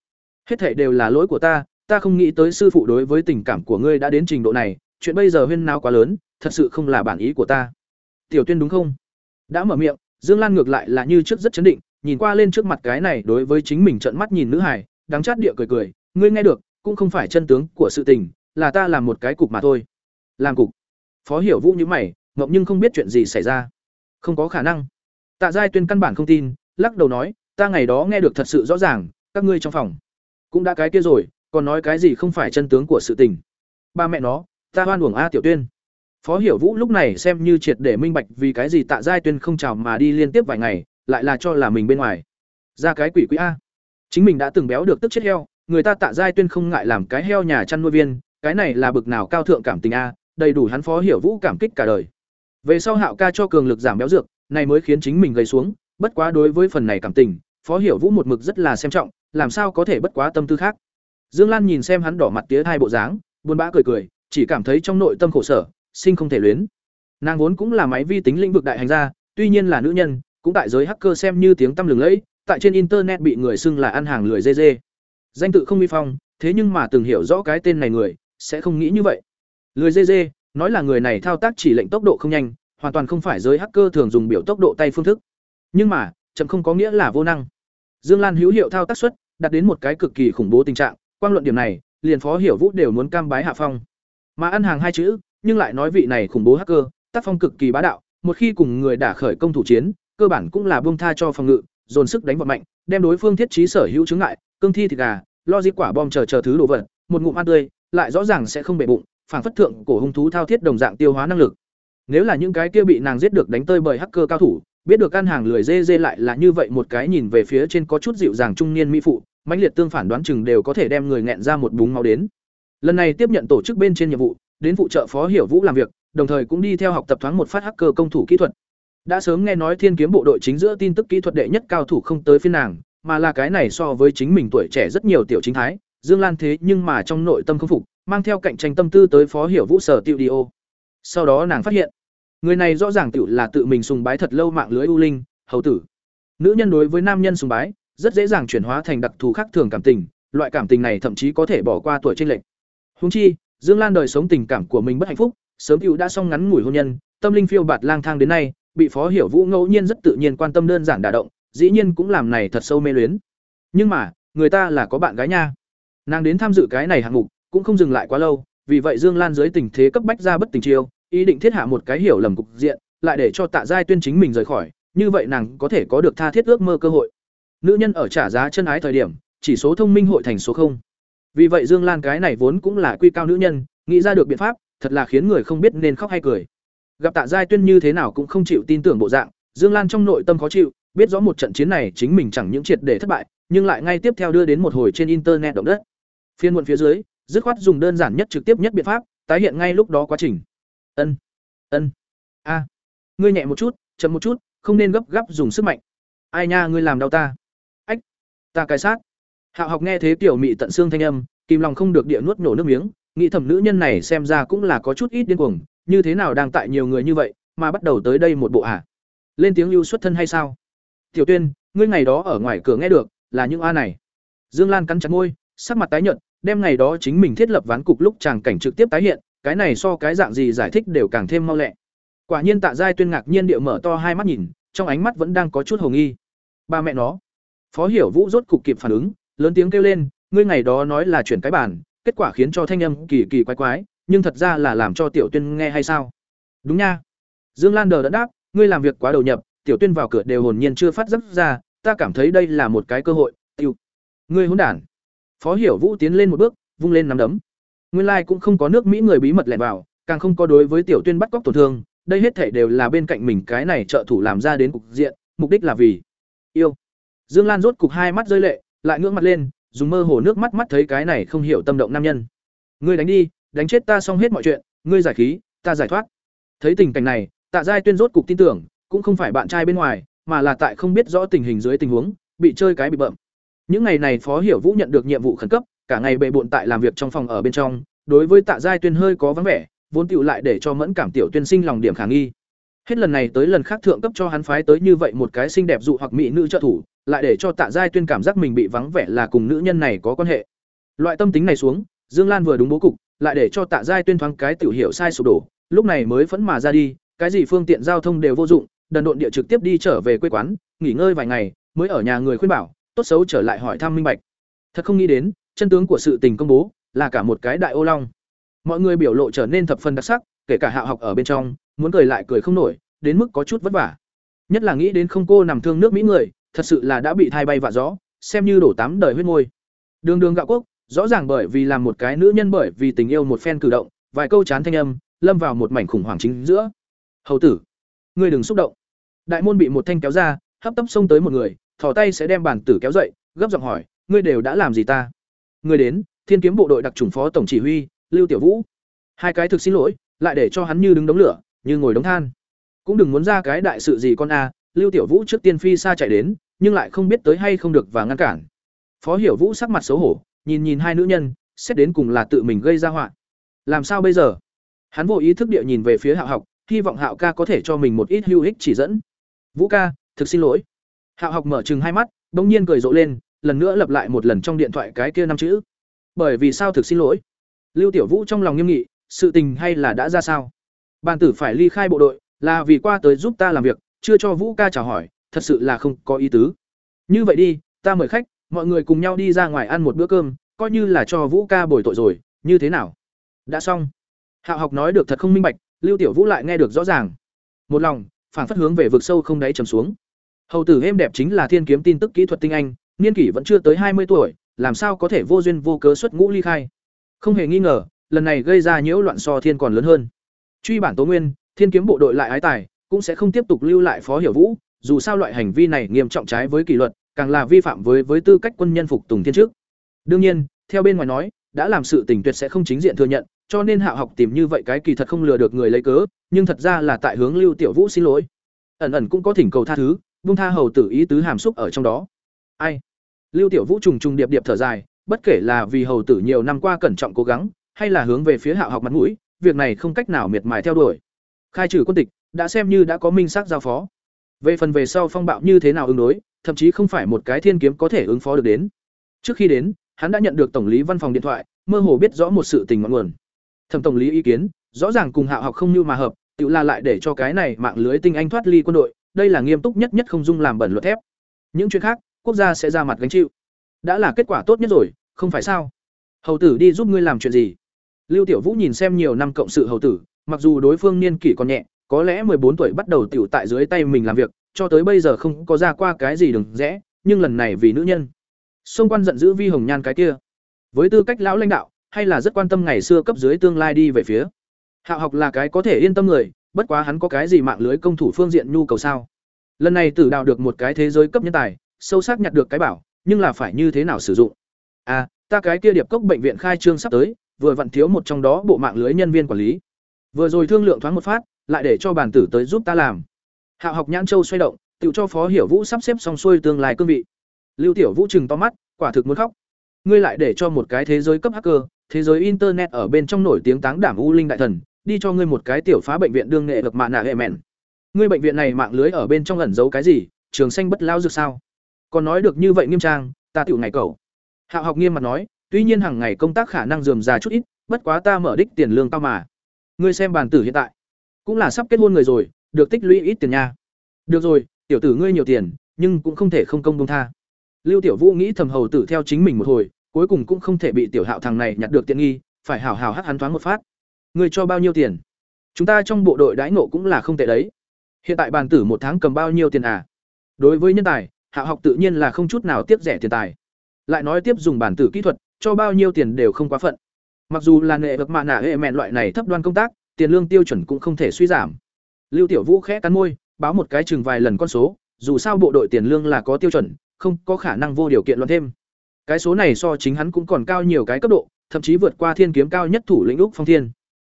hết thảy đều là lỗi của ta ta không nghĩ tới sư phụ đối với tình cảm của ngươi đã đến trình độ này, chuyện bây giờ huyên náo quá lớn, thật sự không là bản ý của ta. Tiểu tuyên đúng không? Đã mở miệng, dương lan ngược lại là như trước rất chấn định, nhìn qua lên trước mặt cái này đối với chính mình trợn mắt nhìn nữ hải đáng chát địa cười cười, ngươi nghe được, cũng không phải chân tướng của sự tình là ta làm một cái cục mà thôi làm cục phó hiểu vũ như mày ngậm nhưng không biết chuyện gì xảy ra không có khả năng Tạ Giai Tuyên căn bản không tin, lắc đầu nói, ta ngày đó nghe được thật sự rõ ràng, các ngươi trong phòng cũng đã cái kia rồi, còn nói cái gì không phải chân tướng của sự tình. Ba mẹ nó, ta hoan uổng a Tiểu Tuyên. Phó Hiểu Vũ lúc này xem như triệt để minh bạch vì cái gì Tạ Giai Tuyên không chào mà đi liên tiếp vài ngày, lại là cho là mình bên ngoài. Ra cái quỷ quỷ a. Chính mình đã từng béo được tức chết heo, người ta Tạ Giai Tuyên không ngại làm cái heo nhà chăn nuôi viên, cái này là bực nào cao thượng cảm tình a, đầy đủ hắn Phó Hiểu Vũ cảm kích cả đời. Về sau Hạo ca cho cường lực giảm béo dược, này mới khiến chính mình gầy xuống, bất quá đối với phần này cảm tình, Phó Hiểu Vũ một mực rất là xem trọng, làm sao có thể bất quá tâm tư khác. Dương Lan nhìn xem hắn đỏ mặt tía hai bộ dáng, buồn bã cười cười, chỉ cảm thấy trong nội tâm khổ sở, sinh không thể luyến. Nàng vốn cũng là máy vi tính lĩnh vực đại hành gia, tuy nhiên là nữ nhân, cũng tại giới hacker xem như tiếng tăm lừng lẫy, tại trên internet bị người xưng là ăn hàng lười dê dê. Danh tự không uy phong, thế nhưng mà từng hiểu rõ cái tên này người, sẽ không nghĩ như vậy. Lười dê dê, nói là người này thao tác chỉ lệnh tốc độ không nhanh, hoàn toàn không phải giới hacker thường dùng biểu tốc độ tay phương thức. Nhưng mà, chậm không có nghĩa là vô năng. Dương Lan hữu hiệu thao tác suất, đạt đến một cái cực kỳ khủng bố tình trạng, quan luận điểm này, liền Phó Hiểu Vũ đều muốn cam bái hạ phong. Mà ăn hàng hai chữ, nhưng lại nói vị này khủng bố hacker, tác phong cực kỳ bá đạo, một khi cùng người đả khởi công thủ chiến, cơ bản cũng là buông tha cho phòng ngự, dồn sức đánh vào mạnh, đem đối phương thiết trí sở hữu chứng ngại, cương thi thịt gà, lo di quả bom chờ chờ thứ đồ vật, một ngụm ăn tươi, lại rõ ràng sẽ không bể bụng, phảng phất thượng cổ hung thú thao thiết đồng dạng tiêu hóa năng lực. Nếu là những cái kia bị nàng giết được đánh tơi bởi hacker cao thủ, biết được ăn hàng lười dê dê lại là như vậy một cái nhìn về phía trên có chút dịu dàng trung niên mỹ phụ, mãnh liệt tương phản đoán chừng đều có thể đem người nghẹn ra một búng máu đến. Lần này tiếp nhận tổ chức bên trên nhiệm vụ, đến phụ trợ Phó Hiểu Vũ làm việc, đồng thời cũng đi theo học tập thoáng một phát hacker công thủ kỹ thuật. Đã sớm nghe nói Thiên Kiếm bộ đội chính giữa tin tức kỹ thuật đệ nhất cao thủ không tới phiên nàng, mà là cái này so với chính mình tuổi trẻ rất nhiều tiểu chính thái, Dương Lan thế nhưng mà trong nội tâm không phục, mang theo cạnh tranh tâm tư tới Phó Hiểu Vũ sở tiêu Dio. Sau đó nàng phát hiện, người này rõ ràng tiểu là tự mình sùng bái thật lâu mạng lưới u linh, hầu tử. Nữ nhân đối với nam nhân sùng bái, rất dễ dàng chuyển hóa thành đặc thù khác thường cảm tình, loại cảm tình này thậm chí có thể bỏ qua tuổi chênh lệch. Huống chi, Dương Lan đời sống tình cảm của mình bất hạnh phúc, sớm tiểu đã xong ngắn ngủi hôn nhân, tâm linh phiêu bạt lang thang đến nay, bị Phó Hiểu Vũ ngẫu nhiên rất tự nhiên quan tâm đơn giản đả động, dĩ nhiên cũng làm này thật sâu mê luyến. Nhưng mà, người ta là có bạn gái nha. Nàng đến tham dự cái này hạng mục, cũng không dừng lại quá lâu, vì vậy Dương Lan dưới tình thế cấp bách ra bất tình chiêu, ý định thiết hạ một cái hiểu lầm cục diện, lại để cho Tạ Giai Tuyên chính mình rời khỏi, như vậy nàng có thể có được tha thiết ước mơ cơ hội. Nữ nhân ở trả giá chân ái thời điểm, chỉ số thông minh hội thành số không. Vì vậy Dương Lan cái này vốn cũng là quy cao nữ nhân, nghĩ ra được biện pháp, thật là khiến người không biết nên khóc hay cười. Gặp Tạ Giai Tuyên như thế nào cũng không chịu tin tưởng bộ dạng, Dương Lan trong nội tâm khó chịu, biết rõ một trận chiến này chính mình chẳng những triệt để thất bại, nhưng lại ngay tiếp theo đưa đến một hồi trên internet động đất. Phiên muộn phía dưới, dứt khoát dùng đơn giản nhất trực tiếp nhất biện pháp, tái hiện ngay lúc đó quá trình. Ân, ân, a, ngươi nhẹ một chút, chậm một chút, không nên gấp gáp dùng sức mạnh. Ai nha, ngươi làm đau ta. Ách, ta cái sát. Hạo học nghe thế tiểu mị tận xương thanh âm, kìm lòng không được địa nuốt nổ nước miếng, nghĩ thầm nữ nhân này xem ra cũng là có chút ít điên cuồng, như thế nào đang tại nhiều người như vậy, mà bắt đầu tới đây một bộ à? Lên tiếng lưu xuất thân hay sao? Tiểu Tuyên, ngươi ngày đó ở ngoài cửa nghe được, là những a này. Dương Lan cắn chặt môi, sắc mặt tái nhợt, đem ngày đó chính mình thiết lập ván cục lúc chàng cảnh trực tiếp tái hiện, cái này so cái dạng gì giải thích đều càng thêm mau lẹ. Quả nhiên Tạ Giai Tuyên ngạc nhiên địa mở to hai mắt nhìn, trong ánh mắt vẫn đang có chút hồ nghi. Ba mẹ nó. Phó Hiểu Vũ rốt cục kịp phản ứng, lớn tiếng kêu lên, ngươi ngày đó nói là chuyển cái bản, kết quả khiến cho thanh âm kỳ kỳ quái quái, nhưng thật ra là làm cho Tiểu Tuyên nghe hay sao? Đúng nha. Dương Lan đờ đã đáp, ngươi làm việc quá đầu nhập, Tiểu Tuyên vào cửa đều hồn nhiên chưa phát giác ra, ta cảm thấy đây là một cái cơ hội. Tiêu. Ngươi hỗn đản. Phó Hiểu Vũ tiến lên một bước, vung lên nắm đấm. Nguyên lai like cũng không có nước Mỹ người bí mật lẻn vào, càng không có đối với Tiểu Tuyên bắt cóc tổn thương, đây hết thảy đều là bên cạnh mình cái này trợ thủ làm ra đến cục diện, mục đích là vì yêu. Dương Lan rốt cục hai mắt rơi lệ, lại ngước mặt lên, dùng mơ hồ nước mắt mắt thấy cái này không hiểu tâm động nam nhân. Ngươi đánh đi, đánh chết ta xong hết mọi chuyện, ngươi giải khí, ta giải thoát. Thấy tình cảnh này, Tạ Giai Tuyên rốt cục tin tưởng, cũng không phải bạn trai bên ngoài, mà là tại không biết rõ tình hình dưới tình huống, bị chơi cái bị bậm. Những ngày này Phó Hiểu Vũ nhận được nhiệm vụ khẩn cấp, cả ngày bệ bội tại làm việc trong phòng ở bên trong, đối với Tạ Giai Tuyên hơi có vắng vẻ, vốn tiểu lại để cho mẫn cảm tiểu tuyên sinh lòng điểm khả nghi. Hết lần này tới lần khác thượng cấp cho hắn phái tới như vậy một cái xinh đẹp dụ hoặc mỹ nữ trợ thủ, lại để cho Tạ Giai Tuyên cảm giác mình bị vắng vẻ là cùng nữ nhân này có quan hệ. Loại tâm tính này xuống, Dương Lan vừa đúng bố cục, lại để cho Tạ Giai Tuyên thoáng cái tiểu hiểu sai sụp đổ, lúc này mới phẫn mà ra đi, cái gì phương tiện giao thông đều vô dụng, đần độn địa trực tiếp đi trở về quê quán, nghỉ ngơi vài ngày, mới ở nhà người khuyên bảo, tốt xấu trở lại hỏi thăm minh bạch. Thật không nghĩ đến, chân tướng của sự tình công bố, là cả một cái đại ô long. Mọi người biểu lộ trở nên thập phần đặc sắc, kể cả Hạ học ở bên trong, muốn cười lại cười không nổi, đến mức có chút vất vả. nhất là nghĩ đến không cô nằm thương nước mỹ người thật sự là đã bị thai bay vạ gió xem như đổ tám đời huyết môi đường đường gạo quốc rõ ràng bởi vì làm một cái nữ nhân bởi vì tình yêu một phen cử động vài câu chán thanh âm lâm vào một mảnh khủng hoảng chính giữa hầu tử ngươi đừng xúc động đại môn bị một thanh kéo ra hấp tấp xông tới một người thò tay sẽ đem bản tử kéo dậy, gấp giọng hỏi, ngươi đều đã làm gì ta? Người đến, thiên kiếm bộ đội đặc trùng phó tổng chỉ huy, lưu tiểu vũ. Hai cái thực xin lỗi, lại để cho hắn như đứng đống lửa, như ngồi đống than. Cũng đừng muốn ra cái đại sự gì con a, lưu tiểu vũ trước tiên phi xa chạy đến, nhưng lại không biết tới hay không được và ngăn cản. Phó hiểu vũ sắc mặt xấu hổ, nhìn nhìn hai nữ nhân, xét đến cùng là tự mình gây ra họa. Làm sao bây giờ? Hắn vô ý thức địa nhìn về phía hạo học, hy vọng hạo ca có thể cho mình một ít hữu ích chỉ dẫn. Vũ ca, thực xin lỗi hạo học mở trừng hai mắt, bỗng nhiên cười rộ lên, lần nữa lặp lại một lần trong điện thoại cái kia năm chữ. Bởi vì sao thực xin lỗi? Lưu tiểu vũ trong lòng nghiêm nghị, sự tình hay là đã ra sao? Bàn tử phải ly khai bộ đội, là vì qua tới giúp ta làm việc, chưa cho vũ ca chào hỏi, thật sự là không có ý tứ. Như vậy đi, ta mời khách, mọi người cùng nhau đi ra ngoài ăn một bữa cơm, coi như là cho vũ ca bồi tội rồi, như thế nào? Đã xong. Hạo học nói được thật không minh bạch, lưu tiểu vũ lại nghe được rõ ràng. Một lòng phản phất hướng về vực sâu không đáy trầm xuống hầu tử êm đẹp chính là thiên kiếm tin tức kỹ thuật tinh anh, niên kỷ vẫn chưa tới hai mươi tuổi, làm sao có thể vô duyên vô cớ xuất ngũ ly khai? Không hề nghi ngờ, lần này gây ra nhiễu loạn so thiên còn lớn hơn. Truy bản tố nguyên, thiên kiếm bộ đội lại ái tài, cũng sẽ không tiếp tục lưu lại phó hiểu vũ, dù sao loại hành vi này nghiêm trọng trái với kỷ luật, càng là vi phạm với với tư cách quân nhân phục tùng thiên trước. Đương nhiên, theo bên ngoài nói, đã làm sự tình tuyệt sẽ không chính diện thừa nhận, cho nên hạ học tìm như vậy cái kỳ thật không lừa được người lấy cớ, nhưng thật ra là tại hướng lưu tiểu vũ xin lỗi. Ẩn ẩn cũng có thỉnh cầu tha thứ vung tha hầu tử ý tứ hàm xúc ở trong đó. Ai? Lưu tiểu vũ trùng trùng điệp điệp thở dài, bất kể là vì hầu tử nhiều năm qua cẩn trọng cố gắng, hay là hướng về phía hạ học mặt mũi, việc này không cách nào miệt mài theo đuổi. Khai trừ quân tịch, đã xem như đã có minh xác giao phó. Về phần về sau phong bạo như thế nào ứng đối, thậm chí không phải một cái thiên kiếm có thể ứng phó được đến. Trước khi đến, hắn đã nhận được tổng lý văn phòng điện thoại, mơ hồ biết rõ một sự tình ngọn nguồn. Thẩm tổng lý ý kiến, rõ ràng cùng hạ học không như mà hợp, tự la lại để cho cái này mạng lưới tinh anh thoát ly quân đội đây là nghiêm túc nhất nhất không dung làm bẩn luật thép. Những chuyện khác, quốc gia sẽ ra mặt gánh chịu. Đã là kết quả tốt nhất rồi, không phải sao? Hầu tử đi giúp ngươi làm chuyện gì? Lưu tiểu vũ nhìn xem nhiều năm cộng sự hầu tử, mặc dù đối phương niên kỷ còn nhẹ, có lẽ bốn tuổi bắt đầu tiểu tại dưới tay mình làm việc, cho tới bây giờ không có ra qua cái gì đừng rẽ, nhưng lần này vì nữ nhân. Xung quan giận dữ vi hồng nhan cái kia. Với tư cách lão lãnh đạo, hay là rất quan tâm ngày xưa cấp dưới tương lai đi về phía. Hạo học là cái có thể yên tâm người bất quá hắn có cái gì mạng lưới công thủ phương diện nhu cầu sao? Lần này tử đào được một cái thế giới cấp nhân tài, sâu sắc nhặt được cái bảo, nhưng là phải như thế nào sử dụng? À ta cái kia điệp cốc bệnh viện khai trương sắp tới, vừa vặn thiếu một trong đó bộ mạng lưới nhân viên quản lý. Vừa rồi thương lượng thoáng một phát, lại để cho bản tử tới giúp ta làm. Hạo học nhãn châu xoay động, tự cho phó hiểu vũ sắp xếp xong xuôi tương lai cương vị. Lưu tiểu vũ chừng to mắt, quả thực muốn khóc. Ngươi lại để cho một cái thế giới cấp hacker, thế giới internet ở bên trong nổi tiếng táng đảm u linh đại thần đi cho ngươi một cái tiểu phá bệnh viện đương nghệ được mạ nạ hệ mẹn. Ngươi bệnh viện này mạng lưới ở bên trong ẩn giấu cái gì? Trường xanh bất lao dược sao? Còn nói được như vậy nghiêm trang, ta tiểu ngày cầu hạo học nghiêm mặt nói, tuy nhiên hàng ngày công tác khả năng dườm già chút ít, bất quá ta mở đích tiền lương tao mà. Ngươi xem bàn tử hiện tại. Cũng là sắp kết hôn người rồi, được tích lũy ít tiền nha. Được rồi, tiểu tử ngươi nhiều tiền, nhưng cũng không thể không công công tha. Lưu tiểu vũ nghĩ thầm hầu tử theo chính mình một hồi, cuối cùng cũng không thể bị tiểu hạo thằng này nhặt được tiện nghi, phải hảo hảo hắt hắn thoáng một phát ngươi cho bao nhiêu tiền? Chúng ta trong bộ đội đãi ngộ cũng là không tệ đấy. Hiện tại bàn tử một tháng cầm bao nhiêu tiền à? Đối với nhân tài, hạ học tự nhiên là không chút nào tiếp rẻ tiền tài. Lại nói tiếp dùng bản tử kỹ thuật, cho bao nhiêu tiền đều không quá phận. Mặc dù là nghệ vực mạ nạ hệ mẹn loại này thấp đoan công tác, tiền lương tiêu chuẩn cũng không thể suy giảm. Lưu tiểu vũ khẽ cắn môi, báo một cái chừng vài lần con số, dù sao bộ đội tiền lương là có tiêu chuẩn, không có khả năng vô điều kiện luận thêm. Cái số này so chính hắn cũng còn cao nhiều cái cấp độ, thậm chí vượt qua thiên kiếm cao nhất thủ lĩnh úc phong thiên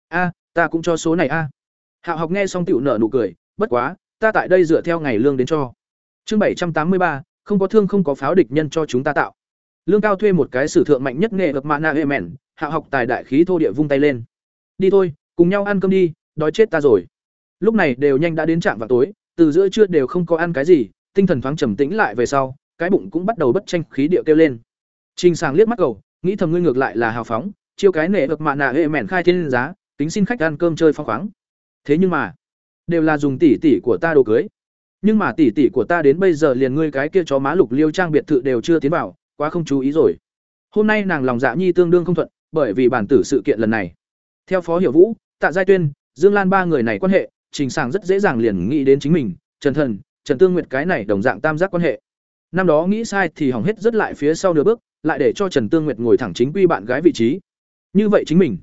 a, ta cũng cho số này a. Hạo học nghe xong tiểu nợ nụ cười, bất quá, ta tại đây dựa theo ngày lương đến cho. Chương bảy trăm tám mươi ba, không có thương không có pháo địch nhân cho chúng ta tạo. Lương cao thuê một cái sử thượng mạnh nhất nghệ gập mạ na hệ mẹn hạ học tài đại khí thô địa vung tay lên. Đi thôi, cùng nhau ăn cơm đi, đói chết ta rồi. Lúc này đều nhanh đã đến trạm vào tối, từ giữa trưa đều không có ăn cái gì, tinh thần thoáng trầm tĩnh lại về sau, cái bụng cũng bắt đầu bất tranh khí điệu kêu lên. Trình sàng liếc mắt cầu, nghĩ thầm ngươi ngược lại là hào phóng, chiêu cái nệ vực mạ nạ hệ mẹn khai thiên giá tính xin khách ăn cơm chơi phong khoáng thế nhưng mà đều là dùng tỷ tỷ của ta đồ cưới nhưng mà tỷ tỷ của ta đến bây giờ liền ngươi cái kia chó má lục liêu trang biệt thự đều chưa tiến vào quá không chú ý rồi hôm nay nàng lòng dạ nhi tương đương không thuận bởi vì bản tử sự kiện lần này theo phó hiểu vũ tạ giai tuyên dương lan ba người này quan hệ trình sàng rất dễ dàng liền nghĩ đến chính mình trần thần Trần Tương Nguyệt cái này đồng dạng tam giác quan hệ. Năm đó nghĩ sai thì hỏng hết rất lại phía sau nửa bước, lại để cho Trần Tương Nguyệt ngồi thẳng chính quy bạn gái vị trí. Như vậy chính mình,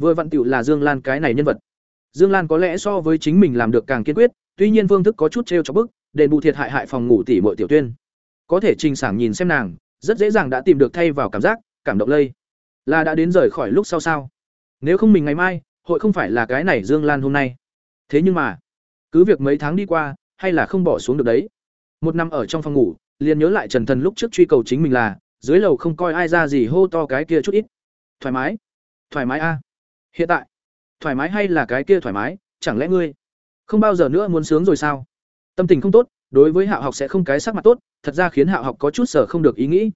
vừa vặn tiểu là Dương Lan cái này nhân vật. Dương Lan có lẽ so với chính mình làm được càng kiên quyết, tuy nhiên Vương thức có chút trêu cho bức, đền bù thiệt hại hại phòng ngủ tỷ muội tiểu tuyên. Có thể trình sảng nhìn xem nàng, rất dễ dàng đã tìm được thay vào cảm giác, cảm động lây. Là đã đến rời khỏi lúc sau sao? Nếu không mình ngày mai, hội không phải là cái này Dương Lan hôm nay. Thế nhưng mà, cứ việc mấy tháng đi qua, hay là không bỏ xuống được đấy. Một năm ở trong phòng ngủ, liền nhớ lại Trần Thần lúc trước truy cầu chính mình là, dưới lầu không coi ai ra gì hô to cái kia chút ít. Thoải mái. Thoải mái a. Hiện tại, thoải mái hay là cái kia thoải mái, chẳng lẽ ngươi không bao giờ nữa muốn sướng rồi sao? Tâm tình không tốt, đối với Hạo học sẽ không cái sắc mặt tốt, thật ra khiến Hạo học có chút sở không được ý nghĩ.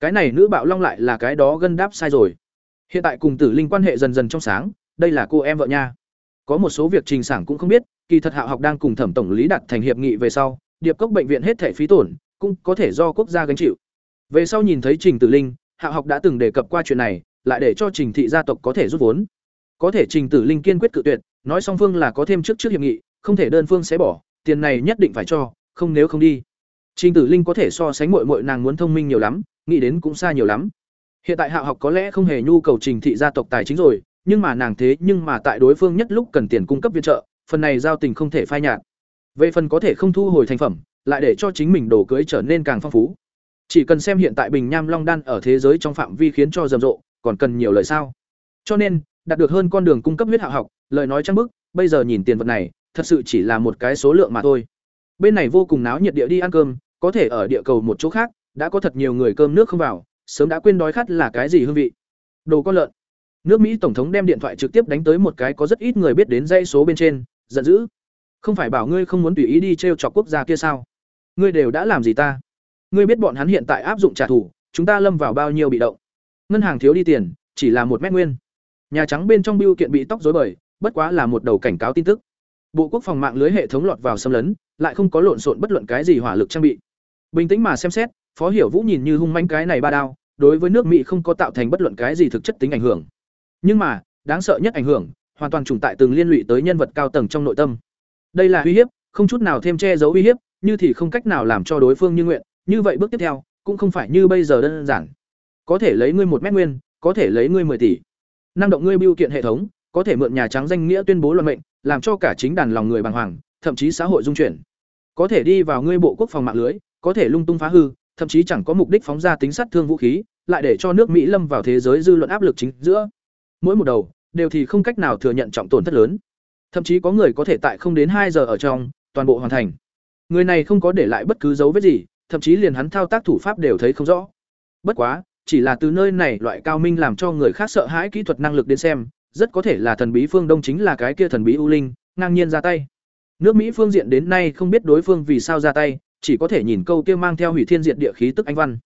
Cái này nữ bạo long lại là cái đó gân đáp sai rồi. Hiện tại cùng Tử Linh quan hệ dần dần trong sáng, đây là cô em vợ nha. Có một số việc Trình Sảng cũng không biết, kỳ thật Hạo học đang cùng Thẩm tổng lý đặt thành hiệp nghị về sau, điệp cốc bệnh viện hết thẻ phí tổn, cũng có thể do quốc gia gánh chịu. Về sau nhìn thấy Trình Tử Linh, Hạo học đã từng đề cập qua chuyện này, lại để cho Trình thị gia tộc có thể rút vốn. Có thể Trình Tử Linh kiên quyết cự tuyệt, nói song phương là có thêm trước trước hiệp nghị, không thể đơn phương sẽ bỏ, tiền này nhất định phải cho, không nếu không đi. Trình Tử Linh có thể so sánh muội muội nàng muốn thông minh nhiều lắm, nghĩ đến cũng xa nhiều lắm. Hiện tại Hạo học có lẽ không hề nhu cầu Trình thị gia tộc tài chính rồi, nhưng mà nàng thế nhưng mà tại đối phương nhất lúc cần tiền cung cấp viện trợ, phần này giao tình không thể phai nhạt. Về phần có thể không thu hồi thành phẩm, lại để cho chính mình đồ cưới trở nên càng phong phú. Chỉ cần xem hiện tại Bình Nham Long Đan ở thế giới trong phạm vi khiến cho rầm rộ, còn cần nhiều lời sao? Cho nên, đạt được hơn con đường cung cấp huyết hạ học, lời nói trang bức, bây giờ nhìn tiền vật này, thật sự chỉ là một cái số lượng mà thôi. Bên này vô cùng náo nhiệt địa đi ăn cơm, có thể ở địa cầu một chỗ khác, đã có thật nhiều người cơm nước không vào, sớm đã quên đói khát là cái gì hương vị. Đồ con lợn. Nước Mỹ tổng thống đem điện thoại trực tiếp đánh tới một cái có rất ít người biết đến dãy số bên trên, giận dữ. Không phải bảo ngươi không muốn tùy ý đi trêu chọc quốc gia kia sao? Ngươi đều đã làm gì ta? Ngươi biết bọn hắn hiện tại áp dụng trả thù, chúng ta lâm vào bao nhiêu bị động. Ngân hàng thiếu đi tiền, chỉ là một mét nguyên. Nhà Trắng bên trong biêu kiện bị tóc rối bời, bất quá là một đầu cảnh cáo tin tức. Bộ Quốc phòng mạng lưới hệ thống lọt vào xâm lấn, lại không có lộn xộn bất luận cái gì hỏa lực trang bị. Bình tĩnh mà xem xét, Phó Hiểu Vũ nhìn như hung manh cái này ba đao, đối với nước Mỹ không có tạo thành bất luận cái gì thực chất tính ảnh hưởng. Nhưng mà, đáng sợ nhất ảnh hưởng, hoàn toàn trùng tại từng liên lụy tới nhân vật cao tầng trong nội tâm. Đây là uy hiếp, không chút nào thêm che giấu uy hiếp, như thì không cách nào làm cho đối phương như nguyện, như vậy bước tiếp theo, cũng không phải như bây giờ đơn giản. Có thể lấy ngươi một mét nguyên, có thể lấy ngươi 10 tỷ. Năng động ngươi biêu kiện hệ thống, có thể mượn nhà trắng danh nghĩa tuyên bố luận mệnh, làm cho cả chính đàn lòng người bàng hoàng, thậm chí xã hội dung chuyển. Có thể đi vào ngươi bộ quốc phòng mạng lưới, có thể lung tung phá hư, thậm chí chẳng có mục đích phóng ra tính sát thương vũ khí, lại để cho nước Mỹ lâm vào thế giới dư luận áp lực chính giữa. Mỗi một đầu đều thì không cách nào thừa nhận trọng tổn thất lớn. Thậm chí có người có thể tại không đến hai giờ ở trong, toàn bộ hoàn thành. Người này không có để lại bất cứ dấu vết gì, thậm chí liền hắn thao tác thủ pháp đều thấy không rõ. Bất quá, chỉ là từ nơi này loại cao minh làm cho người khác sợ hãi kỹ thuật năng lực đến xem, rất có thể là thần bí phương Đông chính là cái kia thần bí U Linh, ngang nhiên ra tay. Nước Mỹ phương diện đến nay không biết đối phương vì sao ra tay, chỉ có thể nhìn câu kia mang theo hủy thiên diệt địa khí tức anh văn.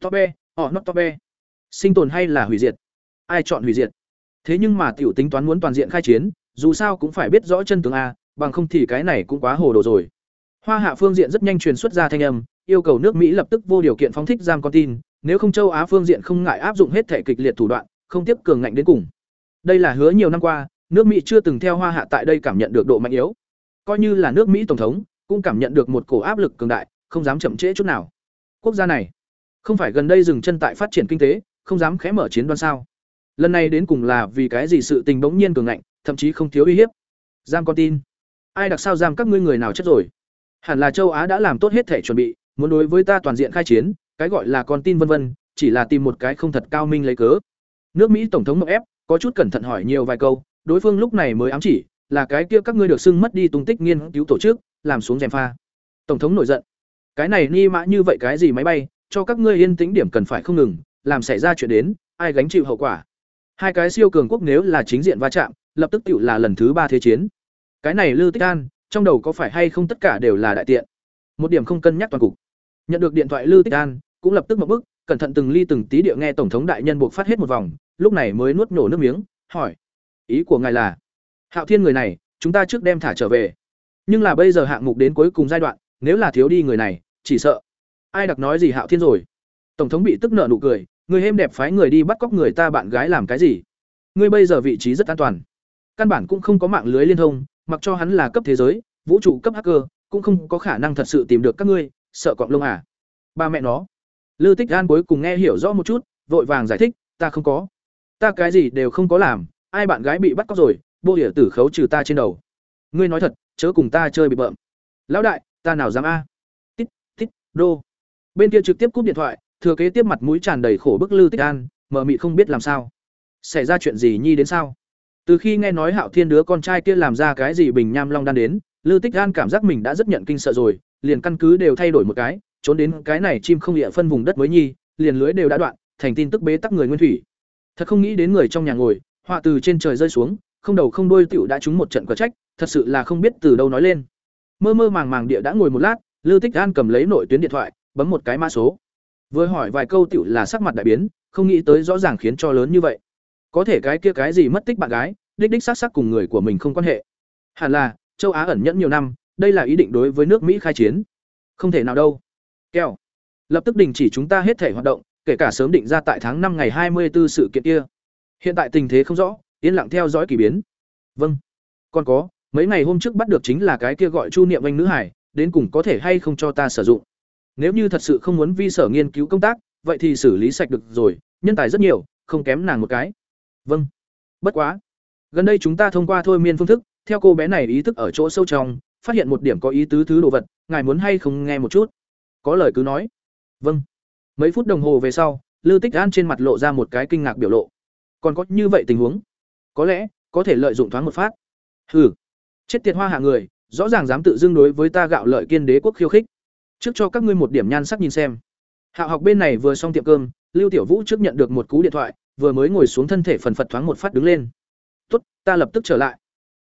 Tope, họ not tobe. Sinh tồn hay là hủy diệt? Ai chọn hủy diệt? Thế nhưng mà tiểu tính toán muốn toàn diện khai chiến, dù sao cũng phải biết rõ chân tướng a, bằng không thì cái này cũng quá hồ đồ rồi. Hoa Hạ phương diện rất nhanh truyền xuất ra thanh âm, yêu cầu nước Mỹ lập tức vô điều kiện phóng thích giam con tin, nếu không châu Á phương diện không ngại áp dụng hết thể kịch liệt thủ đoạn, không tiếp cường ngạnh đến cùng. Đây là hứa nhiều năm qua, nước Mỹ chưa từng theo Hoa Hạ tại đây cảm nhận được độ mạnh yếu. Coi như là nước Mỹ tổng thống, cũng cảm nhận được một cổ áp lực cường đại, không dám chậm trễ chút nào. Quốc gia này, không phải gần đây dừng chân tại phát triển kinh tế, không dám khẽ mở chiến đoan sao? Lần này đến cùng là vì cái gì sự tình bỗng nhiên cường ngạnh, thậm chí không thiếu uy hiếp. Giam con tin. Ai đặc sao giam các ngươi người nào chết rồi? Hẳn là châu Á đã làm tốt hết thể chuẩn bị, muốn đối với ta toàn diện khai chiến, cái gọi là con tin vân vân, chỉ là tìm một cái không thật cao minh lấy cớ. Nước Mỹ tổng thống Mộng ép, có chút cẩn thận hỏi nhiều vài câu, đối phương lúc này mới ám chỉ, là cái kia các ngươi được xưng mất đi tung tích nghiên cứu tổ chức, làm xuống rèm pha. Tổng thống nổi giận. Cái này ni mã như vậy cái gì máy bay, cho các ngươi yên tĩnh điểm cần phải không ngừng, làm xảy ra chuyện đến, ai gánh chịu hậu quả. Hai cái siêu cường quốc nếu là chính diện va chạm, lập tức tiểu là lần thứ ba thế chiến. Cái này Lư Tích An, trong đầu có phải hay không tất cả đều là đại tiện. Một điểm không cân nhắc toàn cục. Nhận được điện thoại Lư Tích An, cũng lập tức một bức, cẩn thận từng ly từng tí địa nghe tổng thống đại nhân buộc phát hết một vòng, lúc này mới nuốt nổ nước miếng, hỏi: "Ý của ngài là?" Hạo Thiên người này, chúng ta trước đem thả trở về. Nhưng là bây giờ hạng mục đến cuối cùng giai đoạn, nếu là thiếu đi người này, chỉ sợ ai đặc nói gì Hạo Thiên rồi. Tổng thống bị tức nợ nụ cười, người hêm đẹp phái người đi bắt cóc người ta bạn gái làm cái gì? Ngươi bây giờ vị trí rất an toàn. Căn bản cũng không có mạng lưới liên thông, mặc cho hắn là cấp thế giới, vũ trụ cấp hacker, cũng không có khả năng thật sự tìm được các ngươi sợ quặng lông à ba mẹ nó lư tích an cuối cùng nghe hiểu rõ một chút, vội vàng giải thích, ta không có. Ta cái gì đều không có làm, ai bạn gái bị bắt cóc rồi bộ địa tử khấu trừ ta trên đầu. Ngươi nói thật, chớ cùng ta chơi bị bợm. Lão đại, ta nào dám a? Tít tít, đô. Bên kia trực tiếp cúp điện thoại, thừa kế tiếp mặt mũi tràn đầy khổ bức lư tích an mờ mị không biết làm sao. Xảy ra chuyện gì nhi đến sao? Từ khi nghe nói hạo thiên đứa con trai kia làm ra cái gì bình nham long đan đến, lư tích an cảm giác mình đã rất nhận kinh sợ rồi, liền căn cứ đều thay đổi một cái trốn đến cái này chim không địa phân vùng đất mới nhi, liền lưới đều đã đoạn, thành tin tức bế tắc người nguyên thủy. Thật không nghĩ đến người trong nhà ngồi, họa từ trên trời rơi xuống, không đầu không đôi tiểu đã trúng một trận cờ trách, thật sự là không biết từ đâu nói lên. Mơ mơ màng màng địa đã ngồi một lát, lưu tích an cầm lấy nội tuyến điện thoại, bấm một cái mã số. Vừa hỏi vài câu tiểu là sắc mặt đại biến, không nghĩ tới rõ ràng khiến cho lớn như vậy. Có thể cái kia cái gì mất tích bạn gái, đích đích xác xác cùng người của mình không quan hệ. Hẳn là, châu á ẩn nhẫn nhiều năm, đây là ý định đối với nước mỹ khai chiến. Không thể nào đâu keo. Lập tức đình chỉ chúng ta hết thể hoạt động, kể cả sớm định ra tại tháng năm ngày hai mươi 24 sự kiện kia. Hiện tại tình thế không rõ, yên lặng theo dõi kỳ biến. Vâng. Còn có, mấy ngày hôm trước bắt được chính là cái kia gọi chu niệm anh nữ hải, đến cùng có thể hay không cho ta sử dụng. Nếu như thật sự không muốn vi sở nghiên cứu công tác, vậy thì xử lý sạch được rồi, nhân tài rất nhiều, không kém nàng một cái. Vâng. Bất quá. Gần đây chúng ta thông qua thôi miên phương thức, theo cô bé này ý thức ở chỗ sâu trong, phát hiện một điểm có ý tứ thứ đồ vật, ngài muốn hay không nghe một chút? Có lời cứ nói. Vâng. Mấy phút đồng hồ về sau lư tích an trên mặt lộ ra một cái kinh ngạc biểu lộ. Còn có như vậy tình huống? Có lẽ, có thể lợi dụng thoáng một phát. Hừ. Chết tiệt hoa hạ người, rõ ràng dám tự dưng đối với ta gạo lợi kiên đế quốc khiêu khích. Trước cho các ngươi một điểm nhan sắc nhìn xem. Hạ học bên này vừa xong tiệm cơm, lưu tiểu vũ trước nhận được một cú điện thoại, vừa mới ngồi xuống thân thể phần phật thoáng một phát đứng lên. Tốt, ta lập tức trở lại.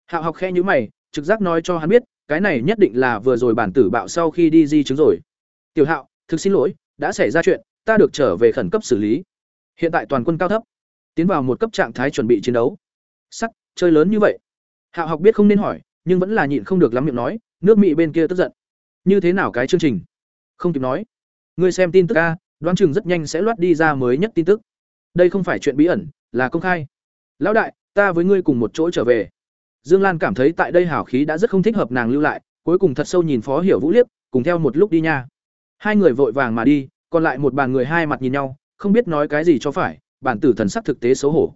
Hạ học khe nhữ mày, trực giác nói cho hắn biết, cái này nhất định là vừa rồi bản tử bạo sau khi đi di chứng rồi tiểu hạo, thực xin lỗi, đã xảy ra chuyện, ta được trở về khẩn cấp xử lý. Hiện tại toàn quân cao thấp, tiến vào một cấp trạng thái chuẩn bị chiến đấu. Sắc, chơi lớn như vậy. Hạo học biết không nên hỏi, nhưng vẫn là nhịn không được lắm miệng nói, nước mỹ bên kia tức giận. Như thế nào cái chương trình? Không kịp nói. Ngươi xem tin tức a, đoán chừng rất nhanh sẽ loát đi ra mới nhất tin tức. Đây không phải chuyện bí ẩn, là công khai. Lão đại, ta với ngươi cùng một chỗ trở về. Dương lan cảm thấy tại đây hảo khí đã rất không thích hợp nàng lưu lại, cuối cùng thật sâu nhìn phó hiểu vũ liếc, cùng theo một lúc đi nha hai người vội vàng mà đi, còn lại một bàn người hai mặt nhìn nhau, không biết nói cái gì cho phải, bản tử thần sắc thực tế xấu hổ.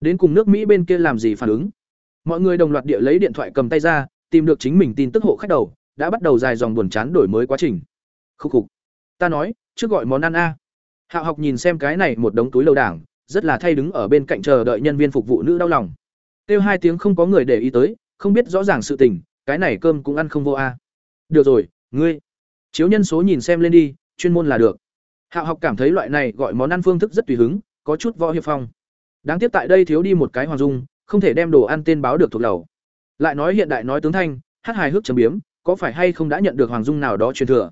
Đến cùng nước mỹ bên kia làm gì phản ứng? Mọi người đồng loạt địa lấy điện thoại cầm tay ra, tìm được chính mình tin tức hộ khách đầu, đã bắt đầu dài dòng buồn chán đổi mới quá trình. Khúc khục. Ta nói, trước gọi món ăn a. Hạo học nhìn xem cái này một đống túi lầu đảng, rất là thay đứng ở bên cạnh chờ đợi nhân viên phục vụ nữ đau lòng. Kêu hai tiếng không có người để ý tới, không biết rõ ràng sự tình, cái này cơm cũng ăn không vô a. Được rồi, ngươi chiếu nhân số nhìn xem lên đi, chuyên môn là được. Hạo học cảm thấy loại này gọi món ăn phương thức rất tùy hứng, có chút võ hiệp phong. Đáng tiếc tại đây thiếu đi một cái hoàng dung, không thể đem đồ ăn tên báo được thuộc lầu. Lại nói hiện đại nói tướng thanh, hát hài hước chấm biếm, có phải hay không đã nhận được hoàng dung nào đó truyền thừa?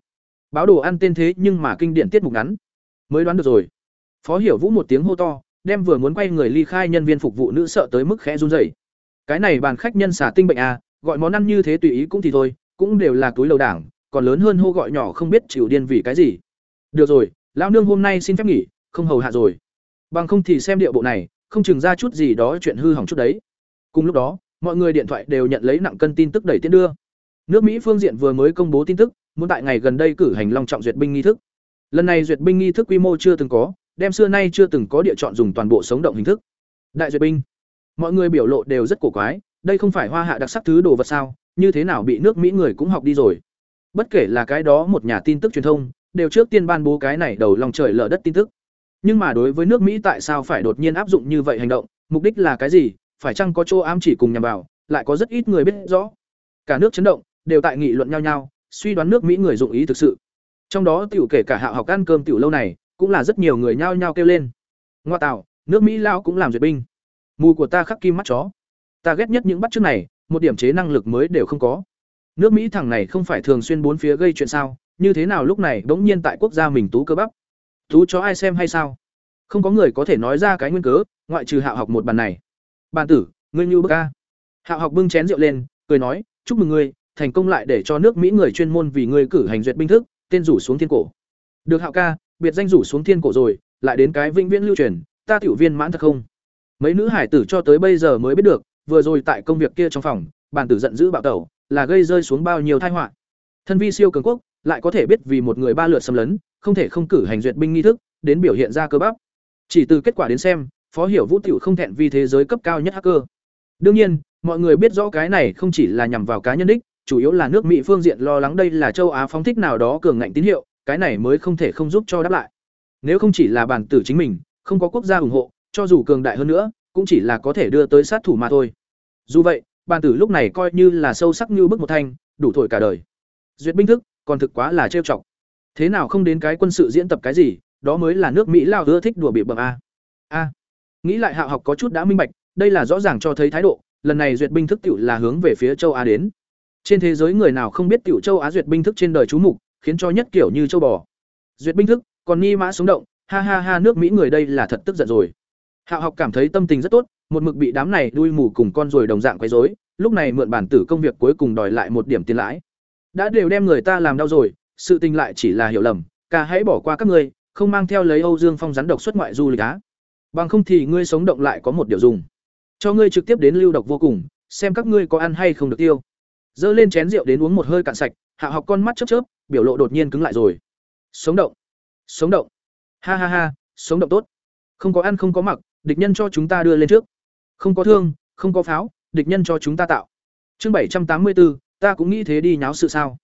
Báo đồ ăn tên thế nhưng mà kinh điển tiết mục ngắn. Mới đoán được rồi. Phó hiểu vũ một tiếng hô to, đem vừa muốn quay người ly khai nhân viên phục vụ nữ sợ tới mức khẽ run rẩy. Cái này bàn khách nhân xả tinh bệnh à gọi món ăn như thế tùy ý cũng thì thôi, cũng đều là túi lầu đảng còn lớn hơn hô gọi nhỏ không biết chịu điên vì cái gì. Được rồi, lão nương hôm nay xin phép nghỉ, không hầu hạ rồi. Bằng không thì xem địa bộ này, không chừng ra chút gì đó chuyện hư hỏng chút đấy. Cùng lúc đó, mọi người điện thoại đều nhận lấy nặng cân tin tức đẩy tiến đưa. Nước mỹ phương diện vừa mới công bố tin tức, muốn tại ngày gần đây cử hành long trọng duyệt binh nghi thức. Lần này duyệt binh nghi thức quy mô chưa từng có, đem xưa nay chưa từng có địa chọn dùng toàn bộ sống động hình thức. Đại duyệt binh, mọi người biểu lộ đều rất cổ quái, đây không phải hoa hạ đặc sắc thứ đồ vật sao, như thế nào bị nước mỹ người cũng học đi rồi bất kể là cái đó một nhà tin tức truyền thông, đều trước tiên ban bố cái này đầu lòng trời lở đất tin tức. Nhưng mà đối với nước mỹ tại sao phải đột nhiên áp dụng như vậy hành động, mục đích là cái gì, phải chăng có chỗ ám chỉ cùng nhằm vào, lại có rất ít người biết rõ. Cả nước chấn động, đều tại nghị luận nhau nhau, suy đoán nước mỹ người dụng ý thực sự. Trong đó tiểu kể cả hạ học ăn cơm tiểu lâu này, cũng là rất nhiều người nhao nhao kêu lên. Ngoa tạo, nước mỹ lao cũng làm duyệt binh. Mù của ta khắc kim mắt chó. Ta ghét nhất những bắt chước này, một điểm chế năng lực mới đều không có nước mỹ thằng này không phải thường xuyên bốn phía gây chuyện sao? Như thế nào lúc này bỗng nhiên tại quốc gia mình tú cơ bắp? Tú cho ai xem hay sao? Không có người có thể nói ra cái nguyên cớ, ngoại trừ hạ học một bàn này. Bàn tử, ngươi như bức ca hạ học bưng chén rượu lên, cười nói, chúc mừng ngươi, thành công lại để cho nước mỹ người chuyên môn vì ngươi cử hành duyệt binh thức, tên rủ xuống thiên cổ. Được hạo ca, biệt danh rủ xuống thiên cổ rồi, lại đến cái vĩnh viễn lưu truyền, ta tiểu viên mãn thật không? Mấy nữ hải tử cho tới bây giờ mới biết được, vừa rồi tại công việc kia trong phòng bàn tử giận dữ bạo tẩu là gây rơi xuống bao nhiêu tai họa. Thân vi siêu cường quốc, lại có thể biết vì một người ba lượt xâm lấn, không thể không cử hành duyệt binh nghi thức, đến biểu hiện ra cơ bắp. Chỉ từ kết quả đến xem, phó hiểu vũ tiểu không thẹn vì thế giới cấp cao nhất hacker. Đương nhiên, mọi người biết rõ cái này không chỉ là nhằm vào cá nhân đích, chủ yếu là nước mỹ phương diện lo lắng đây là châu á phóng thích nào đó cường ngạnh tín hiệu, cái này mới không thể không giúp cho đáp lại. Nếu không chỉ là bản tử chính mình, không có quốc gia ủng hộ, cho dù cường đại hơn nữa, cũng chỉ là có thể đưa tới sát thủ mà thôi. Dù vậy bàn tử lúc này coi như là sâu sắc như bức một thanh, đủ thổi cả đời. Duyệt binh thức, còn thực quá là trêu chọc. Thế nào không đến cái quân sự diễn tập cái gì, đó mới là nước mỹ lao ưa thích đùa bị bậc a. A. Nghĩ lại hạ học có chút đã minh bạch, đây là rõ ràng cho thấy thái độ, lần này duyệt binh thức tiểu là hướng về phía châu á đến. Trên thế giới người nào không biết tiểu châu á duyệt binh thức trên đời chú mục, khiến cho nhất kiểu như châu bò. Duyệt binh thức, còn nghi mã sống động, ha ha ha nước mỹ người đây là thật tức giận rồi hạ học cảm thấy tâm tình rất tốt, một mực bị đám này đuôi mù cùng con rồi đồng dạng quấy rối, lúc này mượn bản tử công việc cuối cùng đòi lại một điểm tiền lãi. Đã đều đem người ta làm đau rồi, sự tình lại chỉ là hiểu lầm cả hãy bỏ qua các ngươi, không mang theo lấy âu dương phong rắn độc xuất ngoại du lịch á. Bằng không thì ngươi sống động lại có một điều dùng. Cho ngươi trực tiếp đến lưu độc vô cùng, xem các ngươi có ăn hay không được tiêu. Dơ lên chén rượu đến uống một hơi cạn sạch hạ học con mắt chớp chớp, biểu lộ đột nhiên cứng lại rồi. Sống động. Sống động. Ha ha ha, sống động tốt. Không có ăn không có mặc địch nhân cho chúng ta đưa lên trước. Không có thương, không có pháo, địch nhân cho chúng ta tạo. Chương bảy trăm tám mươi bốn ta cũng nghĩ thế đi nháo sự sao?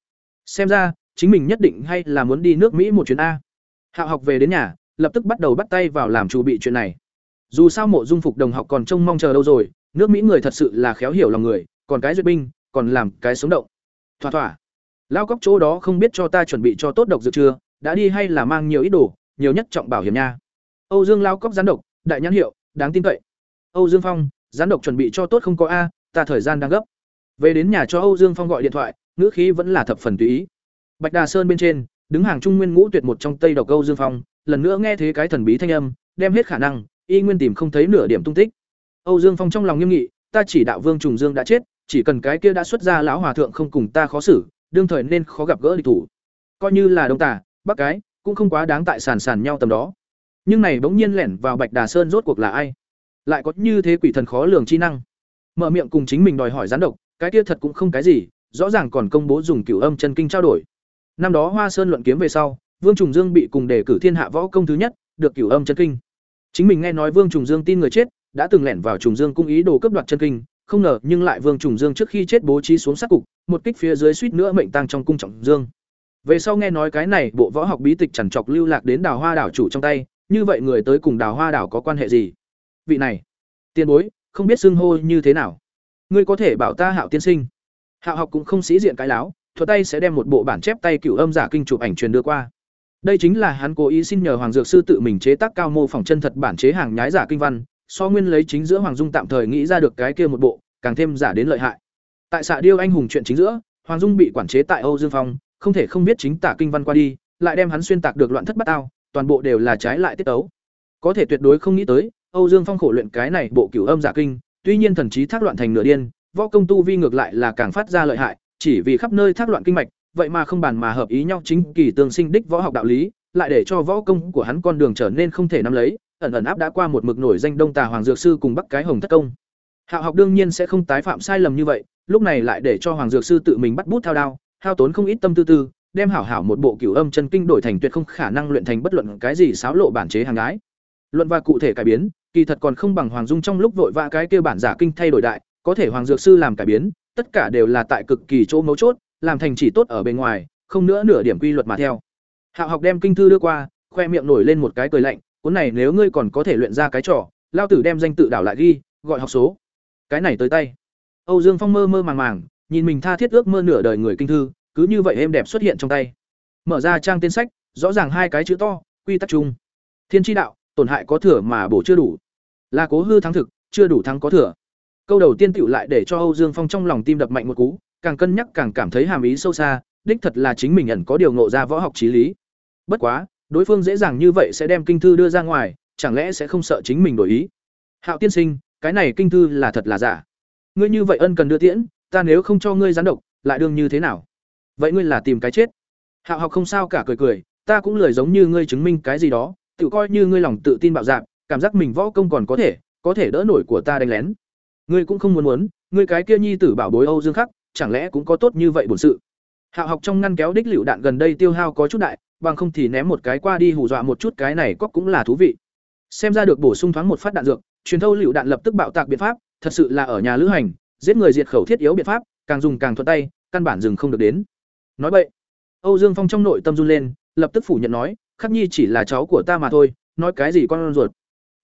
Xem ra, chính mình nhất định hay là muốn đi nước mỹ một chuyến a. Hạo học về đến nhà, lập tức bắt đầu bắt tay vào làm chủ bị chuyện này. Dù sao mộ dung phục đồng học còn trông mong chờ đâu rồi, nước mỹ người thật sự là khéo hiểu lòng người, còn cái duyệt binh, còn làm cái sống động. Thỏa thỏa. Lao cóc chỗ đó không biết cho ta chuẩn bị cho tốt độc dược chưa, đã đi hay là mang nhiều ít đồ, nhiều nhất trọng bảo hiểm nha. Âu dương lao cóc gián độc đại nhãn hiệu, đáng tin cậy. Âu dương phong gián độc chuẩn bị cho tốt không có a, ta thời gian đang gấp. Về đến nhà cho âu dương phong gọi điện thoại, ngữ khí vẫn là thập phần tùy ý. Bạch đà sơn bên trên, đứng hàng trung nguyên ngũ tuyệt một trong tây độc âu dương phong, lần nữa nghe thế cái thần bí thanh âm, đem hết khả năng, y nguyên tìm không thấy nửa điểm tung tích. Âu dương phong trong lòng nghiêm nghị, ta chỉ đạo vương trùng dương đã chết, chỉ cần cái kia đã xuất ra lão hòa thượng không cùng ta khó xử, đương thời nên khó gặp gỡ địch thủ. Coi như là đông tả bắc cái, cũng không quá đáng tại sàn sàn nhau tầm đó nhưng này bỗng nhiên lẻn vào bạch đà sơn rốt cuộc là ai? Lại có như thế quỷ thần khó lường chi năng. Mở miệng cùng chính mình đòi hỏi gián độc, cái kia thật cũng không cái gì, rõ ràng còn công bố dùng cửu âm chân kinh trao đổi. Năm đó hoa sơn luận kiếm về sau, vương trùng dương bị cùng đề cử thiên hạ võ công thứ nhất, được cửu âm chân kinh. Chính mình nghe nói vương trùng dương tin người chết, đã từng lẻn vào trùng dương cung ý đồ cấp đoạt chân kinh, không ngờ nhưng lại vương trùng dương trước khi chết bố trí xuống sát cục, một kích phía dưới suýt nữa mệnh tăng trong cung trọng dương. Về sau nghe nói cái này bộ võ học bí tịch chẳng chọc lưu lạc đến đào hoa đảo chủ trong tay như vậy người tới cùng đào hoa đảo có quan hệ gì? Vị này, tiền bối, không biết xưng hô như thế nào. Ngươi có thể bảo ta hạo tiên sinh. Hạo học cũng không sĩ diện cái láo thuật tay sẽ đem một bộ bản chép tay cửu âm giả kinh chụp ảnh truyền đưa qua. Đây chính là hắn cố ý xin nhờ hoàng dược sư tự mình chế tác cao mô phỏng chân thật bản chế hàng nhái giả kinh văn, so nguyên lấy chính giữa hoàng dung tạm thời nghĩ ra được cái kia một bộ, càng thêm giả đến lợi hại. Tại xạ điêu anh hùng chuyện chính giữa, hoàng dung bị quản chế tại âu dương phong, không thể không biết chính tả kinh văn qua đi, lại đem hắn xuyên tạc được loạn thất bát ao toàn bộ đều là trái lại tiết tấu. Có thể tuyệt đối không nghĩ tới, âu dương phong khổ luyện cái này bộ cửu âm giả kinh, tuy nhiên thần trí thác loạn thành nửa điên, võ công tu vi ngược lại là càng phát ra lợi hại, chỉ vì khắp nơi thác loạn kinh mạch, vậy mà không bàn mà hợp ý nhau chính kỳ tương sinh đích võ học đạo lý, lại để cho võ công của hắn con đường trở nên không thể nắm lấy, ẩn ẩn áp đã qua một mực nổi danh đông tà hoàng dược sư cùng bắc cái hồng thất công. Hạo học đương nhiên sẽ không tái phạm sai lầm như vậy, lúc này lại để cho hoàng dược sư tự mình bắt bút thao đao, hao tốn không ít tâm tư tư đem hảo hảo một bộ cửu âm chân kinh đổi thành tuyệt không khả năng luyện thành bất luận cái gì xáo lộ bản chế hàng gái. Luận và cụ thể cải biến, kỳ thật còn không bằng hoàng dung trong lúc vội vã cái kia bản giả kinh thay đổi đại, có thể hoàng dược sư làm cải biến, tất cả đều là tại cực kỳ chỗ mấu chốt, làm thành chỉ tốt ở bên ngoài, không nữa nửa điểm quy luật mà theo. Hạo học đem kinh thư đưa qua, khoe miệng nổi lên một cái cười lạnh, cuốn này nếu ngươi còn có thể luyện ra cái trò, lao tử đem danh tự đảo lại ghi, gọi học số. Cái này tới tay. Âu dương phong mơ mơ màng màng, nhìn mình tha thiết ước mơ nửa đời người kinh thư cứ như vậy êm đẹp xuất hiện trong tay. Mở ra trang tên sách, rõ ràng hai cái chữ to, quy tắc chung. Thiên tri đạo, tổn hại có thừa mà bổ chưa đủ. Là cố hư thắng thực, chưa đủ thắng có thừa. Câu đầu tiên tựu lại để cho âu dương phong trong lòng tim đập mạnh một cú, càng cân nhắc càng cảm thấy hàm ý sâu xa, đích thật là chính mình ẩn có điều ngộ ra võ học trí lý. Bất quá, đối phương dễ dàng như vậy sẽ đem kinh thư đưa ra ngoài, chẳng lẽ sẽ không sợ chính mình đổi ý? Hạo tiên sinh, cái này kinh thư là thật là giả? Ngươi như vậy ân cần đưa tiễn, ta nếu không cho ngươi gián độc, lại đương như thế nào? Vậy ngươi là tìm cái chết hạo học không sao cả cười cười ta cũng lười giống như ngươi chứng minh cái gì đó tự coi như ngươi lòng tự tin bạo dạp cảm giác mình võ công còn có thể có thể đỡ nổi của ta đánh lén ngươi cũng không muốn muốn ngươi cái kia nhi tử bảo bối âu dương khắc chẳng lẽ cũng có tốt như vậy bổn sự Hạo học trong ngăn kéo đích lựu đạn gần đây tiêu hao có chút đại, bằng không thì ném một cái qua đi hù dọa một chút cái này cóc cũng là thú vị. Xem ra được bổ sung thoáng một phát đạn dược, truyền thâu lựu đạn lập tức bạo tạc biện pháp, thật sự là ở nhà lữ hành, giết người diệt khẩu thiết yếu biện pháp, càng dùng càng thuận tay, căn bản dừng không được đến. Nói vậy, Âu Dương Phong trong nội tâm run lên, lập tức phủ nhận nói, Khắc Nhi chỉ là cháu của ta mà thôi, nói cái gì con ruột.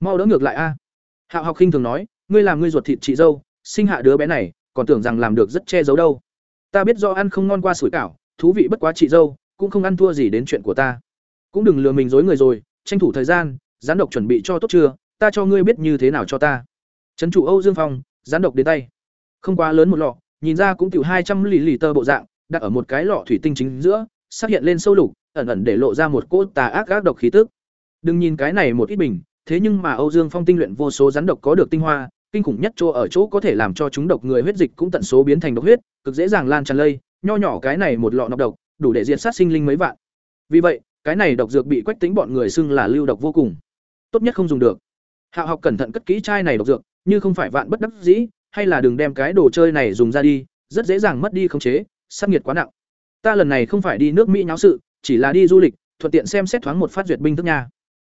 Mau đỡ ngược lại a. Hạo học khinh thường nói, ngươi làm ngươi ruột thịt chị dâu, sinh hạ đứa bé này, còn tưởng rằng làm được rất che giấu đâu. Ta biết do ăn không ngon qua sủi cảo, thú vị bất quá chị dâu, cũng không ăn thua gì đến chuyện của ta. Cũng đừng lừa mình dối người rồi, tranh thủ thời gian, gián độc chuẩn bị cho tốt chưa, ta cho ngươi biết như thế nào cho ta. Trấn chủ Âu Dương Phong, gián độc đến tay. Không quá lớn một lọ, nhìn ra cũng tiểu hai trăm lì lì tơ bộ dạng, đặt ở một cái lọ thủy tinh chính giữa, xác hiện lên sâu lục, ẩn ẩn để lộ ra một cỗ tà ác ác độc khí tức. Đừng nhìn cái này một ít bình, thế nhưng mà Âu Dương Phong tinh luyện vô số rắn độc có được tinh hoa, kinh khủng nhất chỗ ở chỗ có thể làm cho chúng độc người huyết dịch cũng tận số biến thành độc huyết, cực dễ dàng lan tràn lây, nho nhỏ cái này một lọ nọc độc, đủ để diệt sát sinh linh mấy vạn. Vì vậy, cái này độc dược bị Quách Tính bọn người xưng là lưu độc vô cùng. Tốt nhất không dùng được. Hạo học cẩn thận cất kỹ chai này độc dược, như không phải vạn bất đắc dĩ, hay là đừng đem cái đồ chơi này dùng ra đi, rất dễ dàng mất đi khống chế, sát nghiệt quá nặng. Ta lần này không phải đi nước Mỹ nháo sự, chỉ là đi du lịch, thuận tiện xem xét thoáng một phát duyệt binh thức nha.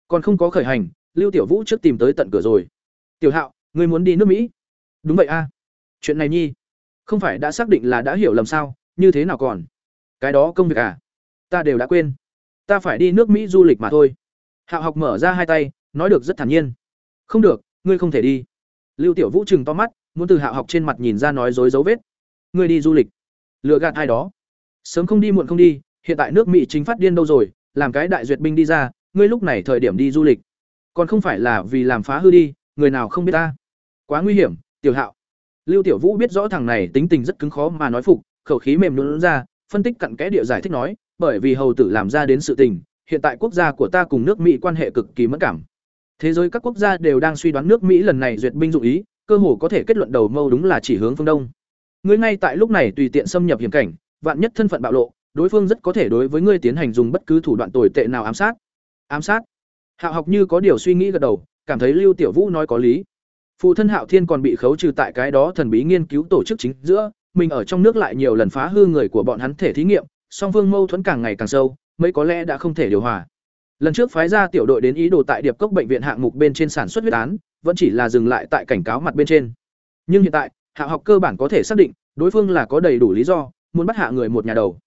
Còn không có khởi hành, Lưu Tiểu Vũ trước tìm tới tận cửa rồi. "Tiểu Hạo, ngươi muốn đi nước Mỹ?" "Đúng vậy a." "Chuyện này nhi, không phải đã xác định là đã hiểu lầm sao, như thế nào còn?" "Cái đó công việc à? Ta đều đã quên. Ta phải đi nước Mỹ du lịch mà thôi." Hạo học mở ra hai tay, nói được rất thản nhiên. "Không được, ngươi không thể đi." Lưu Tiểu Vũ trừng to mắt, muốn từ Hạo học trên mặt nhìn ra nói dối dấu vết. "Ngươi đi du lịch?" Lừa gạt ai đó? Sớm không đi muộn không đi, hiện tại nước Mỹ chính phát điên đâu rồi, làm cái đại duyệt binh đi ra, ngươi lúc này thời điểm đi du lịch, còn không phải là vì làm phá hư đi, người nào không biết ta. Quá nguy hiểm, Tiểu Hạo. Lưu Tiểu Vũ biết rõ thằng này tính tình rất cứng khó mà nói phục, khẩu khí mềm lún ra, phân tích cặn kẽ địa giải thích nói, bởi vì hầu tử làm ra đến sự tình, hiện tại quốc gia của ta cùng nước Mỹ quan hệ cực kỳ mẫn cảm. Thế giới các quốc gia đều đang suy đoán nước Mỹ lần này duyệt binh dụng ý, cơ hồ có thể kết luận đầu mâu đúng là chỉ hướng phương đông. Ngươi ngay tại lúc này tùy tiện xâm nhập hiểm cảnh, vạn nhất thân phận bạo lộ, đối phương rất có thể đối với ngươi tiến hành dùng bất cứ thủ đoạn tồi tệ nào ám sát. Ám sát? Hạo học như có điều suy nghĩ gật đầu, cảm thấy Lưu Tiểu Vũ nói có lý. Phụ thân Hạo Thiên còn bị khấu trừ tại cái đó thần bí nghiên cứu tổ chức chính giữa, mình ở trong nước lại nhiều lần phá hư người của bọn hắn thể thí nghiệm, song phương mâu thuẫn càng ngày càng sâu, mấy có lẽ đã không thể điều hòa. Lần trước phái ra tiểu đội đến ý đồ tại Điệp Cốc bệnh viện hạng mục bên trên sản xuất huyết án, vẫn chỉ là dừng lại tại cảnh cáo mặt bên trên. Nhưng hiện tại, Hạ học cơ bản có thể xác định, đối phương là có đầy đủ lý do muốn bắt hạ người một nhà đầu.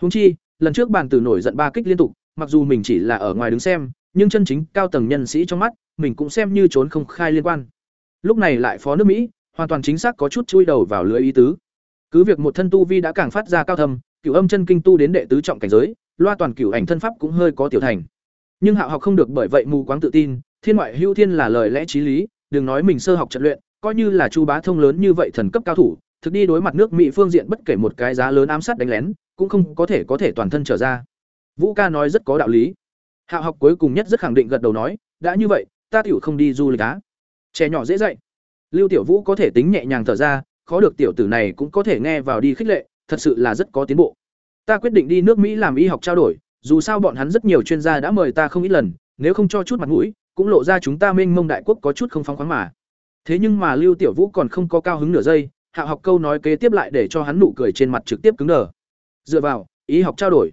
húng chi, lần trước bàn tử nổi giận ba kích liên tục, mặc dù mình chỉ là ở ngoài đứng xem, nhưng chân chính cao tầng nhân sĩ trong mắt, mình cũng xem như trốn không khai liên quan. Lúc này lại phó nước Mỹ, hoàn toàn chính xác có chút chui đầu vào lưới ý tứ. Cứ việc một thân tu vi đã càng phát ra cao thâm, cửu âm chân kinh tu đến đệ tứ trọng cảnh giới, loa toàn cửu ảnh thân pháp cũng hơi có tiểu thành. Nhưng Hạo học không được bởi vậy mù quáng tự tin, thiên ngoại hưu thiên là lời lẽ chí lý, đừng nói mình sơ học trận luyện, coi như là Chu Bá thông lớn như vậy thần cấp cao thủ, thực đi đối mặt nước Mỹ phương diện bất kể một cái giá lớn ám sát đánh lén, cũng không có thể có thể toàn thân trở ra. Vũ ca nói rất có đạo lý. hạ học cuối cùng nhất rất khẳng định gật đầu nói, đã như vậy, ta tiểu không đi du lịch á. Trẻ nhỏ dễ dạy. Lưu Tiểu Vũ có thể tính nhẹ nhàng thở ra, khó được tiểu tử này cũng có thể nghe vào đi khích lệ, thật sự là rất có tiến bộ. Ta quyết định đi nước Mỹ làm y học trao đổi, dù sao bọn hắn rất nhiều chuyên gia đã mời ta không ít lần, nếu không cho chút mặt mũi, cũng lộ ra chúng ta Minh Mông đại quốc có chút không phóng khoáng mà. Thế nhưng mà Lưu Tiểu Vũ còn không có cao hứng nửa giây, Hạ học câu nói kế tiếp lại để cho hắn nụ cười trên mặt trực tiếp cứng đờ. Dựa vào, ý học trao đổi,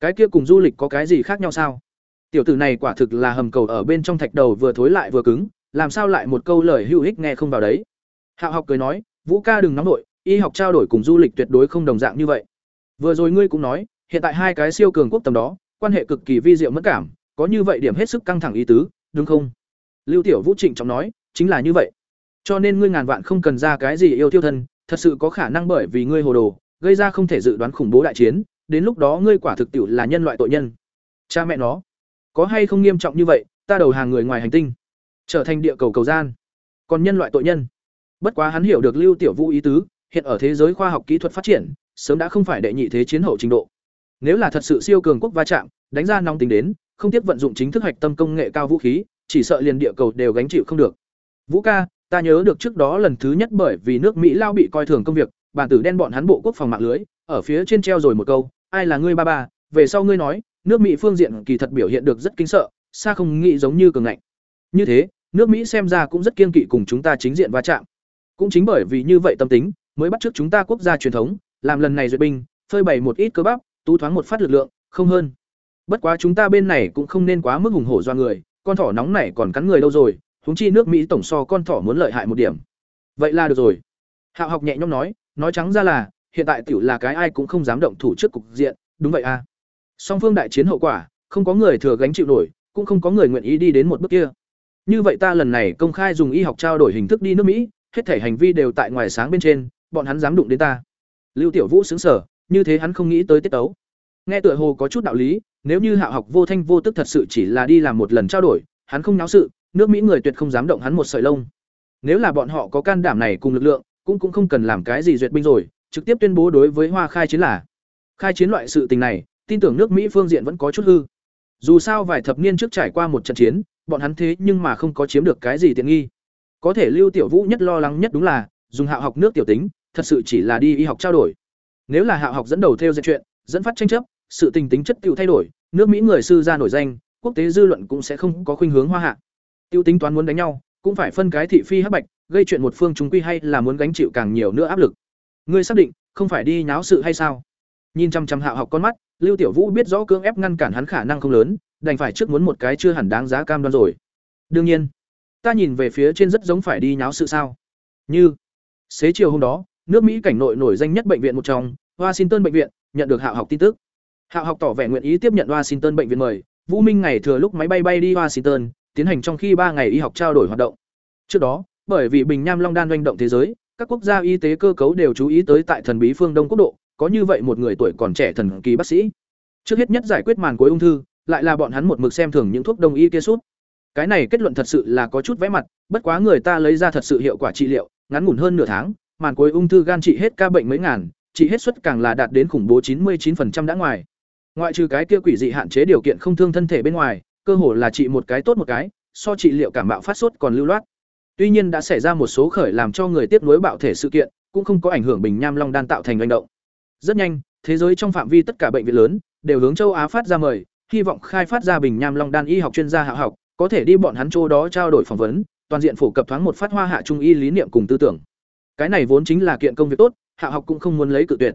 cái kia cùng du lịch có cái gì khác nhau sao? Tiểu tử này quả thực là hầm cầu ở bên trong thạch đầu vừa thối lại vừa cứng, làm sao lại một câu lời hữu ích nghe không vào đấy. Hạ học cười nói, Vũ ca đừng nóng nội, y học trao đổi cùng du lịch tuyệt đối không đồng dạng như vậy. Vừa rồi ngươi cũng nói, hiện tại hai cái siêu cường quốc tầm đó, quan hệ cực kỳ vi diệu mất cảm, có như vậy điểm hết sức căng thẳng ý tứ, đúng không? Lưu Tiểu Vũ trịnh trọng nói, chính là như vậy. Cho nên ngươi ngàn vạn không cần ra cái gì yêu tiêu thân, thật sự có khả năng bởi vì ngươi hồ đồ, gây ra không thể dự đoán khủng bố đại chiến, đến lúc đó ngươi quả thực tiểu là nhân loại tội nhân. Cha mẹ nó, có hay không nghiêm trọng như vậy, ta đầu hàng người ngoài hành tinh, trở thành địa cầu cầu gian, còn nhân loại tội nhân. Bất quá hắn hiểu được Lưu Tiểu Vũ ý tứ, hiện ở thế giới khoa học kỹ thuật phát triển, sớm đã không phải đệ nhị thế chiến hậu trình độ. Nếu là thật sự siêu cường quốc va chạm, đánh ra nóng tính đến, không tiếp vận dụng chính thức hạch tâm công nghệ cao vũ khí, chỉ sợ liền địa cầu đều gánh chịu không được. Vũ ca, ta nhớ được trước đó lần thứ nhất bởi vì nước Mỹ lao bị coi thường công việc, bản tử đen bọn hắn bộ quốc phòng mạng lưới, ở phía trên treo rồi một câu, ai là ngươi ba ba, về sau ngươi nói, nước Mỹ phương diện kỳ thật biểu hiện được rất kinh sợ, xa không nghĩ giống như cường ngạnh. Như thế, nước Mỹ xem ra cũng rất kiên kỵ cùng chúng ta chính diện va chạm. Cũng chính bởi vì như vậy tâm tính, mới bắt trước chúng ta quốc gia truyền thống, làm lần này duyệt binh, phơi bày một ít cơ bắp, tú thoáng một phát lực lượng, không hơn. Bất quá chúng ta bên này cũng không nên quá mức hùng hổ do người, con thỏ nóng này còn cắn người đâu rồi, huống chi nước Mỹ tổng so con thỏ muốn lợi hại một điểm. Vậy là được rồi. Hạo học nhẹ nhõm nói, nói trắng ra là, hiện tại tiểu là cái ai cũng không dám động thủ trước cục diện, đúng vậy à. Song phương đại chiến hậu quả, không có người thừa gánh chịu nổi, cũng không có người nguyện ý đi đến một bước kia. Như vậy ta lần này công khai dùng y học trao đổi hình thức đi nước Mỹ, hết thể hành vi đều tại ngoài sáng bên trên, bọn hắn dám đụng đến ta. Lưu Tiểu Vũ sững sờ, như thế hắn không nghĩ tới tiết tấu. Nghe tựa hồ có chút đạo lý, nếu như Hạo học vô thanh vô tức thật sự chỉ là đi làm một lần trao đổi, hắn không náo sự, nước Mỹ người tuyệt không dám động hắn một sợi lông. Nếu là bọn họ có can đảm này cùng lực lượng, cũng cũng không cần làm cái gì duyệt binh rồi, trực tiếp tuyên bố đối với Hoa khai chiến là. Khai chiến loại sự tình này, tin tưởng nước Mỹ phương diện vẫn có chút hư. Dù sao vài thập niên trước trải qua một trận chiến, bọn hắn thế nhưng mà không có chiếm được cái gì tiện nghi. Có thể Lưu Tiểu Vũ nhất lo lắng nhất đúng là, dùng Hạo học nước tiểu tính, thật sự chỉ là đi y học trao đổi. Nếu là Hạo học dẫn đầu theo dệt chuyện, dẫn phát tranh chấp, sự tình tính chất tiểu thay đổi, nước Mỹ người sư ra nổi danh, quốc tế dư luận cũng sẽ không có khuynh hướng hoa hạ. Tiêu tính toán muốn đánh nhau, cũng phải phân cái thị phi hắc bạch, gây chuyện một phương chúng quy hay là muốn gánh chịu càng nhiều nữa áp lực. Ngươi xác định, không phải đi nháo sự hay sao? Nhìn chăm chăm Hạo học con mắt, Lưu Tiểu Vũ biết rõ cưỡng ép ngăn cản hắn khả năng không lớn, đành phải trước muốn một cái chưa hẳn đáng giá cam đoan rồi. Đương nhiên, ta nhìn về phía trên rất giống phải đi nháo sự sao. Như, xế chiều hôm đó, nước Mỹ cảnh nội nổi danh nhất bệnh viện một trong, Washington bệnh viện, nhận được Hạo học tin tức. Hạo học tỏ vẻ nguyện ý tiếp nhận Washington bệnh viện mời, Vũ Minh ngày thừa lúc máy bay bay đi Washington, tiến hành trong khi ba ngày y học trao đổi hoạt động. Trước đó, bởi vì Bình Nam Long đan doanh động thế giới, các quốc gia y tế cơ cấu đều chú ý tới tại thần bí phương Đông quốc độ, có như vậy một người tuổi còn trẻ thần kỳ bác sĩ. Trước hết nhất giải quyết màn cuối ung thư, lại là bọn hắn một mực xem thường những thuốc đông y kia suốt. Cái này kết luận thật sự là có chút vẽ mặt, bất quá người ta lấy ra thật sự hiệu quả trị liệu, ngắn ngủn hơn nửa tháng, màn cuối ung thư gan trị hết ca bệnh mấy ngàn, trị hết suất càng là đạt đến khủng bố 99% đã ngoài. Ngoại trừ cái kia quỷ dị hạn chế điều kiện không thương thân thể bên ngoài, cơ hồ là trị một cái tốt một cái, so trị liệu cảm mạo phát sốt còn lưu loát. Tuy nhiên đã xảy ra một số khởi làm cho người tiếp nối bạo thể sự kiện, cũng không có ảnh hưởng bình nham long đan tạo thành hành động. Rất nhanh, thế giới trong phạm vi tất cả bệnh viện lớn đều hướng châu Á phát ra mời, hy vọng khai phát ra bình nham long đan y học chuyên gia hạ học, có thể đi bọn hắn chỗ đó trao đổi phỏng vấn, toàn diện phổ cập thoáng một phát hoa hạ trung y lý niệm cùng tư tưởng. Cái này vốn chính là kiện công việc tốt, hạ học cũng không muốn lấy cự tuyệt.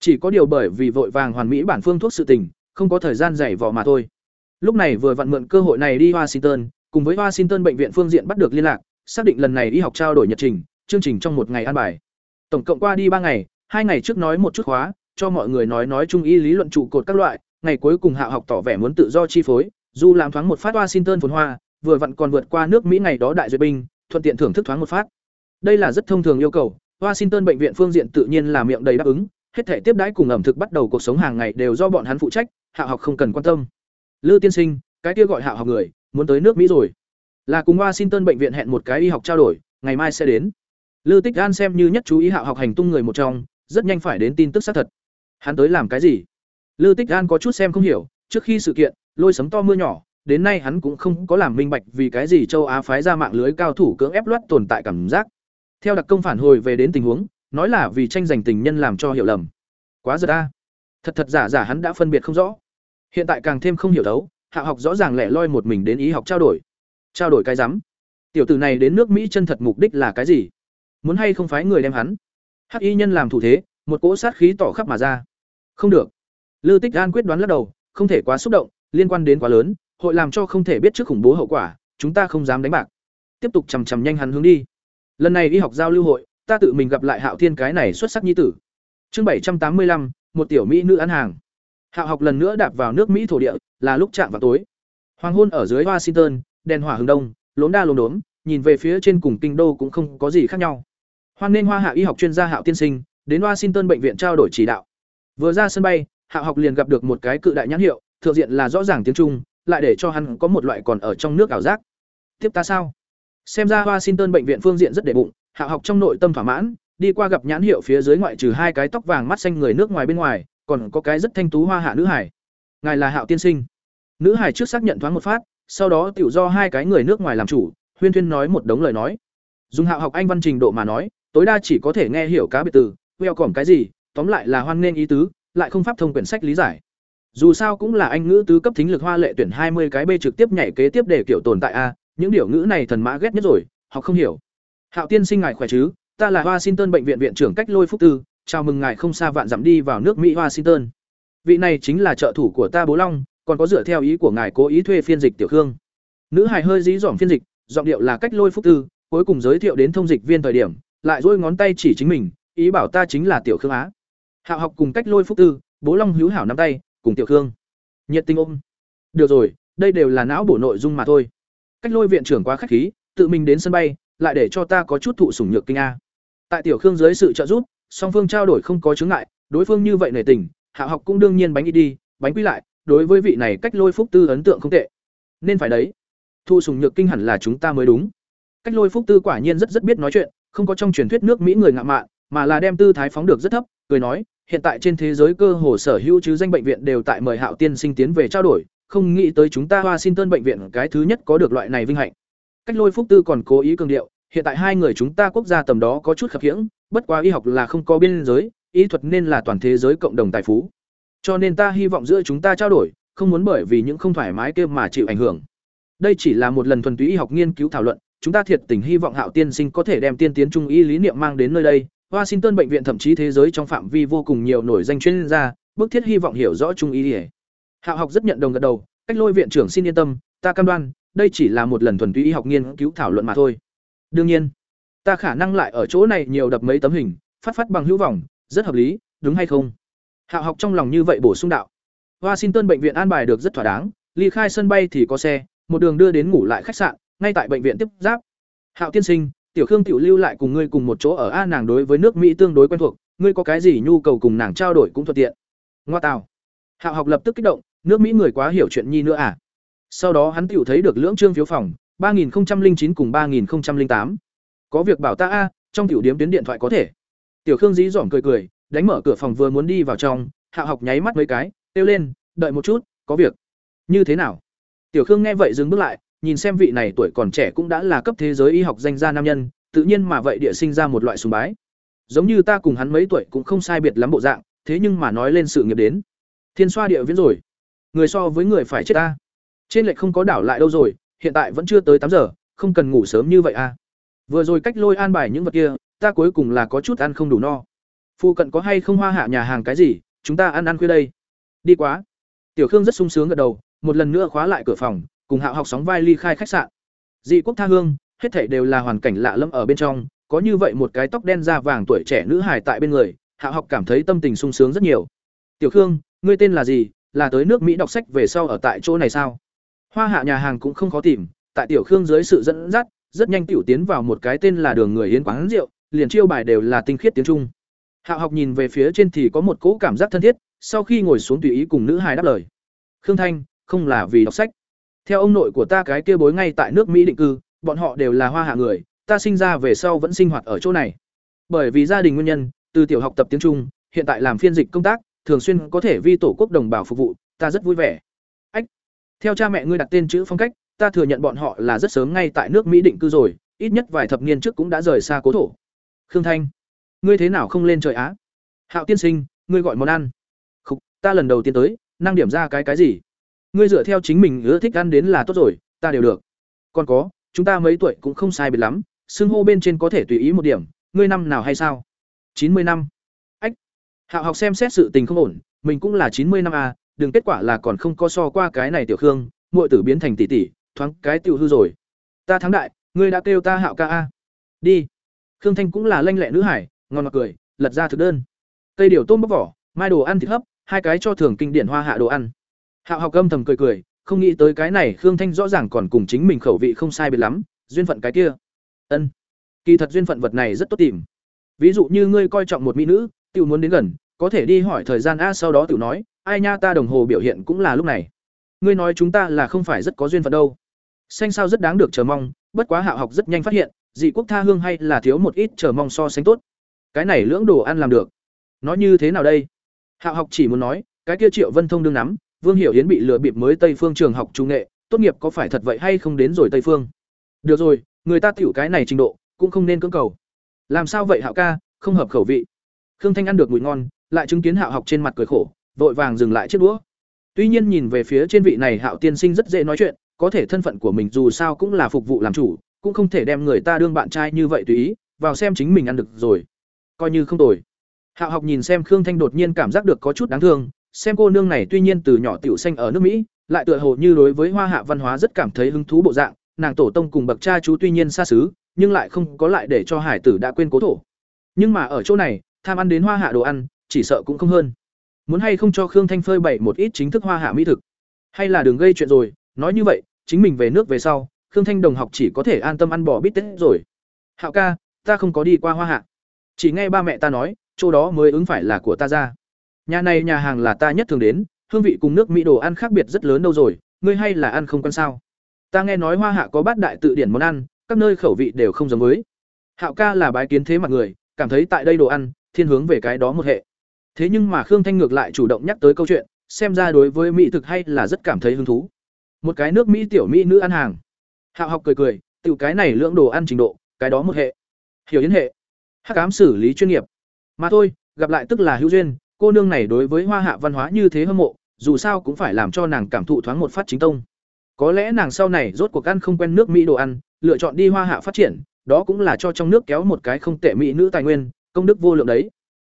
Chỉ có điều bởi vì vội vàng hoàn mỹ bản phương thuốc sự tình, không có thời gian dày vò mà thôi. Lúc này vừa vặn mượn cơ hội này đi Washington, cùng với Washington bệnh viện phương diện bắt được liên lạc, xác định lần này y học trao đổi nhật trình, chương trình trong một ngày an bài. Tổng cộng qua đi ba ngày, hai ngày trước nói một chút khóa, cho mọi người nói nói trung y lý luận trụ cột các loại, ngày cuối cùng hạ học tỏ vẻ muốn tự do chi phối, dù làm thoáng một phát Washington phồn hoa, vừa vặn còn vượt qua nước Mỹ ngày đó đại duyệt binh, thuận tiện thưởng thức thoáng một phát. Đây là rất thông thường yêu cầu, Washington bệnh viện phương diện tự nhiên là miệng đầy đáp ứng, hết thể tiếp đãi cùng ẩm thực bắt đầu cuộc sống hàng ngày đều do bọn hắn phụ trách, hạ học không cần quan tâm. Lư tiên sinh, cái kia gọi hạ học người, muốn tới nước Mỹ rồi. Là cùng Washington bệnh viện hẹn một cái y học trao đổi, ngày mai sẽ đến. Lư Tích Gan xem như nhất chú ý hạ học hành tung người một trong, rất nhanh phải đến tin tức xác thật. Hắn tới làm cái gì? Lư Tích Gan có chút xem không hiểu, trước khi sự kiện, lôi sấm to mưa nhỏ, đến nay hắn cũng không có làm minh bạch vì cái gì châu Á phái ra mạng lưới cao thủ cưỡng ép loát tồn tại cảm giác. Theo đặc công phản hồi về đến tình huống, nói là vì tranh giành tình nhân làm cho hiểu lầm. Quá giật a. Thật thật giả giả hắn đã phân biệt không rõ. Hiện tại càng thêm không hiểu đấu, Hạ học rõ ràng lẻ loi một mình đến ý học trao đổi. Trao đổi cái rắm. Tiểu tử này đến nước Mỹ chân thật mục đích là cái gì? Muốn hay không phái người đem hắn? Hắc y nhân làm thủ thế, một cỗ sát khí tỏ khắp mà ra. Không được. Lư Tích An quyết đoán lắc đầu, không thể quá xúc động, liên quan đến quá lớn, hội làm cho không thể biết trước khủng bố hậu quả, chúng ta không dám đánh bạc. Tiếp tục chằm chằm nhanh hắn hướng đi. Lần này y học giao lưu hội, ta tự mình gặp lại Hạo Thiên cái này xuất sắc nhi tử. Chương bảy trăm tám mươi lăm, một tiểu mỹ nữ ăn hàng. Hạo học lần nữa đạp vào nước Mỹ thổ địa, là lúc chạm vào tối. Hoàng hôn ở dưới Washington, đèn hỏa hướng đông, lốm đa lốm đốm, nhìn về phía trên cùng kinh đô cũng không có gì khác nhau. Hoan nên Hoa Hạ y học chuyên gia Hạo tiên sinh, đến Washington bệnh viện trao đổi chỉ đạo. Vừa ra sân bay, Hạo học liền gặp được một cái cự đại nhãn hiệu, thượng diện là rõ ràng tiếng Trung, lại để cho hắn có một loại còn ở trong nước ảo giác. Tiếp ta sao? Xem ra Washington bệnh viện phương diện rất để bụng, Hạo học trong nội tâm thỏa mãn, đi qua gặp nhãn hiệu phía dưới ngoại trừ hai cái tóc vàng mắt xanh người nước ngoài bên ngoài, còn có cái rất thanh tú hoa hạ nữ hải. Ngài là Hạo tiên sinh. Nữ hải trước xác nhận thoáng một phát, sau đó tự do hai cái người nước ngoài làm chủ, huyên thuyên nói một đống lời nói. Dùng Hạo học anh văn trình độ mà nói, tối đa chỉ có thể nghe hiểu cá biệt từ, welcome cái gì, tóm lại là hoan nghênh ý tứ, lại không pháp thông quyển sách lý giải. Dù sao cũng là anh ngữ tứ cấp thính lực hoa lệ tuyển hai mươi cái B trực tiếp nhảy kế tiếp để kiểu tồn tại a, những điều ngữ này thần mã ghét nhất rồi, họ không hiểu. Hạo tiên sinh ngài khỏe chứ? Ta là Washington bệnh viện viện trưởng cách Lôi Phúc Tư, chào mừng ngài không xa vạn dặm đi vào nước mỹ washington. Vị này chính là trợ thủ của ta bố long, còn có dựa theo ý của ngài cố ý thuê phiên dịch tiểu khương. Nữ hài hơi dí dỏm phiên dịch, giọng điệu là cách lôi phúc tư, cuối cùng giới thiệu đến thông dịch viên thời điểm, lại duỗi ngón tay chỉ chính mình, ý bảo ta chính là tiểu khương á. Hạo học cùng cách lôi phúc tư, bố long hữu hảo nắm tay, cùng tiểu khương. Nhiệt tình ôm. Được rồi, đây đều là não bổ nội dung mà thôi. Cách lôi viện trưởng quá khách khí, tự mình đến sân bay, lại để cho ta có chút thụ sủng nhược kinh a. Tại tiểu khương dưới sự trợ giúp song phương trao đổi không có chướng ngại, đối phương như vậy nể tình, hạ học cũng đương nhiên bánh ít đi, bánh quy lại, đối với vị này cách lôi phúc tư ấn tượng không tệ. Nên phải đấy. Thu sùng nhược kinh hẳn là chúng ta mới đúng. Cách lôi phúc tư quả nhiên rất rất biết nói chuyện, không có trong truyền thuyết nước mỹ người ngạo mạn, mà là đem tư thái phóng được rất thấp, cười nói, hiện tại trên thế giới cơ hồ sở hữu chứ danh bệnh viện đều tại mời hạo tiên sinh tiến về trao đổi, không nghĩ tới chúng ta washington bệnh viện cái thứ nhất có được loại này vinh hạnh. Cách lôi phúc tư còn cố ý cường điệu, hiện tại hai người chúng ta quốc gia tầm đó có chút khập khiễng bất quá y học là không có biên giới, y thuật nên là toàn thế giới cộng đồng tài phú. Cho nên ta hy vọng giữa chúng ta trao đổi, không muốn bởi vì những không thoải mái kia mà chịu ảnh hưởng. Đây chỉ là một lần thuần túy y học nghiên cứu thảo luận, chúng ta thiệt tình hy vọng hạo tiên sinh có thể đem tiên tiến trung y lý niệm mang đến nơi đây. Washington bệnh viện thậm chí thế giới trong phạm vi vô cùng nhiều nổi danh chuyên gia, bức thiết hy vọng hiểu rõ trung y ỉa hạo học rất nhận đồng gật đầu, cách lôi viện trưởng xin yên tâm, ta cam đoan, đây chỉ là một lần thuần túy y học nghiên cứu thảo luận mà thôi. Đương nhiên ta khả năng lại ở chỗ này nhiều đập mấy tấm hình, phát phát bằng hữu vọng, rất hợp lý, đúng hay không? Hạo học trong lòng như vậy bổ sung đạo. Washington bệnh viện an bài được rất thỏa đáng, ly khai sân bay thì có xe, một đường đưa đến ngủ lại khách sạn, ngay tại bệnh viện tiếp giáp. Hạo tiên sinh, tiểu khương tiểu lưu lại cùng ngươi cùng một chỗ ở a nàng đối với nước mỹ tương đối quen thuộc, ngươi có cái gì nhu cầu cùng nàng trao đổi cũng thuận tiện. Ngoa tào. Hạo học lập tức kích động, nước mỹ người quá hiểu chuyện nhi nữa à? Sau đó hắn tiểu thấy được lưỡng trương phiếu phòng, ba nghìn chín cùng ba nghìn tám có việc bảo ta a, trong tiểu điếm tuyến điện thoại có thể. Tiểu khương dí dỏm cười cười, đánh mở cửa phòng vừa muốn đi vào trong, hạ học nháy mắt mấy cái, kêu lên, đợi một chút, có việc. Như thế nào? Tiểu khương nghe vậy dừng bước lại, nhìn xem vị này tuổi còn trẻ cũng đã là cấp thế giới y học danh gia nam nhân, tự nhiên mà vậy địa sinh ra một loại sùng bái. Giống như ta cùng hắn mấy tuổi cũng không sai biệt lắm bộ dạng, thế nhưng mà nói lên sự nghiệp đến. Thiên xoa địa viễn rồi. Người so với người phải chết ta. Trên lệch không có đảo lại đâu rồi, hiện tại vẫn chưa tới tám giờ, không cần ngủ sớm như vậy à vừa rồi cách lôi an bài những vật kia, ta cuối cùng là có chút ăn không đủ no. Phụ cận có hay không hoa hạ nhà hàng cái gì, chúng ta ăn ăn khuya đây. Đi quá. Tiểu khương rất sung sướng gật đầu, một lần nữa khóa lại cửa phòng, cùng hạo học sóng vai ly khai khách sạn. Dị quốc tha hương, hết thảy đều là hoàn cảnh lạ lẫm ở bên trong, có như vậy một cái tóc đen da vàng tuổi trẻ nữ hài tại bên người, hạo học cảm thấy tâm tình sung sướng rất nhiều. Tiểu khương, ngươi tên là gì? Là tới nước mỹ đọc sách về sau ở tại chỗ này sao? Hoa hạ nhà hàng cũng không khó tìm, tại tiểu khương dưới sự dẫn dắt rất nhanh tiểu tiến vào một cái tên là đường người yến quán rượu, liền chiêu bài đều là tinh khiết tiếng trung. Hạo học nhìn về phía trên thì có một cỗ cảm giác thân thiết, sau khi ngồi xuống tùy ý cùng nữ hài đáp lời. Khương thanh, không là vì đọc sách. Theo ông nội của ta cái kia bối ngay tại nước mỹ định cư, bọn họ đều là hoa hạ người, ta sinh ra về sau vẫn sinh hoạt ở chỗ này. Bởi vì gia đình nguyên nhân, từ tiểu học tập tiếng trung, hiện tại làm phiên dịch công tác, thường xuyên có thể vi tổ quốc đồng bào phục vụ, ta rất vui vẻ. Ách, theo cha mẹ ngươi đặt tên chữ phong cách ta thừa nhận bọn họ là rất sớm ngay tại nước mỹ định cư rồi ít nhất vài thập niên trước cũng đã rời xa cố thổ. Khương thanh ngươi thế nào không lên trời á? Hạo tiên sinh ngươi gọi món ăn. Khục, ta lần đầu tiên tới năng điểm ra cái cái gì? Ngươi dựa theo chính mình ưa thích ăn đến là tốt rồi ta đều được. Còn có chúng ta mấy tuổi cũng không sai biệt lắm xương hô bên trên có thể tùy ý một điểm ngươi năm nào hay sao? Chín mươi năm. Ách. Hạo học xem xét sự tình không ổn mình cũng là chín mươi năm à đừng kết quả là còn không có so qua cái này tiểu khương muội tử biến thành tỷ tỷ thoáng cái tiểu hư rồi. Ta thắng đại, ngươi đã kêu ta hạo ca a. Đi. Khương thanh cũng là lanh lẹ nữ hải, ngon mặt cười, lật ra thực đơn. Cây điều tôm bóc vỏ, mai đồ ăn thịt hấp, hai cái cho thường kinh điển hoa hạ đồ ăn. Hạo học âm thầm cười cười, không nghĩ tới cái này khương thanh rõ ràng còn cùng chính mình khẩu vị không sai biệt lắm, duyên phận cái kia. Ân. Kỳ thật duyên phận vật này rất tốt tìm. Ví dụ như ngươi coi trọng một mỹ nữ, tiểu muốn đến gần, có thể đi hỏi thời gian a sau đó tiểu nói, ai nha, ta đồng hồ biểu hiện cũng là lúc này. Ngươi nói chúng ta là không phải rất có duyên phận đâu xanh sao rất đáng được chờ mong, bất quá hạo học rất nhanh phát hiện, dị quốc tha hương hay là thiếu một ít chờ mong so sánh tốt. Cái này lưỡng đồ ăn làm được. Nói như thế nào đây? Hạo học chỉ muốn nói, cái kia triệu vân thông đương nắm, vương hiểu yến bị lừa bịp mới tây phương trường học trung nghệ, tốt nghiệp có phải thật vậy hay không đến rồi tây phương? Được rồi, người ta tiểu cái này trình độ, cũng không nên cưỡng cầu. Làm sao vậy hạo ca, không hợp khẩu vị. Khương thanh ăn được mùi ngon, lại chứng kiến hạo học trên mặt cười khổ, vội vàng dừng lại chiếc đũa. Tuy nhiên nhìn về phía trên vị này hạo tiên sinh rất dễ nói chuyện có thể thân phận của mình dù sao cũng là phục vụ làm chủ, cũng không thể đem người ta đương bạn trai như vậy tùy ý, vào xem chính mình ăn được rồi. Coi như không tồi. Hạo học nhìn xem khương thanh đột nhiên cảm giác được có chút đáng thương, xem cô nương này tuy nhiên từ nhỏ tiểu xanh ở nước mỹ, lại tựa hồ như đối với hoa hạ văn hóa rất cảm thấy hứng thú bộ dạng, nàng tổ tông cùng bậc cha chú tuy nhiên xa xứ, nhưng lại không có lại để cho hải tử đã quên cố thổ. Nhưng mà ở chỗ này, tham ăn đến hoa hạ đồ ăn, chỉ sợ cũng không hơn. Muốn hay không cho khương thanh phơi bày một ít chính thức hoa hạ mỹ thực. Hay là đường gây chuyện rồi nói như vậy, chính mình về nước về sau, khương thanh đồng học chỉ có thể an tâm ăn bò bít tết rồi. Hạo ca, ta không có đi qua hoa hạ. Chỉ nghe ba mẹ ta nói, chỗ đó mới ứng phải là của ta ra. Nhà này nhà hàng là ta nhất thường đến, hương vị cùng nước mỹ đồ ăn khác biệt rất lớn đâu rồi, ngươi hay là ăn không quan sao? Ta nghe nói hoa hạ có bát đại tự điển món ăn, các nơi khẩu vị đều không giống với. Hạo ca là bái kiến thế mặt người, cảm thấy tại đây đồ ăn, thiên hướng về cái đó một hệ. Thế nhưng mà khương thanh ngược lại chủ động nhắc tới câu chuyện, xem ra đối với mỹ thực hay là rất cảm thấy hứng thú một cái nước mỹ tiểu mỹ nữ ăn hàng. Hạo học cười cười tự cái này lưỡng đồ ăn trình độ, cái đó một hệ. Hiểu yến hệ. Hắc ám xử lý chuyên nghiệp. Mà thôi, gặp lại tức là hữu duyên, cô nương này đối với hoa hạ văn hóa như thế hâm mộ, dù sao cũng phải làm cho nàng cảm thụ thoáng một phát chính tông. Có lẽ nàng sau này rốt cuộc ăn không quen nước mỹ đồ ăn, lựa chọn đi hoa hạ phát triển, đó cũng là cho trong nước kéo một cái không tệ mỹ nữ tài nguyên, công đức vô lượng đấy.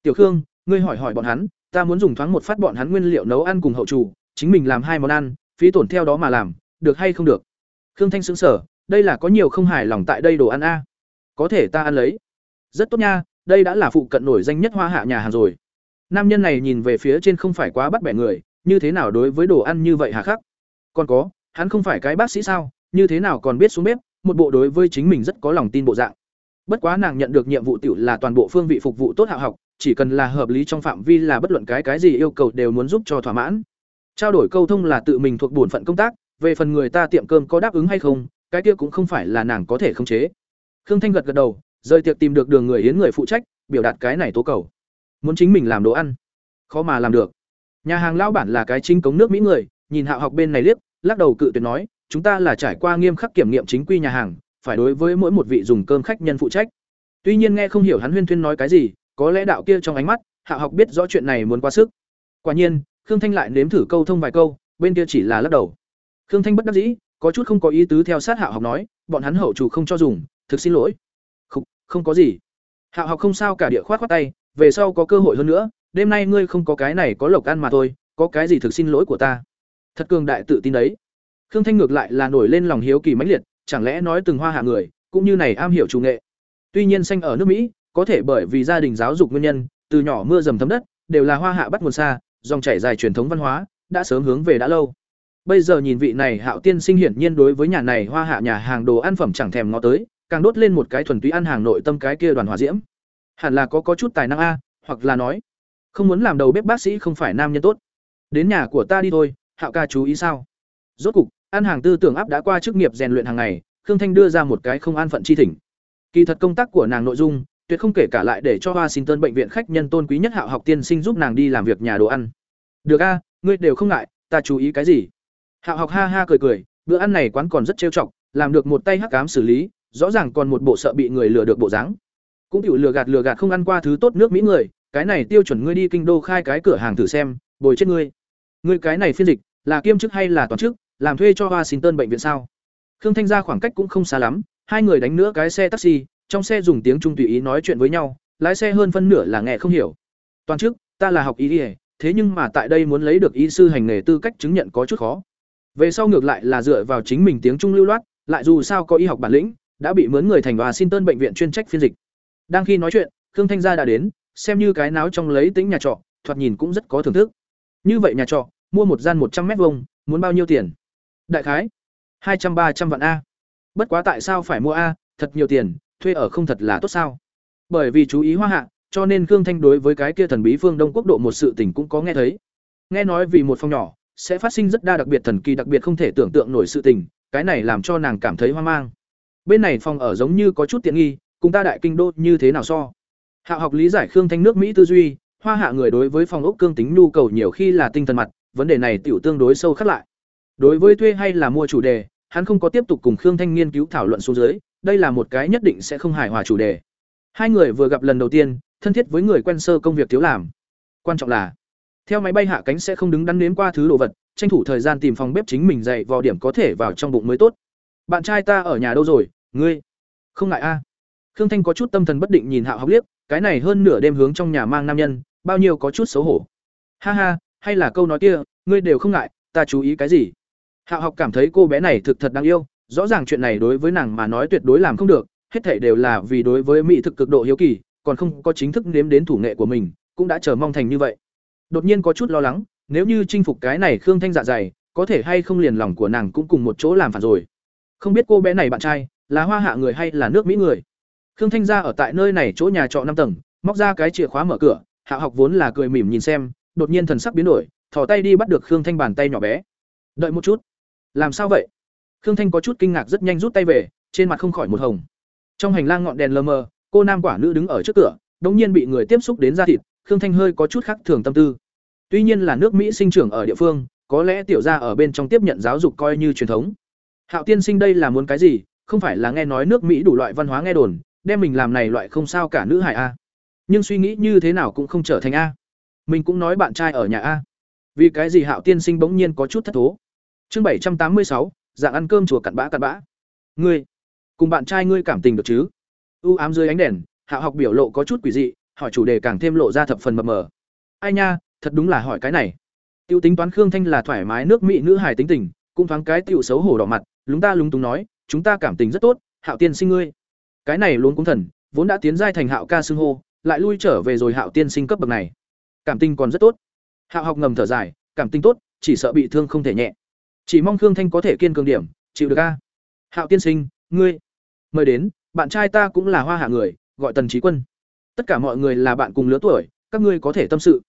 Tiểu khương, ngươi hỏi hỏi bọn hắn, ta muốn dùng thoáng một phát bọn hắn nguyên liệu nấu ăn cùng hậu chủ, chính mình làm hai món ăn phí tổn theo đó mà làm, được hay không được? Khương thanh xứng sở đây là có nhiều không hài lòng tại đây đồ ăn a. Có thể ta ăn lấy. Rất tốt nha, đây đã là phụ cận nổi danh nhất hoa hạ nhà hàng rồi. Nam nhân này nhìn về phía trên không phải quá bắt bẻ người, như thế nào đối với đồ ăn như vậy hà khắc? Còn có, hắn không phải cái bác sĩ sao, như thế nào còn biết xuống bếp, một bộ đối với chính mình rất có lòng tin bộ dạng. Bất quá nàng nhận được nhiệm vụ tiểu là toàn bộ phương vị phục vụ tốt hạ học, chỉ cần là hợp lý trong phạm vi là bất luận cái cái gì yêu cầu đều muốn giúp cho thỏa mãn trao đổi câu thông là tự mình thuộc bổn phận công tác, về phần người ta tiệm cơm có đáp ứng hay không, cái kia cũng không phải là nàng có thể khống chế. Khương thanh gật gật đầu, rời tiệc tìm được đường người hiến người phụ trách, biểu đạt cái này tố cầu. Muốn chính mình làm đồ ăn. Khó mà làm được. Nhà hàng lao bản là cái chính cống nước mỹ người, nhìn hạ học bên này liếc, lắc đầu cự tuyệt nói, chúng ta là trải qua nghiêm khắc kiểm nghiệm chính quy nhà hàng, phải đối với mỗi một vị dùng cơm khách nhân phụ trách. Tuy nhiên nghe không hiểu hắn huyên thuyên nói cái gì, có lẽ đạo kia trong ánh mắt, hạ học biết rõ chuyện này muốn quá sức. Quả nhiên khương thanh lại nếm thử câu thông vài câu bên kia chỉ là lắc đầu. Khương thanh bất đắc dĩ có chút không có ý tứ theo sát Hạo học nói bọn hắn hậu chủ không cho dùng thực xin lỗi. Không, không có gì. Hạo học không sao cả địa khoát khoát tay về sau có cơ hội hơn nữa đêm nay ngươi không có cái này có lộc ăn mà thôi có cái gì thực xin lỗi của ta? Thật cường đại tự tin đấy. Khương thanh ngược lại là nổi lên lòng hiếu kỳ mãnh liệt chẳng lẽ nói từng hoa hạ người cũng như này am hiểu chủ nghệ. Tuy nhiên sinh ở nước mỹ có thể bởi vì gia đình giáo dục nguyên nhân từ nhỏ mưa dầm thấm đất đều là hoa hạ bắt nguồn xa dòng chảy dài truyền thống văn hóa, đã sớm hướng về đã lâu. Bây giờ nhìn vị này hạo tiên sinh hiển nhiên đối với nhà này hoa hạ nhà hàng đồ ăn phẩm chẳng thèm ngó tới, càng đốt lên một cái thuần túy ăn hàng nội tâm cái kia đoàn hòa diễm. Hẳn là có có chút tài năng a, hoặc là nói, không muốn làm đầu bếp bác sĩ không phải nam nhân tốt. Đến nhà của ta đi thôi, hạo ca chú ý sao? Rốt cục, ăn hàng tư tưởng áp đã qua chức nghiệp rèn luyện hàng ngày, khương thanh đưa ra một cái không an phận chi thỉnh. Kỳ thật công tác của nàng nội dung tuyệt không kể cả lại để cho washington bệnh viện khách nhân tôn quý nhất hạo học tiên sinh giúp nàng đi làm việc nhà đồ ăn. Được a, ngươi đều không ngại, ta chú ý cái gì? Hạo học ha ha cười cười, bữa ăn này quán còn rất trêu chọc, làm được một tay hắc cám xử lý, rõ ràng còn một bộ sợ bị người lừa được bộ dáng. Cũng chịu lừa gạt lừa gạt không ăn qua thứ tốt nước mỹ người, cái này tiêu chuẩn ngươi đi kinh đô khai cái cửa hàng thử xem, bồi chết ngươi. Ngươi cái này phiên dịch, là kiêm chức hay là toàn chức, làm thuê cho washington bệnh viện sao? Khương thanh ra khoảng cách cũng không xa lắm, hai người đánh nữa cái xe taxi trong xe dùng tiếng trung tùy ý nói chuyện với nhau, lái xe hơn phân nửa là nghe không hiểu. Toàn chức, ta là học y ỉa thế nhưng mà tại đây muốn lấy được y sư hành nghề tư cách chứng nhận có chút khó. Về sau ngược lại là dựa vào chính mình tiếng trung lưu loát, lại dù sao có y học bản lĩnh, đã bị mướn người thành washington bệnh viện chuyên trách phiên dịch. Đang khi nói chuyện, khương thanh gia đã đến, xem như cái náo trong lấy tính nhà trọ, thoạt nhìn cũng rất có thưởng thức. Như vậy nhà trọ, mua một gian một trăm mét vuông, muốn bao nhiêu tiền? Đại khái, hai trăm ba trăm vạn a. Bất quá tại sao phải mua a, thật nhiều tiền thuê ở không thật là tốt sao? Bởi vì chú ý hoa hạ, cho nên khương thanh đối với cái kia thần bí phương đông quốc độ một sự tình cũng có nghe thấy. Nghe nói vì một phòng nhỏ, sẽ phát sinh rất đa đặc biệt thần kỳ đặc biệt không thể tưởng tượng nổi sự tình, cái này làm cho nàng cảm thấy hoang mang. Bên này phòng ở giống như có chút tiện nghi, cùng ta đại kinh đô như thế nào so? Hạ học lý giải khương thanh nước mỹ tư duy, hoa hạ người đối với phòng ốc cương tính nhu cầu nhiều khi là tinh thần mặt, vấn đề này tiểu tương đối sâu khắc lại. Đối với thuê hay là mua chủ đề, hắn không có tiếp tục cùng khương thanh nghiên cứu thảo luận xuống dưới đây là một cái nhất định sẽ không hài hòa chủ đề. Hai người vừa gặp lần đầu tiên, thân thiết với người quen sơ công việc thiếu làm. Quan trọng là, theo máy bay hạ cánh sẽ không đứng đắn nếm qua thứ đồ vật, tranh thủ thời gian tìm phòng bếp chính mình dạy vào điểm có thể vào trong bụng mới tốt. Bạn trai ta ở nhà đâu rồi, ngươi? Không ngại a. Khương thanh có chút tâm thần bất định nhìn hạo học liếc, cái này hơn nửa đêm hướng trong nhà mang nam nhân, bao nhiêu có chút xấu hổ. Ha ha, hay là câu nói kia, ngươi đều không ngại, ta chú ý cái gì? Hạo học cảm thấy cô bé này thực thật đáng yêu rõ ràng chuyện này đối với nàng mà nói tuyệt đối làm không được, hết thể đều là vì đối với mỹ thực cực độ hiếu kỳ, còn không có chính thức nếm đến thủ nghệ của mình, cũng đã chờ mong thành như vậy. Đột nhiên có chút lo lắng, nếu như chinh phục cái này khương thanh dạ dày, có thể hay không liền lòng của nàng cũng cùng một chỗ làm phản rồi. Không biết cô bé này bạn trai, là hoa hạ người hay là nước mỹ người? Khương thanh ra ở tại nơi này chỗ nhà trọ năm tầng, móc ra cái chìa khóa mở cửa, hạ học vốn là cười mỉm nhìn xem, đột nhiên thần sắc biến đổi, thò tay đi bắt được khương thanh bàn tay nhỏ bé. Đợi một chút. Làm sao vậy? Khương thanh có chút kinh ngạc rất nhanh rút tay về, trên mặt không khỏi một hồng. Trong hành lang ngọn đèn lờ mờ, cô nam quả nữ đứng ở trước cửa, đống nhiên bị người tiếp xúc đến da thịt, khương thanh hơi có chút khác thường tâm tư. Tuy nhiên là nước mỹ sinh trưởng ở địa phương, có lẽ tiểu gia ở bên trong tiếp nhận giáo dục coi như truyền thống. Hạo tiên sinh đây là muốn cái gì? Không phải là nghe nói nước mỹ đủ loại văn hóa nghe đồn, đem mình làm này loại không sao cả nữ hải a. Nhưng suy nghĩ như thế nào cũng không trở thành a. Mình cũng nói bạn trai ở nhà a. Vì cái gì hạo tiên sinh bỗng nhiên có chút thất thố? Chương bảy trăm tám mươi sáu dạng ăn cơm chùa cặn bã cặn bã. Ngươi, cùng bạn trai ngươi cảm tình được chứ? U ám dưới ánh đèn hạo học biểu lộ có chút quỷ dị, hỏi chủ đề càng thêm lộ ra thập phần mập mờ. Ai nha, thật đúng là hỏi cái này. Tiêu tính toán khương thanh là thoải mái nước mỹ nữ hài tính tình, cũng thoáng cái tiểu xấu hổ đỏ mặt, lúng ta lúng túng nói, chúng ta cảm tình rất tốt, hạo tiên sinh ngươi. Cái này luôn cũng thần, vốn đã tiến giai thành hạo ca xưng hô, lại lui trở về rồi hạo tiên sinh cấp bậc này. Cảm tình còn rất tốt. Hạo học ngầm thở dài, cảm tình tốt, chỉ sợ bị thương không thể nhẹ chỉ mong khương thanh có thể kiên cường điểm, chịu được a. Hạo tiên sinh, ngươi, mời đến, bạn trai ta cũng là hoa hạ người, gọi tần trí quân. Tất cả mọi người là bạn cùng lứa tuổi, các ngươi có thể tâm sự.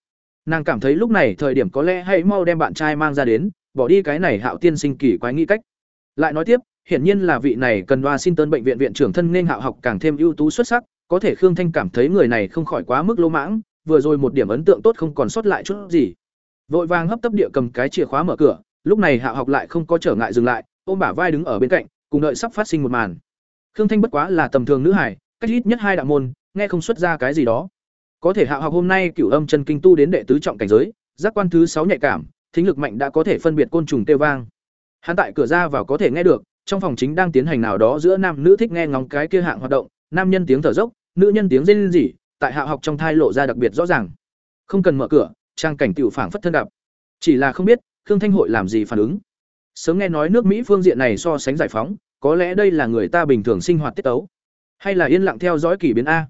Nàng cảm thấy lúc này thời điểm có lẽ hãy mau đem bạn trai mang ra đến, bỏ đi cái này hạo tiên sinh kỳ quái nghĩ cách. Lại nói tiếp, hiển nhiên là vị này cần loa xin tân bệnh viện viện trưởng thân nên hạo học càng thêm ưu tú xuất sắc, có thể khương thanh cảm thấy người này không khỏi quá mức lỗ mãng, vừa rồi một điểm ấn tượng tốt không còn sót lại chút gì. Vội vàng hấp tấp địa cầm cái chìa khóa mở cửa lúc này hạ học lại không có trở ngại dừng lại, ôm bả vai đứng ở bên cạnh, cùng đợi sắp phát sinh một màn. Khương thanh bất quá là tầm thường nữ hải, cách ít nhất hai đạo môn, nghe không xuất ra cái gì đó. Có thể hạ học hôm nay cửu âm chân kinh tu đến đệ tứ trọng cảnh giới, giác quan thứ sáu nhạy cảm, thính lực mạnh đã có thể phân biệt côn trùng tiêu vang. Hắn tại cửa ra vào có thể nghe được, trong phòng chính đang tiến hành nào đó giữa nam nữ thích nghe ngóng cái kia hạng hoạt động, nam nhân tiếng thở dốc, nữ nhân tiếng rên rỉ, tại hạ học trong thai lộ ra đặc biệt rõ ràng. Không cần mở cửa, trang cảnh tiểu phảng phất thân đạp chỉ là không biết khương thanh hội làm gì phản ứng? Sớm nghe nói nước mỹ phương diện này so sánh giải phóng, có lẽ đây là người ta bình thường sinh hoạt tiết tấu. Hay là yên lặng theo dõi kỷ biến a?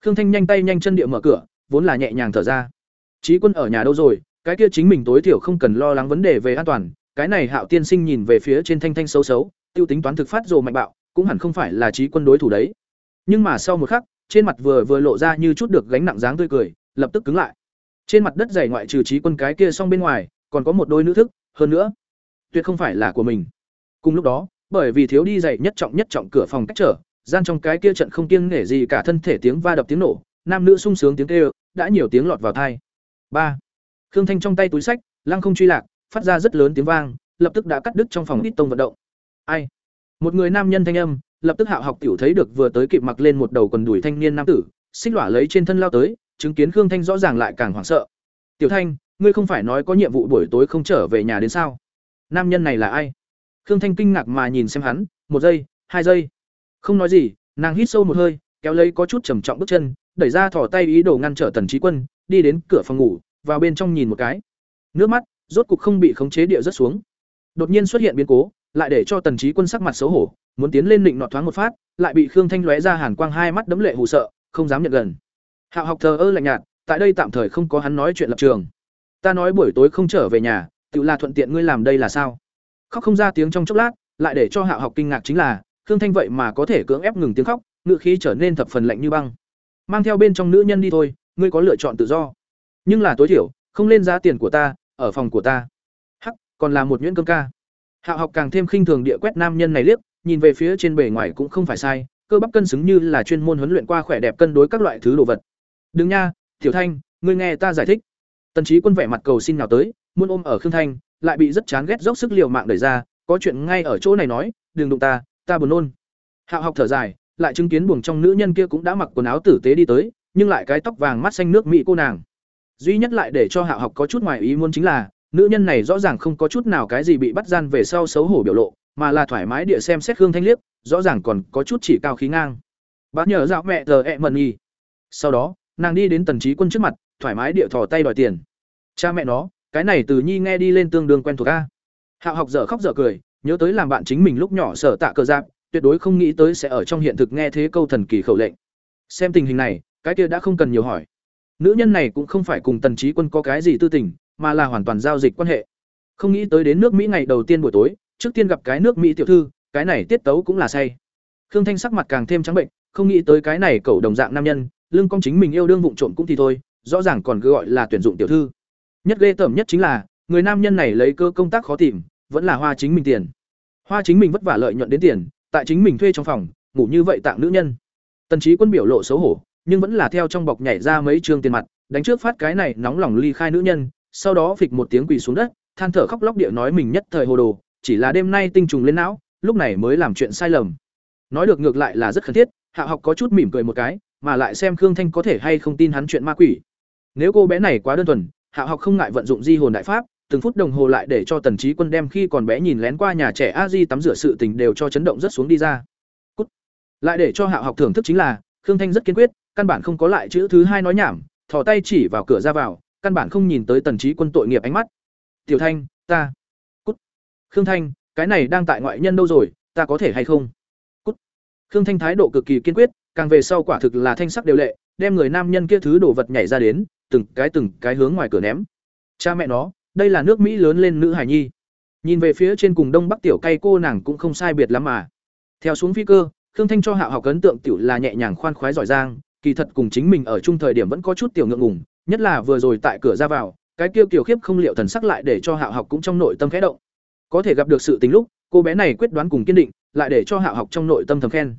Khương thanh nhanh tay nhanh chân địa mở cửa, vốn là nhẹ nhàng thở ra. Trí quân ở nhà đâu rồi? Cái kia chính mình tối thiểu không cần lo lắng vấn đề về an toàn, cái này hạo tiên sinh nhìn về phía trên thanh thanh xấu xấu, tiêu tính toán thực phát rồ mạnh bạo, cũng hẳn không phải là trí quân đối thủ đấy. Nhưng mà sau một khắc, trên mặt vừa vừa lộ ra như chút được gánh nặng dáng tươi cười, lập tức cứng lại. Trên mặt đất dày ngoại trừ trí quân cái kia xong bên ngoài còn có một đôi nữ thức, hơn nữa, tuyệt không phải là của mình. Cùng lúc đó, bởi vì thiếu đi dày nhất trọng nhất trọng cửa phòng cách trở, gian trong cái kia trận không kiêng nể gì cả thân thể tiếng va đập tiếng nổ, nam nữ sung sướng tiếng kêu, đã nhiều tiếng lọt vào thai ba, khương thanh trong tay túi sách, lăng không truy lạc, phát ra rất lớn tiếng vang, lập tức đã cắt đứt trong phòng ít tông vận động. Ai? Một người nam nhân thanh âm, lập tức hạo học tiểu thấy được vừa tới kịp mặc lên một đầu quần đùi thanh niên nam tử, xích lỏa lấy trên thân lao tới, chứng kiến khương thanh rõ ràng lại càng hoảng sợ. Tiểu thanh ngươi không phải nói có nhiệm vụ buổi tối không trở về nhà đến sao? Nam nhân này là ai? Khương thanh kinh ngạc mà nhìn xem hắn, một giây, hai giây. Không nói gì, nàng hít sâu một hơi, kéo lấy có chút trầm trọng bước chân, đẩy ra thỏ tay ý đồ ngăn trở tần trí quân, đi đến cửa phòng ngủ, vào bên trong nhìn một cái. Nước mắt, rốt cục không bị khống chế địa rất xuống. Đột nhiên xuất hiện biến cố, lại để cho tần trí quân sắc mặt xấu hổ, muốn tiến lên định nọ thoáng một phát, lại bị khương thanh lóe ra hàn quang hai mắt đấm lệ hù sợ, không dám nhận gần. Hạo học thờ ơ lạnh nhạt, tại đây tạm thời không có hắn nói chuyện lập trường ta nói buổi tối không trở về nhà, tự là thuận tiện ngươi làm đây là sao? Khóc không ra tiếng trong chốc lát, lại để cho hạo học kinh ngạc chính là, khương thanh vậy mà có thể cưỡng ép ngừng tiếng khóc ngự khí trở nên thập phần lạnh như băng. Mang theo bên trong nữ nhân đi thôi, ngươi có lựa chọn tự do. Nhưng là tối thiểu, không lên giá tiền của ta, ở phòng của ta. Hắc, còn là một nhuyễn cơm ca. Hạo học càng thêm khinh thường địa quét nam nhân này liếc, nhìn về phía trên bề ngoài cũng không phải sai, cơ bắp cân xứng như là chuyên môn huấn luyện qua khỏe đẹp cân đối các loại thứ đồ vật. Đừng nha, tiểu thanh, ngươi nghe ta giải thích tần Chí quân vẻ mặt cầu xin nào tới, muốn ôm ở khương thanh, lại bị rất chán ghét dốc sức liều mạng đẩy ra, có chuyện ngay ở chỗ này nói, đừng đụng ta ta buồn nôn. Hạo học thở dài, lại chứng kiến buồng trong nữ nhân kia cũng đã mặc quần áo tử tế đi tới, nhưng lại cái tóc vàng mắt xanh nước mỹ cô nàng. Duy nhất lại để cho hạo học có chút ngoài ý muốn chính là, nữ nhân này rõ ràng không có chút nào cái gì bị bắt gian về sau xấu hổ biểu lộ, mà là thoải mái địa xem xét khương thanh liếc, rõ ràng còn có chút chỉ cao khí ngang. Bác nhờ dạo mẹ giờ ẹ mần nhi sau đó, nàng đi đến tần Chí quân trước mặt thoải mái địa thò tay đòi tiền. Cha mẹ nó, cái này từ nhi nghe đi lên tương đương quen thuộc a. Hạo học dở khóc dở cười, nhớ tới làm bạn chính mình lúc nhỏ sở tạ cờ giáp, tuyệt đối không nghĩ tới sẽ ở trong hiện thực nghe thế câu thần kỳ khẩu lệnh. Xem tình hình này, cái kia đã không cần nhiều hỏi. Nữ nhân này cũng không phải cùng tần trí quân có cái gì tư tình, mà là hoàn toàn giao dịch quan hệ. Không nghĩ tới đến nước mỹ ngày đầu tiên buổi tối, trước tiên gặp cái nước mỹ tiểu thư, cái này tiết tấu cũng là say. Khương thanh sắc mặt càng thêm trắng bệnh, không nghĩ tới cái này cẩu đồng dạng nam nhân lương công chính mình yêu đương vụng trộm cũng thì thôi rõ ràng còn cứ gọi là tuyển dụng tiểu thư. Nhất ghê tởm nhất chính là, người nam nhân này lấy cơ công tác khó tìm, vẫn là hoa chính mình tiền. Hoa chính mình vất vả lợi nhuận đến tiền, tại chính mình thuê trong phòng, ngủ như vậy tặng nữ nhân. Tần trí quân biểu lộ xấu hổ, nhưng vẫn là theo trong bọc nhảy ra mấy trương tiền mặt, đánh trước phát cái này nóng lòng ly khai nữ nhân, sau đó phịch một tiếng quỳ xuống đất, than thở khóc lóc địa nói mình nhất thời hồ đồ, chỉ là đêm nay tinh trùng lên não, lúc này mới làm chuyện sai lầm. Nói được ngược lại là rất khẩn thiết, hạ học có chút mỉm cười một cái, mà lại xem khương thanh có thể hay không tin hắn chuyện ma quỷ nếu cô bé này quá đơn thuần, hạ học không ngại vận dụng di hồn đại pháp, từng phút đồng hồ lại để cho tần trí quân đem khi còn bé nhìn lén qua nhà trẻ a di tắm rửa sự tình đều cho chấn động rất xuống đi ra. Cút. lại để cho hạ học thưởng thức chính là, khương thanh rất kiên quyết, căn bản không có lại chữ thứ hai nói nhảm, thò tay chỉ vào cửa ra vào, căn bản không nhìn tới tần trí quân tội nghiệp ánh mắt. Tiểu thanh, ta. Cút. Khương thanh, cái này đang tại ngoại nhân đâu rồi, ta có thể hay không? Cút. Khương thanh thái độ cực kỳ kiên quyết, càng về sau quả thực là thanh sắc đều lệ, đem người nam nhân kia thứ đồ vật nhảy ra đến từng cái từng cái hướng ngoài cửa ném. Cha mẹ nó, đây là nước mỹ lớn lên nữ hải nhi. Nhìn về phía trên cùng đông bắc tiểu cay cô nàng cũng không sai biệt lắm mà. Theo xuống phi cơ, khương thanh cho hạ học ấn tượng tiểu là nhẹ nhàng khoan khoái giỏi giang, kỳ thật cùng chính mình ở chung thời điểm vẫn có chút tiểu ngượng ngùng, nhất là vừa rồi tại cửa ra vào, cái kêu kiểu khiếp không liệu thần sắc lại để cho hạ học cũng trong nội tâm khẽ động. Có thể gặp được sự tính lúc, cô bé này quyết đoán cùng kiên định, lại để cho hạ học trong nội tâm thầm khen.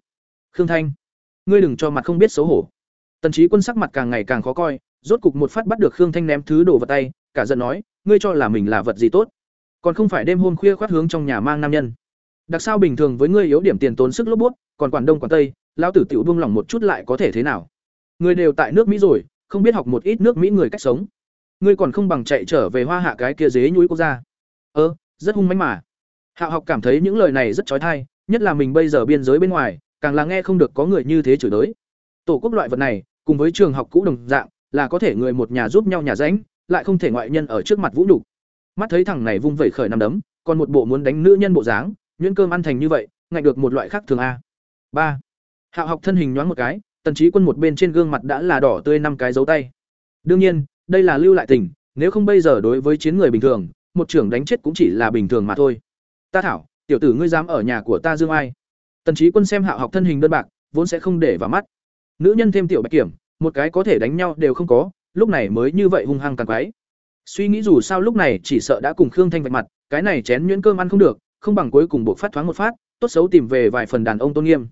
Khương thanh, ngươi đừng cho mặt không biết xấu hổ. Tần trí quân sắc mặt càng ngày càng khó coi rốt cục một phát bắt được khương thanh ném thứ đồ vào tay, cả giận nói, ngươi cho là mình là vật gì tốt? Còn không phải đêm hôm khuya khoát hướng trong nhà mang nam nhân. Đặc sao bình thường với ngươi yếu điểm tiền tốn sức lốp bút, còn quản đông quản tây lao tử tiểu buông lỏng một chút lại có thể thế nào? Người đều tại nước mỹ rồi, không biết học một ít nước mỹ người cách sống. Ngươi còn không bằng chạy trở về hoa hạ cái kia dế nhúi quốc gia. Ơ, rất hung mánh mà. Hạ học cảm thấy những lời này rất trói thai, nhất là mình bây giờ biên giới bên ngoài, càng là nghe không được có người như thế chửi đới. tổ quốc loại vật này, cùng với trường học cũ đồng dạng là có thể người một nhà giúp nhau nhà ránh lại không thể ngoại nhân ở trước mặt vũ nhục. Mắt thấy thằng này vung vẩy khởi nằm đấm, còn một bộ muốn đánh nữ nhân bộ dáng, nhuyễn cơm ăn thành như vậy ngại được một loại khác thường a. Ba. Hạo học thân hình nhoáng một cái, tần trí quân một bên trên gương mặt đã là đỏ tươi năm cái dấu tay. Đương nhiên, đây là lưu lại tình, nếu không bây giờ đối với chiến người bình thường, một trưởng đánh chết cũng chỉ là bình thường mà thôi. Ta thảo, tiểu tử ngươi dám ở nhà của ta dương ai? Tần trí quân xem hạo học thân hình đơn bạc, vốn sẽ không để vào mắt. Nữ nhân thêm tiểu bạch kiểm một cái có thể đánh nhau đều không có, lúc này mới như vậy hung hăng càng quái. Suy nghĩ dù sao lúc này chỉ sợ đã cùng khương thanh vạch mặt, cái này chén nhuyễn cơm ăn không được, không bằng cuối cùng buộc phát thoáng một phát, tốt xấu tìm về vài phần đàn ông tôn nghiêm.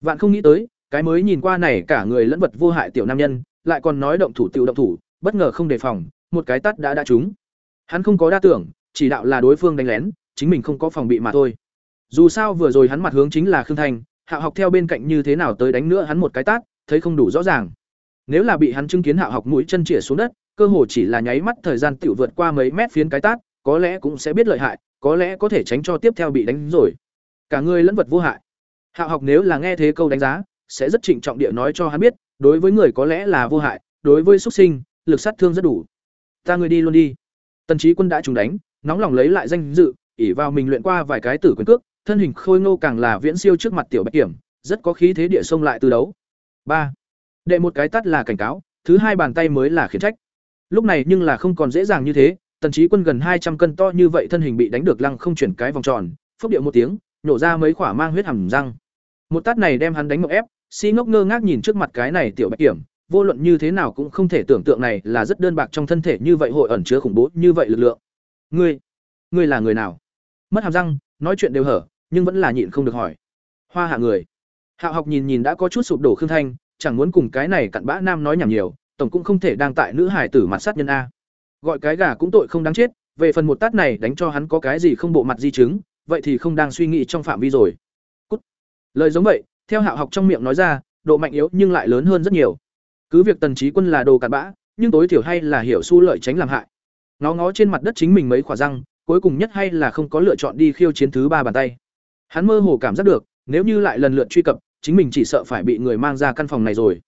Vạn không nghĩ tới, cái mới nhìn qua này cả người lẫn vật vô hại tiểu nam nhân, lại còn nói động thủ tiểu động thủ, bất ngờ không đề phòng, một cái tắt đã đã trúng. Hắn không có đa tưởng, chỉ đạo là đối phương đánh lén, chính mình không có phòng bị mà thôi. Dù sao vừa rồi hắn mặt hướng chính là khương thanh, hạ học theo bên cạnh như thế nào tới đánh nữa hắn một cái tát, thấy không đủ rõ ràng nếu là bị hắn chứng kiến Hạo học mũi chân chĩa xuống đất, cơ hồ chỉ là nháy mắt thời gian tiểu vượt qua mấy mét phiến cái tát, có lẽ cũng sẽ biết lợi hại, có lẽ có thể tránh cho tiếp theo bị đánh rồi. Cả người lẫn vật vô hại. Hạo học nếu là nghe thế câu đánh giá, sẽ rất trịnh trọng địa nói cho hắn biết, đối với người có lẽ là vô hại, đối với xuất sinh, lực sát thương rất đủ. Ta người đi luôn đi. Tần trí quân đã trùng đánh, nóng lòng lấy lại danh dự ỉ vào mình luyện qua vài cái tử quyền cước, thân hình khôi ngô càng là viễn siêu trước mặt tiểu bạch kiểm, rất có khí thế địa sông lại từ đấu. Ba đệ một cái tắt là cảnh cáo, thứ hai bàn tay mới là khiển trách. Lúc này nhưng là không còn dễ dàng như thế, tần trí quân gần hai trăm cân to như vậy thân hình bị đánh được lăng không chuyển cái vòng tròn, phốc điệu một tiếng nhổ ra mấy khỏa mang huyết hầm răng. Một tát này đem hắn đánh ngọc ép, si ngốc ngơ ngác nhìn trước mặt cái này tiểu bạch kiểm, vô luận như thế nào cũng không thể tưởng tượng này là rất đơn bạc trong thân thể như vậy hội ẩn chứa khủng bố như vậy lực lượng. Ngươi ngươi là người nào? Mất hàm răng, nói chuyện đều hở, nhưng vẫn là nhịn không được hỏi. Hoa hạ người. Hạ học nhìn nhìn đã có chút sụp đổ khương thanh chẳng muốn cùng cái này cặn bã nam nói nhảm nhiều, tổng cũng không thể đang tại nữ hải tử mặt sát nhân a. Gọi cái gà cũng tội không đáng chết, về phần một tát này đánh cho hắn có cái gì không bộ mặt di chứng, vậy thì không đang suy nghĩ trong phạm vi rồi. Cút. lời giống vậy, theo hạ học trong miệng nói ra, độ mạnh yếu nhưng lại lớn hơn rất nhiều. Cứ việc tần trí quân là đồ cặn bã, nhưng tối thiểu hay là hiểu xu lợi tránh làm hại. Ngó ngó trên mặt đất chính mình mấy quả răng, cuối cùng nhất hay là không có lựa chọn đi khiêu chiến thứ ba bàn tay. Hắn mơ hồ cảm giác được, nếu như lại lần lượt truy cập chính mình chỉ sợ phải bị người mang ra căn phòng này rồi.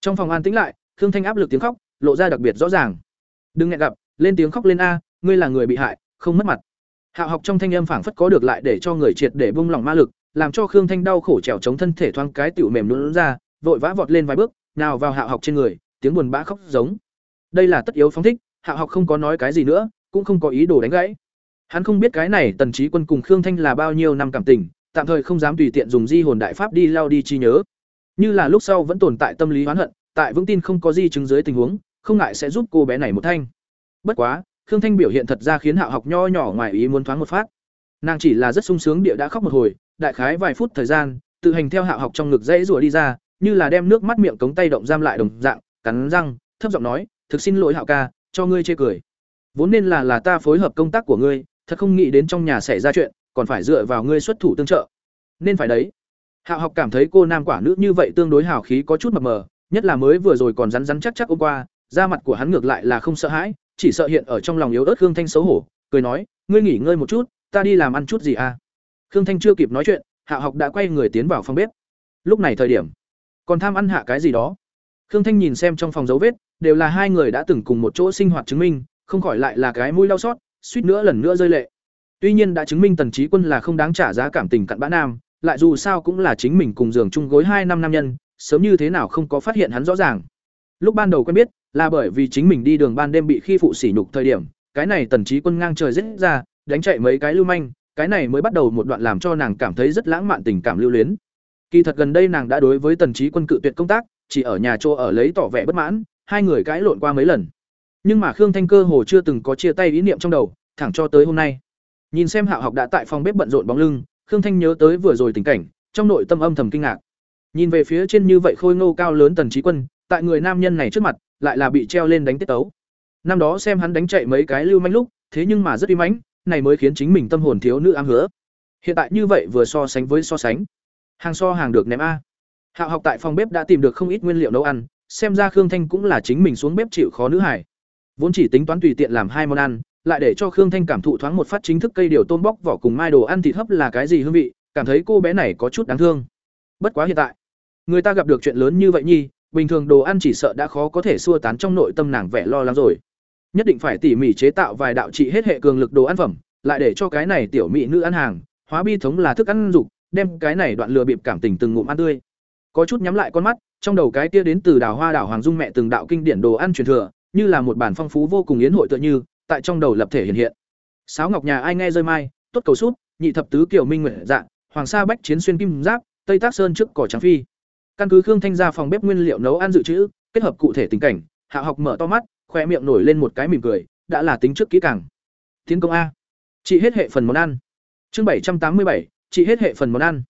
Trong phòng an tĩnh lại, khương thanh áp lực tiếng khóc, lộ ra đặc biệt rõ ràng. Đừng nghe gặp, lên tiếng khóc lên a, ngươi là người bị hại, không mất mặt. Hạo học trong thanh âm phảng phất có được lại để cho người triệt để bung lỏng ma lực, làm cho khương thanh đau khổ trèo chống thân thể thoáng cái tiểu mềm lún ra, vội vã vọt lên vài bước, nào vào hạo học trên người, tiếng buồn bã khóc giống. Đây là tất yếu phóng thích hạo học không có nói cái gì nữa, cũng không có ý đồ đánh gãy. Hắn không biết cái này tần trí quân cùng khương thanh là bao nhiêu năm cảm tình tạm thời không dám tùy tiện dùng di hồn đại pháp đi lao đi chi nhớ. Như là lúc sau vẫn tồn tại tâm lý oán hận, tại vững tin không có di chứng dưới tình huống, không ngại sẽ giúp cô bé này một thanh. Bất quá, khương thanh biểu hiện thật ra khiến hạo học nho nhỏ ngoài ý muốn thoáng một phát. Nàng chỉ là rất sung sướng địa đã khóc một hồi, đại khái vài phút thời gian, tự hành theo hạo học trong ngực dãy rủa đi ra, như là đem nước mắt miệng cống tay động giam lại đồng dạng, cắn răng, thấp giọng nói, thực xin lỗi hạo ca, cho ngươi chê cười. Vốn nên là là ta phối hợp công tác của ngươi, thật không nghĩ đến trong nhà xảy ra chuyện còn phải dựa vào ngươi xuất thủ tương trợ. Nên phải đấy. Hạo học cảm thấy cô nam quả nữ như vậy tương đối hào khí có chút mập mờ, nhất là mới vừa rồi còn rắn rắn chắc chắc ôm qua, da mặt của hắn ngược lại là không sợ hãi, chỉ sợ hiện ở trong lòng yếu ớt khương thanh xấu hổ, cười nói, ngươi nghỉ ngơi một chút, ta đi làm ăn chút gì à? Khương thanh chưa kịp nói chuyện hạ học đã quay người tiến vào phòng bếp. Lúc này thời điểm, còn tham ăn hạ cái gì đó. Khương thanh nhìn xem trong phòng dấu vết, đều là hai người đã từng cùng một chỗ sinh hoạt chứng minh, không khỏi lại là cái mũi đau xót, suýt nữa lần nữa rơi lệ tuy nhiên đã chứng minh tần trí quân là không đáng trả giá cảm tình cặn bã nam, lại dù sao cũng là chính mình cùng giường chung gối hai năm nam nhân, sớm như thế nào không có phát hiện hắn rõ ràng. Lúc ban đầu quen biết, là bởi vì chính mình đi đường ban đêm bị khi phụ sỉ nhục thời điểm, cái này tần trí quân ngang trời giết ra, đánh chạy mấy cái lưu manh, cái này mới bắt đầu một đoạn làm cho nàng cảm thấy rất lãng mạn tình cảm lưu luyến. Kỳ thật gần đây nàng đã đối với tần trí quân cự tuyệt công tác, chỉ ở nhà chỗ ở lấy tỏ vẻ bất mãn, hai người cãi lộn qua mấy lần. Nhưng mà khương thanh cơ hồ chưa từng có chia tay ý niệm trong đầu, thẳng cho tới hôm nay nhìn xem hạo học đã tại phòng bếp bận rộn bóng lưng, khương thanh nhớ tới vừa rồi tình cảnh, trong nội tâm âm thầm kinh ngạc. Nhìn về phía trên như vậy khôi ngô cao lớn tần trí quân, tại người nam nhân này trước mặt, lại là bị treo lên đánh tiết tấu. Năm đó xem hắn đánh chạy mấy cái lưu manh lúc, thế nhưng mà rất im mãnh, này mới khiến chính mình tâm hồn thiếu nữ ám hứa. Hiện tại như vậy vừa so sánh với so sánh. Hàng so hàng được ném a. Hạo học tại phòng bếp đã tìm được không ít nguyên liệu nấu ăn, xem ra khương thanh cũng là chính mình xuống bếp chịu khó nữ hải vốn chỉ tính toán tùy tiện làm hai món ăn lại để cho khương thanh cảm thụ thoáng một phát chính thức cây điều tôm bóc vỏ cùng mai đồ ăn thịt hấp là cái gì hương vị, cảm thấy cô bé này có chút đáng thương. Bất quá hiện tại, người ta gặp được chuyện lớn như vậy nhi bình thường đồ ăn chỉ sợ đã khó có thể xua tán trong nội tâm nàng vẻ lo lắng rồi. Nhất định phải tỉ mỉ chế tạo vài đạo trị hết hệ cường lực đồ ăn phẩm, lại để cho cái này tiểu mỹ nữ ăn hàng, hóa bi thống là thức ăn dục, đem cái này đoạn lừa bịp cảm tình từng ngụm ăn tươi. Có chút nhắm lại con mắt, trong đầu cái kia đến từ đào hoa đảo hoàng dung mẹ từng đạo kinh điển đồ ăn truyền thừa, như là một bản phong phú vô cùng yến hội tựa như tại trong đầu lập thể hiện hiện. Sáo ngọc nhà ai nghe rơi mai, tốt cầu sút, nhị thập tứ kiểu minh nguyện dạng hoàng sa bách chiến xuyên kim giáp, tây tác sơn trước cỏ trắng phi. Căn cứ khương thanh ra phòng bếp nguyên liệu nấu ăn dự trữ, kết hợp cụ thể tình cảnh, hạ học mở to mắt, khoe miệng nổi lên một cái mỉm cười, đã là tính trước kỹ càng. Tiến công a. Chị hết hệ phần món ăn. Chương bảy trăm tám mươi bảy, chị hết hệ phần món ăn.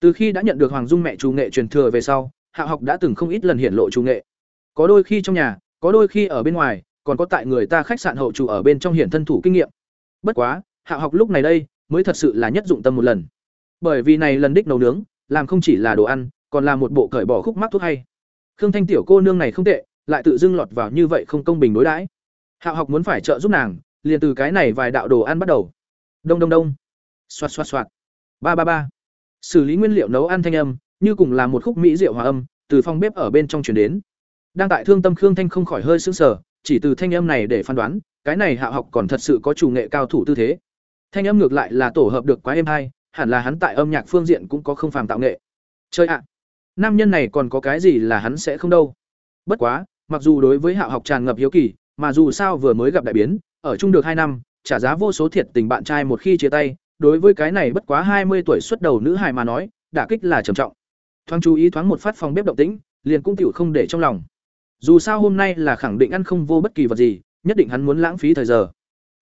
Từ khi đã nhận được hoàng dung mẹ chủ nghệ truyền thừa về sau, hạ học đã từng không ít lần hiện lộ chủ nghệ. Có đôi khi trong nhà, có đôi khi ở bên ngoài còn có tại người ta khách sạn hậu chủ ở bên trong hiển thân thủ kinh nghiệm. Bất quá, hạ học lúc này đây mới thật sự là nhất dụng tâm một lần. Bởi vì này lần đích nấu nướng, làm không chỉ là đồ ăn, còn là một bộ cởi bỏ khúc mắc thuốc hay. Khương thanh tiểu cô nương này không tệ, lại tự dưng lọt vào như vậy không công bình đối đãi. Hạ học muốn phải trợ giúp nàng, liền từ cái này vài đạo đồ ăn bắt đầu. Đông đông đông. Soạt soạt soạt. ba ba ba. Xử lý nguyên liệu nấu ăn thanh âm, như cùng là một khúc mỹ rượu hòa âm, từ phòng bếp ở bên trong truyền đến. Đang tại thương tâm khương thanh không khỏi hơi sững sờ chỉ từ thanh âm này để phán đoán, cái này hạ học còn thật sự có chủ nghệ cao thủ tư thế. Thanh âm ngược lại là tổ hợp được quá êm hay, hẳn là hắn tại âm nhạc phương diện cũng có không phàm tạo nghệ. Chơi ạ, nam nhân này còn có cái gì là hắn sẽ không đâu. Bất quá, mặc dù đối với hạ học tràn ngập hiếu kỳ, mà dù sao vừa mới gặp đại biến, ở chung được hai năm, trả giá vô số thiệt tình bạn trai một khi chia tay, đối với cái này bất quá hai mươi tuổi xuất đầu nữ hài mà nói, đả kích là trầm trọng. Thoáng chú ý thoáng một phát phòng bếp động tĩnh, liền cũng tiểu không để trong lòng dù sao hôm nay là khẳng định ăn không vô bất kỳ vật gì, nhất định hắn muốn lãng phí thời giờ.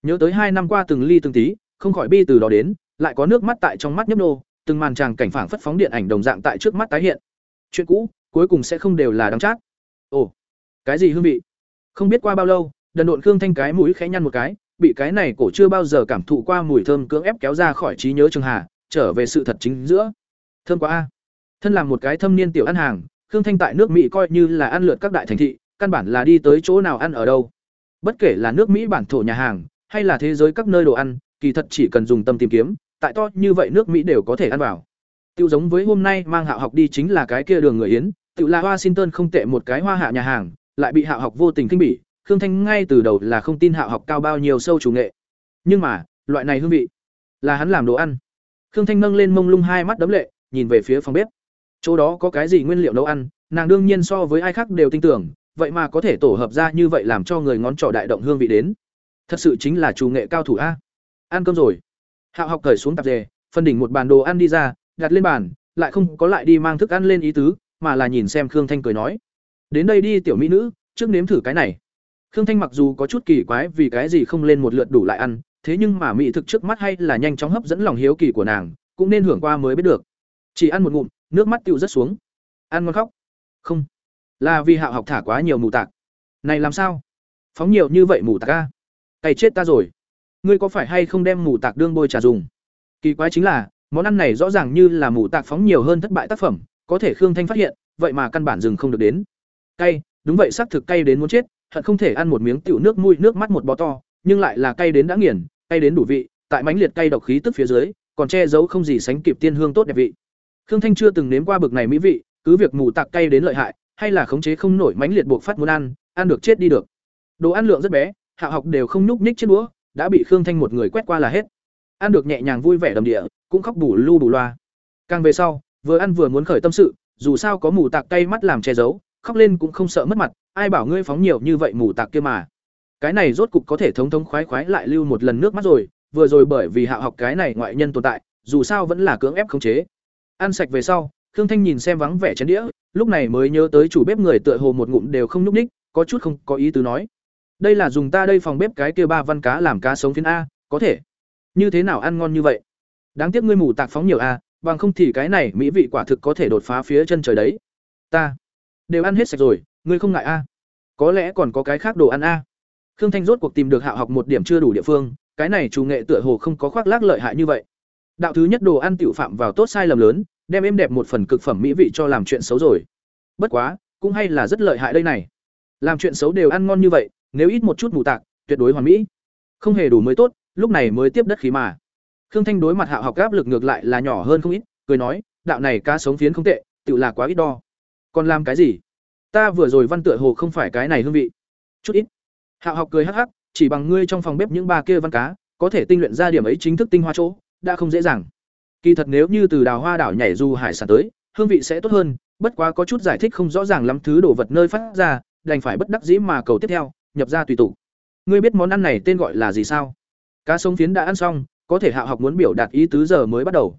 Nhớ tới hai năm qua từng ly từng tí, không khỏi bi từ đó đến, lại có nước mắt tại trong mắt nhấp nô, từng màn tràng cảnh phảng phất phóng điện ảnh đồng dạng tại trước mắt tái hiện. Chuyện cũ, cuối cùng sẽ không đều là đắng chát. Ồ, cái gì hương vị? Không biết qua bao lâu, đần độn khương thanh cái mũi khẽ nhăn một cái, bị cái này cổ chưa bao giờ cảm thụ qua mùi thơm cưỡng ép kéo ra khỏi trí nhớ trường hà, trở về sự thật chính giữa. Thơm quá a. Thân làm một cái thâm niên tiểu ăn hàng khương thanh tại nước mỹ coi như là ăn lượt các đại thành thị căn bản là đi tới chỗ nào ăn ở đâu bất kể là nước mỹ bản thổ nhà hàng hay là thế giới các nơi đồ ăn kỳ thật chỉ cần dùng tâm tìm kiếm tại to như vậy nước mỹ đều có thể ăn vào tiêu giống với hôm nay mang Hạo học đi chính là cái kia đường người yến tự là Washington không tệ một cái hoa hạ nhà hàng, lại bị Hạo học vô tình kinh bỉ, Khương Thanh ngay từ đầu là không tin Hạo học cao bao nhiêu sâu chủ nghệ. Nhưng mà, loại này hương vị, là hắn làm đồ ăn. Khương Thanh nâng lên mông lung hai mắt đấm lệ, nhìn về phía phòng bếp. Chỗ đó có cái gì nguyên liệu nấu ăn, nàng đương nhiên so với ai khác đều tin tưởng, vậy mà có thể tổ hợp ra như vậy làm cho người ngón trỏ đại động hương vị đến. Thật sự chính là chủ nghệ cao thủ a. Ăn cơm rồi. Hạo học cởi xuống tạp dề, phân đỉnh một bàn đồ ăn đi ra, đặt lên bàn, lại không có lại đi mang thức ăn lên ý tứ, mà là nhìn xem Khương Thanh cười nói: "Đến đây đi tiểu mỹ nữ, trước nếm thử cái này." Khương Thanh mặc dù có chút kỳ quái vì cái gì không lên một lượt đủ lại ăn, thế nhưng mà mỹ thực trước mắt hay là nhanh chóng hấp dẫn lòng hiếu kỳ của nàng, cũng nên hưởng qua mới biết được. Chỉ ăn một ngụm, nước mắt tiêu rất xuống. Ăn ngon khóc. Không, là vì Hạo học thả quá nhiều mù tạc. Này làm sao? Phóng nhiều như vậy mù tạc ca Cày chết ta rồi. Ngươi có phải hay không đem mù tạc đương bôi trà dùng? Kỳ quái chính là, món ăn này rõ ràng như là mù tạc phóng nhiều hơn thất bại tác phẩm, có thể Khương Thanh phát hiện, vậy mà căn bản dừng không được đến. Cay, đúng vậy xác thực cay đến muốn chết, hận không thể ăn một miếng tiểu nước mũi nước mắt một bó to, nhưng lại là cay đến đã nghiền, cay đến đủ vị, tại mãnh liệt cay độc khí tức phía dưới, còn che giấu không gì sánh kịp tiên hương tốt đẹp vị. Khương Thanh chưa từng nếm qua bực này mỹ vị, cứ việc mù tạc cay đến lợi hại, hay là khống chế không nổi mãnh liệt buộc phát muốn ăn, ăn được chết đi được. Đồ ăn lượng rất bé, Hạ học đều không nhúc nhích trên đũa, đã bị Khương Thanh một người quét qua là hết. Ăn được nhẹ nhàng vui vẻ đầm địa, cũng khóc bù lu bù loa. Càng về sau, vừa ăn vừa muốn khởi tâm sự, dù sao có mù tạc cay mắt làm che giấu, khóc lên cũng không sợ mất mặt, ai bảo ngươi phóng nhiều như vậy mù tạc kia mà. Cái này rốt cục có thể thống thống khoái khoái lại lưu một lần nước mắt rồi, vừa rồi bởi vì hạ học cái này ngoại nhân tồn tại, dù sao vẫn là cưỡng ép khống chế. Ăn sạch về sau, Khương Thanh nhìn xem vắng vẻ chén đĩa, lúc này mới nhớ tới chủ bếp người tựa hồ một ngụm đều không nhúc ních, có chút không có ý tứ nói. Đây là dùng ta đây phòng bếp cái kia ba văn cá làm cá sống phiến a, có thể. Như thế nào ăn ngon như vậy? Đáng tiếc ngươi mù tạc phóng nhiều a, bằng không thì cái này mỹ vị quả thực có thể đột phá phía chân trời đấy. Ta đều ăn hết sạch rồi, ngươi không ngại a? Có lẽ còn có cái khác đồ ăn a. Khương Thanh rốt cuộc tìm được hạ học một điểm chưa đủ địa phương, cái này chủ nghệ tựa hồ không có khoác lác lợi hại như vậy. Đạo thứ nhất đồ ăn tiểu phạm vào tốt sai lầm lớn, đem êm đẹp một phần cực phẩm mỹ vị cho làm chuyện xấu rồi. Bất quá, cũng hay là rất lợi hại đây này. Làm chuyện xấu đều ăn ngon như vậy, nếu ít một chút mù tạc, tuyệt đối hoàn mỹ. Không hề đủ mới tốt, lúc này mới tiếp đất khí mà. Khương Thanh đối mặt Hạo học áp lực ngược lại là nhỏ hơn không ít, cười nói, đạo này cá sống phiến không tệ, tự là quá ít đo. Còn làm cái gì? Ta vừa rồi văn tựa hồ không phải cái này hương vị. Chút ít. Hạo học cười hắc hắc, chỉ bằng ngươi trong phòng bếp những ba kia văn cá, có thể tinh luyện ra điểm ấy chính thức tinh hoa chỗ, đã không dễ dàng. Kỳ thật nếu như từ đào hoa đảo nhảy du hải sản tới, hương vị sẽ tốt hơn, bất quá có chút giải thích không rõ ràng lắm thứ đồ vật nơi phát ra, đành phải bất đắc dĩ mà cầu tiếp theo, nhập ra tùy tụ. Ngươi biết món ăn này tên gọi là gì sao? Cá sống phiến đã ăn xong, có thể hạ học muốn biểu đạt ý tứ giờ mới bắt đầu.